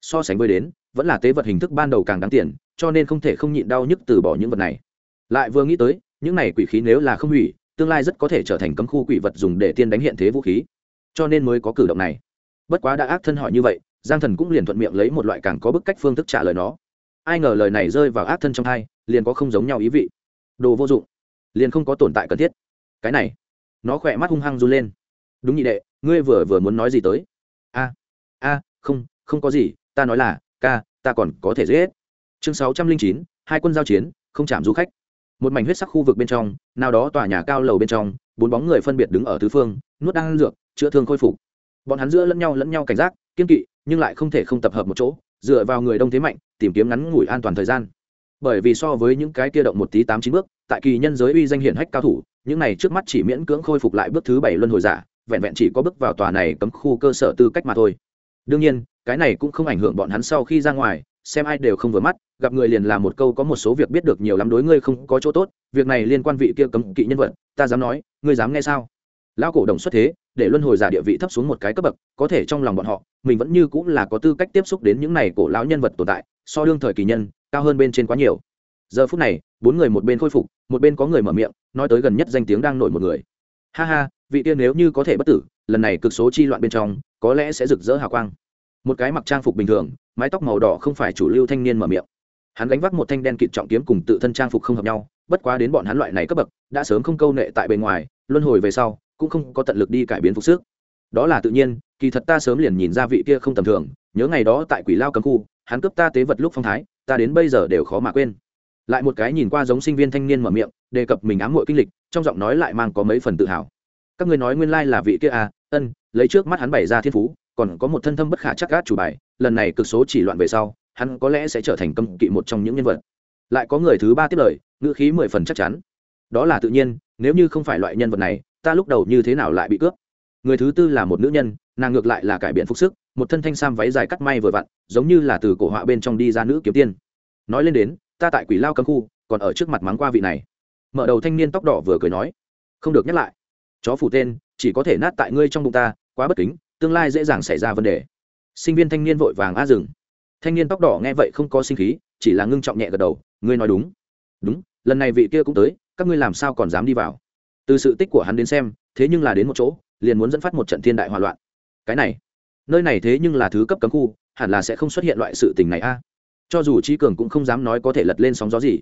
S1: So sánh với đến, vẫn là tế vật hình thức ban đầu càng đáng tiền, cho nên không thể không nhịn đau nhức từ bỏ những vật này lại vừa nghĩ tới, những này quỷ khí nếu là không hủy, tương lai rất có thể trở thành cấm khu quỷ vật dùng để tiên đánh hiện thế vũ khí. Cho nên mới có cử động này. Bất quá đã ác thân hỏi như vậy, giang thần cũng liền thuận miệng lấy một loại càng có bức cách phương thức trả lời nó. Ai ngờ lời này rơi vào ác thân trong hai, liền có không giống nhau ý vị. Đồ vô dụng. Liền không có tồn tại cần thiết. Cái này. Nó khỏe mắt hung hăng run lên. Đúng nhị đệ, ngươi vừa vừa muốn nói gì tới? A. A, không không có gì, ta nói là, ca, ta còn có thể giết. Chương sáu trăm linh chín, hai quân giao chiến, không chạm du khách một mảnh huyết sắc khu vực bên trong, nào đó tòa nhà cao lầu bên trong, bốn bóng người phân biệt đứng ở tứ phương, nuốt đang dược, chữa thương khôi phục. Bọn hắn giữa lẫn nhau lẫn nhau cảnh giác, kiên kỵ, nhưng lại không thể không tập hợp một chỗ, dựa vào người đông thế mạnh, tìm kiếm ngắn ngủi an toàn thời gian. Bởi vì so với những cái kia động một tí tám chín bước, tại kỳ nhân giới uy danh hiển hách cao thủ, những này trước mắt chỉ miễn cưỡng khôi phục lại bước thứ bảy luân hồi giả, vẹn vẹn chỉ có bước vào tòa này cấm khu cơ sở tư cách mà thôi. Đương nhiên, cái này cũng không ảnh hưởng bọn hắn sau khi ra ngoài xem ai đều không vừa mắt, gặp người liền là một câu có một số việc biết được nhiều lắm đối ngươi không có chỗ tốt, việc này liên quan vị kia cấm kỵ nhân vật, ta dám nói, ngươi dám nghe sao? Lão cổ đồng xuất thế, để luân hồi giả địa vị thấp xuống một cái cấp bậc, có thể trong lòng bọn họ, mình vẫn như cũng là có tư cách tiếp xúc đến những này cổ lão nhân vật tồn tại, so đương thời kỳ nhân, cao hơn bên trên quá nhiều. Giờ phút này, bốn người một bên khôi phục, một bên có người mở miệng, nói tới gần nhất danh tiếng đang nổi một người. Ha ha, vị tiên nếu như có thể bất tử, lần này cực số chi loạn bên trong, có lẽ sẽ rực rỡ hào quang một cái mặc trang phục bình thường, mái tóc màu đỏ không phải chủ lưu thanh niên mở miệng. Hắn gánh vác một thanh đen kịt trọng kiếm cùng tự thân trang phục không hợp nhau, bất quá đến bọn hắn loại này cấp bậc, đã sớm không câu nệ tại bề ngoài, luân hồi về sau, cũng không có tận lực đi cải biến phục sức. Đó là tự nhiên, kỳ thật ta sớm liền nhìn ra vị kia không tầm thường, nhớ ngày đó tại quỷ lao cấm khu, hắn cướp ta tế vật lúc phong thái, ta đến bây giờ đều khó mà quên. Lại một cái nhìn qua giống sinh viên thanh niên mở miệng, đề cập mình ám muội kinh lịch, trong giọng nói lại mang có mấy phần tự hào. Các ngươi nói nguyên lai là vị kia à ân, lấy trước mắt hắn bày ra thiên phú còn có một thân thâm bất khả chắc gát chủ bài, lần này cực số chỉ loạn về sau, hắn có lẽ sẽ trở thành cấm kỵ một trong những nhân vật. Lại có người thứ ba tiếp lời, ngữ khí mười phần chắc chắn. Đó là tự nhiên, nếu như không phải loại nhân vật này, ta lúc đầu như thế nào lại bị cướp? Người thứ tư là một nữ nhân, nàng ngược lại là cải biện phục sức, một thân thanh sam váy dài cắt may vừa vặn, giống như là từ cổ họa bên trong đi ra nữ kiếm tiên. Nói lên đến, ta tại quỷ lao cấm khu, còn ở trước mặt mắng qua vị này. Mở đầu thanh niên tóc đỏ vừa cười nói, không được nhắc lại. Chó phủ tên, chỉ có thể nát tại ngươi trong bụng ta, quá bất kính tương lai dễ dàng xảy ra vấn đề. Sinh viên thanh niên vội vàng a dừng. Thanh niên tóc đỏ nghe vậy không có sinh khí, chỉ là ngưng trọng nhẹ gật đầu, ngươi nói đúng. Đúng, lần này vị kia cũng tới, các ngươi làm sao còn dám đi vào? Từ sự tích của hắn đến xem, thế nhưng là đến một chỗ, liền muốn dẫn phát một trận thiên đại hòa loạn. Cái này, nơi này thế nhưng là thứ cấp cấm khu, hẳn là sẽ không xuất hiện loại sự tình này a. Cho dù trí cường cũng không dám nói có thể lật lên sóng gió gì.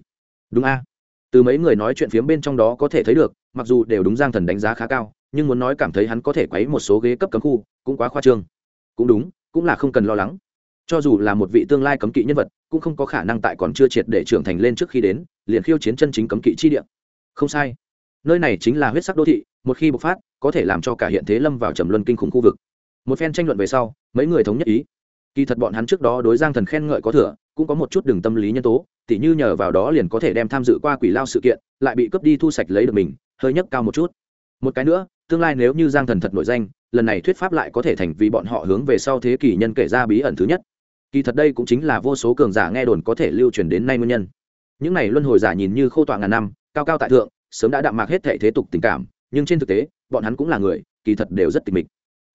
S1: Đúng a. Từ mấy người nói chuyện phiếm bên trong đó có thể thấy được, mặc dù đều đúng giang thần đánh giá khá cao nhưng muốn nói cảm thấy hắn có thể quấy một số ghế cấp cấm khu, cũng quá khoa trương. Cũng đúng, cũng là không cần lo lắng. Cho dù là một vị tương lai cấm kỵ nhân vật, cũng không có khả năng tại còn chưa triệt để trưởng thành lên trước khi đến, liền khiêu chiến chân chính cấm kỵ chi địa. Không sai. Nơi này chính là huyết sắc đô thị, một khi bộc phát, có thể làm cho cả hiện thế lâm vào trầm luân kinh khủng khu vực. Một phen tranh luận về sau, mấy người thống nhất ý. Kỳ thật bọn hắn trước đó đối giang thần khen ngợi có thừa, cũng có một chút đường tâm lý nhân tố, tỉ như nhờ vào đó liền có thể đem tham dự qua quỷ lao sự kiện, lại bị cướp đi thu sạch lấy được mình, hơi nhấc cao một chút. Một cái nữa tương lai nếu như giang thần thật nổi danh, lần này thuyết pháp lại có thể thành vì bọn họ hướng về sau thế kỷ nhân kể ra bí ẩn thứ nhất. Kỳ thật đây cũng chính là vô số cường giả nghe đồn có thể lưu truyền đến nay nguyên nhân. Những này luân hồi giả nhìn như khô tọa ngàn năm, cao cao tại thượng, sớm đã đạm mạc hết thệ thế tục tình cảm, nhưng trên thực tế, bọn hắn cũng là người, kỳ thật đều rất tịch mịch.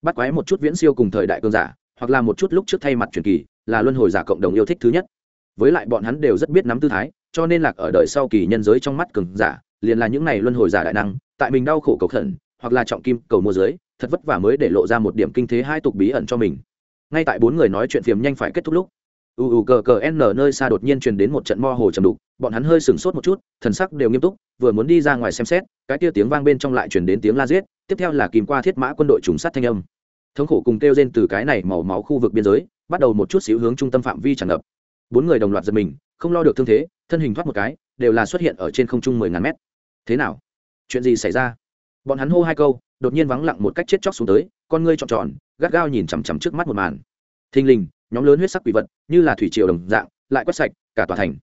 S1: Bắt quái một chút viễn siêu cùng thời đại cường giả, hoặc là một chút lúc trước thay mặt truyền kỳ, là luân hồi giả cộng đồng yêu thích thứ nhất. Với lại bọn hắn đều rất biết nắm tư thái, cho nên lạc ở đời sau kỳ nhân giới trong mắt cường giả, liền là những này luân hồi giả đại năng, tại mình đau khổ cầu khẩn hoặc là trọng kim cầu mua giới thật vất vả mới để lộ ra một điểm kinh thế hai tục bí ẩn cho mình. Ngay tại bốn người nói chuyện phiếm nhanh phải kết thúc lúc, u u cờ cờ n nơi xa đột nhiên truyền đến một trận mo hồ trầm đục, bọn hắn hơi sửng sốt một chút, thần sắc đều nghiêm túc, vừa muốn đi ra ngoài xem xét, cái tia tiếng vang bên trong lại truyền đến tiếng la giết, tiếp theo là kìm qua thiết mã quân đội trùng sát thanh âm. Thống khổ cùng kêu trên từ cái này màu máu khu vực biên giới, bắt đầu một chút xíu hướng trung tâm phạm vi tràn ngập. Bốn người đồng loạt giật mình, không lo được thương thế, thân hình thoát một cái, đều là xuất hiện ở trên không trung mười ngàn mét. Thế nào? Chuyện gì xảy ra? Bọn hắn hô hai câu, đột nhiên vắng lặng một cách chết chóc xuống tới, con ngươi trọn tròn, gắt gao nhìn chằm chằm trước mắt một màn. Thình lình, nhóm lớn huyết sắc quỷ vật, như là thủy triều đồng dạng, lại quét sạch cả tòa thành.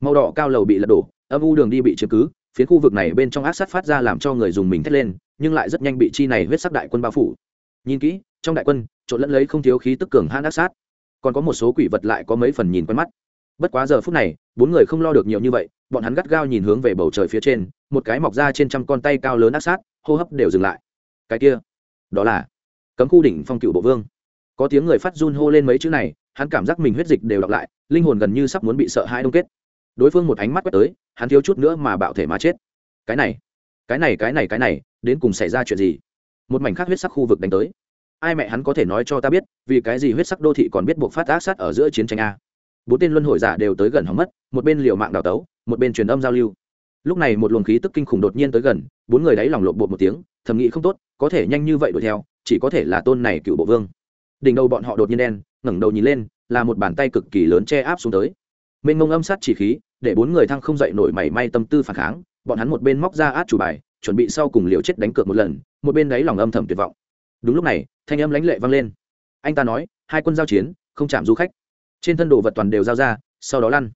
S1: Màu đỏ cao lầu bị lật đổ, âm u đường đi bị chiếm cứ, phiến khu vực này bên trong ác sát phát ra làm cho người dùng mình thét lên, nhưng lại rất nhanh bị chi này huyết sắc đại quân bao phủ. Nhìn kỹ, trong đại quân, trộn lẫn lấy không thiếu khí tức cường hãn ác sát. Còn có một số quỷ vật lại có mấy phần nhìn quen mắt. Bất quá giờ phút này, bốn người không lo được nhiều như vậy, bọn hắn gắt gao nhìn hướng về bầu trời phía trên, một cái mọc ra trên trăm con tay cao lớn ác sát hô hấp đều dừng lại. Cái kia, đó là cấm khu đỉnh phong cựu bộ vương. Có tiếng người phát run hô lên mấy chữ này, hắn cảm giác mình huyết dịch đều đọc lại, linh hồn gần như sắp muốn bị sợ hãi đông kết. Đối phương một ánh mắt quét tới, hắn thiếu chút nữa mà bạo thể mà chết. Cái này cái này cái này cái này, đến cùng xảy ra chuyện gì? Một mảnh khác huyết sắc khu vực đánh tới. Ai mẹ hắn có thể nói cho ta biết, vì cái gì huyết sắc đô thị còn biết buộc phát ác sát ở giữa chiến tranh a? Bốn tên luân hồi giả đều tới gần hỏng mất, một bên liều mạng đào tấu, một bên truyền âm giao lưu lúc này một luồng khí tức kinh khủng đột nhiên tới gần, bốn người đáy lòng lộn bột một tiếng, thầm nghĩ không tốt, có thể nhanh như vậy đuổi theo, chỉ có thể là tôn này cựu bộ vương. Đỉnh đầu bọn họ đột nhiên đen, ngẩng đầu nhìn lên, là một bàn tay cực kỳ lớn che áp xuống tới. Mênh mông âm sát chỉ khí, để bốn người thăng không dậy nổi mảy may tâm tư phản kháng, bọn hắn một bên móc ra át chủ bài, chuẩn bị sau cùng liều chết đánh cược một lần, một bên đáy lòng âm thầm tuyệt vọng. Đúng lúc này, thanh âm lãnh lệ vang lên. Anh ta nói, hai quân giao chiến, không chạm du khách. Trên thân đồ vật toàn đều giao ra, sau đó lăn.